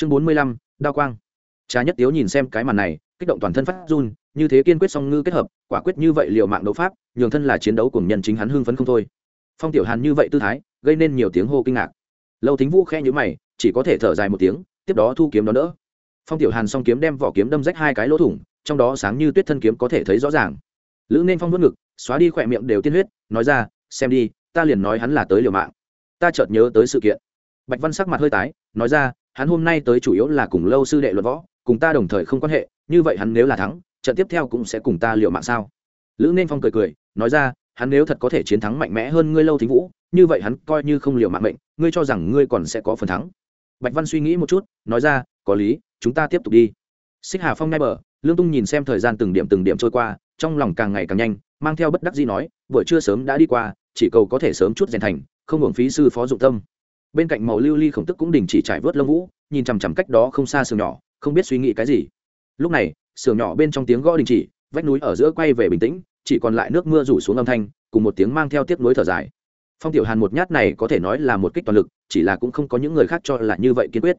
chương bốn mươi lăm, đao quang. Trà nhất tiếu nhìn xem cái màn này, kích động toàn thân phát run, như thế kiên quyết song ngư kết hợp, quả quyết như vậy liệu mạng đấu pháp, nhường thân là chiến đấu cùng nhân chính hắn hưng phấn không thôi. Phong tiểu hàn như vậy tư thái, gây nên nhiều tiếng hô kinh ngạc. Lâu thính vũ khe nhữ mày, chỉ có thể thở dài một tiếng, tiếp đó thu kiếm đó đỡ. Phong tiểu hàn song kiếm đem vỏ kiếm đâm rách hai cái lỗ thủng, trong đó sáng như tuyết thân kiếm có thể thấy rõ ràng. Lữ nên phong vớt ngực, xóa đi khỏe miệng đều tiên huyết, nói ra, xem đi, ta liền nói hắn là tới liều mạng. Ta chợt nhớ tới sự kiện. Bạch văn sắc mặt hơi tái, nói ra hắn hôm nay tới chủ yếu là cùng lâu sư đệ luận võ, cùng ta đồng thời không quan hệ, như vậy hắn nếu là thắng, trận tiếp theo cũng sẽ cùng ta liều mạng sao? Lữ nên phong cười cười, nói ra, hắn nếu thật có thể chiến thắng mạnh mẽ hơn ngươi lâu thính vũ, như vậy hắn coi như không liều mạng mệnh, ngươi cho rằng ngươi còn sẽ có phần thắng. Bạch văn suy nghĩ một chút, nói ra, có lý, chúng ta tiếp tục đi. Xích hà phong ngay bờ, lương tung nhìn xem thời gian từng điểm từng điểm trôi qua, trong lòng càng ngày càng nhanh, mang theo bất đắc gì nói, buổi trưa sớm đã đi qua, chỉ cầu có thể sớm chút rèn thành, không hưởng phí sư phó dụng tâm bên cạnh màu lưu ly khổng tức cũng đình chỉ trải vớt lông vũ, nhìn chằm chằm cách đó không xa sườn nhỏ, không biết suy nghĩ cái gì. Lúc này, sườn nhỏ bên trong tiếng gõ đình chỉ, vách núi ở giữa quay về bình tĩnh, chỉ còn lại nước mưa rủ xuống âm thanh, cùng một tiếng mang theo tiếp nối thở dài. Phong tiểu hàn một nhát này có thể nói là một kích toàn lực, chỉ là cũng không có những người khác cho là như vậy kiên quyết.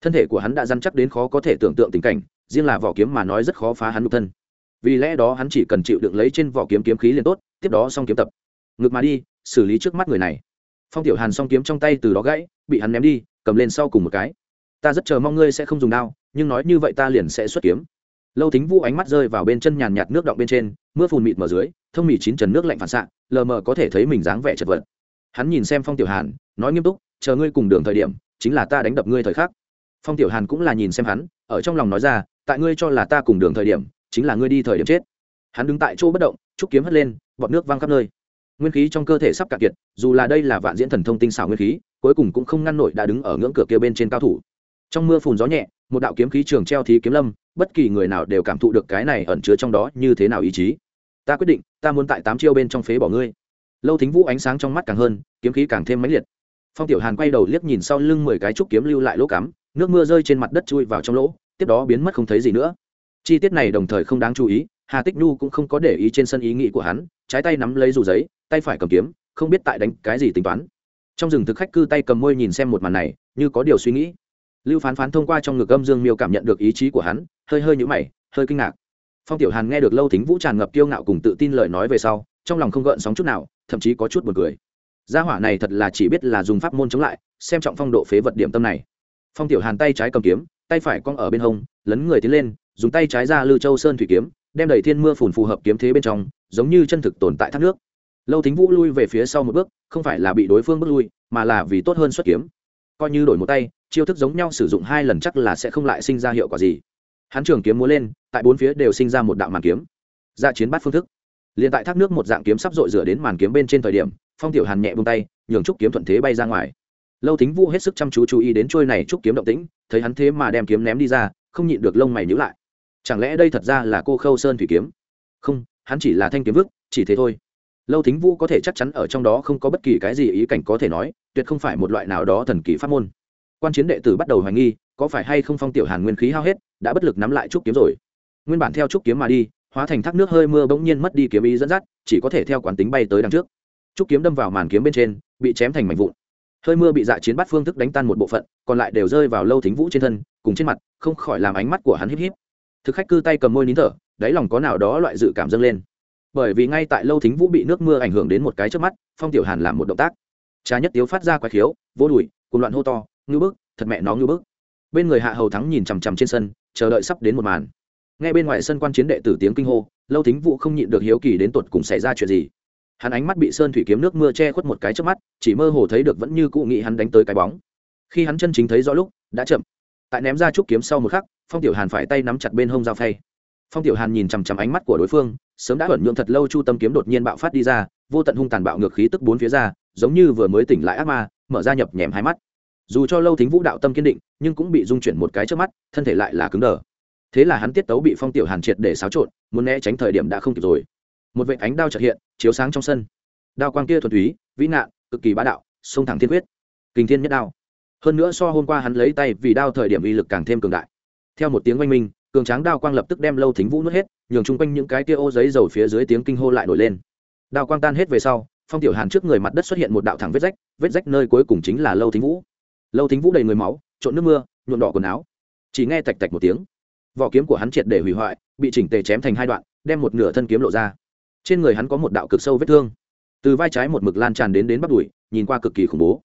Thân thể của hắn đã dăn chắc đến khó có thể tưởng tượng tình cảnh, riêng là vỏ kiếm mà nói rất khó phá hắn nhục thân. Vì lẽ đó hắn chỉ cần chịu đựng lấy trên vỏ kiếm kiếm khí liền tốt, tiếp đó xong kiếm tập. Ngược mà đi, xử lý trước mắt người này phong tiểu hàn song kiếm trong tay từ đó gãy, bị hắn ném đi, cầm lên sau cùng một cái. Ta rất chờ mong ngươi sẽ không dùng đao, nhưng nói như vậy ta liền sẽ xuất kiếm. Lâu thính vũ ánh mắt rơi vào bên chân nhàn nhạt nước động bên trên, mưa phùn mịt mở dưới, thông mì chín trần nước lạnh phản xạ, lờ mờ có thể thấy mình dáng vẻ chật vật. Hắn nhìn xem phong tiểu hàn, nói nghiêm túc, chờ ngươi cùng đường thời điểm, chính là ta đánh đập ngươi thời khắc. Phong tiểu hàn cũng là nhìn xem hắn, ở trong lòng nói ra, tại ngươi cho là ta cùng đường thời điểm, chính là ngươi đi thời điểm chết. Hắn đứng tại chỗ bất động trúc kiếm hất lên, bọt nước văng khắp nơi nguyên khí trong cơ thể sắp cạn kiệt, dù là đây là vạn diễn thần thông tinh xảo nguyên khí, cuối cùng cũng không ngăn nổi đã đứng ở ngưỡng cửa kia bên trên cao thủ. Trong mưa phùn gió nhẹ, một đạo kiếm khí trường treo thí kiếm lâm, bất kỳ người nào đều cảm thụ được cái này ẩn chứa trong đó như thế nào ý chí. Ta quyết định, ta muốn tại tám chiêu bên trong phế bỏ ngươi. Lâu thính vũ ánh sáng trong mắt càng hơn, kiếm khí càng thêm mãnh liệt. Phong tiểu hàn quay đầu liếc nhìn sau lưng mười cái trúc kiếm lưu lại lỗ cắm, nước mưa rơi trên mặt đất chui vào trong lỗ, tiếp đó biến mất không thấy gì nữa. Chi tiết này đồng thời không đáng chú ý, hà tích nhu cũng không có để ý trên sân ý nghĩ của hắn, trái tay nắm lấy dù giấy tay phải cầm kiếm, không biết tại đánh cái gì tính toán. Trong rừng thực khách cư tay cầm môi nhìn xem một màn này, như có điều suy nghĩ. Lưu phán phán thông qua trong ngực âm dương miêu cảm nhận được ý chí của hắn, hơi hơi nhũ mày, hơi kinh ngạc. Phong tiểu hàn nghe được lâu thính vũ tràn ngập kiêu ngạo cùng tự tin lời nói về sau, trong lòng không gợn sóng chút nào, thậm chí có chút buồn cười. Gia hỏa này thật là chỉ biết là dùng pháp môn chống lại, xem trọng phong độ phế vật điểm tâm này. Phong tiểu hàn tay trái cầm kiếm, tay phải cong ở bên hông, lấn người tiến lên, dùng tay trái ra lư châu sơn thủy kiếm, đem đầy thiên mưa phùn phù hợp kiếm thế bên trong, giống như chân thực tồn tại thác nước lâu thính vũ lui về phía sau một bước, không phải là bị đối phương bước lui, mà là vì tốt hơn xuất kiếm. Coi như đổi một tay, chiêu thức giống nhau sử dụng hai lần chắc là sẽ không lại sinh ra hiệu quả gì. Hắn trường kiếm múa lên, tại bốn phía đều sinh ra một đạo màn kiếm. Dạ chiến bắt phương thức. Liền tại thác nước một dạng kiếm sắp dội rửa đến màn kiếm bên trên thời điểm, phong tiểu hàn nhẹ vung tay, nhường trúc kiếm thuận thế bay ra ngoài. Lâu thính vũ hết sức chăm chú chú ý đến trôi này trúc kiếm động tĩnh, thấy hắn thế mà đem kiếm ném đi ra, không nhịn được lông mày nhữ lại. Chẳng lẽ đây thật ra là cô khâu sơn thủy kiếm? Không, hắn chỉ là thanh kiếm vức, chỉ thế thôi lâu thính vũ có thể chắc chắn ở trong đó không có bất kỳ cái gì ý cảnh có thể nói, tuyệt không phải một loại nào đó thần kỳ pháp môn. Quan chiến đệ tử bắt đầu hoài nghi, có phải hay không phong tiểu hàn nguyên khí hao hết, đã bất lực nắm lại trúc kiếm rồi. Nguyên bản theo trúc kiếm mà đi, hóa thành thác nước hơi mưa bỗng nhiên mất đi kiếm ý dẫn dắt, chỉ có thể theo quán tính bay tới đằng trước. Trúc kiếm đâm vào màn kiếm bên trên, bị chém thành mảnh vụn. Hơi mưa bị dạ chiến bắt phương thức đánh tan một bộ phận, còn lại đều rơi vào lâu thính vũ trên thân, cùng trên mặt, không khỏi làm ánh mắt của hắn híp híp. Thực khách cư tay cầm môi nín thở, đáy lòng có nào đó loại dự cảm dâng lên bởi vì ngay tại lâu thính vũ bị nước mưa ảnh hưởng đến một cái trước mắt, phong tiểu hàn làm một động tác. Trà nhất tiếu phát ra quái khiếu, vô đùi cùng loạn hô to, ngư bức, thật mẹ nó ngư bức. Bên người hạ hầu thắng nhìn chằm chằm trên sân, chờ đợi sắp đến một màn. Ngay bên ngoài sân quan chiến đệ tử tiếng kinh hô, lâu thính vũ không nhịn được hiếu kỳ đến tột cùng xảy ra chuyện gì. Hắn ánh mắt bị sơn thủy kiếm nước mưa che khuất một cái trước mắt, chỉ mơ hồ thấy được vẫn như cụ nghị hắn đánh tới cái bóng. Khi hắn chân chính thấy rõ lúc, đã chậm. Tại ném ra trúc kiếm sau một khắc, phong tiểu hàn phải tay nắm chặt bên hông dao phay phong tiểu hàn nhìn chằm chằm ánh mắt của đối phương, sớm đã ẩn nhượng thật lâu chu tâm kiếm đột nhiên bạo phát đi ra, vô tận hung tàn bạo ngược khí tức bốn phía ra, giống như vừa mới tỉnh lại ác ma, mở ra nhập nhèm hai mắt. Dù cho lâu thính vũ đạo tâm kiên định, nhưng cũng bị dung chuyển một cái trước mắt, thân thể lại là cứng đờ. Thế là hắn tiết tấu bị phong tiểu hàn triệt để xáo trộn, muốn né tránh thời điểm đã không kịp rồi. Một vệ ánh đao trật hiện, chiếu sáng trong sân. Đao quang kia thuần túy, vĩ nạn, cực kỳ bá đạo, sông thẳng thiên quyết. Kinh thiên nhất đao. Hơn nữa so hôm qua hắn lấy tay vì đao thời điểm uy lực càng thêm cường đại. Theo một tiếng oanh minh cường tráng đao quang lập tức đem lâu thính vũ nuốt hết, nhường chung quanh những cái tia ô giấy dầu phía dưới tiếng kinh hô lại nổi lên. Đao quang tan hết về sau, phong tiểu hàn trước người mặt đất xuất hiện một đạo thẳng vết rách vết rách nơi cuối cùng chính là lâu thính vũ. Lâu thính vũ đầy người máu, trộn nước mưa, nhuộm đỏ quần áo. Chỉ nghe tạch tạch một tiếng, vỏ kiếm của hắn triệt để hủy hoại, bị chỉnh tề chém thành hai đoạn, đem một nửa thân kiếm lộ ra. Trên người hắn có một đạo cực sâu vết thương. Từ vai trái một mực lan tràn đến đến bắp đùi, nhìn qua cực kỳ khủng bố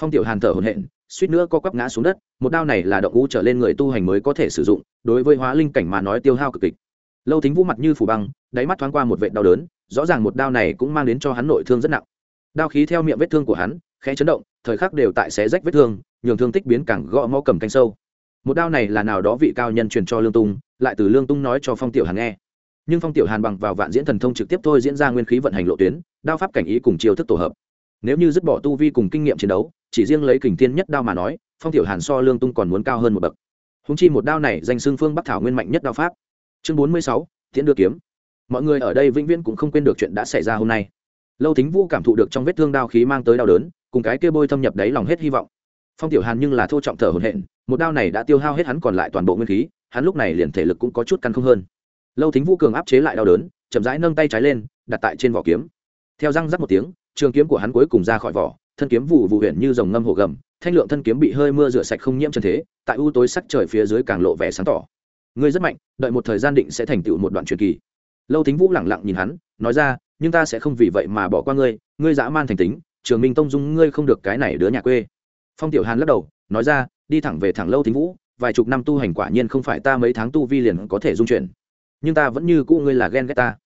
phong tiểu hàn thở hổn hển, suýt nữa co quắp ngã xuống đất, một đao này là động u trở lên người tu hành mới có thể sử dụng, đối với hóa linh cảnh mà nói tiêu hao cực kịch. Lâu thính vũ mặt như phủ băng, đáy mắt thoáng qua một vệ đau đớn, rõ ràng một đao này cũng mang đến cho hắn nội thương rất nặng. Đao khí theo miệng vết thương của hắn, khẽ chấn động, thời khắc đều tại xé rách vết thương, nhường thương tích biến càng gõ mõ cầm canh sâu. Một đao này là nào đó vị cao nhân truyền cho lương tung, lại từ lương tung nói cho phong tiểu hàn nghe. Nhưng phong tiểu hàn bằng vào vạn diễn thần thông trực tiếp thôi diễn ra nguyên khí vận hành lộ tuyến, đao pháp cảnh ý cùng chiêu thức tổ hợp. Nếu như dứt bỏ tu vi cùng kinh nghiệm chiến đấu chỉ riêng lấy kình thiên nhất đao mà nói, phong tiểu hàn so lương tung còn muốn cao hơn một bậc. Húng chi một đao này danh xưng phương bắc thảo nguyên mạnh nhất đao pháp. Chương bốn mươi sáu, tiễn đưa kiếm. Mọi người ở đây vĩnh viễn cũng không quên được chuyện đã xảy ra hôm nay. Lâu thính vũ cảm thụ được trong vết thương đao khí mang tới đau đớn, cùng cái kia bôi thâm nhập đáy lòng hết hy vọng. Phong tiểu hàn nhưng là thô trọng thở hổn hển, một đao này đã tiêu hao hết hắn còn lại toàn bộ nguyên khí, hắn lúc này liền thể lực cũng có chút căn không hơn. Lâu thính vũ cường áp chế lại đau đớn, chậm rãi nâng tay trái lên, đặt tại trên vỏ kiếm. Theo răng rắc một tiếng, trường kiếm của hắn cuối cùng ra khỏi vỏ thân kiếm vụ vụ huyện như dòng ngâm hồ gầm, thanh lượng thân kiếm bị hơi mưa rửa sạch không nhiễm chân thế, tại u tối sắc trời phía dưới càng lộ vẻ sáng tỏ. Ngươi rất mạnh, đợi một thời gian định sẽ thành tựu một đoạn truyền kỳ. Lâu thính vũ lẳng lặng nhìn hắn, nói ra, nhưng ta sẽ không vì vậy mà bỏ qua ngươi ngươi dã man thành tính, trường minh tông dung ngươi không được cái này đứa nhà quê. Phong tiểu hàn lắc đầu, nói ra, đi thẳng về thẳng lâu thính vũ, vài chục năm tu hành quả nhiên không phải ta mấy tháng tu vi liền có thể dung chuyển. Nhưng ta vẫn như cũ ngươi là ghen ghét ta.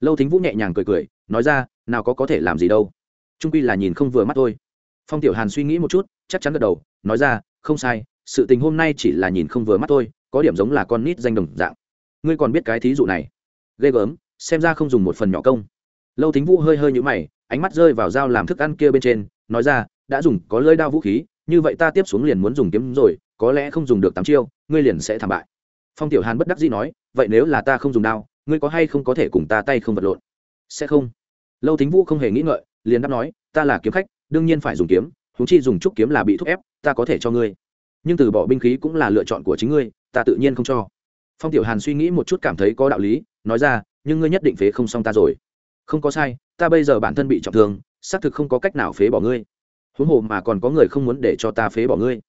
Lâu thính vũ nhẹ nhàng cười cười, nói ra, nào có có thể làm gì đâu trung quy là nhìn không vừa mắt thôi. Phong tiểu hàn suy nghĩ một chút, chắc chắn gật đầu, nói ra, không sai, sự tình hôm nay chỉ là nhìn không vừa mắt thôi, có điểm giống là con nít danh đồng dạng. Ngươi còn biết cái thí dụ này? Ghê gớm, xem ra không dùng một phần nhỏ công. Lâu thính vũ hơi hơi nhũ mày, ánh mắt rơi vào dao làm thức ăn kia bên trên, nói ra, đã dùng, có lơi đao vũ khí, như vậy ta tiếp xuống liền muốn dùng kiếm rồi, có lẽ không dùng được tám chiêu, ngươi liền sẽ thảm bại. Phong tiểu hàn bất đắc dĩ nói, vậy nếu là ta không dùng đao, ngươi có hay không có thể cùng ta tay không vật lộn? Sẽ không. Lâu thính vũ không hề nghĩ ngợi liền đáp nói, ta là kiếm khách, đương nhiên phải dùng kiếm húng chi dùng trúc kiếm là bị thúc ép, ta có thể cho ngươi. Nhưng từ bỏ binh khí cũng là lựa chọn của chính ngươi, ta tự nhiên không cho. Phong tiểu hàn suy nghĩ một chút cảm thấy có đạo lý, nói ra, nhưng ngươi nhất định phế không xong ta rồi. Không có sai, ta bây giờ bản thân bị trọng thương, xác thực không có cách nào phế bỏ ngươi. Huống hồ mà còn có người không muốn để cho ta phế bỏ ngươi.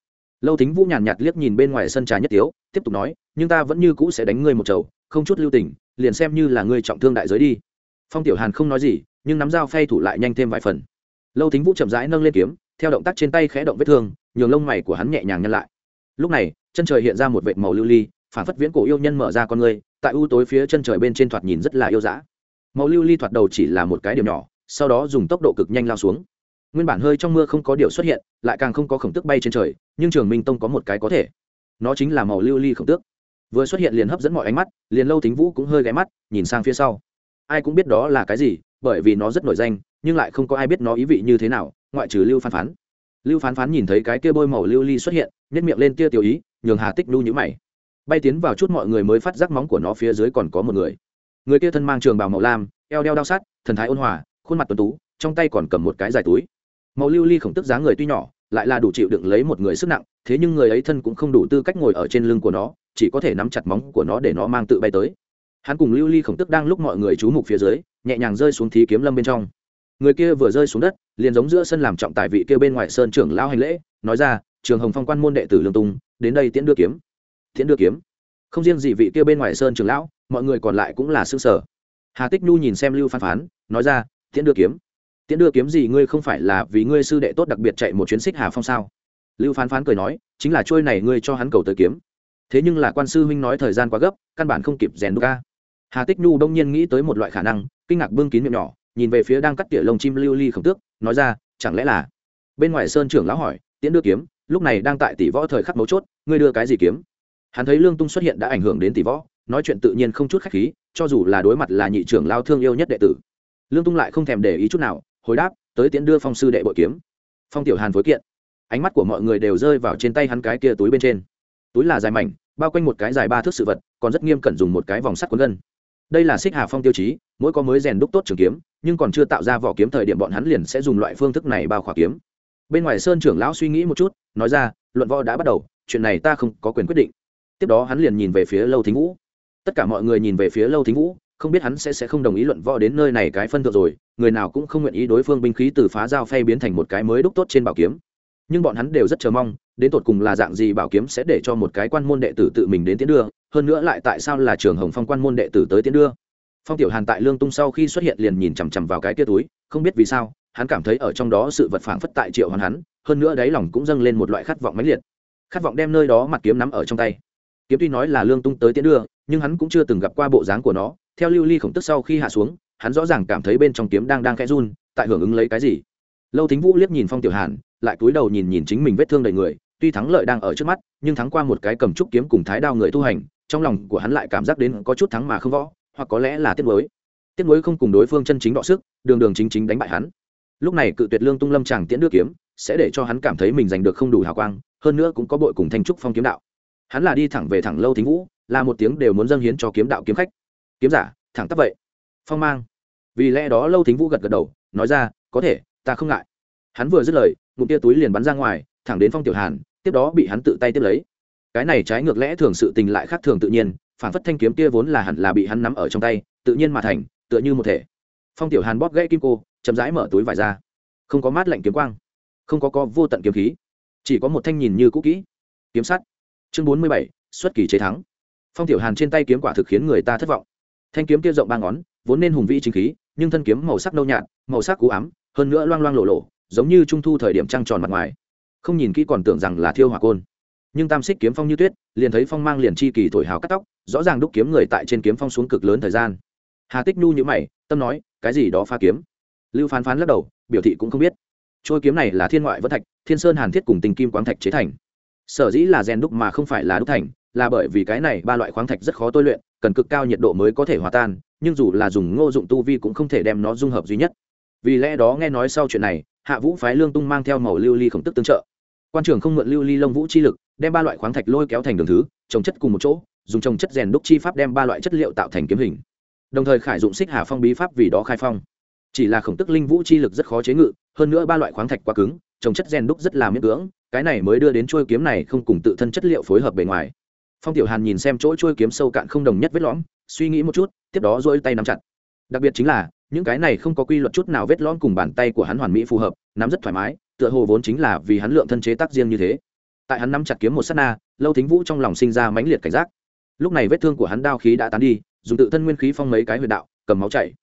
Lâu thính vũ nhàn nhạt liếc nhìn bên ngoài sân trà nhất tiếu, tiếp tục nói, nhưng ta vẫn như cũ sẽ đánh ngươi một chầu, không chút lưu tình, liền xem như là ngươi trọng thương đại giới đi. Phong tiểu hàn không nói gì nhưng nắm dao phay thủ lại nhanh thêm vài phần. Lâu thính vũ chậm rãi nâng lên kiếm, theo động tác trên tay khẽ động vết thương, nhường lông mày của hắn nhẹ nhàng nhăn lại. Lúc này, chân trời hiện ra một vệt màu lưu ly, phản phất viễn cổ yêu nhân mở ra con người, tại ưu tối phía chân trời bên trên thoạt nhìn rất là yêu dã. Màu lưu ly thoạt đầu chỉ là một cái điểm nhỏ, sau đó dùng tốc độ cực nhanh lao xuống. Nguyên bản hơi trong mưa không có điều xuất hiện, lại càng không có khổng tức bay trên trời, nhưng trường minh tông có một cái có thể. Nó chính là màu lưu ly khổng tước. Vừa xuất hiện liền hấp dẫn mọi ánh mắt, liền lâu thính vũ cũng hơi ghé mắt, nhìn sang phía sau. Ai cũng biết đó là cái gì bởi vì nó rất nổi danh, nhưng lại không có ai biết nó ý vị như thế nào, ngoại trừ lưu phán phán. Lưu phán phán nhìn thấy cái kia bôi màu lưu ly xuất hiện nhét miệng lên tia tiểu ý, nhường hà tích lưu nhữ mày. Bay tiến vào chút mọi người mới phát giác móng của nó phía dưới còn có một người. Người kia thân mang trường bào màu lam, eo đeo đao sát thần thái ôn hòa, khuôn mặt tuấn tú, trong tay còn cầm một cái dài túi. Màu lưu ly khổng tức dáng người tuy nhỏ, lại là đủ chịu đựng lấy một người sức nặng, thế nhưng người ấy thân cũng không đủ tư cách ngồi ở trên lưng của nó, chỉ có thể nắm chặt móng của nó để nó mang tự bay tới hắn cùng lưu ly khổng tức đang lúc mọi người chú mục phía dưới, nhẹ nhàng rơi xuống thí kiếm lâm bên trong. Người kia vừa rơi xuống đất, liền giống giữa sân làm trọng tài vị kia bên ngoài sơn trưởng lao hành lễ, nói ra, trường hồng phong quan môn đệ tử lương tùng đến đây tiễn đưa kiếm. Tiễn đưa kiếm? Không riêng gì vị kia bên ngoài sơn trưởng lão, mọi người còn lại cũng là xương sở hà tích nhu nhìn xem lưu phán phán, nói ra, tiễn đưa kiếm? Tiễn đưa kiếm gì ngươi không phải là vì ngươi sư đệ tốt đặc biệt chạy một chuyến xích hà phong sao? Lưu phán phán cười nói, chính là trôi này ngươi cho hắn cầu tới kiếm. Thế nhưng là quan sư huynh nói thời gian quá gấp, căn bản không kịp rèn đúc ca hà tích nhu đông nhiên nghĩ tới một loại khả năng, kinh ngạc bưng kín miệng nhỏ, nhìn về phía đang cắt tỉa lông chim lưu ly khổng tước, nói ra, chẳng lẽ là? Bên ngoài sơn trưởng lão hỏi, tiễn đưa kiếm, lúc này đang tại tỷ võ thời khắc mấu chốt, ngươi đưa cái gì kiếm? Hắn thấy lương tung xuất hiện đã ảnh hưởng đến tỷ võ, nói chuyện tự nhiên không chút khách khí, cho dù là đối mặt là nhị trưởng lao thương yêu nhất đệ tử. Lương tung lại không thèm để ý chút nào, hồi đáp, tới tiễn đưa phong sư đệ bội kiếm. Phong tiểu hàn phối kiện. Ánh mắt của mọi người đều rơi vào trên tay hắn cái kia túi bên trên. Túi là dài mảnh, bao quanh một cái dài ba thước sự vật, còn rất nghiêm cẩn dùng một cái vòng sắt cuốn gân đây là xích hà phong tiêu chí, mỗi có mới rèn đúc tốt trường kiếm, nhưng còn chưa tạo ra vỏ kiếm thời điểm bọn hắn liền sẽ dùng loại phương thức này bao khỏa kiếm. Bên ngoài sơn trưởng lão suy nghĩ một chút, nói ra, luận võ đã bắt đầu, chuyện này ta không có quyền quyết định. Tiếp đó hắn liền nhìn về phía lâu thính vũ. Tất cả mọi người nhìn về phía lâu thính vũ, không biết hắn sẽ sẽ không đồng ý luận võ đến nơi này cái phân thượng rồi, người nào cũng không nguyện ý đối phương binh khí từ phá dao phay biến thành một cái mới đúc tốt trên bảo kiếm. Nhưng bọn hắn đều rất chờ mong, đến tột cùng là dạng gì bảo kiếm sẽ để cho một cái quan môn đệ tử tự mình đến tiến đưa hơn nữa lại tại sao là trường hồng phong quan môn đệ tử tới tiến đưa? Phong tiểu hàn tại lương tung sau khi xuất hiện liền nhìn chằm chằm vào cái kia túi, không biết vì sao, hắn cảm thấy ở trong đó sự vật phảng phất tại triệu hoàn hắn, hơn nữa đáy lòng cũng dâng lên một loại khát vọng mãnh liệt. Khát vọng đem nơi đó mặt kiếm nắm ở trong tay. Kiếm tuy nói là lương tung tới tiến đưa, nhưng hắn cũng chưa từng gặp qua bộ dáng của nó. Theo lưu ly khổng tức sau khi hạ xuống, hắn rõ ràng cảm thấy bên trong kiếm đang đang khẽ run, tại hưởng ứng lấy cái gì. Lâu thính vũ liếc nhìn phong tiểu hàn, lại cúi đầu nhìn nhìn chính mình vết thương đầy người, tuy thắng lợi đang ở trước mắt, nhưng thắng qua một cái cầm trúc kiếm cùng thái đao người tu hành trong lòng của hắn lại cảm giác đến có chút thắng mà không võ, hoặc có lẽ là tiếc nuối. Tiếc nuối không cùng đối phương chân chính đọ sức, đường đường chính chính đánh bại hắn. Lúc này cự tuyệt lương tung lâm chàng tiễn đưa kiếm, sẽ để cho hắn cảm thấy mình giành được không đủ hào quang, hơn nữa cũng có bội cùng thanh trúc phong kiếm đạo. Hắn là đi thẳng về thẳng lâu thính vũ, là một tiếng đều muốn dâng hiến cho kiếm đạo kiếm khách. Kiếm giả, thẳng tắp vậy. Phong mang. Vì lẽ đó lâu thính vũ gật gật đầu, nói ra, có thể, ta không ngại. Hắn vừa dứt lời, ngụm tia túi liền bắn ra ngoài, thẳng đến phong tiểu hàn, tiếp đó bị hắn tự tay tiếp lấy cái này trái ngược lẽ thường sự tình lại khác thường tự nhiên, phản phất thanh kiếm kia vốn là hẳn là bị hắn nắm ở trong tay, tự nhiên mà thành, tựa như một thể. Phong tiểu hàn bóp gãy kim cô, chậm rãi mở túi vải ra. Không có mát lạnh kiếm quang, không có co vô tận kiếm khí, chỉ có một thanh nhìn như cũ kỹ. Kiếm sắt. Chương bốn mươi bảy, xuất kỳ chế thắng. Phong tiểu hàn trên tay kiếm quả thực khiến người ta thất vọng. Thanh kiếm kia rộng ba ngón, vốn nên hùng vĩ chính khí, nhưng thân kiếm màu sắc nâu nhạt, màu sắc cú ám, hơn nữa loang loang lộ lộ giống như trung thu thời điểm trăng tròn mặt ngoài. Không nhìn kỹ còn tưởng rằng là thiêu hỏa côn nhưng tam xích kiếm phong như tuyết, liền thấy phong mang liền chi kỳ thổi hào cắt tóc, rõ ràng đúc kiếm người tại trên kiếm phong xuống cực lớn thời gian. Hà tích nhu nhữ mày, tâm nói, cái gì đó pha kiếm? Lưu phán phán lắc đầu, biểu thị cũng không biết. Trôi kiếm này là thiên ngoại vân thạch, thiên sơn hàn thiết cùng tình kim quáng thạch chế thành. Sở dĩ là rèn đúc mà không phải là đúc thành, là bởi vì cái này ba loại khoáng thạch rất khó tôi luyện, cần cực cao nhiệt độ mới có thể hòa tan, nhưng dù là dùng ngô dụng tu vi cũng không thể đem nó dung hợp duy nhất. Vì lẽ đó nghe nói sau chuyện này, hạ vũ phái lương tung mang theo màu lưu ly khổng tức tương trợ. Quan trưởng không mượn lưu ly lông vũ chi lực đem ba loại khoáng thạch lôi kéo thành đường thứ, trồng chất cùng một chỗ, dùng trồng chất rèn đúc chi pháp đem ba loại chất liệu tạo thành kiếm hình. Đồng thời khải dụng xích hà phong bí pháp vì đó khai phong. Chỉ là khổng tức linh vũ chi lực rất khó chế ngự, hơn nữa ba loại khoáng thạch quá cứng, trồng chất rèn đúc rất là miễn cưỡng, cái này mới đưa đến chuôi kiếm này không cùng tự thân chất liệu phối hợp bề ngoài. Phong tiểu hàn nhìn xem chỗ chuôi kiếm sâu cạn không đồng nhất vết lõm, suy nghĩ một chút, tiếp đó dỗi tay nắm chặt. Đặc biệt chính là, những cái này không có quy luật chút nào vết lõm cùng bàn tay của hắn hoàn mỹ phù hợp, nắm rất thoải mái, tựa hồ vốn chính là vì hắn lượng thân chế tác riêng như thế tại hắn nắm chặt kiếm một sát na, lâu thính vũ trong lòng sinh ra mãnh liệt cảnh giác. Lúc này vết thương của hắn đao khí đã tán đi, dùng tự thân nguyên khí phong mấy cái huyệt đạo, cầm máu chảy.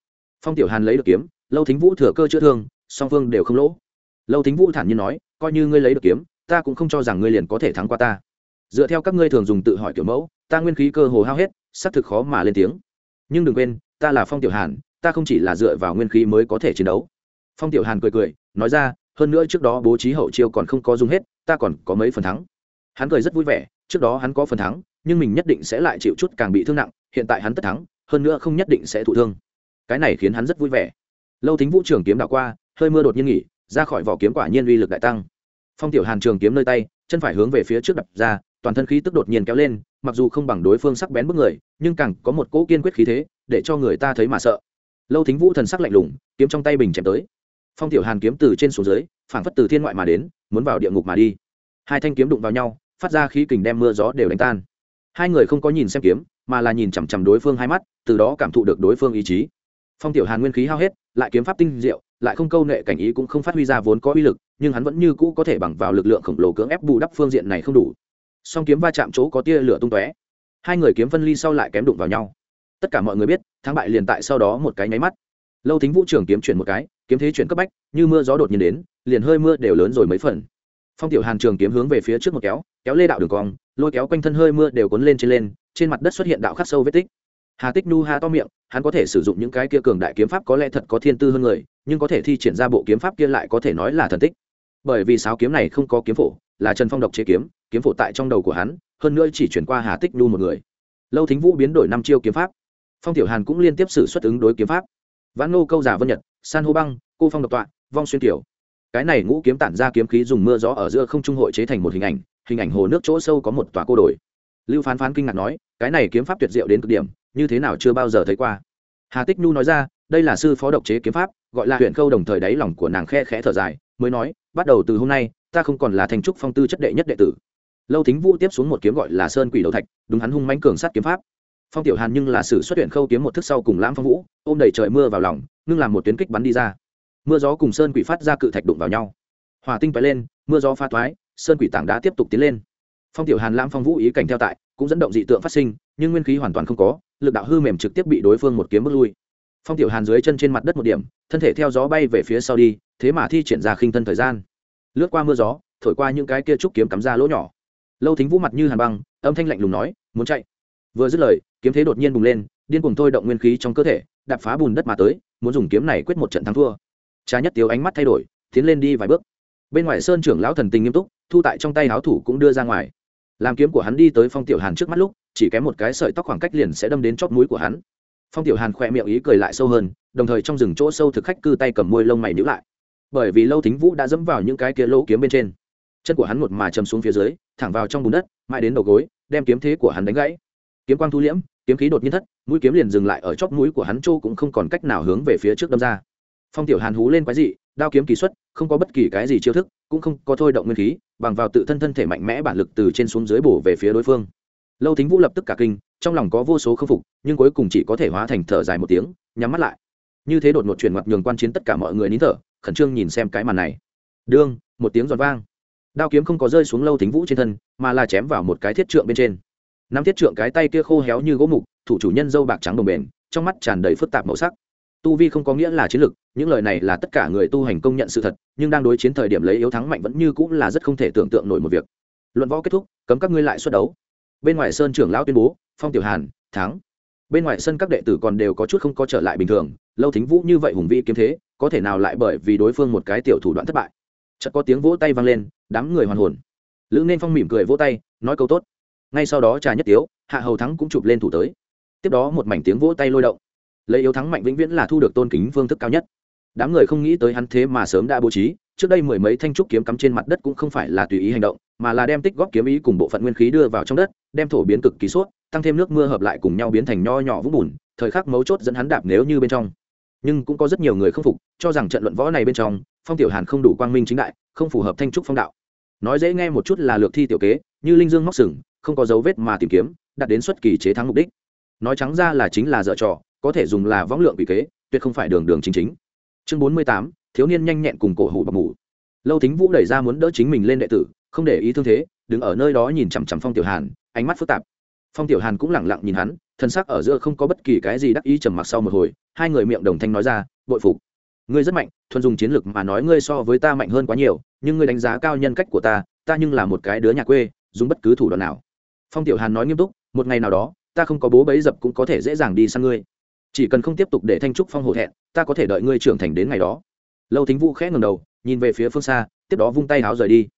Phong tiểu hàn lấy được kiếm, lâu thính vũ thừa cơ chữa thương, song phương đều không lỗ. Lâu thính vũ thản nhiên nói, coi như ngươi lấy được kiếm, ta cũng không cho rằng ngươi liền có thể thắng qua ta. Dựa theo các ngươi thường dùng tự hỏi kiểu mẫu, ta nguyên khí cơ hồ hao hết, xác thực khó mà lên tiếng. Nhưng đừng quên, ta là phong tiểu hàn, ta không chỉ là dựa vào nguyên khí mới có thể chiến đấu. Phong tiểu hàn cười cười, nói ra, hơn nữa trước đó bố trí hậu chiêu còn không có dùng hết ta còn có mấy phần thắng. Hắn cười rất vui vẻ, trước đó hắn có phần thắng, nhưng mình nhất định sẽ lại chịu chút càng bị thương nặng, hiện tại hắn tất thắng, hơn nữa không nhất định sẽ thụ thương. Cái này khiến hắn rất vui vẻ. Lâu thính vũ trường kiếm đạo qua, hơi mưa đột nhiên nghỉ, ra khỏi vỏ kiếm quả nhiên uy lực đại tăng. Phong tiểu hàn trường kiếm nơi tay, chân phải hướng về phía trước đập ra, toàn thân khí tức đột nhiên kéo lên, mặc dù không bằng đối phương sắc bén bức người, nhưng càng có một cỗ kiên quyết khí thế, để cho người ta thấy mà sợ. Lâu thính vũ thần sắc lạnh lùng, kiếm trong tay bình chém tới phong tiểu hàn kiếm từ trên xuống dưới, phảng phất từ thiên ngoại mà đến, muốn vào địa ngục mà đi. Hai thanh kiếm đụng vào nhau, phát ra khí kình đem mưa gió đều đánh tan. Hai người không có nhìn xem kiếm, mà là nhìn chằm chằm đối phương hai mắt, từ đó cảm thụ được đối phương ý chí. Phong tiểu hàn nguyên khí hao hết, lại kiếm pháp tinh diệu, lại không câu nệ cảnh ý cũng không phát huy ra vốn có uy lực, nhưng hắn vẫn như cũ có thể bằng vào lực lượng khổng lồ cưỡng ép bù đắp phương diện này không đủ. Song kiếm va chạm chỗ có tia lửa tung tóe. Hai người kiếm phân ly sau lại kém đụng vào nhau. Tất cả mọi người biết, thắng bại liền tại sau đó một cái nháy mắt. Lâu thính vũ trưởng kiếm chuyển một cái kiếm thế chuyển cấp bách, như mưa gió đột nhiên đến, liền hơi mưa đều lớn rồi mấy phần. Phong tiểu hàn trường kiếm hướng về phía trước một kéo kéo lê đạo đường cong, lôi kéo quanh thân hơi mưa đều cuốn lên trên lên, trên mặt đất xuất hiện đạo khắc sâu vết tích. Hà tích nu ha to miệng, hắn có thể sử dụng những cái kia cường đại kiếm pháp có lẽ thật có thiên tư hơn người, nhưng có thể thi triển ra bộ kiếm pháp kia lại có thể nói là thần tích. Bởi vì sáo kiếm này không có kiếm phổ, là trần phong độc chế kiếm kiếm phổ tại trong đầu của hắn, hơn nữa chỉ chuyển qua hà tích nu một người. Lâu thính vũ biến đổi năm chiêu kiếm pháp. Phong tiểu hàn cũng liên tiếp xử xuất ứng đối kiếm pháp. Vãn nô câu giả vân nhật san hô băng, cô phong độc tọa, vong xuyên tiểu. cái này ngũ kiếm tản ra kiếm khí dùng mưa gió ở giữa không trung hội chế thành một hình ảnh hình ảnh hồ nước chỗ sâu có một tòa cô đồi. lưu phán phán kinh ngạc nói, cái này kiếm pháp tuyệt diệu đến cực điểm, như thế nào chưa bao giờ thấy qua hà tích nhu nói ra, đây là sư phó độc chế kiếm pháp, gọi là huyện khâu đồng thời đáy lòng của nàng khe khẽ thở dài, mới nói, bắt đầu từ hôm nay, ta không còn là thành trúc phong tư chất đệ nhất đệ tử lâu thính vũ tiếp xuống một kiếm gọi là sơn quỷ đầu thạch, đúng hắn hung mãnh cường sát kiếm pháp phong tiểu hàn nhưng là sử xuất huyện khâu kiếm một thức sau cùng lãm phong vũ, ôm đầy trời mưa vào lòng ngưng làm một tuyến kích bắn đi ra. Mưa gió cùng sơn quỷ phát ra cự thạch đụng vào nhau. Hòa tinh bay lên, mưa gió pha thoái, sơn quỷ tảng đá tiếp tục tiến lên. Phong tiểu hàn lãm phong vũ ý cảnh theo tại, cũng dẫn động dị tượng phát sinh, nhưng nguyên khí hoàn toàn không có, lực đạo hư mềm trực tiếp bị đối phương một kiếm bước lui. Phong tiểu hàn dưới chân trên mặt đất một điểm, thân thể theo gió bay về phía sau đi, thế mà thi triển ra khinh thân thời gian. Lướt qua mưa gió, thổi qua những cái kia trúc kiếm cắm ra lỗ nhỏ. Lâu thính vũ mặt như hàn băng, âm thanh lạnh lùng nói, muốn chạy. Vừa dứt lời, kiếm thế đột nhiên bùng lên, điên cuồng thôi động nguyên khí trong cơ thể, đạp phá bùn đất mà tới muốn dùng kiếm này quyết một trận thắng thua. Trà nhất tiếu ánh mắt thay đổi, tiến lên đi vài bước. Bên ngoài sơn trưởng lão thần tình nghiêm túc, thu tại trong tay háo thủ cũng đưa ra ngoài. Làm kiếm của hắn đi tới phong tiểu hàn trước mắt lúc, chỉ kém một cái sợi tóc khoảng cách liền sẽ đâm đến chóp mũi của hắn. Phong tiểu hàn khỏe miệng ý cười lại sâu hơn, đồng thời trong rừng chỗ sâu thực khách cư tay cầm môi lông mày nhữ lại. Bởi vì lâu thính vũ đã dẫm vào những cái kia lỗ kiếm bên trên. Chân của hắn một mà chầm xuống phía dưới, thẳng vào trong bùn đất, mãi đến đầu gối, đem kiếm thế của hắn đánh gãy. Kiếm quang thu liễm kiếm khí đột nhiên thất, mũi kiếm liền dừng lại ở chóp mũi của hắn, châu cũng không còn cách nào hướng về phía trước đâm ra. Phong tiểu hàn hú lên quái dị, đao kiếm kỳ xuất, không có bất kỳ cái gì chiêu thức, cũng không có thôi động nguyên khí, bằng vào tự thân thân thể mạnh mẽ bản lực từ trên xuống dưới bổ về phía đối phương. Lâu thính vũ lập tức cả kinh, trong lòng có vô số khâm phục, nhưng cuối cùng chỉ có thể hóa thành thở dài một tiếng, nhắm mắt lại. Như thế đột ngột chuyển mặt nhường quan chiến tất cả mọi người nín thở, khẩn trương nhìn xem cái màn này. Đương, một tiếng giòn vang. Đao kiếm không có rơi xuống lâu thính vũ trên thân, mà là chém vào một cái thiết trượng bên trên nắm thiết trượng cái tay kia khô héo như gỗ mục, thủ chủ nhân dâu bạc trắng đồng bền, trong mắt tràn đầy phức tạp màu sắc. Tu vi không có nghĩa là chiến lực, những lời này là tất cả người tu hành công nhận sự thật, nhưng đang đối chiến thời điểm lấy yếu thắng mạnh vẫn như cũng là rất không thể tưởng tượng nổi một việc. Luận võ kết thúc, cấm các ngươi lại xuất đấu. Bên ngoài sơn trưởng lão tuyên bố, phong tiểu hàn, thắng. Bên ngoài sân các đệ tử còn đều có chút không có trở lại bình thường, lâu thính vũ như vậy hùng vĩ kiếm thế, có thể nào lại bởi vì đối phương một cái tiểu thủ đoạn thất bại? Chợt có tiếng vỗ tay vang lên, đám người hoàn hồn. Lữ nên phong mỉm cười vỗ tay, nói câu tốt ngay sau đó trà nhất tiếu, hạ hầu thắng cũng chụp lên thủ tới. Tiếp đó một mảnh tiếng vỗ tay lôi động. Lấy yếu thắng mạnh vĩnh viễn là thu được tôn kính phương thức cao nhất. Đám người không nghĩ tới hắn thế mà sớm đã bố trí, trước đây mười mấy thanh trúc kiếm cắm trên mặt đất cũng không phải là tùy ý hành động, mà là đem tích góp kiếm ý cùng bộ phận nguyên khí đưa vào trong đất, đem thổ biến cực kỳ suốt, tăng thêm nước mưa hợp lại cùng nhau biến thành nho nhỏ vũng bùn, thời khắc mấu chốt dẫn hắn đạp nếu như bên trong. Nhưng cũng có rất nhiều người không phục, cho rằng trận luận võ này bên trong, phong tiểu hàn không đủ quang minh chính đại, không phù hợp thanh trúc phong đạo. Nói dễ nghe một chút là lược thi tiểu kế, như linh dương móc sừng không có dấu vết mà tìm kiếm đặt đến xuất kỳ chế thắng mục đích. Nói trắng ra là chính là dở trò, có thể dùng là võng lượng bị kế, tuyệt không phải đường đường chính chính. Chương bốn mươi tám, thiếu niên nhanh nhẹn cùng cổ hủ bọc mủ. Lâu thính vũ đẩy ra muốn đỡ chính mình lên đệ tử, không để ý thương thế, đứng ở nơi đó nhìn chằm chằm phong tiểu hàn, ánh mắt phức tạp. Phong tiểu hàn cũng lẳng lặng nhìn hắn, thân sắc ở giữa không có bất kỳ cái gì đắc ý trầm mặc sau một hồi, hai người miệng đồng thanh nói ra, bội phục. Ngươi rất mạnh, thuần dùng chiến lược mà nói ngươi so với ta mạnh hơn quá nhiều, nhưng ngươi đánh giá cao nhân cách của ta ta nhưng là một cái đứa nhà quê, dùng bất cứ thủ đoạn nào phong tiểu hàn nói nghiêm túc, một ngày nào đó, ta không có bố bấy dập cũng có thể dễ dàng đi sang ngươi. Chỉ cần không tiếp tục để thanh trúc phong hổ thẹn, ta có thể đợi ngươi trưởng thành đến ngày đó. Lâu thính vũ khẽ ngầm đầu, nhìn về phía phương xa, tiếp đó vung tay háo rời đi.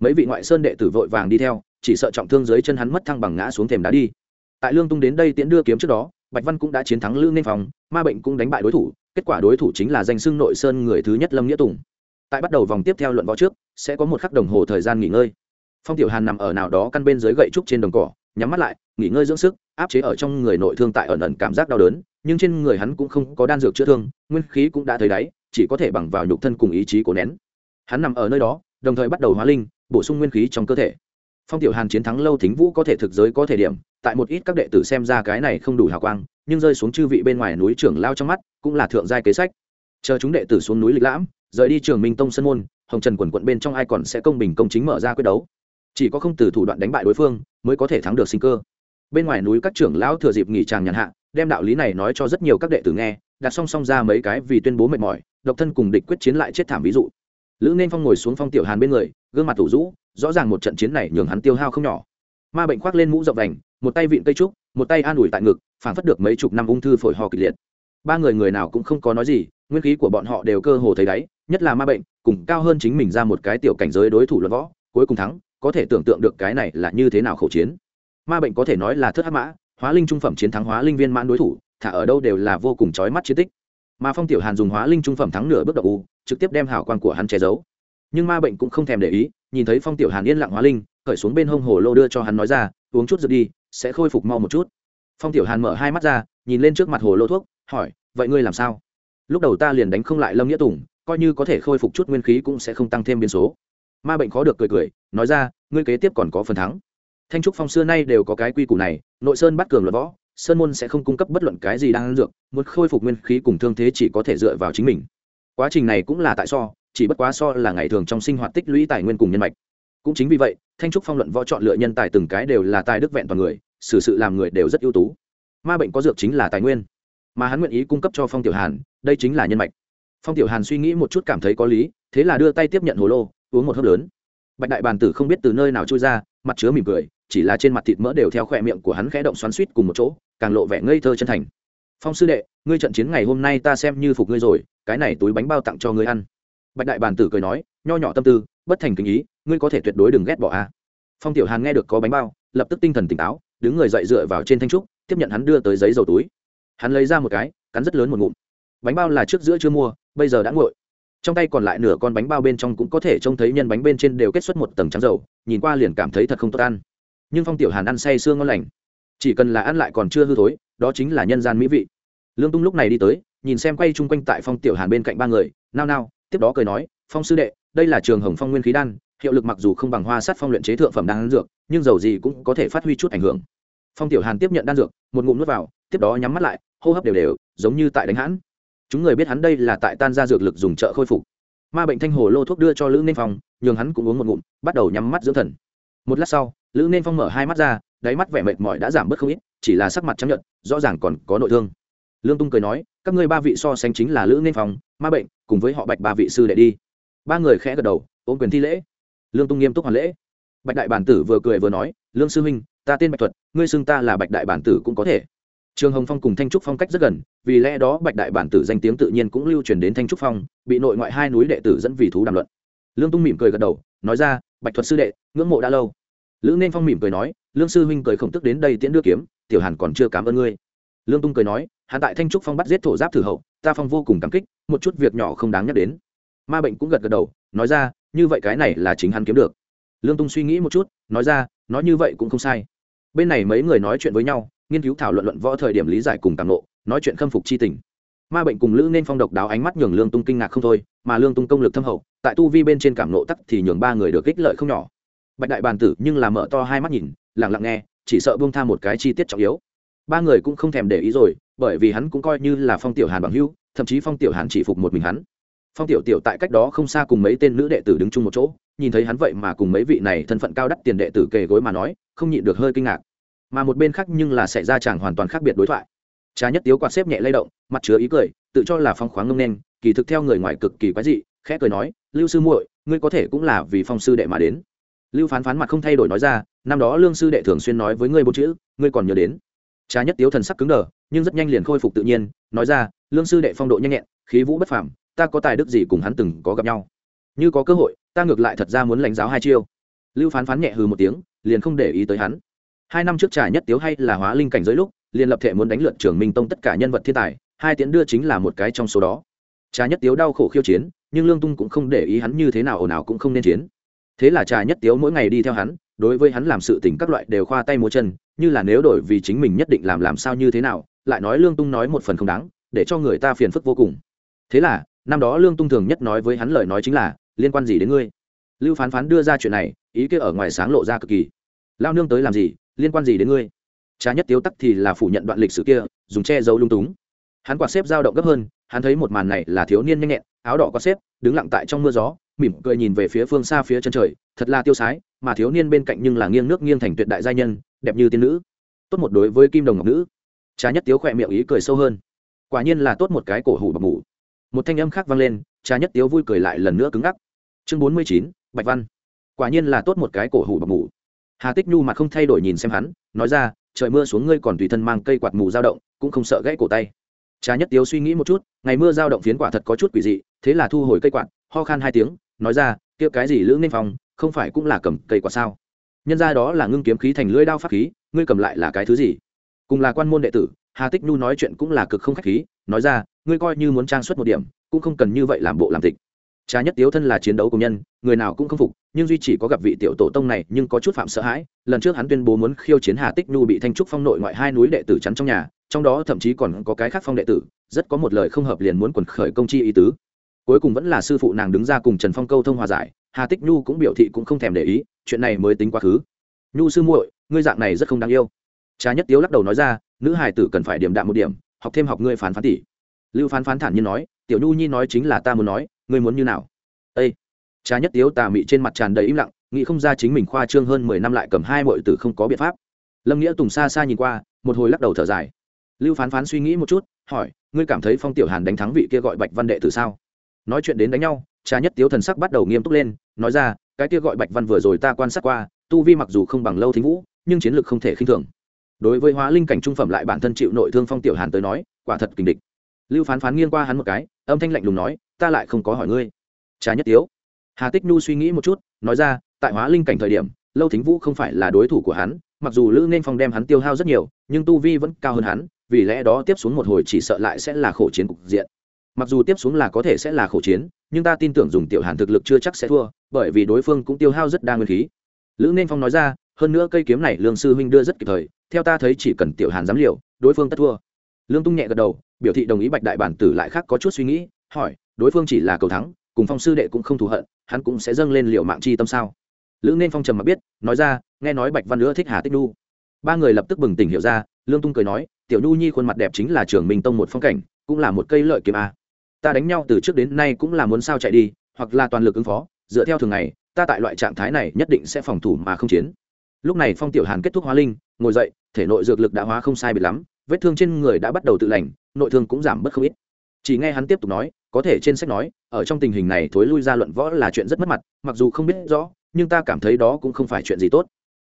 Mấy vị ngoại sơn đệ tử vội vàng đi theo, chỉ sợ trọng thương dưới chân hắn mất thăng bằng ngã xuống thềm đá đi. Tại lương tung đến đây tiễn đưa kiếm trước đó, bạch văn cũng đã chiến thắng lương nên phòng ma bệnh cũng đánh bại đối thủ, kết quả đối thủ chính là danh xưng nội sơn người thứ nhất lâm nghĩa tùng. Tại bắt đầu vòng tiếp theo luận võ trước, sẽ có một khắc đồng hồ thời gian nghỉ ngơi phong tiểu hàn nằm ở nào đó căn bên dưới gậy trúc trên đồng cỏ, nhắm mắt lại, nghỉ ngơi dưỡng sức, áp chế ở trong người nội thương tại ẩn ẩn cảm giác đau đớn, nhưng trên người hắn cũng không có đan dược chữa thương, nguyên khí cũng đã thấy đáy, chỉ có thể bằng vào nhục thân cùng ý chí của nén. Hắn nằm ở nơi đó, đồng thời bắt đầu hóa linh, bổ sung nguyên khí trong cơ thể. Phong tiểu hàn chiến thắng lâu thính vũ có thể thực giới có thể điểm, tại một ít các đệ tử xem ra cái này không đủ hào quang, nhưng rơi xuống chư vị bên ngoài núi trưởng lao trong mắt, cũng là thượng giai kế sách. Chờ chúng đệ tử xuống núi lịch lãm, rời đi trường minh tông sân môn, hồng trần quần quận bên trong ai còn sẽ công bình công chính mở ra quyết đấu chỉ có không từ thủ đoạn đánh bại đối phương mới có thể thắng được sinh cơ. Bên ngoài núi các trưởng lão thừa dịp nghỉ tràng nhàn hạ, đem đạo lý này nói cho rất nhiều các đệ tử nghe, đặt song song ra mấy cái vì tuyên bố mệt mỏi, độc thân cùng địch quyết chiến lại chết thảm ví dụ. Lữ nên phong ngồi xuống phong tiểu hàn bên người, gương mặt thủ rũ, rõ ràng một trận chiến này nhường hắn tiêu hao không nhỏ. Ma bệnh khoác lên mũ rộng đành một tay vịn cây trúc, một tay an ủi tại ngực phản phất được mấy chục năm ung thư phổi ho kịch liệt. Ba người người nào cũng không có nói gì, nguyên khí của bọn họ đều cơ hồ thấy đáy, nhất là ma bệnh, cùng cao hơn chính mình ra một cái tiểu cảnh giới đối thủ luận võ, cuối cùng thắng có thể tưởng tượng được cái này là như thế nào khẩu chiến. Ma bệnh có thể nói là thất hắc mã, hóa linh trung phẩm chiến thắng hóa linh viên mãn đối thủ, thả ở đâu đều là vô cùng chói mắt chiến tích. Mà phong tiểu hàn dùng hóa linh trung phẩm thắng nửa bước độc u, trực tiếp đem hảo quan của hắn che giấu. Nhưng ma bệnh cũng không thèm để ý, nhìn thấy phong tiểu hàn yên lặng hóa linh khởi xuống bên hông hồ lô đưa cho hắn nói ra, uống chút rượu đi, sẽ khôi phục mau một chút. Phong tiểu hàn mở hai mắt ra, nhìn lên trước mặt hồ lô thuốc, hỏi, vậy ngươi làm sao? Lúc đầu ta liền đánh không lại lâm nghĩa tùng, coi như có thể khôi phục chút nguyên khí cũng sẽ không tăng thêm biến số ma bệnh khó được cười cười, nói ra, ngươi kế tiếp còn có phần thắng. Thanh trúc phong xưa nay đều có cái quy củ này, nội sơn bắt cường luật võ, sơn môn sẽ không cung cấp bất luận cái gì đang dược, muốn khôi phục nguyên khí cùng thương thế chỉ có thể dựa vào chính mình. Quá trình này cũng là tại so, chỉ bất quá so là ngày thường trong sinh hoạt tích lũy tài nguyên cùng nhân mạch. Cũng chính vì vậy, thanh trúc phong luận võ chọn lựa nhân tài từng cái đều là tài đức vẹn toàn người, xử sự làm người đều rất ưu tú. Ma bệnh có dược chính là tài nguyên, mà hắn nguyện ý cung cấp cho phong tiểu hàn, đây chính là nhân mạch. Phong tiểu hàn suy nghĩ một chút cảm thấy có lý, thế là đưa tay tiếp nhận hồ lô uống một hớp lớn. Bạch đại bàn tử không biết từ nơi nào trôi ra, mặt chứa mỉm cười, chỉ là trên mặt thịt mỡ đều theo khỏe miệng của hắn khẽ động xoắn suýt cùng một chỗ, càng lộ vẻ ngây thơ chân thành. Phong sư đệ, ngươi trận chiến ngày hôm nay ta xem như phục ngươi rồi, cái này túi bánh bao tặng cho ngươi ăn. Bạch đại bàn tử cười nói, nho nhỏ tâm tư, bất thành kinh ý, ngươi có thể tuyệt đối đừng ghét bỏ a. Phong tiểu hàn nghe được có bánh bao, lập tức tinh thần tỉnh táo, đứng người dậy dựa vào trên thanh trúc, tiếp nhận hắn đưa tới giấy dầu túi. Hắn lấy ra một cái, cắn rất lớn một ngụm. Bánh bao là trước giữa chưa mua, bây giờ đã nguội trong tay còn lại nửa con bánh bao bên trong cũng có thể trông thấy nhân bánh bên trên đều kết xuất một tầng trắng dầu, nhìn qua liền cảm thấy thật không tốt ăn. Nhưng phong tiểu hàn ăn say sương ngon lành. Chỉ cần là ăn lại còn chưa hư thối, đó chính là nhân gian mỹ vị. Lương tung lúc này đi tới, nhìn xem quay chung quanh tại phong tiểu hàn bên cạnh ba người, nao nao, tiếp đó cười nói, phong sư đệ, đây là trường hồng phong nguyên khí đan, hiệu lực mặc dù không bằng hoa sắt phong luyện chế thượng phẩm đan dược, nhưng dầu gì cũng có thể phát huy chút ảnh hưởng. Phong tiểu hàn tiếp nhận đan dược, một ngụm nuốt vào, tiếp đó nhắm mắt lại, hô hấp đều đều, giống như tại đánh hãn chúng người biết hắn đây là tại tan ra dược lực dùng trợ khôi phục. Ma bệnh thanh hồ lô thuốc đưa cho lữ nên phong, nhường hắn cũng uống một ngụm, bắt đầu nhắm mắt dưỡng thần. Một lát sau, lữ nên phong mở hai mắt ra, đáy mắt vẻ mệt mỏi đã giảm bớt không ít, chỉ là sắc mặt chấp nhận rõ ràng còn có nội thương. Lương tung cười nói, các ngươi ba vị so sánh chính là lữ nên phong, ma bệnh, cùng với họ bạch ba vị sư đệ đi. Ba người khẽ gật đầu, ôm quyền thi lễ. Lương tung nghiêm túc hoàn lễ. Bạch đại bản tử vừa cười vừa nói, lương sư huynh, ta tên bạch thuật, ngươi xưng ta là bạch đại bản tử cũng có thể trường hồng phong cùng thanh trúc phong cách rất gần, vì lẽ đó bạch đại bản tử danh tiếng tự nhiên cũng lưu truyền đến thanh trúc phong, bị nội ngoại hai núi đệ tử dẫn vì thú đàm luận. Lương tung mỉm cười gật đầu, nói ra, bạch thuật sư đệ, ngưỡng mộ đã lâu. Lữ nên phong mỉm cười nói, lương sư huynh cười khổng tức đến đây tiễn đưa kiếm, tiểu hàn còn chưa cảm ơn ngươi. Lương tung cười nói, hắn tại thanh trúc phong bắt giết thổ giáp thử hậu, ta phong vô cùng cảm kích, một chút việc nhỏ không đáng nhắc đến. Ma bệnh cũng gật gật đầu, nói ra, như vậy cái này là chính hắn kiếm được. Lương tung suy nghĩ một chút, nói ra, nói như vậy cũng không sai bên này mấy người nói chuyện với nhau, nghiên cứu thảo luận luận võ thời điểm lý giải cùng tàng nộ nói chuyện khâm phục c h i tình. Ma bệnh cùng lữ nên phong độc đáo ánh mắt nhường lương tung kinh ngạc không thôi, mà lương tung công lực thâm hậu, tại tu vi bên trên cảm nộ tắc thì nhường ba người được ích lợi không nhỏ. Bạch đại bàn tử nhưng là mở to hai mắt nhìn lẳng lặng nghe, chỉ sợ buông tha một cái chi tiết trọng yếu. Ba người cũng không thèm để ý rồi, bởi vì hắn cũng coi như là phong tiểu hàn bằng hưu thậm chí phong tiểu hàn chỉ phục một mình hắn. Phong tiểu tiểu tại cách đó không xa cùng mấy tên nữ đệ tử đứng chung một chỗ nhìn thấy hắn vậy mà cùng mấy vị này thân phận cao đắt tiền đệ tử kề gối mà nói, không nhịn được hơi kinh ngạc. Mà một bên khác nhưng là xảy ra chẳng hoàn toàn khác biệt đối thoại. Trà nhất tiếu quạt xếp nhẹ lay động, mặt chứa ý cười, tự cho là phong khoáng ngông nên, kỳ thực theo người ngoài cực kỳ quái dị, khẽ cười nói, lưu sư muội, ngươi có thể cũng là vì phong sư đệ mà đến. Lưu phán phán mặt không thay đổi nói ra, năm đó lương sư đệ thường xuyên nói với ngươi bốn chữ, ngươi còn nhớ đến. Trà nhất tiếu thần sắc cứng đờ, nhưng rất nhanh liền khôi phục tự nhiên, nói ra, lương sư đệ phong độ nhanh nhẹn, khí vũ bất phàm, ta có tài đức gì cùng hắn từng có gặp nhau? Như có cơ hội ta ngược lại thật ra muốn lãnh giáo hai chiêu. Lưu phán phán nhẹ hừ một tiếng, liền không để ý tới hắn. Hai năm trước trà nhất tiếu hay là hóa linh cảnh giới lúc, liền lập thể muốn đánh lượt trưởng minh tông tất cả nhân vật thiên tài, hai tiễn đưa chính là một cái trong số đó. Trà nhất tiếu đau khổ khiêu chiến, nhưng lương tung cũng không để ý hắn như thế nào ồn ào cũng không nên chiến. Thế là trà nhất tiếu mỗi ngày đi theo hắn, đối với hắn làm sự tình các loại đều khoa tay múa chân, như là nếu đổi vì chính mình nhất định làm làm sao như thế nào, lại nói lương tung nói một phần không đáng, để cho người ta phiền phức vô cùng. Thế là, năm đó lương tung thường nhất nói với hắn lời nói chính là liên quan gì đến ngươi? Lưu phán phán đưa ra chuyện này, ý kia ở ngoài sáng lộ ra cực kỳ. Lao nương tới làm gì? Liên quan gì đến ngươi? Trá nhất tiếu tắc thì là phủ nhận đoạn lịch sử kia, dùng che giấu lung túng. Hắn quạt xếp dao động gấp hơn, hắn thấy một màn này là thiếu niên nhanh nhẹn, áo đỏ có xếp, đứng lặng tại trong mưa gió, mỉm cười nhìn về phía phương xa phía chân trời, thật là tiêu sái, mà thiếu niên bên cạnh nhưng là nghiêng nước nghiêng thành tuyệt đại gia nhân, đẹp như tiên nữ. Tốt một đối với kim đồng ngọc nữ. Trá nhất tiếu khỏe miệng ý cười sâu hơn. Quả nhiên là tốt một cái cổ hủ bọc ngủ một thanh âm khác vang lên trá nhất tiếu vui cười lại lần nữa cứng ngắc chương bốn mươi chín, bạch văn. Quả nhiên là tốt một cái cổ hủ bọc mù hà tích nhu mặt không thay đổi nhìn xem hắn, nói ra, trời mưa xuống ngươi còn tùy thân mang cây quạt mù dao động, cũng không sợ gãy cổ tay. Trà nhất tiếu suy nghĩ một chút, ngày mưa dao động phiến quả thật có chút quỷ dị, thế là thu hồi cây quạt, ho khan hai tiếng, nói ra, kia cái gì lưỡng nên phòng, không phải cũng là cầm cây quạt sao? Nhân ra đó là ngưng kiếm khí thành lưỡi đao pháp khí, ngươi cầm lại là cái thứ gì? Cùng là quan môn đệ tử, hà tích nhu nói chuyện cũng là cực không khách khí, nói ra, ngươi coi như muốn trang xuất một điểm, cũng không cần như vậy làm bộ làm tịch trà nhất tiếu thân là chiến đấu công nhân, người nào cũng không phục, nhưng duy chỉ có gặp vị tiểu tổ tông này, nhưng có chút phạm sợ hãi. Lần trước hắn tuyên bố muốn khiêu chiến hà tích nhu bị thanh trúc phong nội ngoại hai núi đệ tử chắn trong nhà, trong đó thậm chí còn có cái khác phong đệ tử, rất có một lời không hợp liền muốn quần khởi công chi ý tứ. Cuối cùng vẫn là sư phụ nàng đứng ra cùng trần phong câu thông hòa giải, hà tích nhu cũng biểu thị cũng không thèm để ý, chuyện này mới tính quá khứ. Nhu sư muội, ngươi dạng này rất không đáng yêu. Trà nhất tiếu lắc đầu nói ra, nữ hài tử cần phải điểm đạm một điểm, học thêm học ngươi phán phán tỷ lưu phán phán thản nhiên nói, tiểu nhu nhi nói chính là ta muốn nói ngươi muốn như nào? Ây trà nhất tiếu tà mị trên mặt tràn đầy im lặng, nghĩ không ra chính mình khoa trương hơn mười năm lại cầm hai mọi từ không có biện pháp. Lâm nghĩa tùng xa xa nhìn qua, một hồi lắc đầu thở dài. Lưu phán phán suy nghĩ một chút, hỏi, ngươi cảm thấy phong tiểu hàn đánh thắng vị kia gọi bạch văn đệ từ sao? Nói chuyện đến đánh nhau, trà nhất tiếu thần sắc bắt đầu nghiêm túc lên, nói ra, cái kia gọi bạch văn vừa rồi ta quan sát qua, tu vi mặc dù không bằng lâu thính vũ, nhưng chiến lược không thể khinh thường. Đối với hóa linh cảnh trung phẩm lại bản thân chịu nội thương phong tiểu hàn tới nói, quả thật kình địch. Lưu phán phán nghiêng qua hắn một cái, âm thanh lạnh lùng nói ta lại không có hỏi ngươi. Trà nhất tiếu. Hà tích nhu suy nghĩ một chút, nói ra, tại hóa linh cảnh thời điểm, lâu thính vũ không phải là đối thủ của hắn, mặc dù lữ nên phong đem hắn tiêu hao rất nhiều, nhưng tu vi vẫn cao hơn hắn, vì lẽ đó tiếp xuống một hồi chỉ sợ lại sẽ là khổ chiến cục diện. Mặc dù tiếp xuống là có thể sẽ là khổ chiến, nhưng ta tin tưởng dùng tiểu hàn thực lực chưa chắc sẽ thua, bởi vì đối phương cũng tiêu hao rất đa nguyên khí. Lữ nên phong nói ra, hơn nữa cây kiếm này lương sư huynh đưa rất kịp thời, theo ta thấy chỉ cần tiểu hàn dám liều, đối phương tất thua. Lương tung nhẹ gật đầu, biểu thị đồng ý bạch đại bản tử lại khác có chút suy nghĩ, hỏi đối phương chỉ là cầu thắng, cùng phong sư đệ cũng không thù hận, hắn cũng sẽ dâng lên liệu mạng chi tâm sao? Lữ nên phong trầm mà biết, nói ra, nghe nói bạch văn nữa thích hà tích nu ba người lập tức bừng tỉnh hiểu ra, lương tung cười nói, tiểu nhu nhi khuôn mặt đẹp chính là trường minh tông một phong cảnh, cũng là một cây lợi kiếm a. Ta đánh nhau từ trước đến nay cũng là muốn sao chạy đi, hoặc là toàn lực ứng phó, dựa theo thường ngày, ta tại loại trạng thái này nhất định sẽ phòng thủ mà không chiến. Lúc này phong tiểu hàn kết thúc hóa linh, ngồi dậy, thể nội dược lực đã hóa không sai biệt lắm, vết thương trên người đã bắt đầu tự lành, nội thương cũng giảm bớt không ít chỉ nghe hắn tiếp tục nói, có thể trên sách nói, ở trong tình hình này thối lui ra luận võ là chuyện rất mất mặt, mặc dù không biết rõ, nhưng ta cảm thấy đó cũng không phải chuyện gì tốt.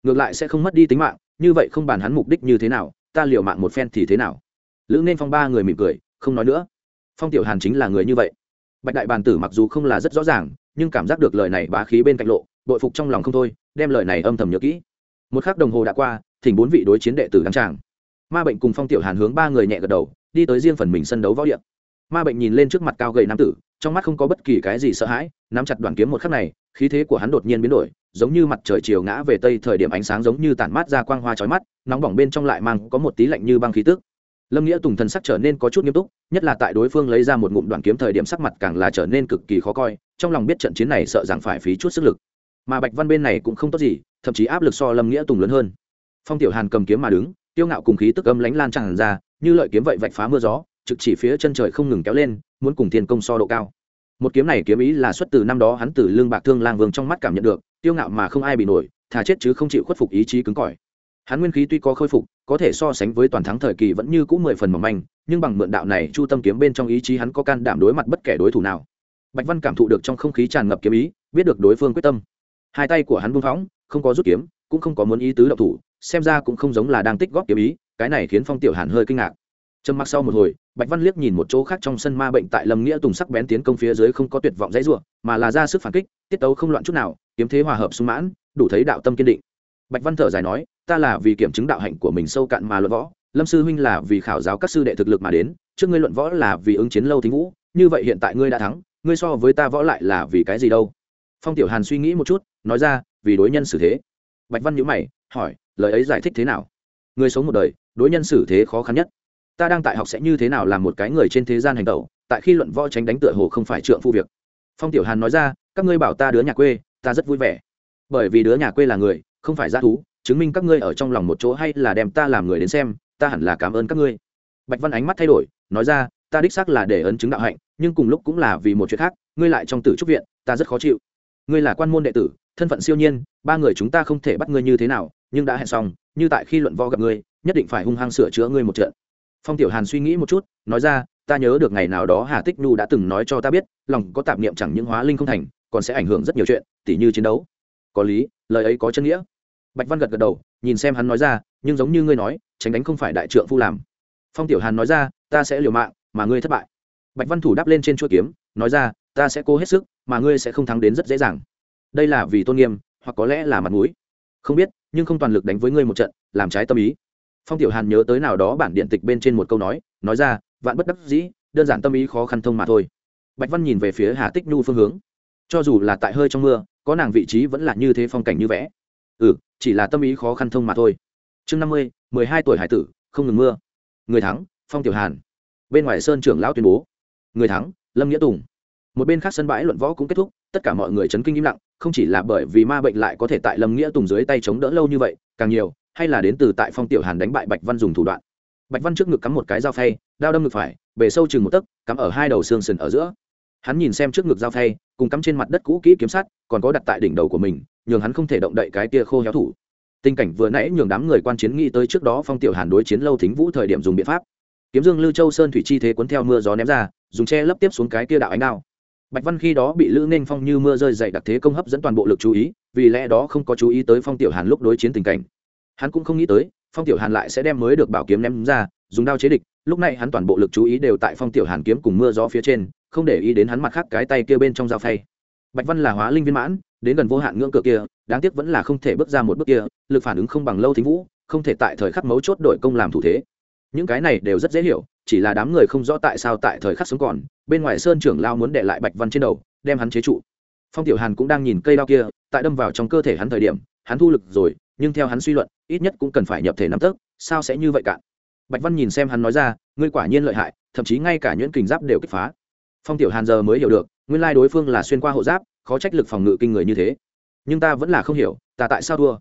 Ngược lại sẽ không mất đi tính mạng, như vậy không bàn hắn mục đích như thế nào, ta liều mạng một phen thì thế nào? Lữ nên phong ba người mỉm cười, không nói nữa. Phong tiểu hàn chính là người như vậy. Bạch đại bàn tử mặc dù không là rất rõ ràng, nhưng cảm giác được lời này bá khí bên cạnh lộ, bội phục trong lòng không thôi, đem lời này âm thầm nhớ kỹ. Một khắc đồng hồ đã qua, thỉnh bốn vị đối chiến đệ tử đăng tràng. Ma bệnh cùng phong tiểu hàn hướng ba người nhẹ gật đầu, đi tới riêng phần mình sân đấu võ điện ma bệnh nhìn lên trước mặt cao gầy nam tử, trong mắt không có bất kỳ cái gì sợ hãi, nắm chặt đoàn kiếm một khắc này, khí thế của hắn đột nhiên biến đổi, giống như mặt trời chiều ngã về tây thời điểm ánh sáng giống như tản mát ra quang hoa chói mắt, nóng bỏng bên trong lại mang có một tí lạnh như băng khí tức. Lâm nghĩa tùng thần sắc trở nên có chút nghiêm túc, nhất là tại đối phương lấy ra một ngụm đoàn kiếm thời điểm sắc mặt càng là trở nên cực kỳ khó coi, trong lòng biết trận chiến này sợ rằng phải phí chút sức lực. Mà bạch văn bên này cũng không tốt gì, thậm chí áp lực so lâm nghĩa tùng lớn hơn. Phong tiểu hàn cầm kiếm mà đứng tiêu ngạo cùng khí tức âm lánh lan tràn ra, như lợi kiếm vậy vạch phá mưa gió trực chỉ phía chân trời không ngừng kéo lên, muốn cùng thiên công so độ cao. Một kiếm này kiếm ý là xuất từ năm đó hắn từ lương bạc thương lang vương trong mắt cảm nhận được tiêu ngạo mà không ai bị nổi, thà chết chứ không chịu khuất phục ý chí cứng cỏi. Hắn nguyên khí tuy có khôi phục, có thể so sánh với toàn thắng thời kỳ vẫn như cũ mười phần mỏng manh, nhưng bằng mượn đạo này chu tâm kiếm bên trong ý chí hắn có can đảm đối mặt bất kể đối thủ nào. Bạch văn cảm thụ được trong không khí tràn ngập kiếm ý, biết được đối phương quyết tâm. Hai tay của hắn buông phóng, không có rút kiếm, cũng không có muốn ý tứ độc thủ, xem ra cũng không giống là đang tích góp kiếm ý, cái này khiến phong tiểu hàn hơi kinh ngạc trầm mặc sau một hồi, bạch văn liếc nhìn một chỗ khác trong sân ma bệnh tại lâm nghĩa tùng sắc bén tiến công phía dưới không có tuyệt vọng dãy ruộng mà là ra sức phản kích, tiết tấu không loạn chút nào, kiếm thế hòa hợp sung mãn, đủ thấy đạo tâm kiên định. Bạch văn thở dài nói, ta là vì kiểm chứng đạo hạnh của mình sâu cạn mà luận võ, lâm sư huynh là vì khảo giáo các sư đệ thực lực mà đến, trước ngươi luận võ là vì ứng chiến lâu thính vũ, như vậy hiện tại ngươi đã thắng, ngươi so với ta võ lại là vì cái gì đâu? Phong tiểu hàn suy nghĩ một chút, nói ra, vì đối nhân xử thế. Bạch văn nhữ mày, hỏi, lời ấy giải thích thế nào? Người sống một đời, đối nhân xử thế khó khăn nhất ta đang tại học sẽ như thế nào làm một cái người trên thế gian hành tẩu, tại khi luận võ tránh đánh tựa hồ không phải trượng phu việc. Phong tiểu hàn nói ra, các ngươi bảo ta đứa nhà quê, ta rất vui vẻ. Bởi vì đứa nhà quê là người, không phải g thú, chứng minh các ngươi ở trong lòng một chỗ hay là đem ta làm người đến xem, ta hẳn là cảm ơn các ngươi. Bạch văn ánh mắt thay đổi, nói ra, ta đích xác là để ấn chứng đạo hạnh, nhưng cùng lúc cũng là vì một chuyện khác, ngươi lại trong tử trúc viện, ta rất khó chịu. Ngươi là quan môn đệ tử, thân phận siêu nhiên, ba người chúng ta không thể bắt ngươi như thế nào, nhưng đã hẹn xong, như tại khi luận võ gặp ngươi, nhất định phải hung hăng sửa chữa ngươi một trận phong tiểu hàn suy nghĩ một chút, nói ra, ta nhớ được ngày nào đó hà tích nhu đã từng nói cho ta biết, lòng có tạp niệm chẳng những hóa linh không thành, còn sẽ ảnh hưởng rất nhiều chuyện, tỉ như chiến đấu. Có lý, lời ấy có chân nghĩa. Bạch văn gật gật đầu, nhìn xem hắn nói ra, nhưng giống như ngươi nói, tránh đánh không phải đại trượng phu làm. Phong tiểu hàn nói ra, ta sẽ liều mạng, mà ngươi thất bại. Bạch văn thủ đáp lên trên chuỗi kiếm, nói ra, ta sẽ cố hết sức, mà ngươi sẽ không thắng đến rất dễ dàng. Đây là vì tôn nghiêm, hoặc có lẽ là mặt mũi. Không biết, nhưng không toàn lực đánh với ngươi một trận, làm trái tâm ý phong tiểu hàn nhớ tới nào đó bản điện tịch bên trên một câu nói nói ra, vạn bất đắc dĩ, đơn giản tâm ý khó khăn thông mà thôi. Bạch văn nhìn về phía hà tích nhu phương hướng. Cho dù là tại hơi trong mưa, có nàng vị trí vẫn là như thế phong cảnh như vẽ. Ừ chỉ là tâm ý khó khăn thông mà thôi. Chương năm mươi, mười hai tuổi hải tử, không ngừng mưa. Người thắng, phong tiểu hàn. Bên ngoài sơn trưởng lão tuyên bố. Người thắng, lâm nghĩa tùng. Một bên khác sân bãi luận võ cũng kết thúc, tất cả mọi người chấn kinh im lặng, không chỉ là bởi vì ma bệnh lại có thể tại lâm nghĩa tùng dưới tay chống đỡ lâu như vậy, càng nhiều hay là đến từ tại phong tiểu hàn đánh bại bạch văn dùng thủ đoạn bạch văn trước ngực cắm một cái dao phay đao đâm ngực phải bề sâu chừng một tấc cắm ở hai đầu xương sườn ở giữa hắn nhìn xem trước ngực dao phay cùng cắm trên mặt đất cũ kỹ kiếm sắt còn có đặt tại đỉnh đầu của mình nhường hắn không thể động đậy cái tia khô héo thủ tình cảnh vừa nãy nhường đám người quan chiến nghĩ tới trước đó phong tiểu hàn đối chiến lâu thính vũ thời điểm dùng biện pháp kiếm dương lưu châu sơn thủy chi thế cuốn theo mưa gió ném ra dùng che lấp tiếp xuống cái kia đạo ánh đao bạch văn khi đó bị lữ nên phong như mưa rơi dày đặc thế công hấp dẫn toàn bộ lực chú ý vì lẽ đó không có chú ý tới phong tiểu hàn lúc đối chiến tình cảnh hắn cũng không nghĩ tới, phong tiểu hàn lại sẽ đem mới được bảo kiếm ném ra, dùng đao chế địch. Lúc này hắn toàn bộ lực chú ý đều tại phong tiểu hàn kiếm cùng mưa gió phía trên, không để ý đến hắn mặt khác cái tay kia bên trong dao phay. Bạch văn là hóa linh viên mãn, đến gần vô hạn ngưỡng cửa kia, đáng tiếc vẫn là không thể bước ra một bước kia, lực phản ứng không bằng lâu thính vũ, không thể tại thời khắc mấu chốt đội công làm thủ thế. Những cái này đều rất dễ hiểu, chỉ là đám người không rõ tại sao tại thời khắc sống còn, bên ngoài sơn trưởng lao muốn để lại bạch văn trên đầu, đem hắn chế trụ. Phong tiểu hàn cũng đang nhìn cây đao kia, tại đâm vào trong cơ thể hắn thời điểm, hắn thu lực rồi nhưng theo hắn suy luận, ít nhất cũng cần phải nhập thể nắm tấc sao sẽ như vậy cạn bạch văn nhìn xem hắn nói ra, ngươi quả nhiên lợi hại, thậm chí ngay cả nhuyễn kình giáp đều kích phá. Phong tiểu hàn giờ mới hiểu được, nguyên lai đối phương là xuyên qua hộ giáp, khó trách lực phòng ngự kinh người như thế. Nhưng ta vẫn là không hiểu, ta tại sao thua?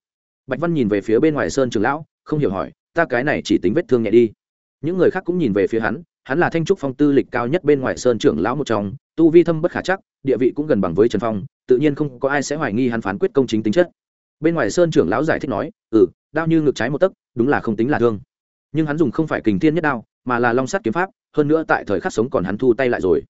Bạch văn nhìn về phía bên ngoài sơn trường lão, không hiểu hỏi, ta cái này chỉ tính vết thương nhẹ đi. Những người khác cũng nhìn về phía hắn hắn là thanh trúc phong tư lịch cao nhất bên ngoài sơn trưởng lão một trong, tu vi thâm bất khả chắc, địa vị cũng gần bằng với trần phong, tự nhiên không có ai sẽ hoài nghi hắn phán quyết công chính tính chất bên ngoài sơn trưởng lão giải thích nói ừ đao như ngực trái một tấc, đúng là không tính là thương. Nhưng hắn dùng không phải kình thiên nhất đao, mà là long sắt kiếm pháp, hơn nữa tại thời khắc sống còn hắn thu tay lại rồi.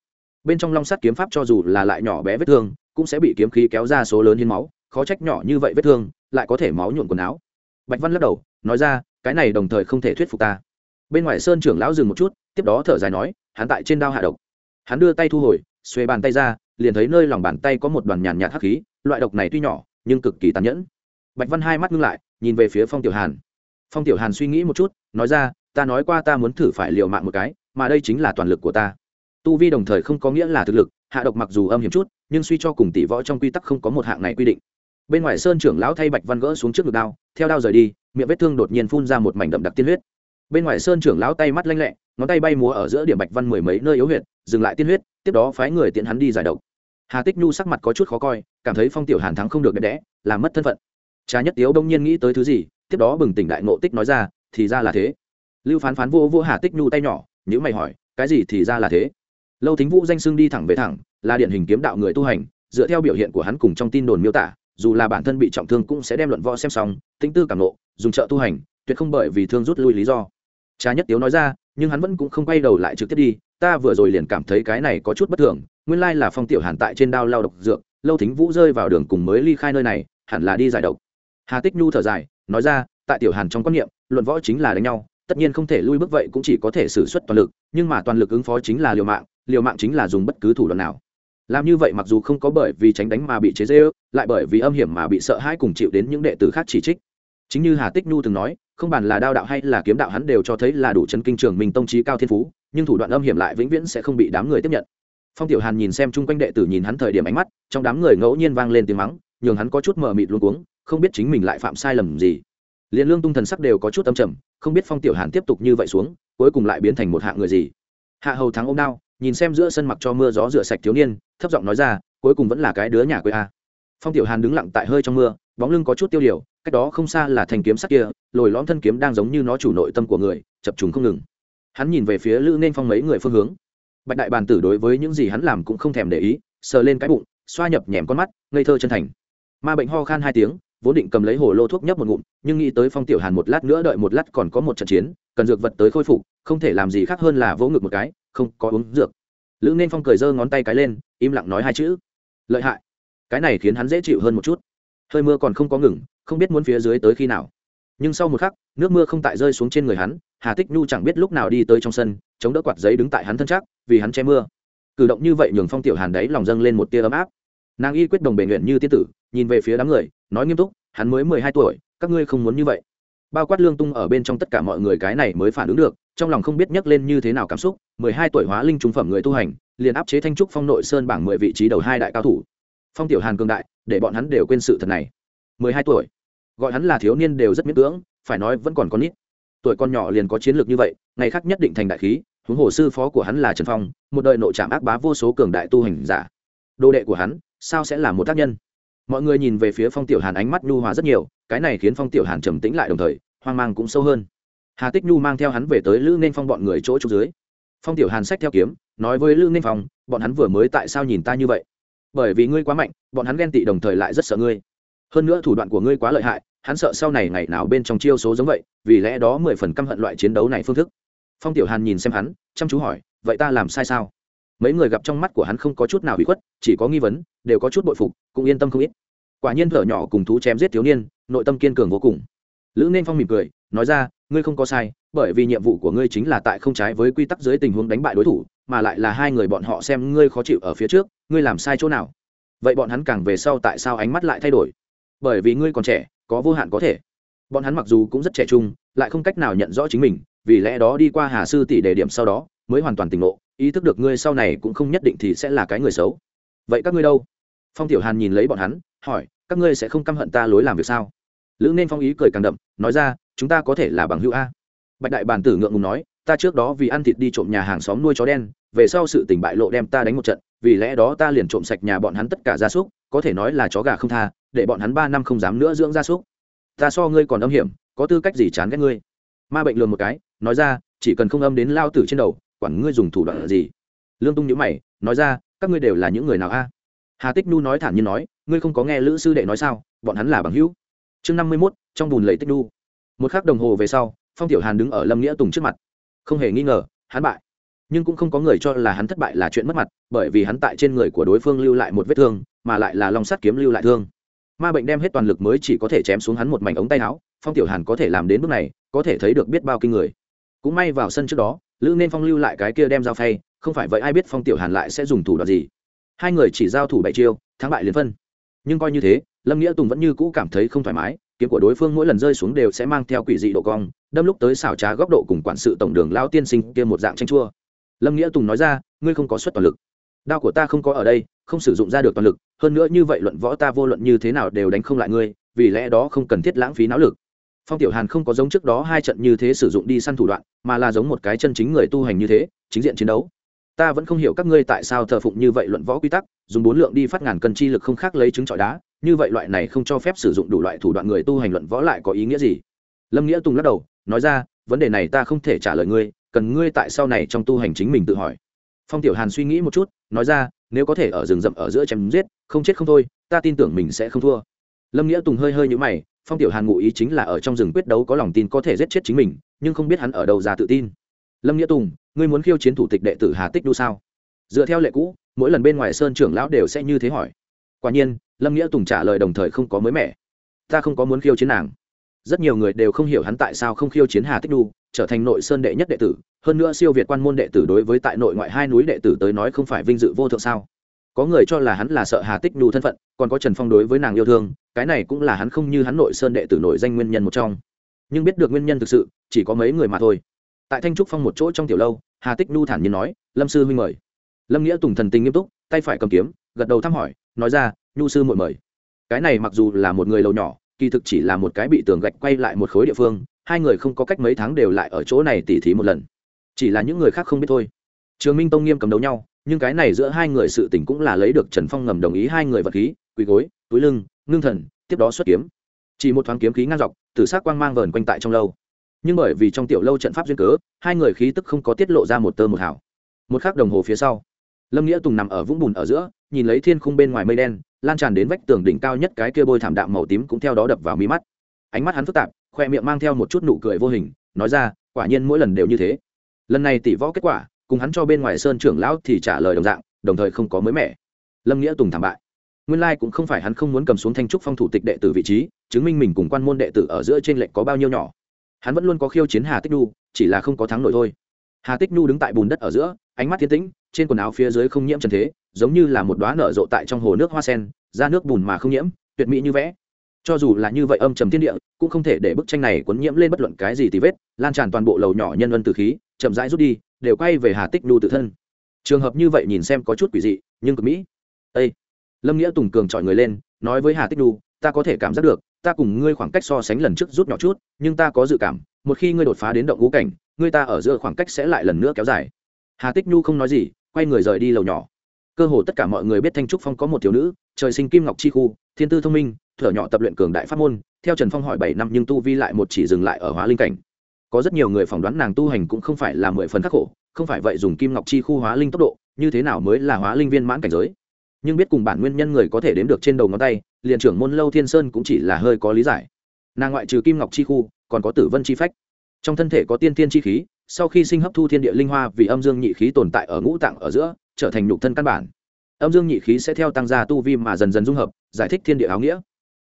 Bên trong long sắt kiếm pháp cho dù là lại nhỏ bé vết thương, cũng sẽ bị kiếm khí kéo ra số lớn hiến máu, khó trách nhỏ như vậy vết thương, lại có thể máu nhuộn quần áo. Bạch văn lắc đầu, nói ra, cái này đồng thời không thể thuyết phục ta. Bên ngoài sơn trưởng lão dừng một chút, tiếp đó thở dài nói, hắn tại trên đao hạ độc. Hắn đưa tay thu hồi xuê bàn tay ra, liền thấy nơi lòng bàn tay có một đoàn nhàn nhạt hắc khí, loại độc này tuy nhỏ, nhưng cực kỳ tàn nhẫn bạch văn hai mắt ngưng lại, nhìn về phía phong tiểu hàn. Phong tiểu hàn suy nghĩ một chút, nói ra, ta nói qua ta muốn thử phải liều mạng một cái, mà đây chính là toàn lực của ta. Tu vi đồng thời không có nghĩa là thực lực, hạ độc mặc dù âm hiểm chút, nhưng suy cho cùng tỷ võ trong quy tắc không có một hạng này quy định. Bên ngoài sơn trưởng lão thay bạch văn gỡ xuống trước ngực đao, theo đao rời đi, miệng vết thương đột nhiên phun ra một mảnh đậm đặc tiên huyết. Bên ngoài sơn trưởng lão tay mắt lanh lẹ, ngón tay bay múa ở giữa điểm bạch văn mười mấy nơi yếu huyệt, dừng lại tiên huyết, tiếp đó phái người tiện hắn đi giải độc. Hà tích nhu sắc mặt có chút khó coi, cảm thấy phong tiểu hàn thắng không được đẹp đẽ làm mất thân phận trà nhất tiếu đông nhiên nghĩ tới thứ gì, tiếp đó bừng tỉnh đại ngộ tích nói ra, thì ra là thế. Lưu phán phán vô vô hà tích nhu tay nhỏ nhữ mày hỏi, cái gì thì ra là thế? Lâu thính vũ danh xưng đi thẳng về thẳng, là điển hình kiếm đạo người tu hành, dựa theo biểu hiện của hắn cùng trong tin đồn miêu tả, dù là bản thân bị trọng thương cũng sẽ đem luận võ xem xong tính tư cảm nộ dùng trợ tu hành, tuyệt không bởi vì thương rút lui lý do. Trà nhất tiếu nói ra, nhưng hắn vẫn cũng không quay đầu lại trực tiếp đi, ta vừa rồi liền cảm thấy cái này có chút bất thường, nguyên lai là phong tiểu hàn tại trên đao lao độc dược, lâu thính vũ rơi vào đường cùng mới ly khai nơi này, hẳn là đi giải độc hà tích nhu thở dài, nói ra, tại tiểu hàn trong quan niệm, luận võ chính là đánh nhau, tất nhiên không thể lui bước vậy cũng chỉ có thể xử suất toàn lực, nhưng mà toàn lực ứng phó chính là liều mạng liều mạng chính là dùng bất cứ thủ đoạn nào. Làm như vậy mặc dù không có bởi vì tránh đánh mà bị chế dễ ước lại bởi vì âm hiểm mà bị sợ hãi cùng chịu đến những đệ tử khác chỉ trích. Chính như hà tích nhu từng nói, không bàn là đao đạo hay là kiếm đạo hắn đều cho thấy là đủ chân kinh trường mình tông trí cao thiên phú, nhưng thủ đoạn âm hiểm lại vĩnh viễn sẽ không bị đám người tiếp nhận. Phong tiểu hàn nhìn xem chung quanh đệ tử nhìn hắn thời điểm ánh mắt, trong đám người ngẫu nhiên vang lên tiếng mắng, nhường hắn có chút mờ mịt luôn cuống không biết chính mình lại phạm sai lầm gì. Liền lương tung thần sắc đều có chút âm trầm, không biết phong tiểu hàn tiếp tục như vậy xuống, cuối cùng lại biến thành một hạng người gì. Hạ hầu thắng ôm đao, nhìn xem giữa sân mặc cho mưa gió rửa sạch thiếu niên, thấp giọng nói ra, cuối cùng vẫn là cái đứa nhà quê a. Phong tiểu hàn đứng lặng tại hơi trong mưa, bóng lưng có chút tiêu điều, cách đó không xa là thành kiếm sắc kia, lồi lõm thân kiếm đang giống như nó chủ nội tâm của người, chập trùng không ngừng. Hắn nhìn về phía lữ nên phong mấy người phương hướng. Bạch đại bàn tử đối với những gì hắn làm cũng không thèm để ý, sờ lên cái bụng, xoa nhập nhèm con mắt, ngây thơ chân thành. Ma bệnh ho khan hai tiếng vốn định cầm lấy hồ lô thuốc nhấp một ngụm, nhưng nghĩ tới phong tiểu hàn một lát nữa đợi một lát còn có một trận chiến, cần dược vật tới khôi phục, không thể làm gì khác hơn là vỗ ngực một cái, không có uống dược. Lữ nên phong cười giơ ngón tay cái lên, im lặng nói hai chữ. Lợi hại. Cái này khiến hắn dễ chịu hơn một chút. Hơi mưa còn không có ngừng, không biết muốn phía dưới tới khi nào. Nhưng sau một khắc, nước mưa không tại rơi xuống trên người hắn, hà tích nhu chẳng biết lúc nào đi tới trong sân, chống đỡ quạt giấy đứng tại hắn thân chắc, vì hắn che mưa. Cử động như vậy nhường phong tiểu hàn đấy lòng dâng lên một tia ấm áp. Nàng y quyết đồng bề nguyện như tiên tử, nhìn về phía đám người nói nghiêm túc, hắn mới mười hai tuổi, các ngươi không muốn như vậy. Bao quát lương tung ở bên trong tất cả mọi người cái này mới phản ứng được, trong lòng không biết nhắc lên như thế nào cảm xúc, mười hai tuổi hóa linh trung phẩm người tu hành, liền áp chế thanh trúc phong nội sơn bảng mười vị trí đầu hai đại cao thủ. Phong tiểu hàn cường đại, để bọn hắn đều quên sự thật này. mười hai tuổi, gọi hắn là thiếu niên đều rất miễn cưỡng, phải nói vẫn còn con nít. Tuổi con nhỏ liền có chiến lược như vậy, ngày khác nhất định thành đại khí, huống hồ sư phó của hắn là trần phong, một đời nội trạm ác bá vô số cường đại tu hành giả. Đồ đệ của hắn, sao sẽ là một tác nhân? Mọi người nhìn về phía phong tiểu hàn ánh mắt nhu hòa rất nhiều, cái này khiến phong tiểu hàn trầm tĩnh lại đồng thời, hoang mang cũng sâu hơn. Hà tích nhu mang theo hắn về tới lữ nên phong bọn người chỗ trục dưới. Phong tiểu hàn sách theo kiếm, nói với lữ nên phong, bọn hắn vừa mới tại sao nhìn ta như vậy? Bởi vì ngươi quá mạnh, bọn hắn ghen tị đồng thời lại rất sợ ngươi. Hơn nữa thủ đoạn của ngươi quá lợi hại, hắn sợ sau này ngày nào bên trong chiêu số giống vậy, vì lẽ đó mười phần căm hận loại chiến đấu này phương thức. Phong tiểu hàn nhìn xem hắn, chăm chú hỏi, vậy ta làm sai sao? Mấy người gặp trong mắt của hắn không có chút nào bị khuất, chỉ có nghi vấn, đều có chút bội phục, cũng yên tâm không ít. Quả nhiên thở nhỏ cùng thú chém giết thiếu niên, nội tâm kiên cường vô cùng. Lữ nên phong mỉm cười, nói ra, ngươi không có sai, bởi vì nhiệm vụ của ngươi chính là tại không trái với quy tắc dưới tình huống đánh bại đối thủ, mà lại là hai người bọn họ xem ngươi khó chịu ở phía trước, ngươi làm sai chỗ nào? Vậy bọn hắn càng về sau tại sao ánh mắt lại thay đổi? Bởi vì ngươi còn trẻ, có vô hạn có thể. Bọn hắn mặc dù cũng rất trẻ trung, lại không cách nào nhận rõ chính mình, vì lẽ đó đi qua hà sư tỷ đề điểm sau đó, mới hoàn toàn tỉnh ngộ ý thức được ngươi sau này cũng không nhất định thì sẽ là cái người xấu. Vậy các ngươi đâu? Phong tiểu hàn nhìn lấy bọn hắn, hỏi, các ngươi sẽ không căm hận ta lối làm việc sao? Lữ nên phong ý cười càng đậm, nói ra, chúng ta có thể là bằng hữu a. Bạch đại bản tử ngượng ngùng nói, ta trước đó vì ăn thịt đi trộm nhà hàng xóm nuôi chó đen, về sau sự tình bại lộ đem ta đánh một trận, vì lẽ đó ta liền trộm sạch nhà bọn hắn tất cả gia súc, có thể nói là chó gà không tha, để bọn hắn ba năm không dám nữa dưỡng gia súc. Ta so ngươi còn âm hiểm, có tư cách gì chán ghét ngươi? Ma bệnh lường một cái, nói ra, chỉ cần không âm đến lao tử trên đầu quản ngươi dùng thủ đoạn gì? Lương tung nhữ mày, nói ra, các ngươi đều là những người nào a? Hà tích nu nói thản nhiên nói, ngươi không có nghe lữ sư đệ nói sao? Bọn hắn là bằng hữu. Chương năm mươi mốt, trong bùn lầy tích nu một k h ắ c đồng hồ về sau, phong tiểu hàn đứng ở lâm nghĩa tùng trước mặt. Không hề nghi ngờ, hắn bại. Nhưng cũng không có người cho là hắn thất bại là chuyện mất mặt, bởi vì hắn tại trên người của đối phương lưu lại một vết thương, mà lại là lòng sắt kiếm lưu lại thương. Ma bệnh đem hết toàn lực mới chỉ có thể chém xuống hắn một mảnh ống tay áo, phong tiểu hàn có thể làm đến bước này, có thể thấy được biết bao kinh người. Cũng may vào sân trước đó lữ nên phong lưu lại cái kia đem dao phay, không phải vậy ai biết phong tiểu hàn lại sẽ dùng thủ đoạn gì. Hai người chỉ giao thủ bảy chiêu, thắng bại liền phân. Nhưng coi như thế, lâm nghĩa tùng vẫn như cũ cảm thấy không thoải mái, kiếm của đối phương mỗi lần rơi xuống đều sẽ mang theo quỷ dị độ cong, đâm lúc tới xảo trá góc độ cùng quản sự tổng đường lao tiên sinh kia một dạng tranh chua. Lâm nghĩa tùng nói ra, ngươi không có suất toàn lực. Đao của ta không có ở đây, không sử dụng ra được toàn lực, hơn nữa như vậy luận võ ta vô luận như thế nào đều đánh không lại ngươi, vì lẽ đó không cần thiết lãng phí não lực phong tiểu hàn không có giống trước đó hai trận như thế sử dụng đi săn thủ đoạn, mà là giống một cái chân chính người tu hành như thế, chính diện chiến đấu. Ta vẫn không hiểu các ngươi tại sao thờ phụng như vậy luận võ quy tắc, dùng bốn lượng đi phát ngàn cân chi lực không khác lấy trứng trọi đá, như vậy loại này không cho phép sử dụng đủ loại thủ đoạn người tu hành luận võ lại có ý nghĩa gì? Lâm nghĩa tùng lắc đầu, nói ra, vấn đề này ta không thể trả lời ngươi, cần ngươi tại sau này trong tu hành chính mình tự hỏi. Phong tiểu hàn suy nghĩ một chút, nói ra, nếu có thể ở rừng rậm ở giữa chém giết, không chết không thôi, ta tin tưởng mình sẽ không thua. Lâm nghĩa tùng hơi hơi nhũ mày phong tiểu hàn ngụ ý chính là ở trong rừng quyết đấu có lòng tin có thể giết chết chính mình, nhưng không biết hắn ở đâu ra tự tin. Lâm nghĩa tùng, ngươi muốn khiêu chiến thủ tịch đệ tử hà tích đu sao? Dựa theo lệ cũ, mỗi lần bên ngoài sơn trưởng lão đều sẽ như thế hỏi. Quả nhiên, lâm nghĩa tùng trả lời đồng thời không có mới mẻ. Ta không có muốn khiêu chiến nàng. Rất nhiều người đều không hiểu hắn tại sao không khiêu chiến hà tích đu, trở thành nội sơn đệ nhất đệ tử. Hơn nữa siêu việt quan môn đệ tử đối với tại nội ngoại hai núi đệ tử tới nói không phải vinh dự vô thượng sao? Có người cho là hắn là sợ hà tích đu thân phận, còn có trần phong đối với nàng yêu thương cái này cũng là hắn không như hắn nội sơn đệ tử nội danh nguyên nhân một trong. Nhưng biết được nguyên nhân thực sự, chỉ có mấy người mà thôi. Tại thanh trúc phong một chỗ trong tiểu lâu, hà tích nhu thản nhiên nói, lâm sư huynh mời. Lâm nghĩa tùng thần tình nghiêm túc, tay phải cầm kiếm, gật đầu thăm hỏi, nói ra, nhu sư muội mời. Cái này mặc dù là một người lâu nhỏ, kỳ thực chỉ là một cái bị tường gạch quay lại một khối địa phương, hai người không có cách mấy tháng đều lại ở chỗ này tỉ thí một lần. Chỉ là những người khác không biết thôi. Trường minh tông nghiêm cầm đấu nhau, nhưng cái này giữa hai người sự tình cũng là lấy được trần phong ngầm đồng ý hai người vật khí, quỳ gối, túi lưng ngưng thần, tiếp đó xuất kiếm. Chỉ một thoáng kiếm khí ngang dọc tử s quang mang vờn quanh tại trong lâu. Nhưng bởi vì trong tiểu lâu trận pháp duyên cớ, hai người khí tức không có tiết lộ ra một tơ một hảo một khắc đồng hồ phía sau, lâm nghĩa tùng nằm ở vũng bùn ở giữa, nhìn lấy thiên khung bên ngoài mây đen, lan tràn đến vách tường đỉnh cao nhất cái kia bôi thảm đạm màu tím cũng theo đó đập vào mí mắt. Ánh mắt hắn phức tạp, khoe miệng mang theo một chút nụ cười vô hình, nói ra, quả nhiên mỗi lần đều như thế. Lần này tỷ võ kết quả, cùng hắn cho bên ngoài sơn trưởng lão thì trả lời đồng dạng, đồng thời không có mới mẻ. Lâm nghĩa tùng thảm bại nguyên lai cũng không phải hắn không muốn cầm xuống thanh trúc phong thủ tịch đệ tử vị trí, chứng minh mình cùng quan môn đệ tử ở giữa trên lệnh có bao nhiêu nhỏ. Hắn vẫn luôn có khiêu chiến hà tích nhu, chỉ là không có thắng nổi thôi. Hà tích nhu đứng tại bùn đất ở giữa, ánh mắt thiên tĩnh, trên quần áo phía dưới không nhiễm trần thế, giống như là một đoá nở rộ tại trong hồ nước hoa sen ra nước bùn mà không nhiễm, tuyệt mỹ như vẽ. Cho dù là như vậy âm trầm thiên địa, cũng không thể để bức tranh này quấn nhiễm lên bất luận cái gì thì vết, lan tràn toàn bộ lầu nhỏ nhân ân từ khí, chậm rãi rút đi, đều quay về hà tích nhu tự thân. Trường hợp như vậy nhìn xem có chút quỷ dị, nhưng cực mỹ. Ây lâm nghĩa tùng cường chọi người lên, nói với hà tích nhu ta có thể cảm giác được, ta cùng ngươi khoảng cách so sánh lần trước rút nhỏ chút, nhưng ta có dự cảm, một khi ngươi đột phá đến động ngũ cảnh, ngươi ta ở giữa khoảng cách sẽ lại lần nữa kéo dài. Hà tích nhu không nói gì, quay người rời đi lầu nhỏ. Cơ hồ tất cả mọi người biết thanh trúc phong có một thiếu nữ, trời sinh kim ngọc chi khu, thiên tư thông minh, thở nhỏ tập luyện cường đại pháp môn, theo trần phong hỏi bảy năm nhưng tu vi lại một chỉ dừng lại ở hóa linh cảnh. Có rất nhiều người phỏng đoán nàng tu hành cũng không phải là mười phần khắc khổ, không phải vậy dùng kim ngọc chi khu hóa linh tốc độ, như thế nào mới là hóa linh viên mãn cảnh giới? Nhưng biết cùng bản nguyên nhân người có thể đếm được trên đầu ngón tay, liền trưởng môn lâu thiên sơn cũng chỉ là hơi có lý giải. Nàng ngoại trừ kim ngọc chi khu, còn có tử vân chi phách. Trong thân thể có tiên tiên chi khí, sau khi sinh hấp thu thiên địa linh hoa vì âm dương nhị khí tồn tại ở ngũ tạng ở giữa, trở thành nhục thân căn bản. Âm dương nhị khí sẽ theo tăng gia tu vi mà dần dần dung hợp, giải thích thiên địa áo nghĩa.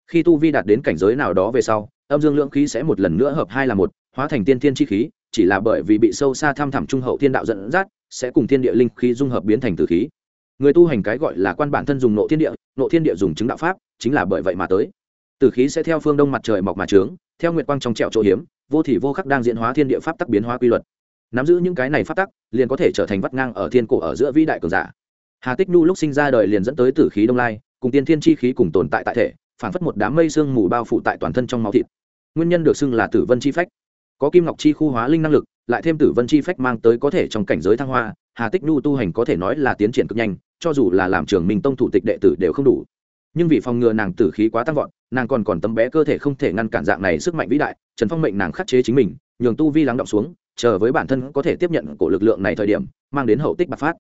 Khi tu vi đạt đến cảnh giới nào đó về sau, âm dương lượng khí sẽ một lần nữa hợp hai là một, hóa thành tiên thiên chi khí, chỉ là bởi vì bị sâu xa tham thẳm trung hậu thiên đạo dẫn dắt, sẽ cùng thiên địa linh khí dung hợp biến thành tử khí người tu hành cái gọi là quan bản thân dùng nộ thiên địa, nộ thiên địa dùng chứng đạo pháp, chính là bởi vậy mà tới. Tử khí sẽ theo phương đông mặt trời mọc mà trướng, theo nguyệt quang trong trẹo chỗ hiếm, vô thì vô khắc đang diễn hóa thiên địa pháp tắc biến hóa quy luật. Nắm giữ những cái này pháp tắc, liền có thể trở thành vắt ngang ở thiên cổ ở giữa vĩ đại cường giả. Hà tích nhu lúc sinh ra đời liền dẫn tới tử khí đông lai, cùng tiên thiên chi khí cùng tồn tại tại thể, phản phất một đám mây sương mù bao phủ tại toàn thân trong máu thịt. Nguyên nhân được xưng là tử vân chi phách. Có kim ngọc chi khu hóa linh năng lực lại thêm tử vân chi phách mang tới có thể trong cảnh giới thăng hoa, hà tích nhu tu hành có thể nói là tiến triển cực nhanh, cho dù là làm trường minh tông thủ tịch đệ tử đều không đủ. Nhưng vì phòng ngừa nàng tử khí quá tăng vọt, nàng còn còn tấm bé cơ thể không thể ngăn cản dạng này sức mạnh vĩ đại, trần phong mệnh nàng khắc chế chính mình, nhường tu vi lắng động xuống, chờ với bản thân có thể tiếp nhận của lực lượng này thời điểm, mang đến hậu tích bạc phát.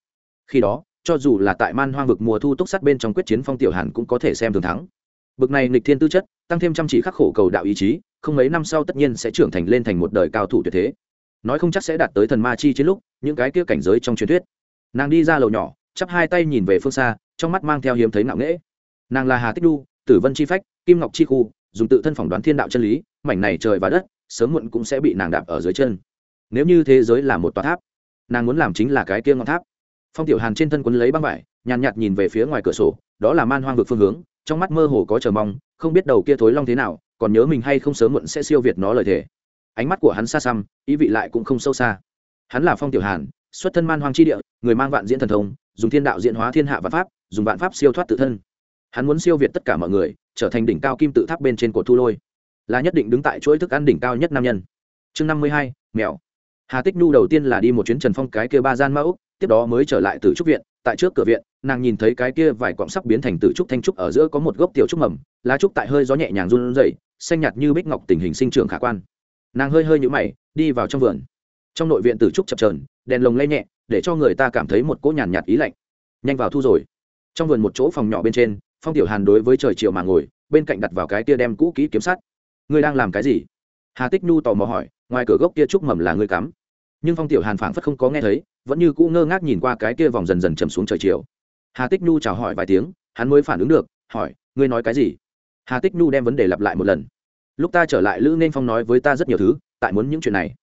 Khi đó, cho dù là tại man hoang vực mùa thu túc sắt bên trong quyết chiến phong tiểu hàn cũng có thể xem thường thắng. Bực này nghịch thiên tư chất, tăng thêm chăm chỉ khắc khổ cầu đạo ý chí, không mấy năm sau tất nhiên sẽ trưởng thành lên thành một đời cao thủ tuyệt thế nói không chắc sẽ đạt tới thần ma chi chiến lúc, những cái kia cảnh giới trong truyền thuyết. Nàng đi ra lầu nhỏ, chắp hai tay nhìn về phương xa, trong mắt mang theo hiếm thấy nặng nễ nàng là hà tích đu tử vân chi phách, kim ngọc chi khu, dùng tự thân phỏng đoán thiên đạo chân lý, mảnh này trời và đất, sớm muộn cũng sẽ bị nàng đạp ở dưới chân. Nếu như thế giới là một tòa tháp, nàng muốn làm chính là cái kia ngọn tháp. Phong tiểu hàn trên thân quấn lấy băng vải, nhàn nhạt nhìn về phía ngoài cửa sổ, đó là man hoang vực phương hướng, trong mắt mơ hồ có chờ mong, không biết đầu kia thối long thế nào, còn nhớ mình hay không sớm muộn sẽ siêu việt nó lời thề ánh mắt của hắn xa xăm, ý vị lại cũng không sâu xa. Hắn là phong tiểu hàn, xuất thân man hoang chi địa, người mang vạn diễn thần thông, dùng thiên đạo diễn hóa thiên hạ vạn pháp, dùng vạn pháp siêu thoát tự thân. Hắn muốn siêu việt tất cả mọi người, trở thành đỉnh cao kim tự tháp bên trên cột thu lôi. Là nhất định đứng tại chuỗi thức ăn đỉnh cao nhất nam nhân. Chương năm mươi hai, mèo. Hà tích nhu đầu tiên là đi một chuyến trần phong cái kia ba gian mẫu tiếp đó mới trở lại từ trúc viện. Tại trước cửa viện, nàng nhìn thấy cái kia vài cọng sắp biến thành từ trúc thanh trúc, ở giữa có một gốc tiểu trúc mầm, lá trúc tại hơi gió nhẹ nhàng run rẩy, xanh nhạt như bích ngọc tình hình sinh trưởng khả quan nàng hơi hơi nhũ mày, đi vào trong vườn. Trong nội viện tử trúc chập trờn đèn lồng lay nhẹ, để cho người ta cảm thấy một cỗ nhàn nhạt ý lạnh. Nhanh vào thu rồi. Trong vườn một chỗ phòng nhỏ bên trên, phong tiểu hàn đối với trời chiều mà ngồi, bên cạnh đặt vào cái tia đem cũ kỹ kiếm sắt. Ngươi đang làm cái gì? Hà tích nhu tò mò hỏi, ngoài cửa gốc kia trúc mầm là ngươi cắm. Nhưng phong tiểu hàn phảng phất không có nghe thấy, vẫn như cũ ngơ ngác nhìn qua cái kia vòng dần dần chầm xuống trời chiều. Hà tích nhu chào hỏi vài tiếng, hắn mới phản ứng được, hỏi, ngươi nói cái gì? Hà tích nhu đem vấn đề lặp lại một lần lúc ta trở lại lữ nên phong nói với ta rất nhiều thứ, tại muốn những chuyện này.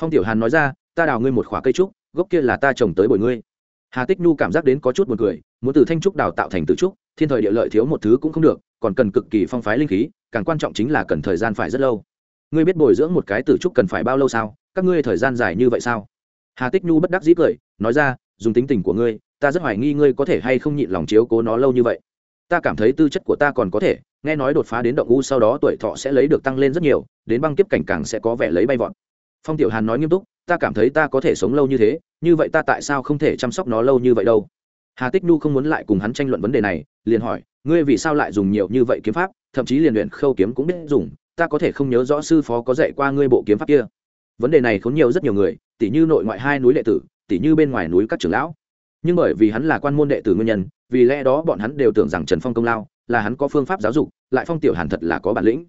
Phong tiểu hàn nói ra, ta đào ngươi một khóa cây trúc, gốc kia là ta trồng tới bồi ngươi. Hà tích nhu cảm giác đến có chút buồn cười, muốn từ thanh trúc đào tạo thành từ trúc, thiên thời địa lợi thiếu một thứ cũng không được, còn cần cực kỳ phong phái linh khí, càng quan trọng chính là cần thời gian phải rất lâu. Ngươi biết bồi dưỡng một cái tử trúc cần phải bao lâu sao? Các ngươi thời gian dài như vậy sao? Hà tích nhu bất đắc dĩ cười, nói ra, dùng tính tình của ngươi, ta rất hoài nghi ngươi có thể hay không nhịn lòng chiếu cố nó lâu như vậy. Ta cảm thấy tư chất của ta còn có thể nghe nói đột phá đến động u sau đó tuổi thọ sẽ lấy được tăng lên rất nhiều, đến băng kiếp cảnh càng sẽ có vẻ lấy bay vọt. Phong tiểu hàn nói nghiêm túc, ta cảm thấy ta có thể sống lâu như thế, như vậy ta tại sao không thể chăm sóc nó lâu như vậy đâu? Hà tích Nu không muốn lại cùng hắn tranh luận vấn đề này, liền hỏi, ngươi vì sao lại dùng nhiều như vậy kiếm pháp? Thậm chí liền luyện khâu kiếm cũng biết dùng, ta có thể không nhớ rõ sư phó có dạy qua ngươi bộ kiếm pháp kia? Vấn đề này khốn nhiều rất nhiều người, tỉ như nội ngoại hai núi đệ tử, tỉ như bên ngoài núi các trưởng lão. Nhưng bởi vì hắn là quan môn đệ tử nguyên nhân, vì lẽ đó bọn hắn đều tưởng rằng trần phong công lao là hắn có phương pháp giáo dục, lại phong tiểu hàn thật là có bản lĩnh.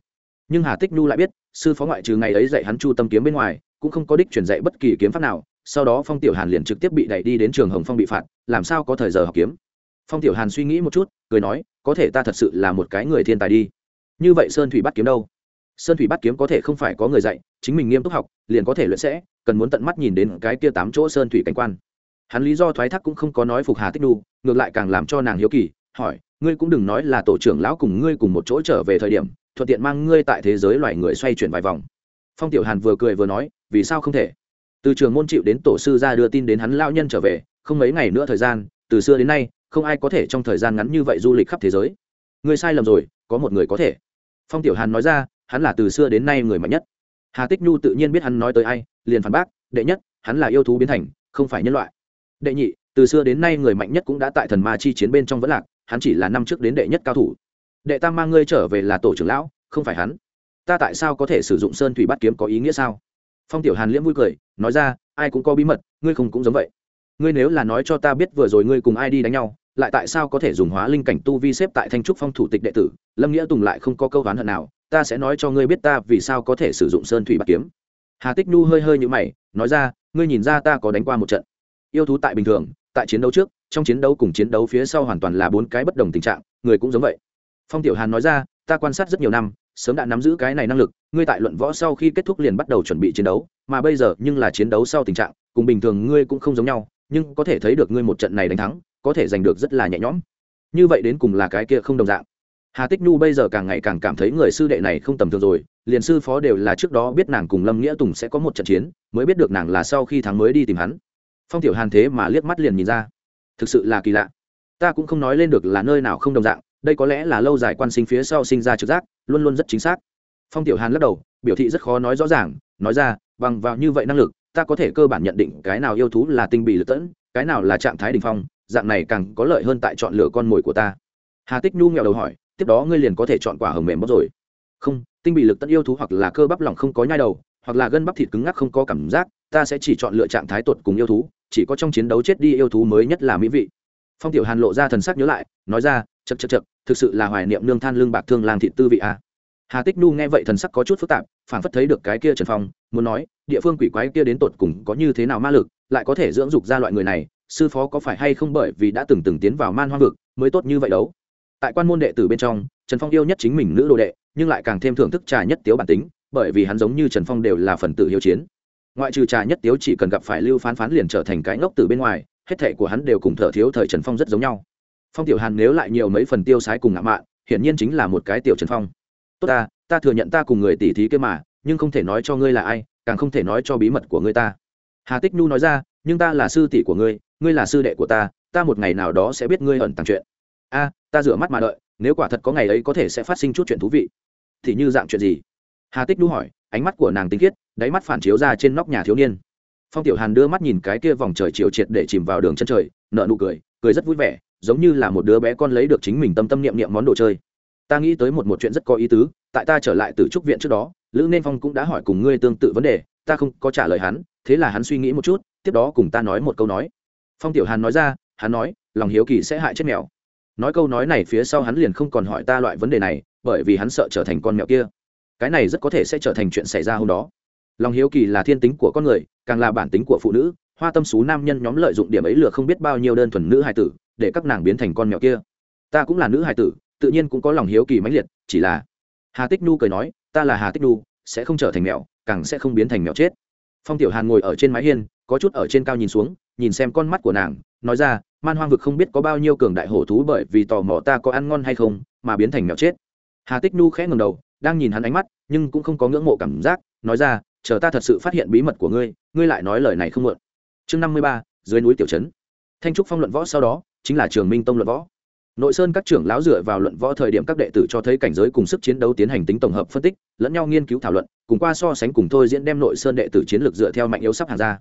Nhưng hà tích nhu lại biết, sư phó ngoại trừ ngày ấy dạy hắn chu tâm kiếm bên ngoài, cũng không có đích truyền dạy bất kỳ kiếm pháp nào, sau đó phong tiểu hàn liền trực tiếp bị đẩy đi đến trường hồng phong bị phạt, làm sao có thời giờ học kiếm. Phong tiểu hàn suy nghĩ một chút, cười nói, có thể ta thật sự là một cái người thiên tài đi. Như vậy sơn thủy bắt kiếm đâu? Sơn thủy bắt kiếm có thể không phải có người dạy, chính mình nghiêm túc học, liền có thể luyện sẽ, cần muốn tận mắt nhìn đến cái kia tám chỗ sơn thủy cảnh quan. Hắn lý do thoái thác cũng không có nói phục hà tích đu ngược lại càng làm cho nàng hiếu kỳ hỏi, ngươi cũng đừng nói là tổ trưởng lão cùng ngươi cùng một chỗ trở về thời điểm, thuận tiện mang ngươi tại thế giới loài người xoay chuyển vài vòng. Phong tiểu hàn vừa cười vừa nói, vì sao không thể? Từ trường môn chịu đến tổ sư ra đưa tin đến hắn lao nhân trở về, không mấy ngày nữa thời gian, từ xưa đến nay, không ai có thể trong thời gian ngắn như vậy du lịch khắp thế giới. Ngươi sai lầm rồi, có một người có thể. Phong tiểu hàn nói ra, hắn là từ xưa đến nay người mạnh nhất. Hà tích nhu tự nhiên biết hắn nói tới ai, liền phản bác, đệ nhất, hắn là yêu thú biến thành, không phải nhân loại. Đệ nhị, từ xưa đến nay người mạnh nhất cũng đã tại thần ma chi chiến bên trong vẫn lạc hắn chỉ là năm trước đến đệ nhất cao thủ. Đệ tam mang ngươi trở về là tổ trưởng lão, không phải hắn. Ta tại sao có thể sử dụng sơn thủy bắt kiếm có ý nghĩa sao? Phong tiểu hàn liễm vui cười, nói ra, ai cũng có bí mật, ngươi không cũng giống vậy. Ngươi nếu là nói cho ta biết vừa rồi ngươi cùng ai đi đánh nhau, lại tại sao có thể dùng hóa linh cảnh tu vi xếp tại thanh trúc phong thủ tịch đệ tử? Lâm nghĩa tùng lại không có câu oán hận nào, ta sẽ nói cho ngươi biết ta vì sao có thể sử dụng sơn thủy bạc kiếm. Hà tích nhu hơi hơi như mày, nói ra, ngươi nhìn ra ta có đánh qua một trận. Yêu thú tại bình thường tại chiến đấu trước, trong chiến đấu cùng chiến đấu phía sau hoàn toàn là bốn cái bất đồng tình trạng, người cũng giống vậy. Phong tiểu hàn nói ra, ta quan sát rất nhiều năm, sớm đã nắm giữ cái này năng lực, ngươi tại luận võ sau khi kết thúc liền bắt đầu chuẩn bị chiến đấu, mà bây giờ nhưng là chiến đấu sau tình trạng, cùng bình thường ngươi cũng không giống nhau, nhưng có thể thấy được ngươi một trận này đánh thắng, có thể giành được rất là nhẹ nhõm. Như vậy đến cùng là cái kia không đồng dạng. Hà tích nhu bây giờ càng ngày càng cảm thấy người sư đệ này không tầm thường rồi, liền sư phó đều là trước đó biết nàng cùng lâm nghĩa tùng sẽ có một trận chiến, mới biết được nàng là sau khi thắng mới đi tìm hắn phong tiểu hàn thế mà liếc mắt liền nhìn ra. Thực sự là kỳ lạ. Ta cũng không nói lên được là nơi nào không đồng dạng, đây có lẽ là lâu dài quan sinh phía sau sinh ra trực giác, luôn luôn rất chính xác. Phong tiểu hàn lắc đầu, biểu thị rất khó nói rõ ràng, nói ra, bằng vào như vậy năng lực, ta có thể cơ bản nhận định cái nào yêu thú là tinh bị lực tẫn, cái nào là trạng thái đình phong, dạng này càng có lợi hơn tại chọn lựa con mồi của ta. Hà tích nhu nghèo đầu hỏi, tiếp đó ngươi liền có thể chọn quả hầm mềm bóp rồi. Không, tinh bị lực tận yêu thú hoặc là cơ bắp lỏng không có nhai đầu, hoặc là gân bắp thịt cứng ngắc không có cảm giác, ta sẽ chỉ chọn lựa trạng thái tuột cùng yêu thú chỉ có trong chiến đấu chết đi yêu thú mới nhất là mỹ vị. Phong tiểu hàn lộ ra thần sắc nhớ lại, nói ra chật chật chật thực sự là hoài niệm nương than lương bạc thương lang thị tư vị à. hà tích nu nghe vậy thần sắc có chút phức tạp phản phất thấy được cái kia trần phong, muốn nói, địa phương quỷ quái kia đến tột cùng có như thế nào ma lực, lại có thể dưỡng dục ra loại người này, sư phó có phải hay không bởi vì đã từng từng tiến vào man hoang vực mới tốt như vậy đấu tại quan môn đệ tử bên trong, trần phong yêu nhất chính mình nữ đồ đệ, nhưng lại càng thêm thưởng thức trà nhất tiếu bản tính, bởi vì hắn giống như trần phong đều là phần tử hiếu chiến ngoại trừ trà nhất tiếu chỉ cần gặp phải lưu phán phán liền trở thành cái ngốc từ bên ngoài, hết thệ của hắn đều cùng thở thiếu thời trần phong rất giống nhau. Phong tiểu hàn nếu lại nhiều mấy phần tiêu sái cùng ngạo mạn, hiển nhiên chính là một cái tiểu trần phong. Tốt ta ta thừa nhận ta cùng người tỷ thí kia mà, nhưng không thể nói cho ngươi là ai, càng không thể nói cho bí mật của ngươi ta. Hà tích nhu nói ra, nhưng ta là sư tỷ của ngươi ngươi là sư đệ của ta ta một ngày nào đó sẽ biết ngươi ẩn tàng chuyện. A, ta rửa mắt mà đợi, nếu quả thật có ngày ấy có thể sẽ phát sinh chút chuyện thú vị. Thì như dạng chuyện gì? Hà tích nhu hỏi ánh mắt của nàng tinh khiết, đáy mắt phản chiếu ra trên nóc nhà thiếu niên. Phong tiểu hàn đưa mắt nhìn cái kia vòng trời chiều triệt để chìm vào đường chân trời nợ nụ cười cười rất vui vẻ, giống như là một đứa bé con lấy được chính mình tâm tâm niệm niệm món đồ chơi. Ta nghĩ tới một một chuyện rất có ý tứ, tại ta trở lại từ trúc viện trước đó, lữ nên phong cũng đã hỏi cùng ngươi tương tự vấn đề, ta không có trả lời hắn, thế là hắn suy nghĩ một chút, tiếp đó cùng ta nói một câu nói. Phong tiểu hàn nói ra, hắn nói, lòng hiếu kỳ sẽ hại chết mèo. Nói câu nói này phía sau hắn liền không còn hỏi ta loại vấn đề này, bởi vì hắn sợ trở thành con mèo kia cái này rất có thể sẽ trở thành chuyện xảy ra hôm đó. Lòng hiếu kỳ là thiên tính của con người, càng là bản tính của phụ nữ, hoa tâm xú nam nhân nhóm lợi dụng điểm ấy lừa không biết bao nhiêu đơn thuần nữ hài tử, để các nàng biến thành con mèo kia. Ta cũng là nữ hài tử, tự nhiên cũng có lòng hiếu kỳ mãnh liệt, chỉ là hà tích nu cười nói, ta là hà tích nu sẽ không trở thành mèo, càng sẽ không biến thành mèo chết. Phong tiểu hàn ngồi ở trên mái hiên, có chút ở trên cao nhìn xuống, nhìn xem con mắt của nàng, nói ra, man hoang vực không biết có bao nhiêu cường đại hổ thú bởi vì tò mò ta có ăn ngon hay không, mà biến thành mèo chết. Hà tích nu khẽ ngầm đầu, đang nhìn hắn ánh mắt nhưng cũng không có ngưỡng mộ cảm giác, nói ra, chờ ta thật sự phát hiện bí mật của ngươi ngươi lại nói lời này không mượn chương năm mươi ba, dưới núi tiểu trấn. Thanh trúc phong luận võ sau đó, chính là trường minh tông luận võ. Nội sơn các trưởng lão dựa vào luận võ thời điểm các đệ tử cho thấy cảnh giới cùng sức chiến đấu tiến hành tính tổng hợp phân tích, lẫn nhau nghiên cứu thảo luận, cùng qua so sánh cùng thôi diễn đem nội sơn đệ tử chiến lược dựa theo mạnh yếu sắp hàng ra.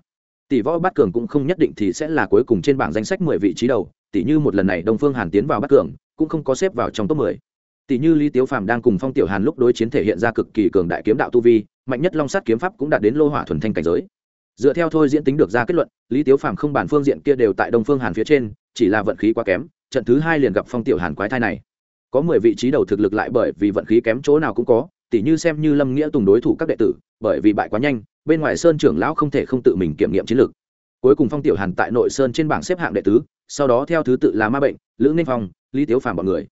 Tỷ võ bát cường cũng không nhất định thì sẽ là cuối cùng trên bảng danh sách mười vị trí đầu tỷ như một lần này đông phương hàn tiến vào bát cường, cũng không có xếp vào trong top mười tỷ như lý tiếu phàm đang cùng phong tiểu hàn lúc đối chiến thể hiện ra cực kỳ cường đại kiếm đạo tu vi, mạnh nhất long sát kiếm pháp cũng đạt đến lô hỏa thuần thanh cảnh giới. Dựa theo thôi diễn tính được ra kết luận, lý tiếu phàm không bản phương diện kia đều tại đông phương hàn phía trên, chỉ là vận khí quá kém, trận thứ hai liền gặp phong tiểu hàn quái thai này. Có mười vị trí đầu thực lực lại bởi vì vận khí kém chỗ nào cũng có tỷ như xem như lâm nghĩa tùng đối thủ các đệ tử, bởi vì bại quá nhanh, bên ngoài sơn trưởng lão không thể không tự mình kiểm nghiệm chiến lược. Cuối cùng phong tiểu hàn tại nội sơn trên bảng xếp hạng đệ tứ, sau đó theo thứ tự là ma bệnh, lữ ninh phong, lý tiếu phàm bọn người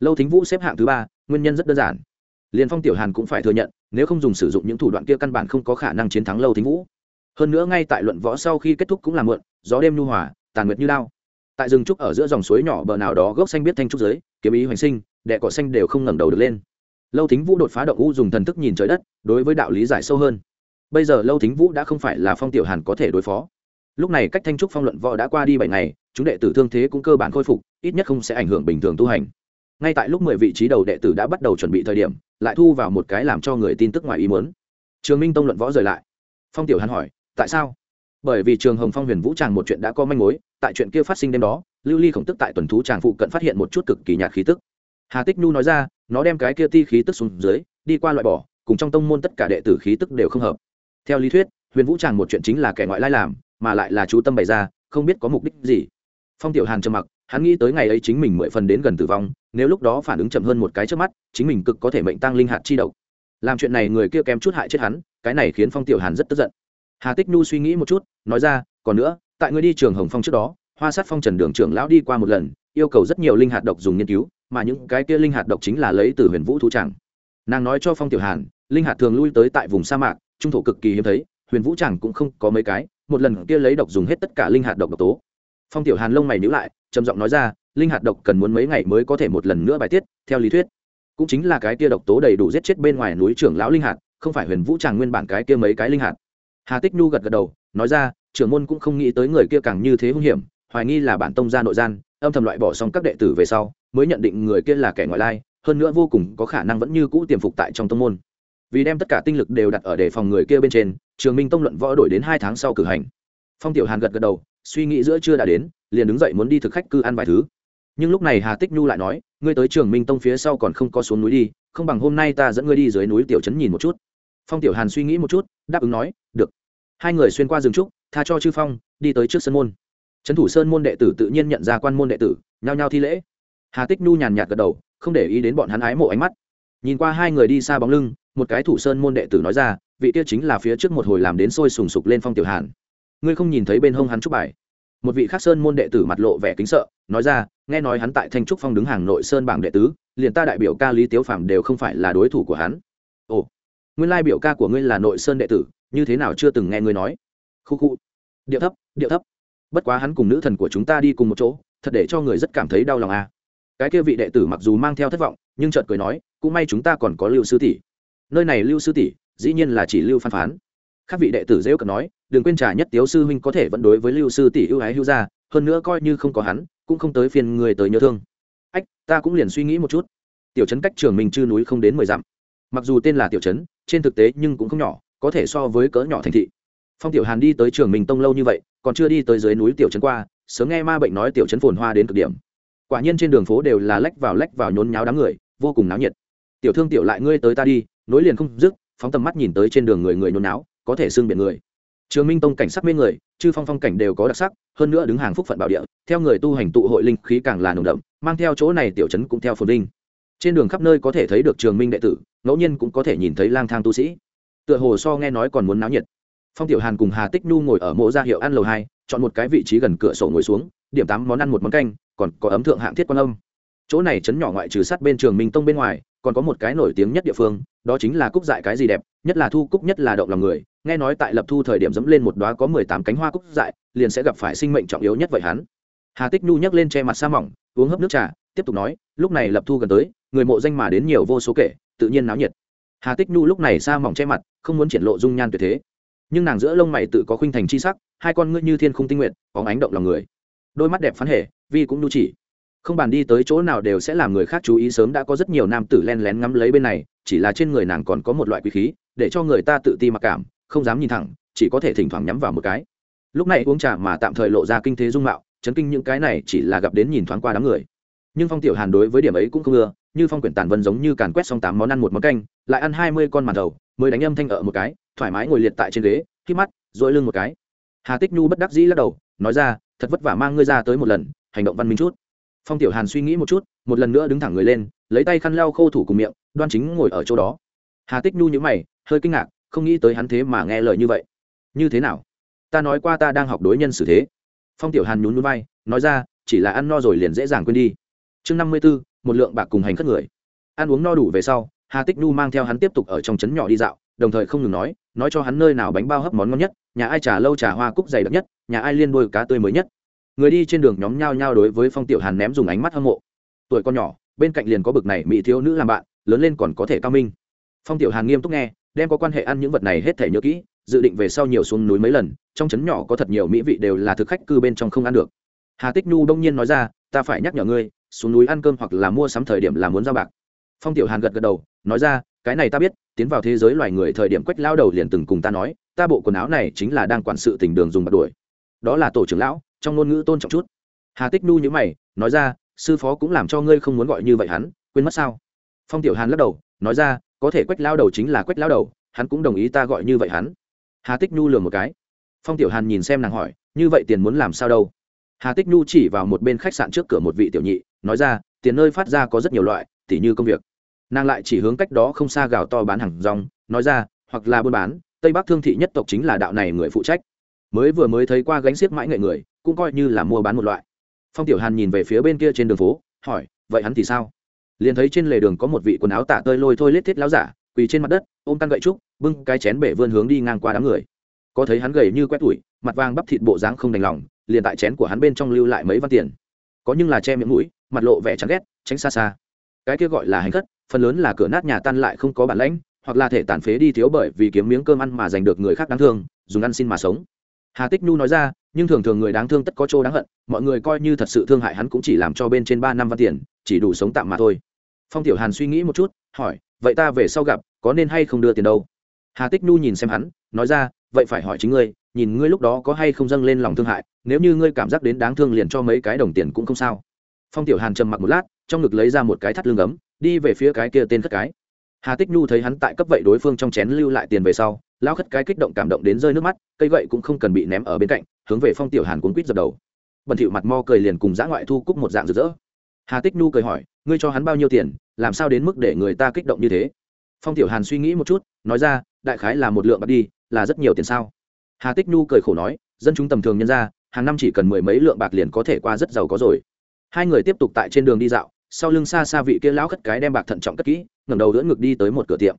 lâu thính vũ xếp hạng thứ ba, nguyên nhân rất đơn giản. Liền phong tiểu hàn cũng phải thừa nhận, nếu không dùng sử dụng những thủ đoạn kia căn bản không có khả năng chiến thắng lâu thính vũ. Hơn nữa ngay tại luận võ sau khi kết thúc cũng là mượn gió đêm nhu hòa, tàn nguyệt như lao. Tại rừng trúc ở giữa dòng suối nhỏ bờ nào đó gốc xanh biết thanh trúc giới, kiếm ý hoành sinh đệ cỏ xanh đều không ngẩng đầu được lên. Lâu thính vũ đột phá động u dùng thần thức nhìn trời đất, đối với đạo lý giải sâu hơn. Bây giờ lâu thính vũ đã không phải là phong tiểu hàn có thể đối phó. Lúc này cách thanh trúc phong luận võ đã qua đi bảy ngày, chúng đệ tử thương thế cũng cơ bản khôi phục, ít nhất không sẽ ảnh hưởng bình thường tu hành ngay tại lúc mười vị trí đầu đệ tử đã bắt đầu chuẩn bị thời điểm, lại thu vào một cái làm cho người tin tức ngoài ý muốn. Trường minh tông luận võ rời lại. Phong tiểu hàn hỏi, tại sao? Bởi vì trường hồng phong huyền vũ tràng một chuyện đã có manh mối, tại chuyện kia phát sinh đêm đó, lưu ly khổng tức tại tuần thú tràng phụ cận phát hiện một chút cực kỳ nhạt khí tức. Hà tích nhu nói ra, nó đem cái kia ti khí tức xuống dưới, đi qua loại bỏ, cùng trong tông môn tất cả đệ tử khí tức đều không hợp. Theo lý thuyết, huyền vũ tràng một chuyện chính là kẻ ngoại lai làm, mà lại là chú tâm bày ra, không biết có mục đích gì. Phong tiểu hàn trầm mặc hắn nghĩ tới ngày ấy chính mình mười phần đến gần tử vong, nếu lúc đó phản ứng chậm hơn một cái trước mắt, chính mình cực có thể mệnh tăng linh hạt chi độc. Làm chuyện này người kia kém chút hại chết hắn, cái này khiến phong tiểu hàn rất tức giận. Hà tích nhu suy nghĩ một chút, nói ra, còn nữa, tại người đi trường hồng phong trước đó, hoa sát phong trần đường trưởng lão đi qua một lần, yêu cầu rất nhiều linh hạt độc dùng nghiên cứu, mà những cái kia linh hạt độc chính là lấy từ huyền vũ thú tràng nàng nói cho phong tiểu hàn, linh hạt thường lui tới tại vùng sa mạc, trung thổ cực kỳ hiếm thấy, huyền vũ tràng cũng không có mấy cái, một lần kia lấy độc dùng hết tất cả linh hạt độc độc tố phong tiểu hàn lông mày nhíu lại, trầm giọng nói ra, linh hạt độc cần muốn mấy ngày mới có thể một lần nữa bài tiết, theo lý thuyết. Cũng chính là cái kia độc tố đầy đủ giết chết bên ngoài núi trưởng lão linh hạt, không phải huyền vũ tràng nguyên bản cái kia mấy cái linh hạt. Hà tích nhu gật gật đầu, nói ra, trưởng môn cũng không nghĩ tới người kia càng như thế hung hiểm, hoài nghi là bản tông gia nội gian, âm thầm loại bỏ xong các đệ tử về sau, mới nhận định người kia là kẻ ngoại lai, hơn nữa vô cùng có khả năng vẫn như cũ tiềm phục tại trong tông môn. Vì đem tất cả tinh lực đều đặt ở đề phòng người kia bên trên, trường minh tông luận võ đổi đến hai tháng sau cử hành. Phong tiểu hàn gật gật đầu suy nghĩ giữa chưa đã đến, liền đứng dậy muốn đi thực khách cư ăn vài thứ. Nhưng lúc này hà tích nhu lại nói, ngươi tới trường minh tông phía sau còn không có xuống núi đi, không bằng hôm nay ta dẫn ngươi đi dưới núi tiểu trấn nhìn một chút. Phong tiểu hàn suy nghĩ một chút, đáp ứng nói, được. Hai người xuyên qua rừng trúc, tha cho chư phong, đi tới trước sân môn. Trấn thủ sơn môn đệ tử tự nhiên nhận ra quan môn đệ tử, nhao nhao thi lễ. Hà tích nhu nhàn nhạt gật đầu, không để ý đến bọn hắn ái mộ ánh mắt. Nhìn qua hai người đi xa bóng lưng, một cái thủ sơn môn đệ tử nói ra, vị kia chính là phía trước một hồi làm đến sôi sùng sục lên phong tiểu hàn ngươi không nhìn thấy bên hông hắn chúc bài. Một vị khác sơn môn đệ tử mặt lộ vẻ kính sợ, nói ra, nghe nói hắn tại thanh trúc phong đứng hàng nội sơn bảng đệ tứ, liền ta đại biểu ca lý tiếu phạm đều không phải là đối thủ của hắn. Ồ, nguyên lai biểu ca của ngươi là nội sơn đệ tử, như thế nào chưa từng nghe ngươi nói? Khu khu. Điệu thấp điệu thấp. Bất quá hắn cùng nữ thần của chúng ta đi cùng một chỗ, thật để cho người rất cảm thấy đau lòng à. cái kia vị đệ tử mặc dù mang theo thất vọng, nhưng chợt cười nói, cũng may chúng ta còn có lưu sư tỷ. Nơi này lưu sư tỷ, dĩ nhiên là chỉ lưu phan phán. Các vị đệ tử dễ cận nói đừng quên trả nhất tiếu sư huynh có thể vẫn đối với lưu sư tỷ ưu ái hữu gia, hơn nữa coi như không có hắn, cũng không tới phiền người tới nhớ thương. Ách, ta cũng liền suy nghĩ một chút. Tiểu trấn cách trường mình chư núi không đến mười dặm. Mặc dù tên là tiểu trấn, trên thực tế nhưng cũng không nhỏ, có thể so với cỡ nhỏ thành thị. Phong tiểu hàn đi tới trường mình tông lâu như vậy, còn chưa đi tới dưới núi tiểu trấn qua, sớm nghe ma bệnh nói tiểu trấn phồn hoa đến cực điểm. Quả nhiên trên đường phố đều là lách vào lách vào nhốn nháo đám người, vô cùng náo nhiệt. Tiểu thương tiểu lại ngươi tới ta đi, nối liền không dứt, phóng tầm mắt nhìn tới trên đường người người nhốn náo có thể xương biển người trường minh tông cảnh sắc mê người, chư phong phong cảnh đều có đặc sắc, hơn nữa đứng hàng phúc phận bảo địa, theo người tu hành tụ hội linh khí càng là nồng đậm, mang theo chỗ này tiểu trấn cũng theo phồn linh. Trên đường khắp nơi có thể thấy được trường minh đệ tử, ngẫu nhiên cũng có thể nhìn thấy lang thang tu sĩ. Tựa hồ so nghe nói còn muốn náo nhiệt. Phong tiểu hàn cùng hà tích nhu ngồi ở mộ gia hiệu ăn lầu hai, chọn một cái vị trí gần cửa sổ ngồi xuống, điểm tám món ăn một món canh, còn có ấm thượng hạng thiết quan âm. Chỗ này chấn nhỏ ngoại trừ sát bên trường minh tông bên ngoài, còn có một cái nổi tiếng nhất địa phương, đó chính là cúc dại cái gì đẹp, nhất là thu cúc nhất là động lòng người nghe nói tại lập thu thời điểm dẫm lên một đóa có mười tám cánh hoa cúc dại, liền sẽ gặp phải sinh mệnh trọng yếu nhất vậy hắn. Hà tích nhu nhấc lên che mặt sa mỏng, uống hấp nước trà, tiếp tục nói, lúc này lập thu gần tới, người mộ danh mà đến nhiều vô số kể, tự nhiên náo nhiệt. Hà tích nhu lúc này sa mỏng che mặt, không muốn triển lộ dung nhan tuyệt thế. Nhưng nàng giữa lông mày tự có khuynh thành chi sắc, hai con ngươi như thiên khung tinh nguyện có ánh động lòng người. Đôi mắt đẹp phán hệ vi cũng nhu chỉ. Không bàn đi tới chỗ nào đều sẽ làm người khác chú ý sớm đã có rất nhiều nam tử len lén ngắm lấy bên này, chỉ là trên người nàng còn có một loại quý khí, để cho người ta tự ti mặc cảm không dám nhìn thẳng, chỉ có thể thỉnh thoảng nhắm vào một cái. Lúc này uống trà mà tạm thời lộ ra kinh thế dung mạo, chấn kinh những cái này chỉ là gặp đến nhìn thoáng qua đám người. Nhưng phong tiểu hàn đối với điểm ấy cũng không ưa, như phong quyển tàn vân giống như càn quét xong tám món ăn một món canh, lại ăn hai mươi con màn đầu, mới đánh âm thanh ở một cái, thoải mái ngồi liệt tại trên ghế, khi mắt, dội lưng một cái. Hà tích nhu bất đắc dĩ lắc đầu, nói ra, thật vất vả mang ngươi ra tới một lần, hành động văn minh chút. Phong tiểu hàn suy nghĩ một chút, một lần nữa đứng thẳng người lên, lấy tay khăn lau khô thủ cùng miệng, đoan chính ngồi ở chỗ đó. Hà tích nhu nhữ mày, hơi kinh ngạc không nghĩ tới hắn thế mà nghe lời như vậy. Như thế nào? Ta nói qua ta đang học đối nhân xử thế. Phong tiểu hàn nhún núi bay nói ra, chỉ là ăn no rồi liền dễ dàng quên đi. Chương năm mươi b ố một lượng bạc cùng hành khất người. Ăn uống no đủ về sau, hà tích nhu mang theo hắn tiếp tục ở trong trấn nhỏ đi dạo, đồng thời không ngừng nói nói cho hắn nơi nào bánh bao hấp món ngon nhất, nhà ai trà lâu trà hoa cúc dày đặc nhất, nhà ai liên đôi cá tươi mới nhất. Người đi trên đường nhóm nhao nhao đối với phong tiểu hàn ném dùng ánh mắt hâm mộ. Tuổi con nhỏ, bên cạnh liền có bực này mỹ thiếu nữ làm bạn, lớn lên còn có thể cao minh. Phong tiểu hàn nghiêm túc nghe đem có quan hệ ăn những vật này hết thể nhớ kỹ, dự định về sau nhiều xuống núi mấy lần, trong trấn nhỏ có thật nhiều mỹ vị đều là thực khách cư bên trong không ăn được. Hà tích nhu đông nhiên nói ra, ta phải nhắc nhở ngươi, xuống núi ăn cơm hoặc là mua sắm thời điểm là muốn giao bạc. Phong tiểu hàn gật gật đầu, nói ra, cái này ta biết, tiến vào thế giới loài người thời điểm quách lao đầu liền từng cùng ta nói, ta bộ quần áo này chính là đang quản sự tình đường dùng bạc đuổi. Đó là tổ trưởng lão, trong ngôn ngữ tôn trọng chút. Hà tích nu nhữ mày, nói ra, sư phó cũng làm cho ngươi không muốn gọi như vậy hắn, quên mất sao? Phong tiểu hàn lắc đầu, nói ra có thể quách lao đầu chính là quách lao đầu, hắn cũng đồng ý ta gọi như vậy hắn. Hà tích nu lừa một cái. Phong tiểu hàn nhìn xem nàng hỏi, như vậy tiền muốn làm sao đâu? Hà tích nhu chỉ vào một bên khách sạn trước cửa một vị tiểu nhị, nói ra, tiền nơi phát ra có rất nhiều loại, tỉ như công việc. Nàng lại chỉ hướng cách đó không xa gào to bán hàng rong, nói ra, hoặc là buôn bán, tây bắc thương thị nhất tộc chính là đạo này người phụ trách. Mới vừa mới thấy qua gánh xiếc mãi nghệ người, cũng coi như là mua bán một loại. Phong tiểu hàn nhìn về phía bên kia trên đường phố, hỏi, vậy hắn thì sao? Liền thấy trên lề đường có một vị quần áo tả tơi lôi thôi lết thiết láo giả, quỳ trên mặt đất, ôm căn gậy trúc, bưng cái chén bể vươn hướng đi ngang qua đám người. Có thấy hắn gầy như quét tủi, mặt vàng bắp thịt bộ dáng không đành lòng, liền tại chén của hắn bên trong lưu lại mấy văn tiền. Có nhưng là che miệng mũi, mặt lộ vẻ chán ghét, tránh xa xa. Cái kia gọi là hành khất, phần lớn là cửa nát nhà tan lại không có bản lãnh, hoặc là thể tàn phế đi thiếu bởi vì kiếm miếng cơm ăn mà giành được người khác đáng thương, dùng ăn xin mà sống. Hà tích nhu nói ra nhưng thường thường người đáng thương tất có chỗ đáng hận, mọi người coi như thật sự thương hại hắn cũng chỉ làm cho bên trên ba năm văn tiền, chỉ đủ sống tạm mà thôi. Phong tiểu hàn suy nghĩ một chút, hỏi, vậy ta về sau gặp, có nên hay không đưa tiền đâu? Hà tích nhu nhìn xem hắn, nói ra, vậy phải hỏi chính ngươi, nhìn ngươi lúc đó có hay không dâng lên lòng thương hại, nếu như ngươi cảm giác đến đáng thương liền cho mấy cái đồng tiền cũng không sao. Phong tiểu hàn trầm mặc một lát, trong ngực lấy ra một cái thắt lưng ấm, đi về phía cái kia tên khất cái. Hà tích nhu thấy hắn tại cấp vậy đối phương trong chén lưu lại tiền về sau lao khất cái kích động cảm động đến rơi nước mắt, cây gậy cũng không cần bị ném ở bên cạnh hướng về phong tiểu hàn cuốn quýt dập đầu. Bẩn thỉu mặt mo cười liền cùng dã ngoại thu cúc một dạng rực rỡ. Hà tích nhu cười hỏi, ngươi cho hắn bao nhiêu tiền, làm sao đến mức để người ta kích động như thế? Phong tiểu hàn suy nghĩ một chút, nói ra, đại khái là một lượng bạc đi, là rất nhiều tiền sao? Hà tích nhu cười khổ nói, dân chúng tầm thường nhân ra, hàng năm chỉ cần mười mấy lượng bạc liền có thể qua rất giàu có rồi. Hai người tiếp tục tại trên đường đi dạo, sau lưng xa xa vị kia lão khất cái đem bạc thận trọng cất kỹ, ngẩng đầu đỡ ngực đi tới một cửa tiệm.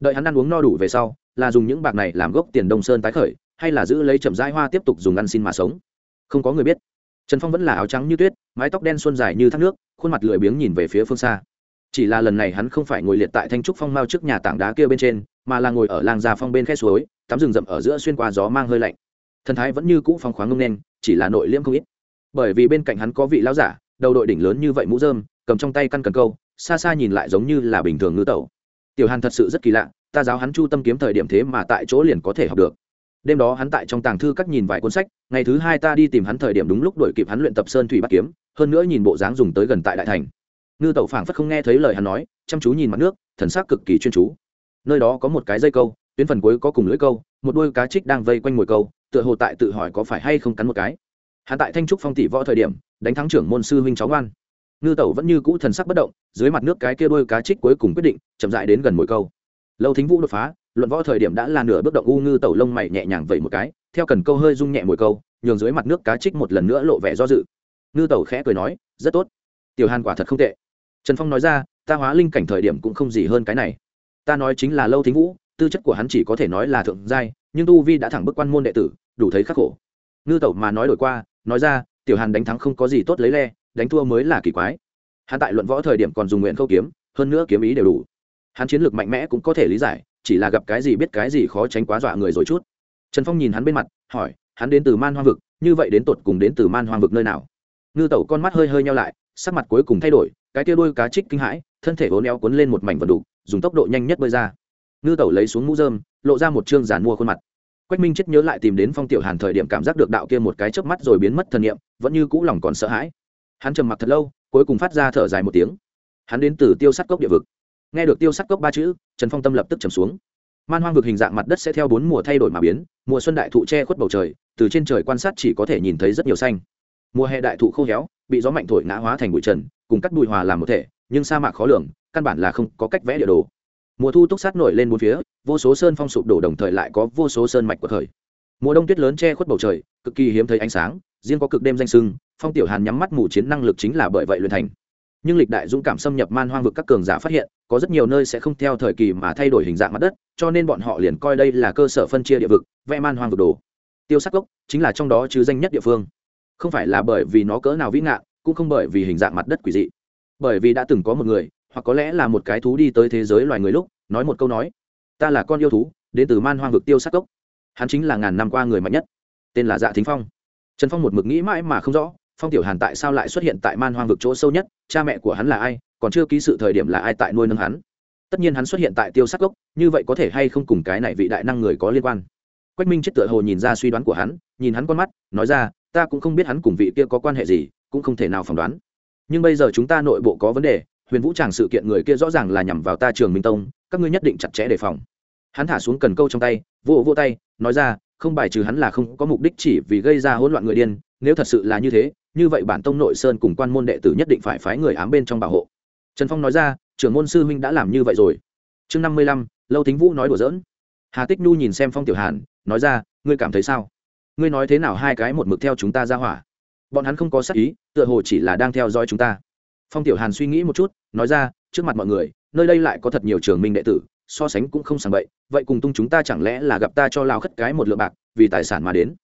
Đợi hắn ăn uống no đủ về sau, là dùng những bạc này làm gốc tiền đông sơn tái khởi hay là giữ lấy chậm rãi hoa tiếp tục dùng ăn xin mà sống? Không có người biết. Trần phong vẫn là áo trắng như tuyết, mái tóc đen xuân dài như thác nước, khuôn mặt lười biếng nhìn về phía phương xa. Chỉ là lần này hắn không phải ngồi liệt tại thanh trúc phong mao trước nhà tảng đá kia bên trên, mà là ngồi ở làng già phong bên khe suối, tắm rừng rậm ở giữa xuyên qua gió mang hơi lạnh. Thần thái vẫn như cũ phong khoáng ngông đen chỉ là nội liễm không ít. Bởi vì bên cạnh hắn có vị lão giả, đầu đội đỉnh lớn như vậy mũ dơm cầm trong tay căn cần câu, xa xa nhìn lại giống như là bình thường ngư tẩu. Tiểu hàn thật sự rất kỳ lạ, ta giáo hắn chu tâm kiếm thời điểm thế mà tại chỗ liền có thể học được đêm đó hắn tại trong tàng thư các nhìn vài cuốn sách, ngày thứ hai ta đi tìm hắn thời điểm đúng lúc đổi kịp hắn luyện tập sơn thủy bắt kiếm, hơn nữa nhìn bộ dáng dùng tới gần tại đại thành. Ngư tẩu phảng phất không nghe thấy lời hắn nói, chăm chú nhìn mặt nước, thần sắc cực kỳ chuyên chú. Nơi đó có một cái dây câu, tuyến phần cuối có cùng lưỡi câu, một đôi cá trích đang vây quanh mồi câu, tựa hồ tại tự hỏi có phải hay không cắn một cái. Hắn tại thanh trúc phong tỷ võ thời điểm, đánh thắng trưởng môn sư huynh cháu ngoan. Ngư tẩu vẫn như cũ thần sắc bất động, dưới mặt nước cái kia đôi cá trích cuối cùng quyết định, chậm dại đến gần mồi câu. Lâu thính vũ đột phá luận võ thời điểm đã là nửa bước động u ngư tẩu lông mày nhẹ nhàng vẩy một cái, theo cần câu hơi rung nhẹ mồi câu, nhường dưới mặt nước cá trích một lần nữa lộ vẻ do dự. Ngư tẩu khẽ cười nói, rất tốt. Tiểu hàn quả thật không tệ. Trần phong nói ra, ta hóa linh cảnh thời điểm cũng không gì hơn cái này. Ta nói chính là lâu thính vũ, tư chất của hắn chỉ có thể nói là thượng giai, nhưng tu vi đã thẳng bức quan môn đệ tử, đủ thấy khắc khổ. Ngư tẩu mà nói đổi qua, nói ra, tiểu hàn đánh thắng không có gì tốt lấy le, đánh thua mới là kỳ quái. Hắn tại luận võ thời điểm còn dùng nguyện câu kiếm, hơn nữa kiếm ý đều đủ. Hắn chiến lược mạnh mẽ cũng có thể lý giải chỉ là gặp cái gì biết cái gì khó tránh quá dọa người rồi chút. Trần phong nhìn hắn bên mặt, hỏi, hắn đến từ man hoang vực, như vậy đến tột cùng đến từ man hoang vực nơi nào? Ngư tẩu con mắt hơi hơi nhau lại, sắc mặt cuối cùng thay đổi, cái tia đuôi cá trích kinh hãi, thân thể vốn éo cuốn lên một mảnh vật đủ dùng tốc độ nhanh nhất bơi ra. Ngư tẩu lấy xuống mũ dơm lộ ra một chương giàn mua khuôn mặt. Quách minh chết nhớ lại tìm đến phong tiểu hàn thời điểm cảm giác được đạo kia một cái chớp mắt rồi biến mất thần niệm, vẫn như cũ lòng còn sợ hãi. Hắn trầm mặc thật lâu, cuối cùng phát ra thở dài một tiếng. Hắn đến từ tiêu sắt cốc địa vực nghe được tiêu sắt cốc ba chữ, trần phong tâm lập tức trầm xuống. Man hoang vực hình dạng mặt đất sẽ theo bốn mùa thay đổi mà biến, mùa xuân đại thụ che khuất bầu trời, từ trên trời quan sát chỉ có thể nhìn thấy rất nhiều xanh. Mùa hè đại thụ khô héo, bị gió mạnh thổi ngã hóa thành bụi trần, cùng cắt bụi hòa làm một thể, nhưng sa mạc khó lường, căn bản là không có cách vẽ địa đồ. Mùa thu túc sát nổi lên bốn phía, vô số sơn phong sụp đổ đồng thời lại có vô số sơn mạch của thời mùa đông tuyết lớn che khuất bầu trời, cực kỳ hiếm thấy ánh sáng, riêng có cực đêm danh sưng, phong tiểu hàn nhắm mắt mù chiến năng lực chính là bởi vậy luyện thành nhưng lịch đại dũng cảm xâm nhập man hoang vực các cường giả phát hiện, có rất nhiều nơi sẽ không theo thời kỳ mà thay đổi hình dạng mặt đất, cho nên bọn họ liền coi đây là cơ sở phân chia địa vực, vẽ man hoang vực đồ. Tiêu sắc gốc chính là trong đó chứ danh nhất địa phương. Không phải là bởi vì nó cỡ nào vĩ ngạn, cũng không bởi vì hình dạng mặt đất quỷ dị. Bởi vì đã từng có một người, hoặc có lẽ là một cái thú đi tới thế giới loài người lúc, nói một câu nói, ta là con yêu thú, đến từ man hoang vực tiêu sắc gốc hắn chính là ngàn năm qua người mạnh nhất. Tên là dạ thính phong. Trần phong một mực nghĩ mãi mà không rõ phong tiểu hàn tại sao lại xuất hiện tại man hoang vực chỗ sâu nhất? Cha mẹ của hắn là ai? Còn chưa ký sự thời điểm là ai tại nuôi nâng hắn? Tất nhiên hắn xuất hiện tại tiêu sắc gốc như vậy có thể hay không cùng cái này vị đại năng người có liên quan? Quách minh chết tựa hồ nhìn ra suy đoán của hắn, nhìn hắn con mắt, nói ra, ta cũng không biết hắn cùng vị kia có quan hệ gì, cũng không thể nào phỏng đoán. Nhưng bây giờ chúng ta nội bộ có vấn đề, huyền vũ tràng sự kiện người kia rõ ràng là nhằm vào ta trường minh tông, các ngươi nhất định chặt chẽ đề phòng. Hắn thả xuống cần câu trong tay, vỗ vỗ tay, nói ra, không bài trừ hắn là không có mục đích chỉ vì gây ra hỗn loạn người điên nếu thật sự là như thế, như vậy bản tông nội sơn cùng quan môn đệ tử nhất định phải phái người ám bên trong bảo hộ. Trần phong nói ra, trưởng môn sư huynh đã làm như vậy rồi. Chương năm mươi lăm, lâu thính vũ nói đùa giỡn. Hà tích nhu nhìn xem phong tiểu hàn, nói ra, ngươi cảm thấy sao? Ngươi nói thế nào hai cái một mực theo chúng ta ra hỏa? Bọn hắn không có sắc ý, tựa hồ chỉ là đang theo dõi chúng ta. Phong tiểu hàn suy nghĩ một chút, nói ra, trước mặt mọi người, nơi đây lại có thật nhiều trường minh đệ tử, so sánh cũng không sàng bậy, vậy cùng tung chúng ta chẳng lẽ là gặp ta cho lao khất cái một lượng bạc, vì tài sản mà đến?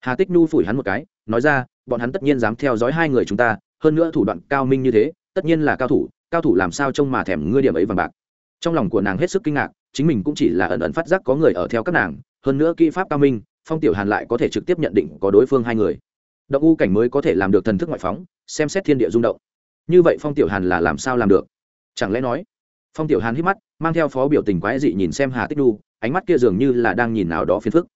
Hà tích nhu phủi hắn một cái nói ra, bọn hắn tất nhiên dám theo dõi hai người chúng ta, hơn nữa thủ đoạn cao minh như thế, tất nhiên là cao thủ cao thủ làm sao trông mà thèm ngươi điểm ấy vàng bạc. Trong lòng của nàng hết sức kinh ngạc, chính mình cũng chỉ là ẩn ẩn phát giác có người ở theo các nàng, hơn nữa kỹ pháp cao minh, phong tiểu hàn lại có thể trực tiếp nhận định có đối phương hai người. Động u cảnh mới có thể làm được thần thức ngoại phóng, xem xét thiên địa rung động. Như vậy phong tiểu hàn là làm sao làm được? Chẳng lẽ nói, phong tiểu hàn hít mắt, mang theo phó biểu tình quái dị nhìn xem hà tích nhu, ánh mắt kia dường như là đang nhìn nào đó phiền phức.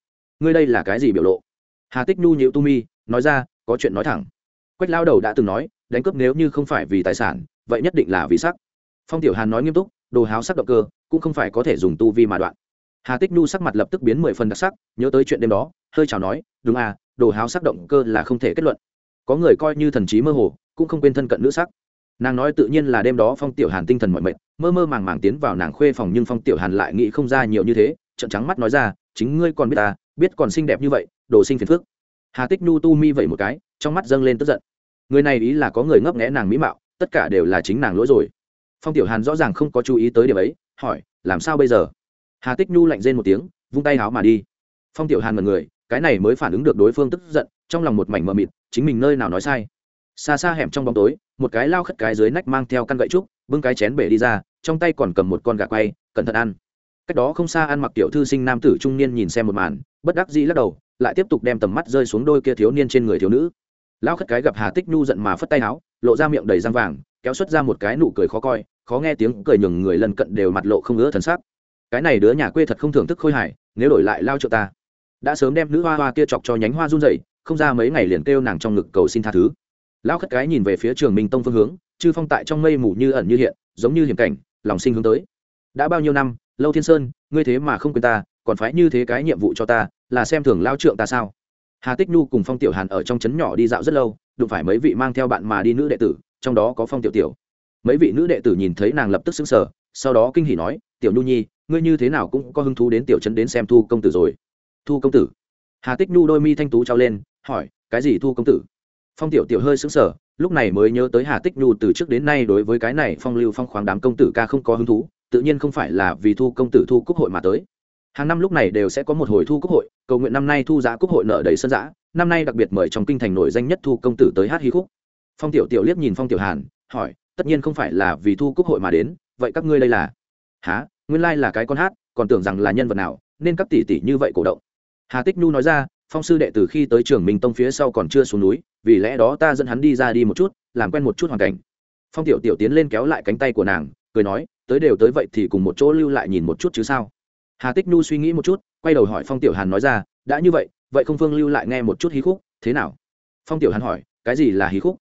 Ngươi đây là cái gì biểu lộ? Hà tích nhu nhịu tu mi nói ra, có chuyện nói thẳng. Quách lao đầu đã từng nói, đánh cướp nếu như không phải vì tài sản, vậy nhất định là vì sắc. Phong tiểu hàn nói nghiêm túc, đồ háo sắc động cơ, cũng không phải có thể dùng tu vi mà đoạn. Hà tích nhu sắc mặt lập tức biến mười phần đặc sắc, nhớ tới chuyện đêm đó, hơi chào nói, đúng à đồ háo sắc động cơ là không thể kết luận. Có người coi như thần trí mơ hồ, cũng không quên thân cận nữ sắc. Nàng nói tự nhiên là đêm đó phong tiểu hàn tinh thần mọi mệt, mơ mơ màng màng tiến vào nàng khuê phòng nhưng phong tiểu hàn lại nghĩ không ra nhiều như thế trận trắng mắt nói ra, chính ngươi còn biết ta biết còn xinh đẹp như vậy, đồ sinh phiền phước hà tích nhu tu mi vậy một cái, trong mắt dâng lên tức giận. Người này ý là có người ngấp nghẽ nàng mỹ mạo, tất cả đều là chính nàng lỗi rồi. Phong tiểu hàn rõ ràng không có chú ý tới điểm ấy, hỏi, làm sao bây giờ? Hà tích nhu lạnh rên một tiếng, vung tay háo mà đi. Phong tiểu hàn mật người, cái này mới phản ứng được đối phương tức giận, trong lòng một mảnh mờ mịt, chính mình nơi nào nói sai. Xa xa hẻm trong bóng tối, một cái lao khất cái dưới nách mang theo căn gậy trúc, bưng cái chén bể đi ra, trong tay còn cầm một con gà quay, cẩn thận ăn. Cách đó không xa ăn mặc tiểu thư sinh nam tử trung niên nhìn xem một màn, bất đắc dĩ lắc đầu lại tiếp tục đem tầm mắt rơi xuống đôi kia thiếu niên trên người thiếu nữ. Lão khất cái gặp hà tích nhu giận mà phất tay áo, lộ ra miệng đầy răng vàng, kéo xuất ra một cái nụ cười khó coi, khó nghe tiếng cười nhường người lần cận đều mặt lộ không ngỡ thần sắc. Cái này đứa nhà quê thật không thưởng thức khôi hài, nếu đổi lại lao trợ ta. Đã sớm đem nữ hoa hoa kia chọc cho nhánh hoa run rẩy, không ra mấy ngày liền kêu nàng trong ngực cầu xin tha thứ. Lão khất cái nhìn về phía trường minh tông phương hướng, chư phong tại trong mây mù như ẩn như hiện, giống như hiểm cảnh, lòng sinh hướng tới. Đã bao nhiêu năm, lâu thiên sơn, ngươi thế mà không quên ta, còn phải như thế cái nhiệm vụ cho ta là xem thường lao trượng ta sao? Hà tích nhu cùng phong tiểu hàn ở trong trấn nhỏ đi dạo rất lâu, đụng phải mấy vị mang theo bạn mà đi nữ đệ tử, trong đó có phong tiểu tiểu. Mấy vị nữ đệ tử nhìn thấy nàng lập tức xứng sở sau đó kinh hỉ nói, tiểu nhu nhi, ngươi như thế nào cũng có hứng thú đến tiểu trấn đến xem thu công tử rồi. Thu công tử? Hà tích nhu đôi mi thanh tú trao lên, hỏi, cái gì thu công tử? Phong tiểu tiểu hơi xứng sở lúc này mới nhớ tới hà tích nhu từ trước đến nay đối với cái này phong lưu phong khoáng đám công tử ca không có hứng thú, tự nhiên không phải là vì thu công tử thu cúc hội mà tới. Hàng năm lúc này đều sẽ có một hồi thu cúc hội cầu nguyện năm nay thu giá quốc hội nợ đầy sân giã, năm nay đặc biệt mời trong kinh thành nổi danh nhất thu công tử tới hát hí khúc. Phong tiểu tiểu liếc nhìn phong tiểu hàn, hỏi, tất nhiên không phải là vì thu quốc hội mà đến, vậy các ngươi đây là? Há nguyên lai là cái con hát, còn tưởng rằng là nhân vật nào, nên các tỷ tỷ như vậy cổ động. Hà tích nhu nói ra, phong sư đệ từ khi tới trường minh tông phía sau còn chưa xuống núi, vì lẽ đó ta dẫn hắn đi ra đi một chút, làm quen một chút hoàn cảnh. Phong tiểu tiểu tiến lên kéo lại cánh tay của nàng, cười nói, tới đều tới vậy thì cùng một chỗ lưu lại nhìn một chút chứ sao? Hà tích nhu suy nghĩ một chút, quay đầu hỏi phong tiểu hàn nói ra, đã như vậy vậy không phương lưu lại nghe một chút hí khúc, thế nào? Phong tiểu hàn hỏi, cái gì là hí khúc?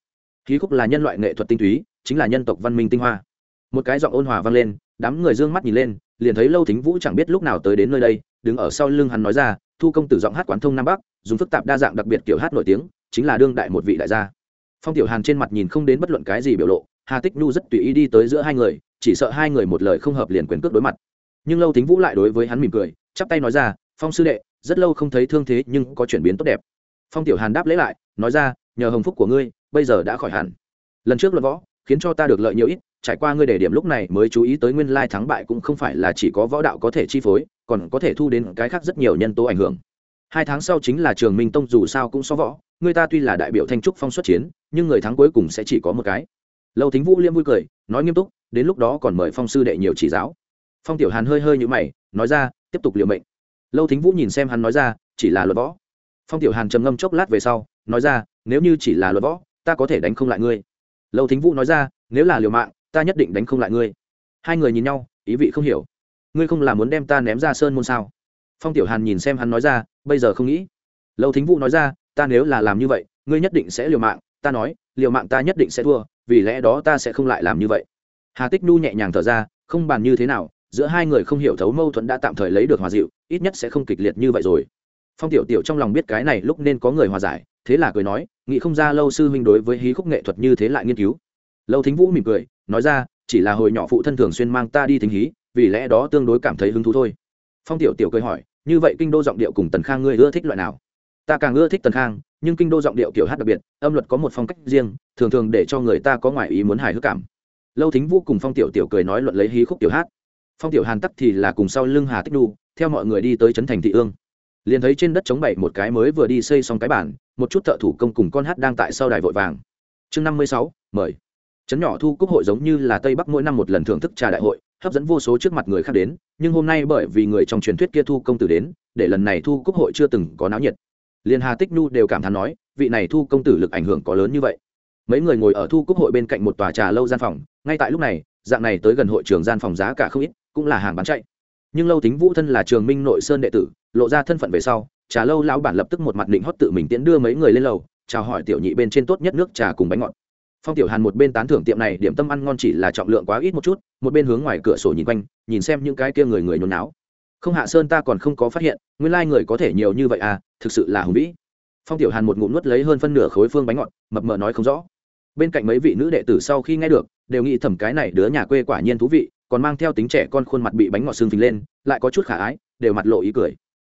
Hí khúc là nhân loại nghệ thuật tinh túy, chính là nhân tộc văn minh tinh hoa. Một cái giọng ôn hòa vang lên, đám người d ư ơ n g mắt nhìn lên, liền thấy lâu thính vũ chẳng biết lúc nào tới đến nơi đây, đứng ở sau lưng hắn nói ra, thu công tử giọng hát quán thông nam bắc, dùng phức tạp đa dạng đặc biệt kiểu hát nổi tiếng, chính là đương đại một vị đại gia. Phong tiểu hàn trên mặt nhìn không đến bất luận cái gì biểu lộ, hà tích nhu rất tùy ý đi tới giữa hai người, chỉ sợ hai người một lời không hợp liền quyền cước đối mặt nhưng lâu thính vũ lại đối với hắn mỉm cười, chắp tay nói ra, phong sư đệ, rất lâu không thấy thương thế nhưng có chuyển biến tốt đẹp. Phong tiểu hàn đáp lễ lại, nói ra, nhờ hồng phúc của ngươi, bây giờ đã khỏi hẳn. Lần trước luận võ, khiến cho ta được lợi nhiều ít, trải qua ngươi đề điểm lúc này mới chú ý tới nguyên lai thắng bại cũng không phải là chỉ có võ đạo có thể chi phối, còn có thể thu đến cái khác rất nhiều nhân tố ảnh hưởng. Hai tháng sau chính là trường minh tông dù sao cũng so võ, người ta tuy là đại biểu thanh trúc phong xuất chiến, nhưng người thắng cuối cùng sẽ chỉ có một cái. Lâu thính vũ liêm vui cười, nói nghiêm túc, đến lúc đó còn mời phong sư đệ nhiều chỉ giáo phong tiểu hàn hơi hơi nhũ mày, nói ra, tiếp tục liều mệnh. Lâu thính vũ nhìn xem hắn nói ra, chỉ là luật võ. Phong tiểu hàn trầm ngâm chốc lát về sau, nói ra, nếu như chỉ là luật võ, ta có thể đánh không lại ngươi. Lâu thính vũ nói ra, nếu là liều mạng, ta nhất định đánh không lại ngươi. Hai người nhìn nhau, ý vị không hiểu. Ngươi không là muốn đem ta ném ra sơn môn sao? Phong tiểu hàn nhìn xem hắn nói ra, bây giờ không nghĩ. Lâu thính vũ nói ra, ta nếu là làm như vậy, ngươi nhất định sẽ liều mạng. Ta nói, liều mạng ta nhất định sẽ thua, vì lẽ đó ta sẽ không lại làm như vậy. Hà tích nu nhẹ nhàng thở ra, không bàn như thế nào giữa hai người không hiểu thấu mâu thuẫn đã tạm thời lấy được hòa dịu, ít nhất sẽ không kịch liệt như vậy rồi. Phong tiểu tiểu trong lòng biết cái này lúc nên có người hòa giải, thế là cười nói, nghĩ không ra lâu sư huynh đối với hí khúc nghệ thuật như thế lại nghiên cứu. Lâu thính vũ mỉm cười, nói ra, chỉ là hồi nhỏ phụ thân thường xuyên mang ta đi thính hí, vì lẽ đó tương đối cảm thấy hứng thú thôi. Phong tiểu tiểu cười hỏi, như vậy kinh đô giọng điệu cùng tần khang ngươi ưa thích loại nào? Ta càng ưa thích tần khang, nhưng kinh đô giọng điệu kiểu hát đặc biệt, âm luật có một phong cách riêng, thường thường để cho người ta có ngoại ý muốn hài hước cảm. Lâu thính vũ cùng phong tiểu tiểu cười nói luận lấy hí khúc tiểu hát phong tiểu hàn tắc thì là cùng sau lưng hà tích đu, theo mọi người đi tới trấn thành thị ương. Liền thấy trên đất chống bảy một cái mới vừa đi xây xong cái bản, một chút thợ thủ công cùng con hát đang tại sau đài vội vàng. Chương năm mươi sáu, mời. Trấn nhỏ thu quốc hội giống như là tây bắc mỗi năm một lần thưởng thức trà đại hội, hấp dẫn vô số trước mặt người khác đến, nhưng hôm nay bởi vì người trong truyền thuyết kia thu công tử đến, để lần này thu quốc hội chưa từng có náo nhiệt. Liền hà tích nhu đều cảm thán nói, vị này thu công tử lực ảnh hưởng có lớn như vậy. Mấy người ngồi ở thu quốc hội bên cạnh một tòa trà lâu gian phòng, ngay tại lúc này, dạng này tới gần hội trường gian phòng giá cả không ít cũng là hàng bán chạy. Nhưng lâu tính vũ thân là trường minh nội sơn đệ tử, lộ ra thân phận về sau, trà lâu lão bản lập tức một mặt định hót tự mình tiễn đưa mấy người lên lầu, chào hỏi tiểu nhị bên trên tốt nhất nước trà cùng bánh ngọt. Phong tiểu hàn một bên tán thưởng tiệm này điểm tâm ăn ngon chỉ là trọng lượng quá ít một chút, một bên hướng ngoài cửa sổ nhìn quanh, nhìn xem những cái kia người người nhốn náo. Không hạ sơn ta còn không có phát hiện, nguyên lai người có thể nhiều như vậy à thực sự là hùng vĩ. Phong tiểu hàn một ngụm nuốt lấy hơn phân nửa khối phương bánh ngọt, mập mờ nói không rõ. Bên cạnh mấy vị nữ đệ tử sau khi nghe được, đều nghĩ thẩm cái này đứa nhà quê quả nhiên thú vị còn mang theo tính trẻ con khuôn mặt bị bánh ngọt xương phình lên, lại có chút khả ái, đều mặt lộ ý cười.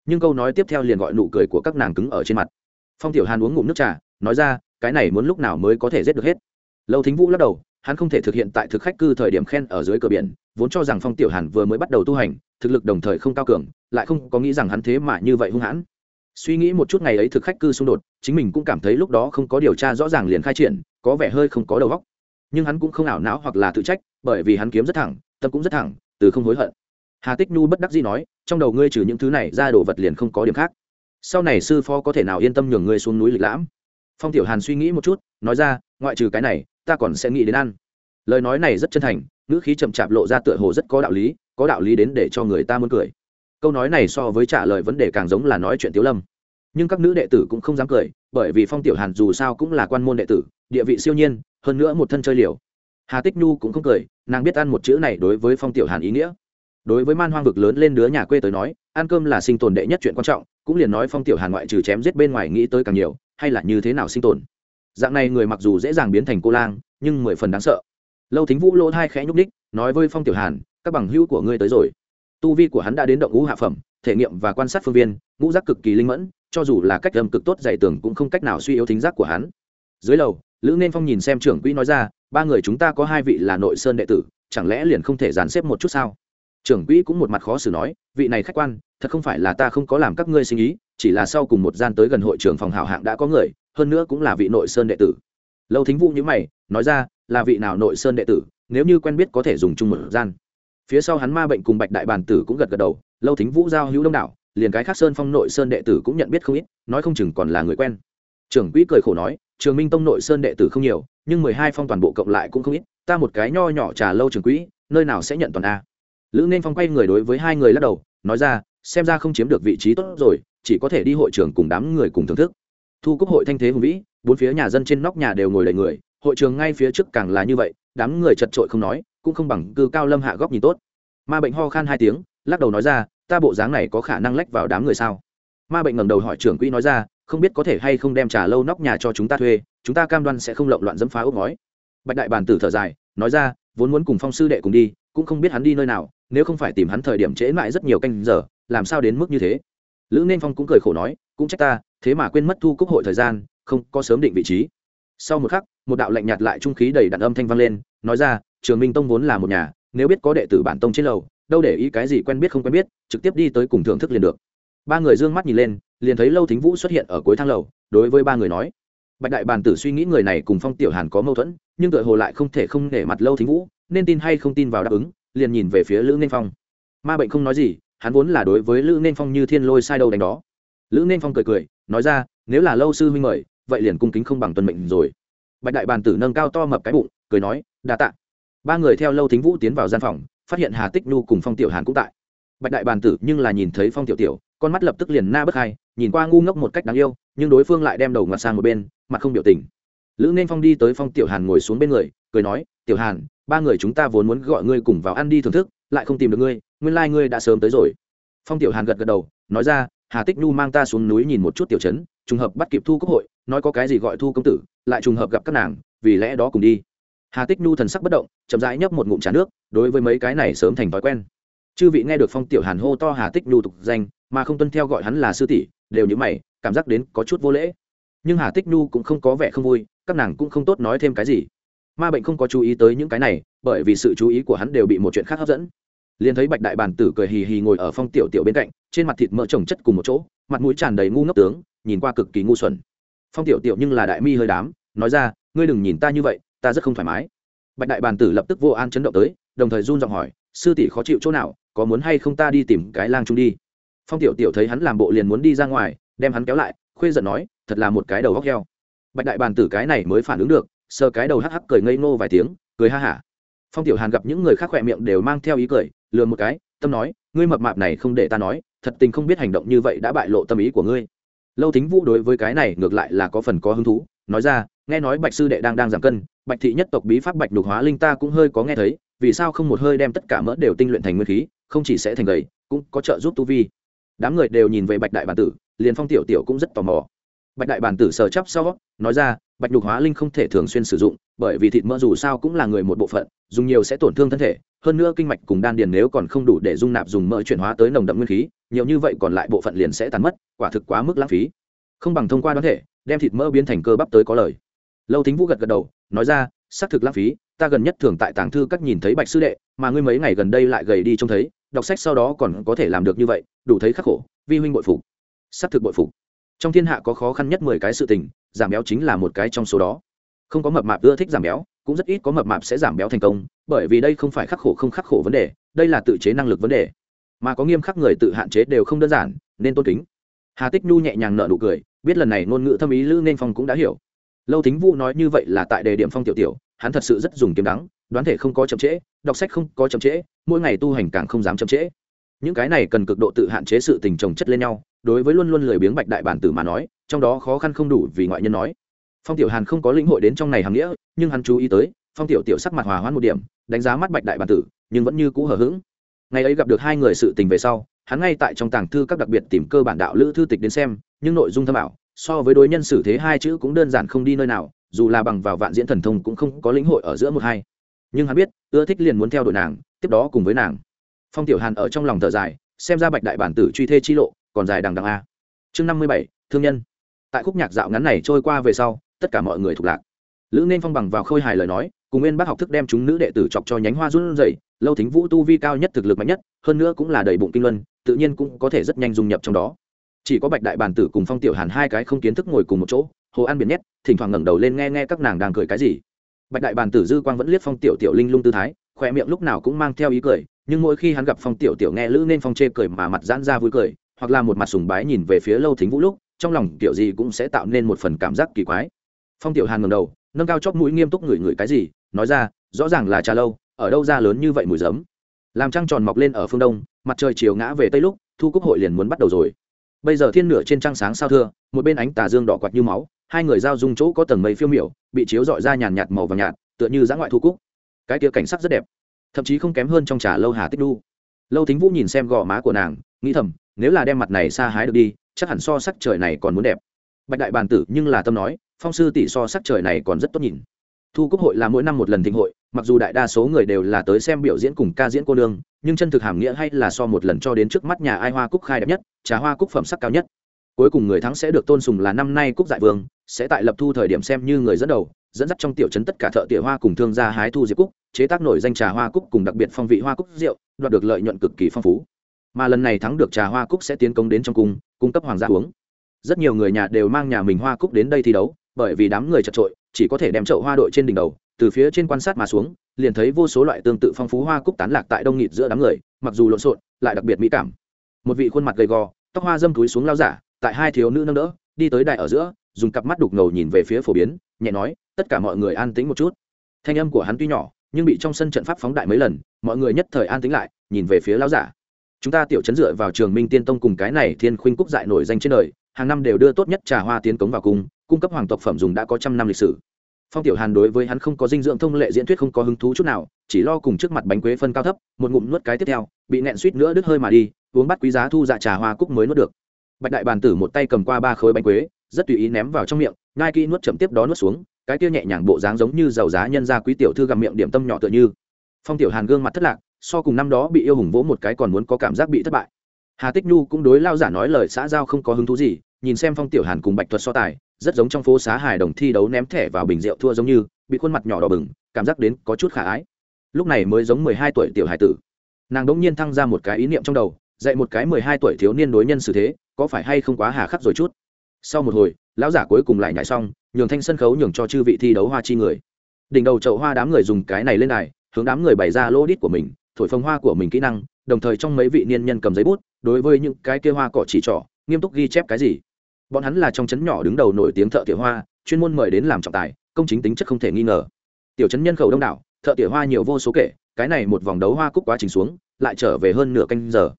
Nhưng câu nói tiếp theo liền gọi nụ cười của các nàng cứng ở trên mặt. Phong tiểu hàn uống ngụm nước trà, nói ra, cái này muốn lúc nào mới có thể giết được hết. Lâu thính vũ lắc đầu, hắn không thể thực hiện tại thực khách cư thời điểm khen ở dưới cửa biển, vốn cho rằng phong tiểu hàn vừa mới bắt đầu tu hành, thực lực đồng thời không cao cường, lại không có nghĩ rằng hắn thế mà như vậy hung hãn. Suy nghĩ một chút ngày ấy thực khách cư xung đột, chính mình cũng cảm thấy lúc đó không có điều tra rõ ràng liền khai triển, có vẻ hơi không có đầu óc nhưng hắn cũng không ảo não hoặc là tự trách, bởi vì hắn kiếm rất thẳng, tâm cũng rất thẳng, từ không hối hận. Hà tích nhu bất đắc dĩ nói, trong đầu ngươi trừ những thứ này ra đồ vật liền không có điểm khác. Sau này sư phó có thể nào yên tâm nhường ngươi xuống núi lịch lãm? Phong tiểu hàn suy nghĩ một chút, nói ra, ngoại trừ cái này, ta còn sẽ nghĩ đến ăn. Lời nói này rất chân thành, ngữ khí chậm chạp lộ ra tựa hồ rất có đạo lý, có đạo lý đến để cho người ta muốn cười. Câu nói này so với trả lời vấn đề càng giống là nói chuyện tiếu lâm. Nhưng các nữ đệ tử cũng không dám cười, bởi vì phong tiểu hàn dù sao cũng là quan môn đệ tử, địa vị siêu nhiên hơn nữa một thân chơi liều. Hà tích nhu cũng không cười, nàng biết ăn một chữ này đối với phong tiểu hàn ý nghĩa. Đối với man hoang vực lớn lên đứa nhà quê tới nói, ăn cơm là sinh tồn đệ nhất chuyện quan trọng, cũng liền nói phong tiểu hàn ngoại trừ chém giết bên ngoài nghĩ tới càng nhiều, hay là như thế nào sinh tồn. Dạng này người mặc dù dễ dàng biến thành cô lang, nhưng mười phần đáng sợ. Lâu thính vũ lỗ hai khẽ nhúc ních nói với phong tiểu hàn, các bằng hữu của ngươi tới rồi. Tu vi của hắn đã đến động ngũ hạ phẩm, thể nghiệm và quan sát phương viên, ngũ giác cực kỳ linh mẫn, cho dù là cách âm cực tốt dạy tưởng cũng không cách nào suy yếu thính giác của hắn. Dưới lầu lữ nên phong nhìn xem trưởng quỹ nói ra, ba người chúng ta có hai vị là nội sơn đệ tử, chẳng lẽ liền không thể dàn xếp một chút sao? Trưởng quỹ cũng một mặt khó xử nói, vị này khách quan, thật không phải là ta không có làm các ngươi sinh ý chỉ là sau cùng một gian tới gần hội trưởng phòng hảo hạng đã có người, hơn nữa cũng là vị nội sơn đệ tử. Lâu thính vũ như mày, nói ra, là vị nào nội sơn đệ tử, nếu như quen biết có thể dùng chung một gian. Phía sau hắn ma bệnh cùng bạch đại bàn tử cũng gật gật đầu, lâu thính vũ giao hữu đông đảo, liền cái khác sơn phong nội sơn đệ tử cũng nhận biết không ít, nói không chừng còn là người quen. Trưởng quỹ cười khổ nói trường minh tông nội sơn đệ tử không nhiều, nhưng mười hai phong toàn bộ cộng lại cũng không ít, ta một cái nho nhỏ trà lâu trường quỹ, nơi nào sẽ nhận toàn a? Lữ nên phong quay người đối với hai người lắc đầu, nói ra, xem ra không chiếm được vị trí tốt rồi, chỉ có thể đi hội trường cùng đám người cùng thưởng thức. Thu cúc hội thanh thế hùng vĩ, bốn phía nhà dân trên nóc nhà đều ngồi đầy người, hội trường ngay phía trước càng là như vậy, đám người chật trội không nói, cũng không bằng cư cao lâm hạ góc nhìn tốt. Ma bệnh ho khan hai tiếng, lắc đầu nói ra, ta bộ dáng này có khả năng lách vào đám người sao? Ma bệnh ngẩng đầu hỏi trưởng quỹ nói ra, không biết có thể hay không đem trả lâu nóc nhà cho chúng ta thuê, chúng ta cam đoan sẽ không lộn loạn dẫm phá ốc ngói. Bạch đại bản tử thở dài, nói ra, vốn muốn cùng phong sư đệ cùng đi, cũng không biết hắn đi nơi nào, nếu không phải tìm hắn thời điểm trễ mãi rất nhiều canh giờ, làm sao đến mức như thế? Lữ nên phong cũng cười khổ nói, cũng trách ta, thế mà quên mất thu cúc hội thời gian, không có sớm định vị trí. Sau một khắc, một đạo lạnh nhạt lại trung khí đầy đạn âm thanh vang lên, nói ra, trường minh tông vốn là một nhà, nếu biết có đệ tử bản tông trên lầu, đâu để ý cái gì quen biết không quen biết, trực tiếp đi tới cùng thưởng thức liền được ba người d ư ơ n g mắt nhìn lên, liền thấy lâu thính vũ xuất hiện ở cuối thang lầu, đối với ba người nói, bạch đại bàn tử suy nghĩ người này cùng phong tiểu hàn có mâu thuẫn, nhưng tựa hồ lại không thể không để mặt lâu thính vũ, nên tin hay không tin vào đáp ứng, liền nhìn về phía lữ nên phong. Ma bệnh không nói gì, hắn vốn là đối với lữ nên phong như thiên lôi sai đâu đánh đó. Lữ nên phong cười cười, nói ra, nếu là lâu sư huynh mời, vậy liền cung kính không bằng tuân mệnh rồi. Bạch đại bàn tử nâng cao to mập cái bụng, cười nói, đa tạ. Ba người theo lâu thính vũ tiến vào gian phòng, phát hiện hà tích nhu cùng phong tiểu hàn cũng tại. Bạch đại bàn tử nhưng là nhìn thấy phong tiểu tiểu con mắt lập tức liền na bất hai, nhìn qua ngu ngốc một cách đáng yêu, nhưng đối phương lại đem đầu ngặt sang một bên mặt không biểu tình. Lữ nên phong đi tới phong tiểu hàn ngồi xuống bên người, cười nói, tiểu hàn, ba người chúng ta vốn muốn gọi ngươi cùng vào ăn đi thưởng thức, lại không tìm được ngươi, nguyên lai、like、ngươi đã sớm tới rồi. Phong tiểu hàn gật gật đầu, nói ra, hà tích nhu mang ta xuống núi nhìn một chút tiểu trấn, trùng hợp bắt kịp thu quốc hội, nói có cái gì gọi thu công tử, lại trùng hợp gặp các nàng, vì lẽ đó cùng đi. Hà tích nhu thần sắc bất động, chậm rãi nhấp một ngụm trà nước, đối với mấy cái này sớm thành thói quen. Chư vị nghe được phong tiểu hàn hô to hà tích nhu tục danh mà không tuân theo gọi hắn là sư tỷ, đều như mày, cảm giác đến có chút vô lễ. Nhưng hà tích nhu cũng không có vẻ không vui, các nàng cũng không tốt nói thêm cái gì. Ma bệnh không có chú ý tới những cái này, bởi vì sự chú ý của hắn đều bị một chuyện khác hấp dẫn. Liền thấy bạch đại bàn tử cười hì hì ngồi ở phong tiểu tiểu bên cạnh, trên mặt thịt mỡ trồng chất cùng một chỗ, mặt mũi tràn đầy ngu ngốc tướng, nhìn qua cực kỳ ngu xuẩn. Phong tiểu tiểu nhưng là đại mi hơi đám, nói ra, ngươi đừng nhìn ta như vậy, ta rất không thoải mái. Bạch đại bàn tử lập tức vô an chấn động tới, đồng thời run giọng hỏi, sư tỷ khó chịu chỗ nào, có muốn hay không ta đi tìm cái lang trung đi? Phong tiểu tiểu thấy hắn làm bộ liền muốn đi ra ngoài, đem hắn kéo lại, khuê giận nói, thật là một cái đầu góc heo. Bạch đại bàn tử cái này mới phản ứng được, sờ cái đầu hắc hắc cười ngây ngô vài tiếng, cười ha hả. Phong tiểu hàn gặp những người khác khỏe miệng đều mang theo ý cười lừa một cái, tâm nói, ngươi mập mạp này không để ta nói, thật tình không biết hành động như vậy đã bại lộ tâm ý của ngươi. Lâu thính vũ đối với cái này ngược lại là có phần có hứng thú, nói ra, nghe nói bạch sư đệ đang đang giảm cân, bạch thị nhất tộc bí pháp bạch đục hóa linh ta cũng hơi có nghe thấy, vì sao không một hơi đem tất cả mỡ đều tinh luyện thành nguyên khí, không chỉ sẽ thành gầy, cũng có trợ giúp tu vi đám người đều nhìn về bạch đại bản tử, liền phong tiểu tiểu cũng rất tò mò. Bạch đại bản tử sờ chắp sau, nói ra, bạch nhục hóa linh không thể thường xuyên sử dụng, bởi vì thịt mỡ dù sao cũng là người một bộ phận, dùng nhiều sẽ tổn thương thân thể, hơn nữa kinh mạch cùng đan điền nếu còn không đủ để dung nạp dùng mỡ chuyển hóa tới nồng đậm nguyên khí, nhiều như vậy còn lại bộ phận liền sẽ tàn mất, quả thực quá mức lãng phí. Không bằng thông qua đoán thể, đem thịt mỡ biến thành cơ bắp tới có lời. Lâu thính vũ gật gật đầu, nói ra, xác thực lãng phí, ta gần nhất thường tại tàng thư các nhìn thấy bạch sư đệ, mà ngươi mấy ngày gần đây lại gầy đi trông thấy đọc sách sau đó còn có thể làm được như vậy, đủ thấy khắc khổ, vi huynh bội phục. Xác thực bội phục. Trong thiên hạ có khó khăn nhất mười cái sự tình, giảm béo chính là một cái trong số đó. Không có mập mạp ưa thích giảm béo, cũng rất ít có mập mạp sẽ giảm béo thành công, bởi vì đây không phải khắc khổ không khắc khổ vấn đề, đây là tự chế năng lực vấn đề. Mà có nghiêm khắc người tự hạn chế đều không đơn giản, nên tôn kính. Hà tích nhu nhẹ nhàng nợ nụ cười, biết lần này ngôn ngữ thâm ý lữ nên phong cũng đã hiểu. Lâu thính vũ nói như vậy là tại đề điểm phong tiểu tiểu, hắn thật sự rất dùng kiếm đắng đoán thể không có chậm trễ, đọc sách không có chậm trễ, mỗi ngày tu hành càng không dám chậm trễ. Những cái này cần cực độ tự hạn chế sự tình trồng chất lên nhau, đối với luôn luôn lười biếng bạch đại bản tử mà nói, trong đó khó khăn không đủ vì ngoại nhân nói. Phong tiểu hàn không có lĩnh hội đến trong này hàm nghĩa, nhưng hắn chú ý tới, phong tiểu tiểu sắc mặt hòa hoãn một điểm, đánh giá mắt bạch đại bản tử, nhưng vẫn như cũ hờ hững. Ngày ấy gặp được hai người sự tình về sau, hắn ngay tại trong tàng thư các đặc biệt tìm cơ bản đạo lữ thư tịch đến xem, nhưng nội dung thâm ảo, so với đối nhân xử thế hai chữ cũng đơn giản không đi nơi nào, dù là bằng vào vạn diễn thần thông cũng không có lĩnh hội ở giữa một hai nhưng hắn biết, ưa thích liền muốn theo đuổi nàng, tiếp đó cùng với nàng. Phong tiểu hàn ở trong lòng thở dài, xem ra bạch đại bản tử truy thê chi lộ, còn dài đằng đằng a. Chương năm mươi bảy, thương nhân. Tại khúc nhạc dạo ngắn này trôi qua về sau, tất cả mọi người thuộc lạc. Lữ nên phong bằng vào khôi hài lời nói, cùng nguyên bác học thức đem chúng nữ đệ tử chọc cho nhánh hoa run dậy lâu thính vũ tu vi cao nhất thực lực mạnh nhất, hơn nữa cũng là đầy bụng kinh luân, tự nhiên cũng có thể rất nhanh dung nhập trong đó. Chỉ có bạch đại bản tử cùng phong tiểu hàn hai cái không kiến thức ngồi cùng một chỗ, hồ an biển nhét, thỉnh thoảng ngẩng đầu lên nghe nghe các nàng đang cười cái gì bạch đại bàn tử dư quang vẫn liếc phong tiểu tiểu linh lung tư thái khoe miệng lúc nào cũng mang theo ý cười, nhưng mỗi khi hắn gặp phong tiểu tiểu nghe lữ nên phong chê cười mà mặt giãn ra vui cười, hoặc là một mặt sùng bái nhìn về phía lâu thính vũ lúc, trong lòng kiểu gì cũng sẽ tạo nên một phần cảm giác kỳ quái. Phong tiểu hàn ngầm đầu, nâng cao chóp mũi nghiêm túc ngửi ngửi cái gì, nói ra, rõ ràng là trà lâu, ở đâu ra lớn như vậy mùi giấm? Làm trăng tròn mọc lên ở phương đông, mặt trời chiều ngã về tây lúc, thu quốc hội liền muốn bắt đầu rồi bây giờ thiên nửa trên trăng sáng sao thưa, một bên ánh tà dương đỏ quạt như máu, hai người giao dung chỗ có tầng mây phiêu miểu, bị chiếu dọi ra nhàn nhạt màu vàng nhạt, tựa như dã ngoại thu cúc. Cái tia cảnh sắc rất đẹp, thậm chí không kém hơn trong trà lâu hà tích đu. Lâu thính vũ nhìn xem gò má của nàng, nghĩ thầm, nếu là đem mặt này xa hái được đi, chắc hẳn so sắc trời này còn muốn đẹp. Bạch đại bàn tử nhưng là tâm nói, phong sư tỷ so sắc trời này còn rất tốt nhìn thu cúc hội là mỗi năm một lần thịnh hội, mặc dù đại đa số người đều là tới xem biểu diễn cùng ca diễn cô nương, nhưng chân thực hàm nghĩa hay là so một lần cho đến trước mắt nhà ai hoa cúc khai đẹp nhất, trà hoa cúc phẩm sắc cao nhất. Cuối cùng người thắng sẽ được tôn sùng là năm nay cúc giải vương, sẽ tại lập thu thời điểm xem như người dẫn đầu, dẫn dắt trong tiểu trấn tất cả thợ tỉa hoa cùng thương gia hái thu diệp cúc, chế tác nổi danh trà hoa cúc cùng đặc biệt phong vị hoa cúc rượu, đoạt được lợi nhuận cực kỳ phong phú. Mà lần này thắng được trà hoa cúc sẽ tiến công đến trong cung cung cấp hoàng gia uống. Rất nhiều người nhà đều mang nhà mình hoa cúc đến đây thi đấu, bởi vì đám người chật trội chỉ có thể đem chậu hoa đội trên đỉnh đầu, từ phía trên quan sát mà xuống, liền thấy vô số loại tương tự phong phú hoa cúc tán lạc tại đông nghịt giữa đám người, mặc dù lộn xộn, lại đặc biệt mỹ cảm. Một vị khuôn mặt gầy gò, tóc hoa dâm túi xuống lao giả, tại hai thiếu nữ nâng đỡ, đi tới đại ở giữa, dùng cặp mắt đục ngầu nhìn về phía phổ biến, nhẹ nói, tất cả mọi người an tĩnh một chút. Thanh âm của hắn tuy nhỏ, nhưng bị trong sân trận pháp phóng đại mấy lần, mọi người nhất thời an tĩnh lại, nhìn về phía lao giả. Chúng ta tiểu chấn dựa vào trường minh tiên tông cùng cái này thiên khuynh cúc dại nổi danh trên đời, hàng năm đều đưa tốt nhất trà hoa tiến cống vào cung cung cấp hoàng tộc phẩm dùng đã có trăm năm lịch sử. Phong tiểu hàn đối với hắn không có dinh dưỡng thông lệ diễn thuyết không có hứng thú chút nào, chỉ lo cùng trước mặt bánh quế phân cao thấp, một ngụm nuốt cái tiếp theo, bị nẹn suýt nữa đứt hơi mà đi, uống bắt quý giá thu dạ trà hoa cúc mới nuốt được. Bạch đại bàn tử một tay cầm qua ba khối bánh quế, rất tùy ý ném vào trong miệng ngai kỹ nuốt chậm tiếp đó nuốt xuống, cái kia nhẹ nhàng bộ dáng giống như giàu giá nhân gia quý tiểu thư gặm miệng điểm tâm nhỏ tựa như. Phong tiểu hàn gương mặt thất lạc, so cùng năm đó bị yêu hùng vỗ một cái còn muốn có cảm giác bị thất bại. Hà tích nhu cũng đối lao giả nói lời xã giao không có hứng thú gì, nhìn xem phong tiểu hàn cùng bạch thuật so tài rất giống trong phố xá hài đồng thi đấu ném thẻ vào bình rượu thua giống như, bị khuôn mặt nhỏ đỏ bừng, cảm giác đến có chút khả ái. Lúc này mới giống mười hai tuổi tiểu hải tử. Nàng đ ỗ n g nhiên thăng ra một cái ý niệm trong đầu, dạy một cái mười hai tuổi thiếu niên đối nhân xử thế, có phải hay không quá hà khắc rồi chút? Sau một hồi, lão giả cuối cùng lại nhảy xong, nhường thanh sân khấu nhường cho chư vị thi đấu hoa chi người. Đỉnh đầu chậu hoa đám người dùng cái này lên đài, hướng đám người bày ra lỗ đít của mình, thổi phồng hoa của mình kỹ năng, đồng thời trong mấy vị niên nhân cầm giấy bút, đối với những cái kia hoa cỏ chỉ trỏ, nghiêm túc ghi chép cái gì bọn hắn là trong trấn nhỏ đứng đầu nổi tiếng thợ tiểu hoa, chuyên môn mời đến làm trọng tài, công chính tính chất không thể nghi ngờ. Tiểu trấn nhân khẩu đông đảo, thợ tiểu hoa nhiều vô số kể, cái này một vòng đấu hoa cúc quá trình xuống, lại trở về hơn nửa canh giờ.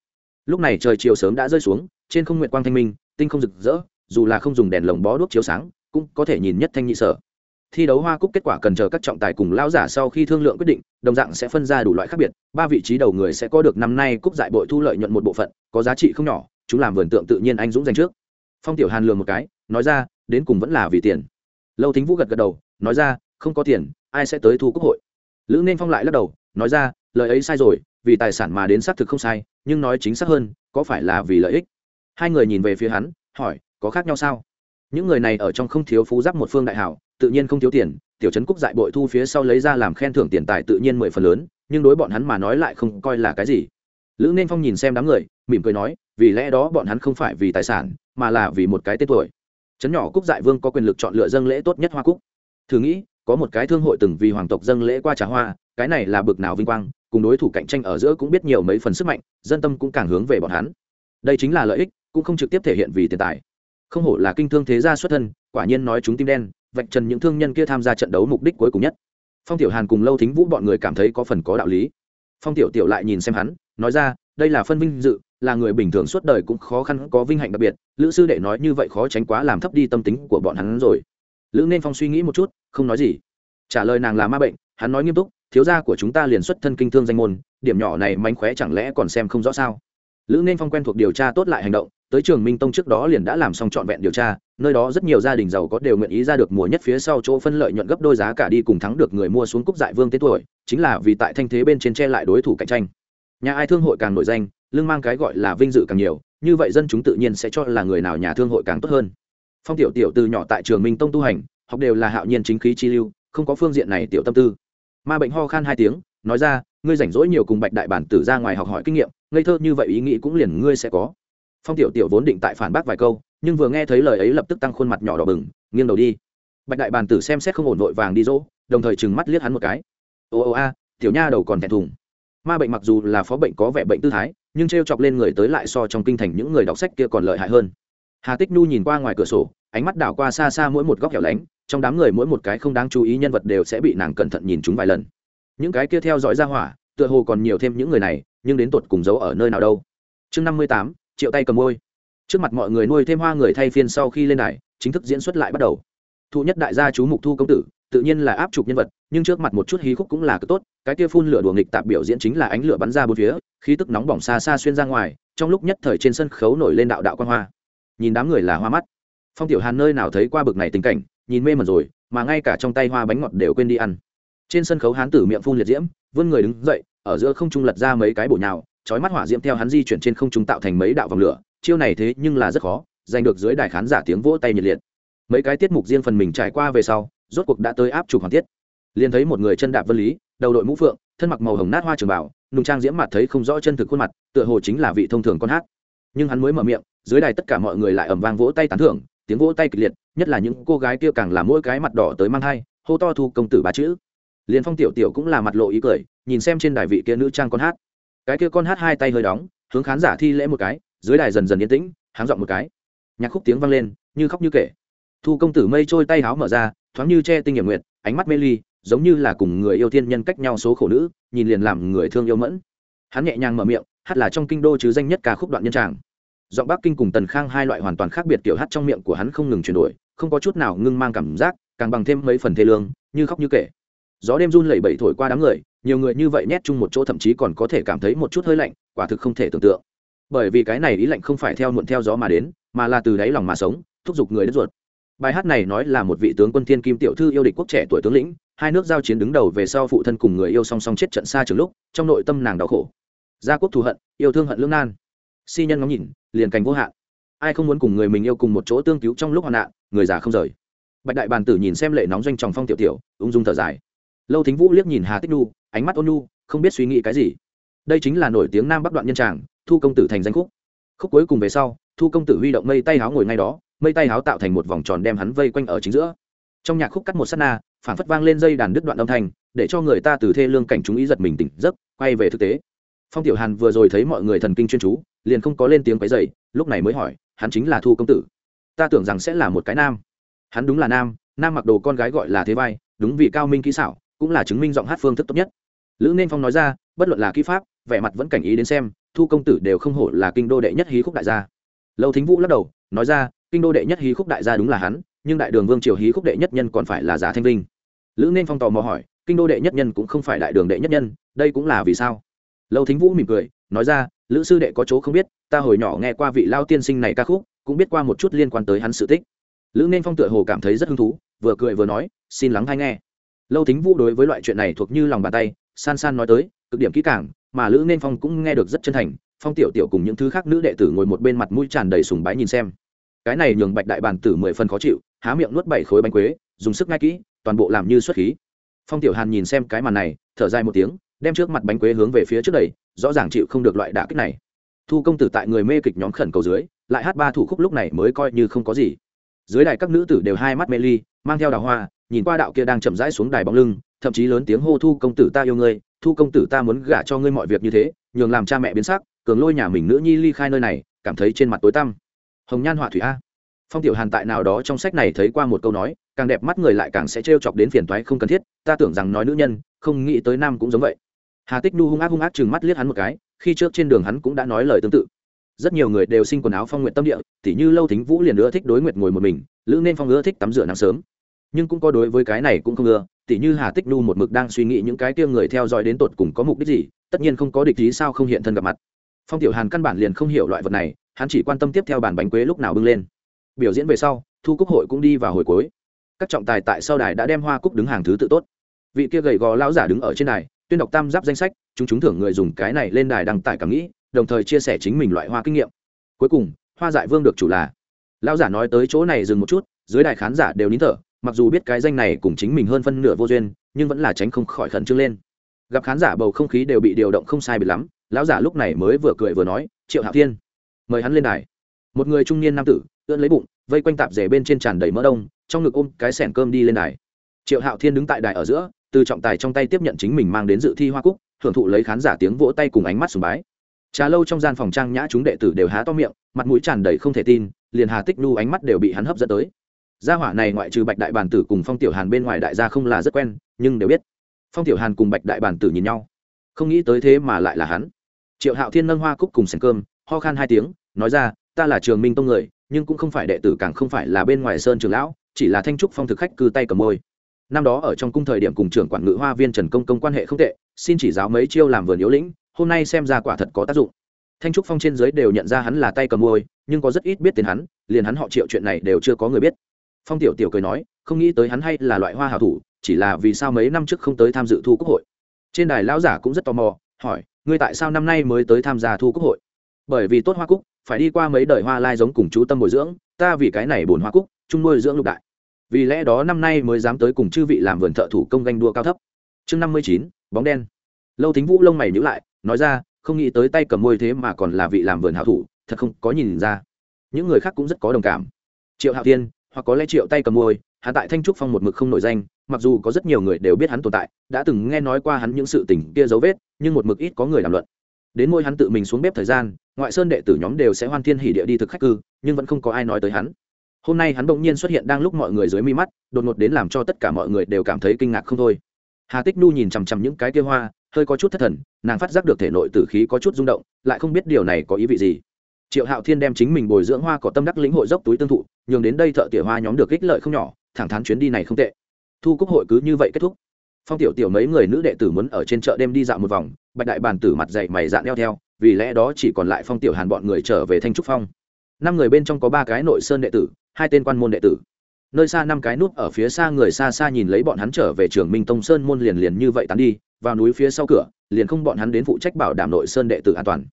Lúc này trời chiều sớm đã rơi xuống, trên không nguyện quang thanh minh, tinh không rực rỡ, dù là không dùng đèn lồng bó đuốc chiếu sáng, cũng có thể nhìn nhất thanh nhị sở. Thi đấu hoa cúc kết quả cần chờ các trọng tài cùng lão giả sau khi thương lượng quyết định, đồng dạng sẽ phân ra đủ loại khác biệt, ba vị trí đầu người sẽ có được năm nay cúc dại bội thu lợi nhuận một bộ phận, có giá trị không nhỏ, chúng làm vườn tượng tự nhiên anh dũng dành trước phong tiểu hàn lừa một cái, nói ra, đến cùng vẫn là vì tiền. Lâu thính vũ gật gật đầu, nói ra, không có tiền, ai sẽ tới thu quốc hội? Lữ nên phong lại lắc đầu, nói ra, lời ấy sai rồi, vì tài sản mà đến xác thực không sai, nhưng nói chính xác hơn, có phải là vì lợi ích? Hai người nhìn về phía hắn, hỏi, có khác nhau sao? Những người này ở trong không thiếu phú giáp một phương đại hảo, tự nhiên không thiếu tiền, tiểu trấn cúc dại bội thu phía sau lấy ra làm khen thưởng tiền tài tự nhiên mười phần lớn, nhưng đối bọn hắn mà nói lại không coi là cái gì. Lữ nên phong nhìn xem đám người, mỉm cười nói, vì lẽ đó bọn hắn không phải vì tài sản mà là vì một cái tên tuổi. Trấn nhỏ cúc dại vương có quyền lực chọn lựa dâng lễ tốt nhất hoa cúc. Thử nghĩ, có một cái thương hội từng vì hoàng tộc dâng lễ qua trà hoa, cái này là bực nào vinh quang, cùng đối thủ cạnh tranh ở giữa cũng biết nhiều mấy phần sức mạnh, dân tâm cũng càng hướng về bọn hắn. Đây chính là lợi ích, cũng không trực tiếp thể hiện vì tiền tài. Không hổ là kinh thương thế gia xuất thân, quả nhiên nói chúng tim đen, vạch trần những thương nhân kia tham gia trận đấu mục đích cuối cùng nhất. Phong tiểu hàn cùng lâu thính vũ bọn người cảm thấy có phần có đạo lý. Phong tiểu tiểu lại nhìn xem hắn, nói ra, đây là phân vinh dự là người bình thường suốt đời cũng khó khăn, có vinh hạnh đặc biệt. Lữ sư đệ nói như vậy khó tránh quá, làm thấp đi tâm tính của bọn hắn rồi. Lữ nên phong suy nghĩ một chút, không nói gì. Trả lời nàng là ma bệnh, hắn nói nghiêm túc, thiếu gia của chúng ta liền xuất thân kinh thương danh môn, điểm nhỏ này mánh khóe chẳng lẽ còn xem không rõ sao? Lữ nên phong quen thuộc điều tra tốt lại hành động, tới trường minh tông trước đó liền đã làm xong trọn vẹn điều tra, nơi đó rất nhiều gia đình giàu có đều nguyện ý ra được mùa nhất phía sau chỗ phân lợi nhuận gấp đôi giá cả đi cùng thắng được người mua xuống cúc dại vương tế tuổi, chính là vì tại thanh thế bên trên che lại đối thủ cạnh tranh. Nhà ai thương hội càng nổi danh lương mang cái gọi là vinh dự càng nhiều, như vậy dân chúng tự nhiên sẽ cho là người nào nhà thương hội càng tốt hơn. Phong tiểu tiểu từ nhỏ tại trường minh tông tu hành, học đều là hạo nhiên chính khí chi lưu, không có phương diện này tiểu tâm tư. Ma bệnh ho khan hai tiếng, nói ra, ngươi rảnh rỗi nhiều cùng bạch đại bản tử ra ngoài học hỏi kinh nghiệm, ngây thơ như vậy ý nghĩ cũng liền ngươi sẽ có. Phong tiểu tiểu vốn định tại phản bác vài câu, nhưng vừa nghe thấy lời ấy lập tức tăng khuôn mặt nhỏ đỏ bừng, nghiêng đầu đi. Bạch đại bản tử xem xét không ổn vội vàng đi dỗ, đồng thời trừng mắt liếc hắn một cái. Ô ô a, tiểu nha đầu còn thẹn thùng ma bệnh mặc dù là phó bệnh có vẻ bệnh tư thái, nhưng t r e o chọc lên người tới lại so trong kinh thành những người đọc sách kia còn lợi hại hơn. Hà tích nhu nhìn qua ngoài cửa sổ, ánh mắt đảo qua xa xa mỗi một góc hẻo lánh, trong đám người mỗi một cái không đáng chú ý nhân vật đều sẽ bị nàng cẩn thận nhìn chúng vài lần. Những cái kia theo dõi ra hỏa, tựa hồ còn nhiều thêm những người này, nhưng đến tột cùng giấu ở nơi nào đâu. Chương năm mươi tám, triệu tay cầm môi. Trước mặt mọi người nuôi thêm hoa người thay phiên sau khi lên đài, chính thức diễn xuất lại bắt đầu. Thụ nhất đại gia chú mục thu công tử, tự nhiên là áp trục nhân vật nhưng trước mặt một chút hí khúc cũng là cực tốt, cái kia phun lửa đùa nghịch tạp biểu diễn chính là ánh lửa bắn ra bốn phía, khí tức nóng bỏng xa xa xuyên ra ngoài, trong lúc nhất thời trên sân khấu nổi lên đạo đạo quan hoa. Nhìn đám người là hoa mắt. Phong tiểu hàn nơi nào thấy qua bực này tình cảnh, nhìn mê mẩn rồi, mà ngay cả trong tay hoa bánh ngọt đều quên đi ăn. Trên sân khấu hán tử miệng phun liệt diễm, vươn người đứng dậy, ở giữa không trung lật ra mấy cái bổ nhào, chói mắt hỏa diễm theo hắn di chuyển trên không trung tạo thành mấy đạo vòng lửa, chiêu này thế nhưng là rất khó, giành được dưới đài khán giả tiếng vỗ tay nhiệt liệt. Mấy cái tiết mục riêng phần mình trải qua về sau, rốt cuộc đã tới áp chụp hoàn tiết liền thấy một người chân đạp vân lý, đầu đội mũ phượng, thân mặc màu hồng nát hoa trường bảo nùng trang diễm mặt thấy không rõ chân thực khuôn mặt, tựa hồ chính là vị thông thường con hát. Nhưng hắn mới mở miệng, dưới đài tất cả mọi người lại ầm vang vỗ tay tán thưởng, tiếng vỗ tay kịch liệt, nhất là những cô gái kia càng làm mỗi cái mặt đỏ tới mang thai, hô to thu công tử ba chữ. Liền phong tiểu tiểu cũng là mặt lộ ý cười, nhìn xem trên đài vị kia nữ trang con hát. Cái kia con hát hai tay hơi đóng, hướng khán giả thi lễ một cái, dưới đài dần dần yên tĩnh, háng dọn một cái. Nhạc khúc tiếng vang lên, như khóc như kể. Thu công tử mây trôi tay háo mở ra thoáng như che tinh nghiệm nguyệt, ánh mắt mê ly, giống như là cùng người yêu thiên nhân cách nhau số khổ nữ, nhìn liền làm người thương yêu mẫn. Hắn nhẹ nhàng mở miệng, hát là trong kinh đô chứ danh nhất ca khúc đoạn nhân tràng. Giọng bắc kinh cùng tần khang hai loại hoàn toàn khác biệt kiểu hát trong miệng của hắn không ngừng chuyển đổi, không có chút nào ngưng mang cảm giác, càng bằng thêm mấy phần thê lương, như khóc như kể. Gió đêm run lẩy bẩy thổi qua đám người, nhiều người như vậy nhét chung một chỗ thậm chí còn có thể cảm thấy một chút hơi lạnh, quả thực không thể tưởng tượng. Bởi vì cái này ý lạnh không phải theo muộn theo gió mà đến, mà là từ đáy lòng mà sống, thúc giục người đất ruột bài hát này nói là một vị tướng quân thiên kim tiểu thư yêu địch quốc trẻ tuổi tướng lĩnh, hai nước giao chiến đứng đầu về sau phụ thân cùng người yêu song song chết trận xa trường lúc, trong nội tâm nàng đau khổ. Gia quốc thù hận, yêu thương hận lương nan. Si nhân ngắm nhìn, liền cành vô hạn. Ai không muốn cùng người mình yêu cùng một chỗ tương cứu trong lúc hoạn nạn, người già không rời. Bạch đại bàn tử nhìn xem lệ nóng doanh tròng phong tiểu tiểu, ung dung thở dài. Lâu thính vũ liếc nhìn hà tích nu ánh mắt ôn nu không biết suy nghĩ cái gì. Đây chính là nổi tiếng nam bắc đoạn nhân tràng, thu công tử thành danh khúc. Khúc cuối cùng về sau, thu công tử huy động mây tay háo ngồi ngay đó mây tay háo tạo thành một vòng tròn đem hắn vây quanh ở chính giữa. Trong nhạc khúc cắt một s á t na phản phất vang lên dây đàn đứt đoạn âm thanh, để cho người ta từ thê lương cảnh chúng ý giật mình tỉnh giấc, quay về thực tế. Phong tiểu hàn vừa rồi thấy mọi người thần kinh chuyên chú, liền không có lên tiếng quấy dày lúc này mới hỏi, hắn chính là thu công tử. Ta tưởng rằng sẽ là một cái nam. Hắn đúng là nam nam mặc đồ con gái gọi là thế vai, đúng vì cao minh kỹ xảo, cũng là chứng minh giọng hát phương thức tốt nhất. Lữ nên phong nói ra, bất luận là kỹ pháp, vẻ mặt vẫn cảnh ý đến xem, thu công tử đều không hổ là kinh đô đệ nhất hí khúc đại gia. Lâu thính vũ lắc đầu, nói ra kinh đô đệ nhất hí khúc đại gia đúng là hắn, nhưng đại đường vương triều hí khúc đệ nhất nhân còn phải là giá thanh vinh. Lữ nên phong tò mò hỏi, kinh đô đệ nhất nhân cũng không phải đại đường đệ nhất nhân, đây cũng là vì sao? Lâu thính vũ mỉm cười, nói ra, lữ sư đệ có chỗ không biết, ta hồi nhỏ nghe qua vị lao tiên sinh này ca khúc, cũng biết qua một chút liên quan tới hắn sự tích. Lữ nên phong tựa hồ cảm thấy rất hứng thú, vừa cười vừa nói, xin lắng hay nghe. Lâu thính vũ đối với loại chuyện này thuộc như lòng bàn tay, san san nói tới, cực điểm kỹ càng, mà lữ nên phong cũng nghe được rất chân thành, phong tiểu tiểu cùng những thứ khác nữ đệ tử ngồi một bên mặt mũi tràn đầy sùng bái nhìn xem cái này nhường bạch đại bàn tử mười phần khó chịu, há miệng nuốt bảy khối bánh quế, dùng sức ngay kỹ, toàn bộ làm như xuất khí. Phong tiểu hàn nhìn xem cái màn này, thở dài một tiếng, đem trước mặt bánh quế hướng về phía trước đầy rõ ràng chịu không được loại đả kích này. Thu công tử tại người mê kịch nhóm khẩn cầu dưới, lại hát ba thủ khúc lúc này mới coi như không có gì. Dưới đài các nữ tử đều hai mắt mê ly, mang theo đào hoa, nhìn qua đạo kia đang chậm rãi xuống đài bóng lưng, thậm chí lớn tiếng hô, thu công tử ta yêu ngươi, thu công tử ta muốn gả cho ngươi mọi việc như thế, nhường làm cha mẹ biến sắc, cường lôi nhà mình nữ nhi ly khai nơi này, cảm thấy trên mặt tối tăm hồng nhan họa thủy a. Phong tiểu hàn tại nào đó trong sách này thấy qua một câu nói, càng đẹp mắt người lại càng sẽ trêu chọc đến phiền toái không cần thiết, ta tưởng rằng nói nữ nhân, không nghĩ tới nam cũng giống vậy. Hà tích nu hung ác hung ác chừng mắt liếc hắn một cái, khi trước trên đường hắn cũng đã nói lời tương tự. Rất nhiều người đều sinh quần áo phong nguyện tâm địa, tỉ như lâu thính vũ liền ưa thích đối nguyện ngồi một mình, lữ nên phong ưa thích tắm rửa nắng sớm. Nhưng cũng có đối với cái này cũng không ưa, tỉ như hà tích nu một mực đang suy nghĩ những cái kia người theo dõi đến tột cùng có mục đích gì, tất nhiên không có địch ý sao không hiện thân gặp mặt. Phong tiểu hàn căn bản liền không hiểu loại vật này hắn chỉ quan tâm tiếp theo bàn bánh quế lúc nào bưng lên. Biểu diễn về sau, thu cúc hội cũng đi vào hồi cuối. Các trọng tài tại sau đài đã đem hoa cúc đứng hàng thứ tự tốt. Vị kia gầy gò lão giả đứng ở trên đài, tuyên đọc tam giáp danh sách, chúng chúng thưởng người dùng cái này lên đài đăng tải cảm nghĩ, đồng thời chia sẻ chính mình loại hoa kinh nghiệm. Cuối cùng, hoa dại vương được chủ là. Lão giả nói tới chỗ này dừng một chút, dưới đài khán giả đều nín thở, mặc dù biết cái danh này cùng chính mình hơn phân nửa vô duyên, nhưng vẫn là tránh không khỏi khẩn trương lên. Gặp khán giả bầu không khí đều bị điều động không sai biệt lắm, lão giả lúc này mới vừa cười vừa nói, triệu hạo thiên mời hắn lên đài. Một người trung niên nam tử, ưỡn lấy bụng, vây quanh tạp rể bên trên tràn đầy mỡ đông, trong ngực ôm cái sẻn cơm đi lên đài. Triệu hạo thiên đứng tại đài ở giữa, từ trọng tài trong tay tiếp nhận chính mình mang đến dự thi hoa cúc hưởng thụ lấy khán giả tiếng vỗ tay cùng ánh mắt sùng bái. Trà lâu trong gian phòng trang nhã chúng đệ tử đều há to miệng, mặt mũi tràn đầy không thể tin, liền hà tích nu ánh mắt đều bị hắn hấp dẫn tới. Gia hỏa này ngoại trừ bạch đại bản tử cùng phong tiểu hàn bên ngoài đại gia không là rất quen, nhưng đều biết. Phong tiểu hàn cùng bạch đại bản tử nhìn nhau. Không nghĩ tới thế mà lại là hắn. Triệu hạo thiên nâng hoa cúc cùng sành cơm, ho khan hai tiếng nói ra, ta là trường minh tông người, nhưng cũng không phải đệ tử, càng không phải là bên ngoài sơn trường lão, chỉ là thanh trúc phong thực khách cư tay cầm môi. Năm đó ở trong cung thời điểm cùng trưởng quản ngự hoa viên trần công công quan hệ không tệ, xin chỉ giáo mấy chiêu làm vườn yếu lĩnh, hôm nay xem ra quả thật có tác dụng. Thanh trúc phong trên giới đều nhận ra hắn là tay cầm môi, nhưng có rất ít biết tiền hắn, liền hắn họ triệu chuyện này đều chưa có người biết. Phong tiểu tiểu cười nói, không nghĩ tới hắn hay là loại hoa hảo thủ, chỉ là vì sao mấy năm trước không tới tham dự thu quốc hội? Trên đài lão giả cũng rất tò mò, hỏi, ngươi tại sao năm nay mới tới tham gia thu quốc hội? Bởi vì tốt hoa cúc, phải đi qua mấy đời hoa lai giống cùng chú tâm bồi dưỡng, ta vì cái này bồn hoa cúc, chung nuôi dưỡng lục đại. Vì lẽ đó năm nay mới dám tới cùng chư vị làm vườn thợ thủ công ganh đua cao thấp. Chương năm mươi chín, bóng đen. Lâu thính vũ lông mày nhữ lại, nói ra, không nghĩ tới tay cầm môi thế mà còn là vị làm vườn hảo thủ, thật không có nhìn ra. Những người khác cũng rất có đồng cảm. Triệu hạo tiên hoặc có lẽ triệu tay cầm môi, hạ tại thanh trúc phong một mực không nổi danh, mặc dù có rất nhiều người đều biết hắn tồn tại, đã từng nghe nói qua hắn những sự tình kia dấu vết, nhưng một mực ít có người làm luận. Đến môi hắn tự mình xuống bếp thời gian ngoại sơn đệ tử nhóm đều sẽ hoan thiên hỉ địa đi thực khách cư, nhưng vẫn không có ai nói tới hắn. Hôm nay hắn bỗng nhiên xuất hiện đang lúc mọi người dưới mi mắt, đột ngột đến làm cho tất cả mọi người đều cảm thấy kinh ngạc không thôi. Hà tích nu nhìn chằm chằm những cái kia hoa, hơi có chút thất thần, nàng phát giác được thể nội tử khí có chút rung động, lại không biết điều này có ý vị gì. Triệu hạo thiên đem chính mình bồi dưỡng hoa có tâm đắc lĩnh hội dốc túi tương thụ, nhường đến đây thợ tỉa hoa nhóm được ích lợi không nhỏ, thẳng thắn chuyến đi này không tệ. Thu cúc hội cứ như vậy kết thúc. Phong tiểu tiểu mấy người nữ đệ tử muốn ở trên chợ đêm đi dạo một vòng, bạch đại bàn tử mặt dậy mày dạn đeo theo vì lẽ đó chỉ còn lại phong tiểu hàn bọn người trở về thanh trúc phong năm người bên trong có ba cái nội sơn đệ tử hai tên quan môn đệ tử nơi xa năm cái nút ở phía xa người xa xa nhìn lấy bọn hắn trở về trường minh tông sơn môn liền liền như vậy tán đi vào núi phía sau cửa liền không bọn hắn đến phụ trách bảo đảm nội sơn đệ tử an toàn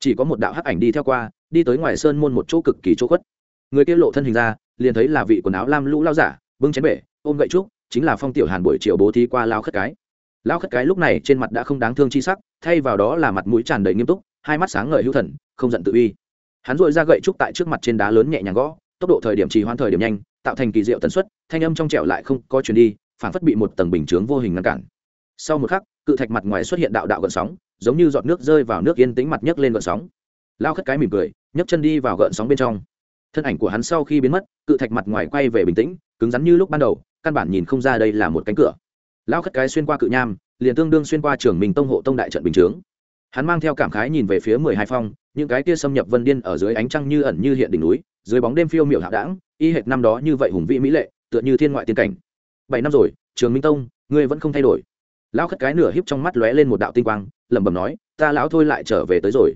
chỉ có một đạo hắc ảnh đi theo qua đi tới ngoài sơn môn một chỗ cực kỳ chỗ khuất người kia lộ thân hình ra liền thấy là vị quần áo lam lũ lao giả bưng chén bể ôm gậy trúc chính là phong tiểu hàn buổi chiều bố thí qua lao khất cái lao khất cái lúc này trên mặt đã không đáng thương chi sắc thay vào đó là mặt mũi tràn đầy nghiêm túc hai mắt sáng ngời hữu thần, không giận tự uy. Hắn dội ra gậy trúc tại trước mặt trên đá lớn nhẹ nhàng gõ, tốc độ thời điểm trì hoãn thời điểm nhanh, tạo thành kỳ diệu tần suất, thanh âm trong trẻo lại không có chuyển đi phản phất bị một tầng bình chướng vô hình ngăn cản. Sau một khắc, cự thạch mặt ngoài xuất hiện đạo đạo gợn sóng, giống như giọt nước rơi vào nước yên tĩnh mặt nhấc lên gợn sóng. Lao khất cái mỉm cười, nhấc chân đi vào gợn sóng bên trong. Thân ảnh của hắn sau khi biến mất, cự thạch mặt ngoài quay về bình tĩnh, cứng rắn như lúc ban đầu, căn bản nhìn không ra đây là một cánh cửa. Lao khất cái xuyên qua cự nham, liền tương đương xuyên qua trường mình tông hộ tông đại trận bình chướng hắn mang theo cảm khái nhìn về phía mười hai phong, những cái kia xâm nhập vân điên ở dưới ánh trăng như ẩn như hiện đỉnh núi, dưới bóng đêm phiêu miểu hạ đảng y hệt năm đó như vậy hùng vĩ mỹ lệ, tựa như thiên ngoại tiên cảnh. Bảy năm rồi, trường minh tông, ngươi vẫn không thay đổi. Lão khất cái nửa híp trong mắt lóe lên một đạo tinh quang, lẩm bẩm nói, ta lão thôi lại trở về tới rồi.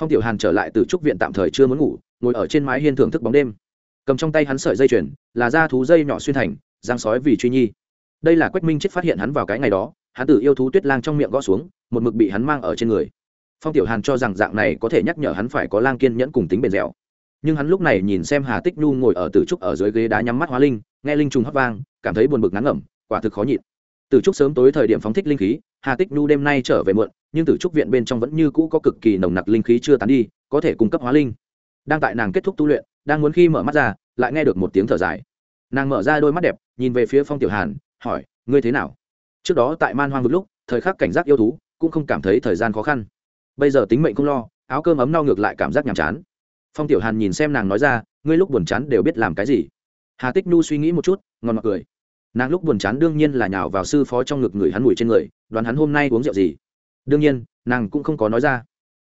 Phong tiểu hàn trở lại từ trúc viện tạm thời chưa muốn ngủ, ngồi ở trên mái hiên thưởng thức bóng đêm. Cầm trong tay hắn sợi dây chuyền, là da thú dây nhỏ xuyên thành, giang sói vì truy nhi. Đây là quách minh chết phát hiện hắn vào cái ngày đó hắn Tử yêu thú tuyết lang trong miệng gõ xuống, một mực bị hắn mang ở trên người. Phong tiểu hàn cho rằng dạng này có thể nhắc nhở hắn phải có lang kiên nhẫn cùng tính bền dẻo. Nhưng hắn lúc này nhìn xem hà tích nhu ngồi ở tử trúc ở dưới ghế đá nhắm mắt hóa linh, nghe linh trùng hót vang, cảm thấy buồn bực ngắn ngẩm, quả thực khó nhịn. Tử trúc sớm tối thời điểm phóng thích linh khí, hà tích nhu đêm nay trở về muộn, nhưng tử trúc viện bên trong vẫn như cũ có cực kỳ nồng nặc linh khí chưa tán đi, có thể cung cấp hóa linh. Đang tại nàng kết thúc tu luyện, đang muốn khi mở mắt ra, lại nghe được một tiếng thở dài. Nàng mở ra đôi mắt đẹp, nhìn về phía phong tiểu hàn, hỏi, ngươi thế nào? Trước đó tại man hoang vực lúc, thời khắc cảnh giác yêu thú, cũng không cảm thấy thời gian khó khăn. Bây giờ tính mệnh không lo, áo cơm ấm no ngược lại cảm giác nhàm chán. Phong tiểu hàn nhìn xem nàng nói ra, ngươi lúc buồn chán đều biết làm cái gì? Hà tích nhu suy nghĩ một chút, ngon mặt cười. Nàng lúc buồn chán đương nhiên là nhào vào sư phó trong ngực người hắn mùi trên người, đoán hắn hôm nay uống rượu gì? Đương nhiên, nàng cũng không có nói ra.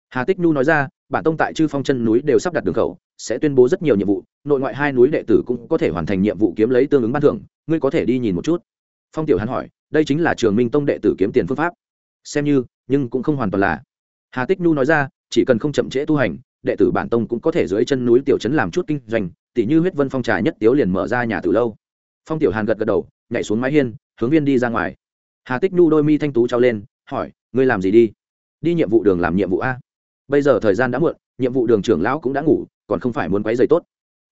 Hà tích nhu nói ra, bản tông tại chư phong chân núi đều sắp đặt đường khẩu, sẽ tuyên bố rất nhiều nhiệm vụ, nội ngoại hai núi đệ tử cũng có thể hoàn thành nhiệm vụ kiếm lấy tương ứng ban thưởng, ngươi có thể đi nhìn một chút phong tiểu hàn hỏi, đây chính là trường minh tông đệ tử kiếm tiền phương pháp. Xem như, nhưng cũng không hoàn toàn là. Hà tích nhu nói ra, chỉ cần không chậm trễ tu hành, đệ tử bản tông cũng có thể dưới chân núi tiểu trấn làm chút kinh doanh tỷ như huyết vân phong trà nhất tiếu liền mở ra nhà từ lâu. Phong tiểu hàn gật gật đầu, nhảy xuống mái hiên, hướng viên đi ra ngoài. Hà tích nhu đôi mi thanh tú trao lên, hỏi, ngươi làm gì đi? Đi nhiệm vụ đường làm nhiệm vụ a. Bây giờ thời gian đã muộn, nhiệm vụ đường trưởng lão cũng đã ngủ, còn không phải muốn quấy giày tốt.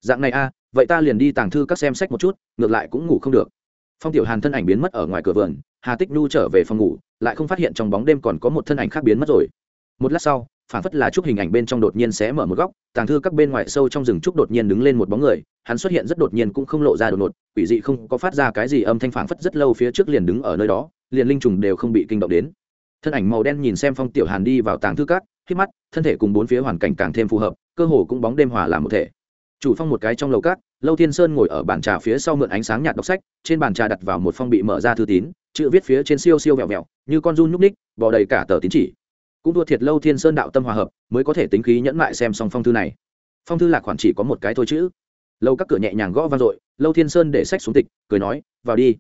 Dạng này a, vậy ta liền đi tàng thư các xem sách một chút, ngược lại cũng ngủ không được phong tiểu hàn thân ảnh biến mất ở ngoài cửa vườn, hà tích nhu trở về phòng ngủ, lại không phát hiện trong bóng đêm còn có một thân ảnh khác biến mất rồi. Một lát sau, phản phất là chúc hình ảnh bên trong đột nhiên sẽ mở một góc, tàng thư các bên ngoài sâu trong rừng trúc đột nhiên đứng lên một bóng người, hắn xuất hiện rất đột nhiên cũng không lộ ra đột ngột, quỷ dị không có phát ra cái gì âm thanh phản phất rất lâu phía trước liền đứng ở nơi đó, liền linh trùng đều không bị kinh động đến. Thân ảnh màu đen nhìn xem phong tiểu hàn đi vào tàng thư các khi mắt, thân thể cùng bốn phía hoàn cảnh càng thêm phù hợp, cơ hồ cũng bóng đêm hòa làm một thể. Chủ phong một cái trong lầu cát lâu thiên sơn ngồi ở bàn trà phía sau mượn ánh sáng nhạt đọc sách, trên bàn trà đặt vào một phong bị mở ra thư tín, chữ viết phía trên siêu siêu vẹo vẹo, như con run nhúc ních bò đầy cả tờ tín chỉ. Cũng thua thiệt lâu thiên sơn đạo tâm hòa hợp, mới có thể tính khí nhẫn mại xem xong phong thư này. Phong thư lạc khoản chỉ có một cái thôi chữ lâu các cửa nhẹ nhàng gõ vang dội, lâu thiên sơn để sách xuống tịch, cười nói, vào đi.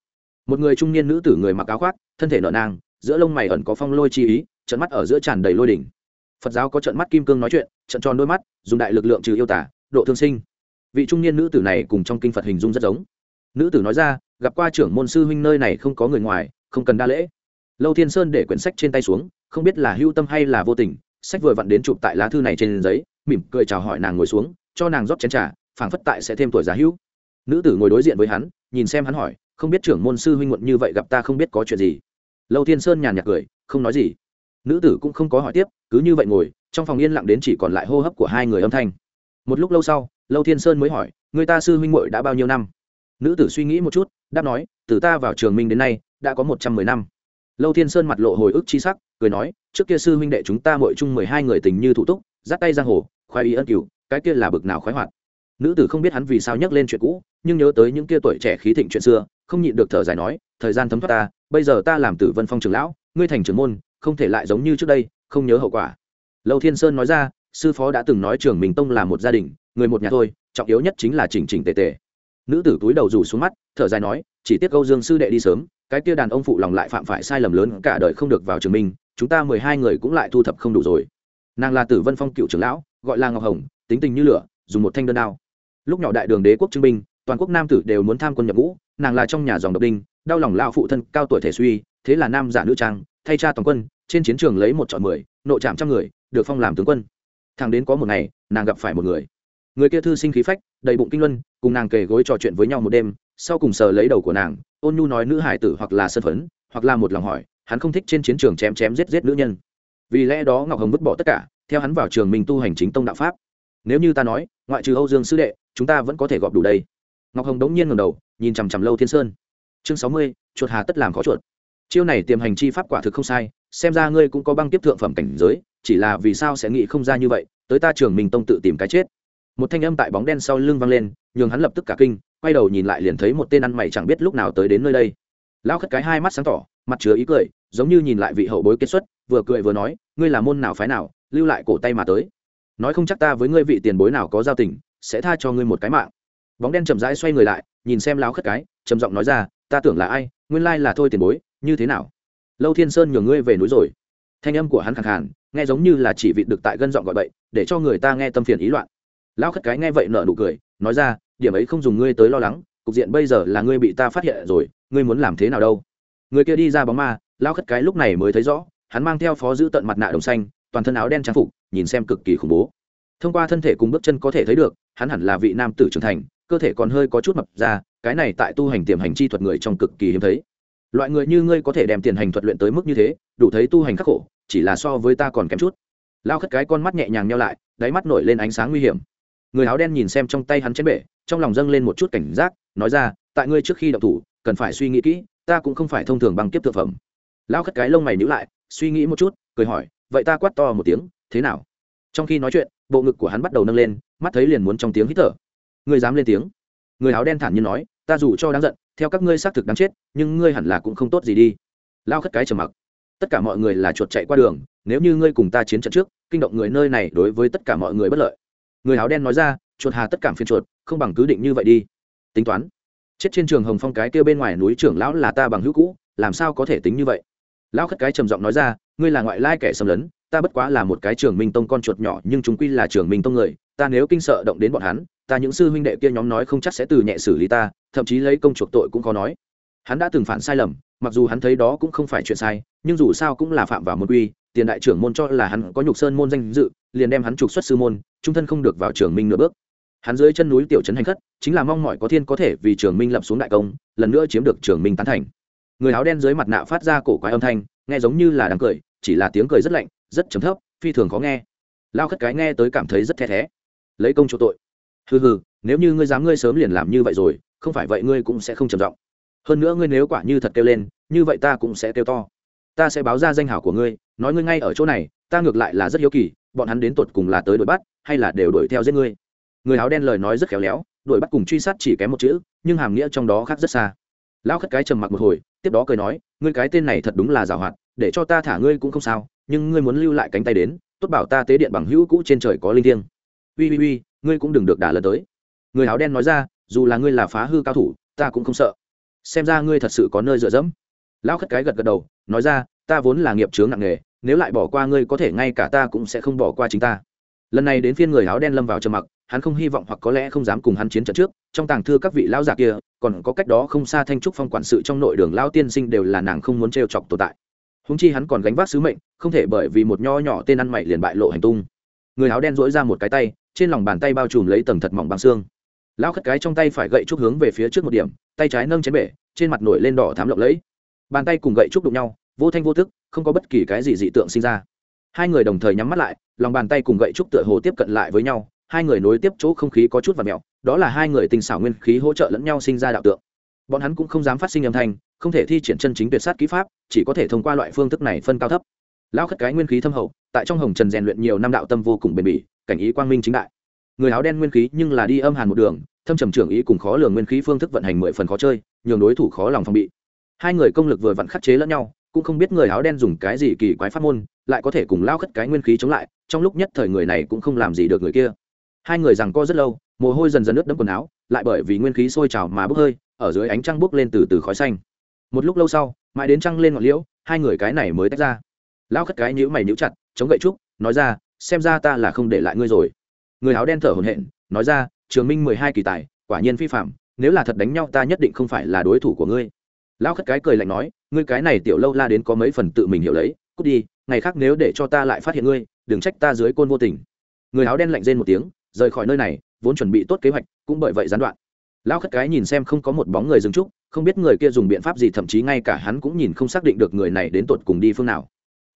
Một người trung niên nữ tử người mặc áo khoác, thân thể nợ nang, giữa lông mày ẩn có phong lôi chi ý trận mắt ở giữa tràn đầy lôi đỉnh. Phật giáo có trận mắt kim cương nói chuyện trận tròn đôi mắt, dùng đại lực lượng trừ yêu tả độ thương sinh vị trung niên nữ tử này cùng trong kinh phật hình dung rất giống. Nữ tử nói ra, gặp qua trưởng môn sư huynh nơi này không có người ngoài, không cần đa lễ. Lâu thiên sơn để quyển sách trên tay xuống, không biết là hưu tâm hay là vô tình, sách vừa vặn đến chụp tại lá thư này trên giấy, mỉm cười chào hỏi nàng ngồi xuống, cho nàng rót chén trà, phảng phất tại sẽ thêm tuổi già hữu nữ tử ngồi đối diện với hắn, nhìn xem hắn hỏi, không biết trưởng môn sư huynh muộn như vậy gặp ta không biết có chuyện gì? Lâu thiên sơn nhàn nhạt cười, không nói gì. Nữ tử cũng không có hỏi tiếp, cứ như vậy ngồi, trong phòng yên lặng đến chỉ còn lại hô hấp của hai người âm thanh một lúc lâu sau, lâu thiên sơn mới hỏi người ta sư huynh muội đã bao nhiêu năm? Nữ tử suy nghĩ một chút, đáp nói, từ ta vào trường minh đến nay, đã có một trăm mười năm. Lâu thiên sơn mặt lộ hồi ức chi sắc, cười nói, trước kia sư huynh đệ chúng ta mỗi chung mười hai người tình như thủ túc, dắt tay giang hồ khoai ý ân cửu, cái kia là bực nào khoái hoạt. Nữ tử không biết hắn vì sao nhắc lên chuyện cũ, nhưng nhớ tới những kia tuổi trẻ khí thịnh chuyện xưa, không nhịn được thở dài nói, thời gian thấm thoát ta, bây giờ ta làm tử vân phong trường lão, ngươi thành trưởng môn, không thể lại giống như trước đây, không nhớ hậu quả. Lâu thiên sơn nói ra sư phó đã từng nói trường mình tông là một gia đình, người một nhà thôi, trọng yếu nhất chính là chỉnh chỉnh tề tề. Nữ tử túi đầu rủ xuống mắt, thở dài nói, chỉ tiếc câu dương sư đệ đi sớm, cái kia đàn ông phụ lòng lại phạm phải sai lầm lớn, cả đời không được vào trường minh chúng ta mười hai người cũng lại thu thập không đủ rồi. Nàng là tử vân phong cựu trưởng lão, gọi là ngọc hồng, tính tình như lửa, dùng một thanh đơn đao. Lúc nhỏ đại đường đế quốc trưng binh, toàn quốc nam tử đều muốn tham quân nhập ngũ, nàng là trong nhà dòng độc đinh, đau lòng lao phụ thân cao tuổi thể suy, thế là nam giả nữ trang, thay cha toàn quân, trên chiến trường lấy một chọn mười, nộ chạm trăm người, được phong làm tướng quân thằng đến có một ngày, nàng gặp phải một người. Người kia thư sinh khí phách, đầy bụng kinh luân, cùng nàng kề gối trò chuyện với nhau một đêm, sau cùng sờ lấy đầu của nàng, ôn nhu nói nữ hải tử hoặc là sân phấn, hoặc là một lòng hỏi, hắn không thích trên chiến trường chém chém giết giết nữ nhân. Vì lẽ đó ngọc hồng vứt bỏ tất cả, theo hắn vào trường mình tu hành chính tông đạo pháp. Nếu như ta nói, ngoại trừ âu dương sư đệ, chúng ta vẫn có thể gọp đủ đây. Ngọc hồng đống nhiên ngầm đầu, nhìn chằm chằm lâu thiên sơn. Chương sáu mươi, chuột hà tất làm khó chuột. Chiêu này tiềm hành chi pháp quả thực không sai, xem ra ngươi cũng có băng tiếp thượng phẩm cảnh giới chỉ là vì sao sẽ nghĩ không ra như vậy, tới ta trường mình tông tự tìm cái chết. Một thanh âm tại bóng đen sau lưng vang lên, nhường hắn lập tức cả kinh, quay đầu nhìn lại liền thấy một tên ăn mày chẳng biết lúc nào tới đến nơi đây. Lão khất cái hai mắt sáng tỏ, mặt chứa ý cười, giống như nhìn lại vị hậu bối kết xuất, vừa cười vừa nói, ngươi là môn nào phái nào, lưu lại cổ tay mà tới. Nói không chắc ta với ngươi vị tiền bối nào có giao tình, sẽ tha cho ngươi một cái mạng. Bóng đen chậm rãi xoay người lại, nhìn xem lão khất cái, trầm giọng nói ra, ta tưởng là ai, nguyên lai là thôi tiền bối, như thế nào? Lâu thiên sơn nhường ngươi về núi rồi. Thanh âm của hắn khẳng hẳn nghe giống như là chỉ vị được tại gân giọng gọi bậy, để cho người ta nghe tâm phiền ý loạn. Lão khất cái nghe vậy nở nụ cười, nói ra, điểm ấy không dùng ngươi tới lo lắng, cục diện bây giờ là ngươi bị ta phát hiện rồi, ngươi muốn làm thế nào đâu? Người kia đi ra bóng ma lão khất cái lúc này mới thấy rõ, hắn mang theo phó giữ tận mặt nạ đồng xanh, toàn thân áo đen trang phục, nhìn xem cực kỳ khủng bố. Thông qua thân thể cùng bước chân có thể thấy được, hắn hẳn là vị nam tử trưởng thành, cơ thể còn hơi có chút mập ra, cái này tại tu hành tiềm hành chi thuật người trong cực kỳ hiếm thấy. Loại người như ngươi có thể đem tiền hành thuật luyện tới mức như thế, đủ thấy tu hành khắc khổ chỉ là so với ta còn kém chút. Lao khất cái con mắt nhẹ nhàng nhau lại, đáy mắt nổi lên ánh sáng nguy hiểm. Người áo đen nhìn xem trong tay hắn chén bể, trong lòng dâng lên một chút cảnh giác, nói ra, tại ngươi trước khi đậu thủ, cần phải suy nghĩ kỹ, ta cũng không phải thông thường bằng kiếp thực phẩm. Lao khất cái lông mày nhữ lại, suy nghĩ một chút, cười hỏi, vậy ta quát to một tiếng, thế nào? Trong khi nói chuyện, bộ ngực của hắn bắt đầu nâng lên, mắt thấy liền muốn trong tiếng hít thở. Ngươi dám lên tiếng? Người áo đen thản nhiên nói, ta dù cho đáng giận, theo các ngươi xác thực đáng chết, nhưng ngươi hẳn là cũng không tốt gì đi. Lao khất cái trầm mặc tất cả mọi người là chuột chạy qua đường, nếu như ngươi cùng ta chiến trận trước, kinh động người nơi này đối với tất cả mọi người bất lợi. Người áo đen nói ra, chuột hà tất cả phiên chuột, không bằng cứ định như vậy đi. Tính toán. Chết trên trường hồng phong cái kia bên ngoài núi trưởng lão là ta bằng hữu cũ, làm sao có thể tính như vậy? Lão khất cái trầm giọng nói ra, ngươi là ngoại lai kẻ xâm lấn, ta bất quá là một cái trường minh tông con chuột nhỏ, nhưng chúng quy là trường minh tông người, ta nếu kinh sợ động đến bọn hắn, ta những sư huynh đệ kia nhóm nói không chắc sẽ từ nhẹ xử lý ta, thậm chí lấy công chuộc tội cũng khó nói. Hắn đã từng phản sai lầm mặc dù hắn thấy đó cũng không phải chuyện sai, nhưng dù sao cũng là phạm vào môn quy, tiền đại trưởng môn cho là hắn có nhục sơn môn danh dự, liền đem hắn trục xuất sư môn, trung thân không được vào trường minh nửa bước. Hắn dưới chân núi tiểu trấn hành khất, chính là mong mọi có thiên có thể vì trường minh lập xuống đại công, lần nữa chiếm được trường minh tán thành. Người áo đen dưới mặt nạ phát ra cổ quái âm thanh, nghe giống như là đang cười, chỉ là tiếng cười rất lạnh, rất chấm thấp, phi thường khó nghe. Lao khất cái nghe tới cảm thấy rất the thé. Lấy công chỗ tội. Hừ hừ, nếu như ngươi dám ngươi sớm liền làm như vậy rồi, không phải vậy ngươi cũng sẽ không trầm trọng hơn nữa ngươi nếu quả như thật kêu lên, như vậy ta cũng sẽ kêu to. Ta sẽ báo ra danh hảo của ngươi, nói ngươi ngay ở chỗ này, ta ngược lại là rất hiếu kỳ, bọn hắn đến tột cùng là tới đuổi bắt, hay là đều đuổi theo giết ngươi. Người áo đen lời nói rất khéo léo, đuổi bắt cùng truy sát chỉ kém một chữ, nhưng hàm nghĩa trong đó khác rất xa. Lão khất cái trầm mặc một hồi, tiếp đó cười nói, ngươi cái tên này thật đúng là giàu hoạt, để cho ta thả ngươi cũng không sao, nhưng ngươi muốn lưu lại cánh tay đến, tốt bảo ta tế điện bằng hữu cũ trên trời có linh thiêng. Uy uy uy, ngươi cũng đừng được đả lần tới. Người áo đen nói ra, dù là ngươi là phá hư cao thủ, ta cũng không sợ xem ra ngươi thật sự có nơi dựa dẫm. Lão khất cái gật gật đầu, nói ra, ta vốn là nghiệp chướng nặng nghề nếu lại bỏ qua ngươi có thể ngay cả ta cũng sẽ không bỏ qua chính ta. Lần này đến phiên người áo đen lâm vào trầm mặc, hắn không hy vọng hoặc có lẽ không dám cùng hắn chiến trận trước, trong tàng thư các vị lão già kia, còn có cách đó không xa thanh trúc phong quản sự trong nội đường lao tiên sinh đều là nàng không muốn t chọc tồn tại. Húng chi hắn còn gánh vác sứ mệnh, không thể bởi vì một nho nhỏ tên ăn mày liền bại lộ hành tung. Người áo đen dỗi ra một cái tay, trên lòng bàn tay bao trùm lấy tầng thật mỏng băng xương lao khất cái trong tay phải gậy trúc hướng về phía trước một điểm, tay trái nâng chén bể, trên mặt nổi lên đỏ thám lộng lẫy. Bàn tay cùng gậy trúc đụng nhau, vô thanh vô thức không có bất kỳ cái gì dị tượng sinh ra. Hai người đồng thời nhắm mắt lại, lòng bàn tay cùng gậy trúc tựa hồ tiếp cận lại với nhau, hai người nối tiếp chỗ không khí có chút và mẹo, đó là hai người tình xảo nguyên khí hỗ trợ lẫn nhau sinh ra đạo tượng. Bọn hắn cũng không dám phát sinh âm thanh, không thể thi triển chân chính tuyệt sát kỹ pháp, chỉ có thể thông qua loại phương thức này phân cao thấp. Lao khất cái nguyên khí thâm hậu, tại trong hồng trần rèn luyện nhiều năm đạo tâm vô cùng bền bỉ, cảnh ý quang minh chính đại. Người áo đen nguyên khí nhưng là đi âm hàn một đường thâm trầm trưởng ý cùng khó lường nguyên khí phương thức vận hành mười phần khó chơi, nhường đối thủ khó lòng phòng bị. Hai người công lực vừa vặn khắc chế lẫn nhau, cũng không biết người áo đen dùng cái gì kỳ quái pháp môn, lại có thể cùng lao khất cái nguyên khí chống lại, trong lúc nhất thời người này cũng không làm gì được người kia. Hai người rằng co rất lâu, mồ hôi dần dần ướt đẫm quần áo, lại bởi vì nguyên khí sôi trào mà bốc hơi, ở dưới ánh trăng bốc lên từ từ khói xanh. Một lúc lâu sau, mãi đến trăng lên ngọn liễu, hai người cái này mới tách ra. Lao khất cái nhữ mày nhữ chặt, chống gậy trúc, nói ra, xem ra ta là không để lại ngươi rồi. Người áo đen thở hổn hển, nói ra trường minh mười hai kỳ tài, quả nhiên phi phạm nếu là thật đánh nhau ta nhất định không phải là đối thủ của ngươi. Lão khất cái cười lạnh nói, ngươi cái này tiểu lâu la đến có mấy phần tự mình hiểu lấy, cút đi, ngày khác nếu để cho ta lại phát hiện ngươi, đừng trách ta dưới côn vô tình. Người áo đen lạnh rên một tiếng, rời khỏi nơi này, vốn chuẩn bị tốt kế hoạch, cũng bởi vậy gián đoạn. Lão khất cái nhìn xem không có một bóng người dừng trúc, không biết người kia dùng biện pháp gì, thậm chí ngay cả hắn cũng nhìn không xác định được người này đến tột cùng đi phương nào.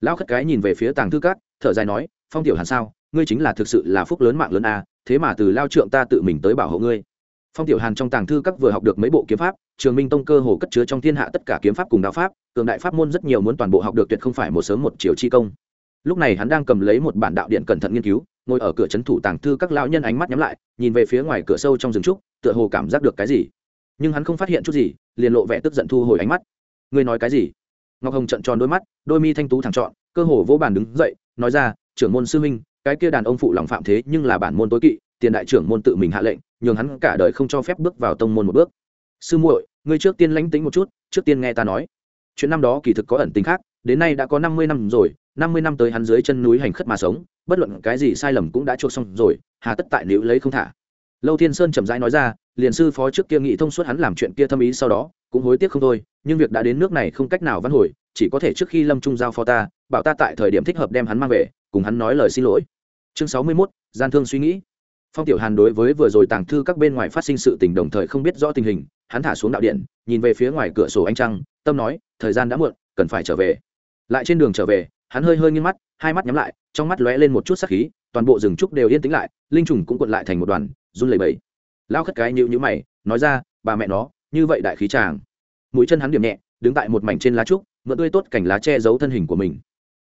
Lão khất cái nhìn về phía tàng thư cát thở dài nói, phong tiểu hàn sao? Ngươi chính là thực sự là phúc lớn mạng lớn a thế mà từ lao trượng ta tự mình tới bảo hộ ngươi. Phong tiểu hàn trong tàng thư các vừa học được mấy bộ kiếm pháp, trường minh tông cơ hồ cất chứa trong thiên hạ tất cả kiếm pháp cùng đạo pháp, cường đại pháp môn rất nhiều muốn toàn bộ học được tuyệt không phải một sớm một chiều chi công. Lúc này hắn đang cầm lấy một bản đạo điện cẩn thận nghiên cứu, ngồi ở cửa trấn thủ tàng thư các lão nhân ánh mắt nhắm lại, nhìn về phía ngoài cửa sâu trong rừng trúc, tựa hồ cảm giác được cái gì. Nhưng hắn không phát hiện chút gì, liền lộ vẻ tức giận thu hồi ánh mắt. Ngươi nói cái gì? Ngọc hồng trận tròn đôi mắt, đôi mi thanh tú thẳng trọn, cơ hồ vỗ bàn đứng dậy, nói ra, trưởng môn sư minh cái kia đàn ông phụ lòng phạm thế nhưng là bản môn tối kỵ, tiền đại trưởng môn tự mình hạ lệnh, nhường hắn cả đời không cho phép bước vào tông môn một bước. Sư muội, ngươi trước tiên lánh tính một chút, trước tiên nghe ta nói. Chuyện năm đó kỳ thực có ẩn tính khác, đến nay đã có năm mươi năm rồi, năm mươi năm tới hắn dưới chân núi hành khất mà sống, bất luận cái gì sai lầm cũng đã chuộc xong rồi, hà tất tại liễu lấy không thả. Lâu thiên sơn chậm rãi nói ra, liền sư phó trước kia nghị thông suốt hắn làm chuyện kia thâm ý sau đó, cũng hối tiếc không thôi, nhưng việc đã đến nước này không cách nào văn hồi, chỉ có thể trước khi lâm trung giao phó ta, bảo ta tại thời điểm thích hợp đem hắn mang về, cùng hắn nói lời xin lỗi chương sáu mươi 61, gian thương suy nghĩ. Phong tiểu hàn đối với vừa rồi tàng thư các bên ngoài phát sinh sự tình đồng thời không biết rõ tình hình hắn thả xuống đạo điện nhìn về phía ngoài cửa sổ ánh trăng tâm nói thời gian đã muộn cần phải trở về. Lại trên đường trở về hắn hơi hơi nghiêng mắt hai mắt nhắm lại trong mắt lóe lên một chút sắc khí toàn bộ rừng trúc đều yên tĩnh lại linh trùng cũng cuộn lại thành một đoàn run lẩy bẩy. Lao khất cái nhịu nhữ mày nói ra bà mẹ nó như vậy đại khí tràng mũi chân hắn điểm nhẹ đứng tại một mảnh trên lá trúc mượn tươi tốt cảnh lá che giấu thân hình của mình.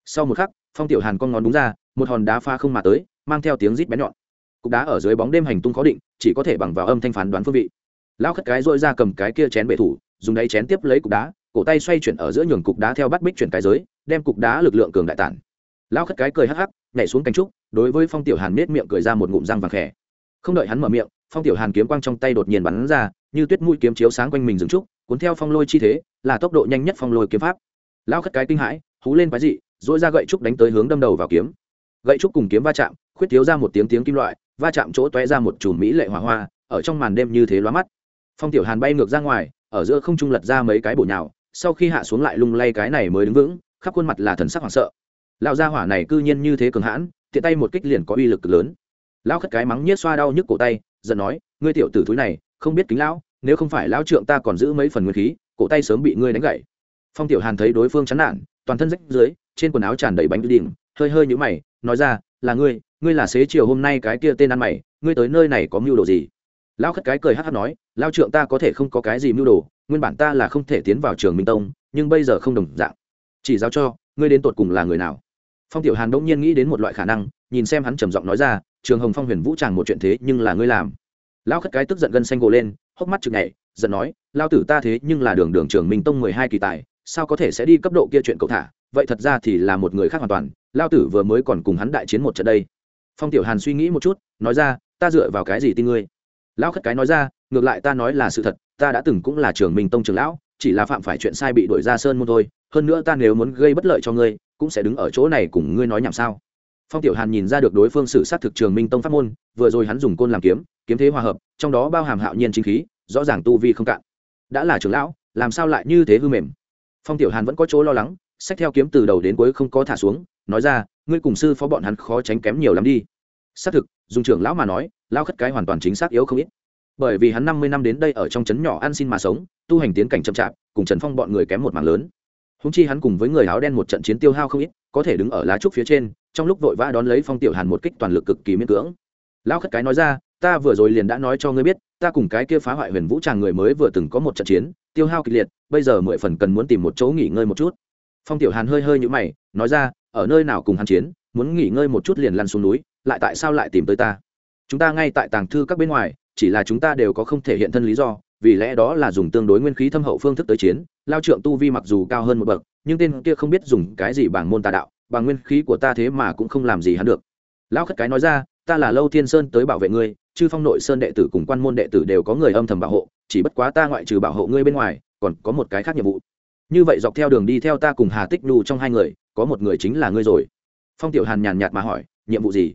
Sau một khắc phong tiểu hàn con ngón đúng ra một hòn đá pha không mà tới, mang theo tiếng rít bé nhọn. Cục đá ở dưới bóng đêm hành tung khó định, chỉ có thể bằng vào âm thanh phán đoán phương vị. Lao khất cái dội ra cầm cái kia chén bệ thủ, dùng đáy chén tiếp lấy cục đá, cổ tay xoay chuyển ở giữa nhường cục đá theo bắt bích chuyển cái giới, đem cục đá lực lượng cường đại tản. Lao khất cái cười hắc hắc, nhảy xuống cánh trúc, đối với phong tiểu hàn nết miệng cười ra một ngụm răng vàng khẽ. Không đợi hắn mở miệng, phong tiểu hàn kiếm quang trong tay đột nhiên bắn ra, như tuyết mũi kiếm chiếu sáng quanh mình dừng trúc, cuốn theo phong lôi chi thế, là tốc độ nhanh nhất phong lôi kiếm pháp. Lao khất cái kinh hãi, hú lên quái dị dỗi ra gậy trúc đánh tới hướng đâm đầu vào kiếm gậy trúc cùng kiếm va chạm, khuyết thiếu ra một tiếng tiếng kim loại, va chạm chỗ toé ra một chùm mỹ lệ hỏa hoa, ở trong màn đêm như thế lóa mắt. Phong tiểu hàn bay ngược ra ngoài, ở giữa không trung lật ra mấy cái bổ nhào, sau khi hạ xuống lại lung lay cái này mới đứng vững, khắp khuôn mặt là thần sắc hoảng sợ. Lão gia hỏa này cư nhiên như thế cường hãn, tiện tay một kích liền có uy lực cực lớn. Lão khất cái mắng nhiết xoa đau nhức cổ tay, giận nói, ngươi tiểu tử thúi này, không biết kính lão, nếu không phải lão trượng ta còn giữ mấy phần nguyên khí, cổ tay sớm bị ngươi đánh gãy. Phong tiểu hàn thấy đối phương chán nản, toàn thân rách dưới, trên quần áo tràn đầy bánh đỉnh hơi hơi nhũ mày nói ra, là ngươi ngươi là xế chiều hôm nay cái kia tên ăn mày, ngươi tới nơi này có mưu đồ gì? Lão khất cái cười hát hát nói lao trượng ta có thể không có cái gì mưu đồ, nguyên bản ta là không thể tiến vào trường minh tông, nhưng bây giờ không đồng dạng. Chỉ giao cho, ngươi đến tột cùng là người nào? Phong tiểu hàn đỗng nhiên nghĩ đến một loại khả năng, nhìn xem hắn trầm giọng nói ra, trường hồng phong huyền vũ tràng một chuyện thế nhưng là ngươi làm. Lão khất cái tức giận gân xanh gồ lên, hốc mắt chực nhảy, giận nói lao tử ta thế nhưng là đường đường trường minh tông mười hai kỳ tài, sao có thể sẽ đi cấp độ kia chuyện cậu thả? Vậy thật ra thì là một người khác hoàn toàn lao tử vừa mới còn cùng hắn đại chiến một trận đây. Phong tiểu hàn suy nghĩ một chút, nói ra, ta dựa vào cái gì tin ngươi? Lão khất cái nói ra, ngược lại ta nói là sự thật, ta đã từng cũng là trường minh tông trưởng lão, chỉ là phạm phải chuyện sai bị đuổi ra sơn môn thôi, hơn nữa ta nếu muốn gây bất lợi cho ngươi, cũng sẽ đứng ở chỗ này cùng ngươi nói nhảm sao? Phong tiểu hàn nhìn ra được đối phương xử sát thực trường minh tông pháp môn, vừa rồi hắn dùng côn làm kiếm kiếm thế hòa hợp, trong đó bao hàm hạo nhiên chính khí, rõ ràng tu vi không cạn. Đã là trưởng lão, làm sao lại như thế hư mềm? Phong tiểu hàn vẫn có chỗ lo lắng, sách theo kiếm từ đầu đến cuối không có thả xuống nói ra, ngươi cùng sư phó bọn hắn khó tránh kém nhiều lắm đi. Xác thực dùng trưởng lão mà nói, lao khất cái hoàn toàn chính xác yếu không ít. Bởi vì hắn năm mươi năm đến đây ở trong trấn nhỏ ăn xin mà sống, tu hành tiến cảnh chậm chạp, cùng trần phong bọn người kém một mảng lớn. Húng chi hắn cùng với người áo đen một trận chiến tiêu hao không ít, có thể đứng ở lá trúc phía trên, trong lúc vội vã đón lấy phong tiểu hàn một kích toàn lực cực kỳ miễn cưỡng. Lao khất cái nói ra, ta vừa rồi liền đã nói cho ngươi biết, ta cùng cái kia phá hoại huyền vũ tràng người mới vừa từng có một trận chiến, tiêu hao kịch liệt, bây giờ mười phần cần muốn tìm một chỗ nghỉ ngơi một chút. Phong tiểu hàn hơi hơi nhũ mày, nói ra ở nơi nào cùng hắn chiến, muốn nghỉ ngơi một chút liền lăn xuống núi, lại tại sao lại tìm tới ta? Chúng ta ngay tại tàng thư các bên ngoài, chỉ là chúng ta đều có không thể hiện thân lý do, vì lẽ đó là dùng tương đối nguyên khí thâm hậu phương thức tới chiến, lao trượng tu vi mặc dù cao hơn một bậc, nhưng tên kia không biết dùng cái gì bằng môn tà đạo bằng nguyên khí của ta thế mà cũng không làm gì hắn được. Lão khất cái nói ra, ta là lâu thiên sơn tới bảo vệ ngươi, chư phong nội sơn đệ tử cùng quan môn đệ tử đều có người âm thầm bảo hộ, chỉ bất quá ta ngoại trừ bảo hộ ngươi bên ngoài, còn có một cái khác nhiệm vụ. Như vậy dọc theo đường đi theo ta cùng hà tích nhu trong hai người có một người chính là ngươi rồi. Phong tiểu hàn nhàn nhạt mà hỏi, nhiệm vụ gì?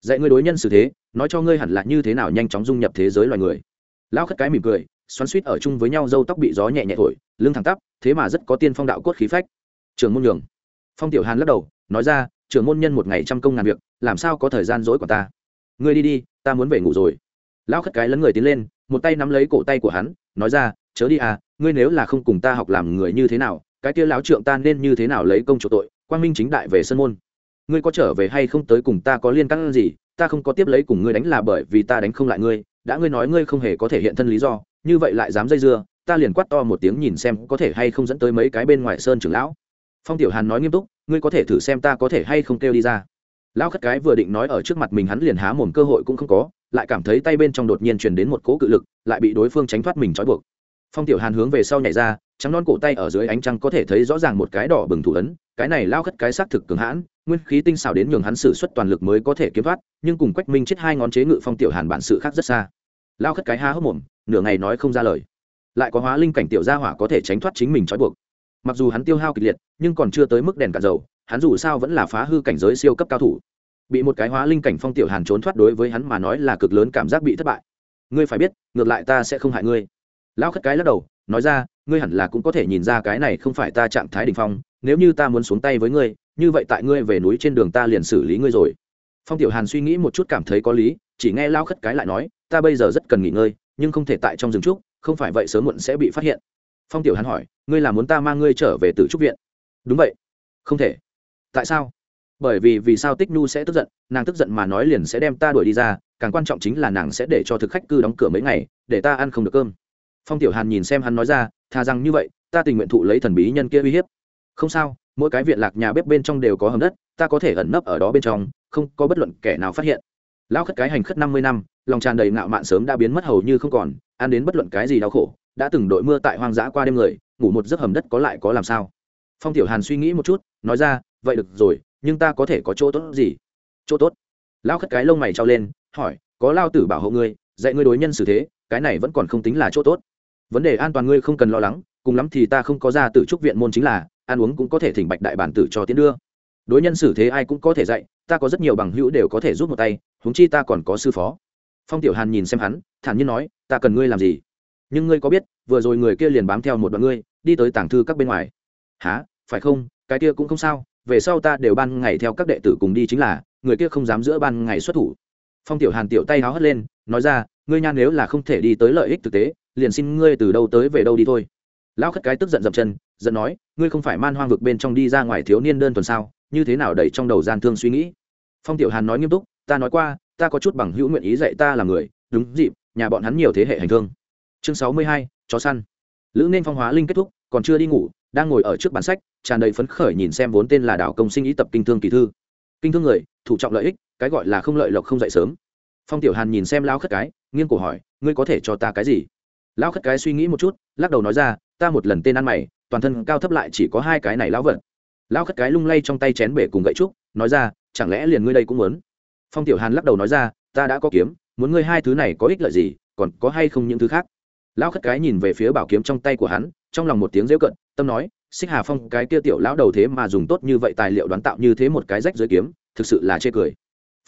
Dạy ngươi đối nhân xử thế, nói cho ngươi hẳn là như thế nào nhanh chóng dung nhập thế giới loài người. Lão khất cái mỉm cười, xoắn suýt ở chung với nhau dâu tóc bị gió nhẹ nhẹ thổi, lưng thẳng tắp, thế mà rất có tiên phong đạo cốt khí phách. Trường môn nhường. Phong tiểu hàn lắc đầu, nói ra trường môn nhân một ngày trăm công ngàn việc, làm sao có thời gian dỗi của ta? Ngươi đi đi, ta muốn về ngủ rồi. Lão khất cái lấn người tiến lên, một tay nắm lấy cổ tay của hắn, nói ra, chớ đi à ngươi nếu là không cùng ta học làm người như thế nào, cái kia lão trượng ta nên như thế nào lấy công chủ tội? Quang minh chính đại về sân môn. Ngươi có trở về hay không tới cùng ta có liên căng gì, ta không có tiếp lấy cùng ngươi đánh là bởi vì ta đánh không lại ngươi, đã ngươi nói ngươi không hề có thể hiện thân lý do, như vậy lại dám dây dưa, ta liền quát to một tiếng nhìn xem có thể hay không dẫn tới mấy cái bên ngoài sơn trưởng lão. Phong tiểu hàn nói nghiêm túc, ngươi có thể thử xem ta có thể hay không kêu đi ra. Lão khất cái vừa định nói ở trước mặt mình hắn liền há mồm cơ hội cũng không có, lại cảm thấy tay bên trong đột nhiên truyền đến một cỗ cự lực, lại bị đối phương tránh thoát mình trói buộc. Phong tiểu hàn hướng về sau nhảy ra trắng non cổ tay ở dưới ánh trăng có thể thấy rõ ràng một cái đỏ bừng thủ ấn, cái này lao khất cái xác thực cường hãn, nguyên khí tinh xảo đến nhường hắn sử xuất toàn lực mới có thể kiếm thoát, nhưng cùng quách minh chết hai ngón chế ngự phong tiểu hàn bản sự khác rất xa. Lao khất cái há hốc mồm, nửa ngày nói không ra lời. Lại có hóa linh cảnh tiểu gia hỏa có thể tránh thoát chính mình trói buộc. Mặc dù hắn tiêu hao kịch liệt, nhưng còn chưa tới mức đèn cả dầu, hắn dù sao vẫn là phá hư cảnh giới siêu cấp cao thủ. Bị một cái hóa linh cảnh phong tiểu hàn trốn thoát đối với hắn mà nói là cực lớn cảm giác bị thất bại. Ngươi phải biết, ngược lại ta sẽ không hại ngươi. Lao khất cái lắc đầu, nói ra ngươi hẳn là cũng có thể nhìn ra cái này không phải ta trạng thái đ ỉ n h phong, nếu như ta muốn xuống tay với ngươi, như vậy tại ngươi về núi trên đường ta liền xử lý ngươi rồi. Phong tiểu hàn suy nghĩ một chút cảm thấy có lý, chỉ nghe lao khất cái lại nói, ta bây giờ rất cần nghỉ ngơi, nhưng không thể tại trong rừng trúc, không phải vậy sớm muộn sẽ bị phát hiện. Phong tiểu hàn hỏi, ngươi là muốn ta mang ngươi trở về từ trúc viện? Đúng vậy. Không thể. Tại sao? Bởi vì vì sao tích nhu sẽ tức giận, nàng tức giận mà nói liền sẽ đem ta đuổi đi ra, càng quan trọng chính là nàng sẽ để cho thực khách cư đóng cửa mấy ngày, để ta ăn không được cơm phong tiểu hàn nhìn xem hắn nói ra, thà rằng như vậy, ta tình nguyện thụ lấy thần bí nhân kia uy hiếp. Không sao, mỗi cái viện lạc nhà bếp bên trong đều có hầm đất, ta có thể ẩn nấp ở đó bên trong, không có bất luận kẻ nào phát hiện. Lão khất cái hành khất năm mươi năm, lòng tràn đầy ngạo mạn sớm đã biến mất hầu như không còn, ăn đến bất luận cái gì đau khổ, đã từng đội mưa tại hoang dã qua đêm người, ngủ một giấc hầm đất có lại có làm sao? Phong tiểu hàn suy nghĩ một chút, nói ra, vậy được rồi, nhưng ta có thể có chỗ tốt gì? Chỗ tốt? Lão khất cái lông mày trao lên, hỏi, có lao tử bảo hộ ngươi, dạy ngươi đối nhân xử thế, cái này vẫn còn không tính là chỗ tốt vấn đề an toàn ngươi không cần lo lắng, cùng lắm thì ta không có ra tự trúc viện môn chính là, ăn uống cũng có thể thỉnh bạch đại bản tử cho tiến đưa. Đối nhân xử thế ai cũng có thể dạy, ta có rất nhiều bằng hữu đều có thể giúp một tay, huống chi ta còn có sư phó. Phong tiểu hàn nhìn xem hắn, thản nhiên nói, ta cần ngươi làm gì? Nhưng ngươi có biết, vừa rồi người kia liền bám theo một đoạn ngươi, đi tới tảng thư các bên ngoài. Há phải không? Cái kia cũng không sao, về sau ta đều ban ngày theo các đệ tử cùng đi chính là, người kia không dám giữa ban ngày xuất thủ. Phong tiểu hàn tiểu tay háo hất lên, nói ra ngươi nha nếu là không thể đi tới lợi ích thực tế, liền xin ngươi từ đâu tới về đâu đi thôi. Lão khất cái tức giận dậm chân, giận nói, ngươi không phải man hoang vực bên trong đi ra ngoài thiếu niên đơn thuần sao, như thế nào đẩy trong đầu gian thương suy nghĩ. Phong tiểu hàn nói nghiêm túc, ta nói qua, ta có chút bằng hữu nguyện ý dạy ta làm người, đúng dịp, nhà bọn hắn nhiều thế hệ hành thương. Chương sáu mươi hai, chó săn. Lữ nên phong hóa linh kết thúc, còn chưa đi ngủ, đang ngồi ở trước bản sách, tràn đầy phấn khởi nhìn xem vốn tên là đảo công sinh ý tập kinh thương kỳ thư. Kinh thương người, thủ trọng lợi ích, cái gọi là không lợi lộc không dậy sớm phong tiểu hàn nhìn xem lao khất cái, nghiêng cổ hỏi, ngươi có thể cho ta cái gì? Lão khất cái suy nghĩ một chút, lắc đầu nói ra, ta một lần tên ăn mày, toàn thân cao thấp lại chỉ có hai cái này lão vật. Lão khất cái lung lay trong tay chén bể cùng gậy trúc, nói ra, chẳng lẽ liền ngươi đây cũng muốn? Phong tiểu hàn lắc đầu nói ra, ta đã có kiếm, muốn ngươi hai thứ này có ích lợi gì, còn có hay không những thứ khác? Lão khất cái nhìn về phía bảo kiếm trong tay của hắn, trong lòng một tiếng rêu cận, tâm nói, xích hà phong, cái kia tiểu lão đầu thế mà dùng tốt như vậy tài liệu đoán tạo như thế một cái rách dưới kiếm, thực sự là chê cười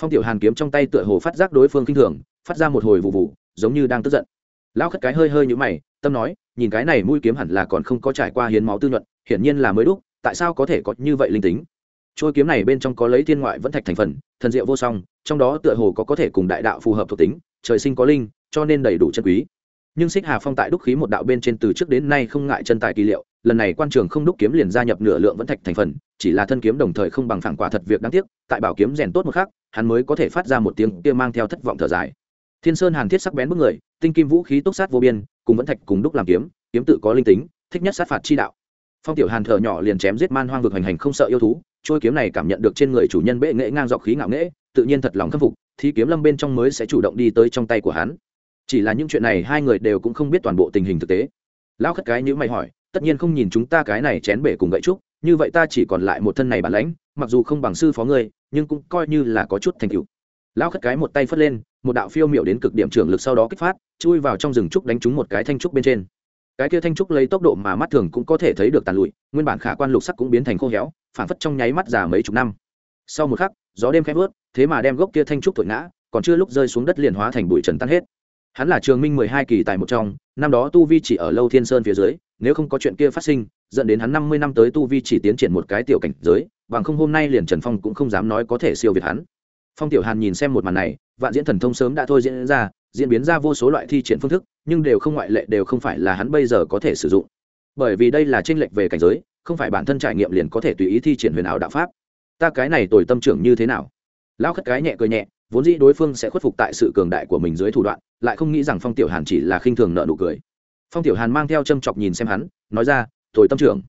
phong tiểu hàn kiếm trong tay tựa hồ phát giác đối phương kinh thường, phát ra một hồi vụ vụ, giống như đang tức giận. Lão khất cái hơi hơi như mày, tâm nói, nhìn cái này mũi kiếm hẳn là còn không có trải qua hiến máu tư nhuận, hiển nhiên là mới đúc, tại sao có thể có như vậy linh tính? Trôi kiếm này bên trong có lấy thiên ngoại vẫn thạch thành phần, thần diệu vô song, trong đó tựa hồ có có thể cùng đại đạo phù hợp thuộc tính, trời sinh có linh, cho nên đầy đủ chân quý. Nhưng xích hà phong tại đúc khí một đạo bên trên từ trước đến nay không ngại chân tài kỳ liệu lần này quan trường không đúc kiếm liền gia nhập nửa lượng vẫn thạch thành phần, chỉ là thân kiếm đồng thời không bằng phản quả thật việc đáng tiếc, tại bảo kiếm rèn tốt một khắc, hắn mới có thể phát ra một tiếng kia mang theo thất vọng thở dài. Thiên sơn hàn thiết sắc bén bức người, tinh kim vũ khí túc sát vô biên, cùng vẫn thạch cùng đúc làm kiếm kiếm tự có linh tính, thích nhất sát phạt chi đạo. Phong tiểu hàn thở nhỏ liền chém giết man hoang vực hành hành không sợ yêu thú, trôi kiếm này cảm nhận được trên người chủ nhân bệ nghệ ngang dọc khí ngạo nghễ, tự nhiên thật lòng khâm phục thì kiếm lâm bên trong mới sẽ chủ động đi tới trong tay của hắn. Chỉ là những chuyện này hai người đều cũng không biết toàn bộ tình hình thực tế. Lão khất cái nếu mày hỏi tất nhiên không nhìn chúng ta cái này chén bể cùng gậy trúc, như vậy ta chỉ còn lại một thân này bản lãnh, mặc dù không bằng sư phó ngươi, nhưng cũng coi như là có chút thành tựu. Lão khất cái một tay phất lên, một đạo phiêu miểu đến cực điểm trưởng lực sau đó kích phát, chui vào trong rừng trúc đánh trúng một cái thanh trúc bên trên. Cái kia thanh trúc lấy tốc độ mà mắt thường cũng có thể thấy được tàn lụi, nguyên bản khả quan lục sắc cũng biến thành khô héo, phản phất trong nháy mắt già mấy chục năm. Sau một khắc, gió đêm khẽ vớt, thế mà đem gốc kia thanh trúc thổi ngã, còn chưa lúc rơi xuống đất liền hóa thành bụi trần tan hết. Hắn là trường minh mười hai kỳ tài một trong, năm đó tu vi chỉ ở lâu thiên sơn phía dưới nếu không có chuyện kia phát sinh, dẫn đến hắn năm mươi năm tới tu vi chỉ tiến triển một cái tiểu cảnh giới, bằng không hôm nay liền trần phong cũng không dám nói có thể siêu việt hắn. Phong tiểu hàn nhìn xem một màn này, vạn diễn thần thông sớm đã thôi diễn ra, diễn biến ra vô số loại thi triển phương thức, nhưng đều không ngoại lệ, đều không phải là hắn bây giờ có thể sử dụng. Bởi vì đây là tranh lệch về cảnh giới, không phải bản thân trải nghiệm liền có thể tùy ý thi triển huyền ảo đạo pháp. Ta cái này tồi tâm trưởng như thế nào? Lão khất cái nhẹ cười nhẹ, vốn dĩ đối phương sẽ khuất phục tại sự cường đại của mình dưới thủ đoạn, lại không nghĩ rằng phong tiểu hàn chỉ là khinh thường nợ nụ cười phong tiểu hàn mang theo châm chọc nhìn xem hắn, nói ra thổi tâm trưởng,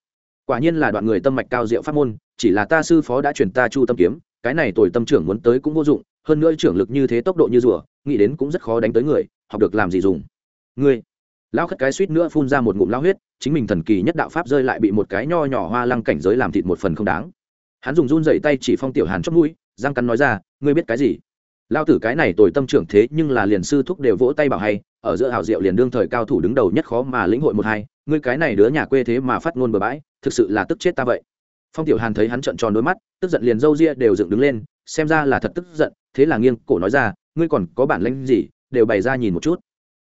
quả nhiên là đoạn người tâm mạch cao diệu pháp môn, chỉ là ta sư phó đã truyền ta chu tâm kiếm, cái này tồi tâm trưởng muốn tới cũng vô dụng, hơn nữa trưởng lực như thế tốc độ như rùa, nghĩ đến cũng rất khó đánh tới người, học được làm gì dùng? Ngươi. Lão khất cái suýt nữa phun ra một ngụm lao huyết, chính mình thần kỳ nhất đạo pháp rơi lại bị một cái nho nhỏ hoa lăng cảnh giới làm thịt một phần không đáng. Hắn dùng run dậy tay chỉ phong tiểu hàn chót mũi giang cắn nói ra, ngươi biết cái gì? Lao tử cái này tồi tâm trưởng thế nhưng là liền sư thúc đều vỗ tay bảo hay, ở giữa hào diệu liền đương thời cao thủ đứng đầu nhất khó mà lĩnh hội một hai, ngươi cái này đứa nhà quê thế mà phát ngôn bừa bãi, thực sự là tức chết ta vậy. Phong tiểu hàn thấy hắn trợn tròn đôi mắt, tức giận liền râu ria đều dựng đứng lên, xem ra là thật tức giận, thế là nghiêng cổ nói ra, ngươi còn có bản lĩnh gì, đều bày ra nhìn một chút.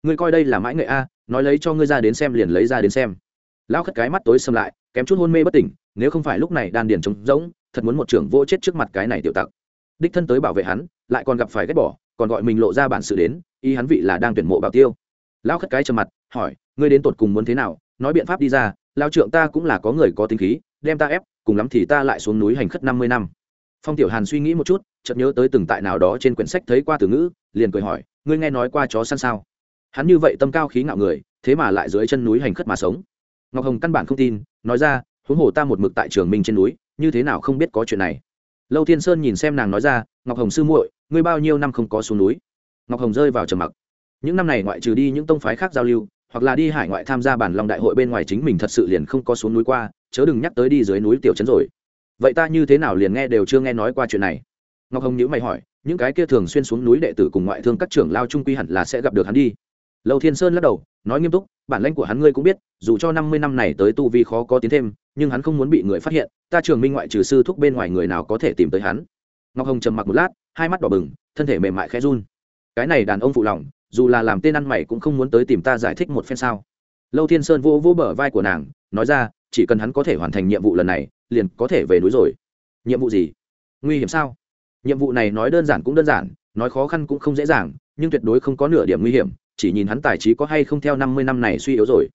Ngươi coi đây là mãi nghệ a, nói lấy cho ngươi ra đến xem liền lấy ra đến xem. Lão khất cái mắt tối xâm lại, kém chút hôn mê bất tỉnh, nếu không phải lúc này đan điền trống rỗng, thật muốn một trưởng vô chết trước mặt cái này tiểu tặc. Đích thân tới bảo vệ hắn lại còn gặp phải ghét bỏ, còn gọi mình lộ ra bản sự đến, ý hắn vị là đang tuyển mộ bảo tiêu. Lão khất cái trầm mặt, hỏi, ngươi đến tột cùng muốn thế nào? Nói biện pháp đi ra lao trượng ta cũng là có người có tính khí, đem ta ép, cùng lắm thì ta lại xuống núi hành khất năm mươi năm. Phong tiểu hàn suy nghĩ một chút, chợt nhớ tới từng tại nào đó trên quyển sách thấy qua từ ngữ, liền cười hỏi, ngươi nghe nói qua chó săn sao? Hắn như vậy tâm cao khí ngạo người, thế mà lại dưới chân núi hành khất mà sống. Ngọc hồng căn bản không tin, nói ra, huống hồ ta một mực tại trường minh trên núi, như thế nào không biết có chuyện này? Lâu thiên sơn nhìn xem nàng nói ra, ngọc hồng sư muội, ngươi bao nhiêu năm không có xuống núi? Ngọc hồng rơi vào trầm mặc. Những năm này ngoại trừ đi những tông phái khác giao lưu, hoặc là đi hải ngoại tham gia bản lòng đại hội bên ngoài chính mình thật sự liền không có xuống núi qua, chớ đừng nhắc tới đi dưới núi tiểu trấn rồi. Vậy ta như thế nào liền nghe đều chưa nghe nói qua chuyện này? Ngọc hồng nhữ mày hỏi, những cái kia thường xuyên xuống núi đệ tử cùng ngoại thương các trưởng lao trung quy hẳn là sẽ gặp được hắn đi. Lâu thiên sơn lắc đầu nói nghiêm túc, bản lãnh của hắn ngươi cũng biết, dù cho năm mươi năm này tới tu vi khó có tiến thêm, nhưng hắn không muốn bị người phát hiện, ta trường minh ngoại trừ sư thúc bên ngoài người nào có thể tìm tới hắn. Ngọc hồng trầm mặc một lát, hai mắt đỏ bừng, thân thể mềm mại khẽ run. Cái này đàn ông phụ lòng, dù là làm tên ăn mày cũng không muốn tới tìm ta giải thích một phen sao. Lâu thiên sơn vỗ vỗ bờ vai của nàng, nói ra, chỉ cần hắn có thể hoàn thành nhiệm vụ lần này, liền có thể về núi rồi. Nhiệm vụ gì? Nguy hiểm sao? Nhiệm vụ này nói đơn giản cũng đơn giản, nói khó khăn cũng không dễ dàng, nhưng tuyệt đối không có nửa điểm nguy hiểm chỉ nhìn hắn tài trí có hay không theo năm mươi năm này suy yếu rồi.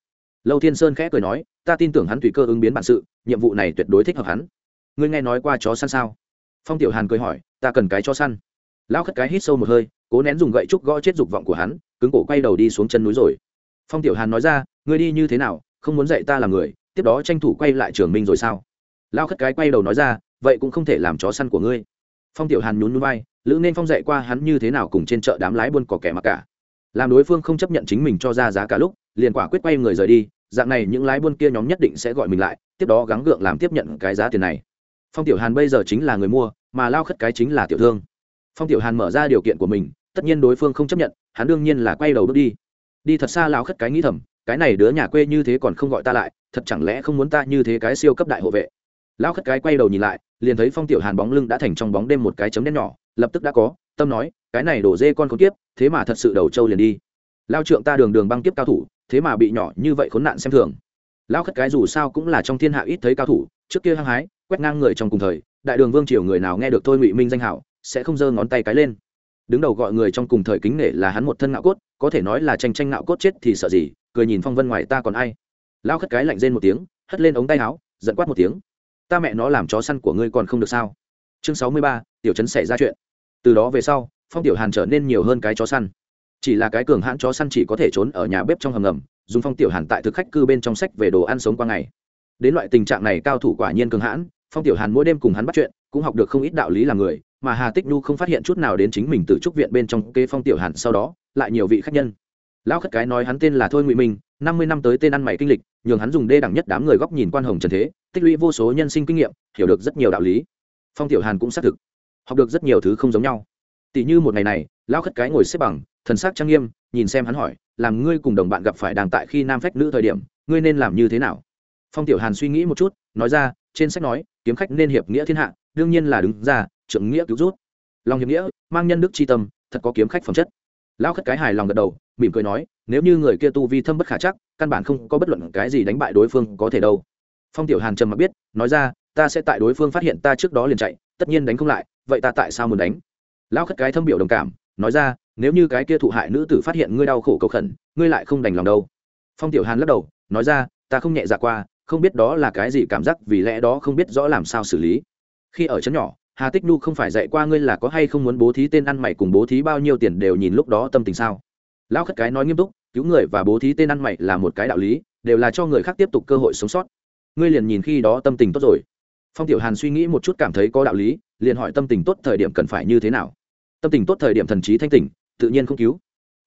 Lâu thiên sơn khẽ cười nói, ta tin tưởng hắn tùy cơ ứng biến bản sự, nhiệm vụ này tuyệt đối thích hợp hắn. Ngươi nghe nói qua chó săn sao? Phong tiểu hàn cười hỏi, ta cần cái chó săn. Lão khất cái hít sâu một hơi, cố nén dùng gậy trúc gõ chết dục vọng của hắn, cứng cổ quay đầu đi xuống chân núi rồi. Phong tiểu hàn nói ra, ngươi đi như thế nào, không muốn dạy ta làm người, tiếp đó tranh thủ quay lại trường minh rồi sao? Lão khất cái quay đầu nói ra, vậy cũng không thể làm chó săn của ngươi. Phong tiểu hàn nhún núi bay lữ nên phong dạy qua hắn như thế nào cùng trên chợ đám lái buôn có kẻ mặc cả làm đối phương không chấp nhận chính mình cho ra giá cả lúc, liền quả quyết quay người rời đi, dạng này những lái buôn kia nhóm nhất định sẽ gọi mình lại, tiếp đó gắng gượng làm tiếp nhận cái giá tiền này. Phong tiểu hàn bây giờ chính là người mua, mà lao khất cái chính là tiểu thương. Phong tiểu hàn mở ra điều kiện của mình, tất nhiên đối phương không chấp nhận, hắn đương nhiên là quay đầu bước đi. Đi thật xa lao khất cái nghĩ thầm, cái này đứa nhà quê như thế còn không gọi ta lại, thật chẳng lẽ không muốn ta như thế cái siêu cấp đại hộ vệ? Lao khất cái quay đầu nhìn lại, liền thấy phong tiểu hàn bóng lưng đã thành trong bóng đêm một cái chấm đen nhỏ, lập tức đã có, tâm nói cái này đổ dê con khốn kiếp, thế mà thật sự đầu trâu liền đi. Lao trượng ta đường đường băng kiếp cao thủ, thế mà bị nhỏ như vậy khốn nạn xem thường. Lão khất cái dù sao cũng là trong thiên hạ ít thấy cao thủ, trước kia hăng hái, quét ngang người trong cùng thời, đại đường vương triều người nào nghe được thôi ngụy minh danh hảo, sẽ không giơ ngón tay cái lên. Đứng đầu gọi người trong cùng thời kính nể là hắn một thân ngạo cốt, có thể nói là tranh tranh ngạo cốt chết thì sợ gì, cười nhìn phong vân ngoài ta còn ai. Lao khất cái lạnh rên một tiếng, hất lên ống tay áo, giận quát một tiếng. Ta mẹ nó làm chó săn của ngươi còn không được sao? Chương sáu mươi ba, tiểu trấn xảy ra chuyện. Từ đó về sau phong tiểu hàn trở nên nhiều hơn cái chó săn. Chỉ là cái cường hãn chó săn chỉ có thể trốn ở nhà bếp trong hầm ngầm, dùng phong tiểu hàn tại thực khách cư bên trong sách về đồ ăn sống qua ngày. Đến loại tình trạng này, cao thủ quả nhiên cường hãn, phong tiểu hàn mỗi đêm cùng hắn bắt chuyện, cũng học được không ít đạo lý làm người, mà hà tích nhu không phát hiện chút nào đến chính mình từ trúc viện bên trong kê phong tiểu hàn sau đó, lại nhiều vị khách nhân. Lão khất cái nói hắn tên là thôi ngụy minh, năm mươi năm tới tên ăn mày kinh lịch, nhường hắn dùng đê đẳng nhất đám người góc nhìn quan hồng trần thế, tích lũy vô số nhân sinh kinh nghiệm, hiểu được rất nhiều đạo lý. Phong tiểu hàn cũng xác thực, học được rất nhiều thứ không giống nhau tỷ như một ngày này, lão khất cái ngồi xếp bằng, thần sắc trang nghiêm, nhìn xem hắn hỏi, làm ngươi cùng đồng bạn gặp phải đang tại khi nam phách nữ thời điểm, ngươi nên làm như thế nào? Phong tiểu hàn suy nghĩ một chút, nói ra, trên sách nói, kiếm khách nên hiệp nghĩa thiên hạ, đương nhiên là đứng ra, trưởng nghĩa cứu rút. Lòng hiệp nghĩa, mang nhân đức tri tâm, thật có kiếm khách phẩm chất. Lão khất cái hài lòng gật đầu, mỉm cười nói, nếu như người kia tu vi thâm bất khả chắc, căn bản không có bất luận cái gì đánh bại đối phương có thể đâu. Phong tiểu hàn trầm mặc biết, nói ra, ta sẽ tại đối phương phát hiện ta trước đó liền chạy, tất nhiên đánh không lại, vậy ta tại sao muốn đánh? Lão khất cái thâm biểu đồng cảm, nói ra, nếu như cái kia thụ hại nữ tử phát hiện ngươi đau khổ cầu khẩn, ngươi lại không đành lòng đâu. Phong tiểu hàn lắc đầu, nói ra, ta không nhẹ dạ qua, không biết đó là cái gì cảm giác, vì lẽ đó không biết rõ làm sao xử lý. Khi ở chấn nhỏ, hà tích nu không phải dạy qua ngươi là có hay không muốn bố thí tên ăn mày cùng bố thí bao nhiêu tiền đều nhìn lúc đó tâm tình sao? Lão khất cái nói nghiêm túc, cứu người và bố thí tên ăn mày là một cái đạo lý, đều là cho người khác tiếp tục cơ hội sống sót. Ngươi liền nhìn khi đó tâm tình tốt rồi phong tiểu hàn suy nghĩ một chút cảm thấy có đạo lý, liền hỏi tâm tình tốt thời điểm cần phải như thế nào. Tâm tình tốt thời điểm thần trí thanh tỉnh, tự nhiên không cứu.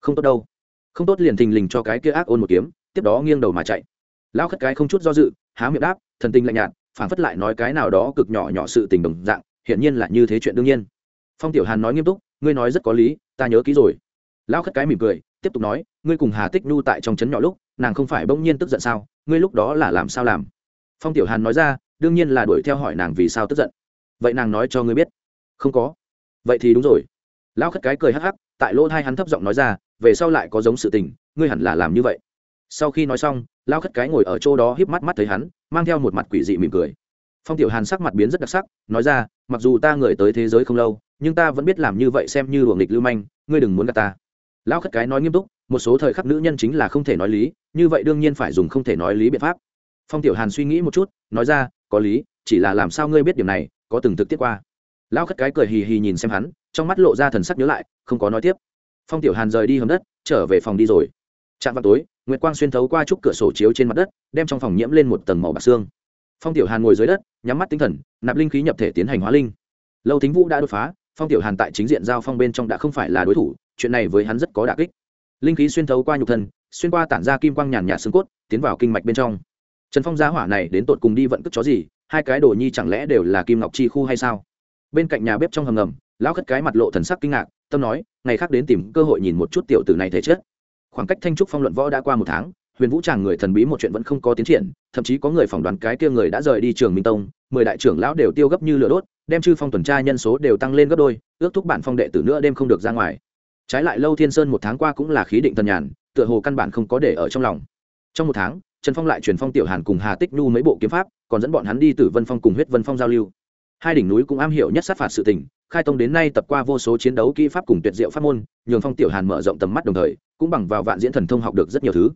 Không tốt đâu. Không tốt liền thình lình cho cái kia ác ôn một kiếm, tiếp đó nghiêng đầu mà chạy. Lão khất cái không chút do dự, há miệng đáp, thần tình lạnh nhạt phản phất lại nói cái nào đó cực nhỏ nhỏ sự tình đồng dạng hiện nhiên là như thế chuyện đương nhiên. Phong tiểu hàn nói nghiêm túc, ngươi nói rất có lý, ta nhớ kỹ rồi. Lão khất cái mỉm cười, tiếp tục nói, ngươi cùng hà tích nhu tại trong trấn nhỏ lúc, nàng không phải bỗng nhiên tức giận sao, ngươi lúc đó là làm sao làm? Phong tiểu hàn nói ra đương nhiên là đuổi theo hỏi nàng vì sao tức giận. Vậy nàng nói cho ngươi biết. Không có. Vậy thì đúng rồi. Lão khất cái cười hắc hắc, tại lỗ hai hắn thấp giọng nói ra, về sau lại có giống sự tình, ngươi hẳn là làm như vậy. Sau khi nói xong, lão khất cái ngồi ở chỗ đó híp mắt mắt thấy hắn, mang theo một mặt quỷ dị mỉm cười. Phong tiểu hàn sắc mặt biến rất đặc sắc, nói ra, mặc dù ta người tới thế giới không lâu, nhưng ta vẫn biết làm như vậy xem như luồng nghịch lưu manh, ngươi đừng muốn gạt ta. Lão khất cái nói nghiêm túc, một số thời khắc nữ nhân chính là không thể nói lý, như vậy đương nhiên phải dùng không thể nói lý biện pháp. Phong tiểu hàn suy nghĩ một chút, nói ra có lý, chỉ là làm sao ngươi biết điểm này, có từng thực tiết qua. Lão khất cái cười hì hì nhìn xem hắn, trong mắt lộ ra thần sắc nhớ lại, không có nói tiếp. Phong tiểu hàn rời đi hầm đất, trở về phòng đi rồi. Chạm vào tối, nguyệt quang xuyên thấu qua trúc cửa sổ chiếu trên mặt đất, đem trong phòng nhiễm lên một tầng màu bạc xương. Phong tiểu hàn ngồi dưới đất, nhắm mắt tinh thần, nạp linh khí nhập thể tiến hành hóa linh. Lâu thính vũ đã đột phá, phong tiểu hàn tại chính diện giao phong bên trong đã không phải là đối thủ, chuyện này với hắn rất có đả kích. Linh khí xuyên thấu qua nhục thân, xuyên qua tản ra kim quang nhàn nhạt xương cốt, tiến vào kinh mạch bên trong trần phong giá hỏa này đến tột cùng đi vận cất chó gì, hai cái đồ nhi chẳng lẽ đều là kim ngọc chi khu hay sao? Bên cạnh nhà bếp trong hầm ngầm, lão khất cái mặt lộ thần sắc kinh ngạc, tâm nói, ngày khác đến tìm cơ hội nhìn một chút tiểu tử này thể chết khoảng cách thanh trúc phong luận võ đã qua một tháng, huyền vũ tràng người thần bí một chuyện vẫn không có tiến triển, thậm chí có người phỏng đoán cái kia người đã rời đi trường minh tông, mười đại trưởng lão đều tiêu gấp như lửa đốt, đem chư phong tuần tra nhân số đều tăng lên gấp đôi, ước thúc bản phong đệ tử nữa đêm không được ra ngoài. Trái lại lâu thiên sơn một tháng qua cũng là khí định thần nhàn, tựa hồ căn bản không có để ở trong lòng. Trong một tháng trần phong lại truyền phong tiểu hàn cùng hà tích nhu mấy bộ kiếm pháp, còn dẫn bọn hắn đi từ vân phong cùng huyết vân phong giao lưu. Hai đỉnh núi cũng am hiểu nhất sát phạt sự tình, khai tông đến nay tập qua vô số chiến đấu kỹ pháp cùng tuyệt diệu pháp môn, nhường phong tiểu hàn mở rộng tầm mắt đồng thời, cũng bằng vào vạn diễn thần thông học được rất nhiều thứ.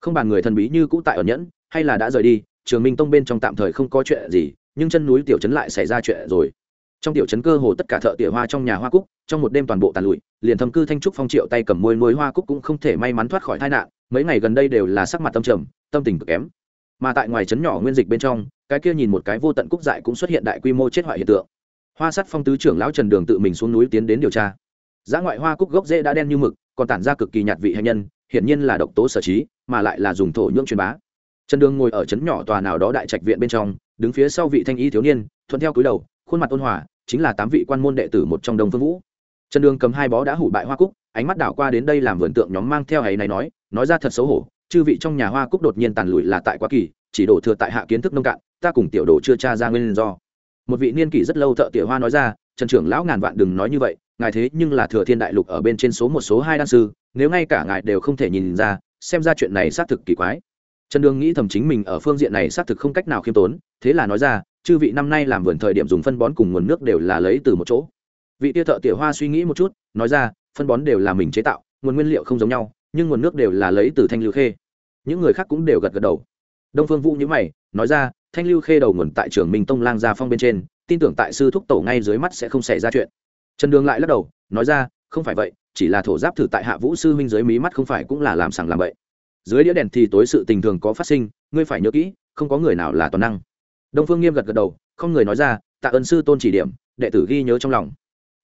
Không bàn người thần bí như cũ tại ở nhẫn, hay là đã rời đi, trường minh tông bên trong tạm thời không có chuyện gì, nhưng chân núi tiểu trấn lại xảy ra chuyện rồi trong tiểu trấn cơ hồ tất cả thợ tỉa hoa trong nhà hoa cúc, trong một đêm toàn bộ tàn lụi, liền thâm cư thanh trúc phong triệu tay cầm môi môi hoa cúc cũng không thể may mắn thoát khỏi tai nạn, mấy ngày gần đây đều là sắc mặt tâm trầm, tâm tình cực kém. Mà tại ngoài trấn nhỏ nguyên dịch bên trong, cái kia nhìn một cái vô tận cúc dại cũng xuất hiện đại quy mô chết hoại hiện tượng. Hoa sắt phong tứ trưởng lão trần đường tự mình xuống núi tiến đến điều tra. Giá ngoại hoa cúc gốc rễ đã đen như mực, còn tản ra cực kỳ nhạt vị hạnh nhân, hiển nhiên là độc tố sở trí, mà lại là dùng thổ nhưỡng truyền bá. Trần đường ngồi ở trấn nhỏ tòa nào đó đại trạch viện bên trong, đứng phía sau vị thanh y thiếu niên, thuận theo cúi đầu khuôn mặt ôn hòa, chính là tám vị quan môn đệ tử một trong đông phương vũ. Trần đường cầm hai bó đã hủ bại hoa cúc, ánh mắt đảo qua đến đây làm vườn tượng nhóm mang theo ấy này nói nói ra thật xấu hổ, chư vị trong nhà hoa cúc đột nhiên tàn lụi là tại quá kỳ, chỉ đổ thừa tại hạ kiến thức nông cạn, ta cùng tiểu đồ chưa tra ra nguyên do. Một vị niên kỷ rất lâu thợ tiểu hoa nói ra, trần trưởng lão ngàn vạn đừng nói như vậy, ngài thế nhưng là thừa thiên đại lục ở bên trên số một số hai đan sư, nếu ngay cả ngài đều không thể nhìn ra, xem ra chuyện này xác thực kỳ quái. Trần đường nghĩ thầm chính mình ở phương diện này xác thực không cách nào khiêm tốn, thế là nói ra chư vị năm nay làm vườn thời điểm dùng phân bón cùng nguồn nước đều là lấy từ một chỗ. Vị tia thợ tiểu hoa suy nghĩ một chút, nói ra, phân bón đều là mình chế tạo, nguồn nguyên liệu không giống nhau, nhưng nguồn nước đều là lấy từ thanh lưu khê. Những người khác cũng đều gật gật đầu. Đông phương vũ nhữ mày, nói ra, thanh lưu khê đầu nguồn tại trường minh tông lang gia phong bên trên, tin tưởng tại sư thúc tổ ngay dưới mắt sẽ không xảy ra chuyện. Trần đường lại lắc đầu, nói ra, không phải vậy, chỉ là thổ giáp thử tại hạ vũ sư huynh dưới mí mắt không phải cũng là làm sằng làm bậy. Dưới đĩa đèn thì tối sự tình thường có phát sinh, ngươi phải nhớ kỹ, không có người nào là toàn năng đông phương nghiêm gật gật đầu, không người nói ra, tạ ơn sư tôn chỉ điểm, đệ tử ghi nhớ trong lòng.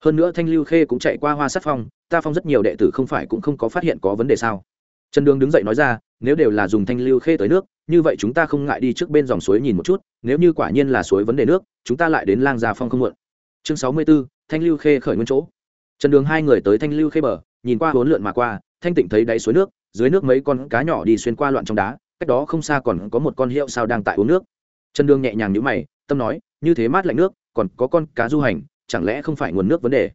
Hơn nữa thanh lưu khê cũng chạy qua hoa sát phong, ta phong rất nhiều đệ tử không phải cũng không có phát hiện có vấn đề sao? Trần đường đứng dậy nói ra, nếu đều là dùng thanh lưu khê tới nước, như vậy chúng ta không ngại đi trước bên dòng suối nhìn một chút, nếu như quả nhiên là suối vấn đề nước, chúng ta lại đến lang gia phong không muộn. Chương sáu mươi b ố thanh lưu khê khởi nguyên chỗ. Trần đường hai người tới thanh lưu khê bờ, nhìn qua hốn lượn mà qua, thanh tịnh thấy đáy suối nước, dưới nước mấy con cá nhỏ đi xuyên qua loạn trong đá, cách đó không xa còn có một con hiệu sao đang tại uống nước trần đường nhẹ nhàng nhữ mày, tâm nói, như thế mát lạnh nước, còn có con cá du hành, chẳng lẽ không phải nguồn nước vấn đề?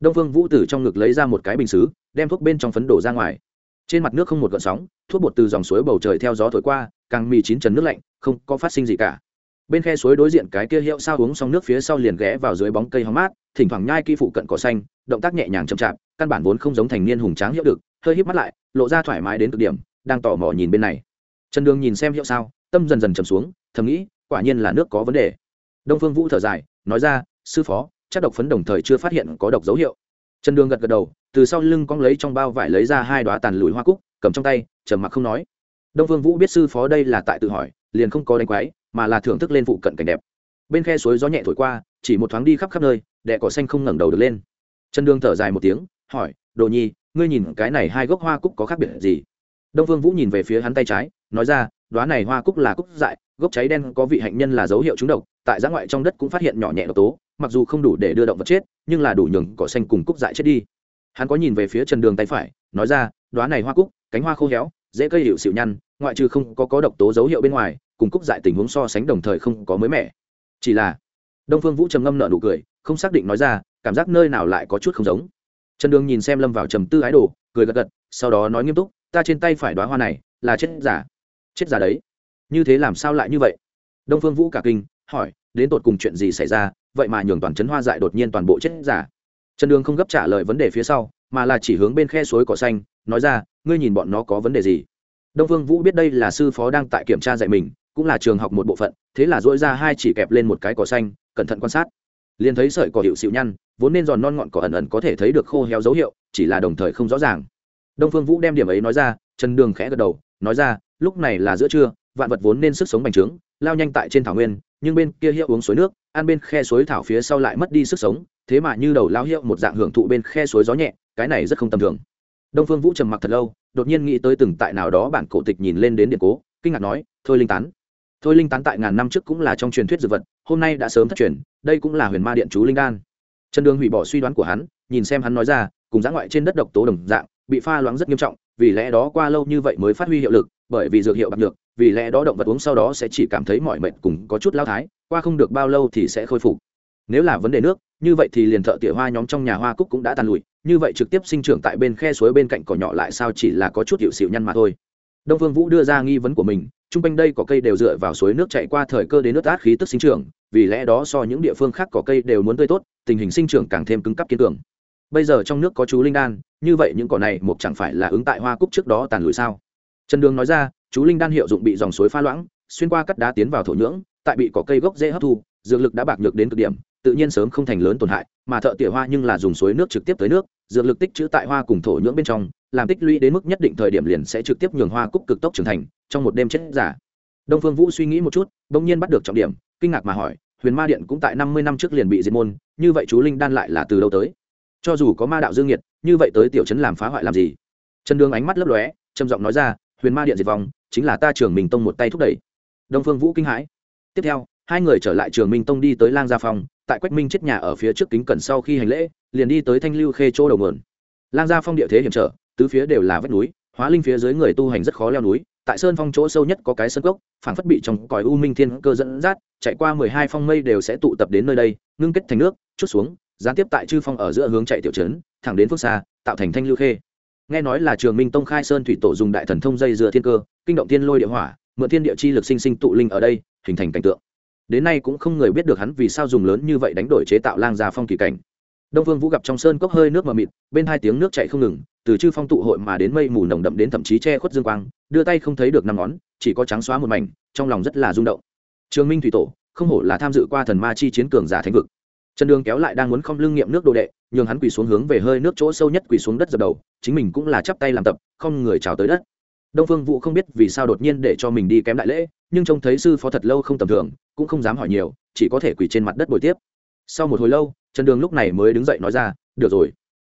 Đông phương vũ Tử trong ngực lấy ra một cái bình xứ, đem thuốc bên trong phấn đổ ra ngoài. Trên mặt nước không một gợn sóng, thuốc bột từ dòng suối bầu trời theo gió thổi qua, càng mì chín trần nước lạnh, không có phát sinh gì cả. Bên khe suối đối diện cái kia hiệu sao uống xong nước phía sau liền ghé vào dưới bóng cây hóng mát, thỉnh thoảng nhai kỳ phụ cận cỏ xanh, động tác nhẹ nhàng chậm chạp, căn bản vốn không giống thành niên hùng tráng hiệu được, hơi híp mắt lại, lộ ra thoải mái đến cực điểm, đang tò mò nhìn bên này. Trần đường nhìn xem hiệu sao, tâm dần dần trầm xuống, thầm nghĩ quả nhiên là nước có vấn đề. Đông phương vũ thở dài, nói ra, sư phó chắc độc phấn đồng thời chưa phát hiện có độc dấu hiệu. Trần đường gật gật đầu, từ sau lưng cong lấy trong bao vải lấy ra hai đoá tàn lùi hoa cúc, cầm trong tay, trầm mặc không nói. Đông phương vũ biết sư phó đây là tại tự hỏi, liền không có đánh quái, mà là thưởng thức lên phụ cận cảnh đẹp. Bên khe suối gió nhẹ thổi qua, chỉ một thoáng đi khắp khắp nơi đẹ cỏ xanh không ngẩng đầu được lên. Trần đường thở dài một tiếng, hỏi, đồ nhi, ngươi nhìn cái này hai gốc hoa cúc có khác biệt gì? Đông phương vũ nhìn về phía hắn tay trái, nói ra đoá này hoa cúc là cúc dại gốc cháy đen có vị hạnh nhân là dấu hiệu trúng độc tại giã ngoại trong đất cũng phát hiện nhỏ nhẹ độc tố mặc dù không đủ để đưa động vật chết nhưng là đủ nhường cỏ xanh cùng cúc dại chết đi. Hắn có nhìn về phía trần đường tay phải nói ra đoá này hoa cúc cánh hoa khô héo dễ cây hiệu xịu nhăn ngoại trừ không có, có độc tố dấu hiệu bên ngoài cùng cúc dại tình huống so sánh đồng thời không có mới mẻ. Chỉ là đông phương vũ trầm ngâm nợ nụ cười không xác định nói ra cảm giác nơi nào lại có chút không giống. Trần đường nhìn xem lâm vào trầm tư ái đồ cười gật gật sau đó nói nghiêm túc ta trên tay phải đoá hoa này là chết giả chết ra đấy. Như thế làm sao lại như vậy? Đông phương vũ cả kinh, hỏi, đến tột cùng chuyện gì xảy ra, vậy mà nhường toàn trấn hoa dại đột nhiên toàn bộ chết giả. Trần đường không gấp trả lời vấn đề phía sau, mà là chỉ hướng bên khe suối cỏ xanh, nói ra, ngươi nhìn bọn nó có vấn đề gì? Đông phương vũ biết đây là sư phó đang tại kiểm tra dạy mình, cũng là trường học một bộ phận, thế là dỗi ra hai chỉ kẹp lên một cái cỏ xanh, cẩn thận quan sát. Liền thấy sợi cỏ hiệu xịu nhăn, vốn nên giòn non ngọn cỏ ẩn ẩn có thể thấy được khô héo dấu hiệu, chỉ là đồng thời không rõ ràng. Đông phương vũ đem điểm ấy nói ra, trần đường khẽ gật đầu, nói ra lúc này là giữa trưa, vạn vật vốn nên sức sống bành trướng, lao nhanh tại trên thảo nguyên, nhưng bên kia hiệu uống suối nước, ăn bên khe suối thảo phía sau lại mất đi sức sống, thế mà như đầu lao hiệu một dạng hưởng thụ bên khe suối gió nhẹ, cái này rất không tầm thường. Đông phương vũ trầm mặc thật lâu, đột nhiên nghĩ tới từng tại nào đó bản cổ tịch nhìn lên đến điện cố, kinh ngạc nói, thôi linh tán, thôi linh tán tại ngàn năm trước cũng là trong truyền thuyết dược vật, hôm nay đã sớm thất truyền, đây cũng là huyền ma điện chú linh đan. Trần đường hủy bỏ suy đoán của hắn, nhìn xem hắn nói ra, cùng giã ngoại trên đất độc tố đồng dạng bị pha loãng rất nghiêm trọng, vì lẽ đó qua lâu như vậy mới phát huy hiệu lực, bởi vì dược hiệu bạc được vì lẽ đó động vật uống sau đó sẽ chỉ cảm thấy mỏi mệt cùng có chút lao thái, qua không được bao lâu thì sẽ khôi phục. Nếu là vấn đề nước, như vậy thì liền thợ tỉa hoa nhóm trong nhà hoa cúc cũng đã tàn lụi, như vậy trực tiếp sinh trưởng tại bên khe suối bên cạnh cỏ nhỏ lại sao chỉ là có chút hiệu xịu nhăn mà thôi. Đông vương vũ đưa ra nghi vấn của mình, chung quanh đây có cây đều dựa vào suối nước chạy qua thời cơ đến nước át khí tức sinh trưởng, vì lẽ đó so những địa phương khác có cây đều muốn tươi tốt, tình hình sinh trưởng càng thêm cứng cấp kiên cường bây giờ trong nước có chú linh đan, như vậy những cỏ này mục chẳng phải là ứng tại hoa cúc trước đó tàn lụi sao? Trần đường nói ra, chú linh đan hiệu dụng bị dòng suối pha loãng, xuyên qua cắt đá tiến vào thổ nhưỡng, tại bị cỏ cây gốc dễ hấp thu, dược lực đã bạc nhược đến cực điểm, tự nhiên sớm không thành lớn tổn hại, mà thợ tỉa hoa nhưng là dùng suối nước trực tiếp tới nước, dược lực tích trữ tại hoa cùng thổ nhưỡng bên trong, làm tích lũy đến mức nhất định thời điểm liền sẽ trực tiếp nhường hoa cúc cực tốc trưởng thành, trong một đêm chết giả. Đông phương vũ suy nghĩ một chút, bỗng nhiên bắt được trọng điểm, kinh ngạc mà hỏi, huyền ma điện cũng tại năm mươi năm trước liền bị diệt môn, như vậy chú linh đan lại là từ đâu tới? Cho dù có ma đạo dương nhiệt, như vậy tới tiểu trấn làm phá hoại làm gì? Trần đường ánh mắt lấp lóe, trầm giọng nói ra, huyền ma điện diệt vong, chính là ta trường minh tông một tay thúc đẩy. Đông phương vũ kinh hãi. Tiếp theo, hai người trở lại trường minh tông đi tới lang gia phong, tại quách minh chết nhà ở phía trước kính cẩn sau khi hành lễ, liền đi tới thanh lưu khê chỗ đầu nguồn. Lang gia phong địa thế hiểm trở, tứ phía đều là vách núi, hóa linh phía dưới người tu hành rất khó leo núi, tại sơn phong chỗ sâu nhất có cái sân cốc, phảng phất bị trong còi u minh thiên cơ dẫn dắt, chạy qua mười hai phong mây đều sẽ tụ tập đến nơi đây, ngưng kết thành nước, chút xuống gián tiếp tại chư phong ở giữa hướng chạy tiểu trấn, thẳng đến phước xa, tạo thành thanh lưu khê. Nghe nói là trường minh tông khai sơn thủy tổ dùng đại thần thông dây dựa thiên cơ, kinh động thiên lôi địa hỏa, mượn thiên địa chi lực sinh sinh tụ linh ở đây, hình thành cảnh tượng. Đến nay cũng không người biết được hắn vì sao dùng lớn như vậy đánh đổi chế tạo lang gia phong kỳ cảnh. Đông vương vũ gặp trong sơn cốc hơi nước mờ mịt, bên hai tiếng nước chảy không ngừng, từ chư phong tụ hội mà đến mây mù nồng đậm đến thậm chí che khuất dương quang, đưa tay không thấy được năm ngón, chỉ có trắng xóa một mảnh, trong lòng rất là rung động. Trường minh thủy tổ, không hổ là tham dự qua thần ma chi chiến cường giả thánh vực trần đường kéo lại đang muốn không lưng nghiệm nước đồ đệ, nhường hắn quỳ xuống hướng về hơi nước chỗ sâu nhất quỳ xuống đất dập đầu, chính mình cũng là chắp tay làm tập, không người chào tới đất. Đông phương vũ không biết vì sao đột nhiên để cho mình đi kém đại lễ, nhưng trông thấy sư phó thật lâu không tầm thường, cũng không dám hỏi nhiều, chỉ có thể quỳ trên mặt đất bồi tiếp. Sau một hồi lâu, trần đường lúc này mới đứng dậy nói ra, được rồi.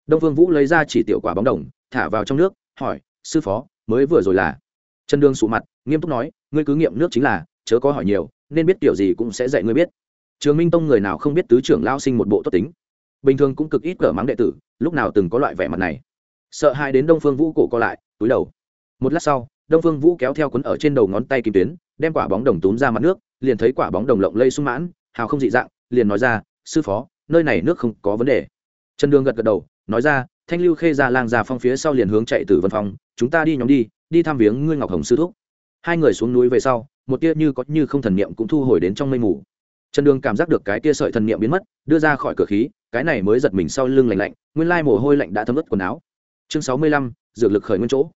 Đông phương vũ lấy ra chỉ tiểu quả bóng đồng, thả vào trong nước, hỏi, sư phó, mới vừa rồi là? Trần đường sụ mặt, nghiêm túc nói, ngươi cứ nghiệm nước chính là, chớ có hỏi nhiều, nên biết kiểu gì cũng sẽ dạy ngươi biết trường minh tông người nào không biết tứ trưởng lao sinh một bộ tốt tính? Bình thường cũng cực ít cỡ mắng đệ tử lúc nào từng có loại vẻ mặt này. Sợ hai đến đông phương vũ cổ co lại túi đầu. Một lát sau đông phương vũ kéo theo quấn ở trên đầu ngón tay kim tuyến đem quả bóng đồng túm ra mặt nước liền thấy quả bóng đồng lộng lây sung mãn hào không dị dạng liền nói ra sư phó nơi này nước không có vấn đề. Trần đường gật gật đầu nói ra thanh lưu khê ra lang ra phong phía sau liền hướng chạy từ văn phòng, chúng ta đi nhóm đi đi thăm viếng ngươi ngọc hồng sư thúc. Hai người xuống núi về sau một tia như có như không thần niệm cũng thu hồi đến trong mây mù trần đường cảm giác được cái tia sợi thần niệm biến mất, đưa ra khỏi cửa khí, cái này mới giật mình sau lưng lạnh lạnh, nguyên lai mồ hôi lạnh đã thấm ướt quần áo. Chương sáu mươi lăm, dược lực khởi nguyên chỗ.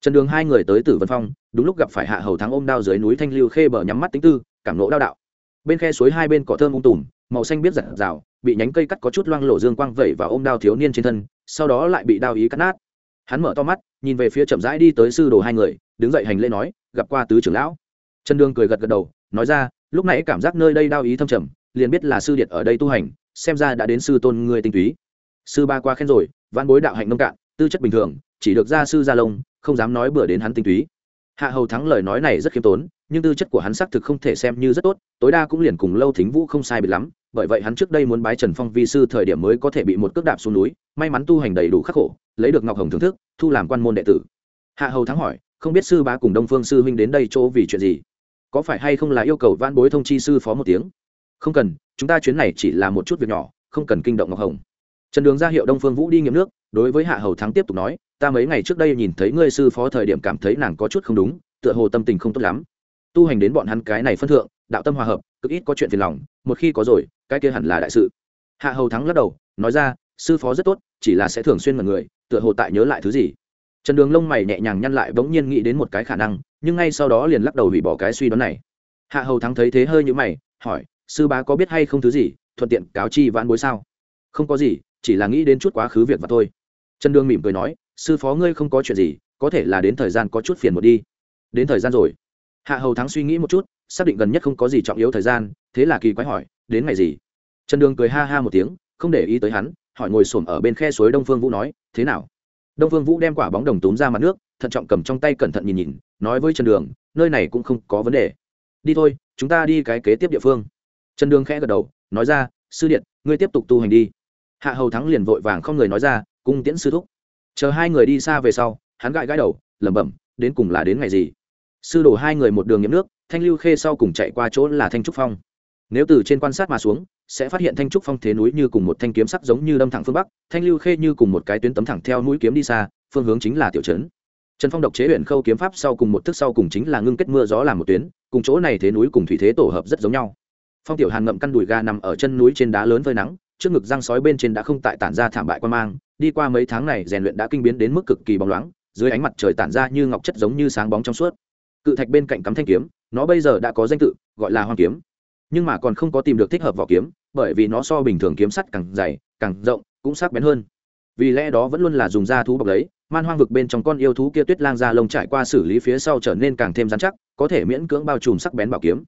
Trần đường hai người tới tử vân phong, đúng lúc gặp phải hạ hầu thắng ôm đao dưới núi thanh lưu khê bờ nhắm mắt tính tư, cảm nộ đao đạo. Bên khe suối hai bên cỏ thơm ung tùm, màu xanh biết giặt rào, bị nhánh cây cắt có chút loang lộ dương quang vẩy và ôm đao thiếu niên trên thân, sau đó lại bị đao ý cắt nát. Hắn mở to mắt, nhìn về phía chậm rãi đi tới sư đồ hai người, đứng dậy hành lễ nói, gặp qua tứ trưởng lão. Trần đường cười gật gật đầu, nói ra lúc nãy cảm giác nơi đây đao ý thâm trầm, liền biết là sư điệt ở đây tu hành, xem ra đã đến sư tôn người tinh túy. Sư ba qua khen rồi văn bối đạo hạnh nông cạn, tư chất bình thường, chỉ được gia sư gia lông, không dám nói bừa đến hắn tinh túy. Hạ hầu thắng lời nói này rất khiêm tốn, nhưng tư chất của hắn xác thực không thể xem như rất tốt, tối đa cũng liền cùng lâu thính vũ không sai biệt lắm, bởi vậy hắn trước đây muốn bái trần phong vi sư thời điểm mới có thể bị một cước đạp xuống núi, may mắn tu hành đầy đủ khắc khổ, lấy được ngọc hồng thưởng thức, thu làm quan môn đệ tử. Hạ hầu thắng hỏi, không biết sư bá cùng đông phương sư huynh đến đây chỗ vì chuyện gì? Có phải hay không là yêu cầu van bối thông chi sư phó một tiếng? Không cần, chúng ta chuyến này chỉ là một chút việc nhỏ, không cần kinh động ngọc hồng. Trần đường ra hiệu đông phương vũ đi nghiệm nước, đối với hạ hầu thắng tiếp tục nói, ta mấy ngày trước đây nhìn thấy ngươi sư phó thời điểm cảm thấy nàng có chút không đúng, tựa hồ tâm tình không tốt lắm. Tu hành đến bọn hắn cái này phân thượng, đạo tâm hòa hợp, cực ít có chuyện phiền lòng, một khi có rồi, cái kia hẳn là đại sự. Hạ hầu thắng lắc đầu, nói ra, sư phó rất tốt, chỉ là sẽ thường xuyên mật người, tựa hồ tại nhớ lại thứ gì. Trần đường lông mày nhẹ nhàng nhăn lại, bỗng nhiên nghĩ đến một cái khả năng nhưng ngay sau đó liền lắc đầu hủy bỏ cái suy đoán này. Hạ hầu thắng thấy thế hơi như mày, hỏi, sư bá có biết hay không thứ gì, thuận tiện cáo chi vãn bối sao? Không có gì, chỉ là nghĩ đến chút quá khứ việc và thôi. Trần đương mỉm cười nói, sư phó ngươi không có chuyện gì, có thể là đến thời gian có chút phiền một đi. Đến thời gian rồi. Hạ hầu thắng suy nghĩ một chút, xác định gần nhất không có gì trọng yếu thời gian, thế là kỳ quái hỏi, đến ngày gì? Trần đường cười ha ha một tiếng, không để ý tới hắn, hỏi ngồi xổm ở bên khe suối đông phương vũ nói, thế nào? Đông phương vũ đem quả bóng đồng túm ra mặt nước thận trọng cầm trong tay cẩn thận nhìn nhìn, nói với trần đường, nơi này cũng không có vấn đề. Đi thôi, chúng ta đi cái kế tiếp địa phương. Trần đường khẽ gật đầu, nói ra, sư điện, ngươi tiếp tục tu hành đi. Hạ hầu thắng liền vội vàng không người nói ra, cung tiễn sư thúc. Chờ hai người đi xa về sau, hắn gãi gãi đầu, lẩm bẩm, đến cùng là đến ngày gì? Sư đổ hai người một đường nhiễm nước, thanh lưu khê sau cùng chạy qua chỗ là thanh trúc phong. Nếu từ trên quan sát mà xuống, sẽ phát hiện thanh trúc phong thế núi như cùng một thanh kiếm sắc giống như đâm thẳng phương bắc, thanh lưu khê như cùng một cái tuyến tấm thẳng theo mũi kiếm đi xa, phương hướng chính là tiểu trấn trần phong độc chế huyện khâu kiếm pháp sau cùng một thức sau cùng chính là ngưng kết mưa gió làm một tuyến, cùng chỗ này thế núi cùng thủy thế tổ hợp rất giống nhau. Phong tiểu hàn ngậm căn đùi ga nằm ở chân núi trên đá lớn phơi nắng, trước ngực răng sói bên trên đã không tại tản ra thảm bại quan mang, đi qua mấy tháng này rèn luyện đã kinh biến đến mức cực kỳ bóng loáng, dưới ánh mặt trời tản ra như ngọc chất giống như sáng bóng trong suốt. Cự thạch bên cạnh cắm thanh kiếm, nó bây giờ đã có danh tự, gọi là hoàng kiếm. Nhưng mà còn không có tìm được thích hợp vỏ kiếm, bởi vì nó so bình thường kiếm sắt càng dày, càng rộng, cũng sắc bén hơn vì lẽ đó vẫn luôn là dùng da thú bọc lấy, man hoang vực bên trong con yêu thú kia tuyết lang da lông trải qua xử lý phía sau trở nên càng thêm dán chắc, có thể miễn cưỡng bao trùm sắc bén bảo kiếm.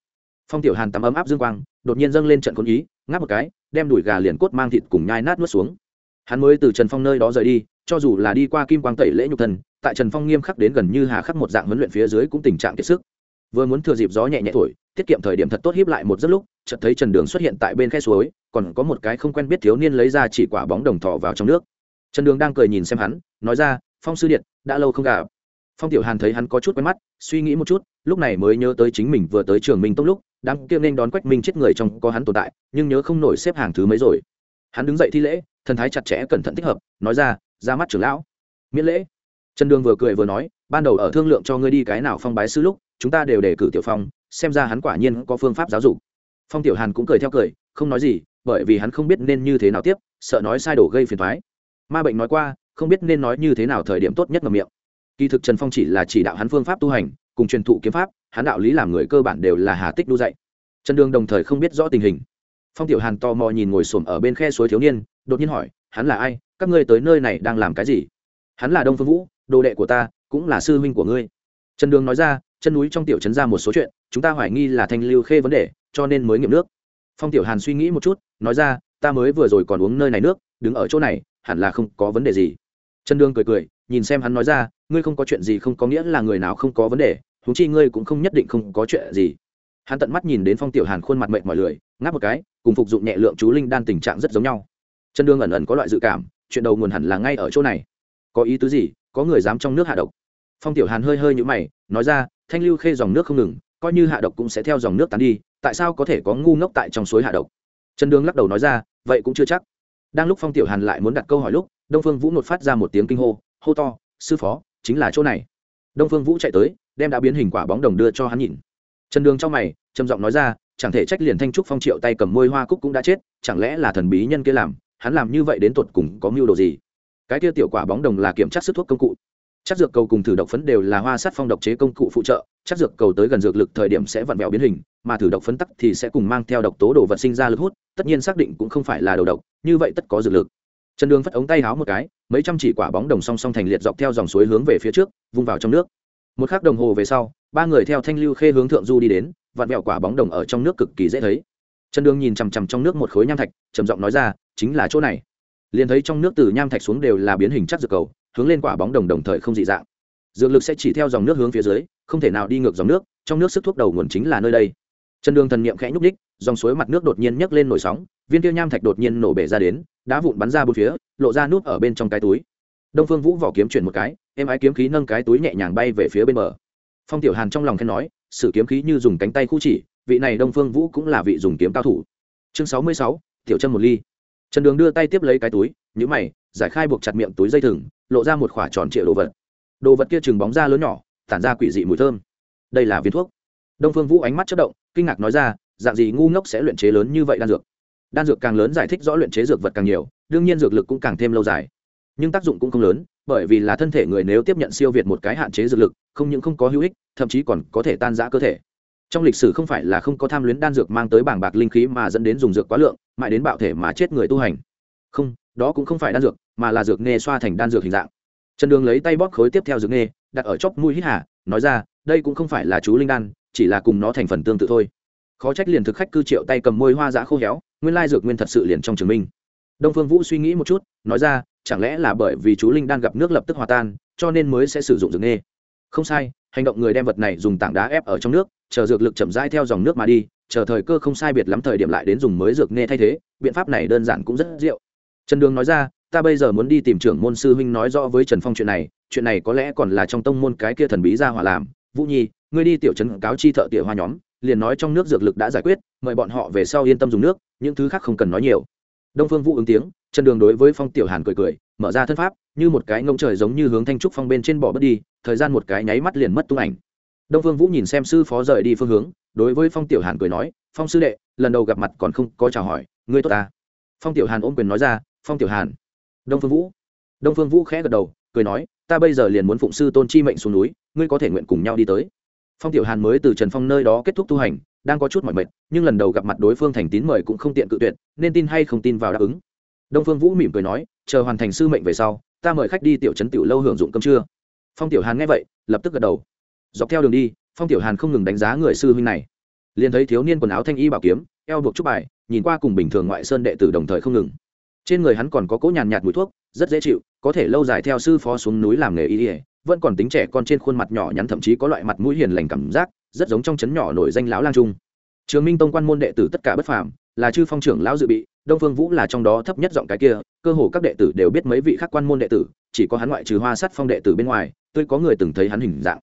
Phong tiểu hàn tắm ấm áp dương quang, đột nhiên dâng lên trận con ý, ngáp một cái, đem đùi gà liền cốt mang thịt cùng nhai nát nuốt xuống. Hắn mới từ trần phong nơi đó rời đi, cho dù là đi qua kim quang tẩy lễ nhục thần tại trần phong nghiêm khắc đến gần như hà khắc một dạng huấn luyện phía dưới cũng tình trạng kiệt sức. Vừa muốn thừa dịp gió nhẹ nhẹ thổi, tiết kiệm thời điểm thật tốt hiếp lại một giấc lúc, chợt thấy trần đường xuất hiện tại bên khe suối, còn có một cái không quen biết thiếu niên lấy ra chỉ quả bóng đồng thọ vào trong nước trần đường đang cười nhìn xem hắn, nói ra, phong sư điện, đã lâu không gặp. Phong tiểu hàn thấy hắn có chút quen mắt, suy nghĩ một chút, lúc này mới nhớ tới chính mình vừa tới trường minh tông lúc đang kiêng nên đón quách minh chết người trong có hắn tồn tại, nhưng nhớ không nổi xếp hàng thứ mấy rồi. Hắn đứng dậy thi lễ, thần thái chặt chẽ, cẩn thận thích hợp, nói ra ra mắt trưởng lão. Miễn lễ. Trần đường vừa cười vừa nói, ban đầu ở thương lượng cho ngươi đi cái nào phong bái sư lúc, chúng ta đều đề cử tiểu phong, xem ra hắn quả nhiên có phương pháp giáo dục. Phong tiểu hàn cũng cười theo cười, không nói gì, bởi vì hắn không biết nên như thế nào tiếp, sợ nói sai đổ gây phiền thoái ma bệnh nói qua, không biết nên nói như thế nào thời điểm tốt nhất ngầm miệng. Kỳ thực trần phong chỉ là chỉ đạo hắn phương pháp tu hành, cùng truyền thụ kiếm pháp, hắn đạo lý làm người cơ bản đều là hà tích đu dạy. Trần đường đồng thời không biết rõ tình hình. Phong tiểu hàn tò mò nhìn ngồi xổm ở bên khe suối thiếu niên, đột nhiên hỏi, hắn là ai? Các ngươi tới nơi này đang làm cái gì? Hắn là đông phương vũ, đồ đệ của ta, cũng là sư huynh của ngươi. Trần đường nói ra, chân núi trong tiểu trấn ra một số chuyện, chúng ta hoài nghi là thanh lưu khê vấn đề, cho nên mới nghiệm nước. Phong tiểu hàn suy nghĩ một chút, nói ra, ta mới vừa rồi còn uống nơi này nước, đứng ở chỗ này hẳn là không có vấn đề gì. Trần đương cười cười, nhìn xem hắn nói ra, ngươi không có chuyện gì không có nghĩa là người nào không có vấn đề thú chi ngươi cũng không nhất định không có chuyện gì. Hắn tận mắt nhìn đến phong tiểu hàn khuôn mặt mệt mỏi lười, ngáp một cái, cùng phục dụng nhẹ lượng chú linh đan tình trạng rất giống nhau. Trần đương ẩn ẩn có loại dự cảm, chuyện đầu nguồn hẳn là ngay ở chỗ này. Có ý tứ gì, có người dám trong nước hạ độc? Phong tiểu hàn hơi hơi nhũ mày, nói ra, thanh lưu khê dòng nước không ngừng, coi như hạ độc cũng sẽ theo dòng nước tán đi, tại sao có thể có ngu ngốc tại trong suối hạ độc? Trần đương lắc đầu nói ra, vậy cũng chưa chắc đang lúc phong tiểu hàn lại muốn đặt câu hỏi lúc, đông phương vũ nột phát ra một tiếng kinh hô hô to, sư phó, chính là chỗ này. Đông phương vũ chạy tới, đem đã biến hình quả bóng đồng đưa cho hắn nhìn. Trần đường trong mày, trầm giọng nói ra, chẳng thể trách liền thanh trúc phong triệu tay cầm môi hoa cúc cũng đã chết, chẳng lẽ là thần bí nhân kia làm, hắn làm như vậy đến tột cùng có mưu đồ gì? Cái kia tiểu quả bóng đồng là kiểm tra sức thuốc công cụ chắc dược cầu cùng thử độc phấn đều là hoa sát phong độc chế công cụ phụ trợ, chắc dược cầu tới gần dược lực thời điểm sẽ vặn vẹo biến hình, mà thử độc phấn tắc thì sẽ cùng mang theo độc tố đồ vật sinh ra lực hút, tất nhiên xác định cũng không phải là đầu độc, như vậy tất có dược lực. Trần đường phất ống tay háo một cái, mấy trăm chỉ quả bóng đồng song song thành liệt dọc theo dòng suối hướng về phía trước, vung vào trong nước. Một k h ắ c đồng hồ về sau, ba người theo thanh lưu khê hướng thượng du đi đến, vặn vẹo quả bóng đồng ở trong nước cực kỳ dễ thấy. Trần đường nhìn chằm chằm trong nước một khối nham thạch, trầm giọng nói ra, chính là chỗ này. Liền thấy trong nước từ nham thạch xuống đều là biến hình chắc dược cầu hướng lên quả bóng đồng đồng thời không dị dạng. Dược lực sẽ chỉ theo dòng nước hướng phía dưới, không thể nào đi ngược dòng nước, trong nước sức thuốc đầu nguồn chính là nơi đây. Chân đường thần niệm khẽ nhúc ních dòng suối mặt nước đột nhiên nhấc lên nổi sóng, viên tiêu nham thạch đột nhiên nổ bể ra đến, đá vụn bắn ra bốn phía, lộ ra nút ở bên trong cái túi. Đông phương vũ vỏ kiếm chuyển một cái em ái kiếm khí nâng cái túi nhẹ nhàng bay về phía bên bờ. Phong tiểu hàn trong lòng khen nói, sử kiếm khí như dùng cánh tay khu chỉ, vị này đông phương vũ cũng là vị dùng kiếm cao thủ. Chương sáu mươi sáu, tiểu chân một ly. Trần đường đưa tay tiếp lấy cái túi nhữ mày, giải khai buộc chặt miệng túi dây thừng lộ ra một khoả tròn trịa đồ vật. Đồ vật kia chừng bóng ra lớn nhỏ, tản ra quỷ dị mùi thơm. Đây là viên thuốc. Đông phương vũ ánh mắt chất động, kinh ngạc nói ra, dạng gì ngu ngốc sẽ luyện chế lớn như vậy đan dược? Đan dược càng lớn giải thích rõ luyện chế dược vật càng nhiều, đương nhiên dược lực cũng càng thêm lâu dài. Nhưng tác dụng cũng không lớn, bởi vì là thân thể người nếu tiếp nhận siêu việt một cái hạn chế dược lực, không những không có hữu ích, thậm chí còn có thể tan giã cơ thể. Trong lịch sử không phải là không có tham luyến đan dược mang tới bảng bạc linh khí mà dẫn đến dùng dược quá lượng, mãi đến bạo thể mà chết người tu hành. Không, đó cũng không phải đan dược mà là dược nghe xoa thành đan dược hình dạng. Trần đường lấy tay bóp khối tiếp theo dược nghe đặt ở chóp mũi hít hà, nói ra, đây cũng không phải là chú linh đan, chỉ là cùng nó thành phần tương tự thôi. Khó trách liền thực khách cư triệu tay cầm môi hoa giã khô héo, nguyên lai dược nguyên thật sự liền trong trường minh. Đông phương vũ suy nghĩ một chút, nói ra, chẳng lẽ là bởi vì chú linh Đan gặp nước lập tức hòa tan, cho nên mới sẽ sử dụng dược nghe không sai, hành động người đem vật này dùng tảng đá ép ở trong nước, chờ dược lực chậm rãi theo dòng nước mà đi, chờ thời cơ không sai biệt lắm thời điểm lại đến dùng mới dược nghe thay thế, biện pháp này đơn giản cũng rất diệu. Trần đường nói ra ta bây giờ muốn đi tìm trưởng môn sư huynh nói rõ với trần phong chuyện này chuyện này có lẽ còn là trong tông môn cái kia thần bí ra hỏa làm. Vũ nhi, ngươi đi tiểu trấn cáo chi thợ tỉa hoa nhóm, liền nói trong nước dược lực đã giải quyết, mời bọn họ về sau yên tâm dùng nước, những thứ khác không cần nói nhiều. Đông phương vũ ứng tiếng, trần đường đối với phong tiểu hàn cười cười, mở ra thân pháp, như một cái ngông trời giống như hướng thanh trúc phong bên trên bỏ bất đi, thời gian một cái nháy mắt liền mất tung ảnh. Đông phương vũ nhìn xem sư phó rời đi phương hướng, đối với phong tiểu hàn cười nói, phong sư đệ, lần đầu gặp mặt còn không có chào hỏi, ngươi tốt ta phong tiểu hàn ôm quyền nói ra, phong tiểu hàn đông phương vũ. Đông phương vũ khẽ gật đầu, cười nói, ta bây giờ liền muốn phụng sư tôn chi mệnh xuống núi, ngươi có thể nguyện cùng nhau đi tới. Phong tiểu hàn mới từ trần phong nơi đó kết thúc tu hành, đang có chút mỏi mệt, nhưng lần đầu gặp mặt đối phương thành tín mời cũng không tiện cự tuyệt, nên tin hay không tin vào đáp ứng. Đông phương vũ mỉm cười nói, chờ hoàn thành sư mệnh về sau, ta mời khách đi tiểu trấn tiểu lâu hưởng dụng cơm trưa. Phong tiểu hàn nghe vậy, lập tức gật đầu. Dọc theo đường đi, phong tiểu hàn không ngừng đánh giá người sư huynh này. Liền thấy thiếu niên quần áo thanh y bảo kiếm, eo buộc trúc bài, nhìn qua cùng bình thường ngoại sơn đệ tử đồng thời không ngừng trên người hắn còn có cỗ nhàn nhạt mùi thuốc, rất dễ chịu, có thể lâu dài theo sư phó xuống núi làm nghề y ỉa vẫn còn tính trẻ con trên khuôn mặt nhỏ nhắn thậm chí có loại mặt mũi hiền lành cảm giác, rất giống trong chấn nhỏ nổi danh lão lang trung. Trường minh tông quan môn đệ tử tất cả bất phàm, là chư phong trưởng lão dự bị, đông phương vũ là trong đó thấp nhất giọng cái kia, cơ hồ các đệ tử đều biết mấy vị khác quan môn đệ tử, chỉ có hắn ngoại trừ hoa sắt phong đệ tử bên ngoài tôi có người từng thấy hắn hình dạng.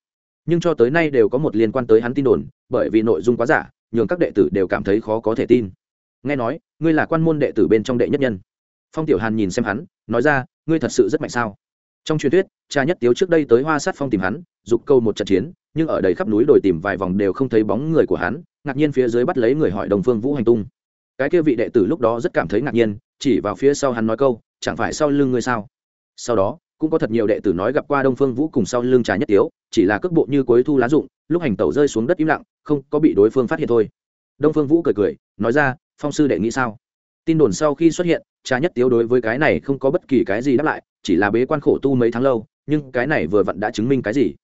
Nhưng cho tới nay đều có một liên quan tới hắn tin đồn, bởi vì nội dung quá giả, nhường các đệ tử đều cảm thấy khó có thể tin. Nghe nói, ngươi là quan môn đệ tử bên trong đệ nhất nhân phong tiểu hàn nhìn xem hắn, nói ra, ngươi thật sự rất mạnh sao? Trong truyền thuyết, cha nhất tiếu trước đây tới hoa sát phong tìm hắn, dục câu một trận chiến, nhưng ở đầy khắp núi đồi tìm vài vòng đều không thấy bóng người của hắn, ngạc nhiên phía dưới bắt lấy người hỏi đồng phương vũ hành tung. Cái kia vị đệ tử lúc đó rất cảm thấy ngạc nhiên, chỉ vào phía sau hắn nói câu, chẳng phải sau lưng ngươi sao? Sau đó, cũng có thật nhiều đệ tử nói gặp qua đông phương vũ cùng sau lưng trà nhất tiếu, chỉ là cước bộ như cuối thu lá rụng, lúc hành tẩu rơi xuống đất im lặng, không có bị đối phương phát hiện thôi. Đông phương vũ cười cười, nói ra, phong sư đệ nghĩ sao? Tin đồn sau khi xuất hiện cha nhất tiếu đối với cái này không có bất kỳ cái gì đáp lại, chỉ là bế quan khổ tu mấy tháng lâu, nhưng cái này vừa vặn đã chứng minh cái gì?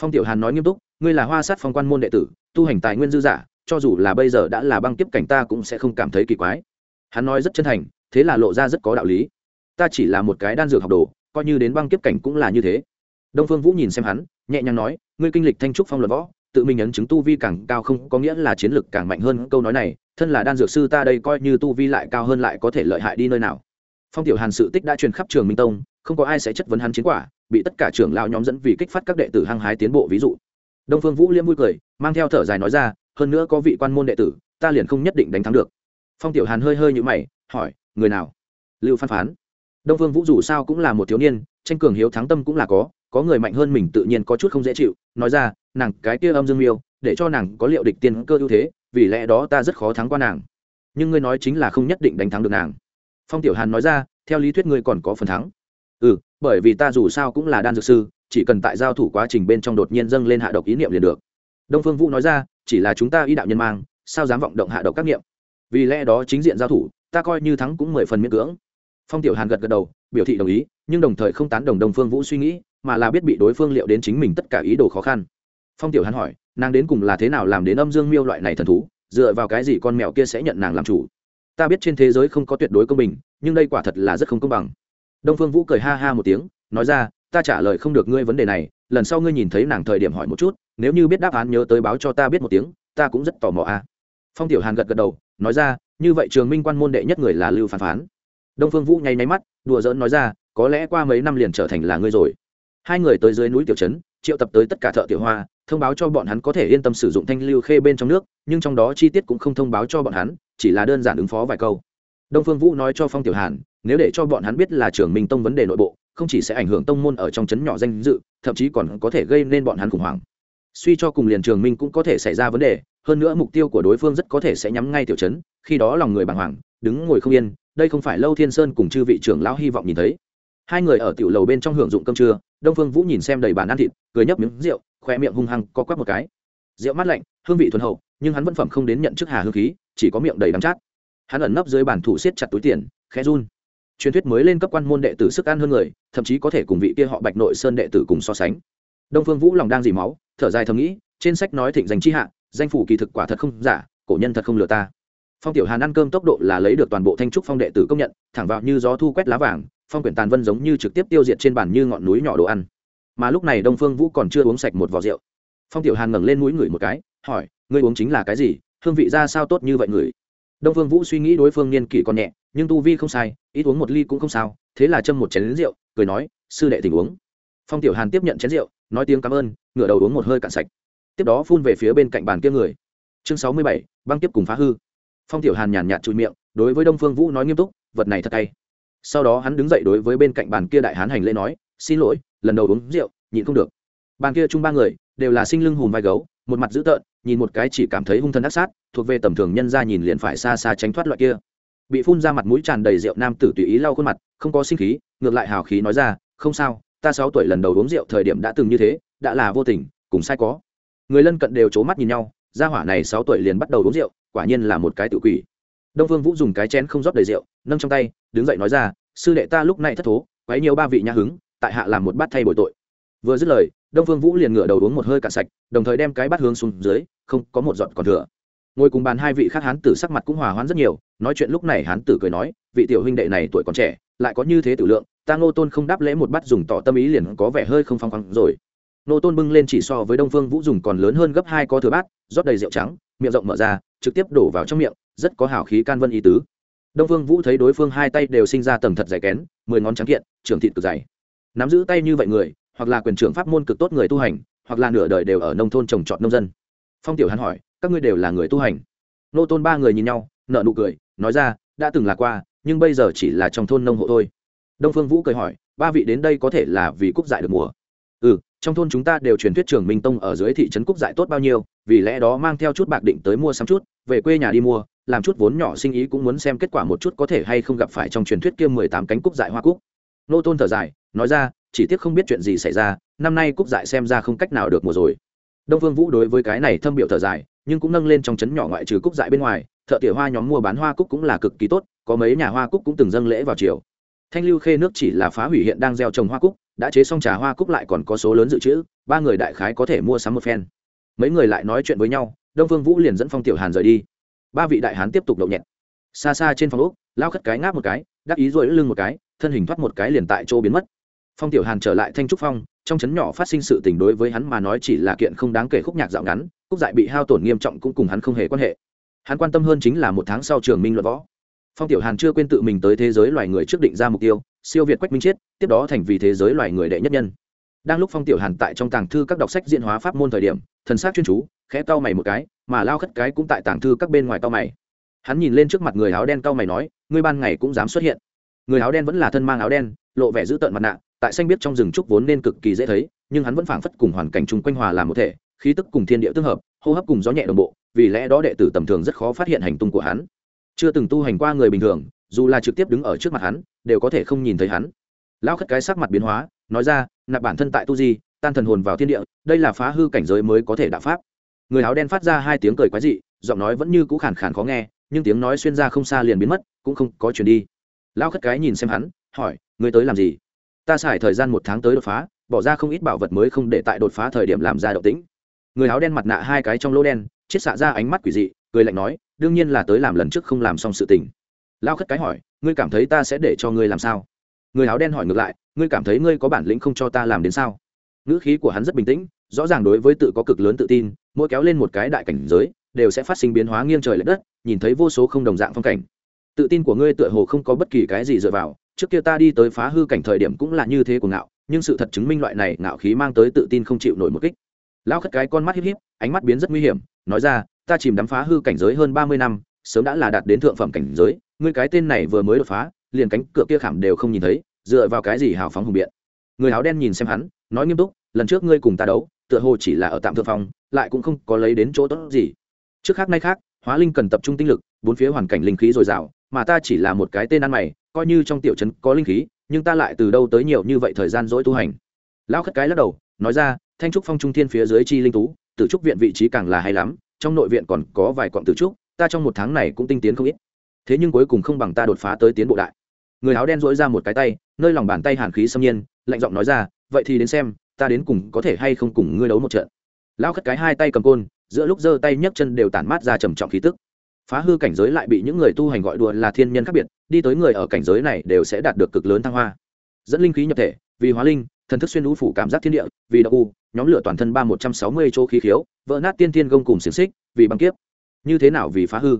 Phong tiểu hàn nói nghiêm túc, ngươi là hoa sát phong quan môn đệ tử, tu hành tài nguyên dư giả, cho dù là bây giờ đã là băng tiếp cảnh ta cũng sẽ không cảm thấy kỳ quái. Hắn nói rất chân thành, thế là lộ ra rất có đạo lý. Ta chỉ là một cái đan dược học đồ, coi như đến băng kiếp cảnh cũng là như thế. Đông phương vũ nhìn xem hắn, nhẹ nhàng nói, ngươi kinh lịch thanh trúc phong luật võ, tự mình ấn chứng tu vi càng cao không có nghĩa là chiến lực càng mạnh hơn câu nói này thân là đan dược sư ta đây coi như tu vi lại cao hơn lại có thể lợi hại đi nơi nào. Phong tiểu hàn sự tích đã truyền khắp trường minh tông, không có ai sẽ chất vấn hắn chiến quả, bị tất cả trưởng lão nhóm dẫn vì kích phát các đệ tử hăng hái tiến bộ ví dụ. Đông phương vũ liêm vui cười, mang theo thở dài nói ra, hơn nữa có vị quan môn đệ tử, ta liền không nhất định đánh thắng được. Phong tiểu hàn hơi hơi như mày, hỏi, người nào? Lưu phan phán. Đông phương vũ dù sao cũng là một thiếu niên, tranh cường hiếu thắng tâm cũng là có có người mạnh hơn mình tự nhiên có chút không dễ chịu, nói ra, nàng, cái kia âm dương miêu để cho nàng có liệu địch tiên cơ ưu thế, vì lẽ đó ta rất khó thắng qua nàng. Nhưng ngươi nói chính là không nhất định đánh thắng được nàng. Phong tiểu hàn nói ra, theo lý thuyết ngươi còn có phần thắng. Ừ bởi vì ta dù sao cũng là đan dược sư, chỉ cần tại giao thủ quá trình bên trong đột nhiên dâng lên hạ độc ý niệm liền được. Đông phương vũ nói ra, chỉ là chúng ta y đạo nhân mang, sao dám vọng động hạ độc các niệm? Vì lẽ đó chính diện giao thủ, ta coi như thắng cũng mười phần miễn cưỡng. Phong tiểu hàn gật gật đầu, biểu thị đồng ý, nhưng đồng thời không tán đồng đông phương vũ suy nghĩ, mà là biết bị đối phương liệu đến chính mình tất cả ý đồ khó khăn. Phong tiểu hàn hỏi nàng đến cùng là thế nào làm đến âm dương miêu loại này thần thú, dựa vào cái gì con mèo kia sẽ nhận nàng làm chủ? Ta biết trên thế giới không có tuyệt đối công bình, nhưng đây quả thật là rất không công bằng. Đông phương vũ cười ha ha một tiếng, nói ra, ta trả lời không được ngươi vấn đề này, lần sau ngươi nhìn thấy nàng thời điểm hỏi một chút, nếu như biết đáp án nhớ tới báo cho ta biết một tiếng, ta cũng rất tò mò a. À. phong tiểu hàn gật gật đầu, nói ra, như vậy trường minh quan môn đệ nhất người là lưu phán phán. Đông phương vũ nháy nháy mắt, đùa giỡn nói ra, có lẽ qua mấy năm liền trở thành là ngươi rồi. Hai người tới dưới núi tiểu trấn, triệu tập tới tất cả thợ tiểu hoa thông báo cho bọn hắn có thể yên tâm sử dụng thanh lưu khê bên trong nước, nhưng trong đó chi tiết cũng không thông báo cho bọn hắn, chỉ là đơn giản ứng phó vài câu. Đông phương vũ nói cho phong tiểu hàn, nếu để cho bọn hắn biết là trường minh tông vấn đề nội bộ, không chỉ sẽ ảnh hưởng tông môn ở trong trấn nhỏ danh dự, thậm chí còn có thể gây nên bọn hắn khủng hoảng. Suy cho cùng liền trường minh cũng có thể xảy ra vấn đề, hơn nữa mục tiêu của đối phương rất có thể sẽ nhắm ngay tiểu trấn, khi đó lòng người bàng hoàng, đứng ngồi không yên, đây không phải lâu thiên sơn cùng chư vị trưởng lão hy vọng nhìn thấy. Hai người ở tiểu lầu bên trong hưởng dụng cơm trưa, đông phương vũ nhìn xem đầy bàn ăn thịt, cười nhấp miếng rượu khoe miệng hung hăng co quắp một cái. Rượu mát lạnh, hương vị thuần hậu, nhưng hắn vẫn phẩm không đến nhận chức hà hương khí, chỉ có miệng đầy đắng chát. Hắn ẩn nấp dưới bàn thủ siết chặt túi tiền, khẽ run. Truyền thuyết mới lên cấp quan môn đệ tử sức ăn hơn người, thậm chí có thể cùng vị kia họ bạch nội sơn đệ tử cùng so sánh. Đông phương vũ lòng đang dì máu, thở dài thầm nghĩ, trên sách nói thịnh danh chi hạ, danh phủ kỳ thực quả thật không giả, cổ nhân thật không lừa ta. Phong tiểu hàn ăn cơm tốc độ là lấy được toàn bộ thanh trúc phong đệ tử công nhận, thẳng vào như gió thu quét lá vàng, phong quyển tàn vân giống như trực tiếp tiêu diệt trên bàn như ngọn núi nhỏ đồ ăn mà lúc này đông phương vũ còn chưa uống sạch một vò rượu. Phong tiểu hàn ngẩng lên mũi ngửi một cái, hỏi, ngươi uống chính là cái gì? Hương vị ra sao tốt như vậy ngửi đông phương vũ suy nghĩ đối phương niên kỷ còn nhẹ, nhưng tu vi không sai, ít uống một ly cũng không sao, thế là châm một chén lính rượu, cười nói, sư đệ tình uống. Phong tiểu hàn tiếp nhận chén rượu, nói tiếng cảm ơn, ngửa đầu uống một hơi cạn sạch. Tiếp đó phun về phía bên cạnh bàn kia người. Chương sáu mươi bảy, băng tiếp cùng phá hư. Phong tiểu hàn nhàn nhạt trụi miệng, đối với đông phương vũ nói nghiêm túc, vật này thật hay. sau đó hắn đứng dậy đối với bên cạnh bàn kia đại hán hành lễ nói xin lỗi, lần đầu uống rượu, nhịn không được. Bàn kia chung ba người, đều là sinh lưng hùm vai gấu, một mặt dữ tợn, nhìn một cái chỉ cảm thấy hung thân ác sát, thuộc về tầm thường nhân ra nhìn liền phải xa xa tránh thoát loại kia. Bị phun ra mặt mũi tràn đầy rượu nam tử tùy ý lau khuôn mặt, không có sinh khí, ngược lại hào khí nói ra, không sao, ta sáu tuổi lần đầu uống rượu thời điểm đã từng như thế, đã là vô tình, cùng sai có. Người lân cận đều c mắt nhìn nhau, gia hỏa này sáu tuổi liền bắt đầu uống rượu, quả nhiên là một cái tự quỷ. Đông phương vũ dùng cái chén không rót đầy rượu, nâng trong tay, đứng dậy nói ra, sư đệ ta lúc này thất thố, quấy nhiều ba vị nhà hứng tại hạ làm một bát thay bồi tội. Vừa dứt lời, đông phương vũ liền ngửa đầu uống một hơi cạn sạch, đồng thời đem cái bát hướng xuống dưới, không có một giọt còn thừa. Ngồi cùng bàn hai vị khác hán tử sắc mặt cũng hòa hoãn rất nhiều, nói chuyện lúc này hán tử cười nói, vị tiểu huynh đệ này tuổi còn trẻ, lại có như thế tử lượng, ta ngô tôn không đáp lễ một bát dùng tỏ tâm ý liền có vẻ hơi không phong khoáng rồi. Ngô tôn bưng lên chỉ so với đông phương vũ dùng còn lớn hơn gấp hai có thừa bát, rót đầy rượu trắng, miệng rộng mở ra, trực tiếp đổ vào trong miệng, rất có hào khí can vân ý tứ. Đông phương vũ thấy đối phương hai tay đều sinh ra tầng thật dày kén, mười ngón trắng kiện, trưởng thịt cực dày nắm giữ tay như vậy người, hoặc là quyền trưởng pháp môn cực tốt người tu hành, hoặc là nửa đời đều ở nông thôn trồng trọt nông dân. Phong tiểu hàn hỏi, các ngươi đều là người tu hành? Nô tôn ba người nhìn nhau nợ nụ cười, nói ra, đã từng là qua, nhưng bây giờ chỉ là trong thôn nông hộ thôi. Đông phương vũ cười hỏi, ba vị đến đây có thể là vì cúc dại được mùa? Ừ trong thôn chúng ta đều truyền thuyết trường minh tông ở dưới thị trấn cúc dại tốt bao nhiêu, vì lẽ đó mang theo chút bạc định tới mua sắm chút, về quê nhà đi mua, làm chút vốn nhỏ sinh ý cũng muốn xem kết quả một chút có thể hay không gặp phải trong truyền thuyết kia mười tám cánh cúc dại hoa cúc. Nô tôn thở dài nói ra, chỉ tiếc không biết chuyện gì xảy ra, năm nay cúc dại xem ra không cách nào được mùa rồi. Đông phương vũ đối với cái này thâm biểu thở dài, nhưng cũng nâng lên trong trấn nhỏ ngoại trừ cúc dại bên ngoài, thợ tỉa hoa nhóm mua bán hoa cúc cũng là cực kỳ tốt, có mấy nhà hoa cúc cũng từng dâng lễ vào chiều thanh lưu khê nước chỉ là phá hủy hiện đang gieo trồng hoa cúc, đã chế xong trà hoa cúc lại còn có số lớn dự trữ, ba người đại khái có thể mua sắm một phen. Mấy người lại nói chuyện với nhau, đông phương vũ liền dẫn phong tiểu hàn rời đi. Ba vị đại hán tiếp tục đậu nhẹt. Xa xa trên phòng úc lao khất cái ngáp một cái, đắc ý rồi lưng một cái, thân hình thoát một cái liền tại chỗ biến mất phong tiểu hàn trở lại thanh trúc phong, trong trấn nhỏ phát sinh sự tình đối với hắn mà nói chỉ là kiện không đáng kể khúc nhạc dạo ngắn khúc dại bị hao tổn nghiêm trọng cũng cùng hắn không hề quan hệ. Hắn quan tâm hơn chính là một tháng sau trường minh luận võ. Phong tiểu hàn chưa quên tự mình tới thế giới loài người trước định ra mục tiêu, siêu việt quách minh chiết, tiếp đó thành vì thế giới loài người đệ nhất nhân. Đang lúc phong tiểu hàn tại trong tàng thư các đọc sách diễn hóa pháp môn thời điểm, thần sát chuyên chú, khẽ cau mày một cái, mà lao khất cái cũng tại tàng thư các bên ngoài cau mày. Hắn nhìn lên trước mặt người áo đen cau mày nói, ngươi ban ngày cũng dám xuất hiện. Người áo đen vẫn là thân mang áo đen, lộ vẻ dữ tợn mặt nạ tại xanh biết trong rừng trúc vốn nên cực kỳ dễ thấy, nhưng hắn vẫn phảng phất cùng hoàn cảnh chung quanh hòa làm một thể, khí tức cùng thiên địa tương hợp, hô hấp cùng gió nhẹ đồng bộ, vì lẽ đó đệ tử tầm thường rất khó phát hiện hành tung của hắn. Chưa từng tu hành qua người bình thường, dù là trực tiếp đứng ở trước mặt hắn, đều có thể không nhìn thấy hắn. Lão khất cái sắc mặt biến hóa, nói ra, nạp bản thân tại tu di, tan thần hồn vào thiên địa, đây là phá hư cảnh giới mới có thể đạo pháp. Người áo đen phát ra hai tiếng cười quái dị, giọng nói vẫn như cũ khàn khàn khó nghe, nhưng tiếng nói xuyên ra không xa liền biến mất, cũng không có chuyển đi. Lão khất cái nhìn xem hắn, hỏi, ngươi tới làm gì? Ta xài thời gian một tháng tới đột phá, bỏ ra không ít bảo vật mới không để tại đột phá thời điểm làm ra động tĩnh. Người áo đen mặt nạ hai cái trong lỗ đen, chiết xạ ra ánh mắt quỷ dị, cười lạnh nói, đương nhiên là tới làm lần trước không làm xong sự tình. Lao khất cái hỏi, ngươi cảm thấy ta sẽ để cho ngươi làm sao? Người áo đen hỏi ngược lại, ngươi cảm thấy ngươi có bản lĩnh không cho ta làm đến sao? Ngữ khí của hắn rất bình tĩnh, rõ ràng đối với tự có cực lớn tự tin, mỗi kéo lên một cái đại cảnh giới, đều sẽ phát sinh biến hóa nghiêng trời l ệ đất, nhìn thấy vô số không đồng dạng phong cảnh. Tự tin của ngươi tựa hồ không có bất kỳ cái gì dựa vào trước kia ta đi tới phá hư cảnh thời điểm cũng là như thế của ngạo, nhưng sự thật chứng minh loại này ngạo khí mang tới tự tin không chịu nổi một kích. Lão khất cái con mắt híp híp, ánh mắt biến rất nguy hiểm, nói ra, ta chìm đắm phá hư cảnh giới hơn ba mươi năm, sớm đã là đạt đến thượng phẩm cảnh giới, ngươi cái tên này vừa mới đột phá, liền cánh cửa kia khảm đều không nhìn thấy, dựa vào cái gì hào phóng hùng biện? Người áo đen nhìn xem hắn, nói nghiêm túc, lần trước ngươi cùng ta đấu, tựa hồ chỉ là ở tạm thượng phong, lại cũng không có lấy đến chỗ tốt gì. Trước khác nay khác, hóa linh cần tập trung tinh lực, bốn phía hoàn cảnh linh khí dồi dào, mà ta chỉ là một cái tên ăn mày coi như trong tiểu trấn có linh khí, nhưng ta lại từ đâu tới nhiều như vậy thời gian dỗi tu hành? Lão khất cái lắc đầu, nói ra, thanh trúc phong trung thiên phía dưới chi linh tú, tử trúc viện vị trí càng là hay lắm, trong nội viện còn có vài quặng tử trúc, ta trong một tháng này cũng tinh tiến không ít. Thế nhưng cuối cùng không bằng ta đột phá tới tiến bộ đại. Người áo đen dỗi ra một cái tay, nơi lòng bàn tay hàn khí xâm nhiên, lạnh giọng nói ra, vậy thì đến xem, ta đến cùng có thể hay không cùng ngươi đấu một trận. Lão khất cái hai tay cầm côn, giữa lúc giơ tay nhấc chân đều tản mát ra trầm trọng khí tức phá hư cảnh giới lại bị những người tu hành gọi đùa là thiên nhân khác biệt, đi tới người ở cảnh giới này đều sẽ đạt được cực lớn thăng hoa. Dẫn linh khí nhập thể, vì hóa linh, thần thức xuyên lũ phủ cảm giác thiên địa, vì đậu u, nhóm lửa toàn thân ba một trăm sáu mươi chỗ khí khiếu, vỡ nát tiên thiên gông cùng xiềng xích, vì băng kiếp. Như thế nào vì phá hư?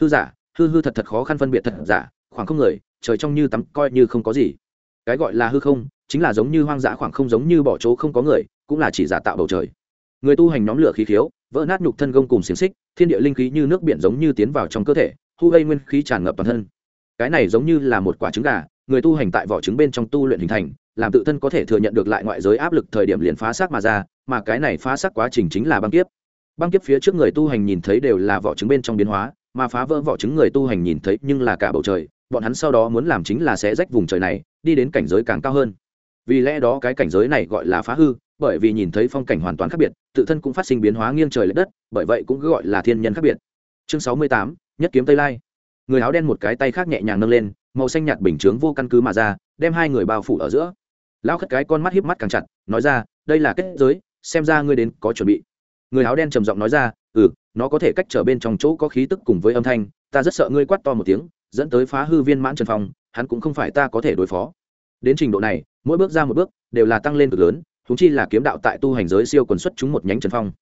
Hư giả, hư hư thật thật khó khăn phân biệt thật giả, khoảng không người, trời trong như tắm, coi như không có gì. Cái gọi là hư không, chính là giống như hoang dã, khoảng không giống như bỏ chỗ không có người, cũng là chỉ giả tạo bầu trời người tu hành nhóm lửa khí khiếu, vỡ nát nhục thân gông cùng xiềng xích, thiên địa linh khí như nước biển giống như tiến vào trong cơ thể thu gây nguyên khí tràn ngập toàn thân. Cái này giống như là một quả trứng gà, người tu hành tại vỏ trứng bên trong tu luyện hình thành, làm tự thân có thể thừa nhận được lại ngoại giới áp lực thời điểm liền phá xác mà ra, mà cái này phá xác quá trình chính là băng kiếp. Băng kiếp phía trước người tu hành nhìn thấy đều là vỏ trứng bên trong biến hóa, mà phá vỡ vỏ trứng người tu hành nhìn thấy nhưng là cả bầu trời, bọn hắn sau đó muốn làm chính là sẽ rách vùng trời này, đi đến cảnh giới càng cao hơn vì lẽ đó cái cảnh giới này gọi là phá hư, bởi vì nhìn thấy phong cảnh hoàn toàn khác biệt, tự thân cũng phát sinh biến hóa nghiêng trời l ệ đất, bởi vậy cũng gọi là thiên nhân khác biệt. Chương sáu mươi tám, nhất kiếm tây lai. Người áo đen một cái tay khác nhẹ nhàng nâng lên, màu xanh nhạt bình chướng vô căn cứ mà ra, đem hai người bao phủ ở giữa. Lão khất cái con mắt hiếp mắt càng chặt, nói ra, đây là kết giới, xem ra ngươi đến có chuẩn bị. Người áo đen trầm giọng nói ra ừ nó có thể cách trở bên trong chỗ có khí tức cùng với âm thanh, ta rất sợ ngươi quát to một tiếng, dẫn tới phá hư viên mãn trần phong, hắn cũng không phải ta có thể đối phó đến trình độ này, mỗi bước ra một bước, đều là tăng lên cực lớn thúng chi là kiếm đạo tại tu hành giới siêu quần xuất chúng một nhánh trần phong.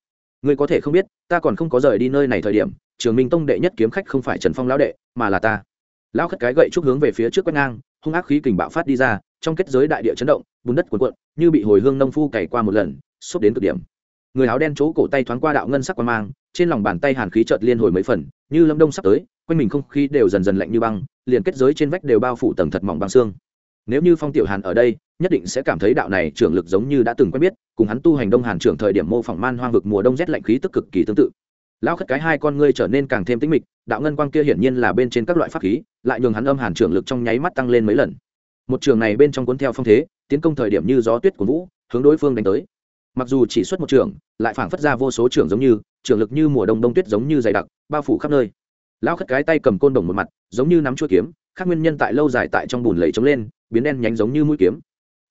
Ngươi có thể không biết, ta còn không có rời đi nơi này thời điểm, trường minh tông đệ nhất kiếm khách không phải trần phong lão đệ, mà là ta. Lão khất cái gậy trúc hướng về phía trước quét ngang, hung ác khí kình bạo phát đi ra, trong kết giới đại địa chấn động, bùn đất cuộn cuộn, như bị hồi hương nông phu cày qua một lần xúc đến cực điểm. Người áo đen chỗ cổ tay thoáng qua đạo ngân sắc quan mang, trên lòng bàn tay hàn khí chợt liên hồi mấy phần, như lâm đông sắp tới, quanh mình không khí đều dần dần lạnh như băng, liền kết giới trên vách đều bao phủ tầng thật mỏng băng xương nếu như phong tiểu hàn ở đây, nhất định sẽ cảm thấy đạo này trưởng lực giống như đã từng quen biết, cùng hắn tu hành đông hàn trưởng thời điểm mô phỏng man hoang vực mùa đông rét lạnh khí tức cực kỳ tương tự. Lão khất cái hai con ngươi trở nên càng thêm tĩnh mịch, đạo ngân quang kia hiển nhiên là bên trên các loại pháp khí, lại nhường hắn âm hàn trưởng lực trong nháy mắt tăng lên mấy lần. Một trường này bên trong cuốn theo phong thế, tiến công thời điểm như gió tuyết của vũ, hướng đối phương đánh tới. Mặc dù chỉ xuất một trường, lại phảng phất ra vô số trường giống như, trường lực như mùa đông đông tuyết giống như dày đặc, bao phủ khắp nơi. Lão khất cái tay cầm côn đồng một mặt, giống như nắm chuỗi kiếm, khác nguyên nhân tại lâu dài tại trong bùn lầy trống lên biến đen nhánh giống như mũi kiếm.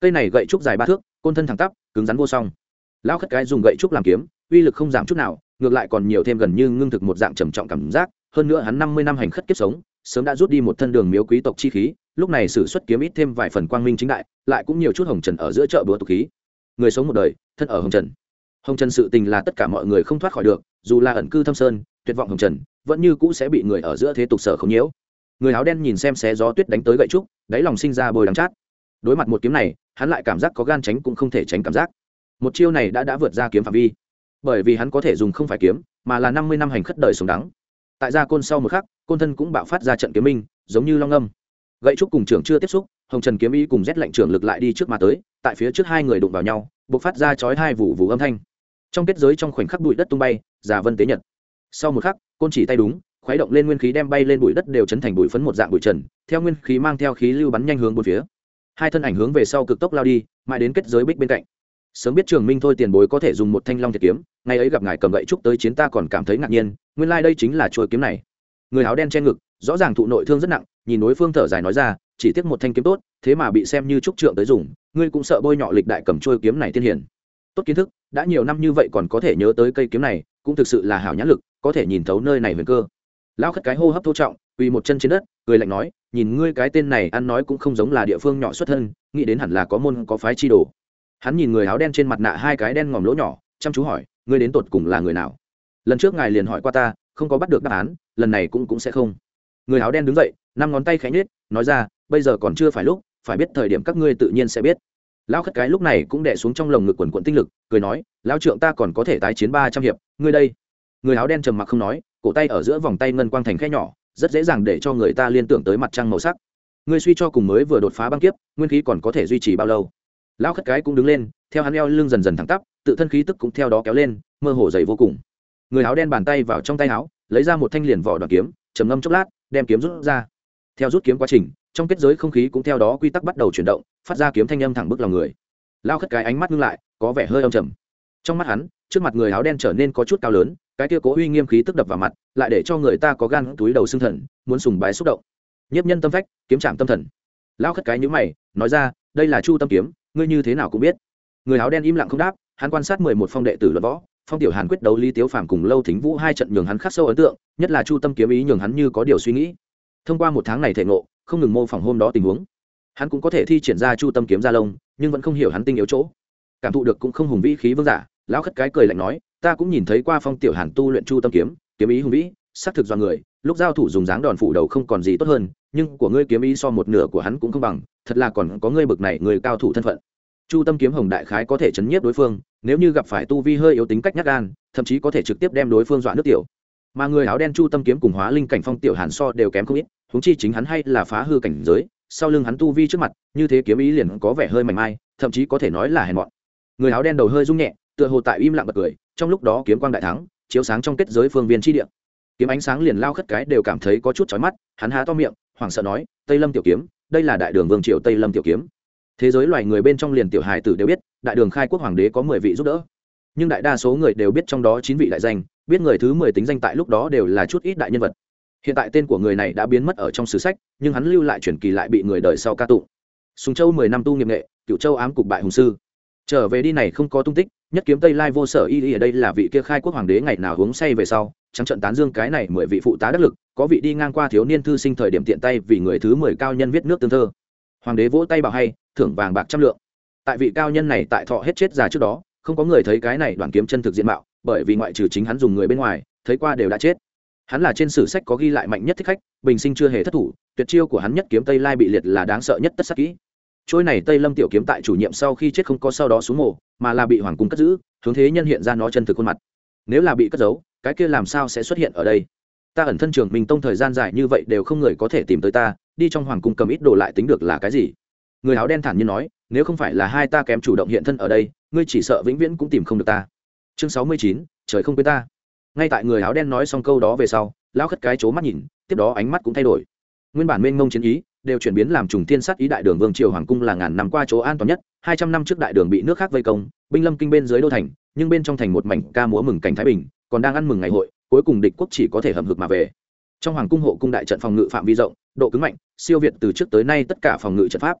Cây này gậy trúc dài ba thước, côn thân thẳng tắp, cứng rắn vô song. Lão khất cái dùng gậy trúc làm kiếm, uy lực không giảm chút nào, ngược lại còn nhiều thêm gần như ngưng thực một dạng trầm trọng cảm giác, hơn nữa hắn năm mươi năm hành khất kiếp sống, sớm đã rút đi một thân đường miếu quý tộc chi khí, lúc này sử xuất kiếm ít thêm vài phần quang minh chính đại, lại cũng nhiều chút hồng trần ở giữa chợ búa tục khí. Người sống một đời, thân ở hồng trần. Hồng trần sự tình là tất cả mọi người không thoát khỏi được, dù là ẩn cư thâm sơn, tuyệt vọng hồng trần, vẫn như cũ sẽ bị người ở giữa thế tục sở không nhiễu người áo đen nhìn xem xé gió tuyết đánh tới gậy trúc, đáy lòng sinh ra bồi đắng chát. Đối mặt một kiếm này, hắn lại cảm giác có gan tránh cũng không thể tránh cảm giác. Một chiêu này đã đã vượt ra kiếm phạm vi. Bởi vì hắn có thể dùng không phải kiếm, mà là năm mươi năm hành khất đời sống đắng. Tại gia côn sau một khắc, côn thân cũng bạo phát ra trận kiếm minh, giống như long âm. Gậy trúc cùng trưởng chưa tiếp xúc, hồng trần kiếm ý cùng rét lạnh trưởng lực lại đi trước mà tới, tại phía trước hai người đụng vào nhau buộc phát ra chói hai vụ vụ âm thanh. Trong kết giới trong khoảnh khắc bụi đất tung bay, giả vân tế nhật. Sau một khắc, côn chỉ tay đúng khuấy động lên nguyên khí đem bay lên bụi đất đều chấn thành bụi phấn một dạng bụi trần, theo nguyên khí mang theo khí lưu bắn nhanh hướng bốn phía. Hai thân ảnh hướng về sau cực tốc lao đi, mãi đến kết giới bích bên cạnh. Sớm biết trường minh thôi tiền bối có thể dùng một thanh long thiệt kiếm, ngày ấy gặp ngài cầm gậy trúc tới chiến ta còn cảm thấy ngạc nhiên, nguyên lai、like、đây chính là chuôi kiếm này. Người áo đen che ngực, rõ ràng thụ nội thương rất nặng, nhìn đối phương thở dài nói ra, chỉ tiếc một thanh kiếm tốt, thế mà bị xem như trúc trượng tới dùng, ngươi cũng sợ bôi nhọ lịch đại cầm trôi kiếm này tiên hiển tốt kiến thức, đã nhiều năm như vậy còn có thể nhớ tới cây kiếm này, cũng thực sự là hảo nhãn lực, có thể nhìn thấu nơi này huyền cơ lão khất cái hô hấp thô trọng, quỳ một chân trên đất, cười lạnh nói, nhìn ngươi cái tên này, ăn nói cũng không giống là địa phương nhỏ xuất thân, nghĩ đến hẳn là có môn, có phái chi đồ. Hắn nhìn người áo đen trên mặt nạ hai cái đen ngòm lỗ nhỏ, chăm chú hỏi, ngươi đến tột cùng là người nào? Lần trước ngài liền hỏi qua ta, không có bắt được đáp án, lần này cũng cũng sẽ không. Người áo đen đứng dậy, năm ngón tay khẽ nhếch, nói ra, bây giờ còn chưa phải lúc, phải biết thời điểm các ngươi tự nhiên sẽ biết. Lão khất cái lúc này cũng đẻ xuống trong lồng ngực quần quận tinh lực, cười nói, lão trượng ta còn có thể tái chiến ba trăm hiệp, ngươi đây. Người áo đen trầm mặc không nói cổ tay ở giữa vòng tay ngân quang thành khẽ nhỏ, rất dễ dàng để cho người ta liên tưởng tới mặt trăng màu sắc. Ngươi suy cho cùng mới vừa đột phá băng kiếp, nguyên khí còn có thể duy trì bao lâu? Lão khất cái cũng đứng lên, theo hắn eo lưng dần dần thẳng tắp, tự thân khí tức cũng theo đó kéo lên, mơ hồ dày vô cùng. Người áo đen bàn tay vào trong tay áo, lấy ra một thanh liền vỏ đoàn kiếm, trầm ngâm chốc lát, đem kiếm rút ra. Theo rút kiếm quá trình, trong kết giới không khí cũng theo đó quy tắc bắt đầu chuyển động, phát ra kiếm thanh âm thẳng bức lòng người. Lao khất cái ánh mắt ngưng lại, có vẻ hơi âm trầm. Trong mắt hắn, trước mặt người áo đen trở nên có chút cao lớn cái kia cố uy nghiêm khí tức đập vào mặt, lại để cho người ta có gan túi đầu xương thần, muốn sùng bái xúc động. Nhiếp nhân tâm phách, kiếm trạm tâm thần. Lao khất cái nhữ mày, nói ra, đây là chu tâm kiếm, ngươi như thế nào cũng biết. Người áo đen im lặng không đáp, hắn quan sát mười một phong đệ tử luận võ, phong tiểu hàn quyết đấu lý tiếu phàm cùng lâu thính vũ hai trận nhường hắn khắc sâu ấn tượng, nhất là chu tâm kiếm ý nhường hắn như có điều suy nghĩ. Thông qua một tháng này thể ngộ, không ngừng mô phỏng hôm đó tình huống. Hắn cũng có thể thi triển ra chu tâm kiếm ra lông, nhưng vẫn không hiểu hắn tinh yếu chỗ. Cảm thụ được cũng không hùng vĩ khí vương giả, lão khất cái cười lạnh nói ta cũng nhìn thấy qua phong tiểu hàn tu luyện chu tâm kiếm kiếm ý hùng vĩ xác thực do người, lúc giao thủ dùng dáng đòn phủ đầu không còn gì tốt hơn, nhưng của ngươi kiếm ý so một nửa của hắn cũng không bằng, thật là còn có ngươi bực này, người cao thủ thân phận. Chu tâm kiếm hồng đại khái có thể chấn nhiếp đối phương, nếu như gặp phải tu vi hơi yếu tính cách nhát gan, thậm chí có thể trực tiếp đem đối phương dọa nước tiểu. Mà người áo đen chu tâm kiếm cùng hóa linh cảnh phong tiểu hàn so đều kém không ít, huống chi chính hắn hay là phá hư cảnh giới, sau lưng hắn tu vi trước mặt, như thế kiếm ý liền có vẻ hơi mảnh mai, thậm chí có thể nói là hèn mọn. Người áo đen đầu hơi rung nhẹ, tựa hồ tại im lặng bật cười trong lúc đó kiếm quang đại thắng, chiếu sáng trong kết giới phương viên chi địa. Kiếm ánh sáng liền lao khất cái đều cảm thấy có chút chói mắt, hắn há to miệng, hoảng sợ nói, tây lâm tiểu kiếm, đây là đại đường vương triều tây lâm tiểu kiếm. Thế giới loài người bên trong liền tiểu hài tử đều biết, đại đường khai quốc hoàng đế có mười vị giúp đỡ. Nhưng đại đa số người đều biết trong đó chín vị đại danh, biết người thứ mười tính danh tại lúc đó đều là chút ít đại nhân vật. Hiện tại tên của người này đã biến mất ở trong sử sách, nhưng hắn lưu lại truyền kỳ lại bị người đời sau ca tụng. Sùng châu mười năm tu nghiệp nghệ cựu châu ám cục bại hùng sư. Trở về đi này không có tung tích nhất kiếm tây lai vô sở y y ở đây là vị kia khai quốc hoàng đế ngày nào uống say về sau, trắng trận tán dương cái này mười vị phụ tá đắc lực, có vị đi ngang qua thiếu niên thư sinh thời điểm tiện tay vì người thứ mười cao nhân viết nước tương thơ. Hoàng đế vỗ tay bảo hay, thưởng vàng bạc trăm lượng. Tại vị cao nhân này tại thọ hết chết già trước đó, không có người thấy cái này đoàn kiếm chân thực diện mạo, bởi vì ngoại trừ chính hắn dùng người bên ngoài, thấy qua đều đã chết. Hắn là trên sử sách có ghi lại mạnh nhất thích khách, bình sinh chưa hề thất thủ, tuyệt chiêu của hắn nhất kiếm tây lai bị liệt là đáng sợ nhất tất sắc kỹ trôi này tây lâm tiểu kiếm tại chủ nhiệm sau khi chết không có sau đó xuống mộ, mà là bị hoàng cung cất giữ, hướng thế nhân hiện ra nó chân thực khuôn mặt. Nếu là bị cất giấu, cái kia làm sao sẽ xuất hiện ở đây? Ta ẩn thân trường mình tông thời gian dài như vậy đều không người có thể tìm tới ta, đi trong hoàng cung cầm ít đồ lại tính được là cái gì? Người áo đen thản nhiên nói, nếu không phải là hai ta kém chủ động hiện thân ở đây, ngươi chỉ sợ vĩnh viễn cũng tìm không được ta. Chương sáu mươi chín, trời không quên ta. Ngay tại người áo đen nói xong câu đó về sau lao khất cái c mắt nhìn, tiếp đó ánh mắt cũng thay đổi. Nguyên bản mênh mông chiến ý đều chuyển biến làm trùng tiên sát ý đại đường vương triều hoàng cung là ngàn năm qua chỗ an toàn nhất, hai trăm năm trước đại đường bị nước khác vây công, binh lâm kinh bên dưới đô thành, nhưng bên trong thành một mảnh ca múa mừng cảnh thái bình, còn đang ăn mừng ngày hội, cuối cùng địch quốc chỉ có thể hầm hực mà về. Trong hoàng cung hộ cung đại trận phòng ngự phạm vi rộng, độ cứng mạnh, siêu việt từ trước tới nay tất cả phòng ngự trận pháp.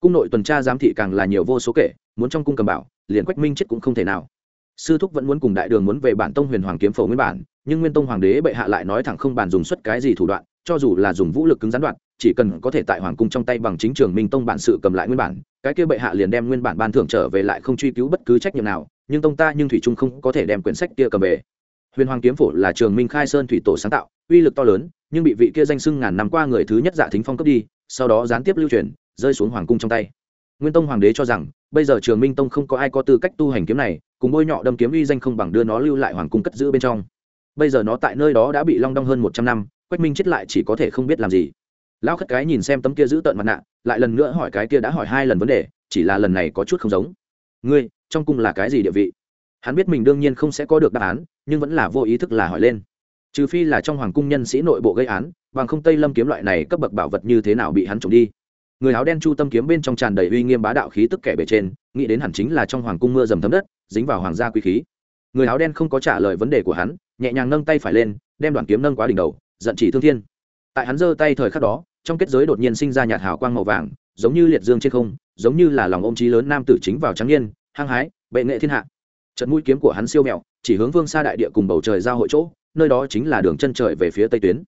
Cung nội tuần tra giám thị càng là nhiều vô số kể, muốn trong cung cầm bảo, liền quách minh chết cũng không thể nào. Sư thúc vẫn muốn cùng đại đường muốn về bản tông huyền hoàng kiếm phổ nguyên bản nhưng nguyên tông hoàng đế bệ hạ lại nói thẳng không bàn dùng xuất cái gì thủ đoạn, cho dù là dùng vũ lực cứng gián đoạn chỉ cần có thể tại hoàng cung trong tay bằng chính trường minh tông bản sự cầm lại nguyên bản, cái kia bệ hạ liền đem nguyên bản ban thưởng trở về lại không truy cứu bất cứ trách nhiệm nào, nhưng tông ta nhưng thủy trung không có thể đem quyển sách kia cầm về. Huyền hoàng kiếm phổ là trường minh khai sơn thủy tổ sáng tạo, uy lực to lớn, nhưng bị vị kia danh sưng ngàn năm qua người thứ nhất giả thính phong cấp đi, sau đó gián tiếp lưu truyền, rơi xuống hoàng cung trong tay. Nguyên tông hoàng đế cho rằng, bây giờ trường minh tông không có ai có tư cách tu hành kiếm này, cùng bôi nhọ đâm kiếm uy danh không bằng đưa nó lưu lại hoàng cung cất giữ bên trong bây giờ nó tại nơi đó đã bị long đong hơn một trăm năm, quách minh chết lại chỉ có thể không biết làm gì. Lão khất cái nhìn xem tấm kia giữ tợn mặt nạ, lại lần nữa hỏi cái kia đã hỏi hai lần vấn đề, chỉ là lần này có chút không giống. Ngươi, trong cung là cái gì địa vị? Hắn biết mình đương nhiên không sẽ có được đáp án, nhưng vẫn là vô ý thức là hỏi lên. Trừ phi là trong hoàng cung nhân sĩ nội bộ gây án, bằng không tây lâm kiếm loại này cấp bậc bảo vật như thế nào bị hắn trộm đi. Người áo đen chu tâm kiếm bên trong tràn đầy uy nghiêm bá đạo khí tức kẻ bề trên, nghĩ đến hẳn chính là trong hoàng cung mưa dầm thấm đất, dính vào hoàng gia quý khí người áo đen không có trả lời vấn đề của hắn, nhẹ nhàng nâng tay phải lên, đem đoàn kiếm nâng quá đỉnh đầu, giận chỉ thương thiên. Tại hắn giơ tay thời khắc đó, trong kết giới đột nhiên sinh ra nhạt hào quang màu vàng, giống như liệt dương trên không, giống như là lòng ôm trí lớn nam tử chính vào trắng niên, hăng hái, bệ nghệ thiên hạ. Trận mũi kiếm của hắn siêu mẹo, chỉ hướng vương xa đại địa cùng bầu trời giao hội chỗ, nơi đó chính là đường chân trời về phía tây tuyến.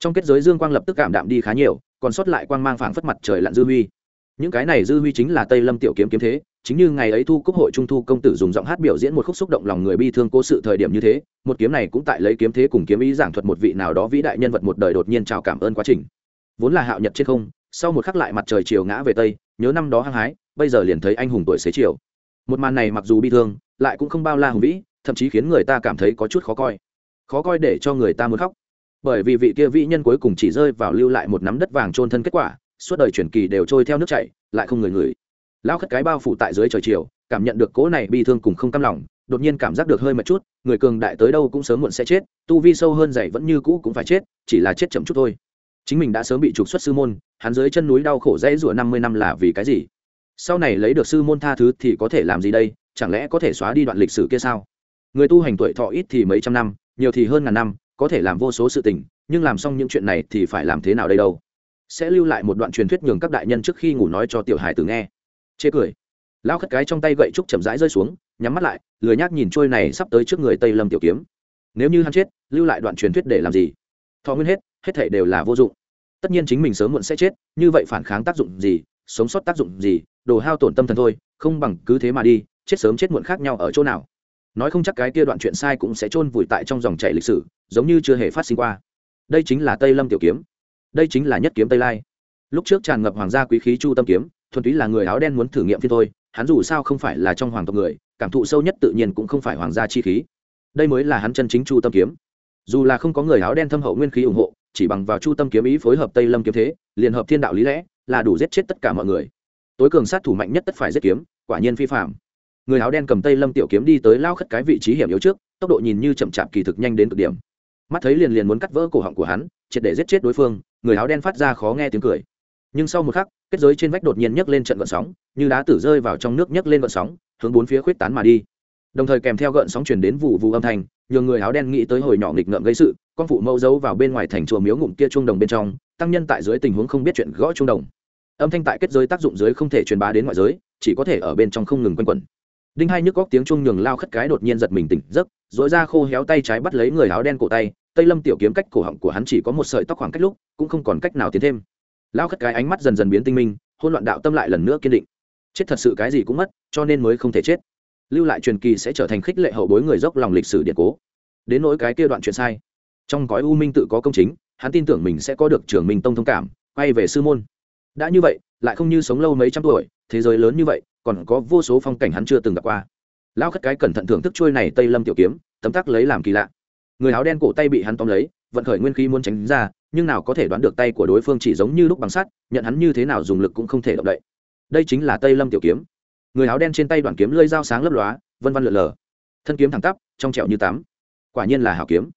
Trong kết giới dương quang lập tức cảm đạm đi khá nhiều, còn sót lại quang mang phảng phất mặt trời lặn dư huy. Những cái này dư huy chính là tây lâm tiểu kiếm kiếm thế chính như ngày ấy thu cúc hội trung thu công tử dùng giọng hát biểu diễn một khúc xúc động lòng người bi thương cố sự thời điểm như thế, một kiếm này cũng tại lấy kiếm thế cùng kiếm ý giảng thuật một vị nào đó vĩ đại nhân vật một đời đột nhiên chào cảm ơn quá trình. Vốn là hạo nhật trên không, sau một khắc lại mặt trời chiều ngã về tây, nhớ năm đó hăng hái, bây giờ liền thấy anh hùng tuổi xế chiều. Một màn này mặc dù bi thương, lại cũng không bao la hùng vĩ, thậm chí khiến người ta cảm thấy có chút khó coi. Khó coi để cho người ta muốn khóc. Bởi vì vị kia vĩ nhân cuối cùng chỉ rơi vào lưu lại một nắm đất vàng trôn thân kết quả, suốt đời truyền kỳ đều trôi theo nước chảy, lại không người người lão khất cái bao phủ tại dưới trời chiều, cảm nhận được cố này bi thương cùng không cam lòng, đột nhiên cảm giác được hơi một chút, người cường đại tới đâu cũng sớm muộn sẽ chết, tu vi sâu hơn dày vẫn như cũ cũng phải chết, chỉ là chết chậm chút thôi. Chính mình đã sớm bị trục xuất sư môn, hắn dưới chân núi đau khổ dãy rủa năm mươi năm là vì cái gì? Sau này lấy được sư môn tha thứ thì có thể làm gì đây? Chẳng lẽ có thể xóa đi đoạn lịch sử kia sao? Người tu hành tuổi thọ ít thì mấy trăm năm, nhiều thì hơn ngàn năm, có thể làm vô số sự tình, nhưng làm xong những chuyện này thì phải làm thế nào đây đâu? Sẽ lưu lại một đoạn truyền thuyết nhường các đại nhân trước khi ngủ nói cho tiểu hải tử nghe chê cười. Lao khất cái trong tay gậy trúc chậm rãi rơi xuống, nhắm mắt lại, lười nhác nhìn trôi này sắp tới trước người tây lâm tiểu kiếm. Nếu như hắn chết, lưu lại đoạn truyền thuyết để làm gì? Thọ nguyên hết hết thể đều là vô dụng. Tất nhiên chính mình sớm muộn sẽ chết, như vậy phản kháng tác dụng gì, sống sót tác dụng gì, đồ hao tổn tâm thần thôi, không bằng cứ thế mà đi, chết sớm chết muộn khác nhau ở chỗ nào. Nói không chắc cái kia đoạn chuyện sai cũng sẽ chôn vùi tại trong dòng chảy lịch sử, giống như chưa hề phát sinh qua. Đây chính là tây lâm tiểu kiếm. Đây chính là nhất kiếm tây lai. Lúc trước tràn ngập hoàng gia quý khí chu tâm kiếm thuần túy là người áo đen muốn thử nghiệm phi thôi, hắn dù sao không phải là trong hoàng tộc người, cảm thụ sâu nhất tự nhiên cũng không phải hoàng gia chi khí. Đây mới là hắn chân chính chu tâm kiếm. Dù là không có người áo đen thâm hậu nguyên khí ủng hộ, chỉ bằng vào chu tâm kiếm ý phối hợp tây lâm kiếm thế, liền hợp thiên đạo lý lẽ, là đủ giết chết tất cả mọi người. Tối cường sát thủ mạnh nhất tất phải giết kiếm, quả nhiên phi phạm người áo đen cầm tây lâm tiểu kiếm đi tới lao khất cái vị trí hiểm yếu trước, tốc độ nhìn như chậm chạp kỳ thực nhanh đến cực điểm. Mắt thấy liền liền muốn cắt vỡ cổ họng của hắn, triệt để giết chết đối phương, người áo đen phát ra khó nghe tiếng cười nhưng sau một khắc, kết giới trên vách đột nhiên nhấc lên trận gợn sóng, như đá tử rơi vào trong nước nhấc lên gợn sóng, hướng bốn phía khuyết tán mà đi. Đồng thời kèm theo gợn sóng truyền đến vụ vụ âm thanh nhiều người áo đen nghĩ tới hồi nhỏ nghịch ngợm gây sự, con phụ mẫu giấu vào bên ngoài thành chùa miếu ngụm kia chuông đồng bên trong, tăng nhân tại dưới tình huống không biết chuyện gõ chuông đồng. Âm thanh tại kết giới tác dụng dưới không thể truyền bá đến ngoại giới, chỉ có thể ở bên trong không ngừng quanh quẩn. Đinh hai nhức góc tiếng chuông nhường lao khất cái đột nhiên giật mình tỉnh giấc dội ra khô héo tay trái bắt lấy người áo đen cổ tay, tây lâm tiểu kiếm cách cổ họng của hắn chỉ có một sợi tóc khoảng cách lúc, cũng không còn cách nào tiến thêm lao khất cái ánh mắt dần dần biến tinh minh hôn loạn đạo tâm lại lần nữa kiên định. Chết thật sự cái gì cũng mất, cho nên mới không thể chết. Lưu lại truyền kỳ sẽ trở thành khích lệ hậu bối người dốc lòng lịch sử điện cố. Đến nỗi cái kia đoạn chuyện sai. Trong gói u minh tự có công chính, hắn tin tưởng mình sẽ có được trưởng minh tông thông cảm, quay về sư môn. Đã như vậy, lại không như sống lâu mấy trăm tuổi, thế giới lớn như vậy, còn có vô số phong cảnh hắn chưa từng gặp qua. Lao khất cái cẩn thận thưởng thức trôi này tây lâm tiểu kiếm, tấm tắc lấy làm kỳ lạ. Người áo đen cổ tay bị hắn tóm lấy, vận khởi nguyên khí muốn tránh ra nhưng nào có thể đoán được tay của đối phương chỉ giống như lúc bằng sắt, nhận hắn như thế nào dùng lực cũng không thể động đậy. Đây chính là tây lâm tiểu kiếm. Người áo đen trên tay đoạn kiếm lơi dao sáng lấp lóa, vân vân lượn lờ. Thân kiếm thẳng tắp, trong trẻo như tắm. Quả nhiên là hảo kiếm.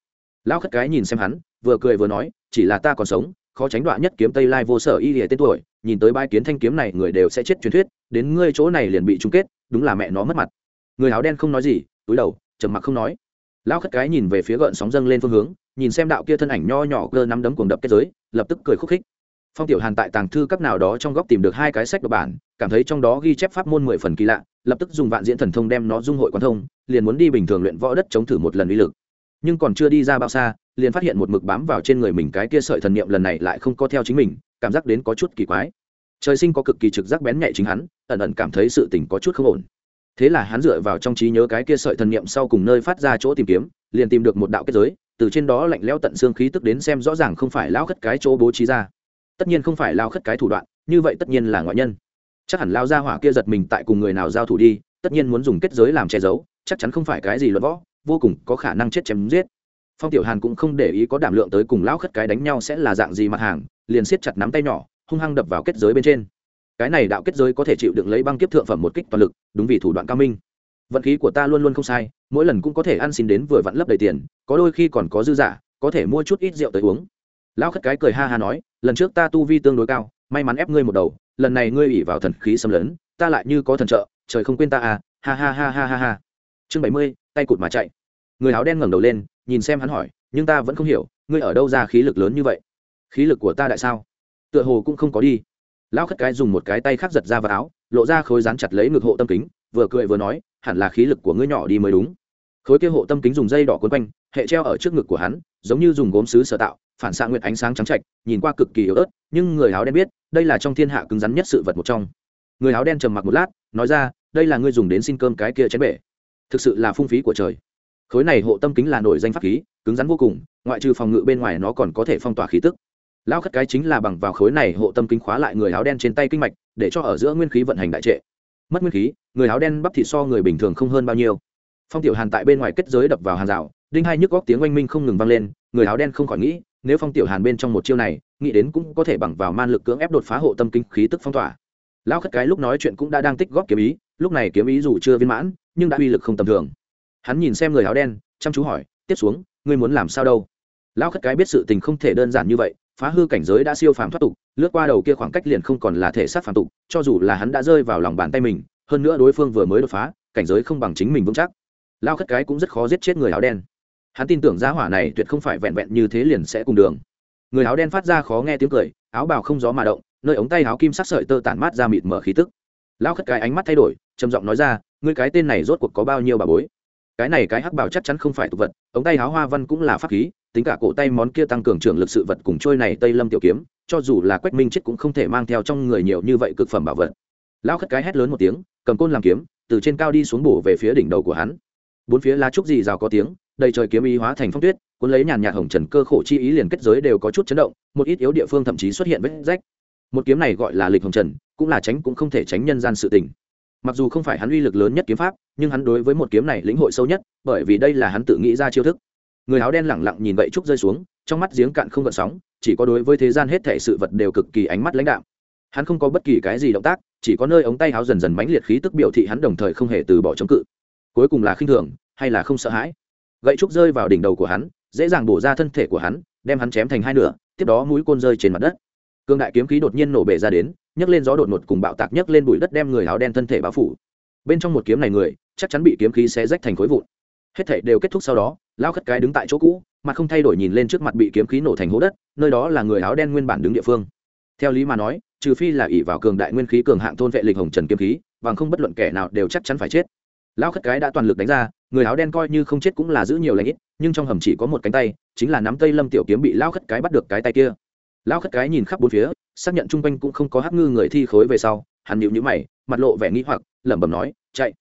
Lão khất cái nhìn xem hắn, vừa cười vừa nói, chỉ là ta còn sống, khó tránh đoạn nhất kiếm tây lai vô sở y lìa tên tuổi, nhìn tới bai kiến thanh kiếm này người đều sẽ chết truyền thuyết, đến ngươi chỗ này liền bị chung kết, đúng là mẹ nó mất mặt. Người áo đen không nói gì, túi đầu, trầm mặc không nói. Lão khất cái nhìn về phía gợn sóng dâng lên phương hướng nhìn xem đạo kia thân ảnh nho nhỏ cơ nắm đấm cuồng đập kết giới, lập tức cười khúc khích. Phong tiểu hàn tại tàng thư các nào đó trong góc tìm được hai cái sách độc bản, cảm thấy trong đó ghi chép pháp môn mười phần kỳ lạ, lập tức dùng vạn diễn thần thông đem nó dung hội quan thông, liền muốn đi bình thường luyện võ đất chống thử một lần uy lực. Nhưng còn chưa đi ra bao xa, liền phát hiện một mực bám vào trên người mình cái kia sợi thần niệm lần này lại không có theo chính mình, cảm giác đến có chút kỳ quái. Trời sinh có cực kỳ trực giác bén nhạy chính hắn, ẩn ẩn cảm thấy sự tình có chút không ổn. Thế là hắn dựa vào trong trí nhớ cái kia sợi thần niệm sau cùng nơi phát ra chỗ tìm kiếm, liền tìm được một đạo kết giới từ trên đó lạnh lẽo tận xương khí tức đến xem rõ ràng không phải lão khất cái chỗ bố trí ra. Tất nhiên không phải lao khất cái thủ đoạn, như vậy tất nhiên là ngoại nhân. Chắc hẳn lao ra hỏa kia giật mình tại cùng người nào giao thủ đi, tất nhiên muốn dùng kết giới làm che giấu, chắc chắn không phải cái gì luận võ, vô cùng có khả năng chết chém giết. Phong tiểu hàn cũng không để ý có đảm lượng tới cùng lão khất cái đánh nhau sẽ là dạng gì mặt hàng, liền siết chặt nắm tay nhỏ, hung hăng đập vào kết giới bên trên. Cái này đạo kết giới có thể chịu đựng lấy băng kiếp thượng phẩm một kích toàn lực, đúng vì thủ đoạn cao minh. Vận khí của ta luôn luôn không sai mỗi lần cũng có thể ăn xin đến vừa vặn lấp đầy tiền, có đôi khi còn có dư giả, có thể mua chút ít rượu tới uống. Lão khất cái cười ha ha nói, lần trước ta tu vi tương đối cao, may mắn ép ngươi một đầu, lần này ngươi ủy vào thần khí xâm lấn, ta lại như có thần trợ, trời không quên ta à ha ha ha ha ha ha. Chương bảy mươi, tay cụt mà chạy. Người áo đen ngẩng đầu lên, nhìn xem hắn hỏi, nhưng ta vẫn không hiểu, ngươi ở đâu ra khí lực lớn như vậy? Khí lực của ta đại sao? Tựa hồ cũng không có đi. Lão khất cái dùng một cái tay khác giật ra vào áo, lộ ra khối rán chặt lấy ngực hộ tâm kính, vừa cười vừa nói, hẳn là khí lực của ngươi nhỏ đi mới đúng khối kia hộ tâm kính dùng dây đỏ quấn quanh, hệ treo ở trước ngực của hắn, giống như dùng gốm sứ sở tạo, phản xạ nguyệt ánh sáng trắng trạch, nhìn qua cực kỳ yếu ớt, nhưng người áo đen biết, đây là trong thiên hạ cứng rắn nhất sự vật một trong. Người áo đen trầm mặc một lát, nói ra, đây là ngươi dùng đến xin cơm cái kia chén bể. Thực sự là phung phí của trời. Khối này hộ tâm kính là nổi danh pháp khí, cứng rắn vô cùng, ngoại trừ phòng ngự bên ngoài nó còn có thể phong tỏa khí tức. Lão khất cái chính là bằng vào khối này hộ tâm kính khóa lại người áo đen trên tay kinh mạch, để cho ở giữa nguyên khí vận hành đại trệ. Mất nguyên khí, người áo đen bắp thịt so người bình thường không hơn bao nhiêu phong tiểu hàn tại bên ngoài kết giới đập vào hàng rào, đinh hai nhức góc tiếng oanh minh không ngừng vang lên, người áo đen không khỏi nghĩ, nếu phong tiểu hàn bên trong một chiêu này, nghĩ đến cũng có thể bằng vào man lực cưỡng ép đột phá hộ tâm kinh khí tức phong tỏa. Lão khất cái lúc nói chuyện cũng đã đang tích góp kiếm ý, lúc này kiếm ý dù chưa viên mãn, nhưng đã uy lực không tầm thường. Hắn nhìn xem người áo đen, chăm chú hỏi, tiếp xuống, ngươi muốn làm sao đâu? Lão khất cái biết sự tình không thể đơn giản như vậy, phá hư cảnh giới đã siêu phàm thoát tục, lướt qua đầu kia khoảng cách liền không còn là thể xác phàm tục, cho dù là hắn đã rơi vào lòng bàn tay mình, hơn nữa đối phương vừa mới đột phá, cảnh giới không bằng chính mình vững chắc lao khất cái cũng rất khó giết chết người áo đen. Hắn tin tưởng giá hỏa này tuyệt không phải vẹn vẹn như thế liền sẽ cùng đường. Người áo đen phát ra khó nghe tiếng cười, áo bào không gió mà động, nơi ống tay áo kim sắc sợi tơ tản mát ra mịt mở khí tức. Lao khất cái ánh mắt thay đổi, trầm giọng nói ra, ngươi cái tên này rốt cuộc có bao nhiêu bà bối? Cái này cái hắc bào chắc chắn không phải tục vật, ống tay áo hoa văn cũng là pháp khí, tính cả cổ tay món kia tăng cường trưởng lực sự vật cùng trôi này tây lâm tiểu kiếm, cho dù là quách minh chết cũng không thể mang theo trong người nhiều như vậy cực phẩm bảo vật. Lao khất cái hét lớn một tiếng, cầm côn làm kiếm, từ trên cao đi xuống bổ về phía đỉnh đầu của hắn bốn phía lá trúc gì rào có tiếng, đầy trời kiếm ý hóa thành phong tuyết, cuốn lấy nhàn nhạt hồng trần cơ khổ chi ý liền kết giới đều có chút chấn động, một ít yếu địa phương thậm chí xuất hiện vết rách. Một kiếm này gọi là lịch hồng trần, cũng là tránh cũng không thể tránh nhân gian sự tình. Mặc dù không phải hắn uy lực lớn nhất kiếm pháp, nhưng hắn đối với một kiếm này lĩnh hội sâu nhất, bởi vì đây là hắn tự nghĩ ra chiêu thức. Người áo đen lẳng lặng nhìn vậy trúc rơi xuống, trong mắt giếng cạn không gợn sóng, chỉ có đối với thế gian hết thể sự vật đều cực kỳ ánh mắt lãnh đạo hắn không có bất kỳ cái gì động tác, chỉ có nơi ống tay áo dần dần mãnh liệt khí tức biểu thị hắn đồng thời không hề từ bỏ chống cự cuối cùng là khinh thường hay là không sợ hãi? Gậy trúc rơi vào đỉnh đầu của hắn, dễ dàng bổ ra thân thể của hắn, đem hắn chém thành hai nửa, tiếp đó mũi côn rơi trên mặt đất. Cương đại kiếm khí đột nhiên nổ bể ra đến, nhấc lên gió đột ngột cùng bạo tạc nhấc lên bụi đất đem người áo đen thân thể bao phủ. Bên trong một kiếm này người, chắc chắn bị kiếm khí xé rách thành khối vụn. Hết thể đều kết thúc sau đó, lao khất cái đứng tại chỗ cũ, mặt không thay đổi nhìn lên trước mặt bị kiếm khí nổ thành hố đất, nơi đó là người áo đen nguyên bản đứng địa phương. Theo lý mà nói, trừ phi là ỷ vào cường đại nguyên khí cường hạng thôn vệ lịch hồng trần kiếm khí, bằng không bất luận kẻ nào đều chắc chắn phải chết lão khất cái đã toàn lực đánh ra, người áo đen coi như không chết cũng là giữ nhiều lãnh ít, nhưng trong hầm chỉ có một cánh tay, chính là nắm tây lâm tiểu kiếm bị lão khất cái bắt được cái tay kia. Lão khất cái nhìn khắp bốn phía, xác nhận chung quanh cũng không có hắc ngư người thi khối về sau, hắn nhịu nhữ mày, mặt lộ vẻ nghĩ hoặc, lẩm bẩm nói, chạy.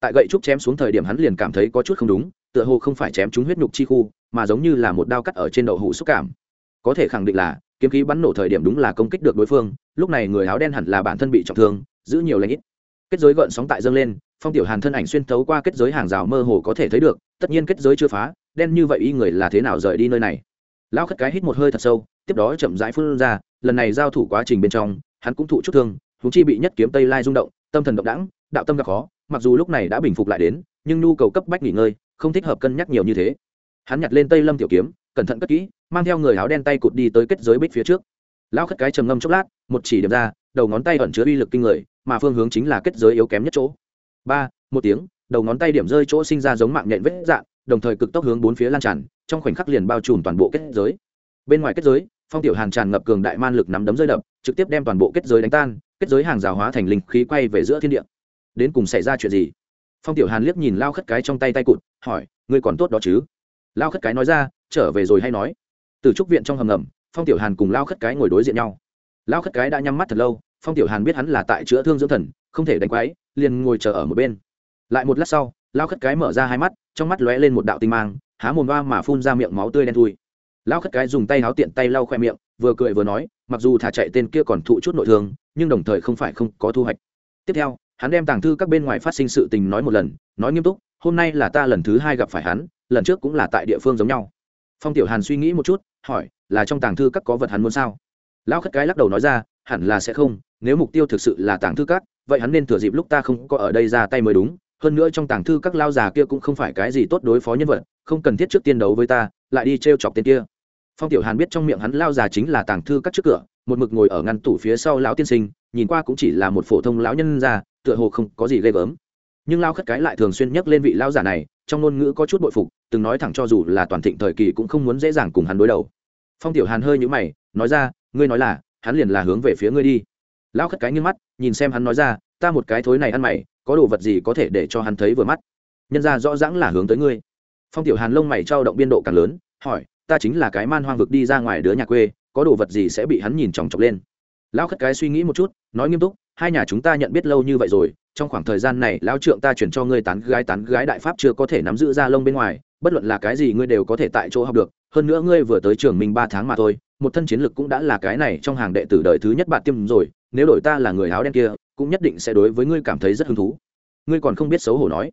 Tại gậy trúc chém xuống thời điểm hắn liền cảm thấy có chút không đúng, tựa hồ không phải chém trúng huyết nhục chi khu, mà giống như là một đao cắt ở trên đậu hũ xúc cảm. Có thể khẳng định là, kiếm khí bắn nổ thời điểm đúng là công kích được đối phương, lúc này người áo đen hẳn là bản thân bị trọng thương, giữ nhiều lãnh ít. Kết giới gợn sóng tại dâng lên phong tiểu hàn thân ảnh xuyên thấu qua kết giới hàng rào mơ hồ có thể thấy được, tất nhiên kết giới chưa phá, đen như vậy y người là thế nào rời đi nơi này? Lão khất cái hít một hơi thật sâu, tiếp đó chậm rãi phun ra, lần này giao thủ quá trình bên trong, hắn cũng thụ chút thương húng chi bị nhất kiếm tây lai rung động, tâm thần động đãng, đạo tâm gặp khó, mặc dù lúc này đã bình phục lại đến, nhưng nhu cầu cấp bách nghỉ ngơi, không thích hợp cân nhắc nhiều như thế. Hắn nhặt lên tây lâm tiểu kiếm, cẩn thận cất kỹ, mang theo người áo đen tay cụt đi tới kết giới bích phía trước. Lão khất cái trầm ngâm chốc lát, một chỉ điểm ra, đầu ngón tay ẩn chứa uy lực kinh người, mà phương hướng chính là kết giới yếu kém nhất chỗ ba, một tiếng, đầu ngón tay điểm rơi chỗ sinh ra giống mạng nhện vết dạng, đồng thời cực tốc hướng bốn phía lan tràn, trong khoảnh khắc liền bao trùm toàn bộ kết giới. Bên ngoài kết giới, phong tiểu hàn tràn ngập cường đại man lực nắm đấm rơi đập, trực tiếp đem toàn bộ kết giới đánh tan, kết giới hàng rào hóa thành linh khí quay về giữa thiên địa. Đến cùng xảy ra chuyện gì? Phong tiểu hàn liếc nhìn lao khất cái trong tay tay cụt, hỏi, ngươi còn tốt đó chứ? Lao khất cái nói ra, trở về rồi hay nói. Từ trúc viện trong hầm ngầm, phong tiểu hàn cùng lao khất cái ngồi đối diện nhau. Lao khất cái đã nhắm mắt thật lâu, phong tiểu hàn biết hắn là tại chữa thương dưỡng thần, không thể đánh quái liền ngồi chờ ở một bên. Lại một lát sau lao khất cái mở ra hai mắt, trong mắt lóe lên một đạo tinh mang, há mồm va mà phun ra miệng máu tươi đen thui. Lao khất cái dùng tay háo tiện tay lau khoe miệng, vừa cười vừa nói, mặc dù thả chạy tên kia còn thụ chút nội thương, nhưng đồng thời không phải không có thu hoạch. Tiếp theo, hắn đem tàng thư các bên ngoài phát sinh sự tình nói một lần, nói nghiêm túc, hôm nay là ta lần thứ hai gặp phải hắn, lần trước cũng là tại địa phương giống nhau. Phong tiểu hàn suy nghĩ một chút, hỏi, là trong tàng thư các có vật hắn muốn sao? Lão khất cái lắc đầu nói ra, hẳn là sẽ không, nếu mục tiêu thực sự là tàng thư các vậy hắn nên thừa dịp lúc ta không có ở đây ra tay mới đúng, hơn nữa trong tàng thư các lao già kia cũng không phải cái gì tốt đối phó nhân vật, không cần thiết trước tiên đấu với ta, lại đi t r e o chọc tên kia. Phong tiểu hàn biết trong miệng hắn lao già chính là tàng thư các trước cửa, một mực ngồi ở ngăn tủ phía sau lão tiên sinh, nhìn qua cũng chỉ là một phổ thông lão nhân già tựa hồ không có gì ghê gớm. Nhưng lao khất cái lại thường xuyên nhắc lên vị lao giả này, trong ngôn ngữ có chút bội phục, từng nói thẳng cho dù là toàn thịnh thời kỳ cũng không muốn dễ dàng cùng hắn đối đầu. Phong tiểu hàn hơi nhũ mày, nói ra, ngươi nói là, hắn liền là hướng về phía ngươi đi lão khất cái nghiêng mắt, nhìn xem hắn nói ra, ta một cái thối này ăn mày, có đồ vật gì có thể để cho hắn thấy vừa mắt? Nhân ra rõ ràng là hướng tới ngươi. Phong tiểu hàn lông mày trao động biên độ càng lớn, hỏi, ta chính là cái man hoang vực đi ra ngoài đứa nhà quê, có đồ vật gì sẽ bị hắn nhìn chòng chọc lên? Lão khất cái suy nghĩ một chút, nói nghiêm túc, hai nhà chúng ta nhận biết lâu như vậy rồi, trong khoảng thời gian này lão trượng ta chuyển cho ngươi tán gái tán gái đại pháp chưa có thể nắm giữ ra lông bên ngoài, bất luận là cái gì ngươi đều có thể tại chỗ học được hơn nữa ngươi vừa tới trường mình ba tháng mà thôi, một thân chiến lực cũng đã là cái này trong hàng đệ tử đời thứ nhất bạn tiêm rồi, nếu đổi ta là người áo đen kia, cũng nhất định sẽ đối với ngươi cảm thấy rất hứng thú. Ngươi còn không biết xấu hổ nói.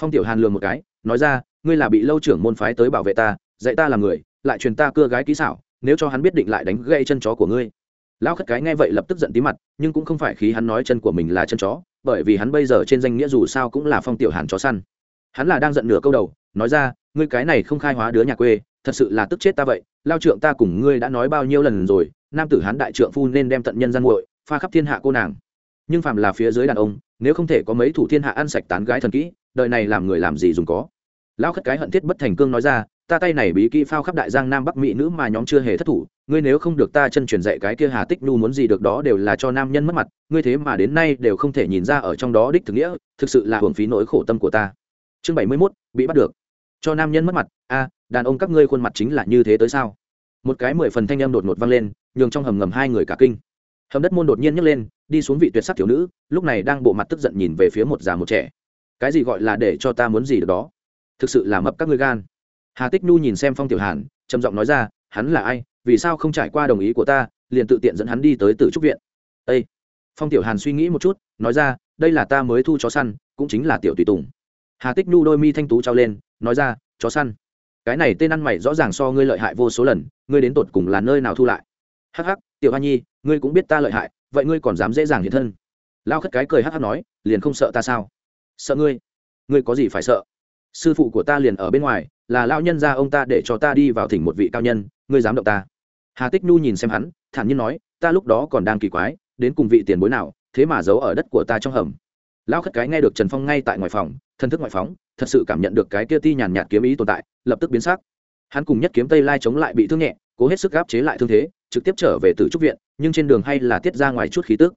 Phong tiểu hàn lường một cái, nói ra, ngươi là bị lâu trưởng môn phái tới bảo vệ ta, dạy ta làm người, lại truyền ta cưa gái kỹ xảo, nếu cho hắn biết định lại đánh gây chân chó của ngươi. Lão khất cái nghe vậy lập tức giận tí mặt, nhưng cũng không phải khí hắn nói chân của mình là chân chó, bởi vì hắn bây giờ trên danh nghĩa dù sao cũng là phong tiểu hàn chó săn. Hắn là đang giận nửa câu đầu, nói ra, ngươi cái này không khai hóa đứa nhà quê thật sự là tức chết ta vậy, lao trượng ta cùng ngươi đã nói bao nhiêu lần rồi, nam tử hán đại trượng phu nên đem tận nhân gian nguội pha khắp thiên hạ cô nàng. Nhưng phàm là phía dưới đàn ông, nếu không thể có mấy thủ thiên hạ ăn sạch tán gái thần kỹ, đời này làm người làm gì dùng có. Lão khất cái hận thiết bất thành cương nói ra, ta tay này bí kỹ phao khắp đại giang nam bắc mỹ nữ mà nhóm chưa hề thất thủ, ngươi nếu không được ta chân truyền dạy cái kia hà tích nu muốn gì được đó đều là cho nam nhân mất mặt, ngươi thế mà đến nay đều không thể nhìn ra ở trong đó đích thực nghĩa, thực sự là hưởng phí nỗi khổ tâm của ta. Chương bảy mươi mốt, bị bắt được. Cho nam nhân mất mặt, a đàn ông các ngươi khuôn mặt chính là như thế tới sao? Một cái mười phần thanh âm đột ngột vang lên, nhường trong hầm ngầm hai người cả kinh. Hầm đất môn đột nhiên nhấc lên, đi xuống vị tuyệt sắc thiếu nữ, lúc này đang bộ mặt tức giận nhìn về phía một già một trẻ. Cái gì gọi là để cho ta muốn gì được đó? Thực sự là mập các ngươi gan. Hà tích nhu nhìn xem phong tiểu hàn, trầm giọng nói ra, hắn là ai? Vì sao không trải qua đồng ý của ta, liền tự tiện dẫn hắn đi tới tử trúc viện? Ây phong tiểu hàn suy nghĩ một chút, nói ra, đây là ta mới thu chó săn, cũng chính là tiểu tùy tùng. Hà tích nhu đôi mi thanh tú trao lên, nói ra, chó săn cái này tên ăn mày rõ ràng so ngươi lợi hại vô số lần, ngươi đến tột cùng là nơi nào thu lại? Hắc hắc, tiểu hoa nhi, ngươi cũng biết ta lợi hại, vậy ngươi còn dám dễ dàng hiện thân? Lao khất cái cười hắc hắc nói, liền không sợ ta sao? Sợ ngươi? Ngươi có gì phải sợ? Sư phụ của ta liền ở bên ngoài, là lao nhân gia ông ta để cho ta đi vào thỉnh một vị cao nhân, ngươi dám động ta? Hà tích nhu nhìn xem hắn, thản nhiên nói, ta lúc đó còn đang kỳ quái, đến cùng vị tiền bối nào, thế mà giấu ở đất của ta trong hầm. Lão khất cái nghe được trần phong ngay tại ngoài phòng thân thức ngoại phóng, thật sự cảm nhận được cái kia ti nhàn nhạt kiếm ý tồn tại, lập tức biến sắc. Hắn cùng nhất kiếm tây lai chống lại bị thương nhẹ, cố hết sức gáp chế lại thương thế, trực tiếp trở về từ trúc viện, nhưng trên đường hay là tiết ra ngoài chút khí tức.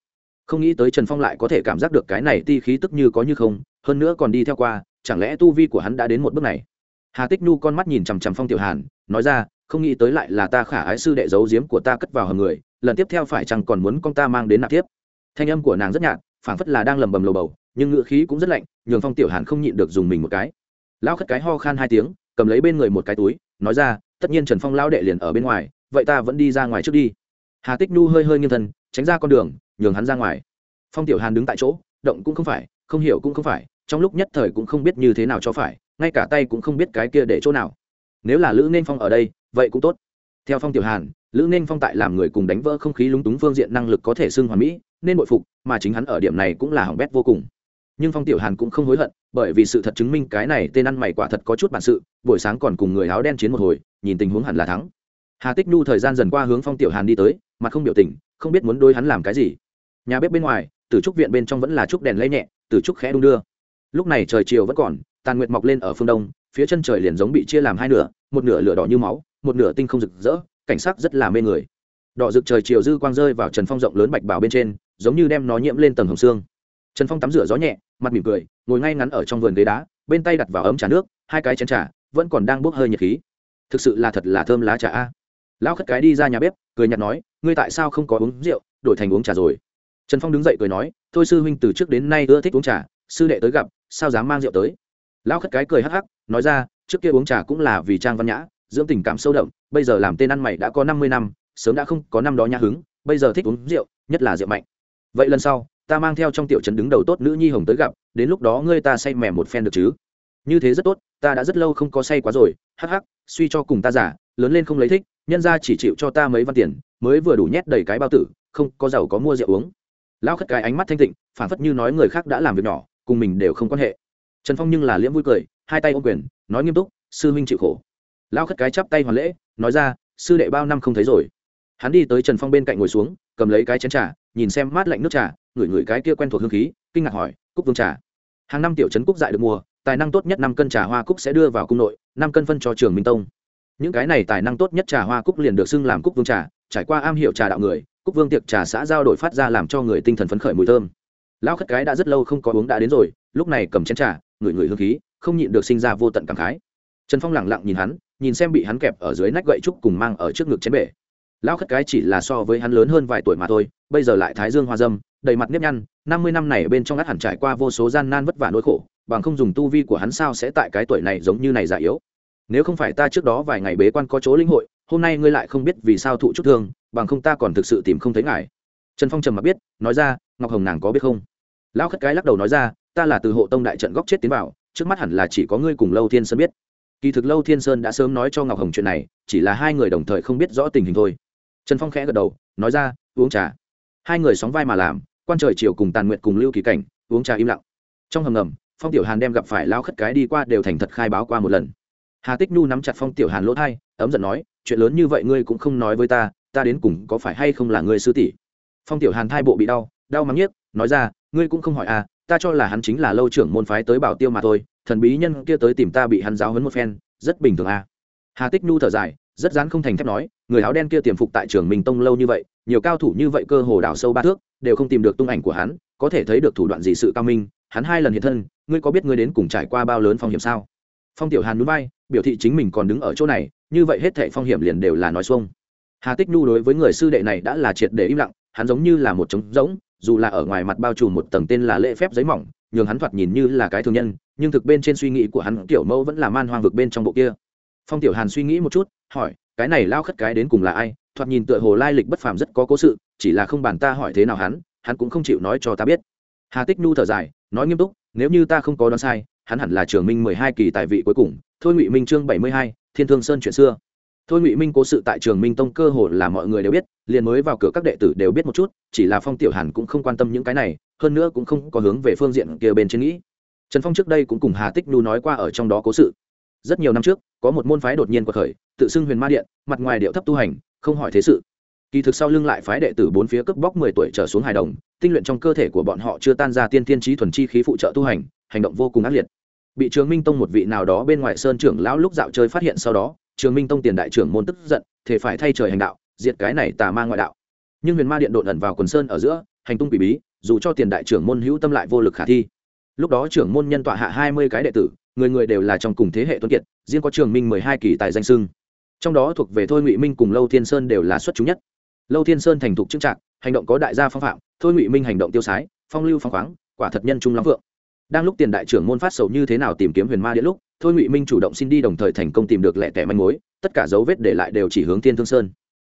Không nghĩ tới trần phong lại có thể cảm giác được cái này ti khí tức như có như không, hơn nữa còn đi theo qua, chẳng lẽ tu vi của hắn đã đến một bước này? Hà tích nhu con mắt nhìn chằm chằm phong tiểu hàn, nói ra, không nghĩ tới lại là ta khả ái sư đệ giấu giếm của ta cất vào hầm người, lần tiếp theo phải chăng còn muốn con ta mang đến nạp tiếp? Thanh âm của nàng rất nhạt, phảng phất là đang lầm bầm lầu bầu nhưng ngựa khí cũng rất lạnh, nhường phong tiểu hàn không nhịn được dùng mình một cái. Lão khất cái ho khan hai tiếng, cầm lấy bên người một cái túi, nói ra, tất nhiên trần phong lão đệ liền ở bên ngoài, vậy ta vẫn đi ra ngoài trước đi. Hà tích nhu hơi hơi nghiêng thân, tránh ra con đường, nhường hắn ra ngoài. Phong tiểu hàn đứng tại chỗ, động cũng không phải, không hiểu cũng không phải, trong lúc nhất thời cũng không biết như thế nào cho phải, ngay cả tay cũng không biết cái kia để chỗ nào. Nếu là lữ nên phong ở đây, vậy cũng tốt. Theo phong tiểu hàn, lữ nên phong tại làm người cùng đánh vỡ không khí lúng túng phương diện năng lực có thể xưng hoàn mỹ, nên bội phục, mà chính hắn ở điểm này cũng là hỏng bét vô cùng nhưng phong tiểu hàn cũng không hối hận, bởi vì sự thật chứng minh cái này tên ăn mày quả thật có chút bản sự, buổi sáng còn cùng người áo đen chiến một hồi, nhìn tình huống hẳn là thắng. Hà tích nhu thời gian dần qua hướng phong tiểu hàn đi tới, mặt không biểu tình, không biết muốn đôi hắn làm cái gì. Nhà bếp bên ngoài, tử trúc viện bên trong vẫn là trúc đèn lây nhẹ, tử trúc khẽ đung đưa. Lúc này trời chiều vẫn còn, tàn nguyệt mọc lên ở phương đông, phía chân trời liền giống bị chia làm hai nửa, một nửa lửa đỏ như máu, một nửa tinh không rực rỡ, cảnh sắc rất là mê người. Đỏ rực trời chiều dư quang rơi vào trần phong rộng lớn bạch bào bên trên, giống như đem nó nhiễm lên tầng hồng xương trần phong tắm rửa gió nhẹ, mặt mỉm cười, ngồi ngay ngắn ở trong vườn ghế đá, bên tay đặt vào ấm trà nước, hai cái chén trà, vẫn còn đang bốc hơi nhiệt khí. Thực sự là thật là thơm lá trà a. Lão khất cái đi ra nhà bếp, cười nhạt nói, ngươi tại sao không có uống rượu, đổi thành uống trà rồi? Trần phong đứng dậy cười nói, thôi sư huynh từ trước đến nay ưa thích uống trà, sư đệ tới gặp, sao dám mang rượu tới? Lão khất cái cười hắc hắc, nói ra, trước kia uống trà cũng là vì trang văn nhã, dưỡng tình cảm sâu đậm, bây giờ làm tên ăn mày đã có năm mươi năm, sớm đã không có năm đó nhã hứng, bây giờ thích uống rượu, nhất là rượu mạnh. Vậy lần sau ta mang theo trong tiểu trấn đứng đầu tốt nữ nhi hồng tới gặp, đến lúc đó ngươi ta say mẻ một phen được chứ? Như thế rất tốt, ta đã rất lâu không có say quá rồi, hắc hắc, suy cho cùng ta giả, lớn lên không lấy thích, nhân ra chỉ chịu cho ta mấy văn tiền, mới vừa đủ nhét đầy cái bao tử, không có giàu có mua rượu uống. Lão khất cái ánh mắt thanh tịnh, phản phất như nói người khác đã làm việc nhỏ, cùng mình đều không quan hệ. Trần phong nhưng là liễm vui cười, hai tay ô quyền, nói nghiêm túc, sư huynh chịu khổ. Lão khất cái chắp tay hoàn lễ, nói ra, sư đệ bao năm không thấy rồi. Hắn đi tới trần phong bên cạnh ngồi xuống, cầm lấy cái chén trà, nhìn xem mát lạnh nước trà ngửi ngửi cái kia quen thuộc hương khí, kinh ngạc hỏi, cúc vương trà. Hàng năm tiểu trấn cúc dại được mua, tài năng tốt nhất năm cân trà hoa cúc sẽ đưa vào cung nội, năm cân phân cho trường minh tông. Những cái này tài năng tốt nhất trà hoa cúc liền được xưng làm cúc vương trà, trải qua am hiểu trà đạo người, cúc vương tiệc trà xã giao đổi phát ra làm cho người tinh thần phấn khởi mùi thơm. Lão khất cái đã rất lâu không có uống đã đến rồi, lúc này cầm chén trà ngửi ngửi hương khí, không nhịn được sinh ra vô tận cảm khái. Trần phong lẳng lặng nhìn hắn, nhìn xem bị hắn kẹp ở dưới nách gậy trúc cùng mang ở trước ngực chén bể lão khất cái chỉ là so với hắn lớn hơn vài tuổi mà thôi, bây giờ lại thái dương hoa dâm, đầy mặt nếp nhăn, năm mươi năm này bên trong át hẳn trải qua vô số gian nan vất vả nỗi khổ, bằng không dùng tu vi của hắn sao sẽ tại cái tuổi này giống như này già yếu. Nếu không phải ta trước đó vài ngày bế quan có chỗ linh hội, hôm nay ngươi lại không biết vì sao thụ chút thương, bằng không ta còn thực sự tìm không thấy ngài. Trần phong trầm mặc biết, nói ra, ngọc hồng nàng có biết không? Lão khất cái lắc đầu nói ra, ta là từ hộ tông đại trận góc chết tiến vào, trước mắt hẳn là chỉ có ngươi cùng lâu thiên sơn biết. Kỳ thực lâu thiên sơn đã sớm nói cho ngọc hồng chuyện này, chỉ là hai người đồng thời không biết rõ tình hình thôi trần phong khẽ gật đầu, nói ra, uống trà. Hai người sóng vai mà làm, quan trời chiều cùng tàn nguyện cùng lưu kỳ cảnh, uống trà im lặng. Trong hầm ngầm, phong tiểu hàn đem gặp phải lao khất cái đi qua đều thành thật khai báo qua một lần. Hà tích nhu nắm chặt phong tiểu hàn lỗ thai, ấm giận nói, chuyện lớn như vậy ngươi cũng không nói với ta ta đến cùng có phải hay không là ngươi sư tỷ? Phong tiểu hàn thai bộ bị đau đau mắng nhiếc, nói ra, ngươi cũng không hỏi à ta cho là hắn chính là lâu trưởng môn phái tới bảo tiêu mà thôi, thần bí nhân kia tới tìm ta bị hắn giáo hấn một phen, rất bình thường à. Hà tích nhu thở dài rất dán không thành thép nói, người áo đen kia tiềm phục tại trường minh tông lâu như vậy, nhiều cao thủ như vậy cơ hồ đào sâu ba thước, đều không tìm được tung ảnh của hắn, có thể thấy được thủ đoạn gì sự cao minh, hắn hai lần hiện thân, ngươi có biết ngươi đến cùng trải qua bao lớn phong hiểm sao? Phong tiểu hàn núi bay biểu thị chính mình còn đứng ở chỗ này, như vậy hết thệ phong hiểm liền đều là nói xuông. Hà tích nhu đối với người sư đệ này đã là triệt để im lặng, hắn giống như là một trống rỗng, dù là ở ngoài mặt bao trùm một tầng tên là lễ phép giấy mỏng, nhường hắn thoạt nhìn như là cái thường nhân, nhưng thực bên trên suy nghĩ của hắn tiểu mẫu vẫn là man hoang vực bên trong bộ kia. Phong tiểu hàn suy nghĩ một chút hỏi, cái này lao khất cái đến cùng là ai? Thoạt nhìn tựa hồ lai lịch bất phàm rất có cố sự, chỉ là không bàn ta hỏi thế nào hắn hắn cũng không chịu nói cho ta biết. Hà tích nhu thở dài, nói nghiêm túc, nếu như ta không có đoán sai, hắn hẳn là trường minh mười hai kỳ tại vị cuối cùng, thôi ngụy minh chương bảy mươi hai, thiên thương sơn chuyện xưa. Thôi ngụy minh cố sự tại trường minh tông cơ hồ là mọi người đều biết, liền mới vào cửa các đệ tử đều biết một chút, chỉ là phong tiểu hàn cũng không quan tâm những cái này, hơn nữa cũng không có hướng về phương diện kia bên trên nghĩ. Trần phong trước đây cũng cùng hà tích nhu nói qua ở trong đó cố sự rất nhiều năm trước, có một môn phái đột nhiên của khởi, tự xưng huyền ma điện, mặt ngoài điệu thấp tu hành, không hỏi thế sự. Kỳ thực sau lưng lại phái đệ tử bốn phía cướp bóc mười tuổi trở xuống hài đồng, tinh luyện trong cơ thể của bọn họ chưa tan ra tiên thiên trí thuần chi khí phụ trợ tu hành hành động vô cùng ác liệt. Bị trường minh tông một vị nào đó bên ngoài sơn trưởng lão lúc dạo chơi phát hiện sau đó, trường minh tông tiền đại trưởng môn tức giận thể phải thay trời hành đạo, diệt cái này tà ma ngoại đạo. Nhưng huyền ma điện đột ẩn vào quần sơn ở giữa, hành tung quỷ bí, dù cho tiền đại trưởng môn hữu tâm lại vô lực khả thi. Lúc đó trưởng môn nhân tọa hạ hai mươi cái đệ tử người người đều là trong cùng thế hệ tuấn kiệt, riêng có trường minh mười hai kỳ tài danh sưng trong đó thuộc về thôi ngụy minh cùng lâu thiên sơn đều là xuất chúng nhất. Lâu thiên sơn thành thục trưng trạc hành động có đại gia phong phạm, thôi ngụy minh hành động tiêu sái, phong lưu phong khoáng, quả thật nhân trung lắm vượng. Đang lúc tiền đại trưởng môn phát sầu như thế nào tìm kiếm huyền ma điện lúc, thôi ngụy minh chủ động xin đi đồng thời thành công tìm được lẻ tẻ manh mối, tất cả dấu vết để lại đều chỉ hướng thiên thương sơn.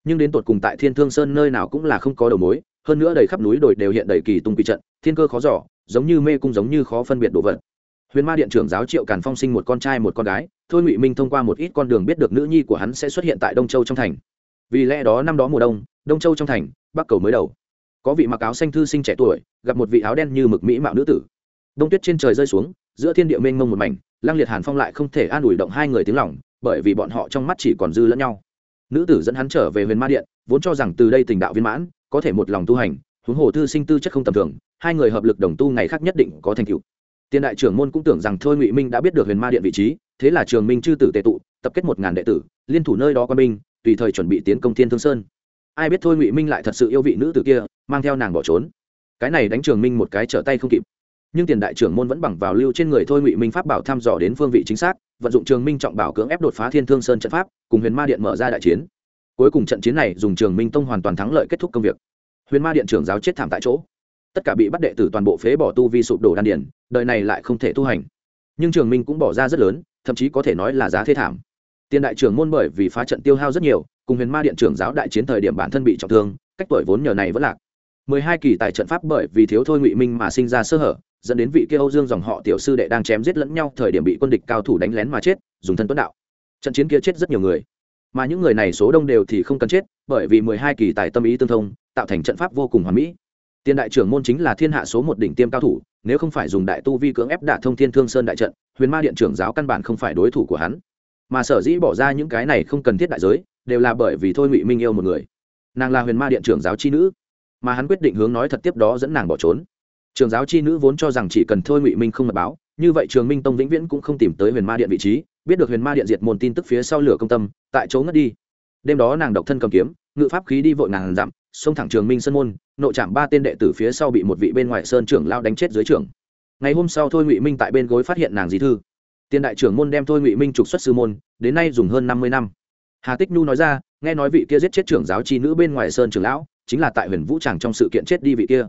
Nhưng đến tột cùng tại thiên thương sơn nơi nào cũng là không có đầu mối, hơn nữa đầy khắp núi đồi đều hiện đầy kỳ tung kỳ trận, thiên cơ khó giỏ giống như mê cung giống như khó phân biệt đồ vật huyền ma điện trưởng giáo triệu càn phong sinh một con trai một con gái, thôi ngụy minh thông qua một ít con đường biết được nữ nhi của hắn sẽ xuất hiện tại đông châu trong thành. Vì lẽ đó năm đó mùa đông đông châu trong thành, bắc cầu mới đầu. Có vị mặc áo xanh thư sinh trẻ tuổi, gặp một vị áo đen như mực mỹ mạo nữ tử. Đông tuyết trên trời rơi xuống, giữa thiên địa mênh mông một mảnh, lăng liệt hàn phong lại không thể an ủi động hai người tiếng lòng, bởi vì bọn họ trong mắt chỉ còn dư lẫn nhau. Nữ tử dẫn hắn trở về huyền ma điện, vốn cho rằng từ đây tình đạo viên mãn, có thể một lòng tu hành, huống hồ thư sinh tư chất không tầm thường, hai người hợp lực đồng tu ngày khác nhất định có thành tựu tiền đại trưởng môn cũng tưởng rằng thôi ngụy minh đã biết được huyền ma điện vị trí, thế là trường minh chư tử tệ tụ, tập kết một ngàn đệ tử, liên thủ nơi đó quân binh, tùy thời chuẩn bị tiến công thiên thương sơn. Ai biết thôi ngụy minh lại thật sự yêu vị nữ tử kia, mang theo nàng bỏ trốn. Cái này đánh trường minh một cái trở tay không kịp. Nhưng tiền đại trưởng môn vẫn bằng vào lưu trên người thôi ngụy minh pháp bảo thăm dò đến phương vị chính xác, vận dụng trường minh trọng bảo cưỡng ép đột phá thiên thương sơn trận pháp, cùng huyền ma điện mở ra đại chiến. Cuối cùng trận chiến này dùng trường minh tông hoàn toàn thắng lợi kết thúc công việc. Huyền ma điện trưởng giáo chết thảm tại chỗ tất cả bị bắt đệ tử toàn bộ phế bỏ tu vi sụp đổ đan điển đời này lại không thể tu hành. Nhưng trường minh cũng bỏ ra rất lớn, thậm chí có thể nói là giá thế thảm. Tiền đại trưởng môn bởi vì phá trận tiêu hao rất nhiều, cùng huyền ma điện trưởng giáo đại chiến thời điểm bản thân bị trọng thương, cách tuổi vốn nhờ này vẫn lạc. Mười hai kỳ tài trận pháp bởi vì thiếu thôi ngụy minh mà sinh ra sơ hở, dẫn đến vị kia âu dương dòng họ tiểu sư đệ đang chém giết lẫn nhau thời điểm bị quân địch cao thủ đánh lén mà chết, dùng thân tuấn đạo. Trận chiến kia chết rất nhiều người. Mà những người này số đông đều thì không cần chết, bởi vì mười hai kỳ tài tâm ý tương thông, tạo thành trận pháp vô cùng hoàn mỹ tiền đại trưởng môn chính là thiên hạ số một đỉnh tiêm cao thủ, nếu không phải dùng đại tu vi cưỡng ép đả thông thiên thương sơn đại trận, huyền ma điện trưởng giáo căn bản không phải đối thủ của hắn. Mà sở dĩ bỏ ra những cái này không cần thiết đại giới, đều là bởi vì thôi ngụy minh yêu một người. Nàng là huyền ma điện trưởng giáo chi nữ, mà hắn quyết định hướng nói thật tiếp đó dẫn nàng bỏ trốn. Trường giáo chi nữ vốn cho rằng chỉ cần thôi ngụy minh không mật báo, như vậy trường minh tông vĩnh viễn cũng không tìm tới huyền ma điện vị trí, biết được huyền ma điện diệt môn tin tức phía sau lửa công tâm, tại chỗ ngất đi. Đêm đó nàng độc thân cầm kiếm, ngự pháp khí đi vội nàng dặm, xông thẳng trường minh sân môn nội trảm ba tên đệ tử phía sau bị một vị bên ngoài sơn trưởng lao đánh chết dưới trưởng. Ngày hôm sau thôi ngụy minh tại bên gối phát hiện nàng di thư. Tiền đại trưởng môn đem thôi ngụy minh trục xuất sư môn, đến nay dùng hơn năm mươi năm. Hà tích nhu nói ra, nghe nói vị kia giết chết trưởng giáo chi nữ bên ngoài sơn trưởng lão, chính là tại huyền vũ tràng trong sự kiện chết đi vị kia.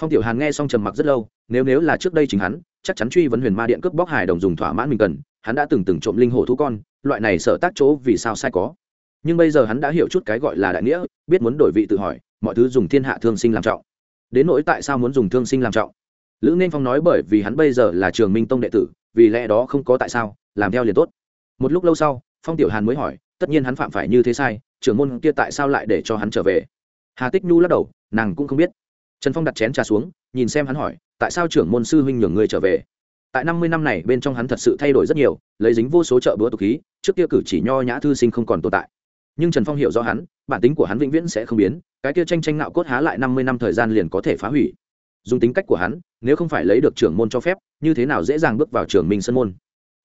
Phong tiểu hàn nghe xong trầm mặc rất lâu, nếu nếu là trước đây chính hắn, chắc chắn truy vấn huyền ma điện cướp bóc hải đồng dùng thỏa mãn mình cần, hắn đã từng từng trộm linh hồ thú con, loại này sợ tác chỗ vì sao sai có. Nhưng bây giờ hắn đã hiểu chút cái gọi là đại nghĩa, biết muốn đổi vị tự hỏi mọi thứ dùng thiên hạ thương sinh làm trọng. Đến nỗi tại sao muốn dùng thương sinh làm trọng? Lữ nên phong nói bởi vì hắn bây giờ là trường minh tông đệ tử, vì lẽ đó không có tại sao, làm theo liền tốt. Một lúc lâu sau, phong tiểu hàn mới hỏi, tất nhiên hắn phạm phải như thế sai, trưởng môn kia tại sao lại để cho hắn trở về? Hà tích nhu lắc đầu, nàng cũng không biết. Trần phong đặt chén trà xuống, nhìn xem hắn hỏi, tại sao trưởng môn sư huynh nhường ngươi trở về? Tại năm mươi năm này bên trong hắn thật sự thay đổi rất nhiều, lấy dính vô số trợ bữa tục khí, trước kia cử chỉ nho nhã thư sinh không còn tồn tại nhưng trần phong hiểu rõ hắn bản tính của hắn vĩnh viễn sẽ không biến cái kia tranh tranh nạo cốt há lại năm mươi năm thời gian liền có thể phá hủy dùng tính cách của hắn nếu không phải lấy được trưởng môn cho phép như thế nào dễ dàng bước vào trường minh sân môn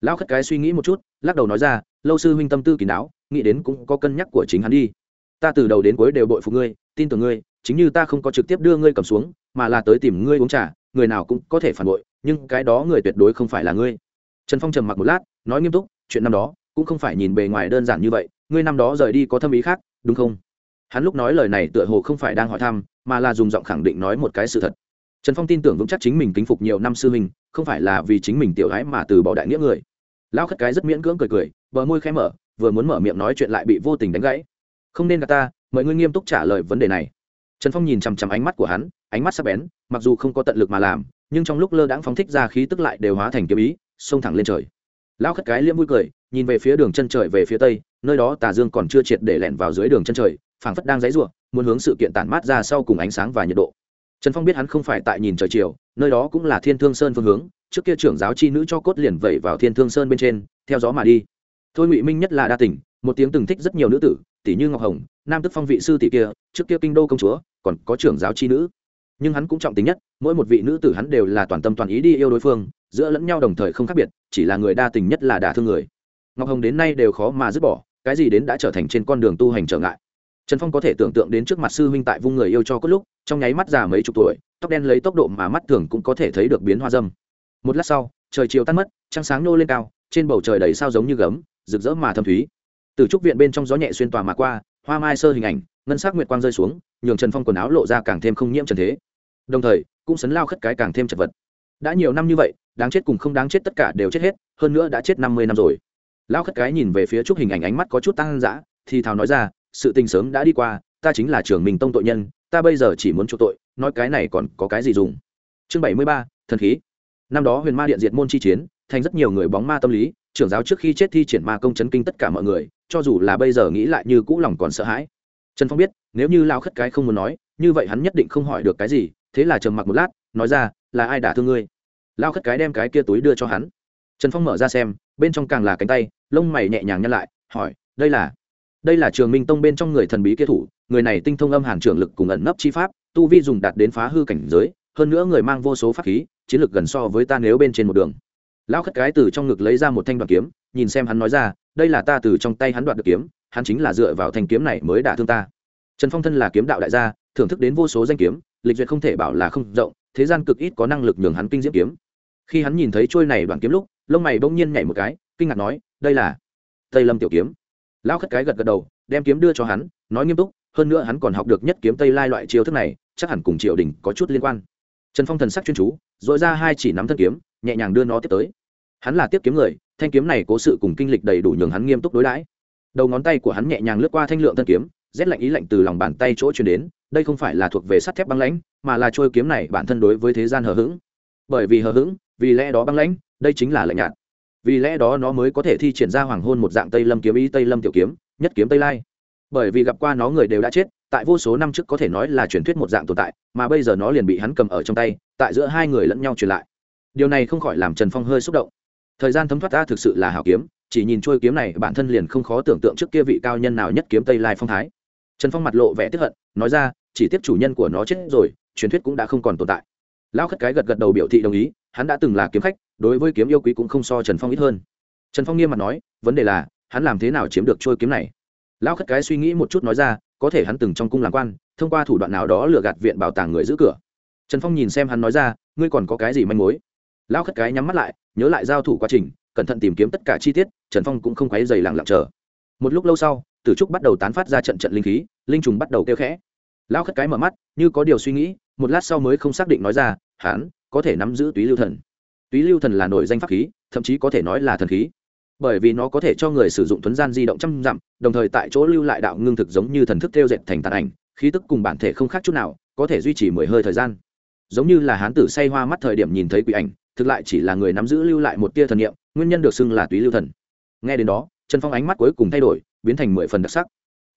lão khất cái suy nghĩ một chút lắc đầu nói ra lâu sư huynh tâm tư kỳ đáo nghĩ đến cũng có cân nhắc của chính hắn đi ta từ đầu đến cuối đều bội phục ngươi tin tưởng ngươi chính như ta không có trực tiếp đưa ngươi cầm xuống mà là tới tìm ngươi uống trà người nào cũng có thể phản bội nhưng cái đó người tuyệt đối không phải là ngươi trần phong trầm mặc một lát nói nghiêm túc chuyện năm đó cũng không phải nhìn bề ngoài đơn giản như vậy ngươi năm đó rời đi có thâm ý khác, đúng không? Hắn lúc nói lời này tựa hồ không phải đang hỏi thăm, mà là dùng giọng khẳng định nói một cái sự thật. Trần phong tin tưởng vững chắc chính mình kính phục nhiều năm sư huynh, không phải là vì chính mình tiểu gái mà từ bỏ đại nghĩa người. Lão khất cái rất miễn cưỡng cười cười, bờ môi khẽ mở, vừa muốn mở miệng nói chuyện lại bị vô tình đánh gãy. Không nên gạt ta, mời ngươi nghiêm túc trả lời vấn đề này. Trần phong nhìn chằm chằm ánh mắt của hắn, ánh mắt sắc bén, mặc dù không có tận lực mà làm, nhưng trong lúc lơ đãng phóng thích ra khí tức lại đều hóa thành kiếm ý, xông thẳng lên trời. Lão khất cái liễm vui cười, nhìn về phía đường chân trời về phía tây nơi đó tà dương còn chưa triệt để lẻn vào dưới đường chân trời, phảng phất đang dãy ruộng muốn hướng sự kiện tản mát ra sau cùng ánh sáng và nhiệt độ. Trần phong biết hắn không phải tại nhìn trời chiều, nơi đó cũng là thiên thương sơn phương hướng, trước kia trưởng giáo chi nữ cho cốt liền vẩy vào thiên thương sơn bên trên, theo gió mà đi. Thôi ngụy minh nhất là đa tình, một tiếng từng thích rất nhiều nữ tử, tỷ như ngọc hồng, nam tức phong vị sư tỷ kia, trước kia kinh đô công chúa, còn có trưởng giáo chi nữ. Nhưng hắn cũng trọng tính nhất, mỗi một vị nữ tử hắn đều là toàn tâm toàn ý đi yêu đối phương, giữa lẫn nhau đồng thời không khác biệt, chỉ là người đa tình nhất là đả thương người. Ngọc hồng đến nay đều khó mà dứt bỏ cái gì đến đã trở thành trên con đường tu hành trở ngại. Trần phong có thể tưởng tượng đến trước mặt sư huynh tại vung người yêu cho cốt lúc, trong nháy mắt già mấy chục tuổi, tóc đen lấy tốc độ mà mắt thường cũng có thể thấy được biến hoa dâm. Một lát sau, trời chiều tắt mất, trăng sáng nô lên cao, trên bầu trời đầy sao giống như gấm, rực rỡ mà thâm thúy. Từ trúc viện bên trong gió nhẹ xuyên tòa mà qua, hoa mai sơ hình ảnh, ngân sắc nguyệt quang rơi xuống, nhường trần phong quần áo lộ ra càng thêm không nhiễm trần thế. Đồng thời, cũng sấn lao khất cái càng thêm chật vật. Đã nhiều năm như vậy, đáng chết cùng không đáng chết tất cả đều chết hết, hơn nữa đã chết năm mươi năm rồi lao khất cái nhìn về phía trúc hình ảnh ánh mắt có chút tăng dã, thì thào nói ra, sự tình sớm đã đi qua, ta chính là trưởng mình tông tội nhân, ta bây giờ chỉ muốn chuộc tội, nói cái này còn có cái gì dùng? Chương bảy mươi ba, thần khí. Năm đó huyền ma điện diệt môn chi chiến, thành rất nhiều người bóng ma tâm lý, trưởng giáo trước khi chết thi triển ma công chấn kinh tất cả mọi người, cho dù là bây giờ nghĩ lại như cũ lòng còn sợ hãi. Trần phong biết, nếu như lao khất cái không muốn nói, như vậy hắn nhất định không hỏi được cái gì, thế là trầm mặc một lát, nói ra, là ai đả thương ngươi? Lao khất cái đem cái kia túi đưa cho hắn trần phong mở ra xem, bên trong càng là cánh tay, lông mày nhẹ nhàng nhăn lại, hỏi, đây là đây là trường minh tông bên trong người thần bí kia thủ, người này tinh thông âm hàn trưởng lực cùng ẩn nấp chi pháp, tu vi dùng đạt đến phá hư cảnh giới, hơn nữa người mang vô số pháp khí, chiến lược gần so với ta nếu bên trên một đường. Lão khất cái từ trong ngực lấy ra một thanh đoạn kiếm, nhìn xem hắn nói ra, đây là ta từ trong tay hắn đoạt được kiếm, hắn chính là dựa vào thanh kiếm này mới đả thương ta. Trần phong thân là kiếm đạo đại gia, thưởng thức đến vô số danh kiếm, lịch duyệt không thể bảo là không rộng, thế gian cực ít có năng lực nhường hắn kinh diễm kiếm. Khi hắn nhìn thấy trôi này đoạn kiếm lúc lông mày bỗng nhiên nhảy một cái, kinh ngạc nói, đây là tây lâm tiểu kiếm. Lão khất cái gật gật đầu, đem kiếm đưa cho hắn, nói nghiêm túc, hơn nữa hắn còn học được nhất kiếm tây lai loại chiêu thức này, chắc hẳn cùng triều đình có chút liên quan. Trần phong thần sắc chuyên chú dội ra hai chỉ nắm thân kiếm, nhẹ nhàng đưa nó tiếp tới. Hắn là tiếp kiếm người, thanh kiếm này cố sự cùng kinh lịch đầy đủ nhường hắn nghiêm túc đối đãi. Đầu ngón tay của hắn nhẹ nhàng lướt qua thanh lượng thân kiếm, rét lạnh ý lạnh từ lòng bàn tay chỗ chuyển đến, đây không phải là thuộc về sắt thép băng lãnh, mà là trôi kiếm này bản thân đối với thế gian hờ hững. Bởi vì hờ hững, vì lẽ đó băng lãnh đây chính là lạnh nhạt. Vì lẽ đó nó mới có thể thi triển ra hoàng hôn một dạng tây lâm kiếm ý, tây lâm tiểu kiếm, nhất kiếm tây lai. Bởi vì gặp qua nó người đều đã chết, tại vô số năm trước có thể nói là truyền thuyết một dạng tồn tại, mà bây giờ nó liền bị hắn cầm ở trong tay, tại giữa hai người lẫn nhau truyền lại. Điều này không khỏi làm trần phong hơi xúc động. Thời gian thấm thoát ta thực sự là hảo kiếm, chỉ nhìn trôi kiếm này, bản thân liền không khó tưởng tượng trước kia vị cao nhân nào nhất kiếm tây lai phong thái. Trần phong mặt lộ vẻ tiếp hận, nói ra, chỉ tiếp chủ nhân của nó chết rồi, truyền thuyết cũng đã không còn tồn tại. Lão khất cái gật gật đầu biểu thị đồng ý hắn đã từng là kiếm khách, đối với kiếm yêu quý cũng không so trần phong ít hơn. Trần phong nghiêm mặt nói, vấn đề là, hắn làm thế nào chiếm được trôi kiếm này? Lão khất cái suy nghĩ một chút nói ra, có thể hắn từng trong cung làm quan, thông qua thủ đoạn nào đó lừa gạt viện bảo tàng người giữ cửa. Trần phong nhìn xem hắn nói ra, ngươi còn có cái gì manh mối? Lão khất cái nhắm mắt lại, nhớ lại giao thủ quá trình, cẩn thận tìm kiếm tất cả chi tiết, trần phong cũng không quấy dày lặng lặng chờ. Một lúc lâu sau, tử trúc bắt đầu tán phát ra trận trận linh khí, linh trùng bắt đầu kêu khẽ. Lão khất cái mở mắt, như có điều suy nghĩ, một lát sau mới không xác định nói ra, hắn có thể nắm giữ túy lưu thần. Túy lưu thần là nổi danh pháp khí, thậm chí có thể nói là thần khí. Bởi vì nó có thể cho người sử dụng thuấn gian di động trăm dặm, đồng thời tại chỗ lưu lại đạo ngưng thực giống như thần thức theo dệt thành tàn ảnh, khí tức cùng bản thể không khác chút nào, có thể duy trì mười hơi thời gian. Giống như là hán tử say hoa mắt thời điểm nhìn thấy quỷ ảnh, thực lại chỉ là người nắm giữ lưu lại một tia thần niệm, nguyên nhân được xưng là túy lưu thần. Nghe đến đó, trần phong ánh mắt cuối cùng thay đổi, biến thành mười phần đặc sắc.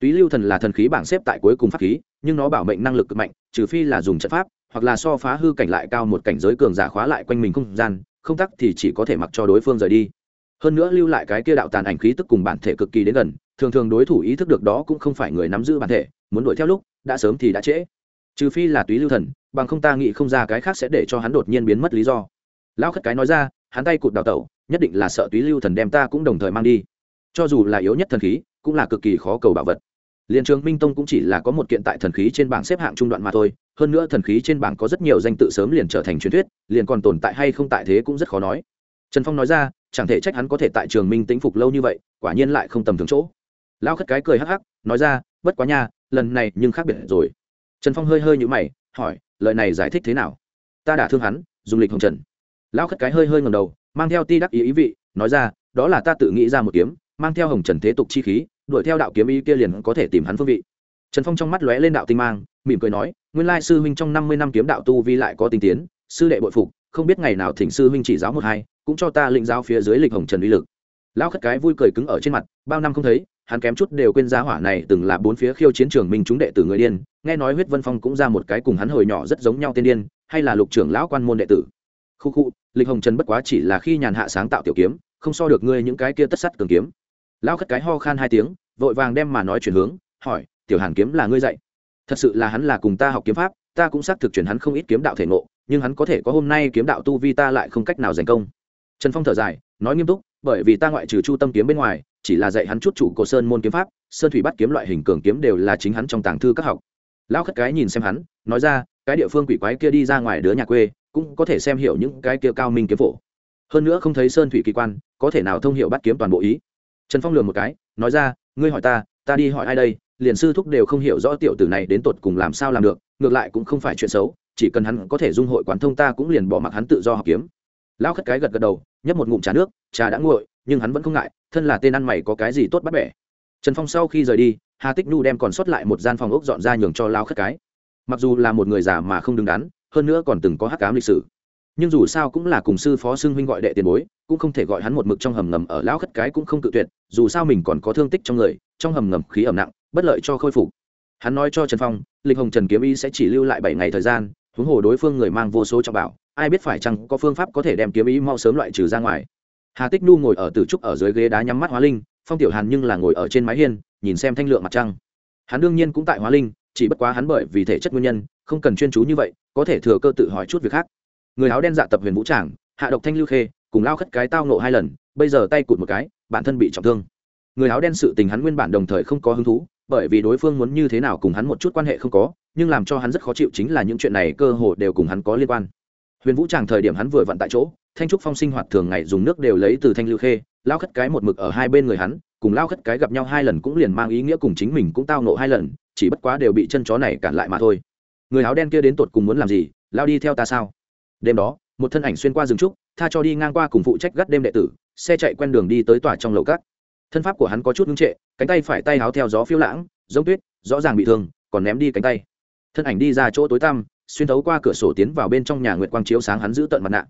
Túy lưu thần là thần khí bảng xếp tại cuối cùng pháp khí, nhưng nó bảo mệnh năng lực cực mạnh, trừ phi là dùng trận pháp hoặc là so phá hư cảnh lại cao một cảnh giới cường giả khóa lại quanh mình không gian, không tắc thì chỉ có thể mặc cho đối phương rời đi. Hơn nữa lưu lại cái kia đạo tàn ảnh khí tức cùng bản thể cực kỳ đến gần, thường thường đối thủ ý thức được đó cũng không phải người nắm giữ bản thể, muốn đuổi theo lúc, đã sớm thì đã trễ. Trừ phi là túy lưu thần, bằng không ta nghĩ không ra cái khác sẽ để cho hắn đột nhiên biến mất lý do. Lão khất cái nói ra, hắn tay cụt đào tẩu, nhất định là sợ túy lưu thần đem ta cũng đồng thời mang đi. Cho dù là yếu nhất thần khí, cũng là cực kỳ khó cầu bảo vật liền trường minh tông cũng chỉ là có một kiện tại thần khí trên bảng xếp hạng trung đoạn mà thôi, hơn nữa thần khí trên bảng có rất nhiều danh tự sớm liền trở thành truyền thuyết, liền còn tồn tại hay không tại thế cũng rất khó nói. Trần phong nói ra, chẳng thể trách hắn có thể tại trường minh tĩnh phục lâu như vậy, quả nhiên lại không tầm thường chỗ. Lao khất cái cười hắc hắc, nói ra, bất quá nha, lần này nhưng khác biệt rồi. Trần phong hơi hơi nhũ mày, hỏi, lời này giải thích thế nào? Ta đã thương hắn, dùng lịch hồng trần. Lao khất cái hơi hơi ngầm đầu, mang theo ti đắc ý ý vị, nói ra, đó là ta tự nghĩ ra một kiếm, mang theo hồng trần thế tục chi khí đuổi theo đạo kiếm ý kia liền có thể tìm hắn phương vị. Trần phong trong mắt lóe lên đạo tinh mang, mỉm cười nói, nguyên lai sư huynh trong năm mươi năm kiếm đạo tu vi lại có tinh tiến, sư đệ bội phục, không biết ngày nào thỉnh sư huynh chỉ giáo một hai, cũng cho ta lĩnh giáo phía dưới lịch hồng trần uy lực. Lão khất cái vui cười cứng ở trên mặt, bao năm không thấy, hắn kém chút đều quên giá hỏa này từng là bốn phía khiêu chiến trường minh chúng đệ tử người điên, nghe nói huyết vân phong cũng ra một cái cùng hắn hồi nhỏ rất giống nhau tên điên, hay là lục trưởng lão quan môn đệ tử. Khu khu, lịch hồng trần bất quá chỉ là khi nhàn hạ sáng tạo tiểu kiếm, không so được ngươi những cái kia tất sắt cường kiếm lão khất cái ho khan hai tiếng, vội vàng đem mà nói chuyển hướng, hỏi, tiểu hàn kiếm là ngươi dạy? Thật sự là hắn là cùng ta học kiếm pháp, ta cũng xác thực chuyển hắn không ít kiếm đạo thể ngộ, nhưng hắn có thể có hôm nay kiếm đạo tu vi ta lại không cách nào giành công. Trần phong thở dài, nói nghiêm túc, bởi vì ta ngoại trừ chu tâm kiếm bên ngoài, chỉ là dạy hắn chút chủ cổ sơn môn kiếm pháp, sơn thủy bắt kiếm loại hình cường kiếm đều là chính hắn trong tàng thư các học. Lão khất cái nhìn xem hắn, nói ra, cái địa phương quỷ quái kia đi ra ngoài đứa nhà quê, cũng có thể xem hiểu những cái kia cao minh kiếm phổ. Hơn nữa không thấy sơn thủy kỳ quan, có thể nào thông hiểu bắt kiếm toàn bộ ý? Trần phong lường một cái, nói ra, ngươi hỏi ta ta đi hỏi ai đây? Liền sư thúc đều không hiểu rõ tiểu tử này đến tột cùng làm sao làm được, ngược lại cũng không phải chuyện xấu, chỉ cần hắn có thể dung hội quán thông ta cũng liền bỏ mặc hắn tự do học kiếm. Lão khất cái gật gật đầu, nhấp một ngụm trà nước, trà đã nguội, nhưng hắn vẫn không ngại, thân là tên ăn mày có cái gì tốt bắt bẻ. Trần phong sau khi rời đi, hà tích nhu đem còn sót lại một gian phòng ốc dọn ra nhường cho lão khất cái. Mặc dù là một người già mà không đứng đắn, hơn nữa còn từng có hắc cám lịch sử nhưng dù sao cũng là cùng sư phó xưng huynh gọi đệ tiền bối, cũng không thể gọi hắn một mực trong hầm ngầm ở lão khất cái cũng không cự tuyệt, dù sao mình còn có thương tích trong người, trong hầm ngầm khí ẩm nặng, bất lợi cho khôi phục. Hắn nói cho trần phong, lịch hồng trần kiếm y sẽ chỉ lưu lại bảy ngày thời gian, huống hồ đối phương người mang vô số trọng bảo, ai biết phải chăng có phương pháp có thể đem kiếm ý mau sớm loại trừ ra ngoài. Hà tích nu ngồi ở tử trúc ở dưới ghế đá nhắm mắt hóa linh, phong tiểu hàn nhưng là ngồi ở trên mái hiên, nhìn xem thanh lượng mặt trăng. Hắn đương nhiên cũng tại hóa linh, chỉ bất quá hắn bởi vì thể chất nguyên nhân, không cần chuyên chú như vậy, có thể thừa cơ tự hỏi chút việc khác người áo đen dạ tập huyền vũ tràng, hạ độc thanh lưu khê, cùng lao khất cái tao nộ hai lần, bây giờ tay cụt một cái, bản thân bị trọng thương. Người áo đen sự tình hắn nguyên bản đồng thời không có hứng thú, bởi vì đối phương muốn như thế nào cùng hắn một chút quan hệ không có, nhưng làm cho hắn rất khó chịu chính là những chuyện này cơ hồ đều cùng hắn có liên quan. Huyền vũ tràng thời điểm hắn vừa vặn tại chỗ, thanh trúc phong sinh hoạt thường ngày dùng nước đều lấy từ thanh lưu khê, lao khất cái một mực ở hai bên người hắn, cùng lao khất cái gặp nhau hai lần cũng liền mang ý nghĩa cùng chính mình cũng tao nộ hai lần, chỉ bất quá đều bị chân chó này cản lại mà thôi. Người áo đen kia đến tột cùng muốn làm gì, lao đi theo ta sao? Đêm đó, một thân ảnh xuyên qua rừng trúc, tha cho đi ngang qua cùng phụ trách gắt đêm đệ tử, xe chạy quen đường đi tới tòa trong lầu cát thân pháp của hắn có chút ngưng trệ, cánh tay phải tay háo theo gió phiêu lãng, giống tuyết, rõ ràng bị thương, còn ném đi cánh tay. Thân ảnh đi ra chỗ tối tăm, xuyên thấu qua cửa sổ tiến vào bên trong nhà nguyệt quang chiếu sáng hắn giữ tận mặt nạ.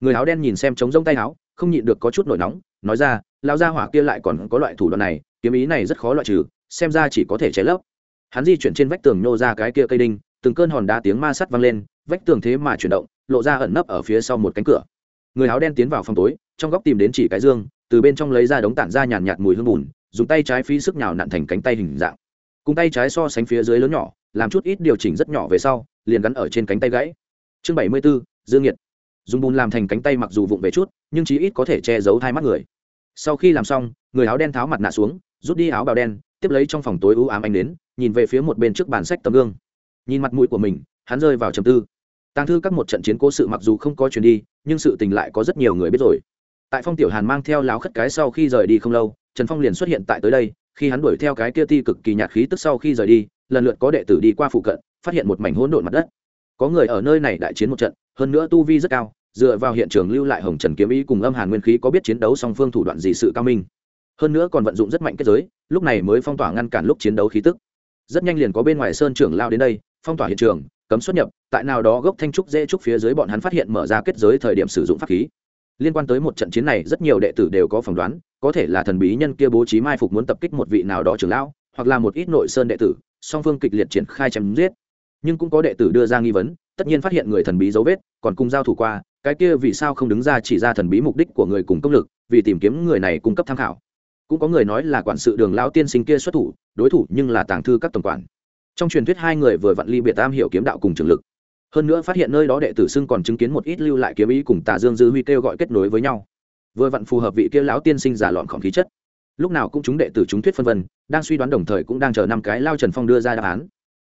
Người áo đen nhìn xem trống rông tay áo không nhịn được có chút nổi nóng, nói ra lao ra hỏa kia lại còn có loại thủ đoạn này, kiếm ý này rất khó loại trừ, xem ra chỉ có thể cháy lấp. Hắn di chuyển trên vách tường nhô ra cái kia cây đinh, từng cơn hòn đá tiếng ma sắt vang lên, vách tường thế mà chuyển động lộ ra ẩn nấp ở phía sau một cánh cửa. Người áo đen tiến vào phòng tối trong góc tìm đến chỉ cái dương từ bên trong lấy ra đống tản ra nhàn nhạt, mùi hương bùn dùng tay trái phí sức nhào nặn thành cánh tay hình dạng. Cùng tay trái so sánh phía dưới lớn nhỏ làm chút ít điều chỉnh rất nhỏ về sau liền gắn ở trên cánh tay gãy. Chương bảy mươi 74, dương nhiệt. Dùng bùn làm thành cánh tay mặc dù vụng về chút nhưng chí ít có thể che giấu hai mắt người. Sau khi làm xong người áo đen tháo mặt nạ xuống rút đi áo bào đen tiếp lấy trong phòng tối ưu ám anh đến nhìn về phía một bên trước bàn sách tấm gương. Nhìn mặt mũi của mình hắn rơi vào trầm tư tàng thư các một trận chiến cố sự mặc dù không có chuyển đi, nhưng sự tình lại có rất nhiều người biết rồi. Tại phong tiểu hàn mang theo láo khất cái sau khi rời đi không lâu, trần phong liền xuất hiện tại tới đây, khi hắn đuổi theo cái kia ti cực kỳ nhạt khí tức sau khi rời đi, lần lượt có đệ tử đi qua phụ cận, phát hiện một mảnh hỗn độn mặt đất. Có người ở nơi này đại chiến một trận, hơn nữa tu vi rất cao, dựa vào hiện trường lưu lại hồng trần kiếm ý cùng âm hàn nguyên khí có biết chiến đấu song phương thủ đoạn gì sự cao minh. Hơn nữa còn vận dụng rất mạnh kết giới, lúc này mới phong tỏa ngăn cản lúc chiến đấu khí tức. Rất nhanh liền có bên ngoài sơn trưởng lao đến đây, phong tỏa hiện trường cấm xuất nhập, tại nào đó gốc thanh trúc dễ trúc phía dưới bọn hắn phát hiện mở ra kết giới thời điểm sử dụng pháp khí. Liên quan tới một trận chiến này, rất nhiều đệ tử đều có phỏng đoán, có thể là thần bí nhân kia bố trí mai phục muốn tập kích một vị nào đó trưởng lão, hoặc là một ít nội sơn đệ tử, song phương kịch liệt triển khai chém giết. Nhưng cũng có đệ tử đưa ra nghi vấn, tất nhiên phát hiện người thần bí dấu vết, còn cùng giao thủ qua, cái kia vì sao không đứng ra chỉ ra thần bí mục đích của người cùng công lực, vì tìm kiếm người này cung cấp tham khảo. Cũng có người nói là quản sự đường lão tiên sinh kia xuất thủ, đối thủ nhưng là tàng thư các tổng quản trong truyền thuyết hai người vừa vặn ly biệt tam hiểu kiếm đạo cùng trường lực. Hơn nữa phát hiện nơi đó đệ tử xưng còn chứng kiến một ít lưu lại kiếm ý cùng tà dương dư huy kêu gọi kết nối với nhau. Vừa vặn phù hợp vị kia lão tiên sinh giả lọn khỏng khí chất. Lúc nào cũng chúng đệ tử chúng thuyết phân vân, đang suy đoán đồng thời cũng đang chờ năm cái lao trần phong đưa ra đáp án.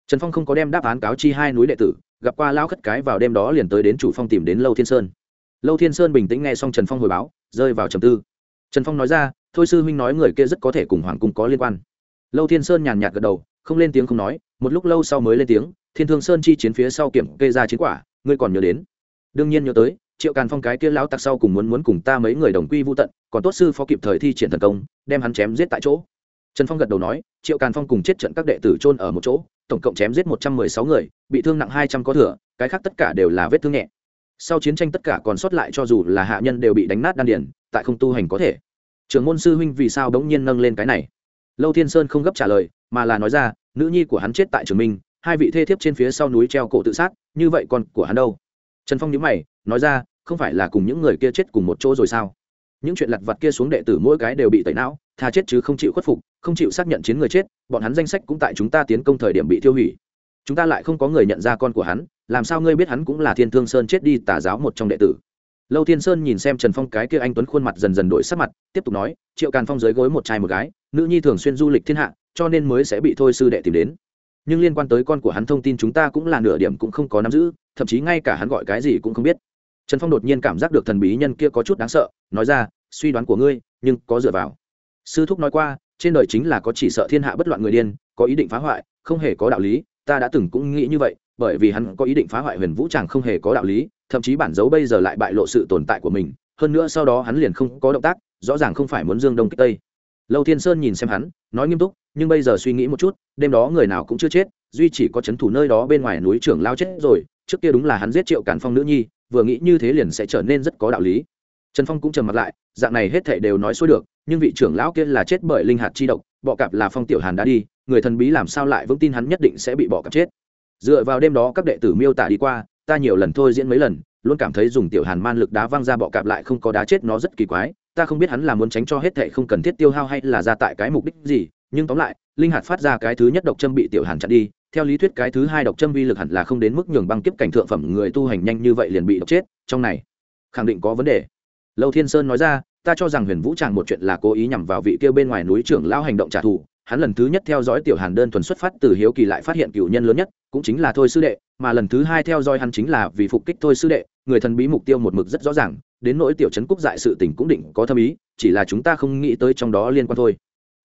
Trần phong không có đem đáp án cáo chi hai núi đệ tử, gặp qua lao khất cái vào đêm đó liền tới đến chủ phong tìm đến lâu thiên sơn. Lâu thiên sơn bình tĩnh nghe xong trần phong hồi báo, rơi vào trầm tư. Trần phong nói ra, thôi sư huynh nói người kia rất có thể cùng hoàng cung có liên quan. Lâu thiên sơn nhàn nhạt gật đầu, không lên tiếng không nói một lúc lâu sau mới lên tiếng, thiên thương sơn chi chiến phía sau kiểm kê ra chiến quả, ngươi còn nhớ đến? Đương nhiên nhớ tới, triệu càn phong cái kia lão tặc sau cùng muốn muốn cùng ta mấy người đồng quy vô tận, còn tốt sư phó kịp thời thi triển thần công, đem hắn chém giết tại chỗ. Trần phong gật đầu nói, triệu càn phong cùng chết trận các đệ tử trôn ở một chỗ, tổng cộng chém giết một trăm mười sáu người, bị thương nặng hai trăm có thừa, cái khác tất cả đều là vết thương nhẹ. Sau chiến tranh tất cả còn sót lại cho dù là hạ nhân đều bị đánh nát đan điền, tại không tu hành có thể. Trưởng môn sư huynh vì sao bỗng nhiên nâng lên cái này? Lâu thiên sơn không gấp trả lời, mà là nói ra nữ nhi của hắn chết tại trường minh, hai vị thê thiếp trên phía sau núi treo cổ tự sát, như vậy còn của hắn đâu? Trần phong nhớ mày, nói ra, không phải là cùng những người kia chết cùng một chỗ rồi sao? Những chuyện lặt vặt kia xuống đệ tử mỗi cái đều bị tẩy não, tha chết chứ không chịu khuất phục, không chịu xác nhận chiến người chết, bọn hắn danh sách cũng tại chúng ta tiến công thời điểm bị tiêu hủy. Chúng ta lại không có người nhận ra con của hắn, làm sao ngươi biết hắn cũng là thiên thương sơn chết đi tà giáo một trong đệ tử? Lâu thiên sơn nhìn xem trần phong cái kia anh tuấn khuôn mặt dần dần đổi sắc mặt, tiếp tục nói, triệu càn phong dưới gối một trai một gái nữ nhi thường xuyên du lịch thiên hạ, cho nên mới sẽ bị thôi sư đệ tìm đến. Nhưng liên quan tới con của hắn thông tin chúng ta cũng là nửa điểm cũng không có nắm giữ, thậm chí ngay cả hắn gọi cái gì cũng không biết. Trần phong đột nhiên cảm giác được thần bí nhân kia có chút đáng sợ, nói ra, suy đoán của ngươi, nhưng có dựa vào. Sư thúc nói qua, trên đời chính là có chỉ sợ thiên hạ bất loạn người điên, có ý định phá hoại, không hề có đạo lý, ta đã từng cũng nghĩ như vậy, bởi vì hắn có ý định phá hoại huyền vũ tràng không hề có đạo lý, thậm chí bản dấu bây giờ lại bại lộ sự tồn tại của mình, hơn nữa sau đó hắn liền không có động tác, rõ ràng không phải muốn dương đông kích tây lâu thiên sơn nhìn xem hắn, nói nghiêm túc, nhưng bây giờ suy nghĩ một chút, đêm đó người nào cũng chưa chết, duy chỉ có c h ấ n thủ nơi đó bên ngoài núi trưởng lao chết rồi, trước kia đúng là hắn giết triệu cản phong nữ nhi, vừa nghĩ như thế liền sẽ trở nên rất có đạo lý. Trần phong cũng trầm mặt lại, dạng này hết thệ đều nói xuôi được, nhưng vị trưởng lão kia là chết bởi linh hạt chi độc, bọ cạp là phong tiểu hàn đã đi, người thần bí làm sao lại vững tin hắn nhất định sẽ bị bọ cạp chết. Dựa vào đêm đó các đệ tử miêu tả đi qua, ta nhiều lần thôi diễn mấy lần, luôn cảm thấy dùng tiểu hàn man lực đá văng ra bọ cạp lại không có đá chết nó rất kỳ quái ta không biết hắn là muốn tránh cho hết thệ không cần thiết tiêu hao hay là ra tại cái mục đích gì, nhưng tóm lại, linh hạt phát ra cái thứ nhất độc châm bị tiểu hàn chặn đi, theo lý thuyết cái thứ hai độc châm vi lực hẳn là không đến mức nhường băng kiếp cảnh thượng phẩm người tu hành nhanh như vậy liền bị độc chết, trong này, khẳng định có vấn đề. Lâu thiên sơn nói ra, ta cho rằng huyền vũ tràng một chuyện là cố ý nhằm vào vị kia bên ngoài núi trưởng lao hành động trả thù, hắn lần thứ nhất theo dõi tiểu hàn đơn thuần xuất phát từ hiếu kỳ lại phát hiện cựu nhân lớn nhất, cũng chính là thôi sư đệ, mà lần thứ hai theo dõi hắn chính là vì phục kích thôi sư đệ, người thần bí mục tiêu một mực rất rõ ràng đến nỗi tiểu trấn cúc dại sự tình cũng định có thâm ý, chỉ là chúng ta không nghĩ tới trong đó liên quan thôi.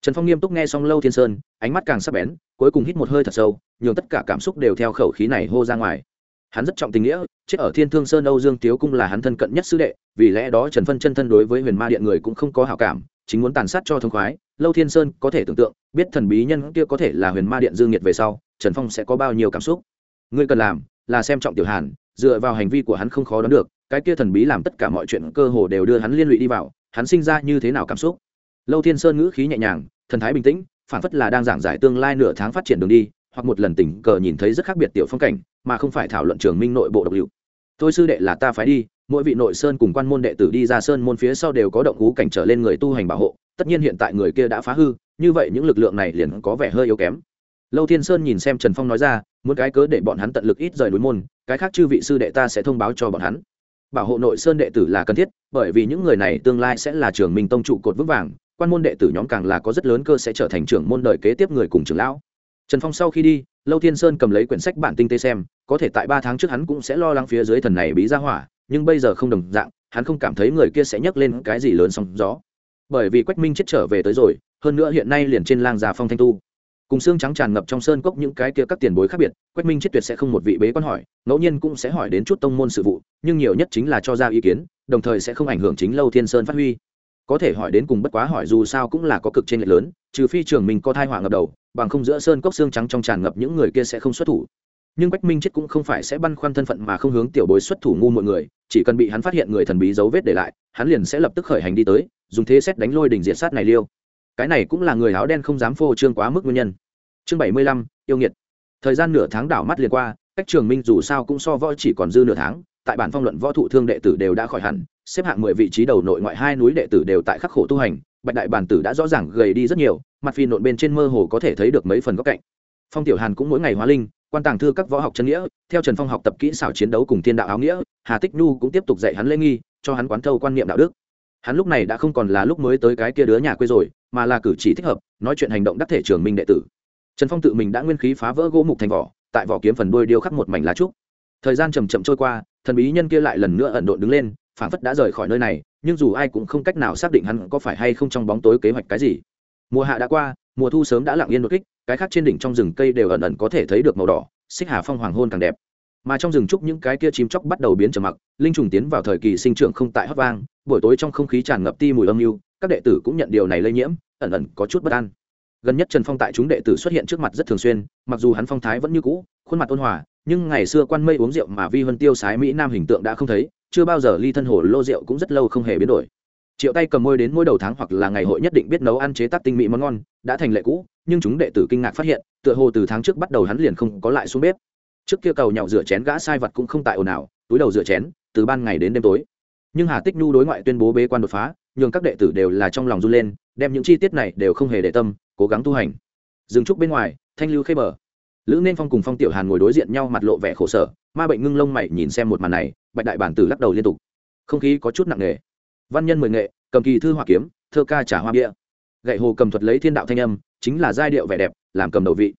Trần phong nghiêm túc nghe xong lâu thiên sơn, ánh mắt càng sắc bén, cuối cùng hít một hơi thật sâu, nhường tất cả cảm xúc đều theo khẩu khí này hô ra ngoài. Hắn rất trọng tình nghĩa, chết ở thiên thương sơn âu dương tiếu cung là hắn thân cận nhất sư đệ, vì lẽ đó trần phân chân thân đối với huyền ma điện người cũng không có hảo cảm, chính muốn tàn sát cho thông khoái. Lâu thiên sơn có thể tưởng tượng, biết thần bí nhân kia có thể là huyền ma điện dương nhiệt về sau, trần phong sẽ có bao nhiêu cảm xúc. Ngươi cần làm là xem trọng tiểu hàn, dựa vào hành vi của hắn không khó đoán được cái kia thần bí làm tất cả mọi chuyện cơ hồ đều đưa hắn liên lụy đi vào, hắn sinh ra như thế nào cảm xúc? Lâu thiên sơn ngữ khí nhẹ nhàng, thần thái bình tĩnh phản phất là đang giảng giải tương lai nửa tháng phát triển đường đi, hoặc một lần tình cờ nhìn thấy rất khác biệt tiểu phong cảnh, mà không phải thảo luận trường minh nội bộ độc liệu tôi sư đệ là ta phải đi, mỗi vị nội sơn cùng quan môn đệ tử đi ra sơn môn phía sau đều có động ngũ cảnh trở lên người tu hành bảo hộ, tất nhiên hiện tại người kia đã phá hư, như vậy những lực lượng này liền có vẻ hơi yếu kém. Lâu thiên sơn nhìn xem trần phong nói ra, muốn cái cớ để bọn hắn tận lực ít rời núi môn, cái khác chư vị sư đệ ta sẽ thông báo cho bọn hắn bảo hộ nội sơn đệ tử là cần thiết, bởi vì những người này tương lai sẽ là trường minh tông trụ cột vững vàng, quan môn đệ tử nhóm càng là có rất lớn cơ sẽ trở thành trưởng môn đời kế tiếp người cùng trưởng lão. Trần phong sau khi đi, lâu thiên sơn cầm lấy quyển sách bản tinh tế xem, có thể tại ba tháng trước hắn cũng sẽ lo lắng phía dưới thần này bí ra hỏa, nhưng bây giờ không đồng dạng, hắn không cảm thấy người kia sẽ nhấc lên cái gì lớn sóng gió. Bởi vì quách minh chết trở về tới rồi, hơn nữa hiện nay liền trên lang già phong thanh tu cùng xương trắng tràn ngập trong sơn cốc những cái kia các tiền bối khác biệt, quách minh chết tuyệt sẽ không một vị bế quan hỏi, ngẫu nhiên cũng sẽ hỏi đến chút tông môn sự vụ, nhưng nhiều nhất chính là cho ra ý kiến, đồng thời sẽ không ảnh hưởng chính lâu thiên sơn phát huy. Có thể hỏi đến cùng bất quá hỏi dù sao cũng là có cực trên lệch lớn, trừ phi trường mình có thai họa ngập đầu, bằng không giữa sơn cốc xương trắng trong tràn ngập những người kia sẽ không xuất thủ. Nhưng quách minh chết cũng không phải sẽ băn khoăn thân phận mà không hướng tiểu bối xuất thủ ngu mọi người, chỉ cần bị hắn phát hiện người thần bí dấu vết để lại, hắn liền sẽ lập tức khởi hành đi tới, dùng thế xét đánh lôi đỉnh diệt sát này liêu cái này cũng là người áo đen không dám phô trương quá mức nguyên nhân. Chương bảy mươi lăm, yêu nghiệt. Thời gian nửa tháng đảo mắt liền qua, cách trường minh dù sao cũng so võ chỉ còn dư nửa tháng, tại bản phong luận võ thụ thương đệ tử đều đã khỏi hẳn, xếp hạng mười vị trí đầu nội ngoại hai núi đệ tử đều tại khắc khổ tu hành, bạch đại bản tử đã rõ ràng gầy đi rất nhiều, mặt phi nộn bên trên mơ hồ có thể thấy được mấy phần góc cạnh. Phong tiểu hàn cũng mỗi ngày hóa linh, quan tàng thư các võ học chân nghĩa, theo trần phong học tập kỹ xảo chiến đấu cùng thiên đạo áo nghĩa, hà tích nhu cũng tiếp tục dạy hắn lễ nghi, cho hắn quán thâu quan niệm đạo đức hắn lúc này đã không còn là lúc mới tới cái kia đứa nhà quê rồi, mà là cử chỉ thích hợp, nói chuyện hành động đắc thể trường minh đệ tử. Trần phong tự mình đã nguyên khí phá vỡ gỗ mục thành vỏ, tại vỏ kiếm phần đuôi điêu khắc một mảnh lá trúc. Thời gian chầm chậm trôi qua, thần bí nhân kia lại lần nữa ẩn độn đứng lên phản phất đã rời khỏi nơi này, nhưng dù ai cũng không cách nào xác định hắn có phải hay không trong bóng tối kế hoạch cái gì. Mùa hạ đã qua, mùa thu sớm đã lặng yên đột kích, cái khác trên đỉnh trong rừng cây đều ẩn ẩn có thể thấy được màu đỏ, xích hà phong hoàng hôn càng đẹp. Mà trong rừng trúc những cái kia chim chóc bắt đầu biến trầm mặc, linh trùng tiến vào thời kỳ sinh trưởng không tại hót vang buổi tối trong không khí tràn ngập ti mùi âm mưu, các đệ tử cũng nhận điều này lây nhiễm, ẩn ẩn có chút bất an. Gần nhất trần phong tại chúng đệ tử xuất hiện trước mặt rất thường xuyên, mặc dù hắn phong thái vẫn như cũ, khuôn mặt ôn hòa, nhưng ngày xưa quan mây uống rượu mà vi huân tiêu sái mỹ nam hình tượng đã không thấy, chưa bao giờ ly thân hồ lô rượu cũng rất lâu không hề biến đổi. Triệu tay cầm môi đến mỗi đầu tháng hoặc là ngày hội nhất định biết nấu ăn chế tác tinh mỹ món ngon, đã thành lệ cũ, nhưng chúng đệ tử kinh ngạc phát hiện, tựa hồ từ tháng trước bắt đầu hắn liền không có lại xuống bếp. Trước kia cầu nhậu rửa chén gã sai vật cũng không tại ồn ào, túi đầu rửa chén, từ ban ngày đến đêm tối nhưng hà tích nhu đối ngoại tuyên bố bế quan đột phá, nhường các đệ tử đều là trong lòng run lên, đem những chi tiết này đều không hề để tâm, cố gắng tu hành. Dừng trúc bên ngoài, thanh lưu khê bờ. Lữ nên phong cùng phong tiểu hàn ngồi đối diện nhau mặt lộ vẻ khổ sở, ma bệnh ngưng lông mày nhìn xem một màn này, bạch đại bản tử lắc đầu liên tục. Không khí có chút nặng nề. Văn nhân mười nghệ, cầm kỳ thư hoa kiếm, thơ ca trả hoa bia. Gậy hồ cầm thuật lấy thiên đạo thanh âm, chính là giai điệu vẻ đẹp, làm cầm đầu vị.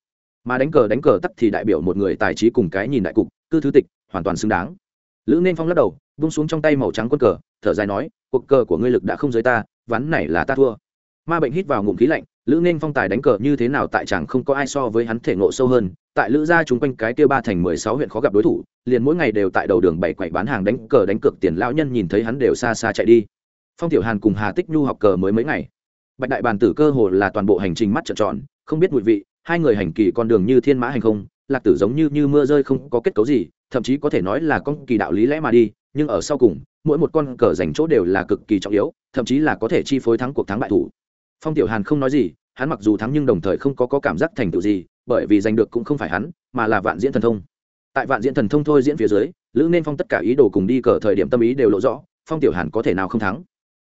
Mà đánh cờ đánh cờ tắt thì đại biểu một người tài trí cùng cái nhìn đại cục, cư thứ tịch, hoàn toàn xứng đáng lữ nên phong lắc đầu vung xuống trong tay màu trắng quân cờ, thở dài nói, cuộc cờ của ngươi lực đã không giới ta, ván này là ta thua. Ma bệnh hít vào ngụm khí lạnh, lữ nên phong tài đánh cờ như thế nào tại chẳng không có ai so với hắn thể ngộ sâu hơn. Tại lữ gia chúng quanh cái kia ba thành mười sáu huyện khó gặp đối thủ, liền mỗi ngày đều tại đầu đường bảy quậy bán hàng đánh cờ, đánh cược tiền lão nhân nhìn thấy hắn đều xa xa chạy đi. Phong tiểu hàn cùng hà tích nhu học cờ mới mấy ngày. Bạch đại bàn tử cơ hồ là toàn bộ hành trình mắt trợn tròn, không biết mùi vị, hai người hành kỳ con đường như thiên mã hành không lạc tử giống như như mưa rơi không có kết cấu gì thậm chí có thể nói là con kỳ đạo lý lẽ mà đi nhưng ở sau cùng mỗi một con cờ dành chỗ đều là cực kỳ trọng yếu thậm chí là có thể chi phối thắng cuộc thắng bại thủ. Phong tiểu hàn không nói gì hắn mặc dù thắng nhưng đồng thời không có, có cảm giác thành tựu gì bởi vì giành được cũng không phải hắn mà là vạn diễn thần thông. Tại vạn diễn thần thông thôi diễn phía dưới lữ nên phong tất cả ý đồ cùng đi cờ thời điểm tâm ý đều lộ rõ phong tiểu hàn có thể nào không thắng.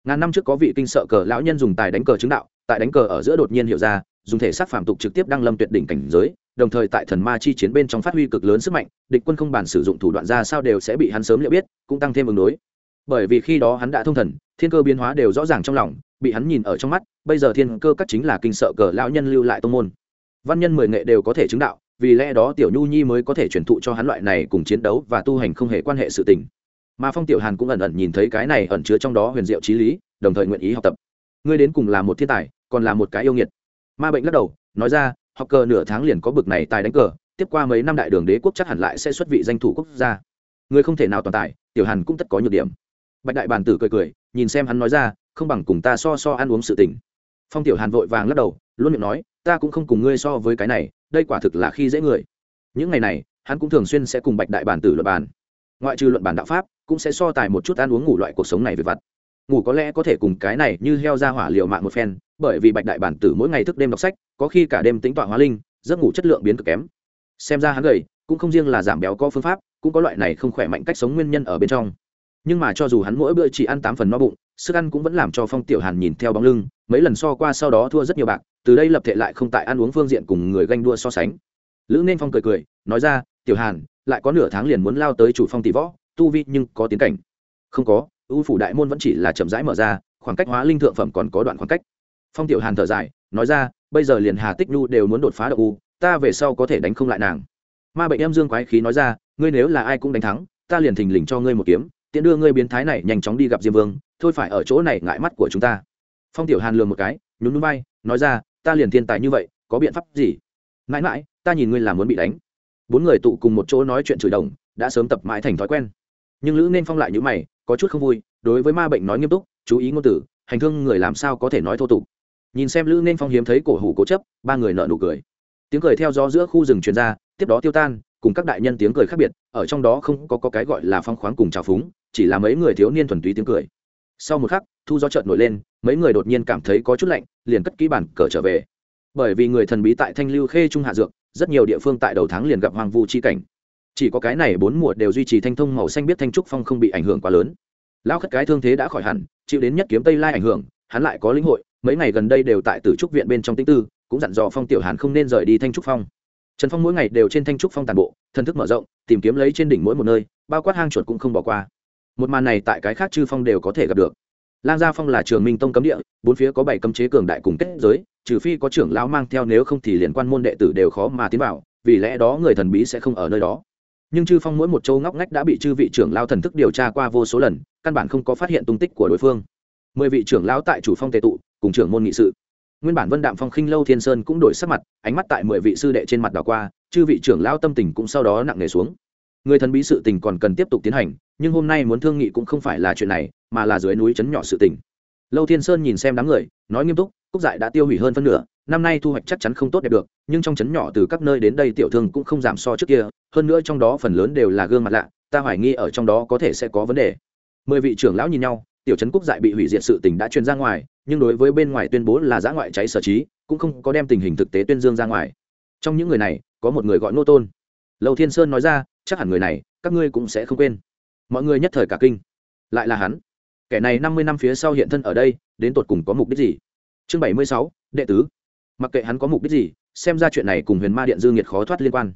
Ngàn năm trước có vị kinh sợ cờ lão nhân dùng tài đánh cờ chứng đạo tại đánh cờ ở giữa đột nhiên hiểu ra dùng thể xác phạm tục trực tiếp đăng lâm tuyệt đỉnh cảnh giới, đồng thời tại thần ma chi chiến bên trong phát huy cực lớn sức mạnh, địch quân không bàn sử dụng thủ đoạn ra sao đều sẽ bị hắn sớm liệu biết, cũng tăng thêm ứng đối. Bởi vì khi đó hắn đã thông thần, thiên cơ biến hóa đều rõ ràng trong lòng, bị hắn nhìn ở trong mắt, bây giờ thiên cơ các chính là kinh sợ cờ lão nhân lưu lại tông môn. Văn nhân mười nghệ đều có thể chứng đạo, vì lẽ đó tiểu nhu nhi mới có thể truyền thụ cho hắn loại này cùng chiến đấu và tu hành không hề quan hệ sự tình. Mà phong tiểu hàn cũng ẩn ẩn nhìn thấy cái này ẩn chứa trong đó huyền diệu trí lý, đồng thời nguyện ý học tập. Ngươi đến cùng là một thiên tài, còn là một cái yêu nghiệt ma bệnh lắc đầu, nói ra, học cờ nửa tháng liền có bực này tài đánh cờ, tiếp qua mấy năm đại đường đế quốc chắc hẳn lại sẽ xuất vị danh thủ quốc gia. Người không thể nào toàn tài, tiểu hàn cũng tất có nhược điểm. Bạch đại bản tử cười cười, nhìn xem hắn nói ra, không bằng cùng ta so so ăn uống sự tình. Phong tiểu hàn vội vàng lắc đầu, luôn miệng nói, ta cũng không cùng ngươi so với cái này, đây quả thực là khi dễ người. Những ngày này, hắn cũng thường xuyên sẽ cùng bạch đại bản tử luận bàn. Ngoại trừ luận bàn đạo pháp, cũng sẽ so tài một chút ăn uống ngủ loại cuộc sống này về vặt. Ngủ có lẽ có thể cùng cái này như heo ra hỏa liều mạng một phen bởi vì bạch đại bản tử mỗi ngày thức đêm đọc sách, có khi cả đêm tính tọa hóa linh, giấc ngủ chất lượng biến cực kém. Xem ra hắn gầy, cũng không riêng là giảm béo có phương pháp, cũng có loại này không khỏe mạnh cách sống nguyên nhân ở bên trong. Nhưng mà cho dù hắn mỗi bữa chỉ ăn tám phần no bụng, sức ăn cũng vẫn làm cho phong tiểu hàn nhìn theo bóng lưng, mấy lần so qua sau đó thua rất nhiều bạc, từ đây lập thể lại không tại ăn uống phương diện cùng người ganh đua so sánh. Lữ nên phong cười cười, nói ra, tiểu hàn, lại có nửa tháng liền muốn lao tới chủ phong tỷ võ, tu vi nhưng có tiến cảnh. Không có, ưu phủ đại môn vẫn chỉ là chậm rãi mở ra, khoảng cách hóa linh thượng phẩm còn có đoạn khoảng cách phong tiểu hàn thở dài, nói ra, bây giờ liền hà tích nhu đều muốn đột phá đậu u, ta về sau có thể đánh không lại nàng. Ma bệnh em dương quái khí nói ra, ngươi nếu là ai cũng đánh thắng, ta liền thình lình cho ngươi một kiếm, tiện đưa ngươi biến thái này nhanh chóng đi gặp diêm vương, thôi phải ở chỗ này ngại mắt của chúng ta. Phong tiểu hàn lường một cái, nhún núi bay, nói ra, ta liền thiên tài như vậy, có biện pháp gì? Mãi mãi, ta nhìn ngươi là muốn bị đánh. Bốn người tụ cùng một chỗ nói chuyện chửi đồng, đã sớm tập mãi thành thói quen. Nhưng lữ nên phong lại như mày, có chút không vui, đối với ma bệnh nói nghiêm túc, chú ý ngôn tử hành thương người làm sao có thể nói thô tục? Nhìn xem lữ nên phong hiếm thấy cổ hủ cố chấp ba người nợ nụ cười. Tiếng cười theo gió giữa khu rừng truyền ra tiếp đó tiêu tan cùng các đại nhân tiếng cười khác biệt ở trong đó không có, có cái gọi là phong khoáng cùng trào phúng chỉ là mấy người thiếu niên thuần túy tiếng cười. Sau một khắc thu gió chợt nổi lên mấy người đột nhiên cảm thấy có chút lạnh liền cất kỹ bản cờ trở về. Bởi vì người thần bí tại thanh lưu khê trung hạ dược rất nhiều địa phương tại đầu tháng liền gặp hoàng vu chi cảnh. Chỉ có cái này bốn mùa đều duy trì thanh thông màu xanh biết thanh trúc phong không bị ảnh hưởng quá lớn. Lao khất cái thương thế đã khỏi hẳn chịu đến nhất kiếm tây lai ảnh hưởng hắn lại có lĩnh hội mấy ngày gần đây đều tại tử trúc viện bên trong tinh tư, cũng dặn dò phong tiểu hàn không nên rời đi thanh trúc phong. Trần phong mỗi ngày đều trên thanh trúc phong tàn bộ thân thức mở rộng, tìm kiếm lấy trên đỉnh mỗi một nơi, bao quát hang chuột cũng không bỏ qua. Một màn này tại cái khác chư phong đều có thể gặp được. Lang gia phong là trường minh tông cấm địa, bốn phía có bảy cấm chế cường đại cùng kết giới, trừ phi có trưởng lão mang theo nếu không thì liên quan môn đệ tử đều khó mà tiến vào, vì lẽ đó người thần bí sẽ không ở nơi đó. Nhưng chư phong mỗi một châu ngóc ngách đã bị chư vị trưởng lao thần thức điều tra qua vô số lần, căn bản không có phát hiện tung tích của đối phương. Mười vị trưởng lão tại chủ phong tề tụ cùng trưởng môn nghị sự. Nguyên bản vân đạm phong khinh lâu thiên sơn cũng đổi sắc mặt, ánh mắt tại mười vị sư đệ trên mặt đảo qua, chư vị trưởng lão tâm tình cũng sau đó nặng nề xuống. Người thần bí sự tình còn cần tiếp tục tiến hành, nhưng hôm nay muốn thương nghị cũng không phải là chuyện này, mà là dưới núi trấn nhỏ sự tình. Lâu thiên sơn nhìn xem đám người, nói nghiêm túc, cúc dại đã tiêu hủy hơn phân nửa, năm nay thu hoạch chắc chắn không tốt đẹp được, nhưng trong trấn nhỏ từ các nơi đến đây tiểu thương cũng không giảm so trước kia, hơn nữa trong đó phần lớn đều là gương mặt lạ, ta hoài nghi ở trong đó có thể sẽ có vấn đề. Mười vị trưởng lão nhìn nhau tiểu trấn cúc dại bị hủy diệt sự tình đã truyền ra ngoài, nhưng đối với bên ngoài tuyên bố là giã ngoại cháy sở trí, cũng không có đem tình hình thực tế tuyên dương ra ngoài. Trong những người này, có một người gọi nô tôn. Lâu thiên sơn nói ra, chắc hẳn người này, các ngươi cũng sẽ không quên. Mọi người nhất thời cả kinh. Lại là hắn. Kẻ này năm mươi năm phía sau hiện thân ở đây, đến tột cùng có mục đích gì? Chương bảy mươi sáu, đệ tứ. Mặc kệ hắn có mục đích gì, xem ra chuyện này cùng huyền ma điện dư nghiệt khó thoát liên quan.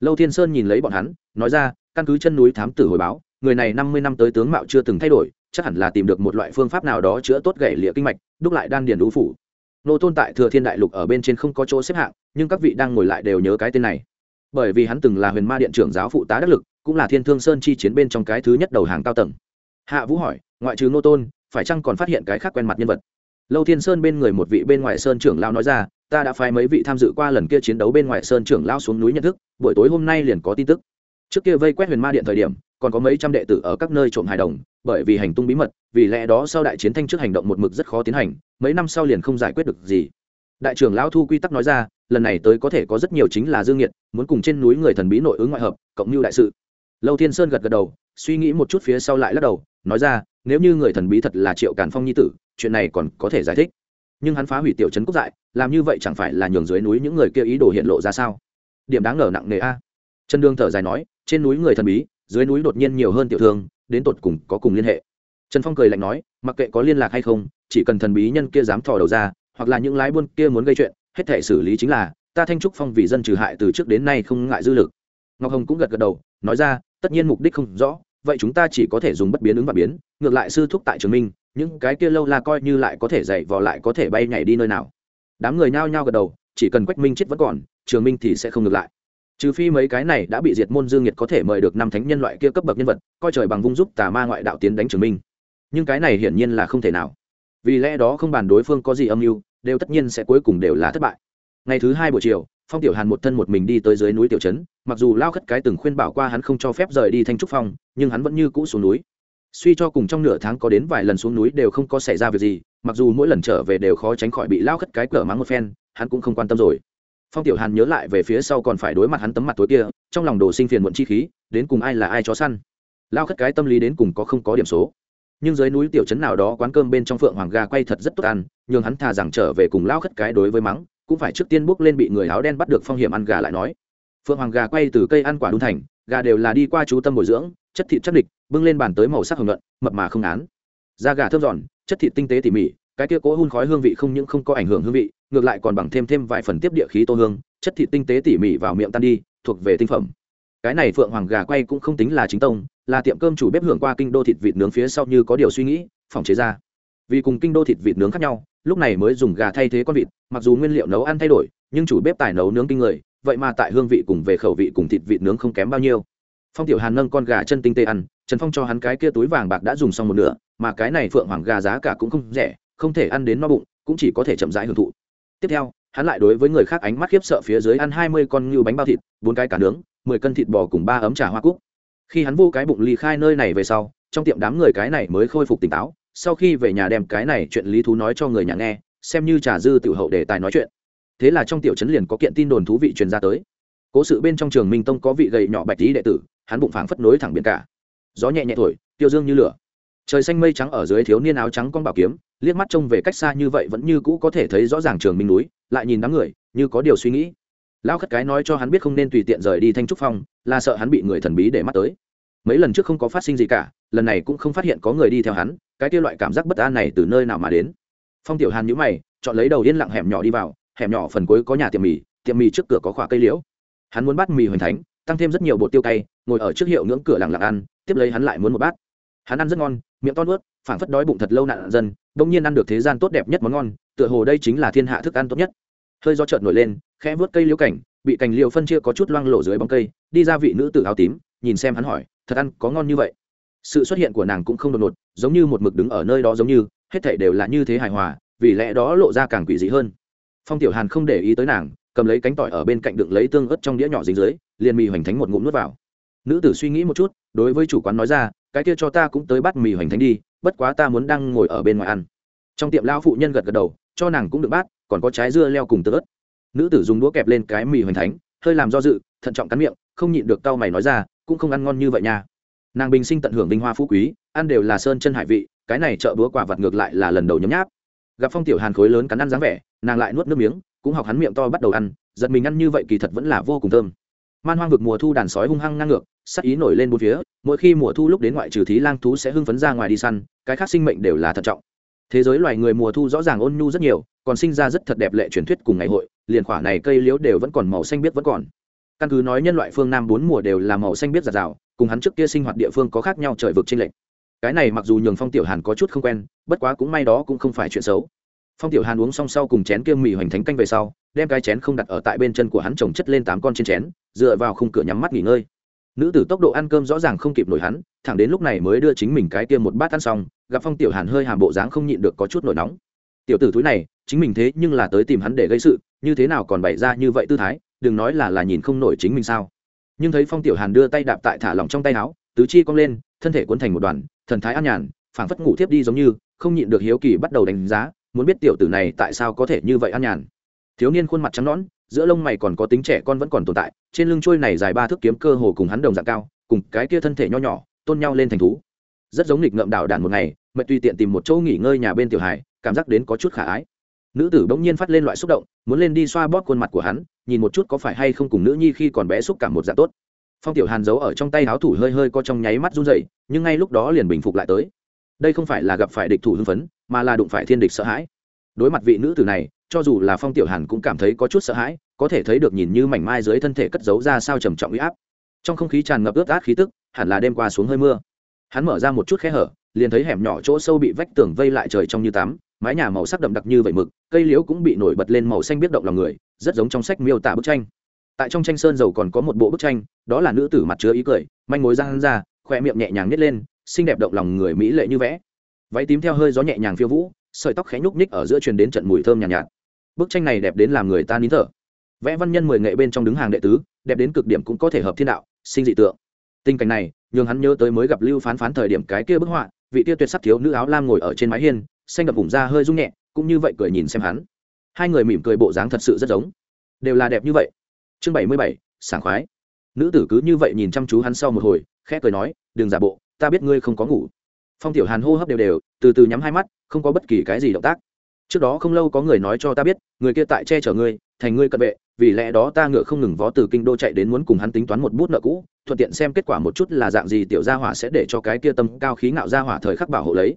Lâu thiên sơn nhìn lấy bọn hắn, nói ra, căn cứ chân núi thám tử hồi báo, người này năm mươi năm tới tướng mạo chưa từng thay đổi chắc hẳn là tìm được một loại phương pháp nào đó chữa tốt gãy lịa kinh mạch, đúc lại đan điền đũ phủ. Nô tôn tại thừa thiên đại lục ở bên trên không có chỗ xếp hạng, nhưng các vị đang ngồi lại đều nhớ cái tên này. Bởi vì hắn từng là huyền ma điện trưởng giáo phụ tá đắc lực, cũng là thiên thương sơn chi chiến bên trong cái thứ nhất đầu hàng cao tầng. Hạ vũ hỏi, ngoại trừ nô tôn, phải chăng còn phát hiện cái khác quen mặt nhân vật? Lâu thiên sơn bên người một vị bên ngoài sơn trưởng lao nói ra, ta đã phái mấy vị tham dự qua lần kia chiến đấu bên ngoài sơn trưởng lao xuống núi nhận thức, buổi tối hôm nay liền có tin tức. Trước kia vây quét huyền ma điện thời điểm còn có mấy trăm đệ tử ở các nơi trộm hài đồng bởi vì hành tung bí mật vì lẽ đó sau đại chiến thanh trước hành động một mực rất khó tiến hành mấy năm sau liền không giải quyết được gì. Đại trưởng lão thu quy tắc nói ra lần này tới có thể có rất nhiều chính là dương nghiệt, muốn cùng trên núi người thần bí nội ứng ngoại hợp cộng như đại sự. Lâu thiên sơn gật gật đầu suy nghĩ một chút phía sau lại lắc đầu nói ra nếu như người thần bí thật là triệu càn phong nhi tử chuyện này còn có thể giải thích. Nhưng hắn phá hủy tiểu trấn quốc dại làm như vậy chẳng phải là nhường dưới núi những người kia ý đồ hiện lộ ra sao? Điểm đáng ngờ nặng nề a. Chân đương thở dài nói trên núi người thần bí dưới núi đột nhiên nhiều hơn tiểu thương, đến tột cùng có cùng liên hệ. Trần phong cười lạnh nói, mặc kệ có liên lạc hay không, chỉ cần thần bí nhân kia dám thò đầu ra, hoặc là những lái buôn kia muốn gây chuyện, hết thể xử lý chính là, ta thanh trúc phong vì dân trừ hại từ trước đến nay không ngại dư lực. Ngọc hồng cũng gật gật đầu, nói ra, tất nhiên mục đích không rõ, vậy chúng ta chỉ có thể dùng bất biến ứng và biến, ngược lại sư thúc tại trường minh, những cái kia lâu la coi như lại có thể dạy vò lại có thể bay nhảy đi nơi nào. Đám người nao nhao gật đầu, chỉ cần quách minh chết vẫn còn, trường minh thì sẽ không ngược lại trừ phi mấy cái này đã bị diệt môn dương nhiệt có thể mời được năm thánh nhân loại kia cấp bậc nhân vật, coi trời bằng vung giúp tà ma ngoại đạo tiến đánh trường minh. Nhưng cái này hiển nhiên là không thể nào. Vì lẽ đó không bàn đối phương có gì âm mưu, đều tất nhiên sẽ cuối cùng đều là thất bại. Ngày thứ hai buổi chiều, phong tiểu hàn một thân một mình đi tới dưới núi tiểu trấn, mặc dù lao khất cái từng khuyên bảo qua hắn không cho phép rời đi thanh trúc phong, nhưng hắn vẫn như cũ xuống núi. Suy cho cùng trong nửa tháng có đến vài lần xuống núi đều không có xảy ra việc gì, mặc dù mỗi lần trở về đều khó tránh khỏi bị lao khất cái cờ mắng một phen, hắn cũng không quan tâm rồi phong tiểu hàn nhớ lại về phía sau còn phải đối mặt hắn tấm mặt tối kia, trong lòng đồ sinh phiền muộn chi khí, đến cùng ai là ai chó săn. Lao khất cái tâm lý đến cùng có không có điểm số. Nhưng dưới núi tiểu trấn nào đó quán cơm bên trong phượng hoàng gà quay thật rất tốt ăn nhưng hắn thà rằng trở về cùng lao khất cái đối với mắng, cũng phải trước tiên bước lên bị người áo đen bắt được phong hiểm ăn gà lại nói. Phượng hoàng gà quay từ cây ăn quả đun thành, gà đều là đi qua chú tâm bồi dưỡng, chất thịt chất địch, bưng lên bàn tới màu sắc hồng nhuận, mập mà không án. Da gà thơm giòn, chất thịt tinh tế tỉ mỉ cái kia cố hun khói hương vị không những không có ảnh hưởng hương vị, ngược lại còn bằng thêm thêm vài phần tiếp địa khí tô hương, chất thịt tinh tế tỉ mỉ vào miệng tan đi, thuộc về tinh phẩm. Cái này phượng hoàng gà quay cũng không tính là chính tông, là tiệm cơm chủ bếp hưởng qua kinh đô thịt vịt nướng phía sau như có điều suy nghĩ, phòng chế ra. Vì cùng kinh đô thịt vịt nướng khác nhau, lúc này mới dùng gà thay thế con vịt, mặc dù nguyên liệu nấu ăn thay đổi, nhưng chủ bếp tài nấu nướng kinh người, vậy mà tại hương vị cùng về khẩu vị cùng thịt vịt nướng không kém bao nhiêu. Phong tiểu hàn nâng con gà chân tinh tê ăn, trần phong cho hắn cái kia túi vàng bạc đã dùng xong một nửa, mà cái này phượng hoàng gà giá cả cũng không rẻ không thể ăn đến no bụng, cũng chỉ có thể chậm rãi hưởng thụ. Tiếp theo, hắn lại đối với người khác ánh mắt khiếp sợ phía dưới ăn hai mươi con ngưu bánh bao thịt, bốn cái cá nướng, mười cân thịt bò cùng ba ấm trà hoa cúc. Khi hắn vô cái bụng ly khai nơi này về sau, trong tiệm đám người cái này mới khôi phục tỉnh táo, sau khi về nhà đem cái này chuyện lý thú nói cho người nhà nghe, xem như trà dư tiểu hậu để tài nói chuyện. Thế là trong tiểu trấn liền có kiện tin đồn thú vị truyền ra tới. Cố sự bên trong trường minh tông có vị gầy nhỏ bạch tí đệ tử, hắn bụng phảng phất nối thẳng biển cả. Gió nhẹ nhẹ thổi, tiêu dương như lửa. Trời xanh mây trắng ở dưới thiếu niên áo trắng con bảo kiếm liếc mắt trông về cách xa như vậy vẫn như cũ có thể thấy rõ ràng trường minh núi, lại nhìn đám người, như có điều suy nghĩ. Lão khất cái nói cho hắn biết không nên tùy tiện rời đi thanh trúc phong, là sợ hắn bị người thần bí để mắt tới. Mấy lần trước không có phát sinh gì cả, lần này cũng không phát hiện có người đi theo hắn, cái kia loại cảm giác bất an này từ nơi nào mà đến. Phong tiểu hàn nhíu mày, chọn lấy đầu yên lặng hẻm nhỏ đi vào, hẻm nhỏ phần cuối có nhà tiệm mì tiệm mì trước cửa có khỏa cây liễu. Hắn muốn bắt mì hoành thánh, tăng thêm rất nhiều bột tiêu cay, ngồi ở trước hiệu ngưỡng cửa lặng lặng ăn, tiếp lấy hắn lại muốn một bát. Hắn ăn rất ngon miệng to nuốt, phảng phất đói bụng thật lâu nạn dân bỗng nhiên ăn được thế gian tốt đẹp nhất món ngon, tựa hồ đây chính là thiên hạ thức ăn tốt nhất. Hơi do chợt nổi lên, khẽ vớt cây liễu cảnh, bị cành liễu phân chia có chút loang lổ dưới bóng cây, đi ra vị nữ tử áo tím, nhìn xem hắn hỏi, thật ăn có ngon như vậy? Sự xuất hiện của nàng cũng không đột ngột, giống như một mực đứng ở nơi đó giống như, hết thảy đều là như thế hài hòa, vì lẽ đó lộ ra càng quỷ dị hơn. Phong tiểu hàn không để ý tới nàng, cầm lấy cánh tỏi ở bên cạnh đựng lấy tương ớt trong đĩa nhỏ dính dưới, liền mì hoành thánh một ngụm nuốt vào. Nữ tử suy nghĩ một chút, đối với chủ quán nói ra cái kia cho ta cũng tới bát mì hoành thánh đi, bất quá ta muốn đang ngồi ở bên ngoài ăn. Trong tiệm lão phụ nhân gật gật đầu, cho nàng cũng được bát, còn có trái dưa leo cùng tương ớt. Nữ tử dùng đũa kẹp lên cái mì hoành thánh, hơi làm do dự, thận trọng cắn miệng, không nhịn được tao mày nói ra, cũng không ăn ngon như vậy nha. Nàng bình sinh tận hưởng vinh hoa phú quý, ăn đều là sơn chân hải vị, cái này chợ búa quả vặt ngược lại là lần đầu nhấm nháp. Gặp phong tiểu hàn khối lớn cắn ăn dáng vẻ, nàng lại nuốt nước miếng, cũng học hắn miệng to bắt đầu ăn, giật mình ăn như vậy kỳ thật vẫn là vô cùng thơm. Man hoang vực mùa thu đàn sói hung hăng ngang ngược sắc ý nổi lên bốn phía, mỗi khi mùa thu lúc đến ngoại trừ thí lang thú sẽ hưng phấn ra ngoài đi săn, cái khác sinh mệnh đều là thận trọng. Thế giới loài người mùa thu rõ ràng ôn nhu rất nhiều, còn sinh ra rất thật đẹp lệ truyền thuyết cùng ngày hội, liền khỏa này cây liễu đều vẫn còn màu xanh biết vẫn còn. Căn cứ nói nhân loại phương nam bốn mùa đều là màu xanh biết giạt rào, cùng hắn trước kia sinh hoạt địa phương có khác nhau trời vực trên lệnh cái này mặc dù nhường phong tiểu hàn có chút không quen, bất quá cũng may đó cũng không phải chuyện xấu. Phong tiểu hàn uống xong sau cùng chén kia mì hoành thánh canh về sau, đem cái chén không đặt ở tại bên chân của hắn trồng chất lên tám con trên chén, dựa vào khung cửa nhắm mắt nghỉ ngơi nữ tử tốc độ ăn cơm rõ ràng không kịp nổi hắn, thẳng đến lúc này mới đưa chính mình cái tiêm một bát ăn xong, gặp phong tiểu hàn hơi hàm bộ dáng không nhịn được có chút nổi nóng. Tiểu tử túi này, chính mình thế nhưng là tới tìm hắn để gây sự, như thế nào còn bày ra như vậy tư thái, đừng nói là là nhìn không nổi chính mình sao? Nhưng thấy phong tiểu hàn đưa tay đạp tại thả lỏng trong tay áo, tứ chi cong lên, thân thể cuốn thành một đoàn, thần thái an nhàn, phảng phất ngủ thiếp đi giống như, không nhịn được hiếu kỳ bắt đầu đánh giá, muốn biết tiểu tử này tại sao có thể như vậy an nhàn. Thiếu niên khuôn mặt trắng nõn giữa lông mày còn có tính trẻ con vẫn còn tồn tại, trên lưng trôi này dài ba thước kiếm cơ hồ cùng hắn đồng dạng cao, cùng cái kia thân thể nho nhỏ, tôn nhau lên thành thú. Rất giống nghịch ngợm đảo đản một ngày mẹ tùy tiện tìm một chỗ nghỉ ngơi nhà bên tiểu hải cảm giác đến có chút khả ái. Nữ tử bỗng nhiên phát lên loại xúc động, muốn lên đi xoa bóp khuôn mặt của hắn, nhìn một chút có phải hay không cùng nữ nhi khi còn bé xúc cảm một dạng tốt. Phong tiểu hàn giấu ở trong tay áo thủ hơi hơi có trong nháy mắt run dậy nhưng ngay lúc đó liền bình phục lại tới. Đây không phải là gặp phải địch thủ hưng phấn, mà là đụng phải thiên địch sợ hãi. Đối mặt vị nữ tử này cho dù là phong tiểu hàn cũng cảm thấy có chút sợ hãi có thể thấy được nhìn như mảnh mai dưới thân thể cất giấu ra sao trầm trọng uy áp. Trong không khí tràn ngập ướt át khí tức hẳn là đêm qua xuống hơi mưa. Hắn mở ra một chút khe hở liền thấy hẻm nhỏ chỗ sâu bị vách tường vây lại trời trong như tắm mái nhà màu sắc đậm đặc như vậy mực cây liễu cũng bị nổi bật lên màu xanh biết động lòng người rất giống trong sách miêu tả bức tranh. Tại trong tranh sơn dầu còn có một bộ bức tranh đó là nữ tử mặt chứa ý cười manh mối răng ra khoe miệng nhẹ nhàng nhét lên xinh đẹp động lòng người mỹ lệ như vẽ. Váy tím theo hơi gió nhẹ nhàng phiêu vũ sợi tóc khẽ nhúc nhích ở giữa truyền đến trận mùi thơm nhàn nhạt, nhạt bức tranh này đẹp đến làm người ta nín thở. Vẽ văn nhân mười nghệ bên trong đứng hàng đệ tứ, đẹp đến cực điểm cũng có thể hợp thiên đạo, sinh dị tượng. Tình cảnh này, nhường hắn nhớ tới mới gặp lưu phán phán thời điểm cái kia bức họa, vị tia tuyệt sắc thiếu nữ áo lam ngồi ở trên mái hiên, xanh đập vùng da hơi rung nhẹ, cũng như vậy cười nhìn xem hắn. Hai người mỉm cười bộ dáng thật sự rất giống. Đều là đẹp như vậy. Chương bảy mươi bảy, sảng khoái. Nữ tử cứ như vậy nhìn chăm chú hắn sau một hồi, khẽ cười nói, đừng giả bộ, ta biết ngươi không có ngủ. Phong tiểu hàn hô hấp đều đều, từ từ nhắm hai mắt, không có bất kỳ cái gì động tác trước đó không lâu có người nói cho ta biết, người kia tại che chở ngươi, thành ngươi cận vệ, vì lẽ đó ta ngựa không ngừng vó từ kinh đô chạy đến muốn cùng hắn tính toán một bút nợ cũ, thuận tiện xem kết quả một chút là dạng gì tiểu gia hỏa sẽ để cho cái kia tâm cao khí ngạo gia hỏa thời khắc bảo hộ lấy.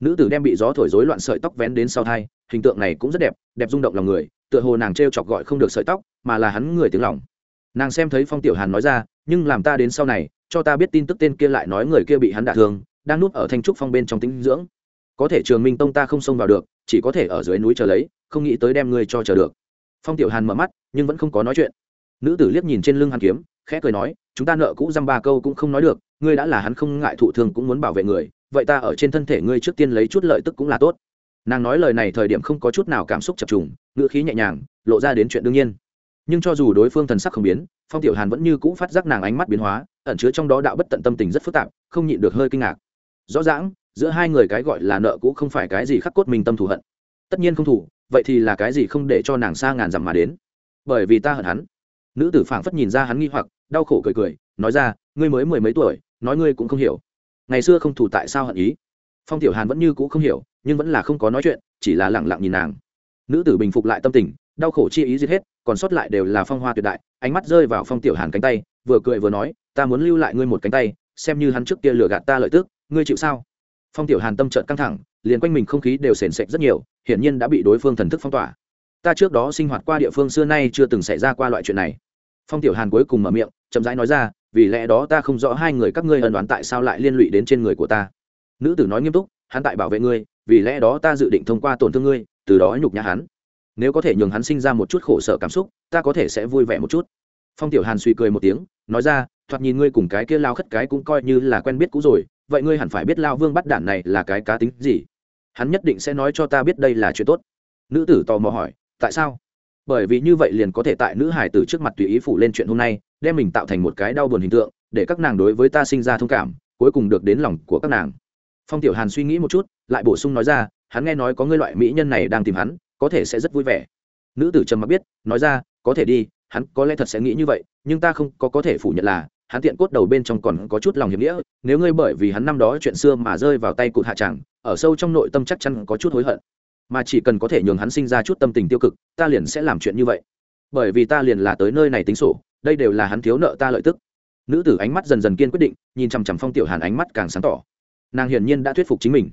Nữ tử đem bị gió thổi rối loạn sợi tóc vén đến sau thai, hình tượng này cũng rất đẹp đẹp rung động lòng người, tựa hồ nàng t chọc gọi không được sợi tóc, mà là hắn người tiếng lòng. Nàng xem thấy phong tiểu hàn nói ra, nhưng làm ta đến sau này, cho ta biết tin tức tên kia lại nói người kia bị hắn đả thương, đang núp ở thanh trúc phong bên trong tĩnh dưỡng. Có thể trường minh tông ta không xông vào được chỉ có thể ở dưới núi chờ lấy, không nghĩ tới đem ngươi cho chờ được. Phong tiểu hàn mở mắt, nhưng vẫn không có nói chuyện. Nữ tử liếc nhìn trên lưng hàn kiếm, khẽ cười nói, chúng ta nợ cũ dăm ba câu cũng không nói được, ngươi đã là hắn không ngại thụ thương cũng muốn bảo vệ người, vậy ta ở trên thân thể ngươi trước tiên lấy chút lợi tức cũng là tốt. Nàng nói lời này thời điểm không có chút nào cảm xúc chập trùng, ngữ khí nhẹ nhàng, lộ ra đến chuyện đương nhiên. Nhưng cho dù đối phương thần sắc không biến, phong tiểu hàn vẫn như cũ phát giác nàng ánh mắt biến hóa, ẩn chứa trong đó đạo bất tận tâm tình rất phức tạp, không nhịn được hơi kinh ngạc. Rõ ràng giữa hai người cái gọi là nợ cũ không phải cái gì khắc cốt mình tâm thù hận. Tất nhiên không thủ vậy thì là cái gì không để cho nàng xa ngàn dặm mà đến? Bởi vì ta hận hắn. Nữ tử phảng phất nhìn ra hắn nghi hoặc, đau khổ cười cười, nói ra, ngươi mới mười mấy tuổi, nói ngươi cũng không hiểu. Ngày xưa không thủ tại sao hận ý? Phong tiểu hàn vẫn như cũ không hiểu, nhưng vẫn là không có nói chuyện, chỉ là lẳng lặng nhìn nàng. Nữ tử bình phục lại tâm tình, đau khổ chi ý giết hết, còn sót lại đều là phong hoa tuyệt đại, ánh mắt rơi vào phong tiểu hàn cánh tay, vừa cười vừa nói, ta muốn lưu lại ngươi một cánh tay, xem như hắn trước kia lừa gạt ta lợi tức, ngươi chịu sao? Phong tiểu hàn tâm trợn căng thẳng, liền quanh mình không khí đều sền sệt rất nhiều, hiển nhiên đã bị đối phương thần thức phong tỏa. Ta trước đó sinh hoạt qua địa phương xưa nay chưa từng xảy ra qua loại chuyện này. Phong tiểu hàn cuối cùng mở miệng, chậm rãi nói ra, vì lẽ đó ta không rõ hai người các ngươi ân đoán tại sao lại liên lụy đến trên người của ta. Nữ tử nói nghiêm túc, hắn tại bảo vệ ngươi, vì lẽ đó ta dự định thông qua tổn thương ngươi, từ đó nhục nhã hắn. Nếu có thể nhường hắn sinh ra một chút khổ sở cảm xúc, ta có thể sẽ vui vẻ một chút. Phong tiểu hàn suy cười một tiếng, nói ra, thoạt nhìn ngươi cùng cái kia lao khất cái cũng coi như là quen biết cũ rồi vậy ngươi hẳn phải biết lao vương bắt đản này là cái cá tính gì? Hắn nhất định sẽ nói cho ta biết đây là chuyện tốt. Nữ tử tò mò hỏi, tại sao? Bởi vì như vậy liền có thể tại nữ hải tử trước mặt tùy ý phủ lên chuyện hôm nay, đem mình tạo thành một cái đau buồn hình tượng, để các nàng đối với ta sinh ra thông cảm, cuối cùng được đến lòng của các nàng. Phong tiểu hàn suy nghĩ một chút, lại bổ sung nói ra, hắn nghe nói có ngươi loại mỹ nhân này đang tìm hắn, có thể sẽ rất vui vẻ. Nữ tử trầm mặc biết, nói ra, có thể đi, hắn có lẽ thật sẽ nghĩ như vậy, nhưng ta không có có thể phủ nhận là hắn tiện cốt đầu bên trong còn có chút lòng hiểm nghĩa, nếu ngươi bởi vì hắn năm đó chuyện xưa mà rơi vào tay cụt hạ tràng ở sâu trong nội tâm chắc chắn có chút hối hận. Mà chỉ cần có thể nhường hắn sinh ra chút tâm tình tiêu cực, ta liền sẽ làm chuyện như vậy. Bởi vì ta liền là tới nơi này tính sổ, đây đều là hắn thiếu nợ ta lợi tức. Nữ tử ánh mắt dần dần kiên quyết định, nhìn chằm chằm phong tiểu hàn ánh mắt càng sáng tỏ. Nàng hiển nhiên đã thuyết phục chính mình.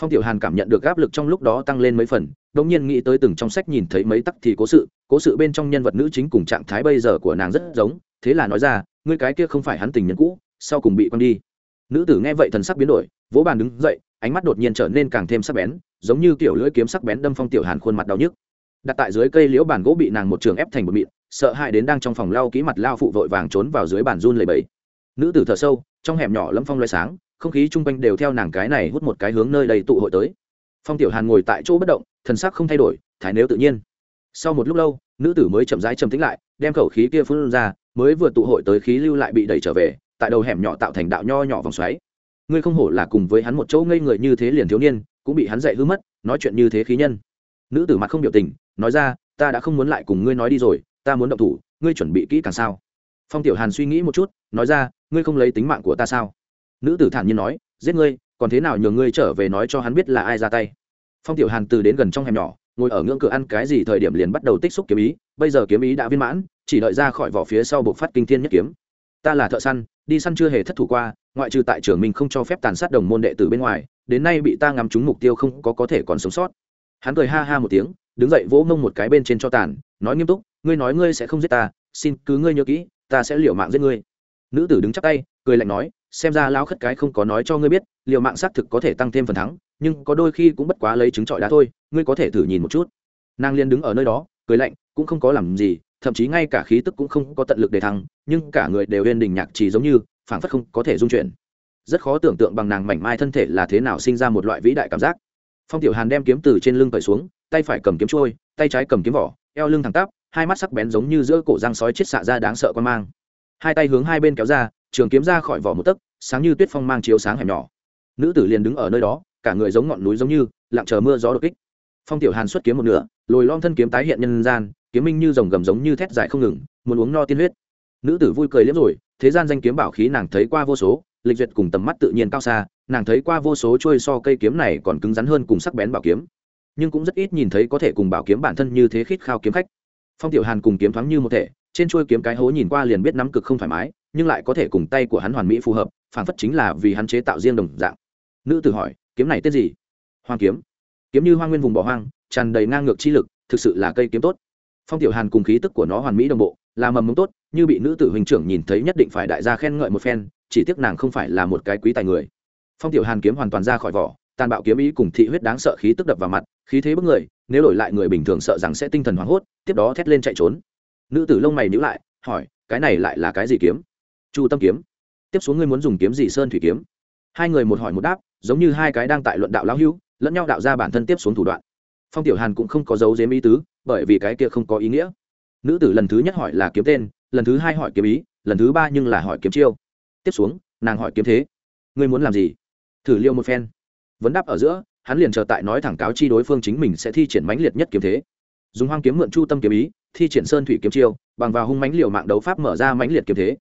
Phong tiểu hàn cảm nhận được áp lực trong lúc đó tăng lên mấy phần đ ỗ n g nhiên nghĩ tới từng trong sách nhìn thấy mấy tắc thì cố sự cố sự bên trong nhân vật nữ chính cùng trạng thái bây giờ của nàng rất giống, thế là nói ra ngươi cái kia không phải hắn tình nhân cũ, sau cùng bị quăng đi. Nữ tử nghe vậy thần sắc biến đổi, vỗ bàn đứng dậy, ánh mắt đột nhiên trở nên càng thêm sắc bén, giống như kiểu lưỡi kiếm sắc bén đâm phong tiểu hàn khuôn mặt đau nhức. Đặt tại dưới cây liễu bàn gỗ bị nàng một trường ép thành một mịn, sợ hãi đến đang trong phòng lao kỹ mặt lao phụ vội vàng trốn vào dưới bàn run lầy bẫy nữ tử thở sâu, trong hẻm nhỏ lâm phong loay sáng, không khí chung quanh đều theo nàng cái này hút một cái hướng nơi đầy tụ hội tới. Phong tiểu hàn ngồi tại chỗ bất động, thần sắc không thay đổi, thái nếu tự nhiên. Sau một lúc lâu, nữ tử mới chậm rãi trầm tĩnh lại, đem khẩu khí kia phun ra mới vừa tụ hội tới khí lưu lại bị đẩy trở về, tại đầu hẻm nhỏ tạo thành đạo nho nhỏ vòng xoáy. Ngươi không hổ là cùng với hắn một chỗ ngây người như thế liền thiếu niên, cũng bị hắn dạy hư mất, nói chuyện như thế khí nhân. Nữ tử mặt không biểu tình, nói ra, ta đã không muốn lại cùng ngươi nói đi rồi, ta muốn động thủ, ngươi chuẩn bị kỹ càng sao? Phong tiểu hàn suy nghĩ một chút, nói ra, ngươi không lấy tính mạng của ta sao? Nữ tử thản nhiên nói, giết ngươi, còn thế nào nhờ ngươi trở về nói cho hắn biết là ai ra tay? Phong tiểu hàn từ đến gần trong hẻm nhỏ, ngồi ở ngưỡng cửa ăn cái gì thời điểm liền bắt đầu tích xúc kiếm ý, bây giờ kiếm ý đã viên mãn chỉ đợi ra khỏi vỏ phía sau buộc phát kinh thiên nhất kiếm. Ta là thợ săn, đi săn chưa hề thất thủ qua, ngoại trừ tại trường mình không cho phép tàn sát đồng môn đệ tử bên ngoài, đến nay bị ta ngắm trúng mục tiêu không có có thể còn sống sót. Hắn cười ha ha một tiếng, đứng dậy vỗ mông một cái bên trên cho tàn, nói nghiêm túc, ngươi nói ngươi sẽ không giết ta, xin cứ ngươi nhớ kỹ, ta sẽ liều mạng giết ngươi. Nữ tử đứng chắp tay, cười lạnh nói, xem ra lão khất cái không có nói cho ngươi biết, liều mạng xác thực có thể tăng thêm phần thắng, nhưng có đôi khi cũng bất quá lấy trứng trọi đá thôi, ngươi có thể thử nhìn một chút. Nàng liên đứng ở nơi đó, cười lạnh, cũng không có làm gì thậm chí ngay cả khí tức cũng không có tận lực để thắng nhưng cả người đều lên đỉnh nhạc chỉ giống như, phảng phất không có thể dung chuyển. Rất khó tưởng tượng bằng nàng mảnh mai thân thể là thế nào sinh ra một loại vĩ đại cảm giác. Phong tiểu hàn đem kiếm từ trên lưng cởi xuống, tay phải cầm kiếm trôi, tay trái cầm kiếm vỏ, eo lưng thẳng tắp, hai mắt sắc bén giống như giữa cổ răng sói chết xạ ra đáng sợ quan mang. Hai tay hướng hai bên kéo ra, trường kiếm ra khỏi vỏ một tấc, sáng như tuyết phong mang chiếu sáng hẻm nhỏ. Nữ tử liền đứng ở nơi đó, cả người giống ngọn núi giống như, lặng chờ mưa gió đột kích. Phong tiểu hàn xuất kiếm một nửa, lồi lom thân kiếm tái hiện nhân gian kiếm minh như rồng gầm giống như thét dài không ngừng, muốn uống no tiên huyết. Nữ tử vui cười liếm rồi, thế gian danh kiếm bảo khí nàng thấy qua vô số, lịch duyệt cùng tầm mắt tự nhiên cao xa, nàng thấy qua vô số trôi so cây kiếm này còn cứng rắn hơn cùng sắc bén bảo kiếm. Nhưng cũng rất ít nhìn thấy có thể cùng bảo kiếm bản thân như thế khít khao kiếm khách. Phong tiểu hàn cùng kiếm thoáng như một thể, trên chuôi kiếm cái hố nhìn qua liền biết nắm cực không thoải mái, nhưng lại có thể cùng tay của hắn hoàn mỹ phù hợp phản phất chính là vì hắn chế tạo riêng đồng dạng. Nữ tử hỏi, kiếm này tên gì? Hoàng kiếm. Kiếm như hoa nguyên vùng bỏ hoang, tràn đầy ngang ngược chi lực, thực sự là cây kiếm tốt phong tiểu hàn cùng khí tức của nó hoàn mỹ đồng bộ, là mầm mống tốt, như bị nữ tử huynh trưởng nhìn thấy nhất định phải đại gia khen ngợi một phen, chỉ tiếc nàng không phải là một cái quý tài người. Phong tiểu hàn kiếm hoàn toàn ra khỏi vỏ, tàn bạo kiếm ý cùng thị huyết đáng sợ khí tức đập vào mặt, khí thế bức người, nếu đổi lại người bình thường sợ rằng sẽ tinh thần hoảng hốt, tiếp đó thét lên chạy trốn. Nữ tử lông mày nhíu lại, hỏi, cái này lại là cái gì kiếm? Chu tâm kiếm. Tiếp xuống ngươi muốn dùng kiếm gì sơn thủy kiếm? Hai người một hỏi một đáp, giống như hai cái đang tại luận đạo lão hữu, lẫn nhau đạo ra bản thân tiếp xuống thủ đoạn. Phong tiểu hàn cũng không có dấu dếm ý tứ bởi vì cái kia không có ý nghĩa. Nữ tử lần thứ nhất hỏi là kiếm tên, lần thứ hai hỏi kiếm ý, lần thứ ba nhưng là hỏi kiếm chiêu. Tiếp xuống, nàng hỏi kiếm thế. Ngươi muốn làm gì? Thử liêu một phen. Vấn đáp ở giữa, hắn liền chờ tại nói thẳng cáo chi đối phương chính mình sẽ thi triển mãnh liệt nhất kiếm thế. Dùng hoang kiếm mượn chu tâm kiếm ý, thi triển sơn thủy kiếm chiêu, bằng vào hung mãnh liều mạng đấu pháp mở ra mãnh liệt kiếm thế.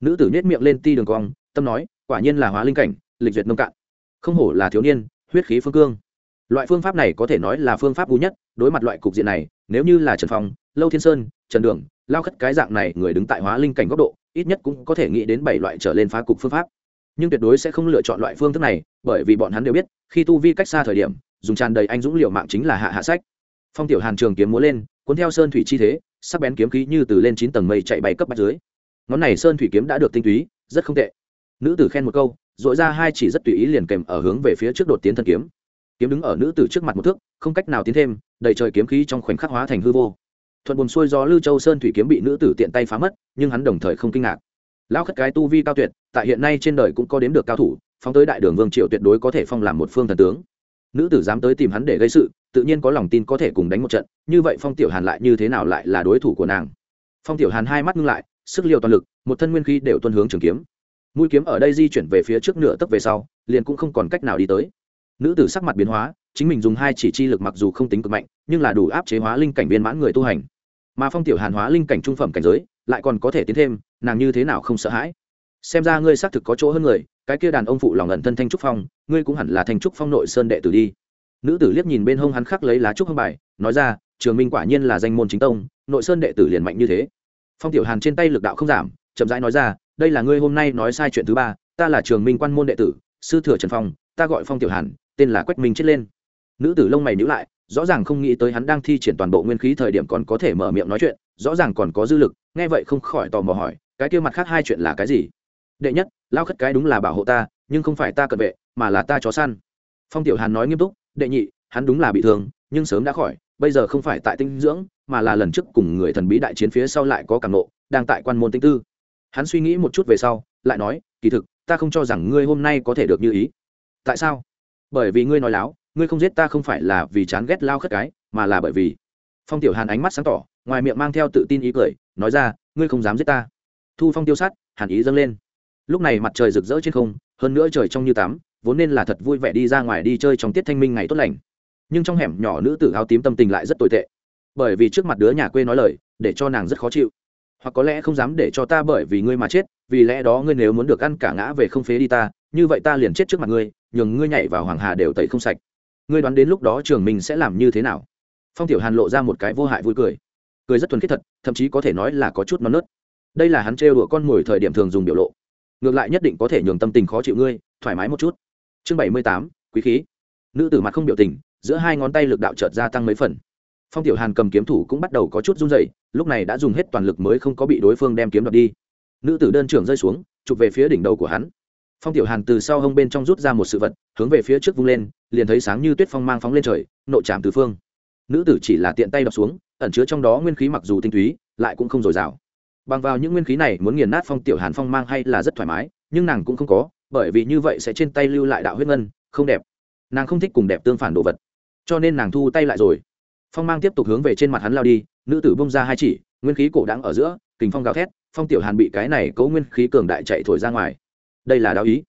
Nữ tử nhét miệng lên ti đường cong, tâm nói, quả nhiên là hóa linh cảnh, lịch duyệt nông cạn. Không hổ là thiếu niên, huyết khí phương cương. Loại phương pháp này có thể nói là phương pháp bú nhất, đối mặt loại cục diện này nếu như là trần phong, lâu thiên sơn, trần đường, lao khất cái dạng này người đứng tại hóa linh cảnh góc độ, ít nhất cũng có thể nghĩ đến bảy loại trở lên phá cục phương pháp. Nhưng tuyệt đối sẽ không lựa chọn loại phương thức này, bởi vì bọn hắn đều biết, khi tu vi cách xa thời điểm, dùng tràn đầy anh dũng liệu mạng chính là hạ hạ sách. Phong tiểu hàn trường kiếm múa lên, cuốn theo sơn thủy chi thế, sắc bén kiếm khí như từ lên chín tầng mây chạy bay cấp bách dưới. Ngón này sơn thủy kiếm đã được tinh túy, rất không tệ. Nữ tử khen một câu dội ra hai chỉ rất tùy ý liền kèm ở hướng về phía trước đột tiến thân kiếm kiếm đứng ở nữ tử trước mặt một thước, không cách nào tiến thêm, đầy trời kiếm khí trong khoảnh khắc hóa thành hư vô. Thuận buồn xuôi do lưu châu sơn thủy kiếm bị nữ tử tiện tay phá mất, nhưng hắn đồng thời không kinh ngạc. Lao khất cái tu vi cao tuyệt, tại hiện nay trên đời cũng có đếm được cao thủ, phóng tới đại đường vương triệu tuyệt đối có thể phong làm một phương thần tướng. Nữ tử dám tới tìm hắn để gây sự, tự nhiên có lòng tin có thể cùng đánh một trận, như vậy phong tiểu hàn lại như thế nào lại là đối thủ của nàng? Phong tiểu hàn hai mắt ngưng lại, sức liều toàn lực, một thân nguyên khí đều tuân hướng trường kiếm. Mũi kiếm ở đây di chuyển về phía trước nửa tấc về sau, liền cũng không còn cách nào đi tới nữ tử sắc mặt biến hóa, chính mình dùng hai chỉ chi lực mặc dù không tính cực mạnh, nhưng là đủ áp chế hóa linh cảnh viên mãn người tu hành. Mà phong tiểu hàn hóa linh cảnh trung phẩm cảnh giới, lại còn có thể tiến thêm, nàng như thế nào không sợ hãi? Xem ra ngươi xác thực có chỗ hơn người, cái kia đàn ông phụ lòng ẩn thân thanh trúc phong, ngươi cũng hẳn là thanh trúc phong nội sơn đệ tử đi. Nữ tử liếc nhìn bên hông hắn khắc lấy lá trúc hông bài, nói ra, trường minh quả nhiên là danh môn chính tông, nội sơn đệ tử liền mạnh như thế. Phong tiểu hàn trên tay lực đạo không giảm, chậm rãi nói ra, đây là ngươi hôm nay nói sai chuyện thứ ba, ta là trường minh quan môn đệ tử, sư thừa trần phong, ta gọi phong tiểu hàn tên là quách minh chết lên. Nữ tử lông mày nhữ lại, rõ ràng không nghĩ tới hắn đang thi triển toàn bộ nguyên khí thời điểm còn có thể mở miệng nói chuyện, rõ ràng còn có dư lực, nghe vậy không khỏi tò mò hỏi, cái kia mặt khác hai chuyện là cái gì? Đệ nhất, lao khất cái đúng là bảo hộ ta, nhưng không phải ta cận vệ, mà là ta chó săn. Phong tiểu hàn nói nghiêm túc, đệ nhị, hắn đúng là bị thương, nhưng sớm đã khỏi, bây giờ không phải tại tinh dưỡng, mà là lần trước cùng người thần bí đại chiến phía sau lại có cảm nộ đang tại quan môn tinh tư. Hắn suy nghĩ một chút về sau, lại nói, kỳ thực, ta không cho rằng ngươi hôm nay có thể được như ý. Tại sao? Bởi vì ngươi nói láo, ngươi không giết ta không phải là vì chán ghét lao khất cái, mà là bởi vì phong tiểu hàn ánh mắt sáng tỏ, ngoài miệng mang theo tự tin ý cười, nói ra, ngươi không dám giết ta. Thu phong tiêu sát, hàn ý dâng lên. Lúc này mặt trời rực rỡ trên không, hơn nữa trời trong như tắm, vốn nên là thật vui vẻ đi ra ngoài đi chơi trong tiết thanh minh ngày tốt lành. Nhưng trong hẻm nhỏ nữ tử áo tím tâm tình lại rất tồi tệ. Bởi vì trước mặt đứa nhà quê nói lời, để cho nàng rất khó chịu. Hoặc có lẽ không dám để cho ta bởi vì ngươi mà chết, vì lẽ đó ngươi nếu muốn được ăn cả ngã về không phế đi ta, như vậy ta liền chết trước mặt ngươi nhường ngươi nhảy vào hoàng hà đều tẩy không sạch. Ngươi đoán đến lúc đó trường mình sẽ làm như thế nào? Phong tiểu hàn lộ ra một cái vô hại vui cười. Cười rất thuần khiết thật, thậm chí có thể nói là có chút non nớt. Đây là hắn trêu đùa con mồi thời điểm thường dùng biểu lộ. Ngược lại nhất định có thể nhường tâm tình khó chịu ngươi, thoải mái một chút. Chương bảy mươi tám, quý khí. Nữ tử mặt không biểu tình, giữa hai ngón tay lực đạo chợt gia tăng mấy phần. Phong tiểu hàn cầm kiếm thủ cũng bắt đầu có chút run rẩy, lúc này đã dùng hết toàn lực mới không có bị đối phương đem kiếm đoạt đi. Nữ tử đơn trưởng rơi xuống, chụp về phía đỉnh đầu của hắn phong tiểu hàn từ sau hông bên trong rút ra một sự vật, hướng về phía trước vung lên, liền thấy sáng như tuyết phong mang phóng lên trời, nộ chạm từ phương. Nữ tử chỉ là tiện tay đập xuống, ẩn chứa trong đó nguyên khí mặc dù tinh túy, lại cũng không dồi dào. Bằng vào những nguyên khí này muốn nghiền nát phong tiểu hàn phong mang hay là rất thoải mái, nhưng nàng cũng không có, bởi vì như vậy sẽ trên tay lưu lại đạo huyết ngân, không đẹp. Nàng không thích cùng đẹp tương phản đồ vật, cho nên nàng thu tay lại rồi. Phong mang tiếp tục hướng về trên mặt hắn lao đi, nữ tử bông ra hai chỉ, nguyên khí cổ đáng ở giữa, kình phong gào thét, phong tiểu hàn bị cái này cấu nguyên khí cường đại chạy thổi ra ngoài đây là đạo ý.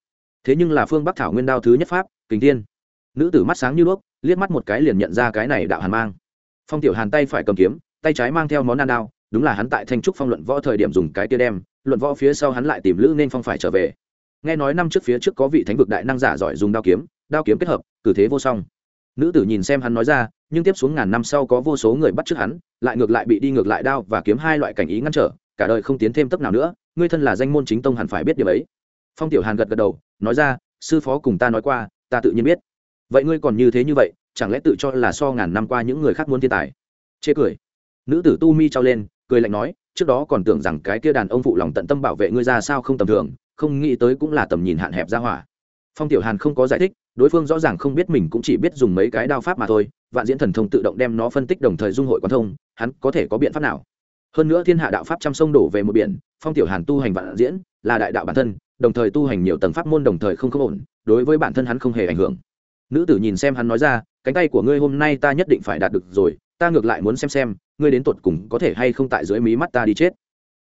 Thế nhưng là phương bắc thảo nguyên đao thứ nhất pháp, kình tiên nữ tử mắt sáng như đuốc, liếc mắt một cái liền nhận ra cái này đạo hàn mang. Phong tiểu hàn tay phải cầm kiếm, tay trái mang theo món ăn đao, đúng là hắn tại thanh trúc phong luận võ thời điểm dùng cái tia đem, luận võ phía sau hắn lại tìm lữ nên phong phải trở về. Nghe nói năm trước phía trước có vị thánh vực đại năng giả giỏi dùng đao kiếm đao kiếm kết hợp, cử thế vô song. Nữ tử nhìn xem hắn nói ra, nhưng tiếp xuống ngàn năm sau có vô số người bắt trước hắn, lại ngược lại bị đi ngược lại đao và kiếm hai loại cảnh ý ngăn trở, cả đời không tiến thêm tấp nào nữa, ngươi thân là danh môn chính tông hẳn phải biết điều ấy phong tiểu hàn gật gật đầu, nói ra, sư phó cùng ta nói qua, ta tự nhiên biết. Vậy ngươi còn như thế như vậy, chẳng lẽ tự cho là so ngàn năm qua những người khác muốn thiên tài? Chê cười. Nữ tử tu mi trao lên, cười lạnh nói, trước đó còn tưởng rằng cái kia đàn ông phụ lòng tận tâm bảo vệ ngươi ra sao không tầm thường, không nghĩ tới cũng là tầm nhìn hạn hẹp ra hỏa. Phong tiểu hàn không có giải thích, đối phương rõ ràng không biết mình cũng chỉ biết dùng mấy cái đao pháp mà thôi, vạn diễn thần thông tự động đem nó phân tích đồng thời dung hội quan thông, hắn có thể có biện pháp nào? Hơn nữa thiên hạ đạo pháp trăm sông đổ về một biển, phong tiểu hàn tu hành vạn diễn là đại đạo bản thân đồng thời tu hành nhiều tầng pháp môn đồng thời không không ổn, đối với bản thân hắn không hề ảnh hưởng. Nữ tử nhìn xem hắn nói ra, cánh tay của ngươi hôm nay ta nhất định phải đạt được rồi, ta ngược lại muốn xem xem, ngươi đến tột cùng có thể hay không tại dưới mí mắt ta đi chết.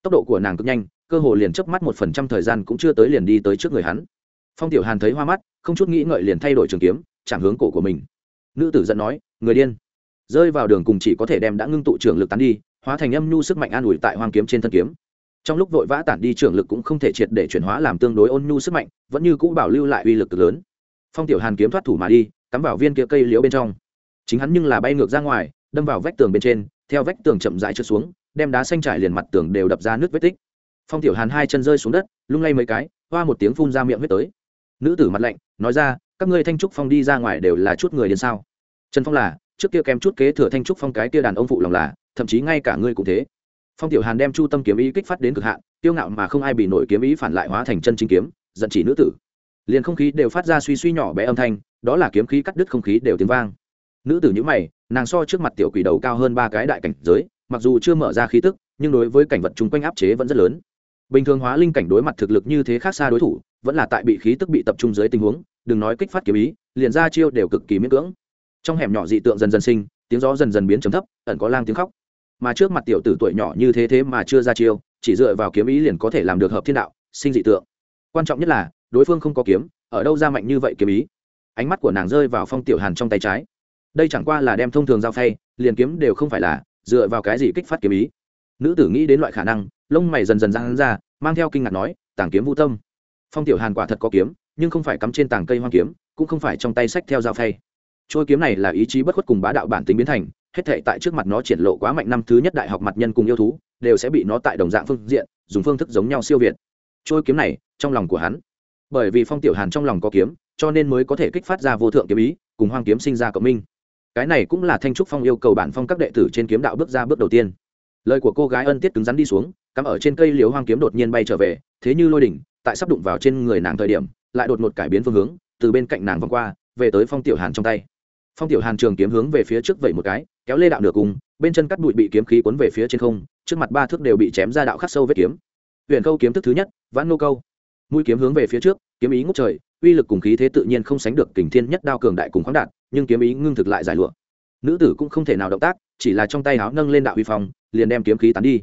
Tốc độ của nàng cực nhanh, cơ hồ liền chớp mắt một phần trăm thời gian cũng chưa tới liền đi tới trước người hắn. Phong tiểu hàn thấy hoa mắt, không chút nghĩ ngợi liền thay đổi trường kiếm, chạm hướng cổ của mình. Nữ tử giận nói, người điên. Rơi vào đường cùng chỉ có thể đem đã ngưng tụ trường lực tán đi, hóa thành âm nhu sức mạnh an ủi tại hoang kiếm trên thân kiếm trong lúc vội vã tản đi trưởng lực cũng không thể triệt để chuyển hóa làm tương đối ôn nhu sức mạnh, vẫn như cũ bảo lưu lại uy lực cực lớn. Phong tiểu hàn kiếm thoát thủ mà đi, cắm vào viên kia cây liễu bên trong. Chính hắn nhưng là bay ngược ra ngoài, đâm vào vách tường bên trên, theo vách tường chậm rãi trượt xuống, đem đá xanh trải liền mặt tường đều đập ra nước vết tích. Phong tiểu hàn hai chân rơi xuống đất, lung lay mấy cái, hoa một tiếng phun ra miệng huyết tới. Nữ tử mặt lạnh, nói ra, các ngươi thanh trúc phong đi ra ngoài đều là chút người đến sao? Trần phong là, trước kia kém chút kế thừa thanh trúc phong cái kia đàn ông phụ lòng là, thậm chí ngay cả ngươi cũng thế phong tiểu hàn đem chu tâm kiếm ý kích phát đến cực hạn tiêu ngạo mà không ai bị nổi kiếm ý phản lại hóa thành chân chính kiếm, giận chỉ nữ tử. Liền không khí đều phát ra suy suy nhỏ bé âm thanh, đó là kiếm khí cắt đứt không khí đều tiếng vang. Nữ tử nhữ mày, nàng so trước mặt tiểu quỷ đầu cao hơn ba cái đại cảnh giới, mặc dù chưa mở ra khí tức, nhưng đối với cảnh vật chung quanh áp chế vẫn rất lớn. Bình thường hóa linh cảnh đối mặt thực lực như thế khác xa đối thủ, vẫn là tại bị khí tức bị tập trung dưới tình huống, đừng nói kích phát kiếm ý, liền ra chiêu đều cực kỳ miễn cưỡng. Trong hẻm nhỏ dị tượng dần dần sinh, tiếng gió dần dần biến chấm thấp, ẩn có lang tiếng khóc mà trước mặt tiểu tử tuổi nhỏ như thế thế mà chưa ra chiêu, chỉ dựa vào kiếm ý liền có thể làm được hợp thiên đạo, sinh dị tượng. Quan trọng nhất là, đối phương không có kiếm, ở đâu ra mạnh như vậy kiếm ý? Ánh mắt của nàng rơi vào phong tiểu hàn trong tay trái. Đây chẳng qua là đem thông thường giao phay, liền kiếm đều không phải là, dựa vào cái gì kích phát kiếm ý? Nữ tử nghĩ đến loại khả năng, lông mày dần dần ra hắn ra, mang theo kinh ngạc nói, tàng kiếm vũ tâm. Phong tiểu hàn quả thật có kiếm, nhưng không phải cắm trên tàng cây hoang kiếm, cũng không phải trong tay sách theo dao phay. Trôi kiếm này là ý chí bất khuất cùng bá đạo bản tính biến thành hết thể tại trước mặt nó triển lộ quá mạnh năm thứ nhất đại học mặt nhân cùng yêu thú, đều sẽ bị nó tại đồng dạng phương diện, dùng phương thức giống nhau siêu việt. Trôi kiếm này, trong lòng của hắn. Bởi vì phong tiểu hàn trong lòng có kiếm, cho nên mới có thể kích phát ra vô thượng kiếm ý, cùng hoang kiếm sinh ra cộng minh. Cái này cũng là thanh trúc phong yêu cầu bản phong các đệ tử trên kiếm đạo bước ra bước đầu tiên. Lời của cô gái ân tiết cứng rắn đi xuống, cắm ở trên cây liều hoang kiếm đột nhiên bay trở về, thế như lôi đỉnh, tại sắp đụng vào trên người nàng thời điểm, lại đột ngột cải biến phương hướng, từ bên cạnh nàng vòng qua, về tới phong tiểu hàn trong tay. Phong tiểu hàn trường kiếm hướng về phía trước vậy một cái kéo lê đạo nửa cùng, bên chân cắt bụi bị kiếm khí cuốn về phía trên không, trước mặt ba thước đều bị chém ra đạo khắc sâu vết kiếm. Huyền câu kiếm thức thứ nhất, vãn nô câu. Mũi kiếm hướng về phía trước, kiếm ý ngút trời, uy lực cùng khí thế tự nhiên không sánh được kình thiên nhất đao cường đại cùng khoáng đạt, nhưng kiếm ý ngưng thực lại giải lụa. Nữ tử cũng không thể nào động tác, chỉ là trong tay áo nâng lên đạo uy phong, liền đem kiếm khí tán đi.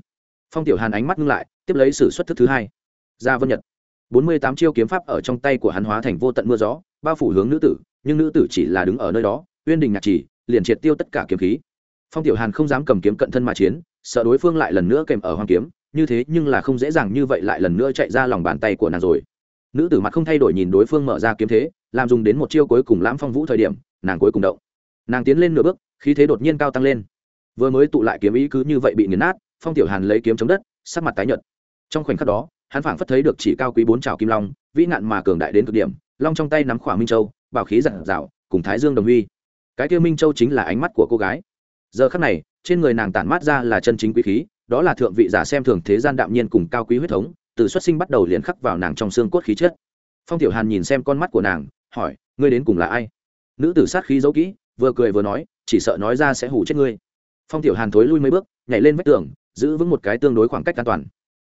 Phong tiểu hàn ánh mắt ngưng lại, tiếp lấy sử xuất thức thứ hai. Gia vân nhật. Bốn mươi tám chiêu kiếm pháp ở trong tay của hắn hóa thành vô tận mưa gió, bao phủ hướng nữ tử, nhưng nữ tử chỉ là đứng ở nơi đó, uyên đình nhạc chỉ, liền triệt tiêu tất cả kiếm khí phong tiểu hàn không dám cầm kiếm cận thân mà chiến, sợ đối phương lại lần nữa kèm ở hoàng kiếm, như thế nhưng là không dễ dàng như vậy lại lần nữa chạy ra lòng bàn tay của nàng rồi. Nữ tử mặt không thay đổi nhìn đối phương mở ra kiếm thế, làm dùng đến một chiêu cuối cùng lãm phong vũ thời điểm, nàng cuối cùng động. Nàng tiến lên nửa bước, khí thế đột nhiên cao tăng lên. Vừa mới tụ lại kiếm ý cứ như vậy bị nghiền nát, phong tiểu hàn lấy kiếm chống đất, sắc mặt tái nhợt. Trong khoảnh khắc đó, hắn phảng phất thấy được chỉ cao quý bốn trào kim long, vĩ nạn mà cường đại đến cực điểm, long trong tay nắm khỏa minh châu, bảo khí giản dạo cùng thái dương đồng huy. Cái kia minh châu chính là ánh mắt của cô gái giờ khắc này, trên người nàng tản mát ra là chân chính quý khí, đó là thượng vị giả xem thường thế gian đạm nhiên cùng cao quý huyết thống, từ xuất sinh bắt đầu liền khắc vào nàng trong xương cốt khí chất. Phong tiểu hàn nhìn xem con mắt của nàng, hỏi, ngươi đến cùng là ai? Nữ tử sát khí giấu kỹ, vừa cười vừa nói, chỉ sợ nói ra sẽ hủ chết ngươi. Phong tiểu hàn thối lui mấy bước, nhảy lên vách tường, giữ vững một cái tương đối khoảng cách an toàn.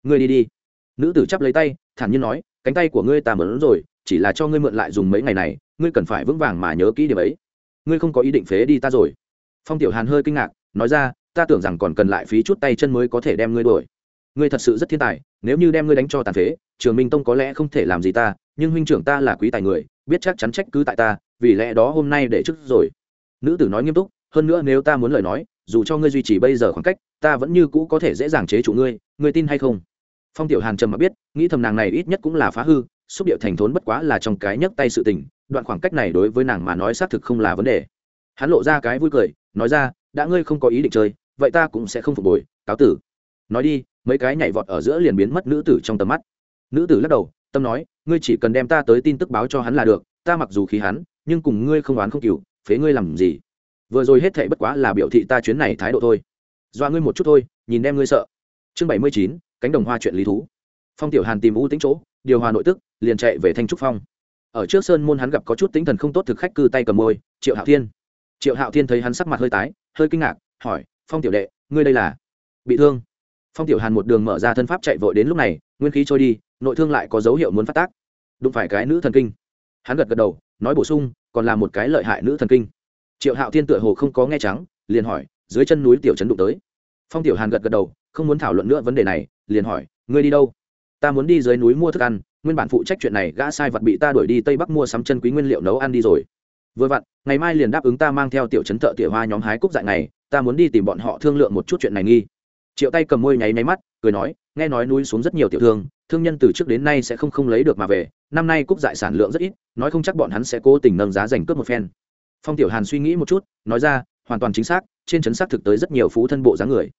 Ngươi đi đi. Nữ tử chắp lấy tay, thản nhiên nói, cánh tay của ngươi ta mượn rồi, chỉ là cho ngươi mượn lại dùng mấy ngày này, ngươi cần phải vững vàng mà nhớ kỹ điểm ấy. Ngươi không có ý định phế đi ta rồi phong tiểu hàn hơi kinh ngạc, nói ra, ta tưởng rằng còn cần lại phí chút tay chân mới có thể đem ngươi đuổi. Ngươi thật sự rất thiên tài, nếu như đem ngươi đánh cho tàn phế, trường minh tông có lẽ không thể làm gì ta, nhưng huynh trưởng ta là quý tài người, biết chắc chắn trách cứ tại ta, vì lẽ đó hôm nay để chức rồi. Nữ tử nói nghiêm túc, hơn nữa nếu ta muốn lời nói, dù cho ngươi duy trì bây giờ khoảng cách, ta vẫn như cũ có thể dễ dàng chế chủ ngươi ngươi tin hay không? Phong tiểu hàn trầm mà biết, nghĩ thầm nàng này ít nhất cũng là phá hư, xúc điệu thành thốn bất quá là trong cái nhấc tay sự tình, đoạn khoảng cách này đối với nàng mà nói xác thực không là vấn đề. Hắn lộ ra cái vui cười nói ra, đã ngươi không có ý định chơi, vậy ta cũng sẽ không phục hồi, cáo tử. Nói đi, mấy cái nhảy vọt ở giữa liền biến mất nữ tử trong tầm mắt. Nữ tử lắc đầu, tâm nói, ngươi chỉ cần đem ta tới tin tức báo cho hắn là được, ta mặc dù khí hắn, nhưng cùng ngươi không oán không cừu, phế ngươi làm gì? Vừa rồi hết thảy bất quá là biểu thị ta chuyến này thái độ thôi. Doa ngươi một chút thôi, nhìn đem ngươi sợ. Chương bảy mươi chín, cánh đồng hoa chuyện lý thú. Phong tiểu hàn tìm u tính chỗ, điều hòa nội tức, liền chạy về thanh trúc phong. Ở trước sơn môn hắn gặp có chút tinh thần không tốt thực khách cư tay cầm môi, triệu hạo thiên triệu hạo thiên thấy hắn sắc mặt hơi tái, hơi kinh ngạc, hỏi, phong tiểu đệ, ngươi đây là? Bị thương. Phong tiểu hàn một đường mở ra thân pháp chạy vội đến lúc này, nguyên khí trôi đi, nội thương lại có dấu hiệu muốn phát tác. Đụng phải cái nữ thần kinh. Hắn gật gật đầu, nói bổ sung, còn là một cái lợi hại nữ thần kinh. Triệu hạo thiên tựa hồ không có nghe trắng, liền hỏi, dưới chân núi tiểu trấn đụng tới? Phong tiểu hàn gật gật đầu, không muốn thảo luận nữa vấn đề này, liền hỏi, ngươi đi đâu? Ta muốn đi dưới núi mua thức ăn, nguyên bản phụ trách chuyện này gã sai vật bị ta đuổi đi tây bắc mua sắm chân quý nguyên liệu nấu ăn đi rồi vừa vặn, ngày mai liền đáp ứng ta mang theo tiểu chấn thợ tỉa hoa nhóm hái cúc dại này ta muốn đi tìm bọn họ thương lượng một chút chuyện này nghi. Triệu tay cầm môi nháy nháy mắt, cười nói, nghe nói núi xuống rất nhiều tiểu thương thương nhân từ trước đến nay sẽ không không lấy được mà về, năm nay cúc dại sản lượng rất ít, nói không chắc bọn hắn sẽ cố tình nâng giá giành cướp một phen. Phong tiểu hàn suy nghĩ một chút, nói ra, hoàn toàn chính xác, trên chấn xác thực tới rất nhiều phú thân bộ dáng người.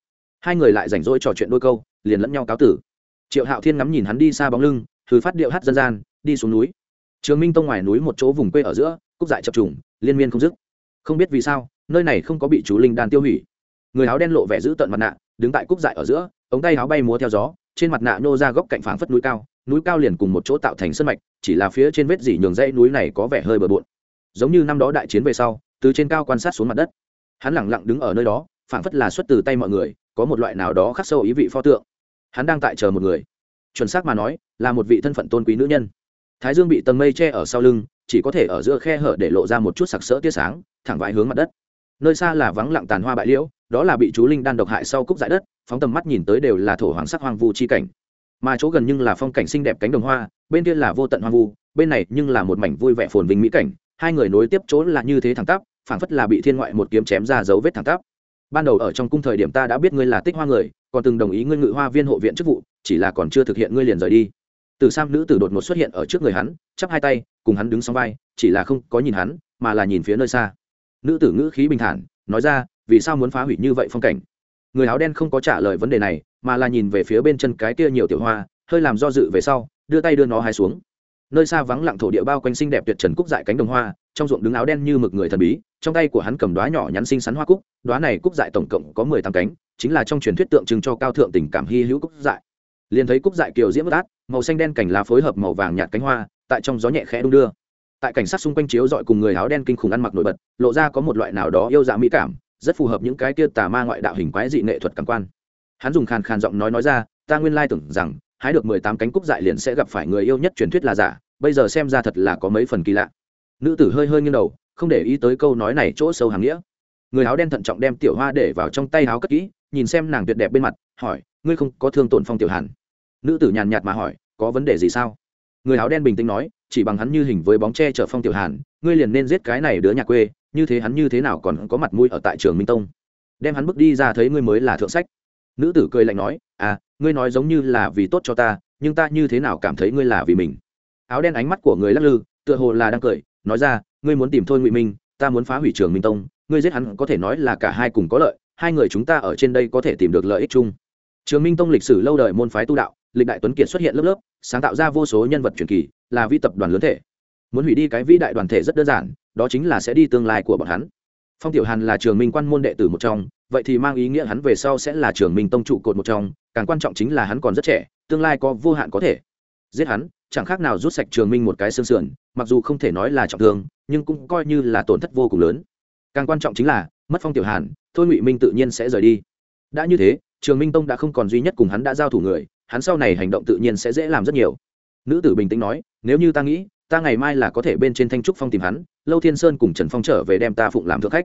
Hai người lại rảnh rỗi trò chuyện đôi câu, liền lẫn nhau cáo tử. Triệu hạo thiên ngắm nhìn hắn đi xa bóng lưng thử phát điệu hát dân gian, đi xuống núi. Trường minh tông ngoài núi một chỗ vùng quê ở giữa cúc dại chập trùng, liên miên không dứt. Không biết vì sao, nơi này không có bị chú linh đan tiêu hủy. Người áo đen lộ vẻ giữ tận mặt nạ, đứng tại cúc dại ở giữa, ống tay áo bay múa theo gió, trên mặt nạ nô ra góc cạnh phảng phất núi cao núi cao liền cùng một chỗ tạo thành sân mạch, chỉ là phía trên vết dỉ nhường dãy núi này có vẻ hơi bừa bộn. Giống như năm đó đại chiến về sau, từ trên cao quan sát xuống mặt đất. Hắn lẳng lặng đứng ở nơi đó, phảng phất là xuất từ tay mọi người, có một loại nào đó khắc sâu ý vị pho tượng. Hắn đang tại chờ một người. Chuẩn xác mà nói, là một vị thân phận tôn quý nữ nhân. Thái dương bị tầng mây che ở sau lưng chỉ có thể ở giữa khe hở để lộ ra một chút sặc sỡ tia sáng, thẳng vãi hướng mặt đất. Nơi xa là vắng lặng tàn hoa bại liễu, đó là bị chú linh đan độc hại sau cúc dại đất, phóng tầm mắt nhìn tới đều là thổ hoàng sắc hoang vu chi cảnh. Mà chỗ gần nhưng là phong cảnh xinh đẹp cánh đồng hoa, bên kia là vô tận hoang vu, bên này nhưng là một mảnh vui vẻ phồn vinh mỹ cảnh, hai người nối tiếp chỗ là như thế thẳng tắp, phảng phất là bị thiên ngoại một kiếm chém ra dấu vết thẳng tắp. Ban đầu ở trong cung thời điểm ta đã biết ngươi là tích hoa người, còn từng đồng ý ngươi ngự hoa viên hộ viện chức vụ, chỉ là còn chưa thực hiện ngươi liền rời đi từ sam nữ tử đột ngột xuất hiện ở trước người hắn, chắp hai tay, cùng hắn đứng sóng vai, chỉ là không có nhìn hắn, mà là nhìn phía nơi xa. Nữ tử ngữ khí bình thản, nói ra, vì sao muốn phá hủy như vậy phong cảnh? Người áo đen không có trả lời vấn đề này, mà là nhìn về phía bên chân cái kia nhiều tiểu hoa, hơi làm do dự về sau, đưa tay đưa nó hai xuống. Nơi xa vắng lặng thổ địa bao quanh xinh đẹp tuyệt trần cúc dại cánh đồng hoa, trong ruộng đứng áo đen như mực người thần bí, trong tay của hắn cầm đoá nhỏ nhắn xinh xắn hoa cúc đoá này cúc dại tổng cộng có mười tám cánh, chính là trong truyền thuyết tượng trưng cho cao thượng tình cảm hy hữu cúc dại liền thấy cúc dại kiều diễm bất át, màu xanh đen cảnh lá phối hợp màu vàng nhạt cánh hoa, tại trong gió nhẹ khẽ đung đưa. Tại cảnh sát xung quanh chiếu dọi cùng người áo đen kinh khủng ăn mặc nổi bật, lộ ra có một loại nào đó yêu dạ mỹ cảm, rất phù hợp những cái kia tà ma ngoại đạo hình quái dị nghệ thuật cảm quan. Hắn dùng khàn khàn giọng nói nói ra, ta nguyên lai tưởng rằng, hái được mười tám cánh cúc dại liền sẽ gặp phải người yêu nhất truyền thuyết là giả, bây giờ xem ra thật là có mấy phần kỳ lạ. Nữ tử hơi hơi nghiêng đầu, không để ý tới câu nói này chỗ sâu hàng nghĩa. Người áo đen thận trọng đem tiểu hoa để vào trong tay áo cất kỹ, nhìn xem nàng tuyệt đẹp bên mặt, hỏi ngươi không có thương tổn phong tiểu hàn nữ tử nhàn nhạt mà hỏi có vấn đề gì sao người áo đen bình tĩnh nói chỉ bằng hắn như hình với bóng tre chở phong tiểu hàn ngươi liền nên giết cái này đứa nhà quê như thế hắn như thế nào còn có mặt mũi ở tại trường minh tông đem hắn bước đi ra thấy ngươi mới là thượng sách nữ tử cười lạnh nói à ngươi nói giống như là vì tốt cho ta nhưng ta như thế nào cảm thấy ngươi là vì mình áo đen ánh mắt của người lắc lư tựa hồ là đang cười nói ra ngươi muốn tìm thôi ngụy minh ta muốn phá hủy trường minh tông ngươi giết hắn có thể nói là cả hai cùng có lợi hai người chúng ta ở trên đây có thể tìm được lợi ích chung trường minh tông lịch sử lâu đời môn phái tu đạo, lịch đại tuấn kiệt xuất hiện lớp lớp, sáng tạo ra vô số nhân vật truyền kỳ, là vi tập đoàn lớn thể. Muốn hủy đi cái vĩ đại đoàn thể rất đơn giản, đó chính là sẽ đi tương lai của bọn hắn. Phong tiểu hàn là trường minh quan môn đệ tử một trong, vậy thì mang ý nghĩa hắn về sau sẽ là trường minh tông trụ cột một trong, càng quan trọng chính là hắn còn rất trẻ, tương lai có vô hạn có thể. Giết hắn, chẳng khác nào rút sạch trường minh một cái xương sườn, mặc dù không thể nói là trọng thương, nhưng cũng coi như là tổn thất vô cùng lớn. Càng quan trọng chính là, mất phong tiểu hàn, thôi ngụy minh tự nhiên sẽ rời đi. Đã như thế trường minh tông đã không còn duy nhất cùng hắn đã giao thủ người, hắn sau này hành động tự nhiên sẽ dễ làm rất nhiều. Nữ tử bình tĩnh nói, nếu như ta nghĩ, ta ngày mai là có thể bên trên thanh trúc phong tìm hắn, lâu thiên sơn cùng trần phong trở về đem ta phụng làm thượng khách.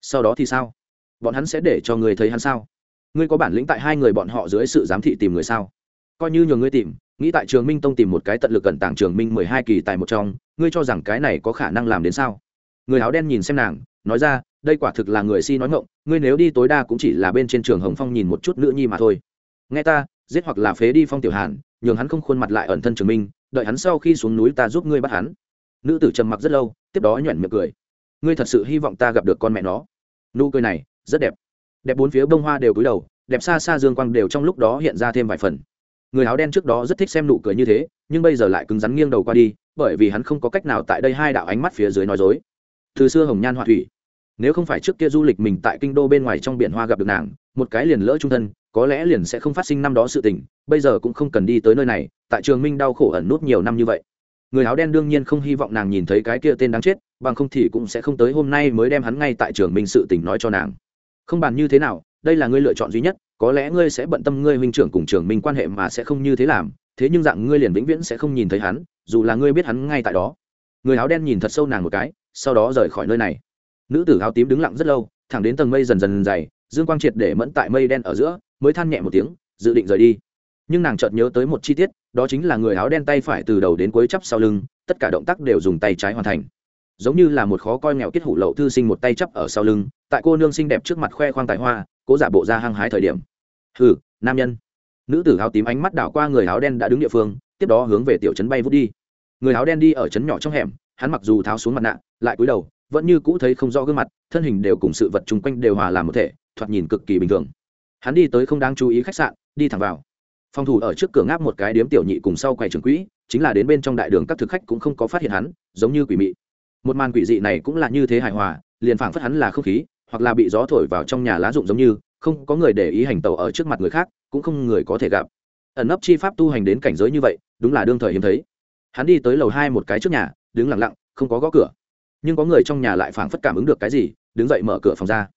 Sau đó thì sao? Bọn hắn sẽ để cho người thấy hắn sao? Ngươi có bản lĩnh tại hai người bọn họ dưới sự giám thị tìm người sao? Coi như nhường ngươi tìm, nghĩ tại trường minh tông tìm một cái tận lực cẩn tảng trường minh mười hai kỳ tại một trong, ngươi cho rằng cái này có khả năng làm đến sao? Người áo đen nhìn xem nàng, nói ra đây quả thực là người si nói ngộng ngươi nếu đi tối đa cũng chỉ là bên trên trường hồng phong nhìn một chút nữ nhi mà thôi. Nghe ta, giết hoặc là phế đi phong tiểu hàn, nhường hắn không khuôn mặt lại ẩn thân trường minh, đợi hắn sau khi xuống núi ta giúp ngươi bắt hắn. Nữ tử trầm mặc rất lâu, tiếp đó nhoẻn miệng cười. Ngươi thật sự hy vọng ta gặp được con mẹ nó. Nụ cười này, rất đẹp. Đẹp bốn phía bông hoa đều cúi đầu, đẹp xa xa dương quang đều trong lúc đó hiện ra thêm vài phần. Người áo đen trước đó rất thích xem nụ cười như thế, nhưng bây giờ lại cứng rắn nghiêng đầu qua đi, bởi vì hắn không có cách nào tại đây hai đạo ánh mắt phía dưới nói dối. Từ xưa hồng nhan họa thủy nếu không phải trước kia du lịch mình tại kinh đô bên ngoài trong biển hoa gặp được nàng, một cái liền lỡ trung thân, có lẽ liền sẽ không phát sinh năm đó sự tình, bây giờ cũng không cần đi tới nơi này, tại trường minh đau khổ ẩn nút nhiều năm như vậy. Người áo đen đương nhiên không hy vọng nàng nhìn thấy cái kia tên đáng chết, bằng không thì cũng sẽ không tới hôm nay mới đem hắn ngay tại trường minh sự tình nói cho nàng. Không bàn như thế nào, đây là ngươi lựa chọn duy nhất, có lẽ ngươi sẽ bận tâm ngươi huynh trưởng cùng trường minh quan hệ mà sẽ không như thế làm, thế nhưng dạng ngươi liền vĩnh viễn sẽ không nhìn thấy hắn, dù là ngươi biết hắn ngay tại đó. Người áo đen nhìn thật sâu nàng một cái, sau đó rời khỏi nơi này nữ tử áo tím đứng lặng rất lâu, thẳng đến tầng mây dần dần dày, dương quang triệt để mẫn tại mây đen ở giữa, mới than nhẹ một tiếng, dự định rời đi. Nhưng nàng chợt nhớ tới một chi tiết, đó chính là người áo đen tay phải từ đầu đến cuối chắp sau lưng, tất cả động tác đều dùng tay trái hoàn thành. Giống như là một khó coi nghèo kết hủ lậu thư sinh một tay chắp ở sau lưng, tại cô nương xinh đẹp trước mặt khoe khoang tài hoa, cố giả bộ ra hăng hái thời điểm. Hừ, nam nhân. Nữ tử áo tím ánh mắt đảo qua người áo đen đã đứng địa phương, tiếp đó hướng về tiểu trấn bay vút đi. Người áo đen đi ở trấn nhỏ trong hẻm, hắn mặc dù tháo xuống mặt nạ, lại cúi đầu vẫn như cũ thấy không rõ gương mặt, thân hình đều cùng sự vật chung quanh đều hòa làm một thể, thoạt nhìn cực kỳ bình thường. Hắn đi tới không đáng chú ý khách sạn, đi thẳng vào. Phòng thủ ở trước cửa ngáp một cái điếm tiểu nhị cùng sau quầy trường quỹ, chính là đến bên trong đại đường các thực khách cũng không có phát hiện hắn, giống như quỷ mị. Một màn quỷ dị này cũng là như thế hài hòa, liền phảng phất hắn là không khí, hoặc là bị gió thổi vào trong nhà lá rụng giống như, không có người để ý hành tẩu ở trước mặt người khác, cũng không người có thể gặp. Ẩn nấp chi pháp tu hành đến cảnh giới như vậy, đúng là đương thời hiếm thấy. Hắn đi tới lầu hai một cái trước nhà, đứng lặng lặng, không có gõ cửa nhưng có người trong nhà lại phảng phất cảm ứng được cái gì, đứng dậy mở cửa phòng ra.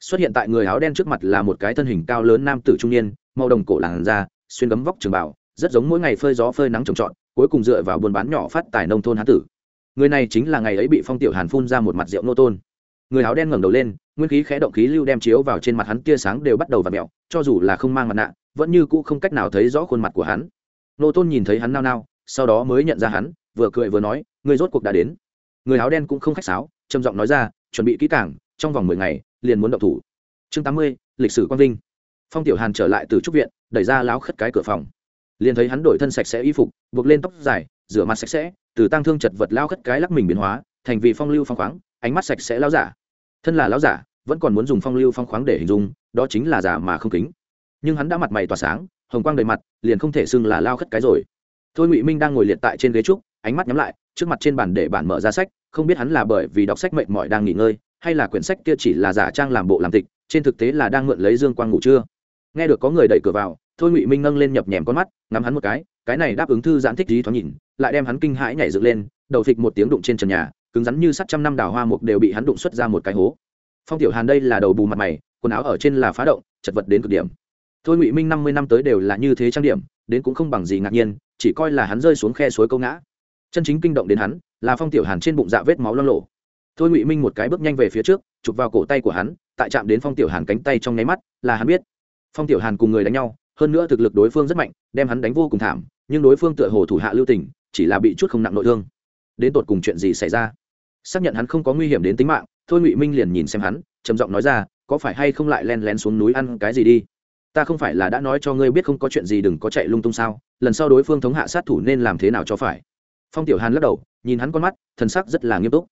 Xuất hiện tại người áo đen trước mặt là một cái thân hình cao lớn nam tử trung niên, màu đồng cổ làn da, xuyên gấm vóc trường bảo rất giống mỗi ngày phơi gió phơi nắng trồng trọt, cuối cùng dựa vào buôn bán nhỏ phát tài nông thôn hán tử. Người này chính là ngày ấy bị phong tiểu hàn phun ra một mặt rượu nô tôn. Người áo đen ngẩng đầu lên, nguyên khí khẽ động khí lưu đem chiếu vào trên mặt hắn, tia sáng đều bắt đầu và mẹo cho dù là không mang mặt nạ, vẫn như cũ không cách nào thấy rõ khuôn mặt của hắn. Nô tôn nhìn thấy hắn nao nao, sau đó mới nhận ra hắn, vừa cười vừa nói người rốt cuộc đã đến người áo đen cũng không khách sáo, trầm giọng nói ra, chuẩn bị kỹ cảng trong vòng mười ngày, liền muốn động thủ. Chương tám mươi, lịch sử quang vinh. Phong tiểu hàn trở lại từ trúc viện, đẩy ra láo khất cái cửa phòng. Liền thấy hắn đổi thân sạch sẽ y phục, buộc lên tóc dài, rửa mặt sạch sẽ, từ tăng thương chật vật lao khất cái lắc mình biến hóa, thành vì phong lưu phong khoáng, ánh mắt sạch sẽ lao giả. Thân là lao giả, vẫn còn muốn dùng phong lưu phong khoáng để hình dung, đó chính là giả mà không kính. Nhưng hắn đã mặt mày tỏa sáng, hồng quang đầy mặt, liền không thể xưng là lao khất cái rồi. Thôi ngụy minh đang ngồi liệt tại trên ghế trúc, ánh mắt nhắm lại, trước mặt trên bàn để bản mở ra sách không biết hắn là bởi vì đọc sách mệt mỏi đang nghỉ ngơi, hay là quyển sách kia chỉ là giả trang làm bộ làm tịch, trên thực tế là đang mượn lấy dương quang ngủ trưa. Nghe được có người đẩy cửa vào, thôi ngụy minh nâng lên nhập nhèm con mắt, ngắm hắn một cái cái này đáp ứng thư giãn thích lý thoáng nhìn, lại đem hắn kinh hãi nhảy dựng lên, đầu thịt một tiếng đụng trên trần nhà, cứng rắn như sắt trăm năm đào hoa mục đều bị hắn đụng xuất ra một cái hố. Phong tiểu hàn đây là đầu bù mặt mày, quần áo ở trên là phá động, chật vật đến cực điểm. Thôi ngụy minh năm mươi năm tới đều là như thế trang điểm, đến cũng không bằng gì ngạc nhiên, chỉ coi là hắn rơi xuống khe suối câu ngã. Chân chính kinh động đến hắn là phong tiểu hàn trên bụng dạ vết máu lo lộ. Thôi ngụy minh một cái bước nhanh về phía trước, chụp vào cổ tay của hắn, tại chạm đến phong tiểu hàn cánh tay trong nháy mắt, là hắn biết. Phong tiểu hàn cùng người đánh nhau, hơn nữa thực lực đối phương rất mạnh, đem hắn đánh vô cùng thảm, nhưng đối phương tựa hồ thủ hạ lưu tình, chỉ là bị chút không nặng nội thương. Đến tột cùng chuyện gì xảy ra? Xác nhận hắn không có nguy hiểm đến tính mạng, thôi ngụy minh liền nhìn xem hắn, trầm giọng nói ra, có phải hay không lại len lén xuống núi ăn cái gì đi? Ta không phải là đã nói cho ngươi biết không có chuyện gì đừng có chạy lung tung sao, lần sau đối phương thống hạ sát thủ nên làm thế nào cho phải? Phong tiểu hàn lắc đầu, nhìn hắn con mắt, thần sắc rất là nghiêm túc.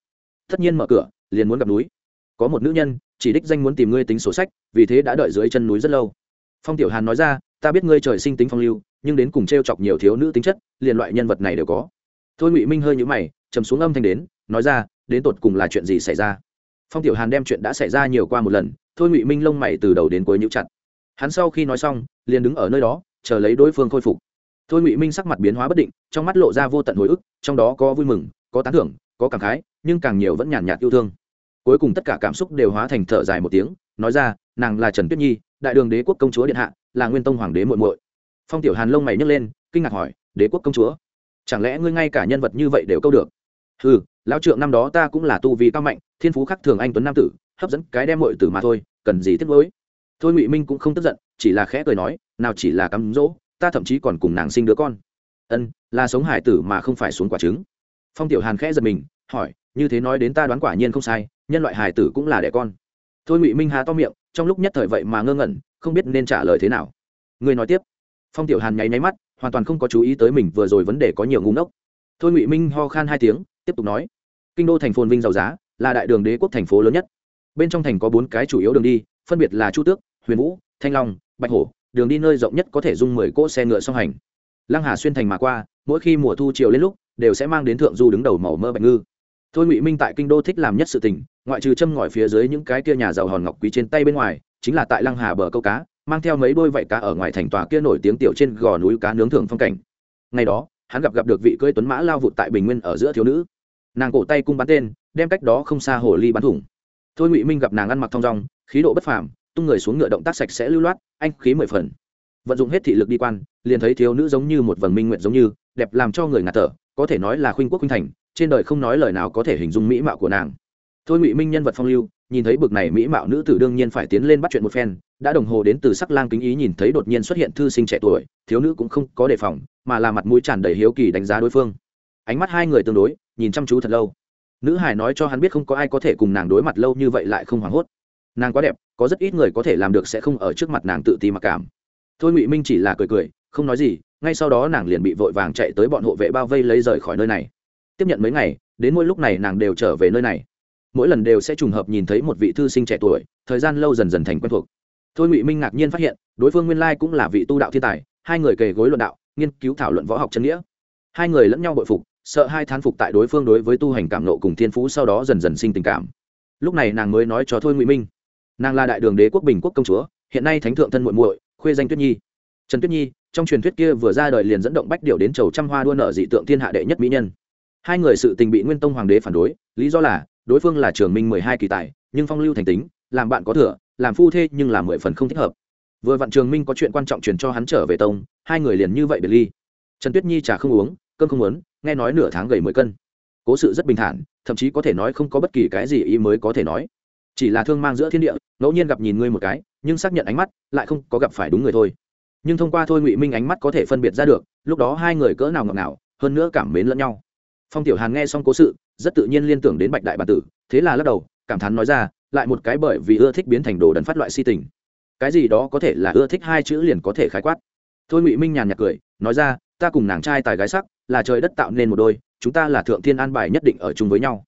Tất nhiên mở cửa, liền muốn gặp núi. Có một nữ nhân, chỉ đích danh muốn tìm ngươi tính sổ sách, vì thế đã đợi dưới chân núi rất lâu. Phong tiểu hàn nói ra, ta biết ngươi trời sinh tính phong lưu, nhưng đến cùng t r e o chọc nhiều thiếu nữ tính chất, liền loại nhân vật này đều có. Thôi ngụy minh hơi nhũ mày chầm xuống âm thanh đến, nói ra, đến tột cùng là chuyện gì xảy ra? Phong tiểu hàn đem chuyện đã xảy ra nhiều qua một lần, thôi ngụy minh lông mày từ đầu đến cuối nhũ chặt. Hắn sau khi nói xong, liền đứng ở nơi đó, chờ lấy đối phương khôi phục thôi ngụy minh sắc mặt biến hóa bất định, trong mắt lộ ra vô tận hồi ức, trong đó có vui mừng, có tán thưởng, có cảm khái, nhưng càng nhiều vẫn nhàn nhạt yêu thương. Cuối cùng tất cả cảm xúc đều hóa thành thở dài một tiếng, nói ra, nàng là trần tuyết nhi, đại đường đế quốc công chúa điện hạ, là nguyên tông hoàng đế muội muội. Phong tiểu hàn lông mày nhấc lên, kinh ngạc hỏi, đế quốc công chúa, chẳng lẽ ngươi ngay cả nhân vật như vậy đều câu được? Ừ lão trượng năm đó ta cũng là tu vi cao mạnh, thiên phú khắc thường anh tuấn nam tử, hấp dẫn cái đem muội tử mà thôi, cần gì tiếc mới thôi ngụy minh cũng không tức giận, chỉ là khẽ cười nói, nào chỉ là cắm dỗ ta thậm chí còn cùng nàng sinh đứa con. Ân, là sống hải tử mà không phải xuống quả trứng. Phong tiểu hàn khẽ giật mình, hỏi, như thế nói đến ta đoán quả nhiên không sai, nhân loại hải tử cũng là đẻ con. Thôi ngụy minh hà to miệng, trong lúc nhất thời vậy mà ngơ ngẩn, không biết nên trả lời thế nào. Người nói tiếp. Phong tiểu hàn nháy nháy mắt, hoàn toàn không có chú ý tới mình vừa rồi vấn đề có nhiều ngu ngốc. Thôi ngụy minh ho khan hai tiếng, tiếp tục nói. Kinh đô thành Phồn vinh giàu giá, là đại đường đế quốc thành phố lớn nhất. Bên trong thành có bốn cái chủ yếu đường đi, phân biệt là chu tước, huyền vũ, thanh long, bạch hổ đường đi nơi rộng nhất có thể dung mười cỗ xe ngựa song hành. Lăng hà xuyên thành mà qua, mỗi khi mùa thu chiều lên lúc, đều sẽ mang đến thượng du đứng đầu màu mơ bạch ngư. Thôi ngụy minh tại kinh đô thích làm nhất sự tình, ngoại trừ châm ngòi phía dưới những cái kia nhà giàu hòn ngọc quý trên tay bên ngoài, chính là tại lăng hà bờ câu cá, mang theo mấy đôi vạy cá ở ngoài thành tòa kia nổi tiếng tiểu trên gò núi cá nướng thưởng phong cảnh. Ngày đó, hắn gặp gặp được vị cưỡi tuấn mã lao vụt tại bình nguyên ở giữa thiếu nữ. Nàng cổ tay cung bắn tên, đem cách đó không xa hồ ly bắn thủng. Thôi ngụy minh gặp nàng ăn mặc thong dong, khí độ bất phàm tung người xuống ngựa động tác sạch sẽ lưu loát, anh khí mười phần. Vận dụng hết thị lực đi quan, liền thấy thiếu nữ giống như một vầng minh nguyện giống như, đẹp làm cho người ngạt thở, có thể nói là khuynh quốc khuynh thành, trên đời không nói lời nào có thể hình dung mỹ mạo của nàng. Thôi ngụy minh nhân vật phong lưu, nhìn thấy bực này mỹ mạo nữ tử đương nhiên phải tiến lên bắt chuyện một phen, đã đồng hồ đến từ sắc lang kính ý nhìn thấy đột nhiên xuất hiện thư sinh trẻ tuổi, thiếu nữ cũng không có đề phòng, mà là mặt mũi tràn đầy hiếu kỳ đánh giá đối phương. Ánh mắt hai người tương đối, nhìn chăm chú thật lâu. Nữ hải nói cho hắn biết không có ai có thể cùng nàng đối mặt lâu như vậy lại không hoảng hốt nàng quá đẹp, có rất ít người có thể làm được sẽ không ở trước mặt nàng tự ti mặc cảm. Thôi ngụy minh chỉ là cười cười, không nói gì, ngay sau đó nàng liền bị vội vàng chạy tới bọn hộ vệ bao vây lấy rời khỏi nơi này. Tiếp nhận mấy ngày, đến mỗi lúc này nàng đều trở về nơi này. Mỗi lần đều sẽ trùng hợp nhìn thấy một vị thư sinh trẻ tuổi, thời gian lâu dần dần thành quen thuộc. Thôi ngụy minh ngạc nhiên phát hiện, đối phương nguyên lai cũng là vị tu đạo thiên tài, hai người kề gối luận đạo, nghiên cứu thảo luận võ học chân nghĩa. Hai người lẫn nhau bội phục, sợ hai thán phục tại đối phương đối với tu hành cảm nộ cùng thiên phú sau đó dần dần sinh tình cảm. Lúc này nàng mới nói cho thôi ngụy minh nàng là đại đường đế quốc bình quốc công chúa, hiện nay thánh thượng thân muội muội, khuê danh tuyết nhi. Trần tuyết nhi, trong truyền thuyết kia vừa ra đời liền dẫn động bách điệu đến chầu trăm hoa đua nợ dị tượng thiên hạ đệ nhất mỹ nhân. Hai người sự tình bị nguyên tông hoàng đế phản đối, lý do là, đối phương là trường minh mười hai kỳ tài, nhưng phong lưu thành tính, làm bạn có thừa, làm phu thê nhưng là mười phần không thích hợp. Vừa vặn trường minh có chuyện quan trọng truyền cho hắn trở về tông, hai người liền như vậy biệt ly. Trần tuyết nhi trà không uống, cơm không muốn, nghe nói nửa tháng gầy mười cân. Cố sự rất bình thản, thậm chí có thể nói không có bất kỳ cái gì ý mới có thể nói chỉ là thương mang giữa thiên địa, ngẫu nhiên gặp nhìn ngươi một cái, nhưng xác nhận ánh mắt, lại không có gặp phải đúng người thôi. Nhưng thông qua thôi ngụy minh ánh mắt có thể phân biệt ra được, lúc đó hai người cỡ nào ngọt nào hơn nữa cảm mến lẫn nhau. Phong tiểu hàn nghe xong cố sự, rất tự nhiên liên tưởng đến bạch đại bản tử, thế là lắc đầu, cảm thán nói ra, lại một cái bởi vì ưa thích biến thành đồ đần phát loại si tình. Cái gì đó có thể là ưa thích hai chữ liền có thể khái quát. Thôi ngụy minh nhàn nhạt cười, nói ra, ta cùng nàng trai tài gái sắc, là trời đất tạo nên một đôi, chúng ta là thượng thiên an bài nhất định ở chung với nhau.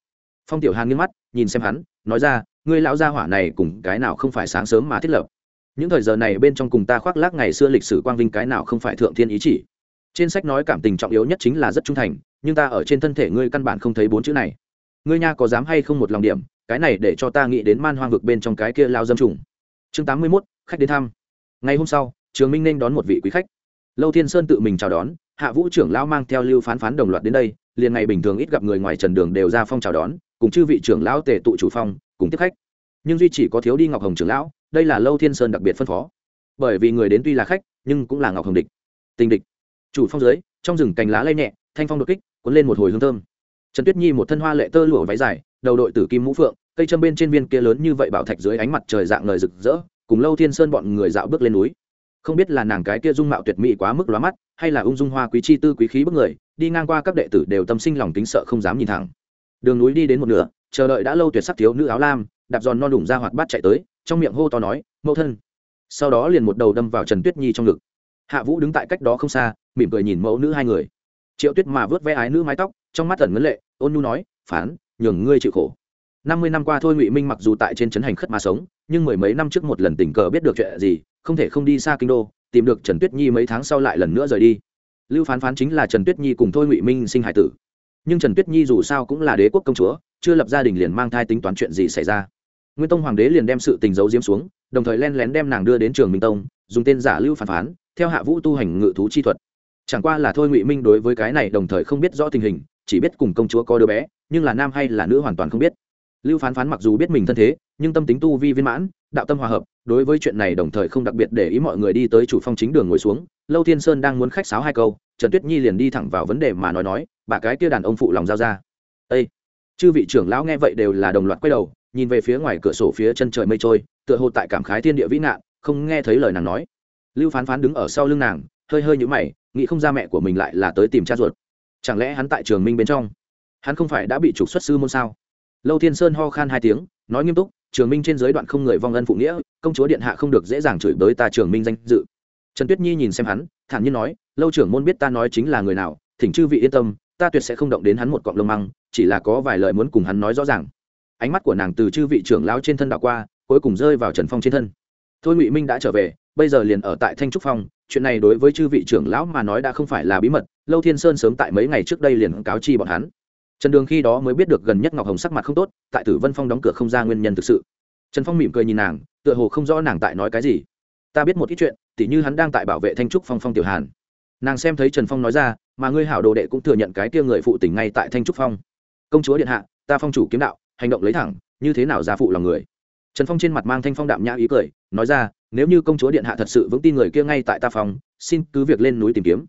Phong tiểu hàn nghiêng mắt, nhìn xem hắn nói ra, ngươi lão gia hỏa này cùng cái nào không phải sáng sớm mà thiết lập? Những thời giờ này bên trong cùng ta khoác lác ngày xưa lịch sử quang vinh cái nào không phải thượng thiên ý chỉ? Trên sách nói cảm tình trọng yếu nhất chính là rất trung thành, nhưng ta ở trên thân thể ngươi căn bản không thấy bốn chữ này. Ngươi nha có dám hay không một lòng điểm, cái này để cho ta nghĩ đến man hoang vực bên trong cái kia lao dâm trùng. Chương tám mươi mốt, khách đến thăm. Ngày hôm sau, trường minh nên đón một vị quý khách. Lâu thiên sơn tự mình chào đón, hạ vũ trưởng lão mang theo lưu phán phán đồng loạt đến đây, liền ngày bình thường ít gặp người ngoài trần đường đều ra phong chào đón cùng chư vị trưởng lão tề tụ chủ phong, cùng tiếp khách. Nhưng duy chỉ có thiếu đi ngọc hồng trưởng lão, đây là lâu thiên sơn đặc biệt phân phó. Bởi vì người đến tuy là khách, nhưng cũng là ngọc hồng địch. Tình địch. Chủ phong dưới, trong rừng cành lá lay nhẹ, thanh phong đột kích, cuốn lên một hồi hương thơm. Trần tuyết nhi một thân hoa lệ tơ lụa váy dài, đầu đội tử kim mũ phượng, cây châm bên trên viên kia lớn như vậy bảo thạch dưới ánh mặt trời dạng ngời rực rỡ, cùng lâu thiên sơn bọn người dạo bước lên núi. Không biết là nàng cái kia dung mạo tuyệt mỹ quá mức lóa mắt, hay là ung dung hoa quý chi tư quý khí bức người, đi ngang qua các đệ tử đều tâm sinh lòng kính sợ không dám nhìn thẳng đường núi đi đến một nửa, chờ đợi đã lâu tuyệt sắc thiếu nữ áo lam, đạp giòn non đủng ra hoạt bát chạy tới, trong miệng hô to nói, mẫu thân. Sau đó liền một đầu đâm vào trần tuyết nhi trong ngực. Hạ vũ đứng tại cách đó không xa, mỉm cười nhìn mẫu nữ hai người. Triệu tuyết mà vớt ve ái nữ mái tóc, trong mắt tẩn ngấn lệ, ôn nhu nói, phán, nhường ngươi chịu khổ. Năm mươi năm qua thôi ngụy minh mặc dù tại trên trấn hành khất mà sống, nhưng mười mấy năm trước một lần tình cờ biết được chuyện gì, không thể không đi xa kinh đô, tìm được trần tuyết nhi mấy tháng sau lại lần nữa rời đi. Lưu phán phán chính là trần tuyết nhi cùng thôi ngụy minh sinh hải tử nhưng trần tuyết nhi dù sao cũng là đế quốc công chúa chưa lập gia đình liền mang thai tính toán chuyện gì xảy ra nguyên tông hoàng đế liền đem sự tình giấu diếm xuống đồng thời len lén đem nàng đưa đến trường minh tông dùng tên giả lưu phán phán theo hạ vũ tu hành ngự thú chi thuật chẳng qua là thôi ngụy minh đối với cái này đồng thời không biết rõ tình hình chỉ biết cùng công chúa có đứa bé nhưng là nam hay là nữ hoàn toàn không biết lưu phán phán mặc dù biết mình thân thế nhưng tâm tính tu vi viên mãn đạo tâm hòa hợp đối với chuyện này đồng thời không đặc biệt để ý mọi người đi tới chủ phong chính đường ngồi xuống lâu thiên sơn đang muốn khách sáo hai câu trần tuyết nhi liền đi thẳng vào vấn đề mà nói nói, bà cái kia đàn ông phụ lòng giao ra. Ây chư vị trưởng lão nghe vậy đều là đồng loạt quay đầu, nhìn về phía ngoài cửa sổ phía chân trời mây trôi, tựa hồ tại cảm khái thiên địa vĩ nạn, không nghe thấy lời nàng nói. Lưu phán phán đứng ở sau lưng nàng, hơi hơi nhũ mày, nghĩ không ra mẹ của mình lại là tới tìm cha ruột. Chẳng lẽ hắn tại trường minh bên trong? Hắn không phải đã bị trục xuất sư môn sao? Lâu thiên sơn ho khan hai tiếng, nói nghiêm túc, trường minh trên giới đoạn không người vong ân phụ nghĩa, công chúa điện hạ không được dễ dàng chửi bới ta trường minh danh dự. Trần tuyết nhi nhìn xem hắn, thản nhiên nói lâu trưởng môn biết ta nói chính là người nào, thỉnh chư vị yên tâm, ta tuyệt sẽ không động đến hắn một cọng lông măng, chỉ là có vài lời muốn cùng hắn nói rõ ràng. Ánh mắt của nàng từ chư vị trưởng lão trên thân đảo qua, cuối cùng rơi vào trần phong trên thân. Thôi ngụy minh đã trở về, bây giờ liền ở tại thanh trúc phong, chuyện này đối với chư vị trưởng lão mà nói đã không phải là bí mật, lâu thiên sơn sớm tại mấy ngày trước đây liền cáo chi bọn hắn. Trần đường khi đó mới biết được gần nhất ngọc hồng sắc mặt không tốt, tại tử vân phong đóng cửa không ra nguyên nhân thực sự. Trần phong mỉm cười nhìn nàng, tựa hồ không rõ nàng tại nói cái gì. Ta biết một ít chuyện, tỉ như hắn đang tại bảo vệ thanh trúc phong phong tiểu hàn nàng xem thấy trần phong nói ra, mà ngươi hảo đồ đệ cũng thừa nhận cái kia người phụ tình ngay tại thanh trúc phong. Công chúa điện hạ, ta phong chủ kiếm đạo, hành động lấy thẳng, như thế nào ra phụ lòng người? Trần phong trên mặt mang thanh phong đạm nhã ý cười, nói ra, nếu như công chúa điện hạ thật sự vững tin người kia ngay tại ta phòng, xin cứ việc lên núi tìm kiếm.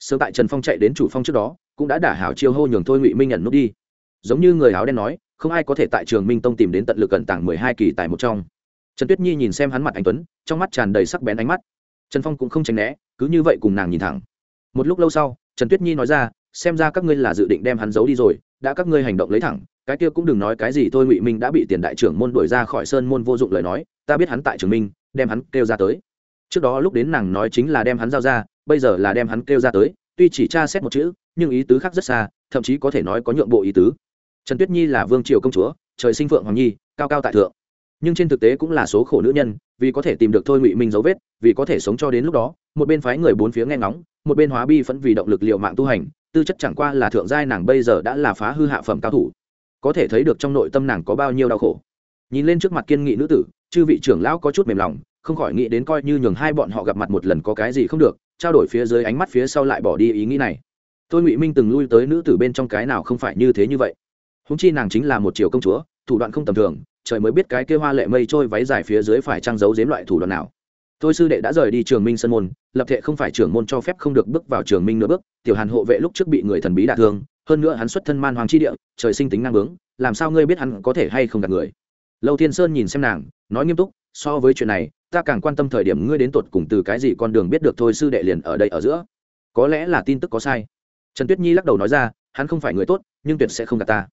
Sớm tại trần phong chạy đến chủ phong trước đó, cũng đã đả hảo chiêu hô nhường thôi ngụy minh nhận nút đi. Giống như người áo đen nói, không ai có thể tại trường minh tông tìm đến tận lực cận tảng mười hai kỳ tại một trong. Trần tuyết nhi nhìn xem hắn mặt anh tuấn, trong mắt tràn đầy sắc bén ánh mắt. Trần phong cũng không tránh né, cứ như vậy cùng nàng nhìn thẳng một lúc lâu sau, trần tuyết nhi nói ra, xem ra các ngươi là dự định đem hắn giấu đi rồi, đã các ngươi hành động lấy thẳng, cái kia cũng đừng nói cái gì thôi ngụy minh đã bị tiền đại trưởng môn đuổi ra khỏi sơn môn vô dụng lời nói, ta biết hắn tại trường minh, đem hắn kêu ra tới. Trước đó lúc đến nàng nói chính là đem hắn giao ra, bây giờ là đem hắn kêu ra tới, tuy chỉ tra xét một chữ, nhưng ý tứ khác rất xa, thậm chí có thể nói có nhượng bộ ý tứ. Trần tuyết nhi là vương triều công chúa, trời sinh phượng hoàng nhi, cao cao tại thượng. Nhưng trên thực tế cũng là số khổ nữ nhân, vì có thể tìm được thôi ngụy minh dấu vết, vì có thể sống cho đến lúc đó, một bên phái người bốn phía nghe ngóng một bên hóa bi phẫn vì động lực liệu mạng tu hành, tư chất chẳng qua là thượng giai nàng bây giờ đã là phá hư hạ phẩm cao thủ. Có thể thấy được trong nội tâm nàng có bao nhiêu đau khổ. Nhìn lên trước mặt kiên nghị nữ tử, chư vị trưởng lão có chút mềm lòng, không khỏi nghĩ đến coi như nhường hai bọn họ gặp mặt một lần có cái gì không được, trao đổi phía dưới ánh mắt phía sau lại bỏ đi ý nghĩ này. Tôi ngụy minh từng lui tới nữ tử bên trong cái nào không phải như thế như vậy. Húng chi nàng chính là một triều công chúa, thủ đoạn không tầm thường, trời mới biết cái kia hoa lệ mây trôi váy dài phía dưới phải trang giấu giếm loại thủ đoạn nào. Thôi sư đệ đã rời đi trường minh sân môn, lập thệ không phải trưởng môn cho phép không được bước vào trường minh nửa bước, tiểu hàn hộ vệ lúc trước bị người thần bí đả thương, hơn nữa hắn xuất thân man hoàng chi địa, trời sinh tính năng bướng, làm sao ngươi biết hắn có thể hay không gặp người? Lâu thiên sơn nhìn xem nàng, nói nghiêm túc, so với chuyện này, ta càng quan tâm thời điểm ngươi đến tột cùng từ cái gì con đường biết được thôi sư đệ liền ở đây ở giữa. Có lẽ là tin tức có sai. Trần tuyết nhi lắc đầu nói ra, hắn không phải người tốt, nhưng tuyệt sẽ không gạt ta.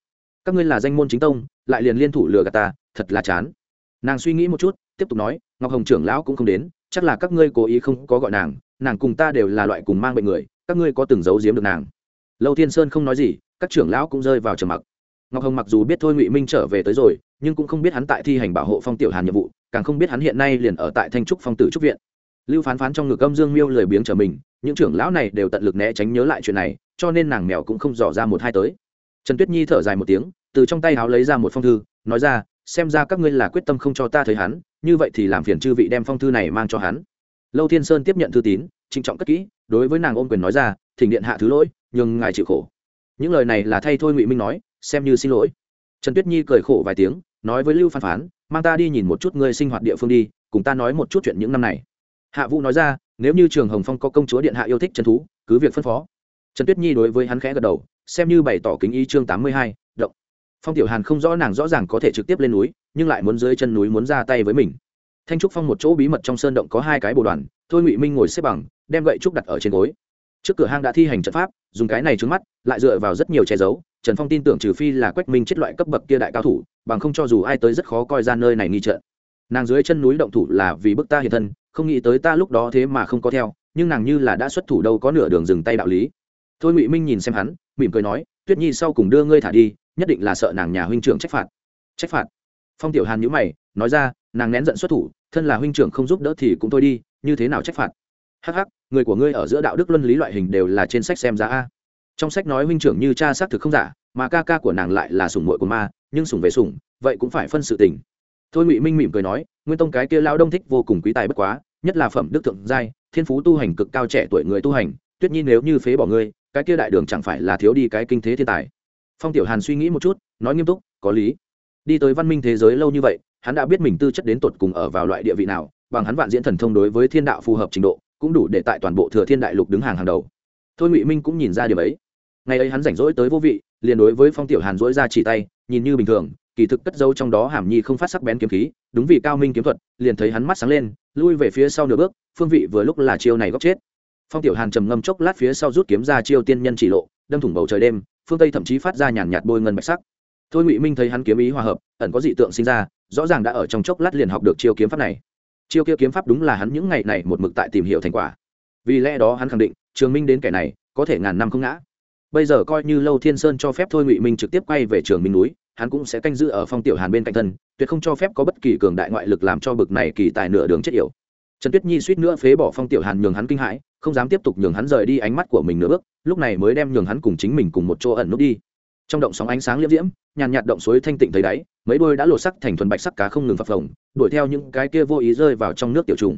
Các ngươi là danh môn chính tông, lại liền liên thủ lừa gạt ta, thật là chán. Nàng suy nghĩ một chút, tiếp tục nói, ngọc hồng trưởng lão cũng không đến chắc là các ngươi cố ý không có gọi nàng nàng cùng ta đều là loại cùng mang bệnh người, các ngươi có từng giấu giếm được nàng. Lâu thiên sơn không nói gì, các trưởng lão cũng rơi vào trầm mặc. Ngọc hồng mặc dù biết thôi ngụy minh trở về tới rồi, nhưng cũng không biết hắn tại thi hành bảo hộ phong tiểu hàn nhiệm vụ, càng không biết hắn hiện nay liền ở tại thanh trúc phong tử trúc viện. Lưu phán phán trong ngực âm dương miêu lười biếng trở mình, những trưởng lão này đều tận lực né tránh nhớ lại chuyện này, cho nên nàng mèo cũng không dò ra một hai tới. Trần tuyết nhi thở dài một tiếng, từ trong tay háo lấy ra một phong thư, nói ra xem ra các ngươi là quyết tâm không cho ta thấy hắn, như vậy thì làm phiền chư vị đem phong thư này mang cho hắn. Lâu thiên sơn tiếp nhận thư tín, trịnh trọng cất kỹ, đối với nàng ôm quyền nói ra, thỉnh điện hạ thứ lỗi nhưng ngài chịu khổ. Những lời này là thay thôi ngụy minh nói, xem như xin lỗi. Trần tuyết nhi cười khổ vài tiếng, nói với lưu phan phán, mang ta đi nhìn một chút ngươi sinh hoạt địa phương đi, cùng ta nói một chút chuyện những năm này. Hạ vũ nói ra, nếu như trường hồng phong có công chúa điện hạ yêu thích trần thú, cứ việc phân phó. Trần tuyết nhi đối với hắn khẽ gật đầu, xem như bày tỏ kính ý chương tám mươi hai, động phong tiểu hàn không rõ nàng rõ ràng có thể trực tiếp lên núi, nhưng lại muốn dưới chân núi muốn ra tay với mình. Thanh trúc phong một chỗ bí mật trong sơn động có hai cái bồ đoàn, thôi ngụy minh ngồi xếp bằng, đem gậy trúc đặt ở trên gối. Trước cửa hang đã thi hành trận pháp, dùng cái này trứng mắt, lại dựa vào rất nhiều che giấu, trần phong tin tưởng trừ phi là quách minh chết loại cấp bậc kia đại cao thủ, bằng không cho dù ai tới rất khó coi ra nơi này nghi trận. Nàng dưới chân núi động thủ là vì bức ta hiện thân, không nghĩ tới ta lúc đó thế mà không có theo, nhưng nàng như là đã xuất thủ đâu có nửa đường dừng tay đạo lý. Thôi ngụy minh nhìn xem hắn, mỉm cười nói, tuyết nhi sau cùng đưa ngươi thả đi nhất định là sợ nàng nhà huynh trưởng trách phạt. Trách phạt? Phong tiểu hàn nhữ mày, nói ra, nàng nén giận xuất thủ, thân là huynh trưởng không giúp đỡ thì cũng thôi đi, như thế nào trách phạt? Hắc hắc, người của ngươi ở giữa đạo đức luân lý loại hình đều là trên sách xem ra a. Trong sách nói huynh trưởng như cha xác thực không giả, mà ca ca của nàng lại là sủng muội của ma, nhưng sủng về sủng, vậy cũng phải phân sự tình. Thôi ngụy minh mỉm cười nói, nguyên tông cái kia lao đông thích vô cùng quý tài bất quá, nhất là phẩm đức thượng giai, thiên phú tu hành cực cao trẻ tuổi người tu hành, tuyết nhi nếu như phế bỏ ngươi, cái kia đại đường chẳng phải là thiếu đi cái kinh thế thiên tài phong tiểu hàn suy nghĩ một chút, nói nghiêm túc, có lý. Đi tới văn minh thế giới lâu như vậy, hắn đã biết mình tư chất đến tột cùng ở vào loại địa vị nào, bằng hắn vạn diễn thần thông đối với thiên đạo phù hợp trình độ, cũng đủ để tại toàn bộ thừa thiên đại lục đứng hàng hàng đầu. Thôi ngụy minh cũng nhìn ra điều ấy. Ngày ấy hắn rảnh rỗi tới vô vị, liền đối với phong tiểu hàn rỗi ra chỉ tay, nhìn như bình thường, kỳ thực cất dấu trong đó hàm nhi không phát sắc bén kiếm khí, đúng vì cao minh kiếm thuật, liền thấy hắn mắt sáng lên, lui về phía sau nửa bước, phương vị vừa lúc là chiêu này góc chết. Phong tiểu hàn trầm ngâm chốc lát phía sau rút kiếm ra chiêu tiên nhân chỉ lộ, đâm thủng bầu trời đêm phương tây thậm chí phát ra nhàn nhạt bôi ngân bạch sắc thôi ngụy minh thấy hắn kiếm ý hòa hợp ẩn có dị tượng sinh ra rõ ràng đã ở trong chốc lát liền học được chiêu kiếm pháp này chiêu kia kiếm pháp đúng là hắn những ngày này một mực tại tìm hiểu thành quả vì lẽ đó hắn khẳng định trường minh đến kẻ này có thể ngàn năm không ngã bây giờ coi như lâu thiên sơn cho phép thôi ngụy minh trực tiếp quay về trường minh núi hắn cũng sẽ canh giữ ở phong tiểu hàn bên cạnh thân tuyệt không cho phép có bất kỳ cường đại ngoại lực làm cho bực này kỳ tài nửa đường chết yểu trần tuyết nhi suýt nữa phế bỏ phong tiểu hàn nhường hắn kinh hãi không dám tiếp tục nhường hắn rời đi ánh mắt của mình nữa bước, lúc này mới đem nhường hắn cùng chính mình cùng một chỗ ẩn nút đi. Trong động sóng ánh sáng liễm diễm, nhàn nhạt động suối thanh tịnh thấy đáy, mấy đôi đã lột sắc thành thuần bạch sắc cá không ngừng phập phồng, đuổi theo những cái kia vô ý rơi vào trong nước tiểu trùng.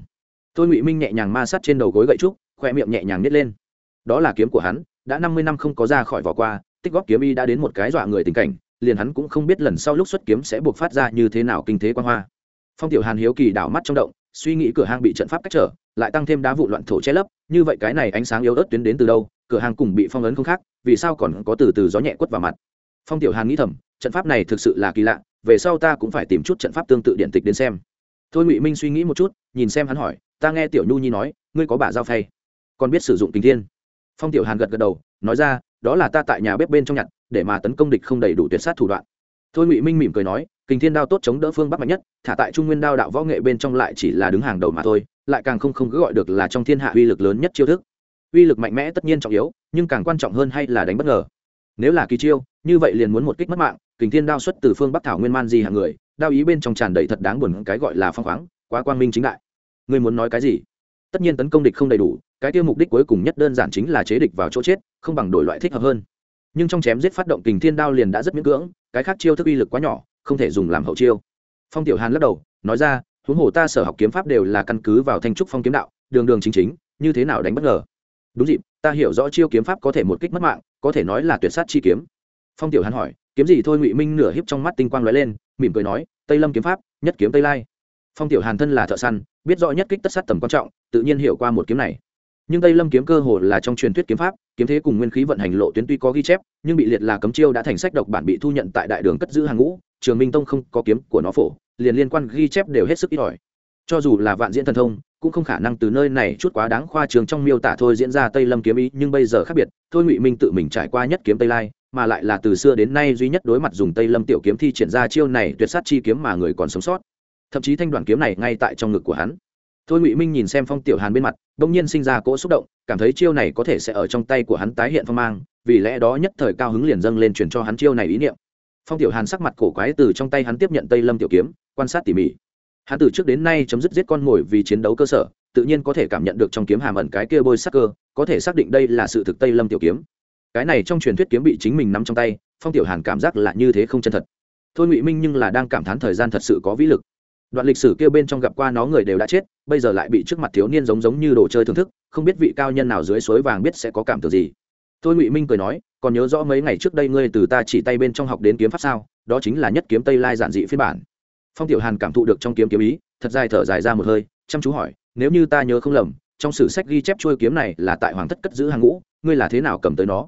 Tôi ngụy minh nhẹ nhàng ma sát trên đầu gối gậy trúc, khoe miệng nhẹ nhàng nít lên. Đó là kiếm của hắn, đã năm mươi năm không có ra khỏi vỏ qua, tích góp kiếm y đã đến một cái dọa người tình cảnh, liền hắn cũng không biết lần sau lúc xuất kiếm sẽ buộc phát ra như thế nào kinh thế quan hoa. Phong tiểu hàn hiếu kỳ đảo mắt trong động, suy nghĩ cửa hang bị trận pháp cách trở, lại tăng thêm đá vụ loạn thổ che lấp như vậy cái này ánh sáng yếu ớt tuyến đến từ đâu? Cửa hàng cùng bị phong ấn không khác, vì sao còn có từ từ gió nhẹ quất vào mặt? Phong tiểu hàn nghĩ thầm, trận pháp này thực sự là kỳ lạ, về sau ta cũng phải tìm chút trận pháp tương tự điện tịch đến xem. Thôi ngụy minh suy nghĩ một chút, nhìn xem hắn hỏi, ta nghe tiểu nhu nhi nói, ngươi có bả dao phay? Còn biết sử dụng kinh thiên? Phong tiểu hàn gật gật đầu, nói ra, đó là ta tại nhà bếp bên trong nhặt, để mà tấn công địch không đầy đủ tuyệt sát thủ đoạn. Thôi ngụy minh mỉm cười nói, kình thiên đao tốt chống đỡ phương bắc mạnh nhất, thả tại trung nguyên đao đạo võ nghệ bên trong lại chỉ là đứng hàng đầu mà thôi lại càng không không cứ gọi được là trong thiên hạ uy lực lớn nhất chiêu thức. Uy lực mạnh mẽ tất nhiên trọng yếu, nhưng càng quan trọng hơn hay là đánh bất ngờ. Nếu là kỳ chiêu, như vậy liền muốn một kích mất mạng, kình thiên đao xuất từ phương bắc thảo nguyên man di hàng người, đao ý bên trong tràn đầy thật đáng buồn cái gọi là phong khoáng, quá quang minh chính đại. Ngươi muốn nói cái gì? Tất nhiên tấn công địch không đầy đủ, cái tiêu mục đích cuối cùng nhất đơn giản chính là chế địch vào chỗ chết, không bằng đổi loại thích hợp hơn. Nhưng trong chém giết phát động kình thiên đao liền đã rất miễn cưỡng, cái khác chiêu thức uy lực quá nhỏ, không thể dùng làm hậu chiêu. Phong tiểu hàn lắc đầu, nói ra huống hồ ta sở học kiếm pháp đều là căn cứ vào thanh trúc phong kiếm đạo, đường đường chính chính, như thế nào đánh bất ngờ? Đúng dịp, ta hiểu rõ chiêu kiếm pháp có thể một kích mất mạng, có thể nói là tuyệt sát chi kiếm. Phong tiểu hàn hỏi, kiếm gì thôi ngụy minh nửa hiếp trong mắt tinh quang lóe lên, mỉm cười nói, tây lâm kiếm pháp, nhất kiếm tây lai. Phong tiểu hàn thân là thợ săn, biết rõ nhất kích tất sát tầm quan trọng, tự nhiên hiểu qua một kiếm này. Nhưng tây lâm kiếm cơ hồ là trong truyền thuyết kiếm pháp, kiếm thế cùng nguyên khí vận hành lộ tuyến tuy có ghi chép, nhưng bị liệt là cấm chiêu đã thành sách độc bản bị thu nhận tại đại đường cất giữ hàng ngũ, trường minh tông không có kiếm của nó phổ liền liên quan ghi chép đều hết sức ít ỏi. Cho dù là vạn diễn thần thông, cũng không khả năng từ nơi này chút quá đáng khoa trường trong miêu tả thôi diễn ra tây lâm kiếm ý, nhưng bây giờ khác biệt, thôi ngụy minh tự mình trải qua nhất kiếm tây lai, mà lại là từ xưa đến nay duy nhất đối mặt dùng tây lâm tiểu kiếm thi triển ra chiêu này tuyệt sát chi kiếm mà người còn sống sót. Thậm chí thanh đoàn kiếm này ngay tại trong ngực của hắn. Thôi ngụy minh nhìn xem phong tiểu hàn bên mặt đ ỗ n g nhiên sinh ra cỗ xúc động, cảm thấy chiêu này có thể sẽ ở trong tay của hắn tái hiện phong mang, vì lẽ đó nhất thời cao hứng liền dâng lên truyền cho hắn chiêu này ý niệm phong tiểu hàn sắc mặt cổ quái từ trong tay hắn tiếp nhận tây lâm tiểu kiếm, quan sát tỉ mỉ. Hắn từ trước đến nay chấm dứt giết con mồi vì chiến đấu cơ sở, tự nhiên có thể cảm nhận được trong kiếm hàm ẩn cái kia bôi sắc cơ, có thể xác định đây là sự thực tây lâm tiểu kiếm. Cái này trong truyền thuyết kiếm bị chính mình nắm trong tay, phong tiểu hàn cảm giác là như thế không chân thật. Thôi ngụy minh nhưng là đang cảm thán thời gian thật sự có vĩ lực. Đoạn lịch sử kêu bên trong gặp qua nó người đều đã chết, bây giờ lại bị trước mặt thiếu niên giống giống như đồ chơi thưởng thức, không biết vị cao nhân nào dưới suối vàng biết sẽ có cảm tưởng gì. Thôi ngụy minh cười nói còn nhớ rõ mấy ngày trước đây ngươi từ ta chỉ tay bên trong học đến kiếm pháp sao? Đó chính là nhất kiếm tây lai giản dị phiên bản. Phong tiểu hàn cảm thụ được trong kiếm kiếm ý, thật dài thở dài ra một hơi, chăm chú hỏi, nếu như ta nhớ không lầm, trong sử sách ghi chép trôi kiếm này là tại hoàng thất cất giữ hàng ngũ, ngươi là thế nào cầm tới nó?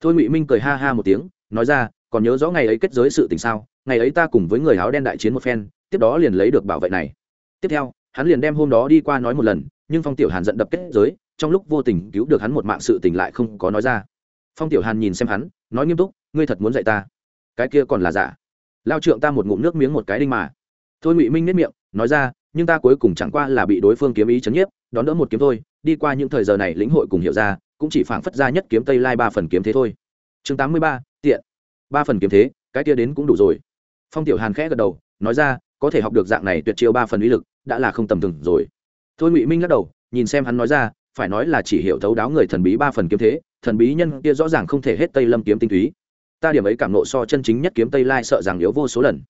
Thôi ngụy minh cười ha ha một tiếng, nói ra, còn nhớ rõ ngày ấy kết giới sự tình sao? Ngày ấy ta cùng với người áo đen đại chiến một phen, tiếp đó liền lấy được bảo vệ này. Tiếp theo, hắn liền đem hôm đó đi qua nói một lần, nhưng phong tiểu hàn giận đập kết giới, trong lúc vô tình cứu được hắn một mạng sự tình lại không có nói ra phong tiểu hàn nhìn xem hắn, nói nghiêm túc, ngươi thật muốn dạy ta? Cái kia còn là giả. Lao trượng ta một ngụm nước miếng một cái đinh mà. Thôi ngụy minh nếp miệng, nói ra, nhưng ta cuối cùng chẳng qua là bị đối phương kiếm ý chấn nhiếp, đón đỡ một kiếm thôi, đi qua những thời giờ này lĩnh hội cùng hiểu ra, cũng chỉ phảng phất ra nhất kiếm tây lai ba phần kiếm thế thôi. Chương tám mươi ba, tiện. Ba phần kiếm thế, cái kia đến cũng đủ rồi. Phong tiểu hàn khẽ gật đầu, nói ra, có thể học được dạng này tuyệt chiêu ba phần uy lực, đã là không tầm thường rồi. Thôi ngụy minh lắc đầu, nhìn xem hắn nói ra, phải nói là chỉ hiểu thấu đáo người thần bí ba phần kiếm thế thần bí nhân kia rõ ràng không thể hết tây lâm kiếm tinh túy. Ta điểm ấy cảm nộ so chân chính nhất kiếm tây lai sợ rằng yếu vô số lần.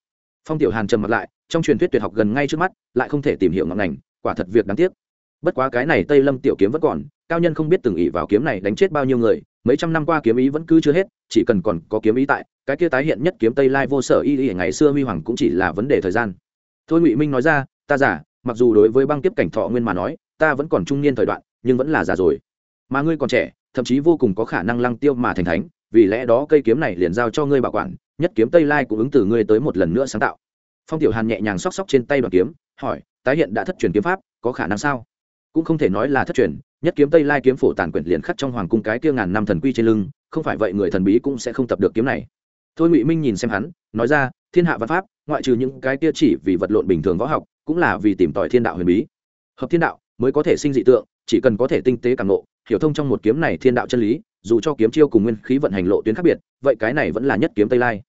Phong tiểu hàn trầm mặt lại, trong truyền thuyết tuyệt học gần ngay trước mắt, lại không thể tìm hiểu ngọn ngành, quả thật việc đáng tiếc. Bất quá cái này tây lâm tiểu kiếm vẫn còn, cao nhân không biết từng ỷ vào kiếm này đánh chết bao nhiêu người, mấy trăm năm qua kiếm ý vẫn cứ chưa hết, chỉ cần còn có kiếm ý tại, cái kia tái hiện nhất kiếm tây lai vô sở y y ngày xưa huy hoàng cũng chỉ là vấn đề thời gian. Thôi ngụy minh nói ra, ta giả mặc dù đối với băng kiếp cảnh thọ nguyên mà nói, ta vẫn còn trung niên thời đoạn, nhưng vẫn là già rồi. Mà ngươi còn trẻ thậm chí vô cùng có khả năng lăng tiêu mà thành thánh, vì lẽ đó cây kiếm này liền giao cho ngươi bảo quản, nhất kiếm tây lai cũng ứng từ ngươi tới một lần nữa sáng tạo. Phong tiểu hàn nhẹ nhàng xóc xóc trên tay đoạn kiếm, hỏi, tái hiện đã thất truyền kiếm pháp, có khả năng sao? Cũng không thể nói là thất truyền, nhất kiếm tây lai kiếm phổ tàn quyển liền khắc trong hoàng cung cái kia ngàn năm thần quy trên lưng, không phải vậy người thần bí cũng sẽ không tập được kiếm này. Thôi ngụy minh nhìn xem hắn, nói ra, thiên hạ văn pháp, ngoại trừ những cái kia chỉ vì vật lộn bình thường võ học, cũng là vì tìm tòi thiên đạo huyền bí. Hợp thiên đạo mới có thể sinh dị tượng, chỉ cần có thể tinh tế càng ngộ hiểu thông trong một kiếm này thiên đạo chân lý, dù cho kiếm chiêu cùng nguyên khí vận hành lộ tuyến khác biệt, vậy cái này vẫn là nhất kiếm tây lai.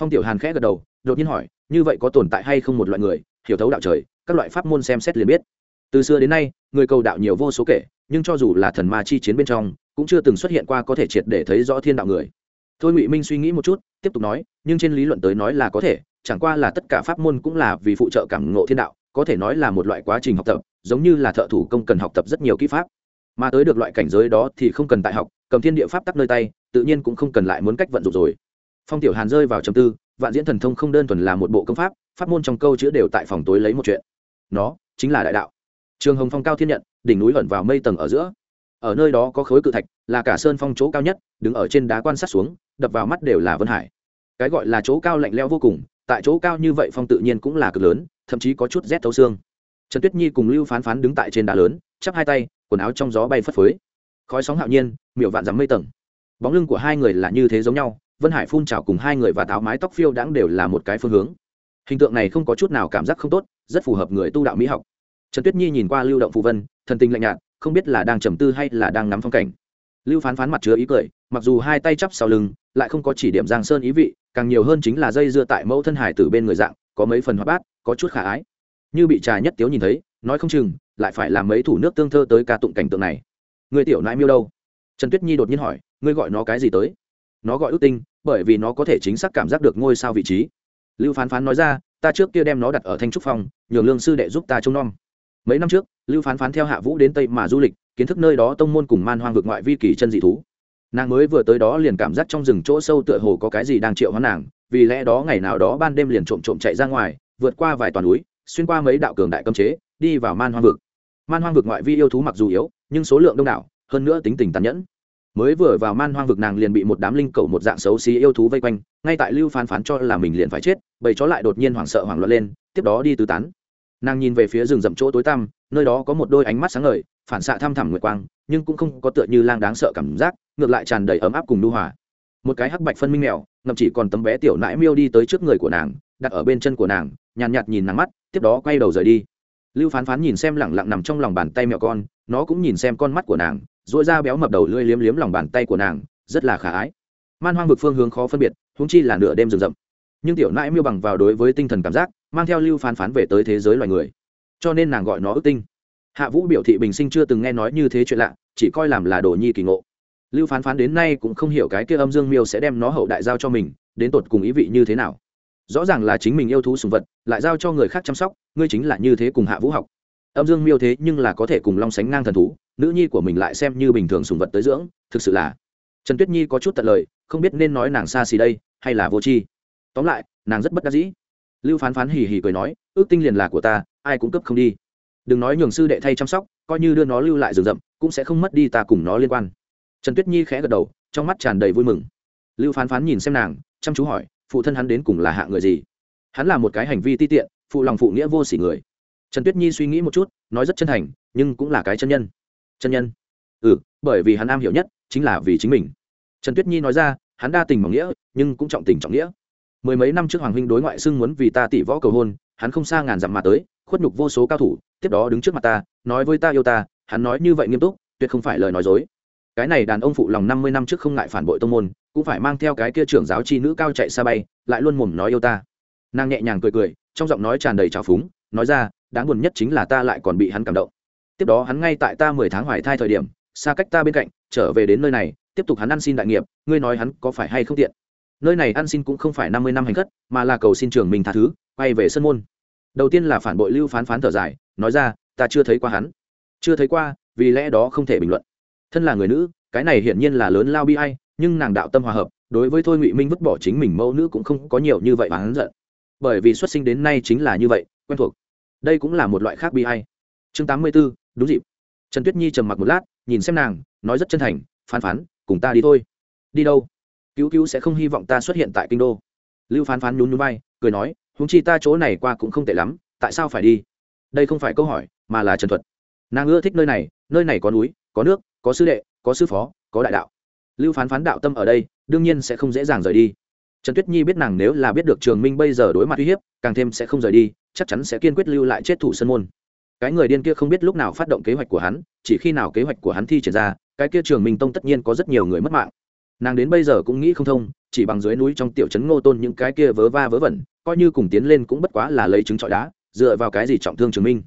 Phong tiểu hàn khẽ gật đầu, đột nhiên hỏi, như vậy có tồn tại hay không một loại người, hiểu thấu đạo trời, các loại pháp môn xem xét liền biết. Từ xưa đến nay, người cầu đạo nhiều vô số kể, nhưng cho dù là thần ma chi chiến bên trong, cũng chưa từng xuất hiện qua có thể triệt để thấy rõ thiên đạo người. Thôi ngụy minh suy nghĩ một chút, tiếp tục nói, nhưng trên lý luận tới nói là có thể, chẳng qua là tất cả pháp môn cũng là vì phụ trợ cảm ngộ thiên đạo, có thể nói là một loại quá trình học tập, giống như là thợ thủ công cần học tập rất nhiều kỹ pháp mà tới được loại cảnh giới đó thì không cần tại học, cầm thiên địa pháp tắc nơi tay, tự nhiên cũng không cần lại muốn cách vận dụng rồi. Phong tiểu hàn rơi vào trầm tư, vạn diễn thần thông không đơn thuần là một bộ công pháp pháp môn trong câu chữ đều tại phòng tối lấy một chuyện. Nó chính là đại đạo. Trường hồng phong cao thiên nhận, đỉnh núi ẩn vào mây tầng ở giữa. Ở nơi đó có khối cự thạch, là cả sơn phong chỗ cao nhất, đứng ở trên đá quan sát xuống, đập vào mắt đều là vân hải. Cái gọi là chỗ cao lạnh leo vô cùng, tại chỗ cao như vậy phong tự nhiên cũng là cực lớn, thậm chí có chút rét thấu xương. Trần tuyết nhi cùng lưu phán phán đứng tại trên đá lớn, chắp hai tay quần áo trong gió bay phất phới. Khói sóng hạo nhiên, miểu vạn dắm mây tầng. Bóng lưng của hai người là như thế giống nhau, vân hải phun trào cùng hai người và táo mái tóc phiêu đáng đều là một cái phương hướng. Hình tượng này không có chút nào cảm giác không tốt, rất phù hợp người tu đạo mỹ học. Trần tuyết nhi nhìn qua lưu động phù vân, thần tình lạnh nhạt, không biết là đang trầm tư hay là đang ngắm phong cảnh. Lưu phán phán mặt chứa ý cười, mặc dù hai tay chắp sau lưng, lại không có chỉ điểm giang sơn ý vị, càng nhiều hơn chính là dây dưa tại mẫu thân hải từ bên người dạng, có mấy phần hoạt bát, có chút khả ái. Như bị trà nhất tiếu nhìn thấy, nói không chừng lại phải làm mấy thủ nước tương thơ tới ca tụng cảnh tượng này. Người tiểu nãi miêu đâu? Trần tuyết nhi đột nhiên hỏi ngươi gọi nó cái gì tới? Nó gọi ước tinh bởi vì nó có thể chính xác cảm giác được ngôi sao vị trí. Lưu phán phán nói ra ta trước kia đem nó đặt ở thanh trúc phòng, nhường lương sư đệ giúp ta trông nom. Mấy năm trước lưu phán phán theo hạ vũ đến tây mà du lịch kiến thức nơi đó tông môn cùng man hoang vực ngoại vi kỳ chân dị thú. Nàng mới vừa tới đó liền cảm giác trong rừng chỗ sâu tựa hồ có cái gì đang triệu hoán nàng vì lẽ đó ngày nào đó ban đêm liền trộm trộm chạy ra ngoài vượt qua vài toàn núi xuyên qua mấy đạo cường đại cấm chế đi vào man hoang vực man hoang vực ngoại vi yêu thú mặc dù yếu nhưng số lượng đông đảo hơn nữa tính tình tàn nhẫn. Mới vừa vào man hoang vực nàng liền bị một đám linh cầu một dạng xấu xí yêu thú vây quanh ngay tại lưu phán phán cho là mình liền phải chết bầy chó lại đột nhiên hoảng sợ hoảng loạn lên tiếp đó đi tứ tán. Nàng nhìn về phía rừng rậm chỗ tối tăm nơi đó có một đôi ánh mắt sáng ngời phản xạ thăm thẳm nguyệt quang nhưng cũng không có tựa như lang đáng sợ cảm giác ngược lại tràn đầy ấm áp cùng đu hòa. Một cái hắc bạch phân minh mèo ngậm chỉ còn tấm bé tiểu nãi miêu đi tới trước người của nàng đặt ở bên chân của nàng nhàn nhạt, nhạt nhìn nắng mắt tiếp đó quay đầu rời đi lưu phán phán nhìn xem lẳng lặng nằm trong lòng bàn tay mẹo con, nó cũng nhìn xem con mắt của nàng dội ra béo mập đầu lưỡi liếm liếm lòng bàn tay của nàng, rất là khả ái. Man hoang vực phương hướng khó phân biệt húng chi là nửa đêm rừng rậm. Nhưng tiểu nãi miêu bằng vào đối với tinh thần cảm giác, mang theo lưu phán phán về tới thế giới loài người. Cho nên nàng gọi nó ước tinh. Hạ vũ biểu thị bình sinh chưa từng nghe nói như thế chuyện lạ, chỉ coi làm là đồ nhi kỳ ngộ. Lưu phán phán đến nay cũng không hiểu cái kia âm dương miêu sẽ đem nó hậu đại giao cho mình, đến tột cùng ý vị như thế nào rõ ràng là chính mình yêu thú sùng vật, lại giao cho người khác chăm sóc, ngươi chính là như thế cùng hạ vũ học. Âm dương miêu thế nhưng là có thể cùng long sánh ngang thần thú, nữ nhi của mình lại xem như bình thường sùng vật tới dưỡng, thực sự là. Trần tuyết nhi có chút tận lời, không biết nên nói nàng xa xì đây, hay là vô tri. Tóm lại, nàng rất bất đắc dĩ. Lưu phán phán hì hì cười nói, ước tinh liền là của ta, ai cũng cấp không đi. Đừng nói nhường sư đệ thay chăm sóc, coi như đưa nó lưu lại rừng rậm, cũng sẽ không mất đi ta cùng nó liên quan. Trần tuyết nhi khẽ gật đầu, trong mắt tràn đầy vui mừng. Lưu phán phán nhìn xem nàng, chăm chú hỏi phụ thân hắn đến cùng là hạ người gì? Hắn là một cái hành vi ti tiện, phụ lòng phụ nghĩa vô s ỉ người. Trần tuyết nhi suy nghĩ một chút, nói rất chân thành, nhưng cũng là cái chân nhân. Chân nhân? Ừ bởi vì hắn am hiểu nhất chính là vì chính mình. Trần tuyết nhi nói ra, hắn đa tình mỏng nghĩa, nhưng cũng trọng tình trọng nghĩa. Mười mấy năm trước hoàng huynh đối ngoại xưng muốn vì ta tỷ võ cầu hôn, hắn không xa ngàn dặm mà tới, khuất nhục vô số cao thủ, tiếp đó đứng trước mặt ta, nói với ta yêu ta, hắn nói như vậy nghiêm túc, tuyệt không phải lời nói dối cái này đàn ông phụ lòng năm mươi năm trước không ngại phản bội tông môn, cũng phải mang theo cái kia trưởng giáo chi nữ cao chạy xa bay, lại luôn mồm nói yêu ta. Nàng nhẹ nhàng cười cười, trong giọng nói tràn đầy trào phúng, nói ra, đáng buồn nhất chính là ta lại còn bị hắn cảm động. Tiếp đó hắn ngay tại ta mười tháng hoài thai thời điểm, xa cách ta bên cạnh, trở về đến nơi này, tiếp tục hắn ăn xin đại nghiệp, ngươi nói hắn có phải hay không tiện? Nơi này ăn xin cũng không phải năm mươi năm hành khất, mà là cầu xin trường mình tha thứ, quay về sân môn. Đầu tiên là phản bội lưu phán phán thở dài, nói ra, ta chưa thấy qua hắn. Chưa thấy qua, vì lẽ đó không thể bình luận thân là người nữ, cái này hiển nhiên là lớn lao bi hay nhưng nàng đạo tâm hòa hợp, đối với thôi ngụy minh vứt bỏ chính mình mẫu nữ cũng không có nhiều như vậy và hắn giận. Bởi vì xuất sinh đến nay chính là như vậy, quen thuộc. Đây cũng là một loại khác bi hay chương tám mươi b ố đúng dịp. Trần tuyết nhi trầm mặc một lát, nhìn xem nàng, nói rất chân thành, phán phán, cùng ta đi thôi. Đi đâu? Cứu cứu sẽ không hy vọng ta xuất hiện tại kinh đô. Lưu phán phán nhún nhún vai, cười nói húng chi ta chỗ này qua cũng không tệ lắm, tại sao phải đi? Đây không phải câu hỏi, mà là trần thuật. Nàng ưa thích nơi này nơi này có núi, có nước có sư đệ, có sư phó, có đại đạo. Lưu phán phán đạo tâm ở đây, đương nhiên sẽ không dễ dàng rời đi. Trần tuyết nhi biết nàng nếu là biết được trường minh bây giờ đối mặt uy hiếp, càng thêm sẽ không rời đi, chắc chắn sẽ kiên quyết lưu lại chết thủ sân môn. Cái người điên kia không biết lúc nào phát động kế hoạch của hắn, chỉ khi nào kế hoạch của hắn thi triển ra, cái kia trường minh tông tất nhiên có rất nhiều người mất mạng. Nàng đến bây giờ cũng nghĩ không thông, chỉ bằng dưới núi trong tiểu trấn ngô tôn những cái kia vớ va vớ vẩn, coi như cùng tiến lên cũng bất quá là lấy trứng trọi đá, dựa vào cái gì trọng thương Trường minh.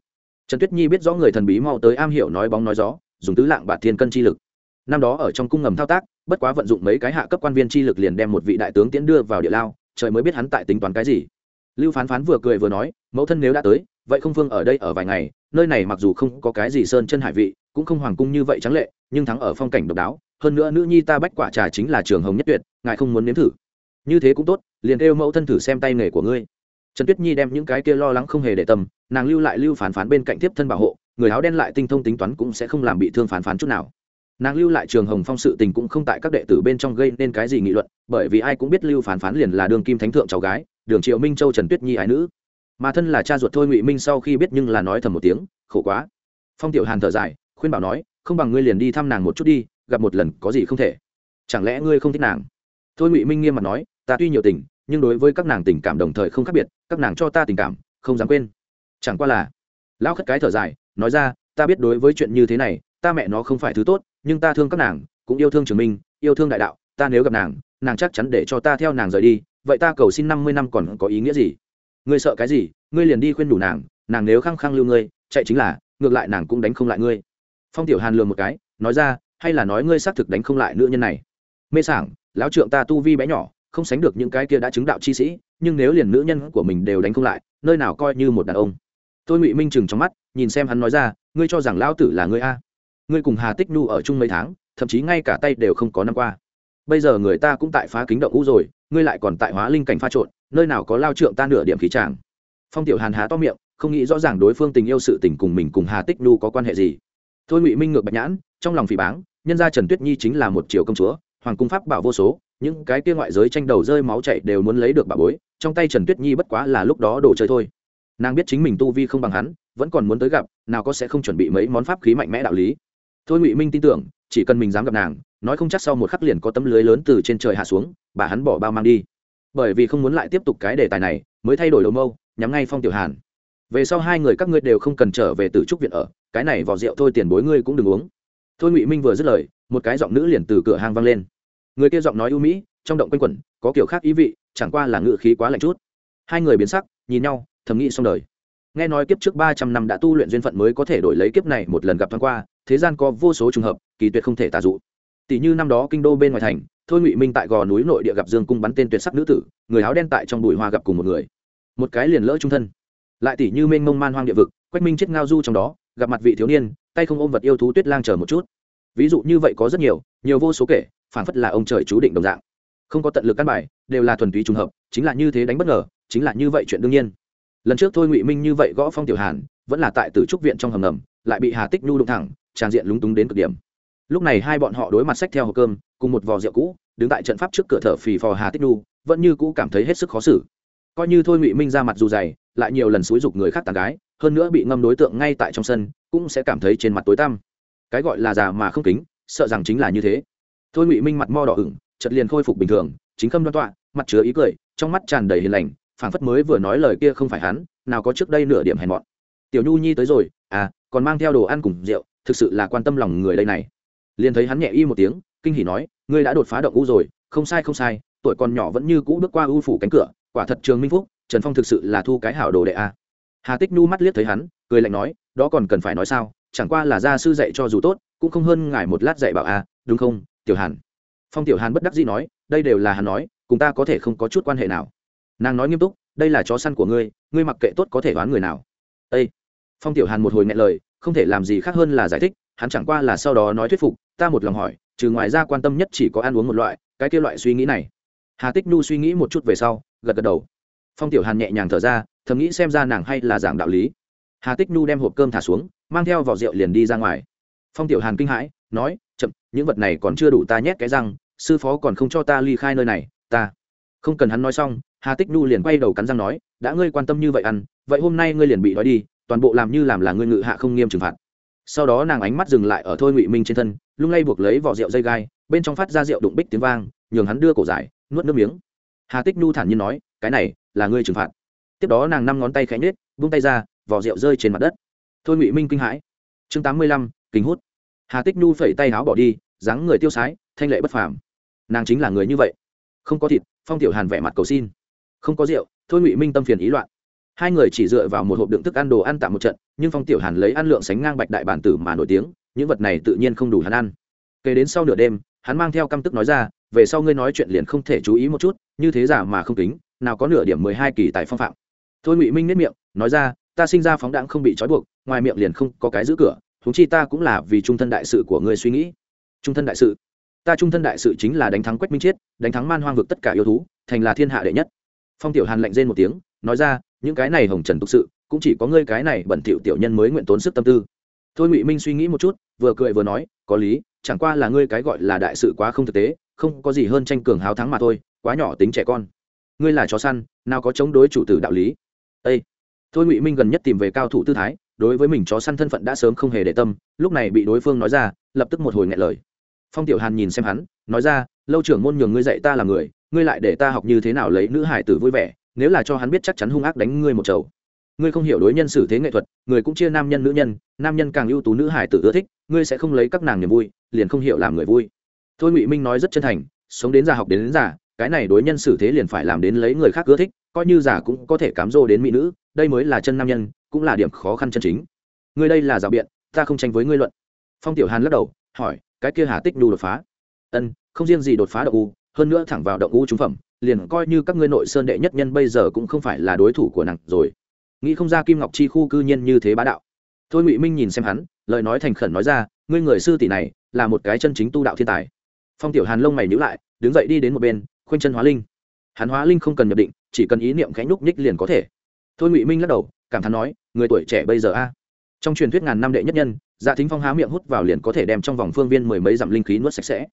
Trần tuyết nhi biết rõ người thần bí mau tới am hiểu nói bóng nói gió dùng tứ lạng bạt thiên cân chi lực. Năm đó ở trong cung ngầm thao tác, bất quá vận dụng mấy cái hạ cấp quan viên chi lực liền đem một vị đại tướng tiễn đưa vào địa lao, trời mới biết hắn tại tính toán cái gì. Lưu phán phán vừa cười vừa nói, mẫu thân nếu đã tới, vậy không phương ở đây ở vài ngày, nơi này mặc dù không có cái gì sơn chân hải vị, cũng không hoàng cung như vậy trắng lệ, nhưng thắng ở phong cảnh độc đáo, hơn nữa nữ nhi ta bách quả trà chính là trường hồng nhất tuyệt, ngài không muốn nếm thử. Như thế cũng tốt, liền kêu mẫu thân thử xem tay nghề của ngươi. Trần tuyết nhi đem những cái kia lo lắng không hề để tâm, nàng lưu lại lưu phán phán bên cạnh tiếp thân bảo hộ người áo đen lại tinh thông tính toán cũng sẽ không làm bị thương phán phán chút nào. Nàng lưu lại trường hồng phong sự tình cũng không tại các đệ tử bên trong gây nên cái gì nghị luận, bởi vì ai cũng biết lưu phán phán liền là đường kim thánh thượng cháu gái, đường triệu minh châu trần tuyết nhi ái nữ. Mà thân là cha ruột thôi ngụy minh sau khi biết nhưng là nói thầm một tiếng, khổ quá. Phong tiểu hàn thở dài, khuyên bảo nói, không bằng ngươi liền đi thăm nàng một chút đi, gặp một lần có gì không thể. Chẳng lẽ ngươi không thích nàng? Thôi ngụy minh nghiêm mặt nói, ta tuy nhiều tình, nhưng đối với các nàng tình cảm đồng thời không khác biệt, các nàng cho ta tình cảm, không dám quên. Chẳng qua là, lão khất cái thở dài nói ra, ta biết đối với chuyện như thế này, ta mẹ nó không phải thứ tốt, nhưng ta thương các nàng, cũng yêu thương trường minh, yêu thương đại đạo, ta nếu gặp nàng nàng chắc chắn để cho ta theo nàng rời đi, vậy ta cầu xin năm mươi năm còn có ý nghĩa gì? Ngươi sợ cái gì? Ngươi liền đi khuyên đủ nàng nàng nếu khăng khăng lưu ngươi, chạy chính là, ngược lại nàng cũng đánh không lại ngươi. Phong tiểu hàn lừa một cái, nói ra, hay là nói ngươi xác thực đánh không lại nữ nhân này? Mê sảng, lão trượng ta tu vi bé nhỏ, không sánh được những cái kia đã chứng đạo chi sĩ, nhưng nếu liền nữ nhân của mình đều đánh không lại, nơi nào coi như một đàn ông? Tôi ngụy minh chừng trong mắt, nhìn xem hắn nói ra, ngươi cho rằng lão tử là ngươi a? Ngươi cùng hà tích nhu ở chung mấy tháng, thậm chí ngay cả tay đều không có năm qua. Bây giờ người ta cũng tại phá kính động cũ rồi, ngươi lại còn tại hóa linh cảnh pha trộn, nơi nào có lao trượng ta nửa điểm khí tràng phong tiểu hàn há to miệng, không nghĩ rõ ràng đối phương tình yêu sự tình cùng mình cùng hà tích nhu có quan hệ gì. Thôi ngụy minh ngược bạch nhãn, trong lòng phỉ báng, nhân gia trần tuyết nhi chính là một triều công chúa, hoàng cung pháp bảo vô số, những cái kia ngoại giới tranh đầu rơi máu chảy đều muốn lấy được bà bối, trong tay trần tuyết nhi bất quá là lúc đó đồ chơi thôi nàng biết chính mình tu vi không bằng hắn, vẫn còn muốn tới gặp, nào có sẽ không chuẩn bị mấy món pháp khí mạnh mẽ đạo lý. Thôi ngụy minh tin tưởng, chỉ cần mình dám gặp nàng, nói không chắc sau một khắc liền có tấm lưới lớn từ trên trời hạ xuống, bà hắn bỏ bao mang đi. Bởi vì không muốn lại tiếp tục cái đề tài này, mới thay đổi đầu mâu, nhắm ngay phong tiểu hàn. Về sau hai người các ngươi đều không cần trở về từ trúc viện ở, cái này vào rượu thôi tiền bối ngươi cũng đừng uống. Thôi ngụy minh vừa dứt lời, một cái giọng nữ liền từ cửa hang vang lên. Người kia giọng nói ưu mỹ, trong động quanh quẩn, có kiểu khác ý vị, chẳng qua là ngự khí quá lạnh chút. Hai người biến sắc, nhìn nhau thầm nghĩ xong đời. Nghe nói kiếp trước ba trăm năm đã tu luyện duyên phận mới có thể đổi lấy kiếp này một lần gặp thoáng qua, thế gian có vô số trường hợp, kỳ tuyệt không thể tả dụ. Tỷ như năm đó kinh đô bên ngoài thành, thôi ngụy minh tại gò núi nội địa gặp dương cung bắn tên tuyệt sắc nữ tử, người áo đen tại trong bụi hoa gặp cùng một người. Một cái liền lỡ trung thân. Lại tỷ như mênh mông man hoang địa vực, quách minh chết ngao du trong đó, gặp mặt vị thiếu niên, tay không ôm vật yêu thú tuyết lang chờ một chút. Ví dụ như vậy có rất nhiều nhiều vô số kể phản phất là ông trời chú định đồng dạng. Không có tận lực căn bài, đều là thuần túy trùng hợp, chính là như thế đánh bất ngờ, chính là như vậy chuyện đương nhiên lần trước thôi ngụy minh như vậy gõ phong tiểu hàn, vẫn là tại tử trúc viện trong hầm ngầm, lại bị hà tích nhu đụng thẳng, tràn diện lúng túng đến cực điểm. Lúc này hai bọn họ đối mặt sách theo hộp cơm, cùng một vò rượu cũ, đứng tại trận pháp trước cửa thở phì phò hà tích nhu, vẫn như cũ cảm thấy hết sức khó xử. Coi như thôi ngụy minh ra mặt dù dày, lại nhiều lần xúi dục người khác tàn gái, hơn nữa bị ngâm đối tượng ngay tại trong sân, cũng sẽ cảm thấy trên mặt tối tăm. Cái gọi là già mà không kính, sợ rằng chính là như thế. Thôi ngụy minh mặt mo đỏ ửng chật liền khôi phục bình thường, chính khâm đoan tọa, mặt chứa ý cười, trong mắt tràn đầy hiền lành phảng phất mới vừa nói lời kia không phải hắn, nào có trước đây nửa điểm hèn mọn. Tiểu nhu nhi tới rồi à còn mang theo đồ ăn cùng rượu, thực sự là quan tâm lòng người đây này. Liền thấy hắn nhẹ y một tiếng, kinh hỉ nói, ngươi đã đột phá động u rồi, không sai không sai, tuổi còn nhỏ vẫn như cũ bước qua u phủ cánh cửa, quả thật trường minh phúc, trần phong thực sự là thu cái hảo đồ đệ a. Hà tích nhu mắt liếc thấy hắn, cười lạnh nói, đó còn cần phải nói sao, chẳng qua là gia sư dạy cho dù tốt, cũng không hơn ngài một lát dạy bảo a, đúng không, tiểu hàn? Phong tiểu hàn bất đắc dĩ nói, đây đều là hắn nói, cùng ta có thể không có chút quan hệ nào nàng nói nghiêm túc, đây là chó săn của ngươi ngươi mặc kệ tốt có thể đoán người nào. Ây phong tiểu hàn một hồi ngại lời, không thể làm gì khác hơn là giải thích, hắn chẳng qua là sau đó nói thuyết phục, ta một lòng hỏi, trừ ngoài ra quan tâm nhất chỉ có ăn uống một loại, cái kia loại suy nghĩ này. Hà tích nhu suy nghĩ một chút về sau, gật gật đầu. Phong tiểu hàn nhẹ nhàng thở ra, thầm nghĩ xem ra nàng hay là giảng đạo lý. Hà tích nhu đem hộp cơm thả xuống, mang theo vỏ rượu liền đi ra ngoài. Phong tiểu hàn kinh hãi, nói, chậm, những vật này còn chưa đủ ta nhét cái răng, sư phó còn không cho ta ly khai nơi này, ta. Không cần hắn nói xong hà tích nhu liền quay đầu cắn răng nói, đã ngươi quan tâm như vậy ăn, vậy hôm nay ngươi liền bị đói đi, toàn bộ làm như làm là ngươi ngự hạ không nghiêm trừng phạt. Sau đó nàng ánh mắt dừng lại ở thôi ngụy minh trên thân, lung lay buộc lấy vỏ rượu dây gai, bên trong phát ra rượu đụng bích tiếng vang, nhường hắn đưa cổ giải nuốt nước miếng. Hà tích nhu thản nhiên nói, cái này là ngươi trừng phạt. Tiếp đó nàng năm ngón tay khẽ nhếch vung tay ra, vỏ rượu rơi trên mặt đất. Thôi ngụy minh kinh hãi. Chương tám mươi lăm, kính hút. Hà tích nhu phẩy tay áo bỏ đi, dáng người tiêu sái, thanh lệ bất phàm. Nàng chính là người như vậy. Không có thịt, phong tiểu hàn vẻ mặt cầu xin không có rượu, thôi ngụy minh tâm phiền ý loạn. Hai người chỉ dựa vào một hộp đựng thức ăn đồ ăn tạm một trận, nhưng phong tiểu hàn lấy ăn lượng sánh ngang bạch đại bản tử mà nổi tiếng, những vật này tự nhiên không đủ hắn ăn. Kể đến sau nửa đêm, hắn mang theo căm tức nói ra, về sau ngươi nói chuyện liền không thể chú ý một chút, như thế giả mà không tính nào có nửa điểm mười hai kỳ tại phong phạm. Thôi ngụy minh nếp miệng, nói ra, ta sinh ra phóng đãng không bị trói buộc, ngoài miệng liền không có cái giữ cửa thúng chi ta cũng là vì trung thân đại sự của ngươi suy nghĩ. Trung thân đại sự. Ta trung thân đại sự chính là đánh thắng quách minh chiết, đánh thắng man hoang vực tất cả yêu thú, thành là thiên hạ đệ nhất phong tiểu hàn lạnh rên một tiếng, nói ra, những cái này hồng trần thực sự, cũng chỉ có ngươi cái này bẩn thỉu tiểu nhân mới nguyện tốn sức tâm tư. Thôi ngụy minh suy nghĩ một chút, vừa cười vừa nói, có lý, chẳng qua là ngươi cái gọi là đại sự quá không thực tế, không có gì hơn tranh cường háo thắng mà thôi, quá nhỏ tính trẻ con. Ngươi là chó săn, nào có chống đối chủ tử đạo lý. Ây thôi ngụy minh gần nhất tìm về cao thủ tư thái, đối với mình chó săn thân phận đã sớm không hề để tâm, lúc này bị đối phương nói ra, lập tức một hồi ngại lời. Phong tiểu hàn nhìn xem hắn, nói ra, lâu trưởng môn nhường ngươi dạy ta là người ngươi lại để ta học như thế nào lấy nữ hải tử vui vẻ nếu là cho hắn biết chắc chắn hung ác đánh ngươi một chầu. Ngươi không hiểu đối nhân xử thế nghệ thuật người cũng chia nam nhân nữ nhân nam nhân càng ưu tú nữ hải tử ưa thích ngươi sẽ không lấy các nàng niềm vui liền không hiểu làm người vui. Thôi ngụy minh nói rất chân thành sống đến già học đến, đến già cái này đối nhân xử thế liền phải làm đến lấy người khác ưa thích coi như già cũng có thể cám dỗ đến mỹ nữ đây mới là chân nam nhân cũng là điểm khó khăn chân chính. Ngươi đây là rào biện ta không tranh với ngươi luận. Phong tiểu hàn lắc đầu hỏi cái kia hà tích nhu đột phá? Ân không riêng gì đột phá đậu u hơn nữa thẳng vào động u trúng phẩm, liền coi như các ngươi nội sơn đệ nhất nhân bây giờ cũng không phải là đối thủ của nàng rồi. Nghĩ không ra kim ngọc chi khu cư nhiên như thế bá đạo. Thôi ngụy minh nhìn xem hắn, lời nói thành khẩn nói ra, ngươi người sư tỷ này, là một cái chân chính tu đạo thiên tài. Phong tiểu hàn lông mày nhữ lại, đứng dậy đi đến một bên, khoanh chân hóa linh. Hắn hóa linh không cần nhập định, chỉ cần ý niệm khẽ núc nhích liền có thể. Thôi ngụy minh lắc đầu, cảm thán nói, người tuổi trẻ bây giờ a. Trong truyền thuyết ngàn năm đệ nhất nhân dạ thính phong há miệng hút vào liền có thể đem trong vòng phương viên mười mấy dặm linh khí nuốt sạch sẽ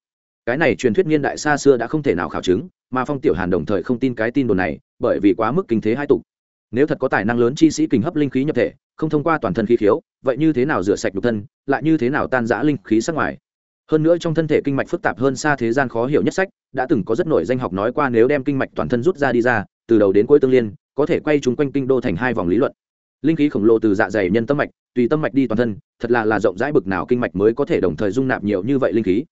cái này truyền thuyết niên đại xa xưa đã không thể nào khảo chứng, mà phong tiểu hàn đồng thời không tin cái tin đồn này, bởi vì quá mức kinh thế hai tục. Nếu thật có tài năng lớn chi sĩ kinh hấp linh khí nhập thể, không thông qua toàn thân khí khiếu, vậy như thế nào rửa sạch nhục thân, lại như thế nào tan giã linh khí sắc ngoài? Hơn nữa trong thân thể kinh mạch phức tạp hơn xa thế gian khó hiểu nhất sách, đã từng có rất nổi danh học nói qua nếu đem kinh mạch toàn thân rút ra đi ra, từ đầu đến cuối tương liên, có thể quay chúng quanh kinh đô thành hai vòng lý luận. Linh khí khổng lồ từ dạ dày nhân tâm mạch, tùy tâm mạch đi toàn thân, thật là là rộng rãi bực nào kinh mạch mới có thể đồng thời dung nạp nhiều như vậy linh khí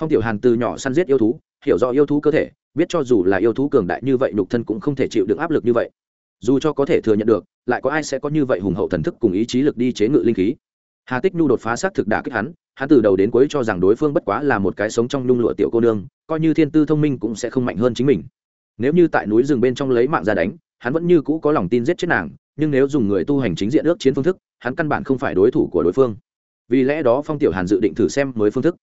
phong tiểu hàn từ nhỏ săn giết yêu thú, hiểu rõ yêu thú cơ thể, biết cho dù là yêu thú cường đại như vậy, nhục thân cũng không thể chịu được áp lực như vậy. Dù cho có thể thừa nhận được, lại có ai sẽ có như vậy hùng hậu thần thức cùng ý chí lực đi chế ngự linh khí? Hà tích nhu đột phá xác thực đả kích hắn hắn từ đầu đến cuối cho rằng đối phương bất quá là một cái sống trong nhung lụa tiểu cô nương, coi như thiên tư thông minh cũng sẽ không mạnh hơn chính mình. Nếu như tại núi rừng bên trong lấy mạng ra đánh, hắn vẫn như cũ có lòng tin giết chết nàng, nhưng nếu dùng người tu hành chính diện ước chiến phương thức, hắn căn bản không phải đối thủ của đối phương. Vì lẽ đó phong tiểu hàn dự định thử xem mới phương thức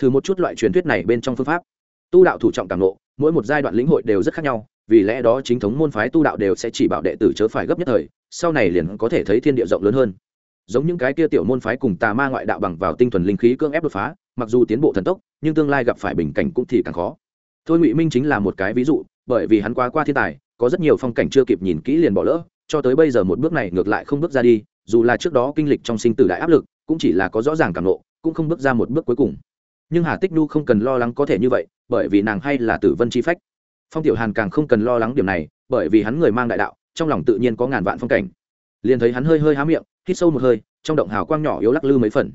thử một chút loại truyền thuyết này bên trong phương pháp. Tu đạo thủ trọng càng lộ mỗi một giai đoạn lĩnh hội đều rất khác nhau, vì lẽ đó chính thống môn phái tu đạo đều sẽ chỉ bảo đệ tử chớ phải gấp nhất thời, sau này liền có thể thấy thiên địa rộng lớn hơn. Giống những cái kia tiểu môn phái cùng tà ma ngoại đạo bằng vào tinh thuần linh khí cưỡng ép đột phá, mặc dù tiến bộ thần tốc, nhưng tương lai gặp phải bình cảnh cũng thì càng khó. Thôi ngụy minh chính là một cái ví dụ, bởi vì hắn qua qua thiên tài, có rất nhiều phong cảnh chưa kịp nhìn kỹ liền bỏ lỡ, cho tới bây giờ một bước này ngược lại không bước ra đi, dù là trước đó kinh lịch trong sinh tử đại áp lực, cũng chỉ là có rõ ràng cảm lộ cũng không bước ra một bước cuối cùng nhưng hà tích nhu không cần lo lắng có thể như vậy, bởi vì nàng hay là tử vân chi phách. Phong tiểu hàn càng không cần lo lắng điểm này, bởi vì hắn người mang đại đạo, trong lòng tự nhiên có ngàn vạn phong cảnh. Liền thấy hắn hơi hơi há miệng, hít sâu một hơi, trong động hào quang nhỏ yếu lắc lư mấy phần.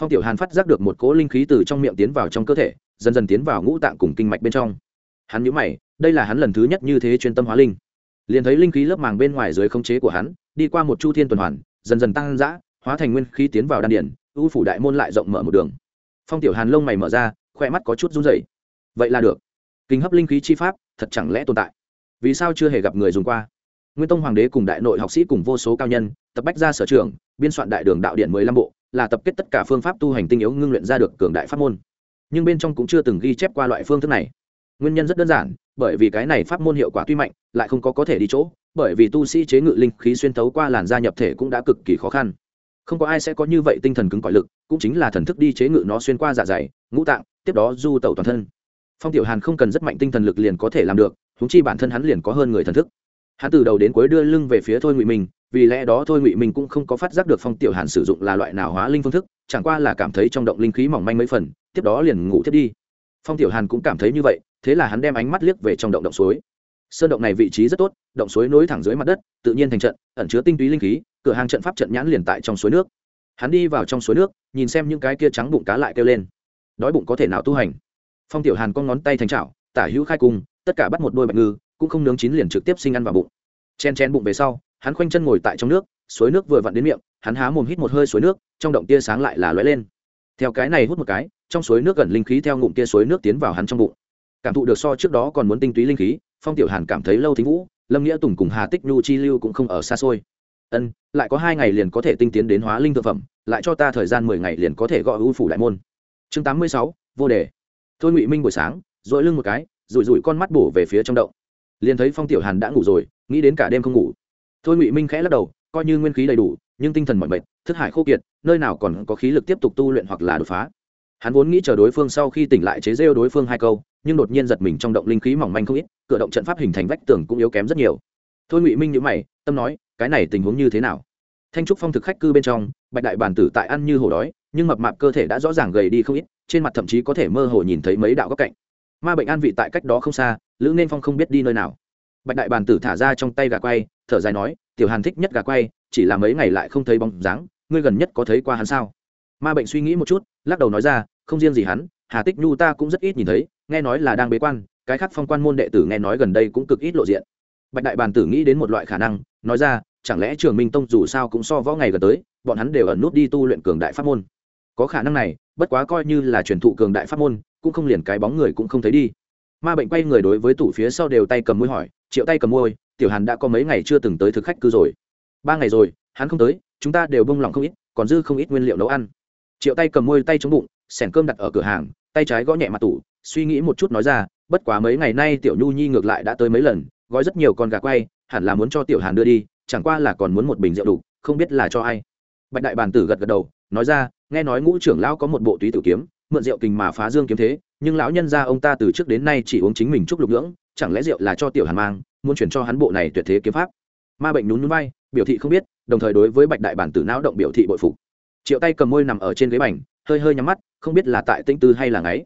Phong tiểu hàn phát giác được một cỗ linh khí từ trong miệng tiến vào trong cơ thể, dần dần tiến vào ngũ tạng cùng kinh mạch bên trong. Hắn nhíu mày, đây là hắn lần thứ nhất như thế chuyên tâm hóa linh. Liền thấy linh khí lớp màng bên ngoài dưới khống chế của hắn, đi qua một chu thiên tuần hoàn, dần dần tăng dã, hóa thành nguyên khí tiến vào đan điển ưu phủ đại môn lại rộng mở một đường phong tiểu hàn lông mày mở ra khoe mắt có chút run rẩy. Vậy là được. Kinh hấp linh khí chi pháp, thật chẳng lẽ tồn tại? Vì sao chưa hề gặp người dùng qua? Nguyên tông hoàng đế cùng đại nội học sĩ cùng vô số cao nhân, tập bách ra sở trường, biên soạn đại đường đạo điện mười lăm bộ, là tập kết tất cả phương pháp tu hành tinh yếu ngưng luyện ra được cường đại pháp môn. Nhưng bên trong cũng chưa từng ghi chép qua loại phương thức này. Nguyên nhân rất đơn giản, bởi vì cái này pháp môn hiệu quả tuy mạnh, lại không có có thể đi chỗ, bởi vì tu sĩ chế ngự linh khí xuyên tấu qua làn da nhập thể cũng đã cực kỳ khó khăn không có ai sẽ có như vậy tinh thần cứng cỏi lực, cũng chính là thần thức đi chế ngự nó xuyên qua dạ dày, ngũ tạng, tiếp đó du tẩu toàn thân. Phong tiểu hàn không cần rất mạnh tinh thần lực liền có thể làm được húng chi bản thân hắn liền có hơn người thần thức. Hắn từ đầu đến cuối đưa lưng về phía thôi ngụy minh, vì lẽ đó thôi ngụy minh cũng không có phát giác được phong tiểu hàn sử dụng là loại nào hóa linh phương thức, chẳng qua là cảm thấy trong động linh khí mỏng manh mấy phần, tiếp đó liền ngủ thiết đi. Phong tiểu hàn cũng cảm thấy như vậy, thế là hắn đem ánh mắt liếc về trong động động suối. Sơn động này vị trí rất tốt, động suối nối thẳng dưới mặt đất, tự nhiên thành trận, ẩn chứa tinh túy linh khí cửa hàng trận pháp trận nhãn liền tại trong suối nước. Hắn đi vào trong suối nước, nhìn xem những cái kia trắng bụng cá lại kêu lên. Đói bụng có thể nào tu hành? Phong tiểu hàn con ngón tay thành trào tả hữu khai cung, tất cả bắt một đôi bạch ngư, cũng không nướng chín liền trực tiếp sinh ăn vào bụng. Chen chen bụng về sau, hắn khoanh chân ngồi tại trong nước, suối nước vừa vặn đến miệng, hắn há mồm hít một hơi suối nước, trong động tia sáng lại là lóe lên. Theo cái này hút một cái, trong suối nước gần linh khí theo ngụm tia suối nước tiến vào hắn trong bụng. Cảm thụ được so trước đó còn muốn tinh túy linh khí, phong tiểu hàn cảm thấy lâu thính vũ, lâm nghĩa tùng cùng hà tích nhu chi lưu cũng không ở xa xôi ân, lại có hai ngày liền có thể tinh tiến đến hóa linh thực phẩm, lại cho ta thời gian mười ngày liền có thể gọi ưu phủ đại môn. Chương tám mươi sáu, vô đề. Thôi ngụy minh buổi sáng dội lưng một cái, rủi rủi con mắt bổ về phía trong động. Liền thấy phong tiểu hàn đã ngủ rồi, nghĩ đến cả đêm không ngủ. Thôi ngụy minh khẽ lắc đầu, coi như nguyên khí đầy đủ, nhưng tinh thần mọi mệt, thức hải khô kiệt, nơi nào còn có khí lực tiếp tục tu luyện hoặc là đột phá. Hắn vốn nghĩ chờ đối phương sau khi tỉnh lại chế rêu đối phương hai câu, nhưng đột nhiên giật mình trong động linh khí mỏng manh không ít, cửa động trận pháp hình thành vách tường cũng yếu kém rất nhiều thôi ngụy minh nhữ mày tâm nói cái này tình huống như thế nào thanh trúc phong thực khách cư bên trong bạch đại bản tử tại ăn như hổ đói nhưng mập mạp cơ thể đã rõ ràng gầy đi không ít trên mặt thậm chí có thể mơ hồ nhìn thấy mấy đạo góc cạnh ma bệnh an vị tại cách đó không xa lữ nên phong không biết đi nơi nào bạch đại bản tử thả ra trong tay gà quay thở dài nói tiểu hàn thích nhất gà quay chỉ là mấy ngày lại không thấy bóng dáng ngươi gần nhất có thấy qua hắn sao ma bệnh suy nghĩ một chút lắc đầu nói ra không riêng gì hắn hà tích nhu ta cũng rất ít nhìn thấy nghe nói là đang bế quan cái khác phong quan môn đệ tử nghe nói gần đây cũng cực ít lộ diện bạch đại bàn tử nghĩ đến một loại khả năng, nói ra, chẳng lẽ trường minh tông dù sao cũng so võ ngày gần tới, bọn hắn đều ẩn nút đi tu luyện cường đại pháp môn. Có khả năng này, bất quá coi như là truyền thụ cường đại pháp môn, cũng không liền cái bóng người cũng không thấy đi. Ma bệnh quay người đối với tủ phía sau đều tay cầm môi hỏi, triệu tay cầm môi, tiểu hàn đã có mấy ngày chưa từng tới thực khách cư rồi? Ba ngày rồi, hắn không tới, chúng ta đều bông lòng không ít, còn dư không ít nguyên liệu nấu ăn. Triệu tay cầm môi tay chống bụng, sẻn cơm đặt ở cửa hàng, tay trái gõ nhẹ mặt tủ, suy nghĩ một chút nói ra, bất quá mấy ngày nay tiểu nhu nhi ngược lại đã tới mấy lần gói rất nhiều con gà quay, hẳn là muốn cho tiểu hàn đưa đi, chẳng qua là còn muốn một bình rượu đủ, không biết là cho ai. Bạch đại bàn tử gật gật đầu, nói ra, nghe nói ngũ trưởng lão có một bộ túy tử kiếm, mượn rượu kình mà phá dương kiếm thế, nhưng lão nhân gia ông ta từ trước đến nay chỉ uống chính mình chúc lục nhưỡng chẳng lẽ rượu là cho tiểu hàn mang, muốn chuyển cho hắn bộ này tuyệt thế kiếm pháp. Ma bệnh nhún nhún bay biểu thị không biết, đồng thời đối với bạch đại bản tử não động biểu thị bội phục. Triệu tay cầm môi nằm ở trên ghế bành, hơi hơi nhắm mắt, không biết là tại tinh tư hay là ngáy.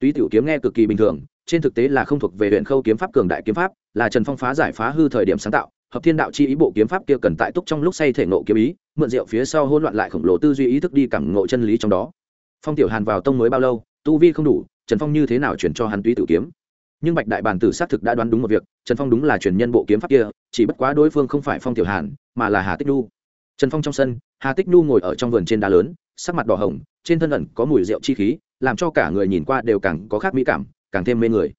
Túy tiểu kiếm nghe cực kỳ bình thường, trên thực tế là không thuộc về huyện khâu kiếm pháp cường đại kiếm pháp là trần phong phá giải phá hư thời điểm sáng tạo, hợp thiên đạo chi ý bộ kiếm pháp kia cần tại túc trong lúc say thể ngộ kiếm ý, mượn rượu phía sau hỗn loạn lại khổng lồ tư duy ý thức đi cảm ngộ chân lý trong đó. Phong tiểu hàn vào tông mới bao lâu, tu vi không đủ, trần phong như thế nào chuyển cho hắn túy tự kiếm? Nhưng bạch đại bàn tử xác thực đã đoán đúng một việc, trần phong đúng là truyền nhân bộ kiếm pháp kia, chỉ bất quá đối phương không phải phong tiểu hàn, mà là hà tích nhu. Trần phong trong sân, hà tích nhu ngồi ở trong vườn trên đá lớn, sắc mặt đỏ hồng, trên thân ẩn có mùi rượu chi khí, làm cho cả người nhìn qua đều càng có khác mỹ cảm, càng thêm mê người.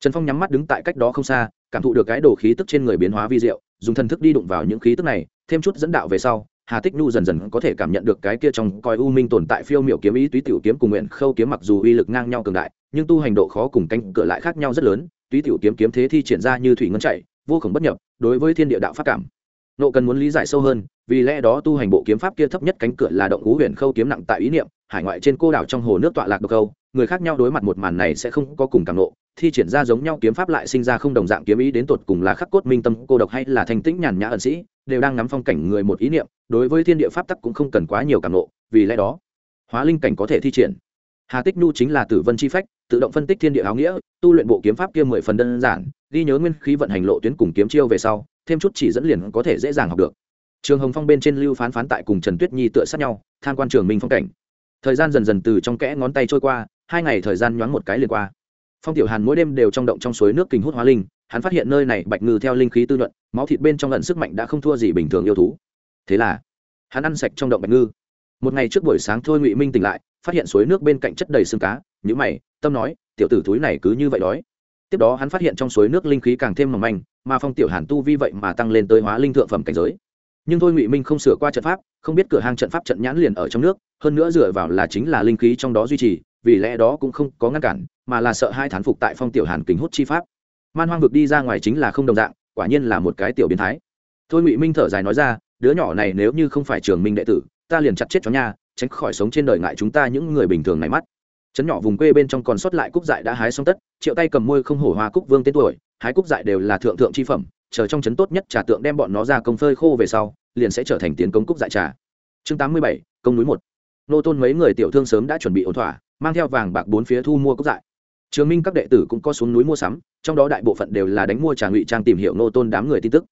Trần phong nhắm mắt đứng tại cách đó không xa cảm thụ được cái đồ khí tức trên người biến hóa vi diệu, dùng thần thức đi đụng vào những khí tức này, thêm chút dẫn đạo về sau, hà tích nhu dần dần có thể cảm nhận được cái kia trong coi u minh tồn tại phiêu miểu kiếm ý, túy tiểu kiếm cùng nguyện khâu kiếm mặc dù uy lực ngang nhau cường đại, nhưng tu hành độ khó cùng canh cửa lại khác nhau rất lớn, túy tiểu kiếm kiếm thế thi triển ra như thủy ngân chạy, vô cùng bất nhập, đối với thiên địa đạo pháp cảm. Nộ cần muốn lý giải sâu hơn, vì lẽ đó tu hành bộ kiếm pháp kia thấp nhất cánh cửa là động ngũ huyền khâu kiếm nặng tại ý niệm, hải ngoại trên cô đảo trong hồ nước tọa lạc độc câu, người khác nhau đối mặt một màn này sẽ không có cùng cảm nộ thi triển ra giống nhau kiếm pháp lại sinh ra không đồng dạng kiếm ý đến tột cùng là khắc cốt minh tâm, cô độc hay là thành tĩnh nhàn nhã ẩn sĩ, đều đang ngắm phong cảnh người một ý niệm, đối với thiên địa pháp tắc cũng không cần quá nhiều cảm nộ, vì lẽ đó, hóa linh cảnh có thể thi triển. Hà tích nhu chính là tử vân chi phách, tự động phân tích thiên địa áo nghĩa, tu luyện bộ kiếm pháp kia mười phần đơn giản, ghi nhớ nguyên khí vận hành lộ tuyến cùng kiếm chiêu về sau, thêm chút chỉ dẫn liền có thể dễ dàng học được. Trường hồng phong bên trên lưu phán phán tại cùng trần tuyết nhi tựa sát nhau, tham quan trường minh phong cảnh. Thời gian dần dần từ trong kẽ ngón tay trôi qua, hai ngày thời gian nhoáng một cái liền qua phong tiểu hàn mỗi đêm đều trong động trong suối nước kinh hút hóa linh, hắn phát hiện nơi này bạch ngư theo linh khí tư luận, máu thịt bên trong lận sức mạnh đã không thua gì bình thường yêu thú. Thế là, hắn ăn sạch trong động bạch ngư. Một ngày trước buổi sáng thôi ngụy minh tỉnh lại, phát hiện suối nước bên cạnh chất đầy xương cá nhữ mày, tâm nói, tiểu tử túi này cứ như vậy đói. Tiếp đó hắn phát hiện trong suối nước linh khí càng thêm mỏng manh, mà phong tiểu hàn tu vi vậy mà tăng lên tới hóa linh thượng phẩm cảnh giới. Nhưng thôi ngụy minh không sửa qua trận pháp, không biết cửa hàng trận pháp trận nhãn liền ở trong nước, hơn nữa dựa vào là chính là linh khí trong đó duy trì vì lẽ đó cũng không có ngăn cản, mà là sợ hai thán phục tại phong tiểu hàn kính hút chi pháp. Man hoang vực đi ra ngoài chính là không đồng dạng, quả nhiên là một cái tiểu biến thái. Thôi ngụy minh thở dài nói ra, đứa nhỏ này nếu như không phải trường minh đệ tử, ta liền chặt chết chó nha, tránh khỏi sống trên đời ngại chúng ta những người bình thường này mắt. Chấn nhỏ vùng quê bên trong còn sót lại cúc dại đã hái xong tất, triệu tay cầm môi không hổ hoa cúc vương tên tuổi, hái cúc dại đều là thượng thượng chi phẩm, chờ trong chấn tốt nhất trà tượng đem bọn nó ra công phơi khô về sau, liền sẽ trở thành tiến công cúc dại trà. Chương tám mươi bảy, công núi một. Nô tôn mấy người tiểu thương sớm đã chuẩn bị ổn thỏa mang theo vàng bạc bốn phía thu mua cốc dại. Trường minh các đệ tử cũng có xuống núi mua sắm, trong đó đại bộ phận đều là đánh mua trà ngụy trang tìm hiểu nô tôn đám người tin tức.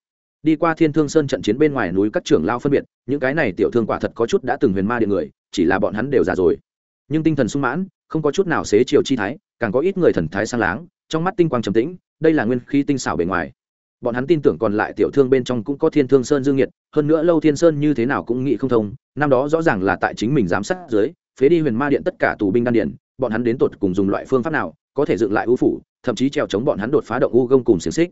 Đi qua thiên thương sơn trận chiến bên ngoài núi các trưởng lao phân biệt, những cái này tiểu thương quả thật có chút đã từng huyền ma điện người, chỉ là bọn hắn đều già rồi. Nhưng tinh thần sung mãn, không có chút nào xế chiều chi thái, càng có ít người thần thái sang láng, trong mắt tinh quang trầm tĩnh, đây là nguyên khí tinh xảo bề ngoài. Bọn hắn tin tưởng còn lại tiểu thương bên trong cũng có thiên thương sơn dương nhiệt, hơn nữa lâu thiên sơn như thế nào cũng nghĩ không thông, năm đó rõ ràng là tại chính mình giám sát dưới phế đi huyền ma điện tất cả tù binh đan điện bọn hắn đến tột cùng dùng loại phương pháp nào có thể dựng lại ưu phủ, thậm chí trèo chống bọn hắn đột phá động u gông cùng xiềng xích.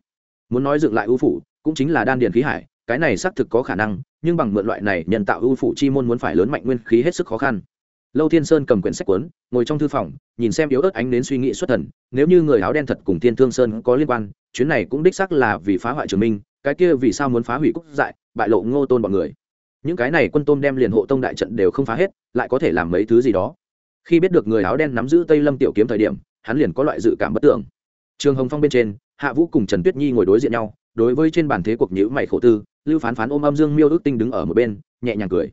Muốn nói dựng lại ưu phủ, cũng chính là đan điện khí hải, cái này xác thực có khả năng, nhưng bằng mượn loại này nhân tạo ưu phủ chi môn muốn phải lớn mạnh nguyên khí hết sức khó khăn. Lâu thiên sơn cầm quyển sách cuốn, ngồi trong thư phòng, nhìn xem yếu ớt ánh đến suy nghĩ xuất thần, nếu như người áo đen thật cùng thiên thương sơn có liên quan, chuyến này cũng đích xác là vì phá hoại trường minh, cái kia vì sao muốn phá hủy cúc dại, bại lộ ngô tôn bọn người những cái này quân tôm đem liền hộ tông đại trận đều không phá hết, lại có thể làm mấy thứ gì đó. Khi biết được người áo đen nắm giữ tây lâm tiểu kiếm thời điểm, hắn liền có loại dự cảm bất tưởng. Trường hồng phong bên trên, hạ vũ cùng trần tuyết nhi ngồi đối diện nhau, đối với trên bàn thế cuộc nhữ mày khổ tư, lưu phán phán ôm âm dương miêu ước tinh đứng ở một bên, nhẹ nhàng cười.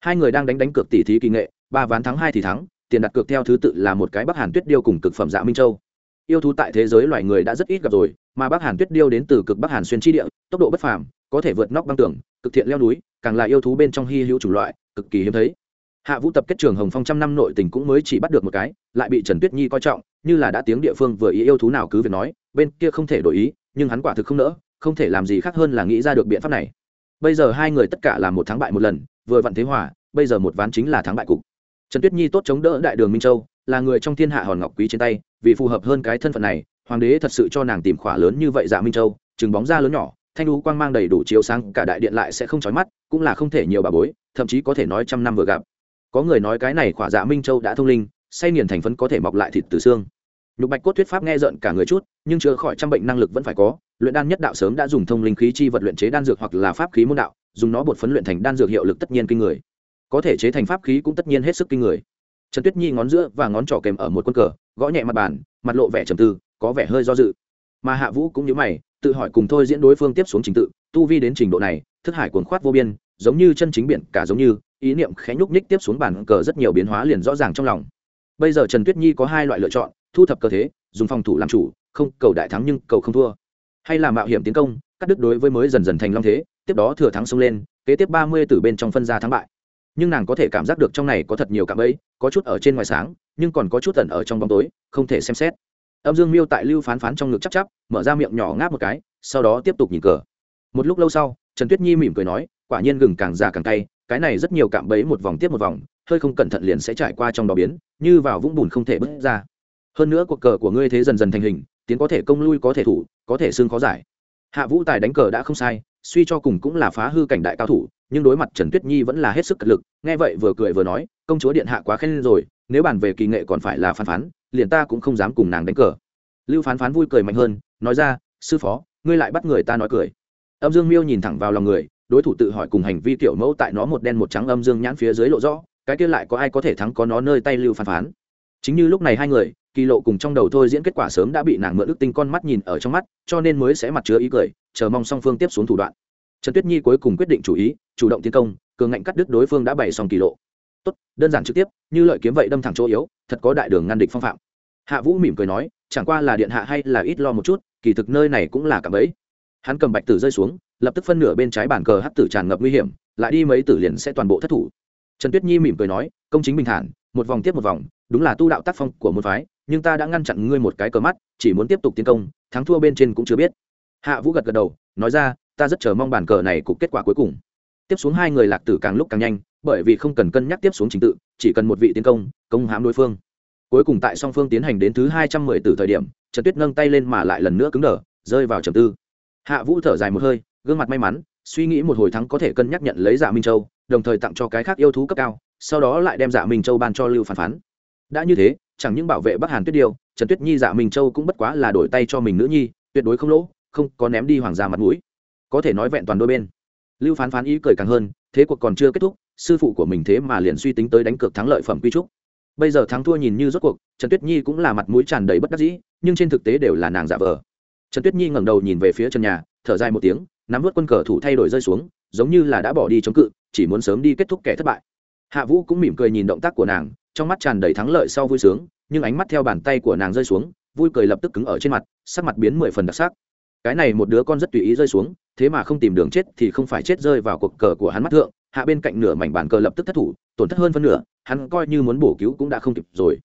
Hai người đang đánh đánh cược tỷ thí kỳ nghệ, ba ván thắng hai thì thắng, tiền đặt cược theo thứ tự là một cái bắc hàn tuyết điêu cùng cực phẩm dạ minh châu. Yêu thú tại thế giới loài người đã rất ít gặp rồi mà bắc hàn tuyết điêu đến từ cực bắc hàn xuyên tri địa, tốc độ bất phàm, có thể vượt nóc băng tường, cực thiện leo núi, càng là yêu thú bên trong hy hữu chủng loại, cực kỳ hiếm thấy. Hạ vũ tập kết trường hồng phong trăm năm nội tình cũng mới chỉ bắt được một cái, lại bị trần tuyết nhi coi trọng, như là đã tiếng địa phương vừa ý yêu thú nào cứ việc nói, bên kia không thể đổi ý, nhưng hắn quả thực không nỡ, không thể làm gì khác hơn là nghĩ ra được biện pháp này. Bây giờ hai người tất cả là một thắng bại một lần, vừa vặn thế hòa, bây giờ một ván chính là thắng bại cục. Trần tuyết nhi tốt chống đỡ đại đường minh châu, là người trong thiên hạ hòn ngọc quý trên tay, vì phù hợp hơn cái thân phận này hoàng đế thật sự cho nàng tìm khỏa lớn như vậy dạ minh châu, chừng bóng da lớn nhỏ, thanh đu quang mang đầy đủ chiếu sáng, cả đại điện lại sẽ không chói mắt, cũng là không thể nhiều bà bối, thậm chí có thể nói trăm năm vừa gặp. Có người nói cái này khỏa dạ minh châu đã thông linh, say nghiền thành phấn có thể mọc lại thịt từ xương. Nhục bạch cốt thuyết pháp nghe rợn cả người chút, nhưng chữa khỏi trăm bệnh năng lực vẫn phải có, luyện đan nhất đạo sớm đã dùng thông linh khí chi vật luyện chế đan dược hoặc là pháp khí môn đạo, dùng nó bột phấn luyện thành đan dược hiệu lực tất nhiên kinh người. Có thể chế thành pháp khí cũng tất nhiên hết sức kinh người. Trần tuyết nhi ngón giữa và ngón trỏ kèm ở một quân cờ, gõ nhẹ mặt bàn, mặt lộ vẻ trầm tư có vẻ hơi do dự. Mà hạ vũ cũng như mày, tự hỏi cùng thôi diễn đối phương tiếp xuống trình tự, tu vi đến trình độ này, thức hải cuồng khoát vô biên, giống như chân chính biển cả giống như, ý niệm khẽ nhúc nhích tiếp xuống bàn cờ rất nhiều biến hóa liền rõ ràng trong lòng. Bây giờ trần tuyết nhi có hai loại lựa chọn, thu thập cơ thế, dùng phòng thủ làm chủ, không cầu đại thắng nhưng cầu không thua. Hay là mạo hiểm tiến công, cắt đứt đối với mới dần dần thành long thế, tiếp đó thừa thắng xông lên, kế tiếp ba mươi từ bên trong phân ra thắng bại. Nhưng nàng có thể cảm giác được trong này có thật nhiều cạm ấy có chút ở trên ngoài sáng, nhưng còn có chút tẩn ở trong bóng tối, không thể xem xét âm dương miêu tại lưu phán phán trong ngực chắp chắp, mở ra miệng nhỏ ngáp một cái sau đó tiếp tục nhìn cờ. Một lúc lâu sau trần tuyết nhi mỉm cười nói quả nhiên gừng càng già càng cay cái này rất nhiều cạm bẫy một vòng tiếp một vòng hơi không cẩn thận liền sẽ trải qua trong đó biến như vào vũng bùn không thể bứt ra. Hơn nữa cuộc cờ của ngươi thế dần dần thành hình tiến có thể công lui có thể thủ có thể xương khó giải. Hạ vũ tài đánh cờ đã không sai suy cho cùng cũng là phá hư cảnh đại cao thủ nhưng đối mặt trần tuyết nhi vẫn là hết sức cật lực nghe vậy vừa cười vừa nói công chúa điện hạ quá khen rồi nếu bàn về kỳ nghệ còn phải là phán phán liền ta cũng không dám cùng nàng đánh cờ. Lưu phán phán vui cười mạnh hơn, nói ra, sư phó, ngươi lại bắt người ta nói cười. Âm dương miêu nhìn thẳng vào lòng người, đối thủ tự hỏi cùng hành vi kiểu mẫu tại nó một đen một trắng âm dương nhãn phía dưới lộ rõ, cái kia lại có ai có thể thắng có nó nơi tay lưu phán phán. Chính như lúc này hai người, kỳ lộ cùng trong đầu thôi diễn kết quả sớm đã bị nàng mượn đức tinh con mắt nhìn ở trong mắt, cho nên mới sẽ mặt chứa ý cười, chờ mong song phương tiếp xuống thủ đoạn. Trần tuyết nhi cuối cùng quyết định chủ ý, chủ động tiến công, cường ngạnh cắt đứt đối phương đã bày xong kỳ lộ. Tốt, đơn giản trực tiếp, như lợi kiếm vậy đâm thẳng chỗ yếu thật có đại đường ngăn địch phong phạm. Hạ vũ mỉm cười nói, chẳng qua là điện hạ hay là ít lo một chút, kỳ thực nơi này cũng là cạm bẫy. Hắn cầm bạch tử rơi xuống, lập tức phân nửa bên trái bàn cờ hắc tử tràn ngập nguy hiểm, lại đi mấy tử liền sẽ toàn bộ thất thủ. Trần tuyết nhi mỉm cười nói, công chính bình thản, một vòng tiếp một vòng, đúng là tu đạo tác phong của một phái, nhưng ta đã ngăn chặn ngươi một cái cờ mắt, chỉ muốn tiếp tục tiến công, thắng thua bên trên cũng chưa biết. Hạ vũ gật gật đầu, nói ra, ta rất chờ mong bàn cờ này cục kết quả cuối cùng. Tiếp xuống hai người lạc tử càng lúc càng nhanh bởi vì không cần cân nhắc tiếp xuống trình tự, chỉ cần một vị tiến công công hãm đối phương. Cuối cùng tại song phương tiến hành đến thứ hai trăm mười từ thời điểm, trần tuyết nâng tay lên mà lại lần nữa cứng đờ, rơi vào trầm tư. Hạ vũ thở dài một hơi, gương mặt may mắn, suy nghĩ một hồi thắng có thể cân nhắc nhận lấy dạ minh châu, đồng thời tặng cho cái khác yêu thú cấp cao, sau đó lại đem dạ minh châu ban cho lưu phản phán. Đã như thế, chẳng những bảo vệ bắc hàn tuyết điêu, trần tuyết nhi dạ minh châu cũng bất quá là đổi tay cho mình nữ nhi, tuyệt đối không lỗ, không có ném đi hoàng gia mặt mũi. Có thể nói vẹn toàn đôi bên. Lưu phán phán ý cười càng hơn, thế cuộc còn chưa kết thúc sư phụ của mình thế mà liền suy tính tới đánh cược thắng lợi phẩm quy trúc. Bây giờ thắng thua nhìn như rốt cuộc, trần tuyết nhi cũng là mặt mũi tràn đầy bất đắc dĩ, nhưng trên thực tế đều là nàng giả vờ. Trần tuyết nhi ngẩng đầu nhìn về phía trần nhà, thở dài một tiếng, nắm vớt quân cờ thủ thay đổi rơi xuống, giống như là đã bỏ đi chống cự, chỉ muốn sớm đi kết thúc kẻ thất bại. Hạ vũ cũng mỉm cười nhìn động tác của nàng, trong mắt tràn đầy thắng lợi sau vui sướng, nhưng ánh mắt theo bàn tay của nàng rơi xuống, vui cười lập tức cứng ở trên mặt, sắc mặt biến mười phần đặc sắc. Cái này một đứa con rất tùy ý rơi xuống, thế mà không tìm đường chết thì không phải chết rơi vào cuộc cờ của hắn mắt thượng hạ bên cạnh nửa mảnh bàn cờ lập tức thất thủ, tổn thất hơn phân nửa, hắn coi như muốn bổ cứu cũng đã không kịp rồi.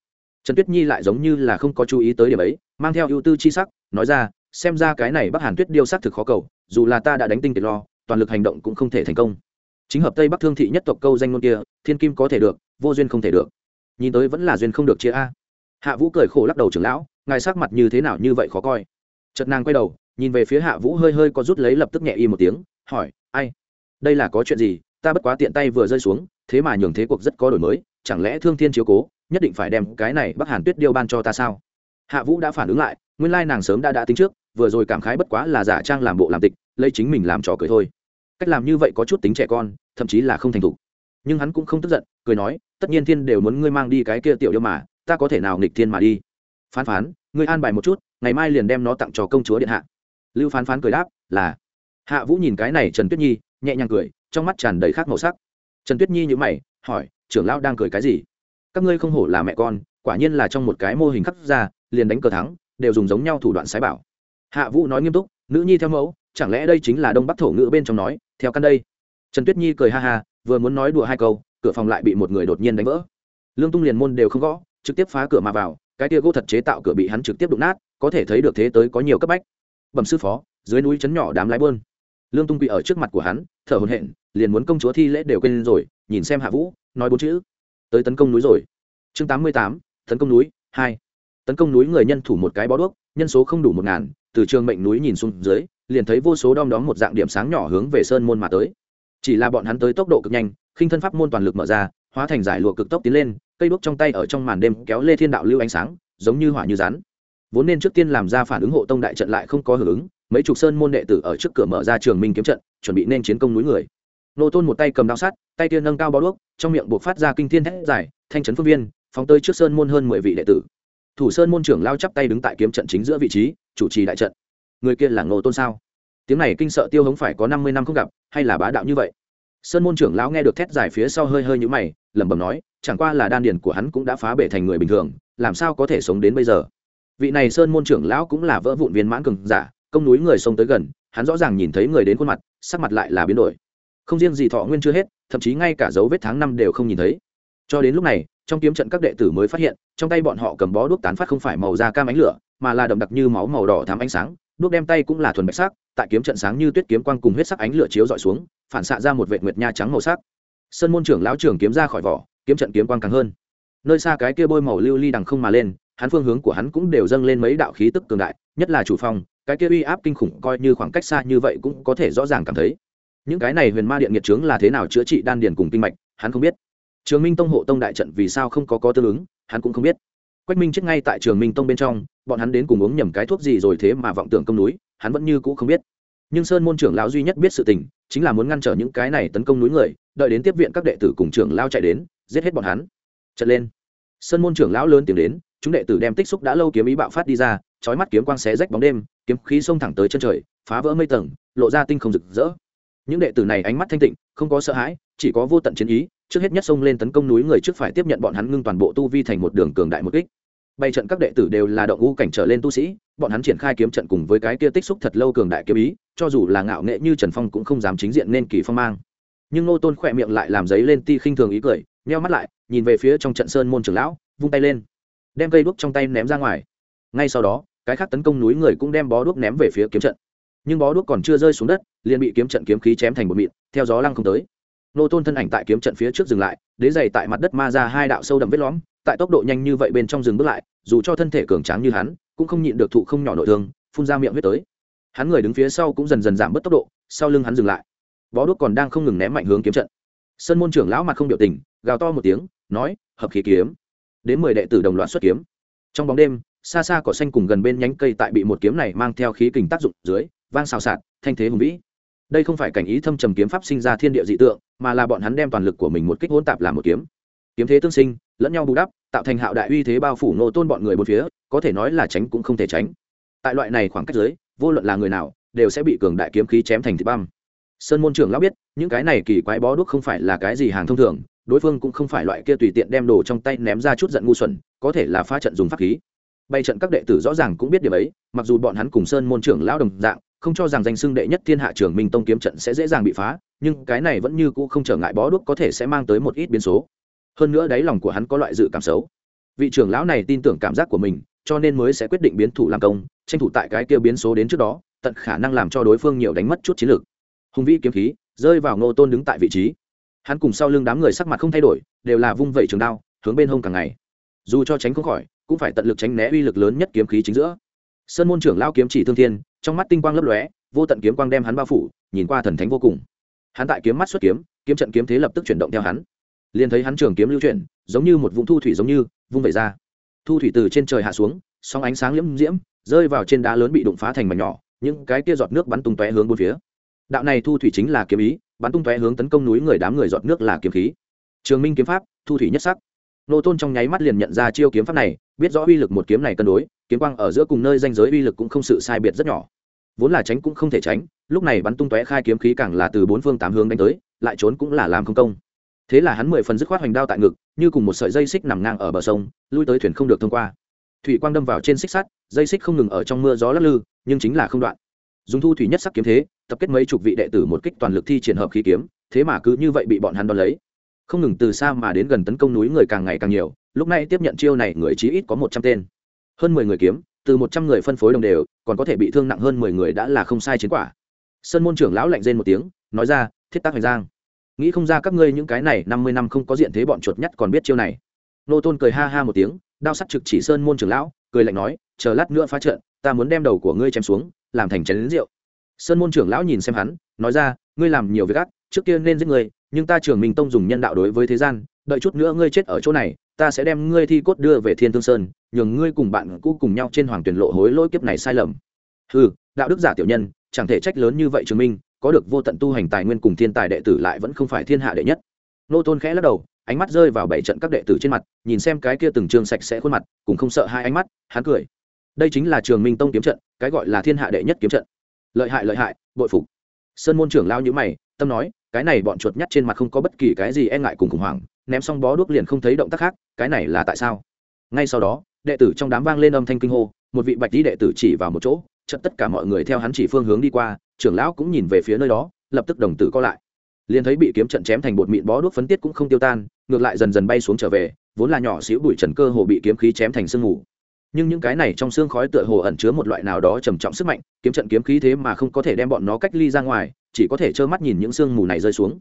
Trần tuyết nhi lại giống như là không có chú ý tới điểm ấy, mang theo ưu tư chi sắc, nói ra, xem ra cái này bắc hàn tuyết điêu s thực khó cầu, dù là ta đã đánh tinh kiệt lo, toàn lực hành động cũng không thể thành công. Chính hợp tây bắc thương thị nhất tộc câu danh ngôn kia, thiên kim có thể được, vô duyên không thể được. Nhìn tới vẫn là duyên không được chia a. Hạ vũ cười khổ lắc đầu trưởng lão, ngài sắc mặt như thế nào như vậy khó coi. Chật nàng quay đầu, nhìn về phía hạ vũ hơi hơi có rút lấy lập tức nhẹ y một tiếng, hỏi, ai? Đây là có chuyện gì? Ta bất quá tiện tay vừa rơi xuống, thế mà nhường thế cuộc rất có đổi mới, chẳng lẽ thương thiên chiếu cố, nhất định phải đem cái này bắc hàn tuyết điêu ban cho ta sao? Hạ vũ đã phản ứng lại, nguyên lai nàng sớm đã đã tính trước, vừa rồi cảm khái bất quá là giả trang làm bộ làm tịch, lấy chính mình làm trò cười thôi. Cách làm như vậy có chút tính trẻ con, thậm chí là không thành thục. Nhưng hắn cũng không tức giận, cười nói, tất nhiên thiên đều muốn ngươi mang đi cái kia tiểu điêu mà, ta có thể nào nghịch thiên mà đi? Phán phán, ngươi an bài một chút, ngày mai liền đem nó tặng cho công chúa điện hạ. Lưu phán phán cười đáp, là. Hạ vũ nhìn cái này trần tuyết nhi, nhẹ nhàng cười trong mắt tràn đầy khác màu sắc. Trần tuyết nhi nhữ mày, hỏi, trưởng lão đang cười cái gì? Các ngươi không hổ là mẹ con, quả nhiên là trong một cái mô hình khắc ra, liền đánh cờ thắng, đều dùng giống nhau thủ đoạn sái bảo. Hạ vũ nói nghiêm túc, nữ nhi theo mẫu, chẳng lẽ đây chính là đông bắc thổ ngữ bên trong nói, theo căn đây? Trần tuyết nhi cười ha ha, vừa muốn nói đùa hai câu, cửa phòng lại bị một người đột nhiên đánh vỡ. Lương tung liền môn đều không gõ, trực tiếp phá cửa mà vào, cái tia gỗ thật chế tạo cửa bị hắn trực tiếp đụng nát, có thể thấy được thế tới có nhiều cấp bách. Bẩm sư phó, dưới núi trấn nhỏ đám lái bơn. Lương tung quỵ ở trước mặt của hắn, thở hồn hện liền muốn công chúa thi lễ đều quên rồi, nhìn xem hạ vũ, nói bốn chữ. Tới tấn công núi rồi. Chương tám mươi tám, tấn công núi hai. Tấn công núi người nhân thủ một cái bó đuốc, nhân số không đủ một ngàn, từ trường mệnh núi nhìn xuống dưới, liền thấy vô số đom đóm một dạng điểm sáng nhỏ hướng về sơn môn mà tới. Chỉ là bọn hắn tới tốc độ cực nhanh, khinh thân pháp môn toàn lực mở ra, hóa thành giải lụa cực tốc tiến lên, cây đuốc trong tay ở trong màn đêm kéo lê thiên đạo lưu ánh sáng, giống như hỏa như rắn. Vốn nên trước tiên làm ra phản ứng hộ tông đại trận lại không có hưởng ứng, mấy chục sơn môn đệ tử ở trước cửa mở ra trường minh kiếm trận, chuẩn bị nên chiến công núi người nô tôn một tay cầm đao sắt tay kia nâng cao bao đuốc, trong miệng buộc phát ra kinh thiên thét dài, thanh trấn phương viên, phóng tới trước sơn môn hơn mười vị đệ tử. Thủ sơn môn trưởng lao chắp tay đứng tại kiếm trận chính giữa vị trí, chủ trì đại trận. Người kia là ngô tôn sao? Tiếng này kinh sợ tiêu hống phải có năm mươi năm không gặp, hay là bá đạo như vậy? Sơn môn trưởng lão nghe được thét dài phía sau hơi hơi nhũ mày, lẩm bẩm nói, chẳng qua là đan điền của hắn cũng đã phá bể thành người bình thường, làm sao có thể sống đến bây giờ? Vị này sơn môn trưởng lão cũng là vỡ vụn viên mãn cường giả, công núi người xông tới gần, hắn rõ ràng nhìn thấy người đến khuôn mặt, sắc mặt lại là biến đổi không riêng gì thọ nguyên chưa hết, thậm chí ngay cả dấu vết tháng năm đều không nhìn thấy. Cho đến lúc này, trong kiếm trận các đệ tử mới phát hiện, trong tay bọn họ cầm bó đuốc tán phát không phải màu da cam ánh lửa, mà là đậm đặc như máu màu đỏ thám ánh sáng, đuốc đem tay cũng là thuần bạch sắc, tại kiếm trận sáng như tuyết kiếm quang cùng huyết sắc ánh lửa chiếu dọi xuống, phản xạ ra một vệt nguyệt nha trắng màu sắc. Sơn môn trưởng lão trưởng kiếm ra khỏi vỏ, kiếm trận kiếm quang càng hơn. Nơi xa cái kia bôi màu lưu ly đằng không mà lên, hắn phương hướng của hắn cũng đều dâng lên mấy đạo khí tức cường đại, nhất là chủ phong cái kia uy áp kinh khủng coi như khoảng cách xa như vậy cũng có thể rõ ràng cảm thấy những cái này huyền ma điện nghiệt trướng là thế nào chữa trị đan điền cùng kinh mạch, hắn không biết. Trường minh tông hộ tông đại trận vì sao không có có tương ứng, hắn cũng không biết. Quách minh chết ngay tại trường minh tông bên trong, bọn hắn đến cùng uống nhầm cái thuốc gì rồi thế mà vọng tưởng công núi, hắn vẫn như cũ không biết. Nhưng sơn môn trưởng lão duy nhất biết sự tình, chính là muốn ngăn trở những cái này tấn công núi người, đợi đến tiếp viện các đệ tử cùng trưởng lao chạy đến, giết hết bọn hắn. Trận lên. Sơn môn trưởng lão lớn tiếng đến, chúng đệ tử đem tích xúc đã lâu kiếm ý bạo phát đi ra, chói mắt kiếm quang xé rách bóng đêm, kiếm khí xông thẳng tới chân trời, phá vỡ mây tầng, lộ ra tinh không rực rỡ những đệ tử này ánh mắt thanh tịnh, không có sợ hãi, chỉ có vô tận chiến ý, trước hết nhất xông lên tấn công núi người trước phải tiếp nhận bọn hắn ngưng toàn bộ tu vi thành một đường cường đại một kích. Bay trận các đệ tử đều là động u cảnh trở lên tu sĩ, bọn hắn triển khai kiếm trận cùng với cái kia tích xúc thật lâu cường đại kiếm ý, cho dù là ngạo nghệ như trần phong cũng không dám chính diện nên kỳ phong mang. Nhưng nô tôn khỏe miệng lại làm giấy lên ti khinh thường ý cười neo mắt lại, nhìn về phía trong trận sơn môn trưởng lão, vung tay lên, đem cây đuốc trong tay ném ra ngoài. Ngay sau đó, cái khác tấn công núi người cũng đem bó đuốc ném về phía kiếm trận nhưng bó đuốc còn chưa rơi xuống đất, liền bị kiếm trận kiếm khí chém thành một mịn, theo gió lăng không tới. Nô tôn thân ảnh tại kiếm trận phía trước dừng lại, đế dày tại mặt đất ma ra hai đạo sâu đậm vết lõm, tại tốc độ nhanh như vậy bên trong rừng bước lại, dù cho thân thể cường tráng như hắn, cũng không nhịn được thụ không nhỏ nội thương, phun ra miệng huyết tới. Hắn người đứng phía sau cũng dần dần giảm bớt tốc độ, sau lưng hắn dừng lại. Bó đuốc còn đang không ngừng ném mạnh hướng kiếm trận. Sơn môn trưởng lão mặt không biểu tình, gào to một tiếng, nói, hợp khí kiếm. Đến mười đệ tử đồng loạt xuất kiếm. Trong bóng đêm, xa xa cỏ xanh cùng gần bên nhánh cây tại bị một kiếm này mang theo khí kình tác dụng dưới vang xào xạc, thanh thế hùng vĩ. Đây không phải cảnh ý thâm trầm kiếm pháp sinh ra thiên địa dị tượng, mà là bọn hắn đem toàn lực của mình một kích hỗn tạp làm một kiếm. Kiếm thế tương sinh, lẫn nhau bù đắp, tạo thành hạo đại uy thế bao phủ nô tôn bọn người một phía, có thể nói là tránh cũng không thể tránh. Tại loại này khoảng cách dưới, vô luận là người nào, đều sẽ bị cường đại kiếm khí chém thành thịt băm. Sơn môn trưởng lão biết, những cái này kỳ quái bó đuốc không phải là cái gì hàng thông thường, đối phương cũng không phải loại kia tùy tiện đem đồ trong tay ném ra chút giận ngu xuẩn, có thể là phá trận dùng pháp khí. Bay trận các đệ tử rõ ràng cũng biết điều ấy, mặc dù bọn hắn cùng sơn môn trưởng lão đồng dạng không cho rằng danh xưng đệ nhất thiên hạ trưởng minh tông kiếm trận sẽ dễ dàng bị phá, nhưng cái này vẫn như cũ không trở ngại bó đuốc có thể sẽ mang tới một ít biến số. Hơn nữa đáy lòng của hắn có loại dự cảm xấu. Vị trưởng lão này tin tưởng cảm giác của mình, cho nên mới sẽ quyết định biến thủ làm công, tranh thủ tại cái kia biến số đến trước đó, tận khả năng làm cho đối phương nhiều đánh mất chút chiến lược. Hùng vĩ kiếm khí, rơi vào ngô tôn đứng tại vị trí. Hắn cùng sau lưng đám người sắc mặt không thay đổi, đều là vung vẩy trường đao, hướng bên hông càng ngày. Dù cho tránh không khỏi, cũng phải tận lực tránh né uy lực lớn nhất kiếm khí chính giữa. Sơn môn trưởng lao kiếm chỉ thương thiên trong mắt tinh quang lấp lóe, vô tận kiếm quang đem hắn bao phủ, nhìn qua thần thánh vô cùng. Hắn tại kiếm mắt xuất kiếm kiếm trận kiếm thế lập tức chuyển động theo hắn. Liền thấy hắn trường kiếm lưu chuyển, giống như một vũng thu thủy giống như, vung vẩy ra. Thu thủy từ trên trời hạ xuống song ánh sáng liễm diễm, rơi vào trên đá lớn bị đụng phá thành mảnh nhỏ, những cái kia giọt nước bắn tung tóe hướng bốn phía. Đạo này thu thủy chính là kiếm ý, bắn tung tóe hướng tấn công núi người đám người giọt nước là kiếm khí. Trường minh kiếm pháp, thu thủy nhất sắc nô tôn trong nháy mắt liền nhận ra chiêu kiếm pháp này, biết rõ uy lực một kiếm này cân đối, kiếm quang ở giữa cùng nơi danh giới uy lực cũng không sự sai biệt rất nhỏ. Vốn là tránh cũng không thể tránh, lúc này bắn tung tóe khai kiếm khí càng là từ bốn phương tám hướng đánh tới, lại trốn cũng là làm không công. Thế là hắn mười phần dứt khoát hoành đao tại ngực, như cùng một sợi dây xích nằm ngang ở bờ sông, lui tới thuyền không được thông qua. Thủy quang đâm vào trên xích sắt, dây xích không ngừng ở trong mưa gió lắc lư, nhưng chính là không đoạn. Dùng thu thủy nhất sắc kiếm thế, tập kết mấy chục vị đệ tử một kích toàn lực thi triển hợp khí kiếm, thế mà cứ như vậy bị bọn hắn đón lấy không ngừng từ xa mà đến gần tấn công núi người càng ngày càng nhiều, lúc này tiếp nhận chiêu này người chí ít có một trăm tên. Hơn mười người kiếm, từ một trăm người phân phối đồng đều, còn có thể bị thương nặng hơn mười người đã là không sai chiến quả. Sơn môn trưởng lão lạnh rên một tiếng, nói ra, thiết tác hoành giang, nghĩ không ra các ngươi những cái này năm mươi năm không có diện thế bọn chuột nhất còn biết chiêu này. Nô tôn cười ha ha một tiếng, đao sắt trực chỉ sơn môn trưởng lão, cười lạnh nói, chờ lát nữa phá trận, ta muốn đem đầu của ngươi chém xuống, làm thành chén lính rượu. Sơn môn trưởng lão nhìn xem hắn, nói ra, ngươi làm nhiều việc ác, trước kia nên giết người nhưng ta trưởng minh tông dùng nhân đạo đối với thế gian, đợi chút nữa ngươi chết ở chỗ này, ta sẽ đem ngươi thi cốt đưa về thiên thương sơn, nhường ngươi cùng bạn cũ cùng nhau trên hoàng tuyển lộ hối lỗi kiếp này sai lầm. Ừ đạo đức giả tiểu nhân, chẳng thể trách lớn như vậy chứng minh, có được vô tận tu hành tài nguyên cùng thiên tài đệ tử lại vẫn không phải thiên hạ đệ nhất. Nô tôn khẽ lắc đầu, ánh mắt rơi vào bảy trận các đệ tử trên mặt, nhìn xem cái kia từng trường sạch sẽ khuôn mặt cùng không sợ hai ánh mắt, hắn cười. Đây chính là trường minh tông kiếm trận, cái gọi là thiên hạ đệ nhất kiếm trận. Lợi hại lợi hại, bội phục. Sơn môn trưởng lao nhữ mày, tâm nói cái này bọn chuột nhắt trên mặt không có bất kỳ cái gì e ngại cùng khủng hoảng, ném xong bó đuốc liền không thấy động tác khác, cái này là tại sao? Ngay sau đó, đệ tử trong đám vang lên âm thanh kinh hô, một vị bạch lý đệ tử chỉ vào một chỗ, chợt tất cả mọi người theo hắn chỉ phương hướng đi qua, trưởng lão cũng nhìn về phía nơi đó, lập tức đồng tử co lại. Liền thấy bị kiếm trận chém thành bột mịn bó đuốc phấn tiết cũng không tiêu tan, ngược lại dần dần bay xuống trở về, vốn là nhỏ xíu bụi trần cơ hồ bị kiếm khí chém thành sương mù. Nhưng những cái này trong xương khói tựa hồ ẩn chứa một loại nào đó trầm trọng sức mạnh, kiếm trận kiếm khí thế mà không có thể đem bọn nó cách ly ra ngoài chỉ có thể trơ mắt nhìn những sương mù này rơi xuống.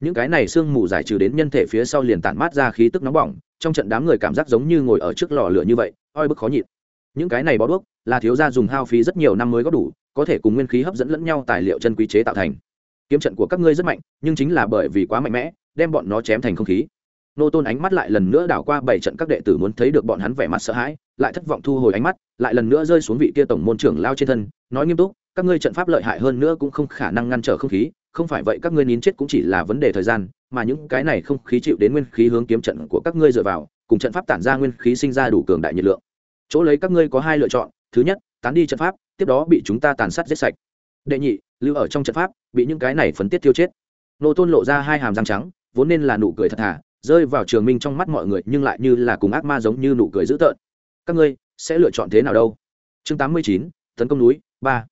Những cái này sương mù giải trừ đến nhân thể phía sau liền tản mát ra khí tức nóng bỏng, trong trận đám người cảm giác giống như ngồi ở trước lò lửa như vậy, oi bức khó nhịn. Những cái này bó đuốc là thiếu gia dùng hao phí rất nhiều năm mới có đủ, có thể cùng nguyên khí hấp dẫn lẫn nhau tài liệu chân quý chế tạo thành. Kiếm trận của các ngươi rất mạnh, nhưng chính là bởi vì quá mạnh mẽ, đem bọn nó chém thành không khí. Nô tôn ánh mắt lại lần nữa đảo qua bảy trận các đệ tử muốn thấy được bọn hắn vẻ mặt sợ hãi, lại thất vọng thu hồi ánh mắt, lại lần nữa rơi xuống vị kia tổng môn trưởng lao trên thân, nói nghiêm túc các ngươi trận pháp lợi hại hơn nữa cũng không khả năng ngăn trở không khí, không phải vậy các ngươi nín chết cũng chỉ là vấn đề thời gian, mà những cái này không khí chịu đến nguyên khí hướng kiếm trận của các ngươi dựa vào, cùng trận pháp tản ra nguyên khí sinh ra đủ cường đại nhiệt lượng. Chỗ lấy các ngươi có hai lựa chọn, thứ nhất, tán đi trận pháp, tiếp đó bị chúng ta tàn sát giết sạch. Đệ nhị, lưu ở trong trận pháp, bị những cái này phấn tiết tiêu chết. Nô tôn lộ ra hai hàm răng trắng, vốn nên là nụ cười thật thà, rơi vào trường minh trong mắt mọi người, nhưng lại như là cùng ác ma giống như nụ cười dữ tợn. Các ngươi sẽ lựa chọn thế nào đâu? Chương tám mươi chín, tấn công núi, ba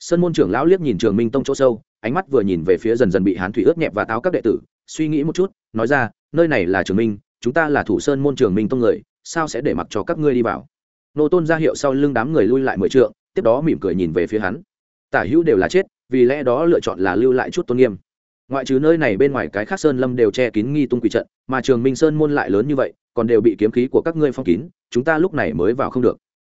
sơn môn trưởng lão liếc nhìn trường minh tông chỗ sâu, ánh mắt vừa nhìn về phía dần dần bị hán thủy ướt nhẹp và táo các đệ tử, suy nghĩ một chút, nói ra, nơi này là trường minh, chúng ta là thủ sơn môn trường minh tông người, sao sẽ để mặc cho các ngươi đi vào? Nô tôn ra hiệu sau lưng đám người lui lại mười trượng, tiếp đó mỉm cười nhìn về phía hắn. Tả hữu đều là chết, vì lẽ đó lựa chọn là lưu lại chút tôn nghiêm. Ngoại trừ nơi này bên ngoài cái khác sơn lâm đều che kín nghi tung quỷ trận, mà trường minh sơn môn lại lớn như vậy, còn đều bị kiếm khí của các ngươi phong kín, chúng ta lúc này mới vào không được.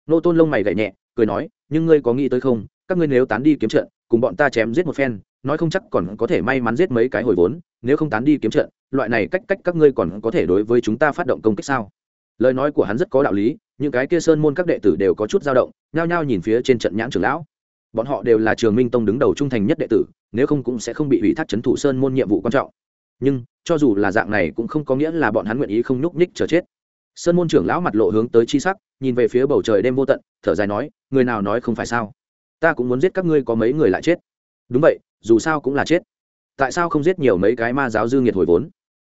Nô tôn lông mày gậy nhẹ, cười nói, nhưng ngươi có nghĩ tới không các ngươi nếu tán đi kiếm trận, cùng bọn ta chém giết một phen, nói không chắc còn có thể may mắn giết mấy cái hồi vốn, nếu không tán đi kiếm trận, loại này cách cách các ngươi còn có thể đối với chúng ta phát động công kích sao? Lời nói của hắn rất có đạo lý, những cái kia sơn môn các đệ tử đều có chút dao động, nhao nhao nhìn phía trên trận nhãn trưởng lão. Bọn họ đều là trường minh tông đứng đầu trung thành nhất đệ tử, nếu không cũng sẽ không bị ủy thác c thủ sơn môn nhiệm vụ quan trọng. Nhưng, cho dù là dạng này cũng không có nghĩa là bọn hắn nguyện ý không nhúc nhích chờ chết. Sơn môn trưởng lão mặt lộ hướng tới chi sắc, nhìn về phía bầu trời đêm vô tận, thở dài nói, người nào nói không phải sao? Ta cũng muốn giết các ngươi có mấy người lại chết. Đúng vậy, dù sao cũng là chết. Tại sao không giết nhiều mấy cái ma giáo dư nghiệt hồi vốn?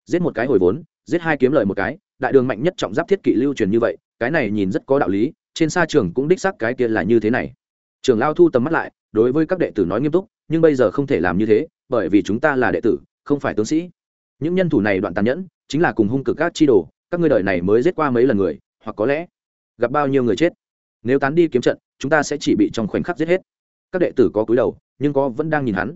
Giết một cái hồi vốn, giết hai kiếm lời một cái, đại đường mạnh nhất trọng giáp thiết kỵ lưu truyền như vậy, cái này nhìn rất có đạo lý, trên xa trường cũng đích xác cái kia là như thế này. Trường lao thu tầm mắt lại, đối với các đệ tử nói nghiêm túc, nhưng bây giờ không thể làm như thế, bởi vì chúng ta là đệ tử, không phải tướng sĩ. Những nhân thủ này đoạn tàn nhẫn, chính là cùng hung cực các chi đồ, các ngươi đời này mới giết qua mấy lần người, hoặc có lẽ gặp bao nhiêu người chết. Nếu tán đi kiếm trận chúng ta sẽ chỉ bị trong khoảnh khắc giết hết. Các đệ tử có cúi đầu nhưng có vẫn đang nhìn hắn.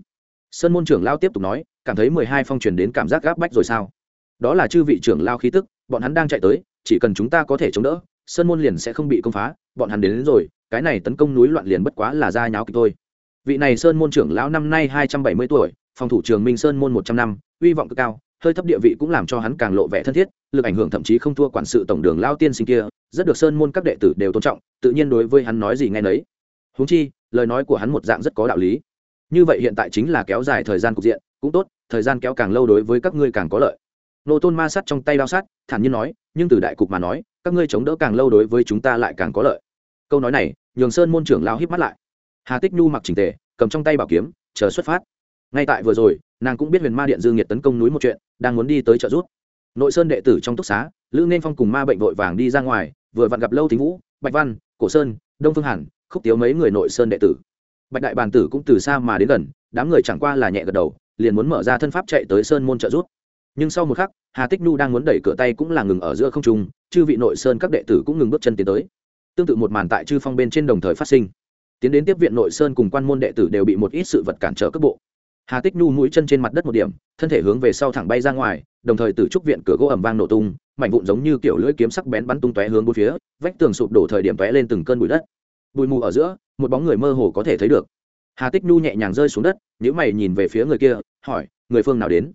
Sơn môn trưởng lao tiếp tục nói cảm thấy mười hai phong truyền đến cảm giác gáp bách rồi sao? Đó là chư vị trưởng lao khí tức bọn hắn đang chạy tới chỉ cần chúng ta có thể chống đỡ sơn môn liền sẽ không bị công phá bọn hắn đến, đến rồi cái này tấn công núi loạn liền bất quá là ra nháo kịch thôi. Vị này sơn môn trưởng lão năm nay hai trăm bảy mươi tuổi phòng thủ trường minh sơn môn một trăm năm uy vọng cực cao hơi thấp địa vị cũng làm cho hắn càng lộ vẻ thân thiết lực ảnh hưởng thậm chí không thua quản sự tổng đường lao tiên sinh kia rất được sơn môn các đệ tử đều tôn trọng, tự nhiên đối với hắn nói gì nghe nấy. Húng chi, lời nói của hắn một dạng rất có đạo lý. Như vậy hiện tại chính là kéo dài thời gian cục diện, cũng tốt, thời gian kéo càng lâu đối với các ngươi càng có lợi. Nô tôn ma sắt trong tay đao sát, thản nhiên nói, nhưng từ đại cục mà nói, các ngươi chống đỡ càng lâu đối với chúng ta lại càng có lợi. Câu nói này, nhường sơn môn trưởng lao híp mắt lại. Hà tích nhu mặc trình tề, cầm trong tay bảo kiếm, chờ xuất phát. Ngay tại vừa rồi, nàng cũng biết huyền ma điện dương nhiệt tấn công núi một chuyện, đang muốn đi tới trợ giúp. Nội sơn đệ tử trong túc xá, lữ nên phong cùng ma bệnh vội vàng đi ra ngoài vừa vặn gặp lâu thính vũ, bạch văn, cổ sơn, đông phương hàn, khúc tiếu mấy người nội sơn đệ tử. Bạch đại bàn tử cũng từ xa mà đến gần, đám người chẳng qua là nhẹ gật đầu, liền muốn mở ra thân pháp chạy tới sơn môn trợ giúp. Nhưng sau một khắc, hà tích nhu đang muốn đẩy cửa tay cũng là ngừng ở giữa không trung, chư vị nội sơn các đệ tử cũng ngừng bước chân tiến tới. Tương tự một màn tại chư phong bên trên đồng thời phát sinh. Tiến đến tiếp viện nội sơn cùng quan môn đệ tử đều bị một ít sự vật cản trở cấp bộ hà tích nhu mũi chân trên mặt đất một điểm, thân thể hướng về sau thẳng bay ra ngoài, đồng thời từ trúc viện cửa gỗ ẩm vang nổ tung, mảnh vụn giống như kiểu lưỡi kiếm sắc bén bắn tung tóe hướng bốn phía, vách tường sụp đổ thời điểm tóe lên từng cơn bụi đất. Bụi mù ở giữa, một bóng người mơ hồ có thể thấy được. Hà tích nhu nhẹ nhàng rơi xuống đất nhữ mày nhìn về phía người kia, hỏi, người phương nào đến?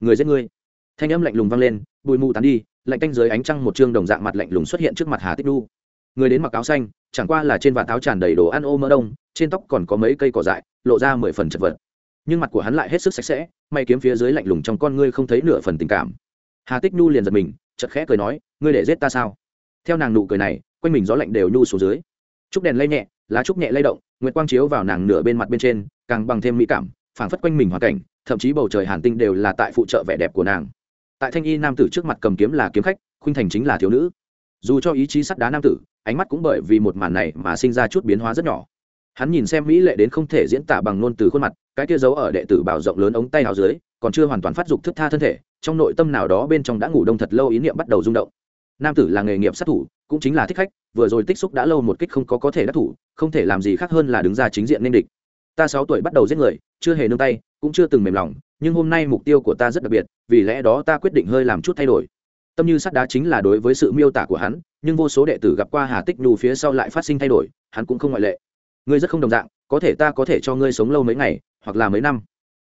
Người giết ngươi. Thanh âm lạnh lùng vang lên, bụi mù tán đi, lạnh canh dưới ánh trăng một chương đồng dạng mặt lạnh lùng xuất hiện trước mặt hà tích nhu. Người đến mặc áo xanh, chẳng qua là trên vạt áo tràn đầy đồ ăn ô mỡ đông, trên tóc còn có mấy cây cỏ dại, lộ ra mười phần chật vật nhưng mặt của hắn lại hết sức sạch sẽ, may kiếm phía dưới lạnh lùng trong con ngươi không thấy nửa phần tình cảm. Hà tích nhu liền giật mình chật khẽ cười nói, ngươi để giết ta sao? Theo nàng nụ cười này, quanh mình gió lạnh đều nhu xuống dưới. Trúc đèn lay nhẹ, lá trúc nhẹ lay động, nguyệt quang chiếu vào nàng nửa bên mặt bên trên, càng bằng thêm mỹ cảm, phảng phất quanh mình hoàn cảnh, thậm chí bầu trời hàn tinh đều là tại phụ trợ vẻ đẹp của nàng. Tại thanh y nam tử trước mặt cầm kiếm là kiếm khách, khuynh thành chính là thiếu nữ. Dù cho ý chí sắt đá nam tử, ánh mắt cũng bởi vì một màn này mà sinh ra chút biến hóa rất nhỏ hắn nhìn xem mỹ lệ đến không thể diễn tả bằng ngôn từ khuôn mặt, cái kia giấu ở đệ tử bảo rộng lớn ống tay áo dưới, còn chưa hoàn toàn phát dục thức tha thân thể, trong nội tâm nào đó bên trong đã ngủ đông thật lâu ý niệm bắt đầu rung động. Nam tử là nghề nghiệp sát thủ, cũng chính là thích khách, vừa rồi tích xúc đã lâu một kích không có có thể đắc thủ, không thể làm gì khác hơn là đứng ra chính diện nên địch. Ta sáu tuổi bắt đầu giết người, chưa hề nương tay, cũng chưa từng mềm lòng, nhưng hôm nay mục tiêu của ta rất đặc biệt, vì lẽ đó ta quyết định hơi làm chút thay đổi. Tâm như sắt đá chính là đối với sự miêu tả của hắn, nhưng vô số đệ tử gặp qua hà tích nhu phía sau lại phát sinh thay đổi, hắn cũng không ngoại lệ ngươi rất không đồng dạng, có thể ta có thể cho ngươi sống lâu mấy ngày, hoặc là mấy năm.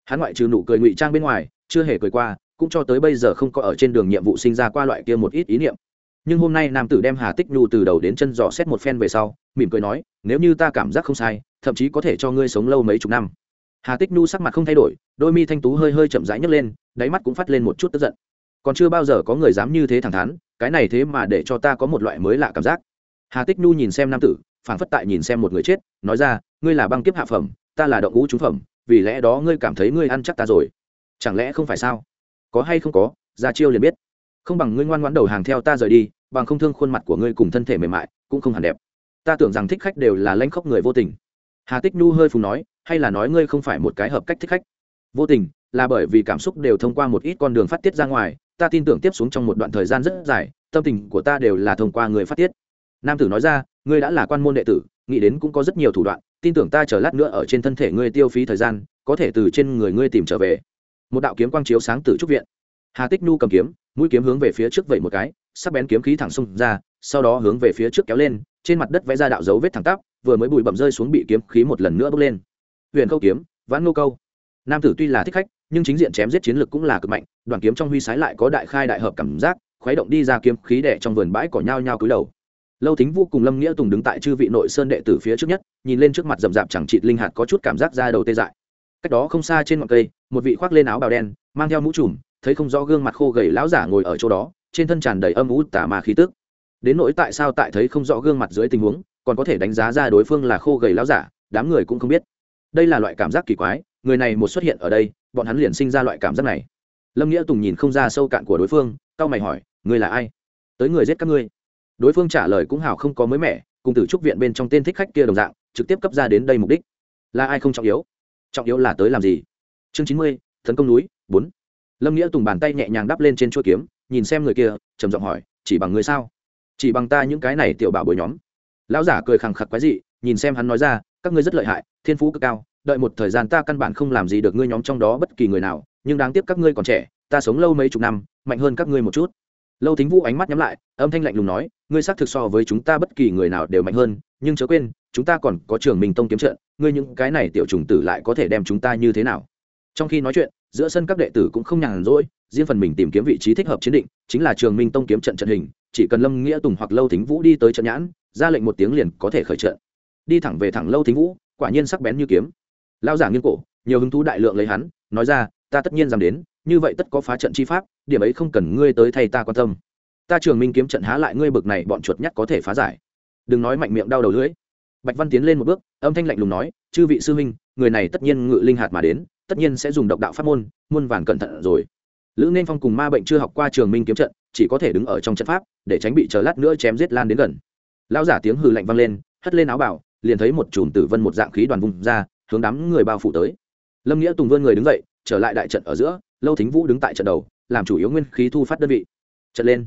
Hắn ngoại trừ nụ cười ngụy trang bên ngoài, chưa hề cười qua, cũng cho tới bây giờ không có ở trên đường nhiệm vụ sinh ra qua loại kia một ít ý niệm. Nhưng hôm nay nam tử đem hà tích nhu từ đầu đến chân dò xét một phen về sau, mỉm cười nói, nếu như ta cảm giác không sai, thậm chí có thể cho ngươi sống lâu mấy chục năm. Hà tích nhu sắc mặt không thay đổi, đôi mi thanh tú hơi hơi chậm rãi nhấc lên, đáy mắt cũng phát lên một chút tức giận. Còn chưa bao giờ có người dám như thế thẳng thắn, cái này thế mà để cho ta có một loại mới lạ cảm giác. Hà tích nhu nhìn xem nam tử phảng phất tại nhìn xem một người chết, nói ra, ngươi là băng kiếp hạ phẩm, ta là động ngũ trúng phẩm, vì lẽ đó ngươi cảm thấy ngươi ăn chắc ta rồi. Chẳng lẽ không phải sao? Có hay không có ra chiêu liền biết. Không bằng ngươi ngoan ngoãn đầu hàng theo ta rời đi, bằng không thương khuôn mặt của ngươi cùng thân thể mềm mại, cũng không hẳn đẹp. Ta tưởng rằng thích khách đều là lanh khóc người vô tình. Hà tích nhu hơi phù nói, hay là nói ngươi không phải một cái hợp cách thích khách? Vô tình, là bởi vì cảm xúc đều thông qua một ít con đường phát tiết ra ngoài, ta tin tưởng tiếp xuống trong một đoạn thời gian rất dài, tâm tình của ta đều là thông qua người phát tiết. Nam tử nói ra ngươi đã là quan môn đệ tử, nghĩ đến cũng có rất nhiều thủ đoạn, tin tưởng ta chờ lát nữa ở trên thân thể ngươi tiêu phí thời gian, có thể từ trên người ngươi tìm trở về. Một đạo kiếm quang chiếu sáng từ trúc viện. Hà tích nhu cầm kiếm, mũi kiếm hướng về phía trước vẩy một cái, sắc bén kiếm khí thẳng xông ra, sau đó hướng về phía trước kéo lên, trên mặt đất vẽ ra đạo dấu vết thẳng tắp, vừa mới bụi bậm rơi xuống bị kiếm khí một lần nữa bốc lên. Huyền câu kiếm, vãn ngô câu. Nam tử tuy là thích khách, nhưng chính diện chém giết chiến lực cũng là cực mạnh đoàn kiếm trong huy sái lại có đại khai đại hợp cảm giác, khuấy động đi ra kiếm khí đẻ trong vườn bãi cỏ nhao nhao cúi đầu lâu thính vũ cùng lâm nghĩa tùng đứng tại chư vị nội sơn đệ tử phía trước nhất, nhìn lên trước mặt rậm rạp chẳng trịt linh hạt có chút cảm giác ra đầu tê dại. Cách đó không xa trên ngọn cây, một vị khoác lên áo bào đen, mang theo mũ trùm, thấy không rõ gương mặt khô gầy lão giả ngồi ở chỗ đó, trên thân tràn đầy âm ú tả mà khí tức. Đến nỗi tại sao tại thấy không rõ gương mặt dưới tình huống, còn có thể đánh giá ra đối phương là khô gầy lão giả, đám người cũng không biết. Đây là loại cảm giác kỳ quái, người này một xuất hiện ở đây, bọn hắn liền sinh ra loại cảm giác này. Lâm nghĩa tùng nhìn không ra sâu cạn của đối phương, cau mày hỏi người là ai? Tới người giết các ngươi đối phương trả lời cũng hào không có mới mẻ, cùng tử trúc viện bên trong tên thích khách kia đồng dạng, trực tiếp cấp ra đến đây mục đích. Là ai không trọng yếu? Trọng yếu là tới làm gì? Chương chín mươi, tấn công núi, bốn. Lâm nghĩa tùng bàn tay nhẹ nhàng đắp lên trên chuỗi kiếm, nhìn xem người kia, trầm giọng hỏi, chỉ bằng người sao? Chỉ bằng ta những cái này tiểu bảo bồi nhóm? Lão giả cười khẳng khặc quái dị, nhìn xem hắn nói ra, các ngươi rất lợi hại, thiên phú cực cao, đợi một thời gian ta căn bản không làm gì được ngươi nhóm trong đó bất kỳ người nào, nhưng đáng tiếc các ngươi còn trẻ, ta sống lâu mấy chục năm, mạnh hơn các ngươi một chút lâu thính vũ ánh mắt nhắm lại, âm thanh lạnh lùng nói, ngươi xác thực so với chúng ta bất kỳ người nào đều mạnh hơn, nhưng chớ quên, chúng ta còn có trường minh tông kiếm trận, ngươi những cái này tiểu trùng tử lại có thể đem chúng ta như thế nào? Trong khi nói chuyện, giữa sân các đệ tử cũng không nhàn rỗi, riêng phần mình tìm kiếm vị trí thích hợp chiến định, chính là trường minh tông kiếm trận trận hình, chỉ cần lâm nghĩa tùng hoặc lâu thính vũ đi tới trận nhãn, ra lệnh một tiếng liền có thể khởi trận. Đi thẳng về thẳng lâu thính vũ, quả nhiên sắc bén như kiếm. Lao giả nghiêng cổ, nhiều hứng thú đại lượng lấy hắn, nói ra, ta tất nhiên dám đến, như vậy tất có phá trận chi pháp điểm ấy không cần ngươi tới thay ta quan tâm. Ta trường minh kiếm trận há lại ngươi bực này, bọn chuột nhắt có thể phá giải. Đừng nói mạnh miệng đau đầu lưỡi. Bạch văn tiến lên một bước, âm thanh lạnh lùng nói, chư vị sư huynh, người này tất nhiên ngự linh hạt mà đến, tất nhiên sẽ dùng độc đạo pháp môn, muôn vàn cẩn thận rồi. Lữ nên phong cùng ma bệnh chưa học qua trường minh kiếm trận, chỉ có thể đứng ở trong trận pháp, để tránh bị chờ lát nữa chém giết lan đến gần. Lão giả tiếng hừ lạnh vang lên, hất lên áo bảo, liền thấy một chùm tử vân một dạng khí đoàn vùng ra, hướng đám người bao phủ tới. Lâm nghĩa tùng vươn người đứng dậy, trở lại đại trận ở giữa, lâu thính vũ đứng tại trận đầu làm chủ yếu nguyên khí thu phát đơn vị. Trận lên,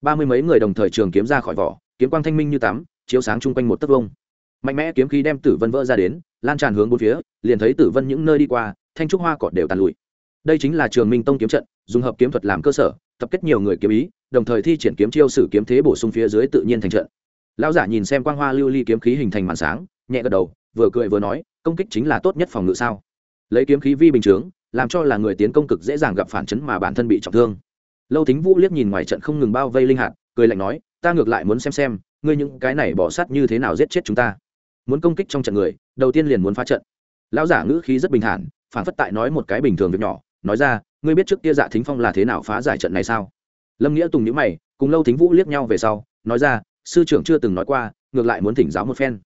ba mươi mấy người đồng thời trường kiếm ra khỏi vỏ, kiếm quang thanh minh như tắm, chiếu sáng chung quanh một tấc vông mạnh mẽ kiếm khí đem tử vân vỡ ra đến, lan tràn hướng bốn phía, liền thấy tử vân những nơi đi qua, thanh trúc hoa cọt đều tàn lụi. Đây chính là trường minh tông kiếm trận, dùng hợp kiếm thuật làm cơ sở, tập kết nhiều người kiếm ý, đồng thời thi triển kiếm chiêu sử kiếm thế bổ sung phía dưới tự nhiên thành trận. Lão giả nhìn xem quang hoa lưu ly kiếm khí hình thành màn sáng, nhẹ gật đầu, vừa cười vừa nói, công kích chính là tốt nhất phòng ngự sao? Lấy kiếm khí vi bình chướng làm cho là người tiến công cực dễ dàng gặp phản chấn mà bản thân bị trọng thương. Lâu thính vũ liếc nhìn ngoài trận không ngừng bao vây linh hạt cười lạnh nói, ta ngược lại muốn xem xem, ngươi những cái này bỏ sát như thế nào giết chết chúng ta. Muốn công kích trong trận người, đầu tiên liền muốn phá trận. Lão giả ngữ khí rất bình thản, phản phất tại nói một cái bình thường việc nhỏ, nói ra, ngươi biết trước kia dạ thính phong là thế nào phá giải trận này sao? Lâm nghĩa tùng nhữ mày, cùng lâu thính vũ liếc nhau về sau, nói ra, sư trưởng chưa từng nói qua, ngược lại muốn thỉnh giáo một phen.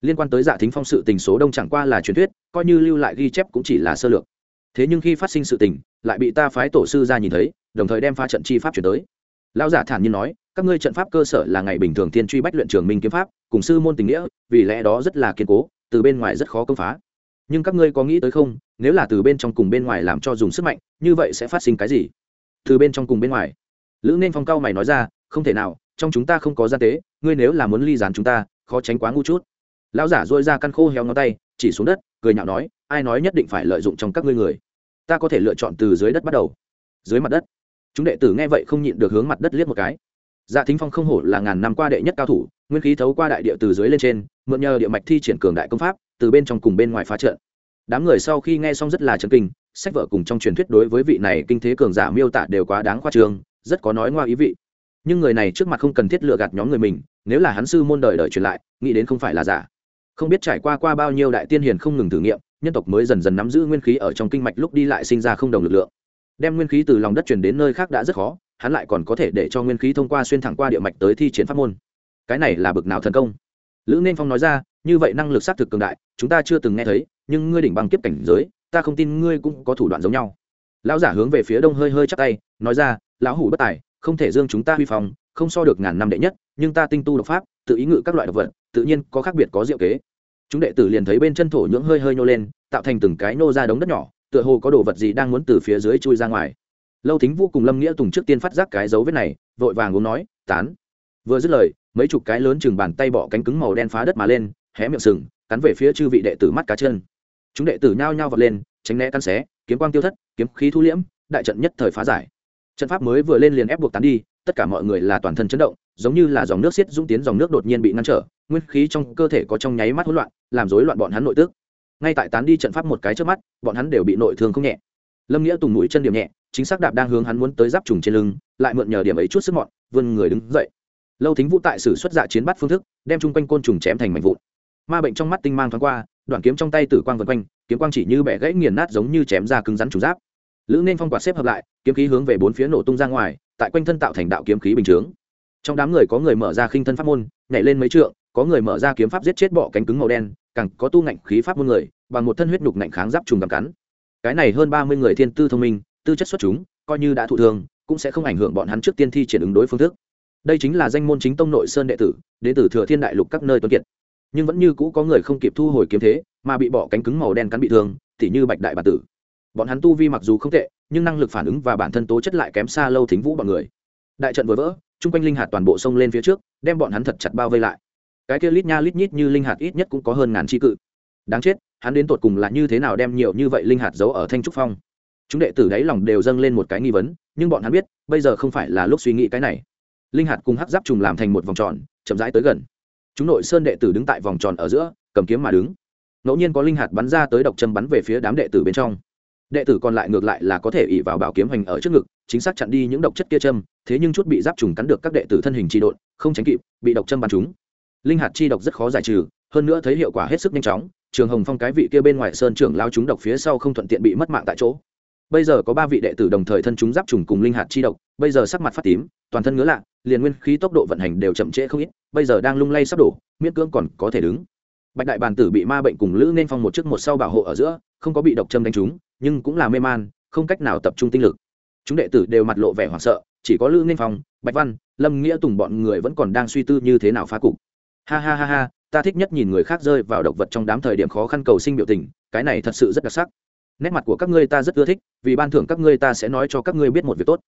Liên quan tới dạ thính phong sự tình số đông chẳng qua là truyền thuyết, coi như lưu lại ghi chép cũng chỉ là sơ lược thế nhưng khi phát sinh sự tình, lại bị ta phái tổ sư ra nhìn thấy, đồng thời đem phá trận chi pháp chuyển tới. Lão giả thản nhiên nói, các ngươi trận pháp cơ sở là ngày bình thường thiên truy bách luyện trường minh kiếm pháp, cùng sư môn tình nghĩa, vì lẽ đó rất là kiên cố, từ bên ngoài rất khó công phá. Nhưng các ngươi có nghĩ tới không, nếu là từ bên trong cùng bên ngoài làm cho dùng sức mạnh, như vậy sẽ phát sinh cái gì? Từ bên trong cùng bên ngoài. Lữ nên phong cao mày nói ra, không thể nào, trong chúng ta không có gian tế, ngươi nếu là muốn ly dán chúng ta, khó tránh quá ngu chút. Lão giả dôi ra căn khô héo ngón tay, chỉ xuống đất, cười nhạo nói, ai nói nhất định phải lợi dụng trong các ngươi người ta có thể lựa chọn từ dưới đất bắt đầu. Dưới mặt đất. Chúng đệ tử nghe vậy không nhịn được hướng mặt đất liếc một cái. Dạ thính phong không hổ là ngàn năm qua đệ nhất cao thủ, nguyên khí thấu qua đại địa từ dưới lên trên, mượn nhờ địa mạch thi triển cường đại công pháp, từ bên trong cùng bên ngoài phá trận. Đám người sau khi nghe xong rất là chấn kinh, sách vở cùng trong truyền thuyết đối với vị này kinh thế cường giả miêu tả đều quá đáng khoa trương, rất có nói ngoa ý vị. Nhưng người này trước mặt không cần thiết lựa gạt nhóm người mình, nếu là hắn sư môn đời đời truyền lại, nghĩ đến không phải là giả. Không biết trải qua qua bao nhiêu đại tiên hiền không ngừng thử nghiệm nhân tộc mới dần dần nắm giữ nguyên khí ở trong kinh mạch lúc đi lại sinh ra không đồng lực lượng. Đem nguyên khí từ lòng đất chuyển đến nơi khác đã rất khó, hắn lại còn có thể để cho nguyên khí thông qua xuyên thẳng qua địa mạch tới thi chiến pháp môn. Cái này là bực nào thần công? Lữ nên phong nói ra, như vậy năng lực xác thực cường đại, chúng ta chưa từng nghe thấy, nhưng ngươi đỉnh băng kiếp cảnh giới, ta không tin ngươi cũng có thủ đoạn giống nhau. Lão giả hướng về phía đông hơi hơi chắc tay, nói ra, lão hủ bất tài, không thể dương chúng ta huy phong, không so được ngàn năm đệ nhất, nhưng ta tinh tu độc pháp, tự ý ngự các loại độc vật, tự nhiên có khác biệt có diệu kế chúng đệ tử liền thấy bên chân thổ nhưỡng hơi hơi nhô lên, tạo thành từng cái nô ra đống đất nhỏ, tựa hồ có đồ vật gì đang muốn từ phía dưới chui ra ngoài. Lâu thính vũ cùng lâm nghĩa tùng trước tiên phát giác cái dấu vết này, vội vàng uống nói, tán. Vừa dứt lời, mấy chục cái lớn chừng bàn tay bọ cánh cứng màu đen phá đất mà lên, hé miệng sừng, cắn về phía chư vị đệ tử mắt cá chân. Chúng đệ tử nhao nhao vọt lên, tránh né cắn xé, kiếm quang tiêu thất, kiếm khí thu liễm, đại trận nhất thời phá giải. Trận pháp mới vừa lên liền ép buộc tán đi tất cả mọi người là toàn thân chấn động, giống như là dòng nước xiết dũng tiến, dòng nước đột nhiên bị ngăn trở, nguyên khí trong cơ thể có trong nháy mắt hỗn loạn, làm rối loạn bọn hắn nội tức. Ngay tại tán đi trận pháp một cái trước mắt, bọn hắn đều bị nội thương không nhẹ. Lâm nghĩa tùng mũi chân điểm nhẹ, chính xác đạp đang hướng hắn muốn tới giáp trùng trên lưng, lại mượn nhờ điểm ấy chút sức mọn, vươn người đứng dậy. Lâu thính vũ tại sử xuất dạ chiến bắt phương thức, đem chung quanh côn trùng chém thành mảnh vụn. Ma bệnh trong mắt tinh mang thoáng qua, đoạn kiếm trong tay tử quang vân quanh, kiếm quang chỉ như bẻ gãy nghiền nát giống như chém ra cứng rắn trùng giáp lữ nên phong quạt xếp hợp lại, kiếm khí hướng về bốn phía nổ tung ra ngoài, tại quanh thân tạo thành đạo kiếm khí bình chướng. Trong đám người có người mở ra khinh thân pháp môn, nhảy lên mấy trượng, có người mở ra kiếm pháp giết chết bọ cánh cứng màu đen, càng có tu ngạnh khí pháp môn người, bằng một thân huyết nhục ngạnh kháng giáp trùng cầm cắn. Cái này hơn ba mươi người thiên tư thông minh, tư chất xuất chúng, coi như đã thụ thương, cũng sẽ không ảnh hưởng bọn hắn trước tiên thi triển ứng đối phương thức. Đây chính là danh môn chính tông nội sơn đệ tử, đến từ thừa thiên đại lục các nơi tuấn kiệt. Nhưng vẫn như cũ có người không kịp thu hồi kiếm thế, mà bị bỏ cánh cứng màu đen cắn bị thương, tỉ như bạch đại bà tử bọn hắn tu vi mặc dù không tệ, nhưng năng lực phản ứng và bản thân tố chất lại kém xa lâu thính vũ bọn người. Đại trận vừa vỡ, chung quanh linh hạt toàn bộ sông lên phía trước, đem bọn hắn thật chặt bao vây lại. Cái kia lít nha lít nhít như linh hạt ít nhất cũng có hơn ngàn tri cự. Đáng chết, hắn đến tột cùng là như thế nào đem nhiều như vậy linh hạt giấu ở thanh trúc phong? Chúng đệ tử đáy lòng đều dâng lên một cái nghi vấn, nhưng bọn hắn biết, bây giờ không phải là lúc suy nghĩ cái này. Linh hạt cùng hắc giáp trùng làm thành một vòng tròn, chậm rãi tới gần. Chúng nội sơn đệ tử đứng tại vòng tròn ở giữa, cầm kiếm mà đứng. Ngẫu nhiên có linh hạt bắn ra tới độc châm bắn về phía đám đệ tử bên trong đệ tử còn lại ngược lại là có thể ỉ vào bảo kiếm hành ở trước ngực, chính xác chặn đi những độc chất kia châm, thế nhưng chút bị giáp trùng cắn được các đệ tử thân hình trị độn, không tránh kịp, bị độc châm bắn chúng linh hạt chi độc rất khó giải trừ, hơn nữa thấy hiệu quả hết sức nhanh chóng, trường hồng phong cái vị kia bên ngoài sơn trưởng lao chúng độc phía sau không thuận tiện bị mất mạng tại chỗ. Bây giờ có ba vị đệ tử đồng thời thân chúng giáp trùng cùng linh hạt chi độc, bây giờ sắc mặt phát tím, toàn thân ngứa lạ, liền nguyên khí tốc độ vận hành đều chậm trễ không ít, bây giờ đang lung lay sắp đổ, miễn cưỡng còn có thể đứng. Bạch đại bàn tử bị ma bệnh cùng lữ nên phong một trước một sau bảo hộ ở giữa, không có bị độc châm đánh trúng nhưng cũng là mê man, không cách nào tập trung tinh lực. Chúng đệ tử đều mặt lộ vẻ hoảng sợ, chỉ có lữ nên phong, bạch văn, lâm nghĩa tùng bọn người vẫn còn đang suy tư như thế nào phá cục. Ha ha ha ha, ta thích nhất nhìn người khác rơi vào độc vật trong đám thời điểm khó khăn cầu sinh biểu tình, cái này thật sự rất đặc sắc. Nét mặt của các ngươi ta rất ưa thích, vì ban thưởng các ngươi ta sẽ nói cho các ngươi biết một việc tốt.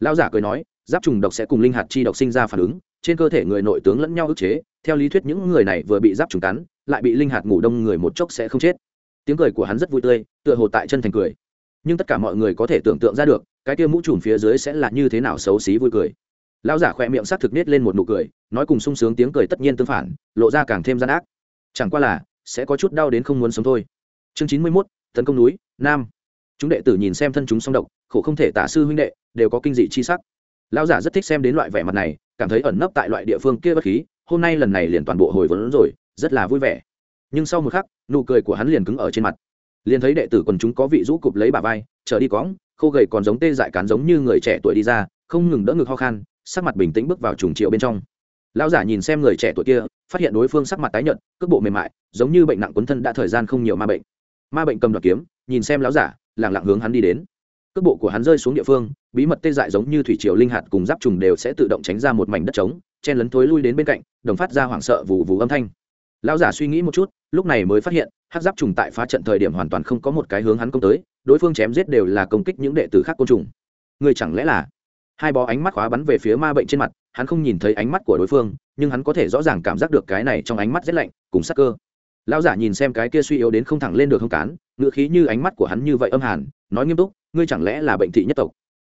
Lão giả cười nói, giáp trùng độc sẽ cùng linh hạt chi độc sinh ra phản ứng, trên cơ thể người nội tướng lẫn nhau ức chế, theo lý thuyết những người này vừa bị giáp trùng cắn, lại bị linh hạt ngủ đông người một chốc sẽ không chết tiếng cười của hắn rất vui tươi, tựa hồ tại chân thành cười. Nhưng tất cả mọi người có thể tưởng tượng ra được, cái kia mũ trùm phía dưới sẽ là như thế nào xấu xí vui cười. Lão giả khỏe miệng s thực nết lên một nụ cười, nói cùng sung sướng tiếng cười tất nhiên tương phản, lộ ra càng thêm gian ác. Chẳng qua là, sẽ có chút đau đến không muốn sống thôi. Chương chín mươi mốt, tấn công núi, nam. Chúng đệ tử nhìn xem thân chúng song độc, khổ không thể tả sư huynh đệ, đều có kinh dị chi sắc. Lão giả rất thích xem đến loại vẻ mặt này, cảm thấy ẩn nấp tại loại địa phương kia bất khí, hôm nay lần này liền toàn bộ hồi vốn rồi, rất là vui vẻ nhưng sau một khắc, nụ cười của hắn liền cứng ở trên mặt. Liền thấy đệ tử quần chúng có vị rũ cụp lấy bà vai trở đi cõng, khô gầy còn giống tê dại cán giống như người trẻ tuổi đi ra, không ngừng đỡ ngực ho khan, sắc mặt bình tĩnh bước vào trùng triệu bên trong. Lão giả nhìn xem người trẻ tuổi kia, phát hiện đối phương sắc mặt tái nhợt, cước bộ mềm mại, giống như bệnh nặng quấn thân đã thời gian không nhiều ma bệnh. Ma bệnh cầm đoạt kiếm, nhìn xem lão giả lẳng lặng hướng hắn đi đến. Cước bộ của hắn rơi xuống địa phương, bí mật tê dại giống như thủy triều linh hạt cùng giáp trùng đều sẽ tự động tránh ra một mảnh đất trống, chen lấn thối lui đến bên cạnh, đồng phát ra hoảng sợ vù vù âm thanh lão giả suy nghĩ một chút, lúc này mới phát hiện hát giáp trùng tại phá trận thời điểm hoàn toàn không có một cái hướng hắn công tới, đối phương chém giết đều là công kích những đệ tử khác côn trùng. Người chẳng lẽ là? Hai bó ánh mắt khóa bắn về phía ma bệnh trên mặt, hắn không nhìn thấy ánh mắt của đối phương, nhưng hắn có thể rõ ràng cảm giác được cái này trong ánh mắt rét lạnh, cùng sắc cơ. Lão giả nhìn xem cái kia suy yếu đến không thẳng lên được không cán, ngựa khí như ánh mắt của hắn như vậy âm hàn, nói nghiêm túc, ngươi chẳng lẽ là bệnh thị nhất tộc?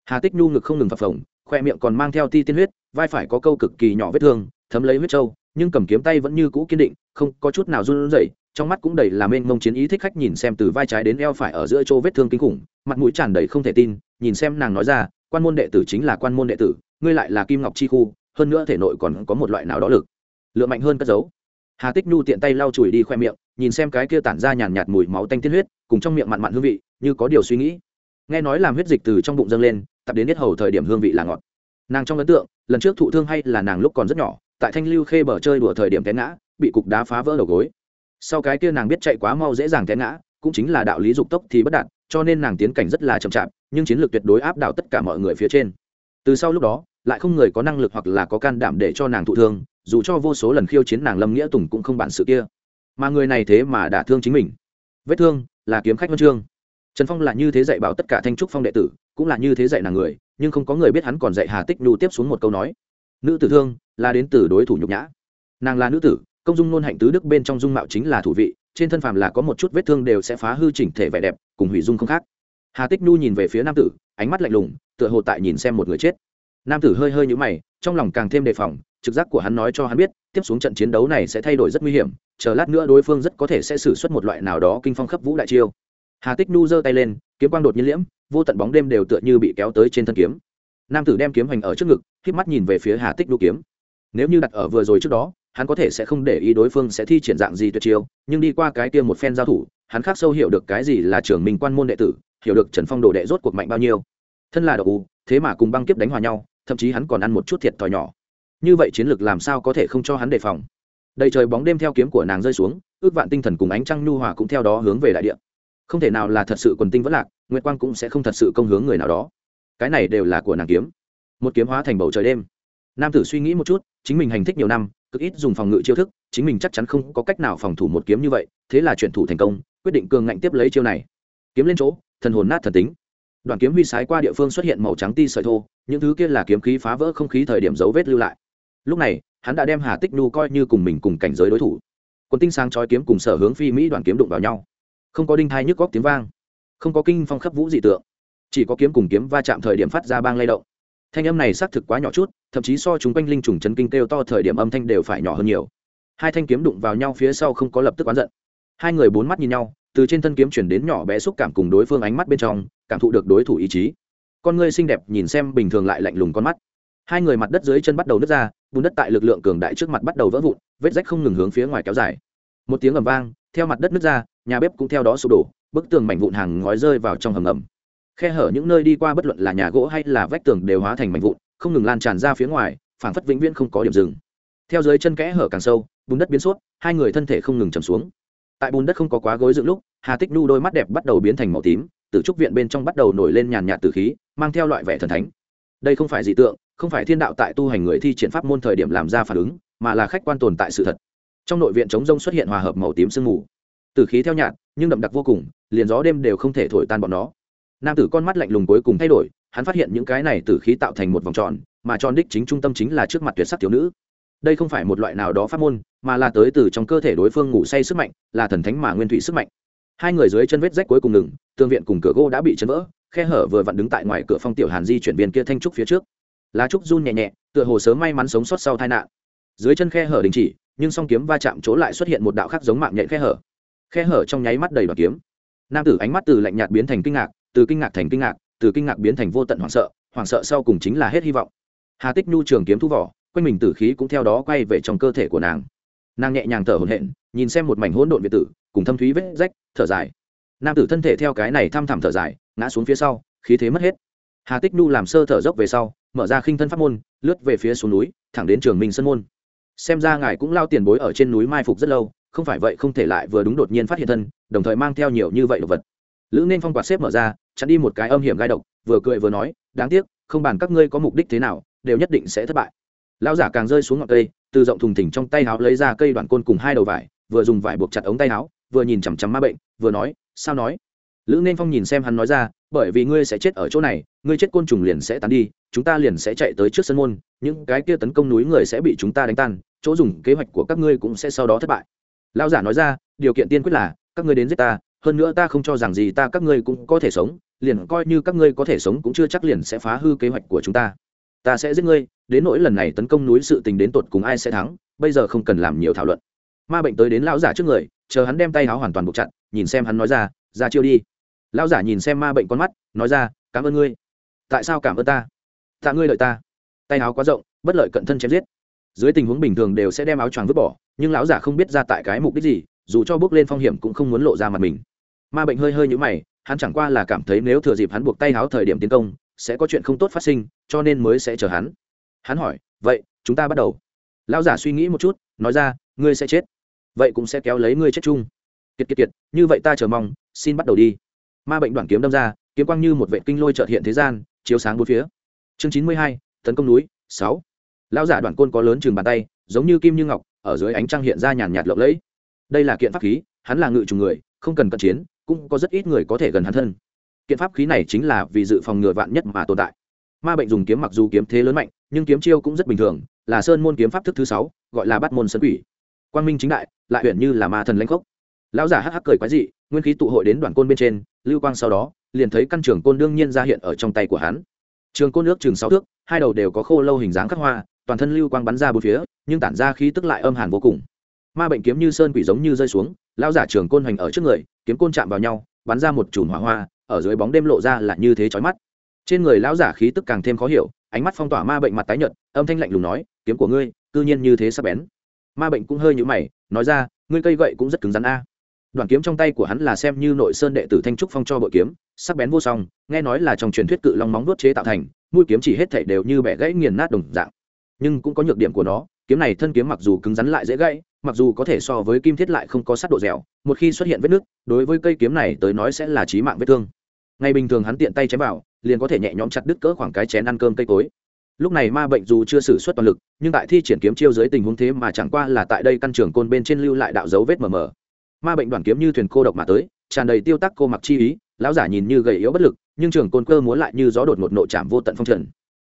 Hà tích nhu ngực không ngừng phập phồng, khoe miệng còn mang theo ti tiên huyết, vai phải có câu cực kỳ nhỏ vết thương, thấm lấy huyết trâu, nhưng cầm kiếm tay vẫn như cũ kiên định không có chút nào run rẩy, trong mắt cũng đầy là mênh mông chiến ý thích khách nhìn xem từ vai trái đến eo phải ở giữa chỗ vết thương kinh khủng, mặt mũi tràn đầy không thể tin, nhìn xem nàng nói ra, quan môn đệ tử chính là quan môn đệ tử, ngươi lại là kim ngọc chi khu, hơn nữa thể nội còn có một loại nào đó lực. Lượng mạnh hơn cất giấu. Hà tích nhu tiện tay lau chùi đi khoe miệng, nhìn xem cái kia tản ra nhàn nhạt mùi máu tanh tiên huyết, cùng trong miệng mặn mặn hương vị, như có điều suy nghĩ. Nghe nói làm huyết dịch từ trong bụng dâng lên, tập đến hết hầu thời điểm hương vị là ngọt. Nàng trong ấn tượng, lần trước thụ thương hay là nàng lúc còn rất nhỏ, tại thanh lưu khê bờ chơi đùa thời điểm té ngã bị cục đá phá vỡ đầu gối. Sau cái kia nàng biết chạy quá mau dễ dàng té ngã, cũng chính là đạo lý dục tốc thì bất đạt, cho nên nàng tiến cảnh rất là chậm chạp, nhưng chiến lược tuyệt đối áp đảo tất cả mọi người phía trên. Từ sau lúc đó, lại không người có năng lực hoặc là có can đảm để cho nàng thụ thương, dù cho vô số lần khiêu chiến nàng lâm nghĩa tùng cũng không bản sự kia. Mà người này thế mà đả thương chính mình. Vết thương là kiếm khách văn chương. Trần phong là như thế dạy bảo tất cả thanh trúc phong đệ tử, cũng là như thế dạy nàng người, nhưng không có người biết hắn còn dạy hà tích nhu tiếp xuống một câu nói. Nữ tử thương là đến từ đối thủ nhục nhã. Nàng là nữ tử công dung nôn hạnh tứ đức bên trong dung mạo chính là thủ vị, trên thân phàm là có một chút vết thương đều sẽ phá hư chỉnh thể vẻ đẹp, cùng hủy dung không khác. Hà tích nhu nhìn về phía nam tử, ánh mắt lạnh lùng, tựa hồ tại nhìn xem một người chết. Nam tử hơi hơi nhũ mày, trong lòng càng thêm đề phòng, trực giác của hắn nói cho hắn biết, tiếp xuống trận chiến đấu này sẽ thay đổi rất nguy hiểm, chờ lát nữa đối phương rất có thể sẽ xử suất một loại nào đó kinh phong khắp vũ đại chiêu. Hà tích nu giơ tay lên, kiếm quang đột nhiên liễm, vô tận bóng đêm đều tựa như bị kéo tới trên thân kiếm. Nam tử đem kiếm hành ở trước ngực k mắt nhìn về phía hà tích nu kiếm. Nếu như đặt ở vừa rồi trước đó hắn có thể sẽ không để ý đối phương sẽ thi triển dạng gì tuyệt chiêu, nhưng đi qua cái kia một phen giao thủ, hắn khác sâu hiểu được cái gì là trưởng minh quan môn đệ tử, hiểu được trần phong đồ đệ rốt cuộc mạnh bao nhiêu. Thân là đậu u, thế mà cùng băng kiếp đánh hòa nhau, thậm chí hắn còn ăn một chút thiệt thòi nhỏ. Như vậy chiến lược làm sao có thể không cho hắn đề phòng? Đầy trời bóng đêm theo kiếm của nàng rơi xuống, ước vạn tinh thần cùng ánh trăng nhu hòa cũng theo đó hướng về đại địa. Không thể nào là thật sự quần tinh vẫn lạc, nguyệt quang cũng sẽ không thật sự công hướng người nào đó. Cái này đều là của nàng kiếm. Một kiếm hóa thành bầu trời đêm. Nam tử suy nghĩ một chút, chính mình hành thích nhiều năm cực ít dùng phòng ngự chiêu thức, chính mình chắc chắn không có cách nào phòng thủ một kiếm như vậy, thế là chuyển thủ thành công, quyết định cường ngạnh tiếp lấy chiêu này. Kiếm lên chỗ, thần hồn nát thần tính. Đoàn kiếm huy sái qua địa phương xuất hiện màu trắng ti sợi thô, những thứ kia là kiếm khí phá vỡ không khí thời điểm dấu vết lưu lại. Lúc này, hắn đã đem hà tích nu coi như cùng mình cùng cảnh giới đối thủ. Quân tinh sáng chói kiếm cùng sở hướng phi mỹ đoàn kiếm đụng vào nhau. Không có đinh thai nhức góc tiếng vang, không có kinh phong khắp vũ dị tượng. Chỉ có kiếm cùng kiếm va chạm thời điểm phát ra bang lay động thanh âm này xác thực quá nhỏ chút, thậm chí so chúng quanh linh trùng chấn kinh kêu to thời điểm âm thanh đều phải nhỏ hơn nhiều. Hai thanh kiếm đụng vào nhau phía sau không có lập tức oán giận. Hai người bốn mắt nhìn nhau, từ trên thân kiếm chuyển đến nhỏ bé xúc cảm cùng đối phương ánh mắt bên trong, cảm thụ được đối thủ ý chí. Con ngươi xinh đẹp nhìn xem bình thường lại lạnh lùng con mắt. Hai người mặt đất dưới chân bắt đầu nứt ra, bùn đất tại lực lượng cường đại trước mặt bắt đầu vỡ vụn, vết rách không ngừng hướng phía ngoài kéo dài. Một tiếng ầm vang, theo mặt đất nứt ra, nhà bếp cũng theo đó sụp đổ, bức tường mảnh vụn hàng ngói rơi vào trong hầm ngầm khe hở những nơi đi qua bất luận là nhà gỗ hay là vách tường đều hóa thành mảnh vụn, không ngừng lan tràn ra phía ngoài, phảng phất vĩnh viễn không có điểm dừng. Theo dưới chân kẽ hở càng sâu, bùn đất biến suốt hai người thân thể không ngừng chầm xuống. Tại bùn đất không có quá gối dựng lúc, hà tích nu đôi mắt đẹp bắt đầu biến thành màu tím, từ trúc viện bên trong bắt đầu nổi lên nhàn nhạt từ khí, mang theo loại vẻ thần thánh. Đây không phải dị tượng, không phải thiên đạo tại tu hành người thi triển pháp môn thời điểm làm ra phản ứng, mà là khách quan tồn tại sự thật. Trong nội viện chống rông xuất hiện hòa hợp màu tím sương mù. Từ khí theo nhạt, nhưng đậm đặc vô cùng, liền gió đêm đều không thể thổi tan bọn nó nam tử con mắt lạnh lùng cuối cùng thay đổi, hắn phát hiện những cái này từ khí tạo thành một vòng tròn, mà tròn đích chính trung tâm chính là trước mặt tuyệt sắc thiếu nữ. Đây không phải một loại nào đó pháp môn, mà là tới từ trong cơ thể đối phương ngủ say sức mạnh, là thần thánh mà nguyên thủy sức mạnh. Hai người dưới chân vết rách cuối cùng ngừng tương viện cùng cửa gỗ đã bị chấn vỡ, khe hở vừa vặn đứng tại ngoài cửa phong tiểu hàn di chuyển viên kia thanh trúc phía trước. Lá trúc run nhẹ nhẹ, tựa hồ sớm may mắn sống sót sau tai nạn. Dưới chân khe hở đình chỉ, nhưng song kiếm va chạm chỗ lại xuất hiện một đạo khác giống mạng nhện khe hở. Khe hở trong nháy mắt đầy đoạt kiếm. Nam tử ánh mắt từ lạnh nhạt biến thành kinh ngạc từ kinh ngạc thành kinh ngạc, từ kinh ngạc biến thành vô tận hoảng sợ hoảng sợ sau cùng chính là hết hy vọng. Hà tích nhu trường kiếm thu vỏ, quanh mình tử khí cũng theo đó quay về trong cơ thể của nàng. Nàng nhẹ nhàng thở hổn hển, nhìn xem một mảnh hỗn độn việt tử, cùng thâm thúy vết rách, thở dài. Nam tử thân thể theo cái này thăm thẳm thở dài, ngã xuống phía sau, khí thế mất hết. Hà tích nhu làm sơ thở dốc về sau, mở ra khinh thân pháp môn, lướt về phía xuống núi, thẳng đến trường minh sân môn. Xem ra ngài cũng lao tiền bối ở trên núi mai phục rất lâu, không phải vậy không thể lại vừa đúng đột nhiên phát hiện thân, đồng thời mang theo nhiều như vậy đồ vật lữ nên phong quạt xếp mở ra, chặn đi một cái âm hiểm gai độc, vừa cười vừa nói, đáng tiếc, không bàn các ngươi có mục đích thế nào, đều nhất định sẽ thất bại. Lão giả càng rơi xuống ngọn cây, từ rộng thùng thỉnh trong tay áo lấy ra cây đoạn côn cùng hai đầu vải, vừa dùng vải buộc chặt ống tay áo vừa nhìn chằm chằm ma bệnh, vừa nói, sao nói? Lữ nên phong nhìn xem hắn nói ra, bởi vì ngươi sẽ chết ở chỗ này, ngươi chết côn trùng liền sẽ tán đi, chúng ta liền sẽ chạy tới trước sân môn, những cái kia tấn công núi người sẽ bị chúng ta đánh tan, chỗ dùng kế hoạch của các ngươi cũng sẽ sau đó thất bại. Lão giả nói ra, điều kiện tiên quyết là, các ngươi đến giết ta hơn nữa ta không cho rằng gì ta các ngươi cũng có thể sống, liền coi như các ngươi có thể sống cũng chưa chắc liền sẽ phá hư kế hoạch của chúng ta. Ta sẽ giết ngươi, đến nỗi lần này tấn công núi sự tình đến tột cùng ai sẽ thắng, bây giờ không cần làm nhiều thảo luận. Ma bệnh tới đến lão giả trước người, chờ hắn đem tay áo hoàn toàn buộc chặt, nhìn xem hắn nói ra ra chiêu đi. Lão giả nhìn xem ma bệnh con mắt, nói ra, cảm ơn ngươi. Tại sao cảm ơn ta? Tạ ngươi lợi ta. Tay áo quá rộng, bất lợi cận thân chém giết. Dưới tình huống bình thường đều sẽ đem áo choàng vứt bỏ, nhưng lão giả không biết ra tại cái mục đích gì, dù cho bước lên phong hiểm cũng không muốn lộ ra mặt mình ma bệnh hơi hơi nhũ mày, hắn chẳng qua là cảm thấy nếu thừa dịp hắn buộc tay háo thời điểm tiến công, sẽ có chuyện không tốt phát sinh, cho nên mới sẽ chờ hắn. Hắn hỏi, vậy, chúng ta bắt đầu. Lão giả suy nghĩ một chút, nói ra, ngươi sẽ chết. Vậy cũng sẽ kéo lấy ngươi chết chung. Kiệt kiệt kiệt, như vậy ta chờ mong, xin bắt đầu đi. Ma bệnh đoạn kiếm đâm ra, kiếm quang như một vệ kinh lôi trợt hiện thế gian, chiếu sáng bốn phía. Chương chín mươi hai, tấn công núi, sáu. Lão giả đoạn côn có lớn chừng bàn tay, giống như kim như ngọc, ở dưới ánh trăng hiện ra nhàn nhạt lộng lẫy. Đây là kiện pháp khí, hắn là ngự trùng người, không cần cận chiến cũng có rất ít người có thể gần hắn thân. Kiện pháp khí này chính là vì dự phòng ngừa vạn nhất mà tồn tại. Ma bệnh dùng kiếm mặc dù kiếm thế lớn mạnh, nhưng kiếm chiêu cũng rất bình thường, là sơn môn kiếm pháp thức thứ sáu, gọi là bắt môn sơn quỷ. Quang minh chính đại, lại huyện như là ma thần lãnh khốc. Lão giả hắc hắc cười quái dị, nguyên khí tụ hội đến đoàn côn bên trên, lưu quang sau đó, liền thấy căn trường côn đương nhiên ra hiện ở trong tay của hắn. Trường côn nước trường sáu thước, hai đầu đều có khô lâu hình dáng khắc hoa, toàn thân lưu quang bắn ra bốn phía, nhưng tản ra khí tức lại âm hàn vô cùng. Ma bệnh kiếm như sơn quỷ giống như rơi xuống, lão giả trường côn hoành ở trước người kiếm côn chạm vào nhau, bắn ra một chùm hỏa hoa, ở dưới bóng đêm lộ ra là như thế chói mắt. Trên người lão giả khí tức càng thêm khó hiểu, ánh mắt phong tỏa ma bệnh mặt tái nhợt, âm thanh lạnh lùng nói, kiếm của ngươi, cư nhiên như thế sắp bén. Ma bệnh cũng hơi nhũ mày, nói ra, ngươi cây gậy cũng rất cứng rắn a. Đoàn kiếm trong tay của hắn là xem như nội sơn đệ tử thanh trúc phong cho bội kiếm, sắc bén vô song, nghe nói là trong truyền thuyết cự long móng vuốt chế tạo thành, mũi kiếm chỉ hết thảy đều như bẻ gãy nghiền nát đồng dạng. Nhưng cũng có nhược điểm của nó, kiếm này thân kiếm mặc dù cứng rắn lại dễ gãy mặc dù có thể so với kim thiết lại không có sát độ dẻo, một khi xuất hiện vết nứt đối với cây kiếm này tới nói sẽ là chí mạng vết thương. Ngày bình thường hắn tiện tay chém vào, liền có thể nhẹ nhõm chặt đứt cỡ khoảng cái chén ăn cơm cây cối. Lúc này ma bệnh dù chưa xử suất toàn lực, nhưng tại thi triển kiếm chiêu dưới tình huống thế mà chẳng qua là tại đây căn trường côn bên trên lưu lại đạo dấu vết mờ mờ. Ma bệnh đoàn kiếm như thuyền cô độc mà tới, tràn đầy tiêu tắc cô mặc chi ý, lão giả nhìn như gầy yếu bất lực, nhưng trường côn cơ múa lại như gió đột ngột nộ chạm vô tận phong trần.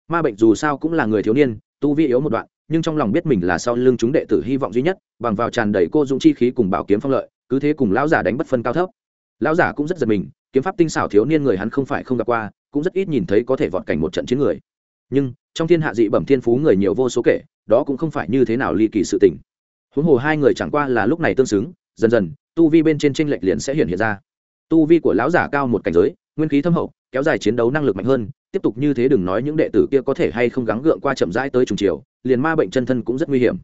Ma bệnh dù sao cũng là người thiếu niên, tu vi yếu một đoạn nhưng trong lòng biết mình là sau lưng chúng đệ tử hy vọng duy nhất, bằng vào tràn đầy cô dũng chi khí cùng bảo kiếm phong lợi, cứ thế cùng lão giả đánh bất phân cao thấp. Lão giả cũng rất giật mình, kiếm pháp tinh xảo thiếu niên người hắn không phải không gặp qua, cũng rất ít nhìn thấy có thể vọt cảnh một trận chiến người. Nhưng, trong thiên hạ dị bẩm thiên phú người nhiều vô số kể, đó cũng không phải như thế nào ly kỳ sự tình. Huống hồ hai người chẳng qua là lúc này tương xứng, dần dần, tu vi bên trên tranh lệch liền sẽ hiện hiện ra. Tu vi của lão giả cao một cảnh giới, nguyên khí thâm hậu, kéo dài chiến đấu năng lực mạnh hơn, tiếp tục như thế đừng nói những đệ tử kia có thể hay không gắng gượng qua chậm rãi tới trùng chiều liền ma bệnh chân thân cũng rất nguy hiểm.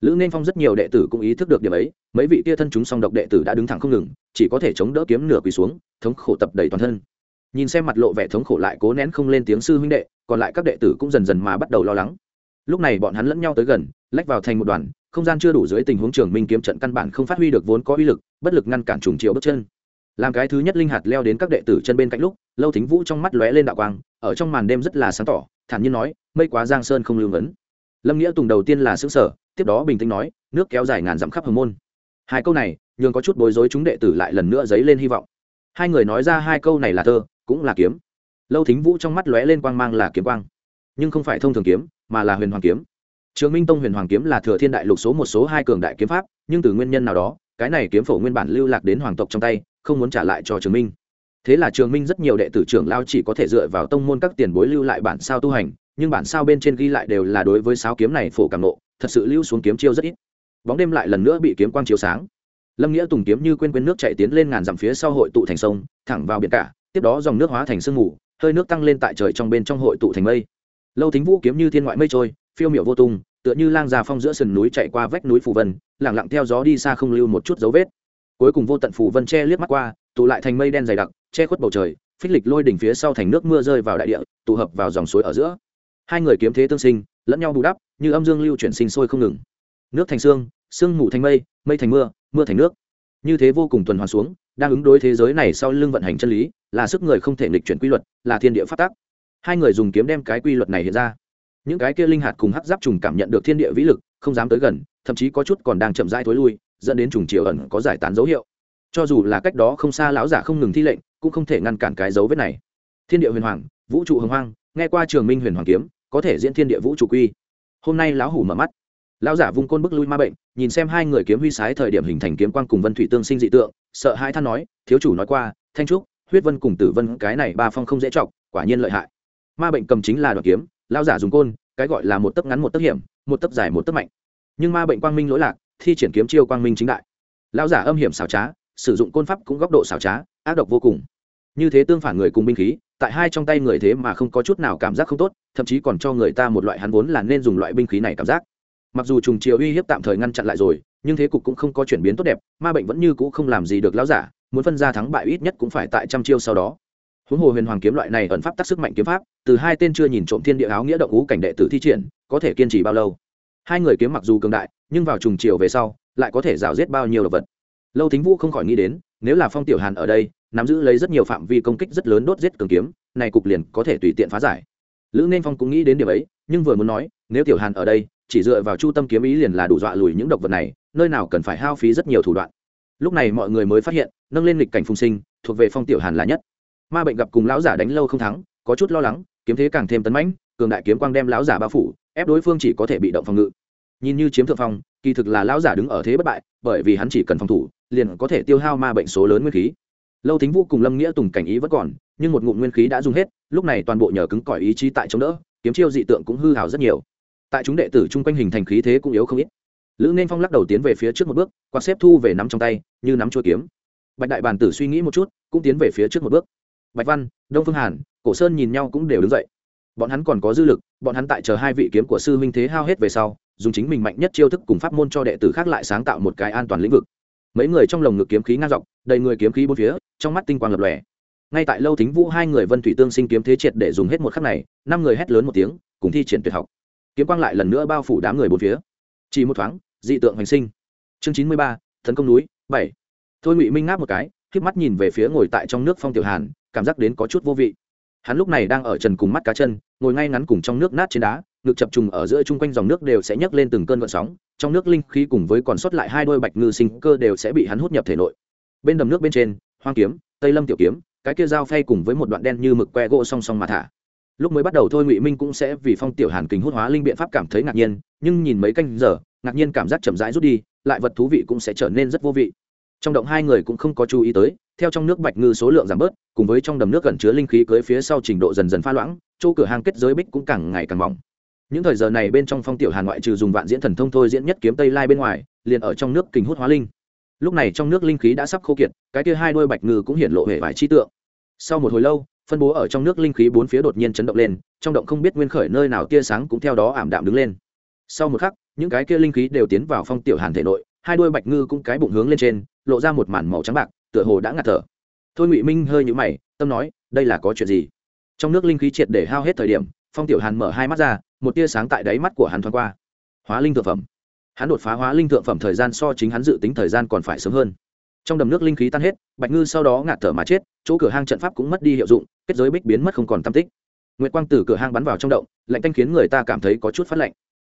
Lữ nên phong rất nhiều đệ tử cũng ý thức được điểm ấy, mấy vị kia thân chúng song độc đệ tử đã đứng thẳng không ngừng, chỉ có thể chống đỡ kiếm nửa quỳ xuống, thống khổ tập đầy toàn thân. Nhìn xem mặt lộ vẻ thống khổ lại cố nén không lên tiếng sư huynh đệ, còn lại các đệ tử cũng dần dần mà bắt đầu lo lắng. Lúc này bọn hắn lẫn nhau tới gần, lách vào thành một đoàn, không gian chưa đủ dưới tình huống trường minh kiếm trận căn bản không phát huy được vốn có uy lực, bất lực ngăn cản trùng chiều bước chân. Làm cái thứ nhất linh hạt leo đến các đệ tử chân bên cạnh lúc, lâu thính vũ trong mắt lóe lên đạo quang, ở trong màn đêm rất là sáng tỏ, thản nhiên nói, mây quá giang sơn không lưu vấn lâm nghĩa tùng đầu tiên là xứng sở tiếp đó bình tĩnh nói, nước kéo dài ngàn dặm khắp hồng môn. Hai câu này, nhường có chút bối rối chúng đệ tử lại lần nữa dấy lên hy vọng. Hai người nói ra hai câu này là thơ, cũng là kiếm. Lâu thính vũ trong mắt lóe lên quang mang là kiếm quang. Nhưng không phải thông thường kiếm, mà là huyền hoàng kiếm. Trường minh tông huyền hoàng kiếm là thừa thiên đại lục số một số hai cường đại kiếm pháp, nhưng từ nguyên nhân nào đó, cái này kiếm phổ nguyên bản lưu lạc đến hoàng tộc trong tay, không muốn trả lại cho trường minh. Thế là trường minh rất nhiều đệ tử trưởng lao chỉ có thể dựa vào tông môn các tiền bối lưu lại bản sao tu hành nhưng bản sao bên trên ghi lại đều là đối với sáo kiếm này phổ cảm nộ, thật sự lưu xuống kiếm chiêu rất ít. Bóng đêm lại lần nữa bị kiếm quang chiếu sáng. Lâm nghĩa tùng kiếm như quên quên nước chạy tiến lên ngàn dặm phía sau hội tụ thành sông, thẳng vào biển cả, tiếp đó dòng nước hóa thành sương mù, hơi nước tăng lên tại trời trong bên trong hội tụ thành mây. Lâu thính vũ kiếm như thiên ngoại mây trôi, phiêu miểu vô tung, tựa như lang già phong giữa sườn núi chạy qua vách núi phù vân lẳng lặng theo gió đi xa không lưu một chút dấu vết. Cuối cùng vô tận phù vân che liếc mắt qua, tụ lại thành mây đen dày đặc, che khuất bầu trời, phích lịch lôi đỉnh phía sau thành nước mưa rơi vào đại địa, tụ hợp vào dòng suối ở giữa hai người kiếm thế tương sinh, lẫn nhau bù đắp, như âm dương lưu chuyển sinh sôi không ngừng. Nước thành xương sương mù thành mây mây thành mưa mưa thành nước. Như thế vô cùng tuần hoàn xuống, đang ứng đối thế giới này sau lưng vận hành chân lý, là sức người không thể nghịch chuyển quy luật, là thiên địa phát tác. Hai người dùng kiếm đem cái quy luật này hiện ra. Những cái kia linh hạt cùng hắc giáp trùng cảm nhận được thiên địa vĩ lực, không dám tới gần, thậm chí có chút còn đang chậm rãi thối lui, dẫn đến trùng chiều ẩn có giải tán dấu hiệu. Cho dù là cách đó không xa lão giả không ngừng thi lệnh, cũng không thể ngăn cản cái dấu vết này. Thiên địa huyền hoàng, vũ trụ hồng hoang, nghe qua trường minh huyền hoàng kiếm có thể diễn thiên địa vũ trụ quy. Hôm nay lão hủ mở mắt. Lão giả vung côn bức lui ma bệnh, nhìn xem hai người kiếm huy sái thời điểm hình thành kiếm quang cùng vân thủy tương sinh dị tượng, sợ hai than nói, thiếu chủ nói qua, thanh trúc, huyết vân cùng tử vân, cái này ba phong không dễ chọc, quả nhiên lợi hại. Ma bệnh cầm chính là đoạn kiếm, lão giả dùng côn, cái gọi là một tấc ngắn một tấc hiểm, một tấc dài một tấc mạnh. Nhưng ma bệnh quang minh lỗi lạc, thi triển kiếm chiêu quang minh chính đại. Lão giả âm hiểm xảo trá, sử dụng côn pháp cũng góc độ xảo trá, ác độc vô cùng. Như thế tương phản người cùng binh khí tại hai trong tay người thế mà không có chút nào cảm giác không tốt, thậm chí còn cho người ta một loại hắn vốn là nên dùng loại binh khí này cảm giác. Mặc dù trùng chiều uy hiếp tạm thời ngăn chặn lại rồi, nhưng thế cục cũng không có chuyển biến tốt đẹp, ma bệnh vẫn như cũ không làm gì được lão giả, muốn phân ra thắng bại ít nhất cũng phải tại trăm chiêu sau đó. Huống hồ huyền hoàng kiếm loại này ẩn pháp tác sức mạnh kiếm pháp, từ hai tên chưa nhìn trộm thiên địa áo nghĩa động ngũ cảnh đệ tử thi triển, có thể kiên trì bao lâu? Hai người kiếm mặc dù cường đại, nhưng vào trùng chiều về sau, lại có thể rào giết bao nhiêu đồ vật? Lâu thính vũ không khỏi nghĩ đến, nếu là phong tiểu hàn ở đây nắm giữ lấy rất nhiều phạm vi công kích rất lớn đốt giết cường kiếm, này cục liền có thể tùy tiện phá giải. Lữ nên phong cũng nghĩ đến điều ấy, nhưng vừa muốn nói, nếu tiểu hàn ở đây, chỉ dựa vào chu tâm kiếm ý liền là đủ dọa lùi những độc vật này, nơi nào cần phải hao phí rất nhiều thủ đoạn. Lúc này mọi người mới phát hiện, nâng lên lịch cảnh phùng sinh, thuộc về phong tiểu hàn là nhất. Ma bệnh gặp cùng lão giả đánh lâu không thắng, có chút lo lắng, kiếm thế càng thêm tấn mãnh, cường đại kiếm quang đem lão giả bao phủ, ép đối phương chỉ có thể bị động phòng ngự. Nhìn như chiếm thượng phong, kỳ thực là lão giả đứng ở thế bất bại, bởi vì hắn chỉ cần phòng thủ, liền có thể tiêu hao ma bệnh số lớn nguyên khí lâu thính vũ cùng lâm nghĩa tùng cảnh ý vẫn còn, nhưng một ngụm nguyên khí đã dùng hết, lúc này toàn bộ nhờ cứng cỏi ý chí tại chống đỡ, kiếm chiêu dị tượng cũng hư hào rất nhiều. Tại chúng đệ tử chung quanh hình thành khí thế cũng yếu không ít. Lữ nên phong lắc đầu tiến về phía trước một bước, quạt xếp thu về nắm trong tay, như nắm chua kiếm. Bạch đại bàn tử suy nghĩ một chút, cũng tiến về phía trước một bước. Bạch văn, đông phương hàn, cổ sơn nhìn nhau cũng đều đứng dậy. Bọn hắn còn có dư lực, bọn hắn tại chờ hai vị kiếm của sư minh thế hao hết về sau, dùng chính mình mạnh nhất chiêu thức cùng pháp môn cho đệ tử khác lại sáng tạo một cái an toàn lĩnh vực mấy người trong lồng ngực kiếm khí ngang dọc, đầy người kiếm khí bốn phía, trong mắt tinh quang lập lòe. Ngay tại lâu thính vũ hai người vân thủy tương sinh kiếm thế triệt để dùng hết một khắc này, năm người hét lớn một tiếng, cùng thi triển tuyệt học. Kiếm quang lại lần nữa bao phủ đám người bốn phía. Chỉ một thoáng, dị tượng hành sinh. Chương chín mươi ba tấn công núi, bảy. Thôi ngụy minh ngáp một cái k mắt nhìn về phía ngồi tại trong nước phong tiểu hàn, cảm giác đến có chút vô vị. Hắn lúc này đang ở trần cùng mắt cá chân, ngồi ngay ngắn cùng trong nước nát trên đá ngực chập trùng ở giữa chung quanh dòng nước đều sẽ nhấc lên từng cơn gợn sóng, trong nước linh khí cùng với còn sót lại hai đôi bạch ngư sinh cơ đều sẽ bị hắn hút nhập thể nội. Bên đầm nước bên trên, hoang kiếm, tây lâm tiểu kiếm, cái kia dao phay cùng với một đoạn đen như mực que gỗ song song mà thả. Lúc mới bắt đầu thôi ngụy minh cũng sẽ vì phong tiểu hàn kình hút hóa linh biện pháp cảm thấy ngạc nhiên, nhưng nhìn mấy canh giờ, ngạc nhiên cảm giác chậm rãi rút đi, lại vật thú vị cũng sẽ trở nên rất vô vị. Trong động hai người cũng không có chú ý tới, theo trong nước bạch ngư số lượng giảm bớt, cùng với trong đầm nước gần chứa linh khí cưới phía sau trình độ dần dần pha loãng, chỗ cửa hàng kết giới bích cũng càng ngày càng mỏng những thời giờ này bên trong phong tiểu hàn ngoại trừ dùng vạn diễn thần thông thôi, diễn nhất kiếm tây lai bên ngoài, liền ở trong nước kình hút hóa linh. Lúc này trong nước linh khí đã sắp khô kiệt, cái kia hai đôi bạch ngư cũng hiện lộ hệ vải chi tượng. Sau một hồi lâu, phân bố ở trong nước linh khí bốn phía đột nhiên chấn động lên, trong động không biết nguyên khởi nơi nào tia sáng cũng theo đó ảm đạm đứng lên. Sau một khắc, những cái kia linh khí đều tiến vào phong tiểu hàn thể nội, hai đôi bạch ngư cũng cái bụng hướng lên trên, lộ ra một màn màu trắng bạc, tựa hồ đã ngạt thở. Thôi ngụy minh hơi nhũ mày, tâm nói, đây là có chuyện gì? Trong nước linh khí triệt để hao hết thời điểm, phong tiểu hàn mở hai mắt ra một tia sáng tại đáy mắt của hắn thoáng qua. Hóa linh thượng phẩm. Hắn đột phá hóa linh thượng phẩm thời gian so chính hắn dự tính thời gian còn phải sớm hơn. Trong đầm nước linh khí tan hết, bạch ngư sau đó ngạt thở mà chết, chỗ cửa hang trận pháp cũng mất đi hiệu dụng, kết giới bích biến mất không còn tam tích. Nguyệt quang từ cửa hang bắn vào trong động, lạnh tanh khiến người ta cảm thấy có chút phát lạnh.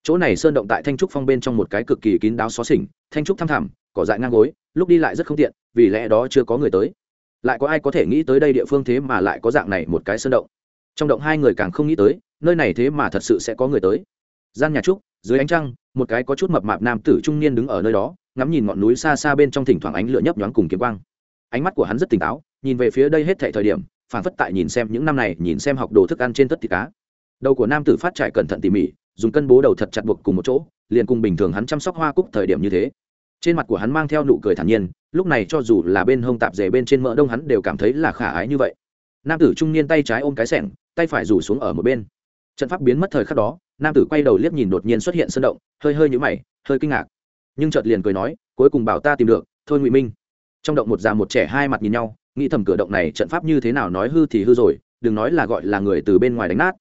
Chỗ này sơn động tại thanh trúc phong bên trong một cái cực kỳ kín đáo xó xỉnh, thanh trúc thăm thẳm, cỏ dại ngang gối, lúc đi lại rất không tiện, vì lẽ đó chưa có người tới. Lại có ai có thể nghĩ tới đây địa phương thế mà lại có dạng này một cái sơn động? Trong động hai người càng không nghĩ tới, nơi này thế mà thật sự sẽ có người tới. Gian nhà trúc, dưới ánh trăng, một cái có chút mập mạp nam tử trung niên đứng ở nơi đó, ngắm nhìn ngọn núi xa xa bên trong thỉnh thoảng ánh lửa nhấp nhoáng cùng kiếm quang. Ánh mắt của hắn rất tỉnh táo, nhìn về phía đây hết thảy thời điểm phản phất tại nhìn xem những năm này, nhìn xem học đồ thức ăn trên tất thịt cá. Đầu của nam tử phát trải cẩn thận tỉ mỉ, dùng cân bố đầu thật chặt buộc cùng một chỗ, liền cùng bình thường hắn chăm sóc hoa cúc thời điểm như thế. Trên mặt của hắn mang theo nụ cười thản nhiên, lúc này cho dù là bên hông tạp dề bên trên mỡ đông hắn đều cảm thấy là khả ái như vậy nam tử trung niên tay trái ôm cái sẻng, tay phải rủ xuống ở một bên. Trận pháp biến mất thời khắc đó, nam tử quay đầu liếc nhìn đột nhiên xuất hiện sân động, hơi hơi nhũ mày, hơi kinh ngạc. Nhưng chợt liền cười nói, cuối cùng bảo ta tìm được, thôi ngụy minh. Trong động một già một trẻ hai mặt nhìn nhau, nghĩ thầm cửa động này trận pháp như thế nào nói hư thì hư rồi, đừng nói là gọi là người từ bên ngoài đánh nát.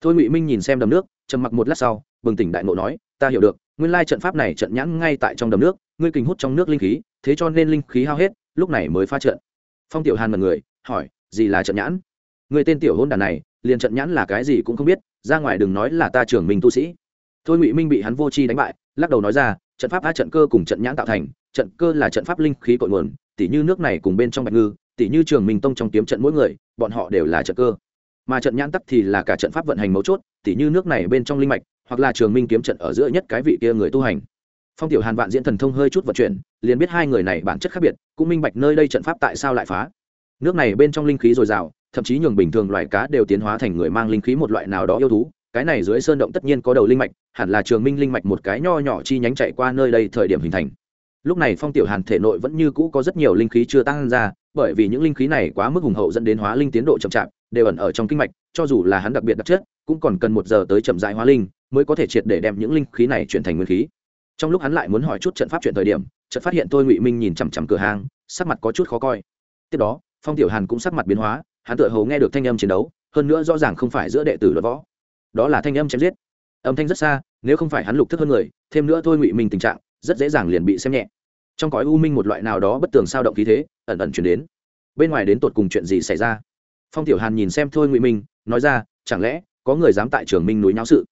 Thôi ngụy minh nhìn xem đầm nước, trầm mặc một lát sau, bừng tỉnh đại ngộ nói, ta hiểu được, nguyên lai trận pháp này trận nhãn ngay tại trong đầm nước, ngươi kình hút trong nước linh khí, thế cho nên linh khí hao hết, lúc này mới pha trận. Phong tiểu hàn mật người, hỏi gì là trận nhãn? Người tên tiểu hôn đàn này, liền trận nhãn là cái gì cũng không biết, ra ngoài đừng nói là ta trưởng mình tu sĩ. Thôi ngụy minh bị hắn vô chi đánh bại, lắc đầu nói ra, trận pháp a trận cơ cùng trận nhãn tạo thành, trận cơ là trận pháp linh khí cội nguồn, tỉ như nước này cùng bên trong bạch ngư, tỉ như trường minh tông trong kiếm trận mỗi người, bọn họ đều là trận cơ. Mà trận nhãn tắc thì là cả trận pháp vận hành mấu chốt, tỉ như nước này bên trong linh mạch, hoặc là trường minh kiếm trận ở giữa nhất cái vị kia người tu hành. Phong tiểu hàn vạn diễn thần thông hơi chút vận chuyển, liền biết hai người này bản chất khác biệt, cũng minh bạch nơi đây trận pháp tại sao lại phá nước này bên trong linh khí dồi dào, thậm chí nhường bình thường loài cá đều tiến hóa thành người mang linh khí một loại nào đó yêu thú. Cái này dưới sơn động tất nhiên có đầu linh mạch, hẳn là trường minh linh mạch một cái nho nhỏ chi nhánh chạy qua nơi đây thời điểm hình thành. Lúc này phong tiểu hàn thể nội vẫn như cũ có rất nhiều linh khí chưa tăng ra, bởi vì những linh khí này quá mức hùng hậu dẫn đến hóa linh tiến độ chậm chạp, đều ẩn ở trong kinh mạch, cho dù là hắn đặc biệt đặc chất, cũng còn cần một giờ tới chậm rãi hóa linh mới có thể triệt để đem những linh khí này chuyển thành nguyên khí. Trong lúc hắn lại muốn hỏi chút trận pháp chuyện thời điểm trận phát hiện tôi ngụy minh nhìn chằm chằm cửa hàng sắc mặt có chút khó coi. Tiếp đó phong tiểu hàn cũng sắc mặt biến hóa, hắn tựa hồ nghe được thanh âm chiến đấu, hơn nữa rõ ràng không phải giữa đệ tử luật võ. Đó là thanh âm chém giết. Âm thanh rất xa, nếu không phải hắn lục thức hơn người, thêm nữa thôi ngụy minh tình trạng, rất dễ dàng liền bị xem nhẹ. Trong cõi u minh một loại nào đó bất tường sao động khí thế, ẩn ẩn chuyển đến. Bên ngoài đến tột cùng chuyện gì xảy ra? Phong tiểu hàn nhìn xem thôi ngụy minh, nói ra, chẳng lẽ có người dám tại trường minh núi nháo sự?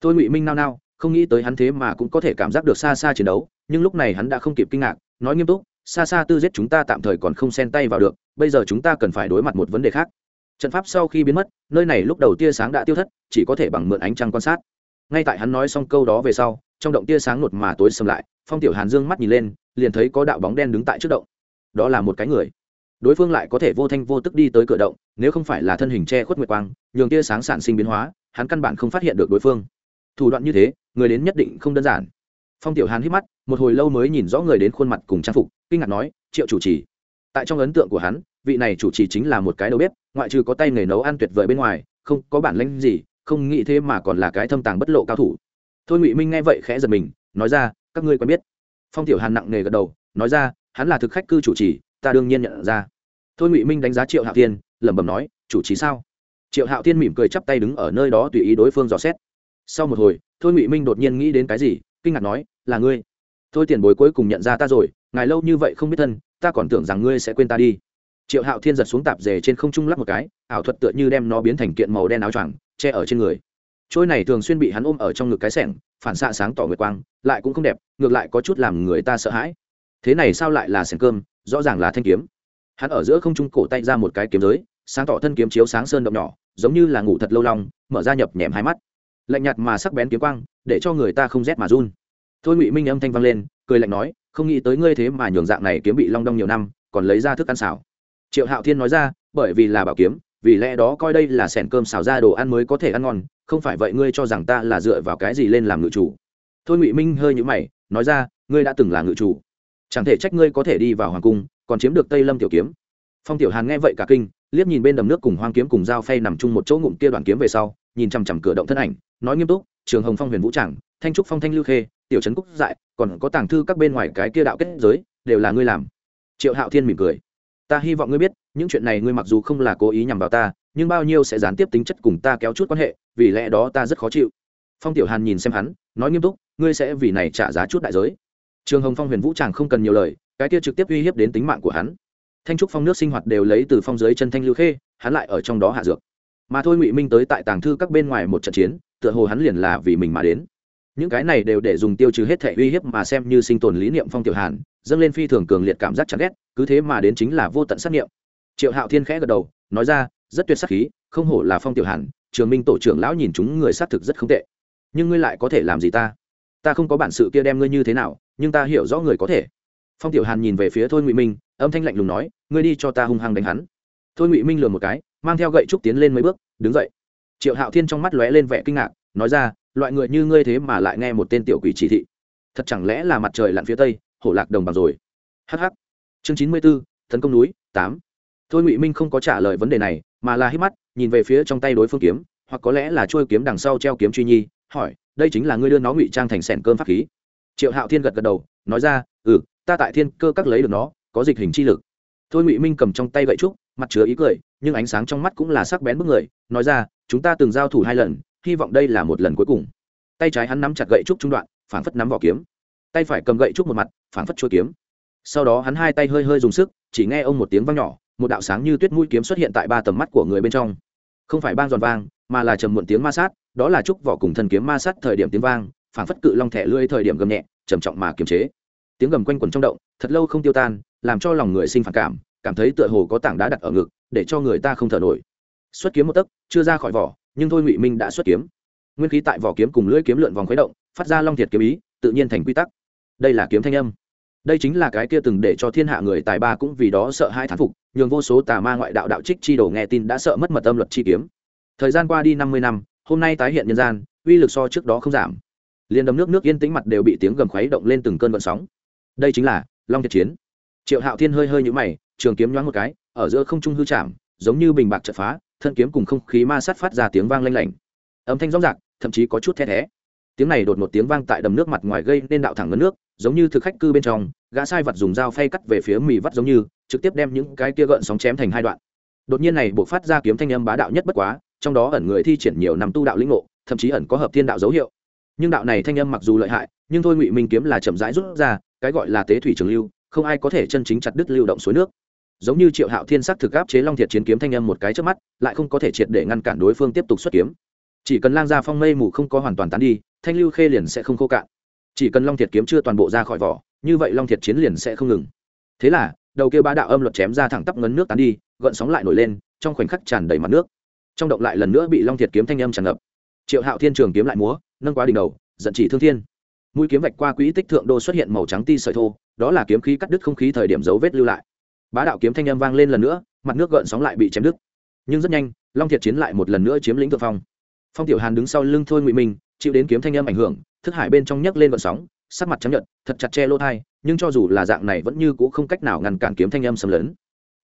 Thôi ngụy minh nao nao, không nghĩ tới hắn thế mà cũng có thể cảm giác được xa xa chiến đấu, nhưng lúc này hắn đã không kịp kinh ngạc, nói nghiêm túc xa xa tư giết chúng ta tạm thời còn không xen tay vào được, bây giờ chúng ta cần phải đối mặt một vấn đề khác. Trận pháp sau khi biến mất, nơi này lúc đầu tia sáng đã tiêu thất, chỉ có thể bằng mượn ánh trăng quan sát. Ngay tại hắn nói xong câu đó về sau, trong động tia sáng nột mà tối xâm lại, phong tiểu hàn dương mắt nhìn lên, liền thấy có đạo bóng đen đứng tại trước động. Đó là một cái người. Đối phương lại có thể vô thanh vô tức đi tới cửa động, nếu không phải là thân hình che khuất nguyệt quang, nhường tia sáng sản sinh biến hóa, hắn căn bản không phát hiện được đối phương. Thủ đoạn như thế, người đến nhất định không đơn giản phong tiểu hàn hít mắt, một hồi lâu mới nhìn rõ người đến khuôn mặt cùng trang phục, kinh ngạc nói, triệu chủ trì. Tại trong ấn tượng của hắn, vị này chủ trì chính là một cái đầu bếp, ngoại trừ có tay nghề nấu ăn tuyệt vời bên ngoài, không có bản lĩnh gì, không nghĩ thế mà còn là cái thâm tàng bất lộ cao thủ. Thôi ngụy minh nghe vậy khẽ giật mình, nói ra, các ngươi quen biết. Phong tiểu hàn nặng nề gật đầu, nói ra, hắn là thực khách cư chủ trì, ta đương nhiên nhận ra. Thôi ngụy minh đánh giá triệu hạo thiên, lẩm bẩm nói, chủ trì sao? Triệu hạo thiên mỉm cười chắp tay đứng ở nơi đó tùy ý đối phương dò xét. Sau một hồi, thôi ngụy minh đột nhiên nghĩ đến cái gì kinh ngạc nói là ngươi? Thôi tiền bối cuối cùng nhận ra ta rồi ngài lâu như vậy không biết thân ta còn tưởng rằng ngươi sẽ quên ta đi. Triệu hạo thiên giật xuống tạp dề trên không trung lắc một cái ảo thuật tựa như đem nó biến thành kiện màu đen áo choàng che ở trên người. Trôi này thường xuyên bị hắn ôm ở trong ngực cái sẻng phản xạ sáng tỏ nguyệt quang lại cũng không đẹp ngược lại có chút làm người ta sợ hãi. Thế này sao lại là sẻng cơm? Rõ ràng là thanh kiếm. Hắn ở giữa không trung cổ tay ra một cái kiếm giới sáng tỏ thân kiếm chiếu sáng sơn động nhỏ giống như là ngủ thật lâu long, mở ra nhập nhèm hai mắt lạnh nhạt mà sắc bén kiếm quang, để cho người ta không rét mà run. Thôi ngụy minh âm thanh vang lên, cười lạnh nói, không nghĩ tới ngươi thế mà nhường dạng này kiếm bị long đong nhiều năm, còn lấy ra thức ăn xào. Triệu hạo thiên nói ra, bởi vì là bảo kiếm, vì lẽ đó coi đây là sẻn cơm xào ra đồ ăn mới có thể ăn ngon, không phải vậy ngươi cho rằng ta là dựa vào cái gì lên làm ngự chủ? Thôi ngụy minh hơi nhũ mày, nói ra, ngươi đã từng là ngự chủ. Chẳng thể trách ngươi có thể đi vào hoàng cung, còn chiếm được tây lâm tiểu kiếm. Phong tiểu hàn nghe vậy cả kinh, liếc nhìn bên đầm nước cùng hoang kiếm cùng dao phay nằm chung một chỗ ngụm kia đoàn kiếm về sau nhìn chằm chằm cửa động thân ảnh, nói nghiêm túc, trường hồng phong huyền vũ tràng, thanh trúc phong thanh lưu khê, tiểu trấn cúc dại, còn có tàng thư các bên ngoài cái kia đạo kết giới, đều là ngươi làm. Triệu hạo thiên mỉm cười. Ta hy vọng ngươi biết, những chuyện này ngươi mặc dù không là cố ý nhằm vào ta, nhưng bao nhiêu sẽ gián tiếp tính chất cùng ta kéo chút quan hệ, vì lẽ đó ta rất khó chịu. Phong tiểu hàn nhìn xem hắn, nói nghiêm túc, ngươi sẽ vì này trả giá chút đại giới. Trường hồng phong huyền vũ tràng không cần nhiều lời, cái kia trực tiếp uy hiếp đến tính mạng của hắn. Thanh trúc phong nước sinh hoạt đều lấy từ phong dưới chân thanh lưu khê, hắn lại ở trong đó hạ dược mà thôi ngụy minh tới tại tàng thư các bên ngoài một trận chiến tựa hồ hắn liền là vì mình mà đến những cái này đều để dùng tiêu trừ hết thể uy hiếp mà xem như sinh tồn lý niệm phong tiểu hàn dâng lên phi thường cường liệt cảm giác chán ghét cứ thế mà đến chính là vô tận sát niệm triệu hạo thiên khẽ gật đầu nói ra rất tuyệt sắc khí không hổ là phong tiểu hàn trường minh tổ trưởng lão nhìn chúng người xác thực rất không tệ nhưng ngươi lại có thể làm gì ta ta không có bản sự kia đem ngươi như thế nào nhưng ta hiểu rõ người có thể phong tiểu hàn nhìn về phía thôi ngụy minh âm thanh lạnh lùng nói ngươi đi cho ta hung hăng đánh hắn thôi ngụy minh lừa một cái mang theo gậy trúc tiến lên mấy bước, đứng dậy. Triệu hạo thiên trong mắt lóe lên vẻ kinh ngạc, nói ra, loại người như ngươi thế mà lại nghe một tên tiểu quỷ chỉ thị. Thật chẳng lẽ là mặt trời lặn phía tây, hổ lạc đồng bằng rồi? Hh chương chín mươi b ố tấn công núi, tám. Thôi ngụy minh không có trả lời vấn đề này, mà là hít mắt, nhìn về phía trong tay đối phương kiếm, hoặc có lẽ là trôi kiếm đằng sau treo kiếm truy nhi, hỏi, đây chính là ngươi đưa nó ngụy trang thành sẻn cơm pháp khí. Triệu hạo thiên gật gật đầu, nói ra ừ ta tại thiên cơ các lấy được nó, có dịch hình chi lực. Thôi ngụy minh cầm trong tay gậy trúc, mặt chứa ý cười nhưng ánh sáng trong mắt cũng là sắc bén bức người, nói ra, chúng ta từng giao thủ hai lần, hy vọng đây là một lần cuối cùng. Tay trái hắn nắm chặt gậy trúc trung đoạn, phảng phất nắm vỏ kiếm. Tay phải cầm gậy trúc một mặt, phảng phất chuôi kiếm. Sau đó hắn hai tay hơi hơi dùng sức, chỉ nghe ông một tiếng vang nhỏ, một đạo sáng như tuyết mũi kiếm xuất hiện tại ba tầm mắt của người bên trong. Không phải bang giòn vang, mà là trầm muộn tiếng ma sát, đó là trúc vỏ cùng thần kiếm ma sát thời điểm tiếng vang, phảng phất cự long thẻ lưỡi thời điểm gầm nhẹ, trầm trọng mà kiềm chế. Tiếng gầm quanh quẩn trong động, thật lâu không tiêu tan, làm cho lòng người sinh phản cảm cảm thấy tựa hồ có tảng đá đặt ở ngực để cho người ta không thở nổi. Xuất kiếm một tấc, chưa ra khỏi vỏ, nhưng thôi ngụy minh đã xuất kiếm. Nguyên khí tại vỏ kiếm cùng lưỡi kiếm lượn vòng khuấy động, phát ra long thiệt kiếm ý, tự nhiên thành quy tắc. Đây là kiếm thanh âm. Đây chính là cái kia từng để cho thiên hạ người tài ba cũng vì đó sợ hai thán phục, nhường vô số tà ma ngoại đạo đạo trích chi đồ nghe tin đã sợ mất mật âm luật chi kiếm. Thời gian qua đi năm mươi năm, hôm nay tái hiện nhân gian, uy lực so trước đó không giảm. Liền đầm nước nước yên tĩnh mặt đều bị tiếng gầm khuấy động lên từng cơn vận sóng. Đây chính là long thiệt chiến. Triệu hạo thiên hơi hơi nhũ mày, trường kiếm nhoáng một cái ở giữa không trung hư chạm, giống như bình bạc chợt phá, thân kiếm cùng không khí ma sát phát ra tiếng vang lanh lảnh. Âm thanh rõ rạc, thậm chí có chút the thé. Tiếng này đột một tiếng vang tại đầm nước mặt ngoài gây nên đạo thẳng ngấn nước, giống như thực khách cư bên trong, gã sai vật dùng dao phay cắt về phía mì vắt giống như, trực tiếp đem những cái kia gợn sóng chém thành hai đoạn. Đột nhiên này buộc phát ra kiếm thanh âm bá đạo nhất bất quá, trong đó ẩn người thi triển nhiều năm tu đạo lĩnh ngộ, thậm chí ẩn có hợp thiên đạo dấu hiệu. Nhưng đạo này thanh âm mặc dù lợi hại, nhưng thôi ngụy minh kiếm là chậm rãi rút ra, cái gọi là tế thủy trường lưu, không ai có thể chân chính chặt đứt lưu động suối nước giống như triệu hạo thiên sắc thực áp chế long thiệt chiến kiếm thanh âm một cái trước mắt, lại không có thể triệt để ngăn cản đối phương tiếp tục xuất kiếm. Chỉ cần lang ra phong mây mù không có hoàn toàn tán đi, thanh lưu khê liền sẽ không khô cạn. Chỉ cần long thiệt kiếm chưa toàn bộ ra khỏi vỏ, như vậy long thiệt chiến liền sẽ không ngừng. Thế là, đầu kia bá đạo âm luật chém ra thẳng tắp ngấn nước tán đi, gợn sóng lại nổi lên, trong khoảnh khắc tràn đầy mặt nước. Trong động lại lần nữa bị long thiệt kiếm thanh âm tràn ngập. Triệu hạo thiên trường kiếm lại múa, nâng quá đỉnh đầu, giận chỉ thương thiên. Mũi kiếm vạch qua quỹ tích thượng đô xuất hiện màu trắng ti sợi thô, đó là kiếm khí cắt đứt không khí thời điểm dấu vết lưu lại bá đạo kiếm thanh âm vang lên lần nữa, mặt nước gợn sóng lại bị chém đứt. Nhưng rất nhanh, long thiệt chiến lại một lần nữa chiếm lĩnh thượng phong. Phong tiểu hàn đứng sau lưng thôi ngụy minh, chịu đến kiếm thanh âm ảnh hưởng, thức hải bên trong nhấc lên vận sóng, sắc mặt chấm nhận thật chặt che lỗ thai nhưng cho dù là dạng này vẫn như c ũ không cách nào ngăn cản kiếm thanh âm xâm lấn.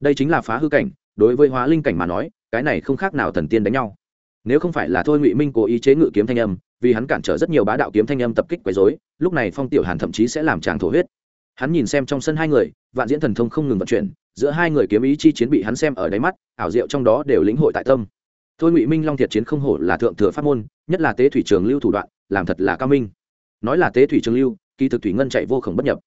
Đây chính là phá hư cảnh, đối với hóa linh cảnh mà nói, cái này không khác nào thần tiên đánh nhau. Nếu không phải là thôi ngụy minh cố ý chế ngự kiếm thanh âm, vì hắn cản trở rất nhiều bá đạo kiếm thanh âm tập kích quấy dối lúc này phong tiểu hàn thậm chí sẽ làm tràng thổ huyết. Hắn nhìn xem trong sân hai người vạn diễn thần thông không ngừng vận chuyển, giữa hai người kiếm ý chi chiến bị hắn xem ở đáy mắt, ảo diệu trong đó đều lĩnh hội tại tâm. Thôi ngụy minh long thiệt chiến không hổ là thượng thừa pháp môn, nhất là tế thủy trường lưu thủ đoạn, làm thật là cao minh. Nói là tế thủy trường lưu, kỳ thực thủy ngân chạy vô khổng bất nhập.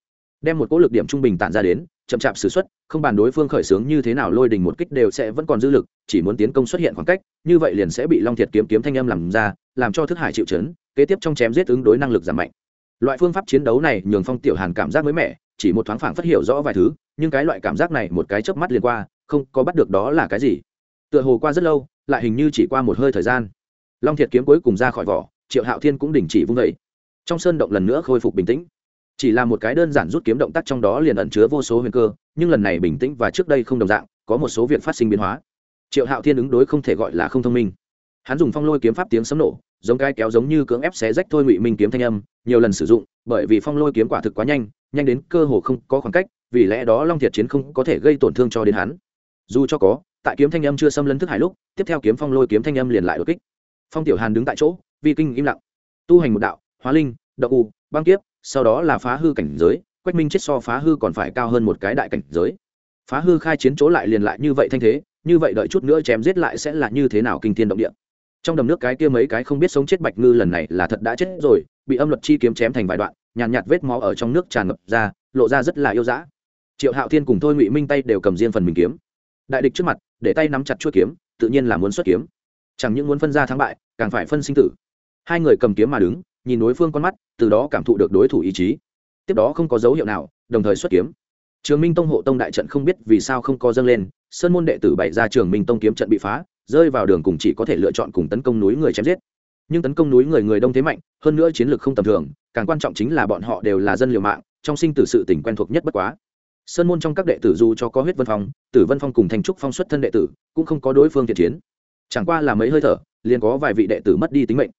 Đem một cỗ lực điểm trung bình tản ra đến, chậm chạp s ử x u ấ t không bàn đối phương khởi xướng như thế nào lôi đình một kích đều sẽ vẫn còn dư lực, chỉ muốn tiến công xuất hiện khoảng cách, như vậy liền sẽ bị long thiệt kiếm kiếm thanh âm làm ra, làm cho thức hải chịu chấn, kế tiếp trong chém giết ứng đối năng lực giảm mạnh loại phương pháp chiến đấu này nhường phong tiểu hàn cảm giác mới mẻ, chỉ một thoáng phảng phát hiểu rõ vài thứ, nhưng cái loại cảm giác này một cái chớp mắt liền qua, không có bắt được đó là cái gì. Tựa hồ qua rất lâu, lại hình như chỉ qua một hơi thời gian. Long thiệt kiếm cuối cùng ra khỏi vỏ, triệu hạo thiên cũng đình chỉ vung vẩy trong sơn động lần nữa khôi phục bình tĩnh. Chỉ là một cái đơn giản rút kiếm động tác trong đó liền ẩn chứa vô số huyền cơ, nhưng lần này bình tĩnh và trước đây không đồng dạng, có một số việc phát sinh biến hóa. Triệu hạo thiên ứng đối không thể gọi là không thông minh hắn dùng phong lôi kiếm pháp tiếng sấm nổ, giống cái kéo giống như cưỡng ép xé rách thôi ngụy minh kiếm thanh âm, nhiều lần sử dụng, bởi vì phong lôi kiếm quả thực quá nhanh nhanh đến cơ hồ không có khoảng cách, vì lẽ đó long thiệt chiến không có thể gây tổn thương cho đến hắn. Dù cho có, tại kiếm thanh âm chưa xâm lấn thức hải lúc, tiếp theo kiếm phong lôi kiếm thanh âm liền lại đột kích. Phong tiểu hàn đứng tại chỗ, vi kinh im lặng. Tu hành một đạo, hóa linh đậu u, băng kiếp, sau đó là phá hư cảnh giới, quách minh chết so phá hư còn phải cao hơn một cái đại cảnh giới. Phá hư khai chiến chỗ lại liền lại như vậy thanh thế, như vậy đợi chút nữa chém giết lại sẽ là như thế nào kinh thiên động địa trong đầm nước cái kia mấy cái không biết sống chết bạch ngư lần này là thật đã chết rồi bị âm luật chi kiếm chém thành vài đoạn nhàn nhạt, nhạt vết máu ở trong nước tràn ngập ra lộ ra rất là yêu dã. Triệu hạo thiên cùng thôi ngụy minh tay đều cầm riêng phần mình kiếm. Đại địch trước mặt để tay nắm chặt chuỗi kiếm tự nhiên là muốn xuất kiếm. Chẳng những muốn phân ra thắng bại càng phải phân sinh tử. Hai người cầm kiếm mà đứng nhìn đối phương con mắt từ đó cảm thụ được đối thủ ý chí. Tiếp đó không có dấu hiệu nào đồng thời xuất kiếm. Trường minh tông hộ tông đại trận không biết vì sao không có dâng lên sơn môn đệ tử bày ra trường minh tông kiếm trận bị phá rơi vào đường cùng chỉ có thể lựa chọn cùng tấn công núi người chém giết. Nhưng tấn công núi người người đông thế mạnh, hơn nữa chiến lược không tầm thường, càng quan trọng chính là bọn họ đều là dân liều mạng, trong sinh tử sự tỉnh quen thuộc nhất bất quá. Sơn môn trong các đệ tử dù cho có huyết vân phong, tử vân phong cùng thành trúc phong xuất thân đệ tử, cũng không có đối phương thiện chiến. Chẳng qua là mấy hơi thở, liền có vài vị đệ tử mất đi tính mệnh.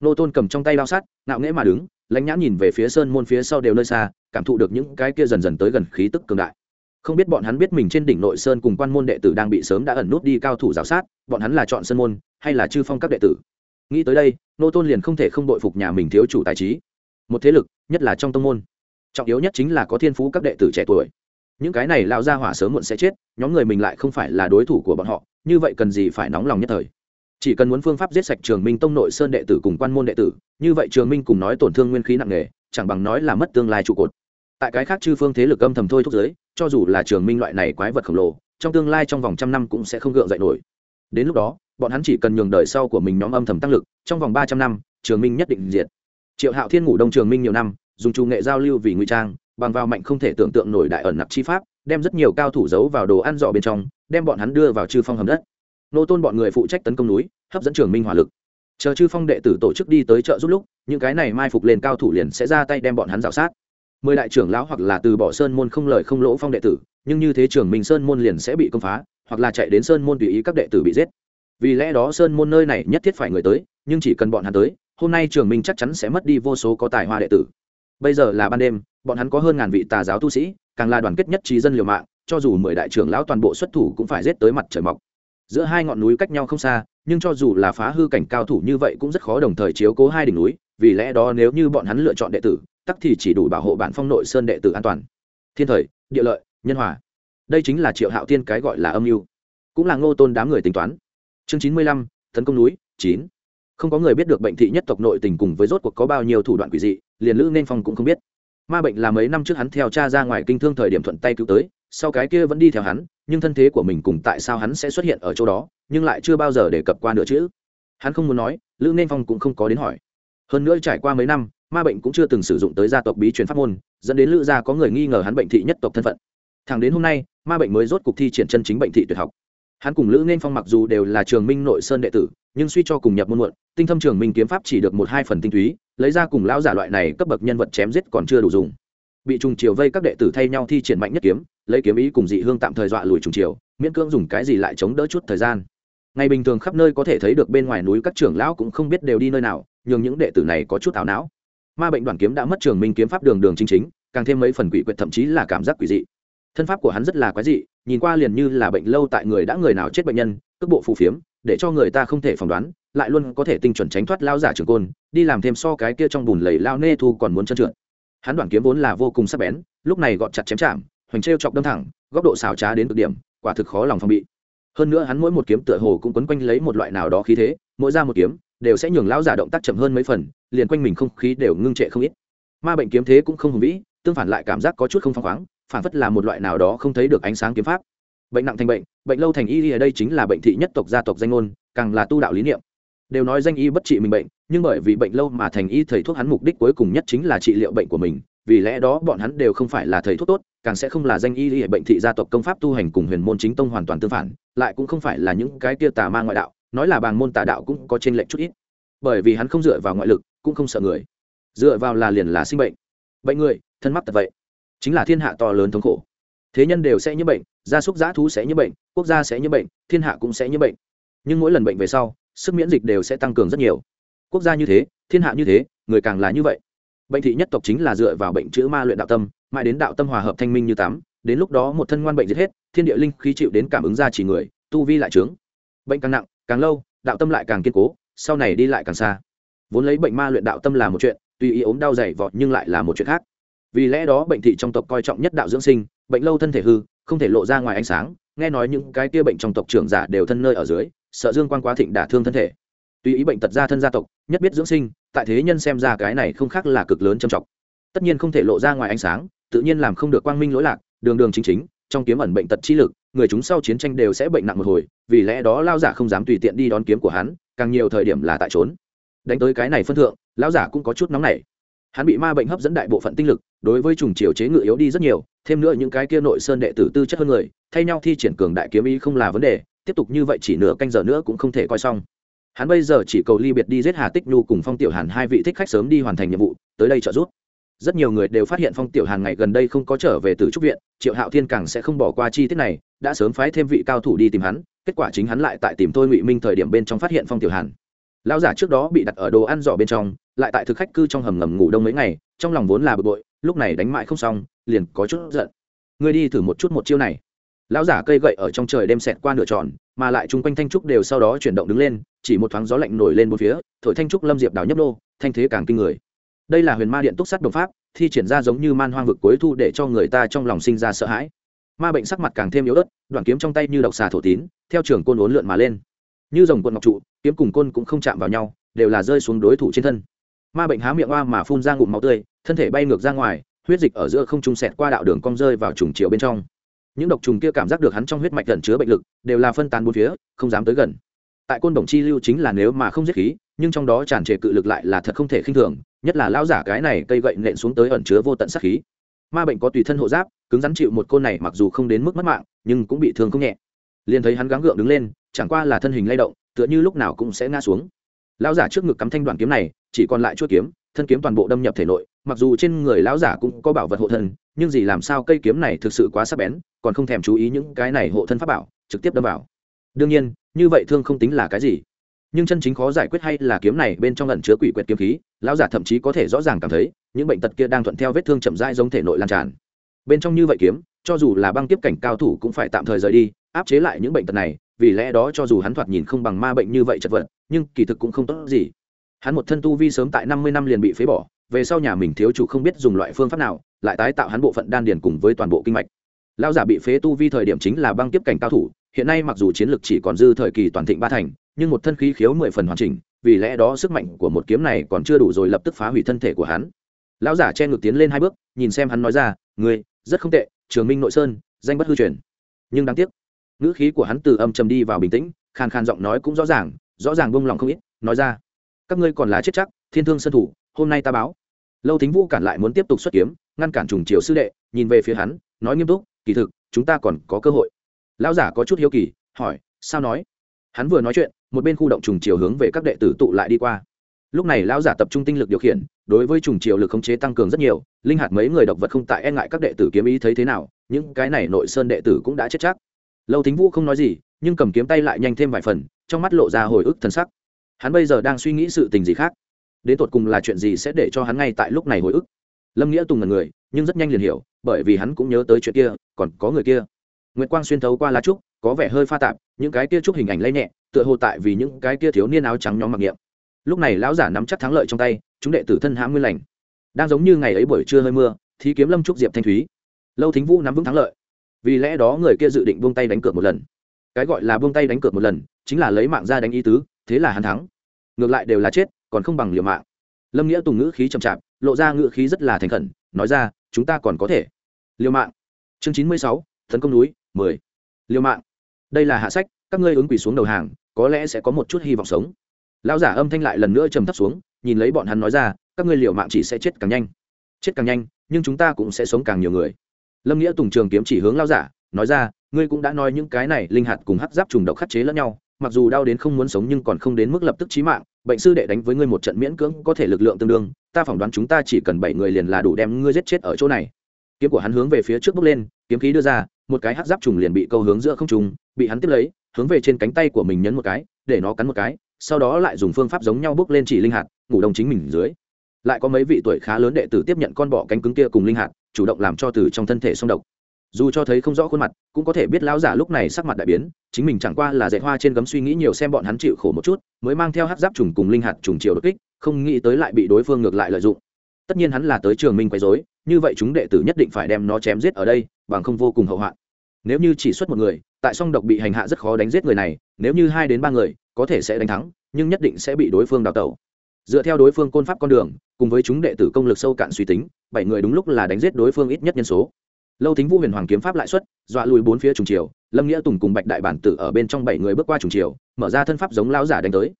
Nô tôn cầm trong tay lao sát, ngạo nghễ mà đứng, lãnh nhãn nhìn về phía sơn môn phía sau đều nơi xa, cảm thụ được những cái kia dần dần tới gần khí tức cường đại không biết bọn hắn biết mình trên đỉnh nội sơn cùng quan môn đệ tử đang bị sớm đã ẩn nút đi cao thủ giáo sát, bọn hắn là chọn sơn môn, hay là chư phong các đệ tử? Nghĩ tới đây, nô tôn liền không thể không đội phục nhà mình thiếu chủ tài trí. Một thế lực, nhất là trong tông môn. Trọng yếu nhất chính là có thiên phú các đệ tử trẻ tuổi. Những cái này lao ra hỏa sớm muộn sẽ chết, nhóm người mình lại không phải là đối thủ của bọn họ, như vậy cần gì phải nóng lòng nhất thời? Chỉ cần muốn phương pháp giết sạch trường minh tông nội sơn đệ tử cùng quan môn đệ tử, như vậy trường minh cùng nói tổn thương nguyên khí nặng nề, chẳng bằng nói là mất tương lai trụ cột tại cái khác chư phương thế lực âm thầm thôi thúc giới, cho dù là trường minh loại này quái vật khổng lồ, trong tương lai trong vòng trăm năm cũng sẽ không gượng dậy nổi. Đến lúc đó, bọn hắn chỉ cần nhường đời sau của mình nhóm âm thầm tăng lực, trong vòng ba trăm năm, trường minh nhất định diệt. Triệu hạo thiên ngủ đông trường minh nhiều năm, dùng chủ nghệ giao lưu vì ngụy trang, bằng vào mạnh không thể tưởng tượng nổi đại ẩn nặc chi pháp, đem rất nhiều cao thủ giấu vào đồ ăn dọ bên trong, đem bọn hắn đưa vào chư phong hầm đất. Nô tôn bọn người phụ trách tấn công núi, hấp dẫn trường minh hỏa lực. Chờ chư phong đệ tử tổ chức đi tới chợ giúp lúc, những cái này mai phục lên cao thủ liền sẽ ra tay đem bọn hắn rào sát mười đại trưởng lão hoặc là từ bỏ sơn môn không lời không lỗ phong đệ tử, nhưng như thế trưởng mình sơn môn liền sẽ bị công phá, hoặc là chạy đến sơn môn tùy ý các đệ tử bị giết. Vì lẽ đó sơn môn nơi này nhất thiết phải người tới, nhưng chỉ cần bọn hắn tới, hôm nay trường minh chắc chắn sẽ mất đi vô số có tài hoa đệ tử. Bây giờ là ban đêm, bọn hắn có hơn ngàn vị tà giáo tu sĩ, càng là đoàn kết nhất trí dân liều mạng, cho dù mười đại trưởng lão toàn bộ xuất thủ cũng phải giết tới mặt trời mọc. Giữa hai ngọn núi cách nhau không xa, nhưng cho dù là phá hư cảnh cao thủ như vậy cũng rất khó đồng thời chiếu cố hai đỉnh núi, vì lẽ đó nếu như bọn hắn lựa chọn đệ tử tắc thì chỉ đủ bảo hộ bản phong nội sơn đệ tử an toàn. Thiên thời, địa lợi, nhân hòa. Đây chính là triệu hạo tiên cái gọi là âm mưu. Cũng là ngô tôn đám người tính toán. Chương chín mươi lăm, tấn công núi, chín. Không có người biết được bệnh thị nhất tộc nội tình cùng với rốt cuộc có bao nhiêu thủ đoạn quỷ dị, liền lữ nên phong cũng không biết. Ma bệnh là mấy năm trước hắn theo cha ra ngoài kinh thương thời điểm thuận tay cứu tới, sau cái kia vẫn đi theo hắn, nhưng thân thế của mình cùng tại sao hắn sẽ xuất hiện ở chỗ đó, nhưng lại chưa bao giờ đề cập qua nữa chứ. Hắn không muốn nói, lữ nên phong cũng không có đến hỏi. Hơn nữa trải qua mấy năm ma bệnh cũng chưa từng sử dụng tới gia tộc bí truyền pháp môn, dẫn đến lữ gia có người nghi ngờ hắn bệnh thị nhất tộc thân phận. Thẳng đến hôm nay, ma bệnh mới rốt cuộc thi triển chân chính bệnh thị tuyệt học. Hắn cùng lữ nên phong mặc dù đều là trường minh nội sơn đệ tử, nhưng suy cho cùng nhập môn muộn, tinh thâm trường minh kiếm pháp chỉ được một hai phần tinh túy, lấy ra cùng lão giả loại này cấp bậc nhân vật chém giết còn chưa đủ dùng. Bị trùng chiều vây các đệ tử thay nhau thi triển mạnh nhất kiếm, lấy kiếm ý cùng dị hương tạm thời dọa lùi trùng chiều miễn cưỡng dùng cái gì lại chống đỡ chút thời gian. Ngày bình thường khắp nơi có thể thấy được bên ngoài núi các trưởng lão cũng không biết đều đi nơi nào nhưng những đệ tử này có chút ảo não ma bệnh đoàn kiếm đã mất trường minh kiếm pháp đường đường chính chính, càng thêm mấy phần quỷ quyệt, thậm chí là cảm giác quỷ dị. Thân pháp của hắn rất là quái dị, nhìn qua liền như là bệnh lâu tại người đã người nào chết bệnh nhân, cước bộ phù phiếm, để cho người ta không thể phỏng đoán, lại luôn có thể tinh chuẩn tránh thoát lao giả trường côn, đi làm thêm so cái kia trong bùn lầy lao nê thu còn muốn chân trượt. Hắn đoàn kiếm vốn là vô cùng sắc bén, lúc này gọt chặt chém chạm, hoành trêu chọc đâm thẳng, góc độ xào trá đến cực điểm, quả thực khó lòng phòng bị. Hơn nữa hắn mỗi một kiếm tựa hồ cũng quấn quanh lấy một loại nào đó khí thế, mỗi ra một kiếm đều sẽ nhường lão giả động tác chậm hơn mấy phần, liền quanh mình không khí đều ngưng trệ không ít. Ma bệnh kiếm thế cũng không hùng vĩ, tương phản lại cảm giác có chút không phăng khoáng, phản phất là một loại nào đó không thấy được ánh sáng kiếm pháp. Bệnh nặng thành bệnh bệnh lâu thành y ở đây chính là bệnh thị nhất tộc gia tộc danh ngôn, càng là tu đạo lý niệm. Đều nói danh y bất trị mình bệnh, nhưng bởi vì bệnh lâu mà thành y thầy thuốc hắn mục đích cuối cùng nhất chính là trị liệu bệnh của mình, vì lẽ đó bọn hắn đều không phải là thầy thuốc tốt, càng sẽ không là danh y y bệnh thị gia tộc công pháp tu hành cùng huyền môn chính tông hoàn toàn tương phản, lại cũng không phải là những cái kia tà ma ngoại đạo nói là bàng môn tà đạo cũng có trên lệnh chút ít. Bởi vì hắn không dựa vào ngoại lực, cũng không sợ người. Dựa vào là liền là sinh bệnh. Bệnh người, thân mắc tật vậy. Chính là thiên hạ to lớn thống khổ. Thế nhân đều sẽ nhiễm bệnh, gia súc giã thú sẽ nhiễm bệnh, quốc gia sẽ nhiễm bệnh, thiên hạ cũng sẽ nhiễm bệnh. Nhưng mỗi lần bệnh về sau, sức miễn dịch đều sẽ tăng cường rất nhiều. Quốc gia như thế, thiên hạ như thế, người càng là như vậy. Bệnh thị nhất tộc chính là dựa vào bệnh chữ ma luyện đạo tâm, mãi đến đạo tâm hòa hợp thanh minh như tám đến lúc đó một thân ngoan bệnh giết hết, thiên địa linh khí chịu đến cảm ứng ra chỉ người, tu vi lại trướng. Bệnh càng nặng càng lâu, đạo tâm lại càng kiên cố, sau này đi lại càng xa. Vốn lấy bệnh ma luyện đạo tâm là một chuyện, tuy ý ốm đau dày vọt nhưng lại là một chuyện khác. Vì lẽ đó bệnh thị trong tộc coi trọng nhất đạo dưỡng sinh, bệnh lâu thân thể hư, không thể lộ ra ngoài ánh sáng, nghe nói những cái kia bệnh trong tộc trưởng giả đều thân nơi ở dưới, sợ dương quan quá thịnh đả thương thân thể. Tuy ý bệnh tật ra thân gia tộc, nhất biết dưỡng sinh, tại thế nhân xem ra cái này không khác là cực lớn trầm trọng. Tất nhiên không thể lộ ra ngoài ánh sáng, tự nhiên làm không được quang minh lỗi lạc, đường đường chính chính, trong kiếm ẩn bệnh tật chi lực người chúng sau chiến tranh đều sẽ bệnh nặng một hồi, vì lẽ đó lao giả không dám tùy tiện đi đón kiếm của hắn, càng nhiều thời điểm là tại trốn. Đánh tới cái này phân thượng, lão giả cũng có chút nóng nảy. Hắn bị ma bệnh hấp dẫn đại bộ phận tinh lực, đối với trùng chiều chế ngự yếu đi rất nhiều, thêm nữa những cái kia nội sơn đệ tử tư chất hơn người, thay nhau thi triển cường đại kiếm ý không là vấn đề, tiếp tục như vậy chỉ nửa canh giờ nữa cũng không thể coi xong. Hắn bây giờ chỉ cầu ly biệt đi giết hà tích nhu cùng phong tiểu hàn hai vị thích khách sớm đi hoàn thành nhiệm vụ, tới đây trợ giúp rất nhiều người đều phát hiện phong tiểu hàn ngày gần đây không có trở về từ trúc viện, triệu hạo thiên càng sẽ không bỏ qua chi tiết này, đã sớm phái thêm vị cao thủ đi tìm hắn, kết quả chính hắn lại tại tìm tôi ngụy minh thời điểm bên trong phát hiện phong tiểu hàn. Lão giả trước đó bị đặt ở đồ ăn giỏ bên trong, lại tại thực khách cư trong hầm ngầm ngủ đông mấy ngày, trong lòng vốn là bực bội, lúc này đánh mại không xong, liền có chút giận. Ngươi đi thử một chút một chiêu này. Lão giả cây gậy ở trong trời đem xẹt qua nửa tròn, mà lại chung quanh thanh trúc đều sau đó chuyển động đứng lên, chỉ một thoáng gió lạnh nổi lên một phía, thổi thanh trúc lâm diệp đào nhấp nô, thanh thế càng kinh người đây là huyền ma điện túc sắt đồng pháp, thi triển ra giống như man hoang vực cuối thu để cho người ta trong lòng sinh ra sợ hãi. Ma bệnh sắc mặt càng thêm yếu ớt, đoạn kiếm trong tay như độc xà thổ tín, theo trường côn uốn lượn mà lên. Như dòng quân ngọc trụ, kiếm cùng côn cũng không chạm vào nhau, đều là rơi xuống đối thủ trên thân. Ma bệnh há miệng oa mà phun ra ngụm máu tươi, thân thể bay ngược ra ngoài, huyết dịch ở giữa không trung sẹt qua đạo đường cong rơi vào trùng chiều bên trong. Những độc trùng kia cảm giác được hắn trong huyết mạch gần chứa bệnh lực, đều là phân tán bốn phía, không dám tới gần. Tại côn đồng chi lưu chính là nếu mà không giết khí nhưng trong đó tràn trề cự lực lại là thật không thể khinh thường, nhất là lão giả cái này cây gậy nện xuống tới ẩn chứa vô tận sát khí. Ma bệnh có tùy thân hộ giáp, cứng rắn chịu một côn này mặc dù không đến mức mất mạng, nhưng cũng bị thương không nhẹ. Liền thấy hắn gắng gượng đứng lên, chẳng qua là thân hình lay động, tựa như lúc nào cũng sẽ ngã xuống. Lão giả trước ngực cắm thanh đoàn kiếm này, chỉ còn lại chuỗi kiếm, thân kiếm toàn bộ đâm nhập thể nội, mặc dù trên người lão giả cũng có bảo vật hộ thân, nhưng gì làm sao cây kiếm này thực sự quá sắc bén, còn không thèm chú ý những cái này hộ thân pháp bảo, trực tiếp đâm vào. Đương nhiên, như vậy thương không tính là cái gì nhưng chân chính khó giải quyết hay là kiếm này bên trong lần chứa quỷ quyệt kiếm khí, lão giả thậm chí có thể rõ ràng cảm thấy, những bệnh tật kia đang thuận theo vết thương chậm rãi giống thể nội lan tràn. Bên trong như vậy kiếm, cho dù là băng tiếp cảnh cao thủ cũng phải tạm thời rời đi, áp chế lại những bệnh tật này, vì lẽ đó cho dù hắn thoạt nhìn không bằng ma bệnh như vậy chật vật, nhưng kỳ thực cũng không tốt gì. Hắn một thân tu vi sớm tại năm mươi năm liền bị phế bỏ, về sau nhà mình thiếu chủ không biết dùng loại phương pháp nào, lại tái tạo hắn bộ phận đan điền cùng với toàn bộ kinh mạch. Lão giả bị phế tu vi thời điểm chính là băng tiếp cảnh cao thủ, hiện nay mặc dù chiến lực chỉ còn dư thời kỳ toàn thịnh ba thành nhưng một thân khí khiếu mười phần hoàn chỉnh, vì lẽ đó sức mạnh của một kiếm này còn chưa đủ rồi lập tức phá hủy thân thể của hắn. Lão giả che ngực tiến lên hai bước, nhìn xem hắn nói ra, ngươi, rất không tệ, trường minh nội sơn, danh bất hư truyền. Nhưng đáng tiếc, ngữ khí của hắn từ âm trầm đi vào bình tĩnh, khàn khàn giọng nói cũng rõ ràng rõ ràng bông lòng không ít, nói ra, các ngươi còn là chết chắc, thiên thương sân thủ, hôm nay ta báo. Lâu thính vũ cản lại muốn tiếp tục xuất kiếm, ngăn cản trùng triều sư đệ, nhìn về phía hắn, nói nghiêm túc, kỳ thực, chúng ta còn có cơ hội. Lão giả có chút hiếu kỳ, hỏi, sao nói? Hắn vừa nói chuyện một bên khu động trùng chiều hướng về các đệ tử tụ lại đi qua. Lúc này lão giả tập trung tinh lực điều khiển, đối với trùng chiều lực khống chế tăng cường rất nhiều, linh hạt mấy người độc vật không tại e ngại các đệ tử kiếm ý thấy thế nào, những cái này nội sơn đệ tử cũng đã chết chắc. Lâu thính vũ không nói gì, nhưng cầm kiếm tay lại nhanh thêm vài phần, trong mắt lộ ra hồi ức thân sắc. Hắn bây giờ đang suy nghĩ sự tình gì khác? Đến tột cùng là chuyện gì sẽ để cho hắn ngay tại lúc này hồi ức? Lâm nghĩa tùng là người, nhưng rất nhanh liền hiểu, bởi vì hắn cũng nhớ tới chuyện kia, còn có người kia. Nguyệt quang xuyên thấu qua lá trúc, có vẻ hơi pha tạp, những cái kia trúc hình ảnh lây nhẹ tựa hồ tại vì những cái kia thiếu niên áo trắng nhóm mặc niệm. Lúc này lão giả nắm chắc thắng lợi trong tay, chúng đệ tử thân hãm nguyên lành. Đang giống như ngày ấy buổi trưa hơi mưa thì kiếm lâm trúc diệp thanh thúy. Lâu thính vũ nắm vững thắng lợi. Vì lẽ đó người kia dự định buông tay đánh cược một lần. Cái gọi là buông tay đánh cược một lần, chính là lấy mạng ra đánh ý tứ, thế là hắn thắng. Ngược lại đều là chết, còn không bằng liều mạng. Lâm nghĩa tùng ngữ khí chậm chạp, lộ ra ngữ khí rất là thành khẩn, nói ra, chúng ta còn có thể. Liều mạng. Chương chín mươi sáu, tấn công núi, mười. Liều mạng. Đây là hạ sách, các ngươi ứng quỳ xuống đầu hàng có lẽ sẽ có một chút hy vọng sống. Lão giả âm thanh lại lần nữa trầm thấp xuống, nhìn lấy bọn hắn nói ra, các ngươi liều mạng chỉ sẽ chết càng nhanh. Chết càng nhanh, nhưng chúng ta cũng sẽ sống càng nhiều người. Lâm nghĩa tùng trường kiếm chỉ hướng lão giả, nói ra, ngươi cũng đã nói những cái này, linh hạt cùng hắc giáp trùng độc khắc chế lẫn nhau, mặc dù đau đến không muốn sống nhưng còn không đến mức lập tức chí mạng, bệnh sư đệ đánh với ngươi một trận miễn cưỡng có thể lực lượng tương đương, ta phỏng đoán chúng ta chỉ cần bảy người liền là đủ đem ngươi giết chết ở chỗ này. Kiếm của hắn hướng về phía trước bước lên, kiếm khí đưa ra, một cái hắc giáp trùng liền bị câu hướng giữa không trùng bị hắn tiếp lấy hướng về trên cánh tay của mình nhấn một cái, để nó cắn một cái, sau đó lại dùng phương pháp giống nhau bước lên chỉ linh hạt, ngủ đông chính mình dưới. Lại có mấy vị tuổi khá lớn đệ tử tiếp nhận con bọ cánh cứng kia cùng linh hạt, chủ động làm cho từ trong thân thể sông độc dù cho thấy không rõ khuôn mặt, cũng có thể biết lão giả lúc này sắc mặt đại biến, chính mình chẳng qua là dạy hoa trên gấm suy nghĩ nhiều xem bọn hắn chịu khổ một chút, mới mang theo hát giáp trùng cùng linh hạt trùng chiều đột kích, không nghĩ tới lại bị đối phương ngược lại lợi dụng. Tất nhiên hắn là tới trường minh quấy dối như vậy chúng đệ tử nhất định phải đem nó chém giết ở đây, bằng không vô cùng hậu hoạn. Nếu như chỉ xuất một người tại song độc bị hành hạ rất khó đánh giết người này, nếu như hai đến ba người, có thể sẽ đánh thắng, nhưng nhất định sẽ bị đối phương đào tẩu. Dựa theo đối phương côn pháp con đường, cùng với chúng đệ tử công lực sâu cạn suy tính, bảy người đúng lúc là đánh giết đối phương ít nhất nhân số. Lâu thính vũ huyền hoàng kiếm pháp lại xuất, dọa lùi bốn phía trùng triều lâm nghĩa tùng cùng bạch đại bản tử ở bên trong bảy người bước qua trùng triều mở ra thân pháp giống lão giả đánh tới.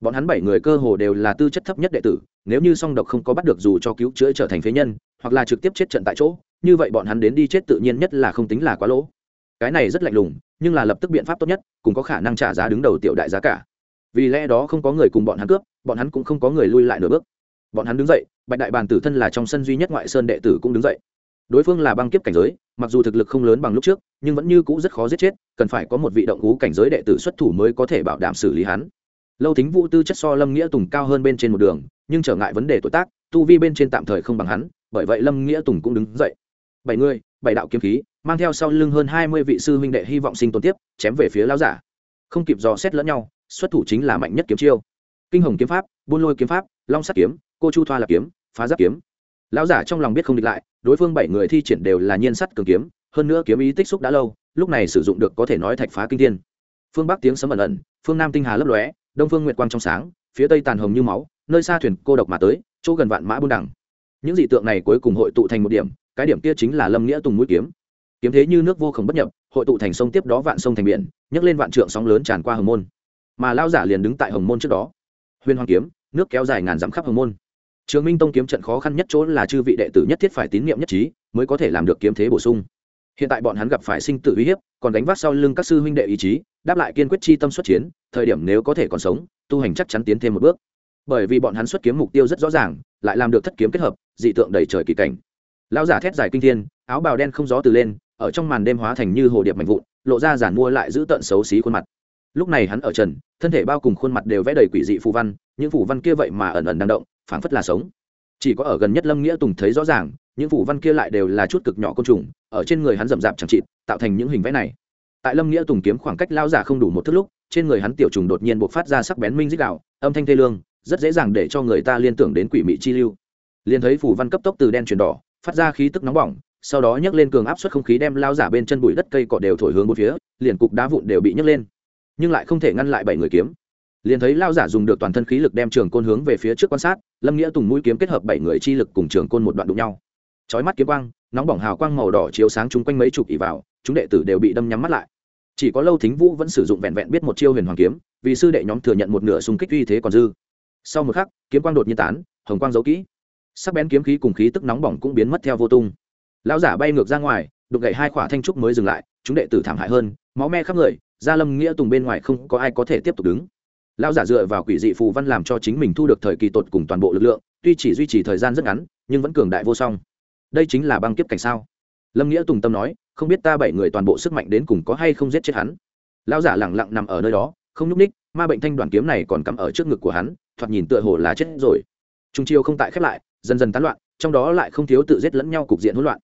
Bọn hắn bảy người cơ hồ đều là tư chất thấp nhất đệ tử, nếu như song độc không có bắt được dù cho cứu chữa trở thành phế nhân, hoặc là trực tiếp chết trận tại chỗ, như vậy bọn hắn đến đi chết tự nhiên nhất là không tính là quá lỗ cái này rất lạnh lùng, nhưng là lập tức biện pháp tốt nhất cũng có khả năng trả giá đứng đầu tiểu đại giá cả. Vì lẽ đó không có người cùng bọn hắn cướp, bọn hắn cũng không có người lui lại nửa bước. Bọn hắn đứng dậy, bạch đại bàn tử thân là trong sân duy nhất ngoại sơn đệ tử cũng đứng dậy. Đối phương là băng kiếp cảnh giới, mặc dù thực lực không lớn bằng lúc trước, nhưng vẫn như cũ rất khó giết chết, cần phải có một vị động ngũ cảnh giới đệ tử xuất thủ mới có thể bảo đảm xử lý hắn. Lâu thính vũ tư chất so lâm nghĩa tùng cao hơn bên trên một đường, nhưng trở ngại vấn đề tuổi tác, tu vi bên trên tạm thời không bằng hắn, bởi vậy lâm nghĩa tùng cũng đứng dậy. Bảy người bảy đạo kiếm khí, mang theo sau lưng hơn hai mươi vị sư huynh đệ hy vọng sinh tồn tiếp, chém về phía lão giả. Không kịp dò xét lẫn nhau, xuất thủ chính là mạnh nhất kiếm chiêu. Kinh hồng kiếm pháp, buôn lôi kiếm pháp, long sắt kiếm, cô chu thoa là kiếm, phá giáp kiếm. Lão giả trong lòng biết không địch lại, đối phương bảy người thi triển đều là nhiên sắt cường kiếm, hơn nữa kiếm ý tích xúc đã lâu, lúc này sử dụng được có thể nói thạch phá kinh thiên. Phương bắc tiếng sấm ẩn ẩn, phương nam tinh hà lấp lóe, đông phương nguyệt quang trong sáng, phía tây tàn hồng như máu, nơi xa thuyền cô độc mà tới, chỗ gần vạn mã buôn đẳng những dị tượng này cuối cùng hội tụ thành một điểm cái điểm kia chính là lâm nghĩa tùng mũi kiếm. Kiếm thế như nước vô khổng bất nhập, hội tụ thành sông tiếp đó vạn sông thành biển, nhấc lên vạn trượng sóng lớn tràn qua hồng môn. Mà lao giả liền đứng tại hồng môn trước đó. Huyền hoàng kiếm, nước kéo dài ngàn dặm khắp hồng môn. Trường minh tông kiếm trận khó khăn nhất chỗ là chư vị đệ tử nhất thiết phải tín nhiệm nhất trí, mới có thể làm được kiếm thế bổ sung. Hiện tại bọn hắn gặp phải sinh tử uy hiếp, còn đánh vác sau lưng các sư huynh đệ ý chí, đáp lại kiên quyết chi tâm xuất chiến, thời điểm nếu có thể còn sống, tu hành chắc chắn tiến thêm một bước. Bởi vì bọn hắn xuất kiếm mục tiêu rất rõ ràng, lại làm được thất kiếm kết hợp, dị tượng đầy trời kỳ cảnh lão giả thét dài kinh thiên, áo bào đen không gió từ lên, ở trong màn đêm hóa thành như hồ điệp mạnh vụn, lộ ra giản mua lại giữ tận xấu xí khuôn mặt. Lúc này hắn ở trần, thân thể bao cùng khuôn mặt đều vẽ đầy quỷ dị phù văn, những phù văn kia vậy mà ẩn ẩn đang động, phảng phất là sống. Chỉ có ở gần nhất lâm nghĩa tùng thấy rõ ràng, những phù văn kia lại đều là chút cực nhỏ côn trùng, ở trên người hắn rậm rạp chẳng chịt, tạo thành những hình vẽ này. Tại lâm nghĩa tùng kiếm khoảng cách lao giả không đủ một thước lúc, trên người hắn tiểu trùng đột nhiên bộc phát ra sắc bén minh dích đạo, âm thanh thê lương, rất dễ dàng để cho người ta liên tưởng đến quỷ mị chi lưu. Liền thấy phù văn cấp tốc từ đen chuyển đỏ phát ra khí tức nóng bỏng, sau đó nhấc lên cường áp suất không khí đem lao giả bên chân bụi đất cây cỏ đều thổi hướng một phía, liền cục đá vụn đều bị nhấc lên. Nhưng lại không thể ngăn lại bảy người kiếm. Liền thấy lao giả dùng được toàn thân khí lực đem trường côn hướng về phía trước quan sát, lâm nghĩa tùng mũi kiếm kết hợp bảy người chi lực cùng trường côn một đoạn đụng nhau. Chói mắt kiếm quang, nóng bỏng hào quang màu đỏ chiếu sáng chung quanh mấy chục ỉ vào, chúng đệ tử đều bị đâm nhắm mắt lại. Chỉ có lâu thính vũ vẫn sử dụng vẹn vẹn biết một chiêu huyền hoàng kiếm, vì sư đệ nhóm thừa nhận một nửa xung kích uy thế còn dư. Sau một khắc, kiếm quang đột nhiên tán, hồng quang giấu kỹ sắc bén kiếm khí cùng khí tức nóng bỏng cũng biến mất theo vô tung. Lão giả bay ngược ra ngoài, đục gậy hai khỏa thanh trúc mới dừng lại, chúng đệ tử thảm hại hơn, máu me khắp người gia lâm nghĩa tùng bên ngoài không có ai có thể tiếp tục đứng. Lão giả dựa vào quỷ dị phù văn làm cho chính mình thu được thời kỳ tột cùng toàn bộ lực lượng, tuy chỉ duy trì thời gian rất ngắn, nhưng vẫn cường đại vô song. Đây chính là băng kiếp cảnh sao? Lâm nghĩa tùng tâm nói, không biết ta bảy người toàn bộ sức mạnh đến cùng có hay không giết chết hắn. Lão giả lẳng lặng nằm ở nơi đó, không nhúc ních ma bệnh thanh đoàn kiếm này còn cắm ở trước ngực của hắn, thoạt nhìn tựa hồ là chết rồi. Trung chiêu không tại khép lại dần dần tán loạn, trong đó lại không thiếu tự giết lẫn nhau cục diện hỗn loạn.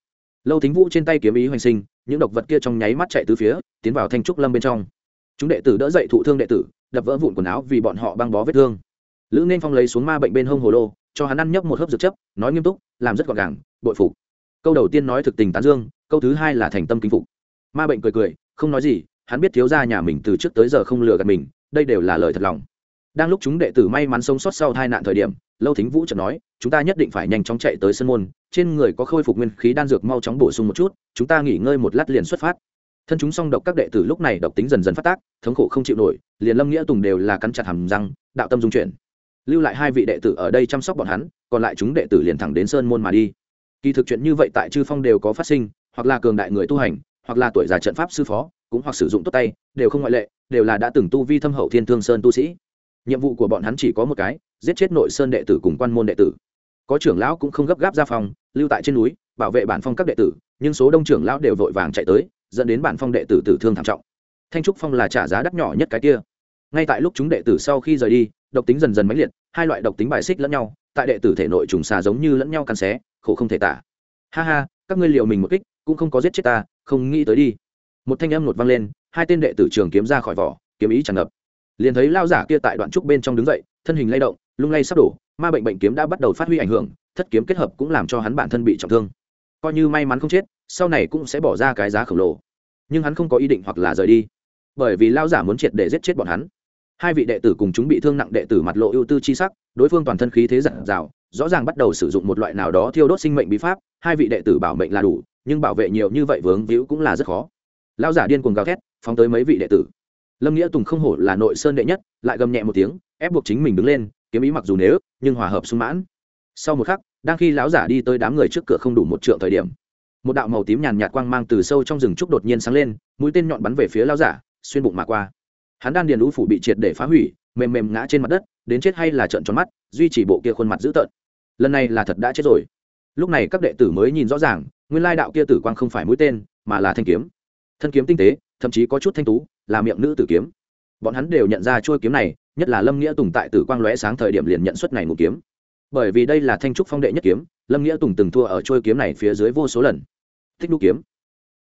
Lâu thính vũ trên tay kiếm ý hoành sinh, những độc vật kia trong nháy mắt chạy từ phía, tiến vào thanh trúc lâm bên trong. Chúng đệ tử đỡ dậy thụ thương đệ tử, đập vỡ vụn quần áo vì bọn họ băng bó vết thương. Lữ nên phong lấy xuống ma bệnh bên hông hồ lô, cho hắn ăn nhấp một hớp dược chấp nói nghiêm túc, làm rất gọn gàng, bội phục. Câu đầu tiên nói thực tình tán dương, câu thứ hai là thành tâm kính phục. Ma bệnh cười cười, không nói gì, hắn biết thiếu gia nhà mình từ trước tới giờ không lừa gạt mình, đây đều là lời thật lòng. Đang lúc chúng đệ tử may mắn sống sót sau tai nạn thời điểm lâu thính vũ chợt nói, chúng ta nhất định phải nhanh chóng chạy tới sân môn, trên người có khôi phục nguyên khí đan dược mau chóng bổ sung một chút, chúng ta nghỉ ngơi một lát liền xuất phát. Thân chúng song độc các đệ tử lúc này độc tính dần dần phát tác, thống khổ không chịu nổi, liền lâm nghĩa tùng đều là cắn chặt hàm răng, đạo tâm dung chuyển. Lưu lại hai vị đệ tử ở đây chăm sóc bọn hắn, còn lại chúng đệ tử liền thẳng đến sơn môn mà đi. Kỳ thực chuyện như vậy tại chư phong đều có phát sinh, hoặc là cường đại người tu hành, hoặc là tuổi già trận pháp sư phó, cũng hoặc sử dụng tốt tay, đều không ngoại lệ, đều là đã từng tu vi thâm hậu thiên thương sơn tu sĩ. Nhiệm vụ của bọn hắn chỉ có một cái giết chết nội sơn đệ tử cùng quan môn đệ tử. Có trưởng lão cũng không gấp gáp ra phòng, lưu tại trên núi, bảo vệ bản phong các đệ tử, nhưng số đông trưởng lão đều vội vàng chạy tới, dẫn đến bản phong đệ tử tử thương thảm trọng. Thanh trúc phong là trả giá đắt nhỏ nhất cái kia. Ngay tại lúc chúng đệ tử sau khi rời đi, độc tính dần dần mãnh liệt, hai loại độc tính bài xích lẫn nhau, tại đệ tử thể nội trùng xà giống như lẫn nhau cắn xé, khổ không thể tả. Ha ha, các ngươi liều mình một kích, cũng không có giết chết ta, không nghĩ tới đi. Một thanh âm nột vang lên, hai tên đệ tử trường kiếm ra khỏi vỏ, kiếm ý tràn ngập. Liền thấy lao giả kia tại đoạn trúc bên trong đứng dậy, thân hình lay động lung lay sắp đổ, ma bệnh bệnh kiếm đã bắt đầu phát huy ảnh hưởng, thất kiếm kết hợp cũng làm cho hắn bản thân bị trọng thương. Coi như may mắn không chết, sau này cũng sẽ bỏ ra cái giá khổng lồ. Nhưng hắn không có ý định hoặc là rời đi. Bởi vì lao giả muốn triệt để giết chết bọn hắn. Hai vị đệ tử cùng chúng bị thương nặng đệ tử mặt lộ ưu tư chi sắc, đối phương toàn thân khí thế giản rào rõ ràng bắt đầu sử dụng một loại nào đó thiêu đốt sinh mệnh bí pháp, hai vị đệ tử bảo mệnh là đủ, nhưng bảo vệ nhiều như vậy vướng víu cũng là rất khó. Lao giả điên cuồng gào thét, phóng tới mấy vị đệ tử. Lâm nghĩa tùng không hổ là nội sơn đệ nhất, lại gầm nhẹ một tiếng, ép buộc chính mình đứng lên kiếm ý mặc dù nếu nhưng hòa hợp sung mãn. Sau một khắc, đang khi lão giả đi tới đám người trước cửa không đủ một trượng thời điểm, một đạo màu tím nhàn nhạt quang mang từ sâu trong rừng trúc đột nhiên sáng lên, mũi tên nhọn bắn về phía lão giả, xuyên bụng mà qua. Hắn đan điền lũ phủ bị triệt để phá hủy, mềm mềm ngã trên mặt đất, đến chết hay là trợn tròn mắt, duy trì bộ kia khuôn mặt dữ tợn. Lần này là thật đã chết rồi. Lúc này các đệ tử mới nhìn rõ ràng, nguyên lai đạo kia tử quang không phải mũi tên, mà là thanh kiếm. Thân kiếm tinh tế, thậm chí có chút thanh tú, là miệng nữ tử kiếm. Bọn hắn đều nhận ra chuôi kiếm này nhất là lâm nghĩa tùng tại tử quang lóe sáng thời điểm liền nhận xuất này ngụ kiếm. Bởi vì đây là thanh trúc phong đệ nhất kiếm, lâm nghĩa tùng từng thua ở trôi kiếm này phía dưới vô số lần. Thích đu kiếm.